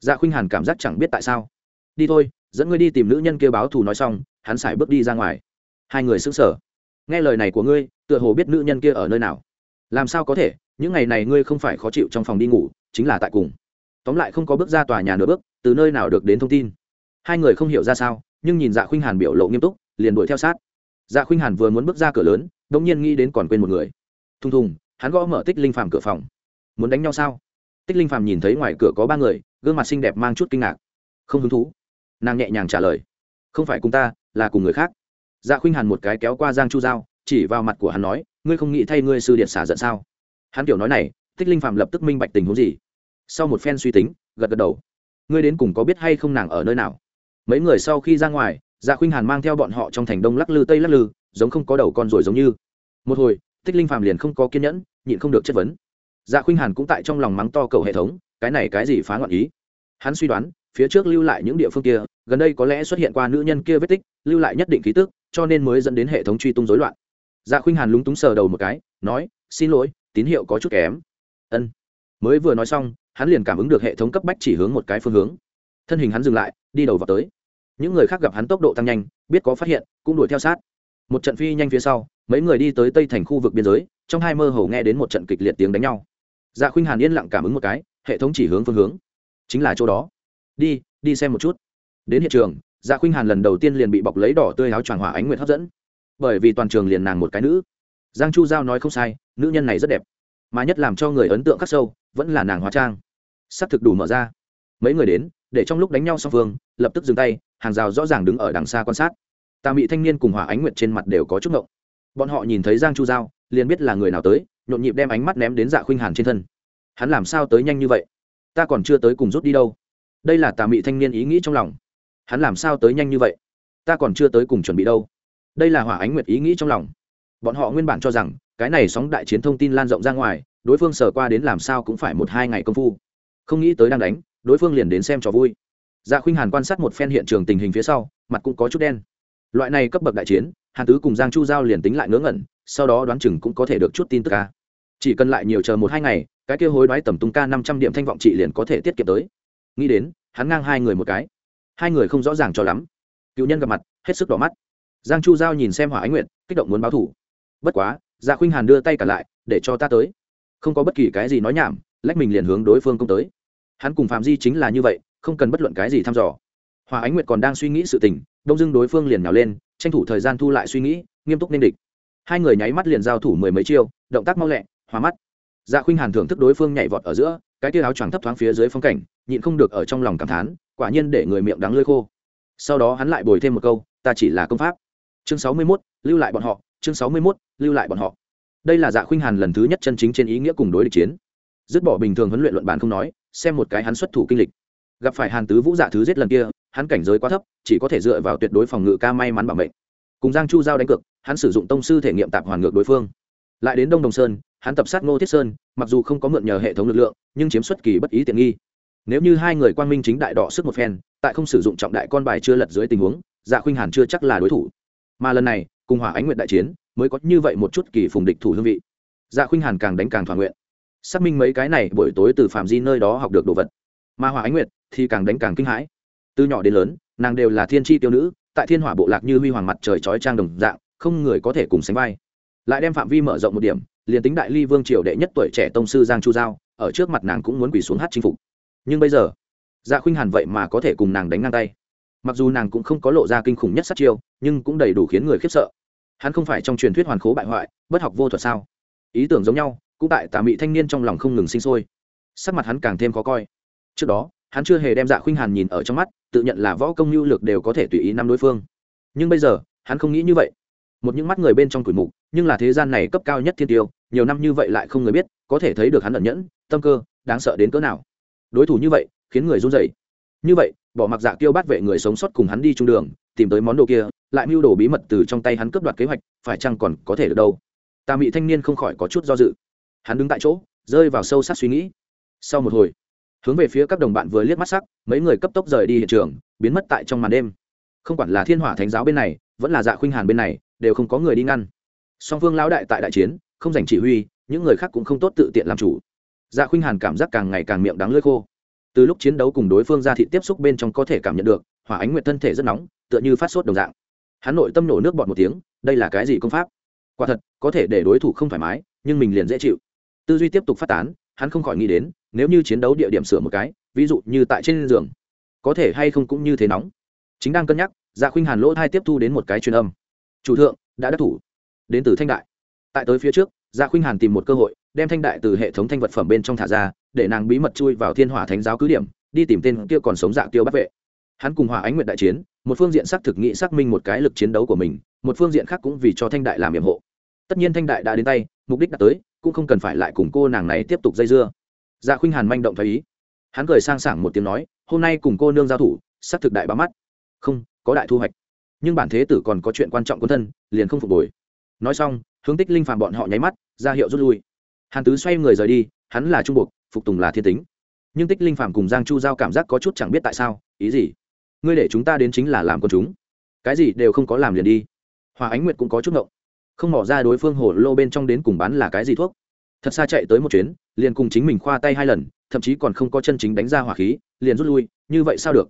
Dạ khuynh hàn cảm giác chẳng biết tại sao. Đi thôi, dẫn ngươi đi tìm nữ nhân kia báo thù nói xong, hắn xài bước đi ra ngoài. Hai người xứng sở nghe lời này của ngươi, tựa hồ biết nữ nhân kia ở nơi nào. Làm sao có thể, những ngày này ngươi không phải khó chịu trong phòng đi ngủ, chính là tại cùng. Tóm lại không có bước ra tòa nhà nửa bước, từ nơi nào được đến thông tin. Hai người không hiểu ra sao, nhưng nhìn dạ khuynh hàn biểu lộ nghiêm túc, liền đuổi theo sát. Dạ khuynh hàn vừa muốn bước ra cửa lớn đ ỗ n g nhiên nghĩ đến còn quên một người. Thùng thùng, hắn gõ mở tích linh phàm cửa phòng. Muốn đánh nhau sao? Tích linh phàm nhìn thấy ngoài cửa có ba người, gương mặt xinh đẹp mang chút kinh ngạc. Không hứng thú. Nàng nhẹ nhàng trả lời. Không phải cùng ta, là cùng người khác. Dạ khuynh hàn một cái kéo qua giang chu giao, chỉ vào mặt của hắn nói, ngươi không nghĩ thay ngươi sư điện xả giận sao? Hắn kiểu nói này, tích linh phàm lập tức minh bạch tình huống gì. Sau một phen suy tính, gật gật đầu. Ngươi đến cùng có biết hay không nàng ở nơi nào? Mấy người sau khi ra ngoài dạ khuynh hàn mang theo bọn họ trong thành đông lắc lư tây lắc lư, giống không có đầu con rồi giống như. Một hồi, tích linh phàm liền không có kiên nhẫn, nhịn không được chất vấn dạ khuynh hàn cũng tại trong lòng mắng to cầu hệ thống, cái này cái gì phá ngọn ý. Hắn suy đoán, phía trước lưu lại những địa phương kia, gần đây có lẽ xuất hiện qua nữ nhân kia vết tích, lưu lại nhất định ký tức, cho nên mới dẫn đến hệ thống truy tung rối loạn. Dạ khuynh hàn lúng túng sờ đầu một cái, nói, xin lỗi, tín hiệu có chút kém. Ân. Mới vừa nói xong, hắn liền cảm ứng được hệ thống cấp bách chỉ hướng một cái phương hướng. Thân hình hắn dừng lại, đi đầu vào tới. Những người khác gặp hắn tốc độ tăng nhanh, biết có phát hiện, cũng đuổi theo sát. Một trận phi nhanh phía sau, mấy người đi tới tây thành khu vực biên giới, trong hai mơ hồ nghe đến một trận kịch liệt tiếng đánh nhau dạ khuynh hàn yên lặng cảm ứng một cái, hệ thống chỉ hướng phương hướng. Chính là chỗ đó. Đi đi xem một chút. Đến hiện trường dạ khuynh hàn lần đầu tiên liền bị bọc lấy đỏ tươi áo choàng hỏa ánh nguyệt hấp dẫn. Bởi vì toàn trường liền nàng một cái nữ. Giang chu giao nói không sai, nữ nhân này rất đẹp. Mà nhất làm cho người ấn tượng khắc sâu, vẫn là nàng hóa trang. S ắ c thực đủ mở ra. Mấy người đến, để trong lúc đánh nhau song phương, lập tức dừng tay, hàng rào rõ ràng đứng ở đằng xa quan sát. Tà mị thanh niên cùng hỏa ánh nguyệt trên mặt đều có chút ngộng. Bọn họ nhìn thấy giang chu giao, liền biết là người nào tới nhộn nhịp đem ánh mắt ném đến dạ khuynh hàn trên thân. Hắn làm sao tới nhanh như vậy? Ta còn chưa tới cùng rút đi đâu. Đây là tà mị thanh niên ý nghĩ trong lòng. Hắn làm sao tới nhanh như vậy? Ta còn chưa tới cùng chuẩn bị đâu. Đây là hỏa ánh nguyệt ý nghĩ trong lòng. Bọn họ nguyên bản cho rằng, cái này sóng đại chiến thông tin lan rộng ra ngoài, đối phương sờ qua đến làm sao cũng phải một hai ngày công phu. Không nghĩ tới đang đánh, đối phương liền đến xem trò vui. Dạ khuynh hàn quan sát một phen hiện trường tình hình phía sau, mặt cũng có chút đen. Loại này cấp bậc đại chiến, hàn tứ cùng giang chu giao liền tính lại ngớ ngẩn sau đó đoán chừng cũng có thể được chút tin tức ca. Chỉ cần lại nhiều chờ một hai ngày, cái kia hối đoái tầm tung ca năm trăm điểm thanh vọng trị liền có thể tiết kiệm tới. Nghĩ đến, hắn ngang hai người một cái. Hai người không rõ ràng cho lắm. Cựu nhân gặp mặt, hết sức đỏ mắt. Giang chu giao nhìn xem hỏa ánh nguyện kích động muốn báo thủ. Bất quá dạ khuynh hàn đưa tay cả lại, để cho ta tới. Không có bất kỳ cái gì nói nhảm, lách mình liền hướng đối phương công tới. Hắn cùng phạm di chính là như vậy, không cần bất luận cái gì thăm dò. Hòa ánh nguyệt còn đang suy nghĩ sự tình, đông dưng đối phương liền nhào lên, tranh thủ thời gian thu lại suy nghĩ, nghiêm túc nên địch hai người nháy mắt liền giao thủ mười mấy chiêu động tác mau lẹ hòa mắt. Dạ khuynh hàn thưởng thức đối phương nhảy vọt ở giữa cái tia áo choàng thấp thoáng phía dưới phong cảnh nhịn không được ở trong lòng cảm thán quả nhiên để người miệng đắng lơi khô. Sau đó hắn lại bồi thêm một câu ta chỉ là công pháp. Chương sáu mươi 61, lưu lại bọn họ chương sáu mươi 61, lưu lại bọn họ. Đây là dạ khuynh hàn lần thứ nhất chân chính trên ý nghĩa cùng đối địch chiến. Dứt bỏ bình thường huấn luyện luận bàn không nói xem một cái hắn xuất thủ kinh lịch. Gặp phải hàn tứ vũ dạ thứ giết lần kia hắn cảnh giới quá thấp chỉ có thể dựa vào tuyệt đối phòng ngự ca may mắn bảo mệnh cùng giang chu giao đánh cược, hắn sử dụng tông sư thể nghiệm tạp hoàn ngược đối phương. Lại đến đông đồng sơn, hắn tập sát ngô thiết sơn, mặc dù không có mượn nhờ hệ thống lực lượng, nhưng chiếm xuất kỳ bất ý tiện nghi. Nếu như hai người quan minh chính đại đỏ sức một phen, tại không sử dụng trọng đại con bài chưa lật dưới tình huống dạ khuynh hàn chưa chắc là đối thủ. Mà lần này, cùng hỏa ánh nguyện đại chiến, mới có như vậy một chút kỳ phùng địch thủ hương vị. Dạ khuynh hàn càng đánh càng thỏa nguyện. Xác minh mấy cái này, buổi tối từ phạm di nơi đó học được đồ vật. Mà hỏa ánh nguyệt thì càng đánh càng kinh hãi. Từ nhỏ đến lớn, nàng đều là thiên tri tiêu nữ tại thiên hỏa bộ lạc như huy hoàng mặt trời chói trang đồng dạng, không người có thể cùng sánh vai. Lại đem phạm vi mở rộng một điểm, liền tính đại ly vương triều đệ nhất tuổi trẻ tông sư giang chu giao, ở trước mặt nàng cũng muốn quỳ xuống hát chinh phục. Nhưng bây giờ dạ khuynh hàn vậy mà có thể cùng nàng đánh ngang tay. Mặc dù nàng cũng không có lộ ra kinh khủng nhất sát chiêu, nhưng cũng đầy đủ khiến người khiếp sợ. Hắn không phải trong truyền thuyết hoàn khố bại hoại, bất học vô thuật sao? Ý tưởng giống nhau, cũng tại tà mị thanh niên trong lòng không ngừng sinh sôi. Sắc mặt hắn càng thêm khó coi. Trước đó hắn chưa hề đem dạ khuynh hàn nhìn ở trong mắt, tự nhận là võ công mưu lược đều có thể tùy ý năm đối phương. Nhưng bây giờ, hắn không nghĩ như vậy. Một những mắt người bên trong tuổi mục, nhưng là thế gian này cấp cao nhất thiên tiêu, nhiều năm như vậy lại không người biết, có thể thấy được hắn ẩn nhẫn, tâm cơ, đáng sợ đến cỡ nào. Đối thủ như vậy, khiến người run rẩy. Như vậy, bỏ mặc dạ tiêu bắt vệ người sống sót cùng hắn đi trung đường, tìm tới món đồ kia, lại mưu đồ bí mật từ trong tay hắn cướp đoạt kế hoạch, phải chăng còn có thể được đâu? Tà mị thanh niên không khỏi có chút do dự. Hắn đứng tại chỗ, rơi vào sâu sắc suy nghĩ. Sau một hồi hướng về phía các đồng bạn vừa liếc mắt sắc, mấy người cấp tốc rời đi hiện trường, biến mất tại trong màn đêm. Không quản là thiên hỏa thánh giáo bên này, vẫn là dạ khuynh hàn bên này, đều không có người đi ngăn. Song phương lão đại tại đại chiến, không giành chỉ huy, những người khác cũng không tốt tự tiện làm chủ. Dạ khuynh hàn cảm giác càng ngày càng miệng đắng lưỡi khô. Từ lúc chiến đấu cùng đối phương ra thị tiếp xúc bên trong có thể cảm nhận được, hỏa ánh nguyệt thân thể rất nóng, tựa như phát sốt đồng dạng. Hắn nội tâm nổ nước bọt một tiếng, đây là cái gì công pháp? Quả thật, có thể để đối thủ không thoải mái, nhưng mình liền dễ chịu. Tư duy tiếp tục phát tán, hắn không khỏi nghĩ đến nếu như chiến đấu địa điểm sửa một cái, ví dụ như tại trên giường, có thể hay không cũng như thế nóng. Chính đang cân nhắc dạ khuynh hàn lỗ thai tiếp thu đến một cái truyền âm. Chủ thượng, đã đắc thủ. Đến từ thanh đại. Tại tới phía trước dạ khuynh hàn tìm một cơ hội, đem thanh đại từ hệ thống thanh vật phẩm bên trong thả ra, để nàng bí mật chui vào thiên hỏa thánh giáo cứ điểm, đi tìm tên kia còn sống dạ tiêu bắt vệ. Hắn cùng hỏa ánh nguyện đại chiến, một phương diện xác thực nghị xác minh một cái lực chiến đấu của mình, một phương diện khác cũng vì cho thanh đại làm nhiệm hộ. Tất nhiên thanh đại đã đến tay, mục đích đã tới, cũng không cần phải lại cùng cô nàng này tiếp tục dây dưa dạ khuynh hàn manh động thấy ý. Hắn cười sang sảng một tiếng nói, hôm nay cùng cô nương giao thủ, sắp thực đại bá mắt. Không, có đại thu hoạch. Nhưng bản thế tử còn có chuyện quan trọng quân thân, liền không phục hồi nói xong, hướng tích linh phàm bọn họ nháy mắt, ra hiệu rút lui. Hàn tứ xoay người rời đi, hắn là trung buộc phục tùng là thiên tính. Nhưng tích linh phàm cùng giang chu giao cảm giác có chút chẳng biết tại sao, ý gì? Ngươi để chúng ta đến chính là làm con chúng. Cái gì đều không có làm liền đi. Hòa ánh nguyệt cũng có chút ngộng. Không mỏ ra đối phương hồ lô bên trong đến cùng bán là cái gì thuốc thật xa chạy tới một chuyến, liền cùng chính mình khoa tay hai lần, thậm chí còn không có chân chính đánh ra hỏa khí, liền rút lui, như vậy sao được?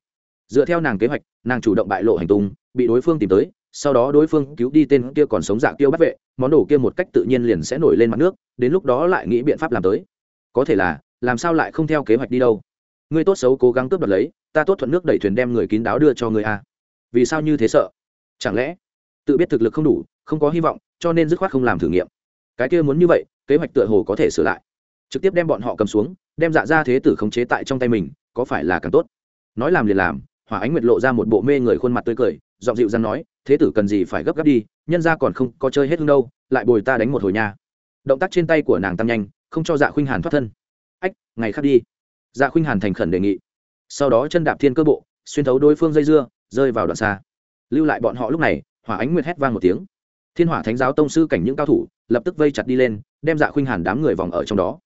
Dựa theo nàng kế hoạch, nàng chủ động bại lộ hành tung, bị đối phương tìm tới, sau đó đối phương cứu đi tên kia còn sống dạng tiêu bắt vệ, món đồ kia một cách tự nhiên liền sẽ nổi lên mặt nước, đến lúc đó lại nghĩ biện pháp làm tới. Có thể là, làm sao lại không theo kế hoạch đi đâu? Ngươi tốt xấu cố gắng cướp đoạt lấy, ta tốt thuận nước đẩy thuyền đem người kín đáo đưa cho người a à. vì sao như thế sợ? Chẳng lẽ tự biết thực lực không đủ, không có hy vọng, cho nên dứt khoát không làm thử nghiệm. Cái kia muốn như vậy kế hoạch tựa hồ có thể sửa lại. Trực tiếp đem bọn họ cầm xuống, đem dạ ra thế tử khống chế tại trong tay mình, có phải là càng tốt? Nói làm liền làm, hỏa ánh nguyệt lộ ra một bộ mê người khuôn mặt tươi cười, giọng dịu dằn nói, thế tử cần gì phải gấp gáp đi, nhân ra còn không có chơi hết hương đâu, lại bồi ta đánh một hồi nha. Động tác trên tay của nàng tăng nhanh, không cho dạ khuynh hàn thoát thân. Ách, ngày khác đi. Dạ khuynh hàn thành khẩn đề nghị. Sau đó chân đạp thiên cơ bộ, xuyên thấu đối phương dây dưa, rơi vào đoạn xa. Lưu lại bọn họ lúc này, hỏa ánh nguyệt hét vang một tiếng. Thiên hỏa thánh giáo tông sư cảnh những cao thủ lập tức vây chặt đi lên, đem dạ khuynh hàn đám người vòng ở trong đó.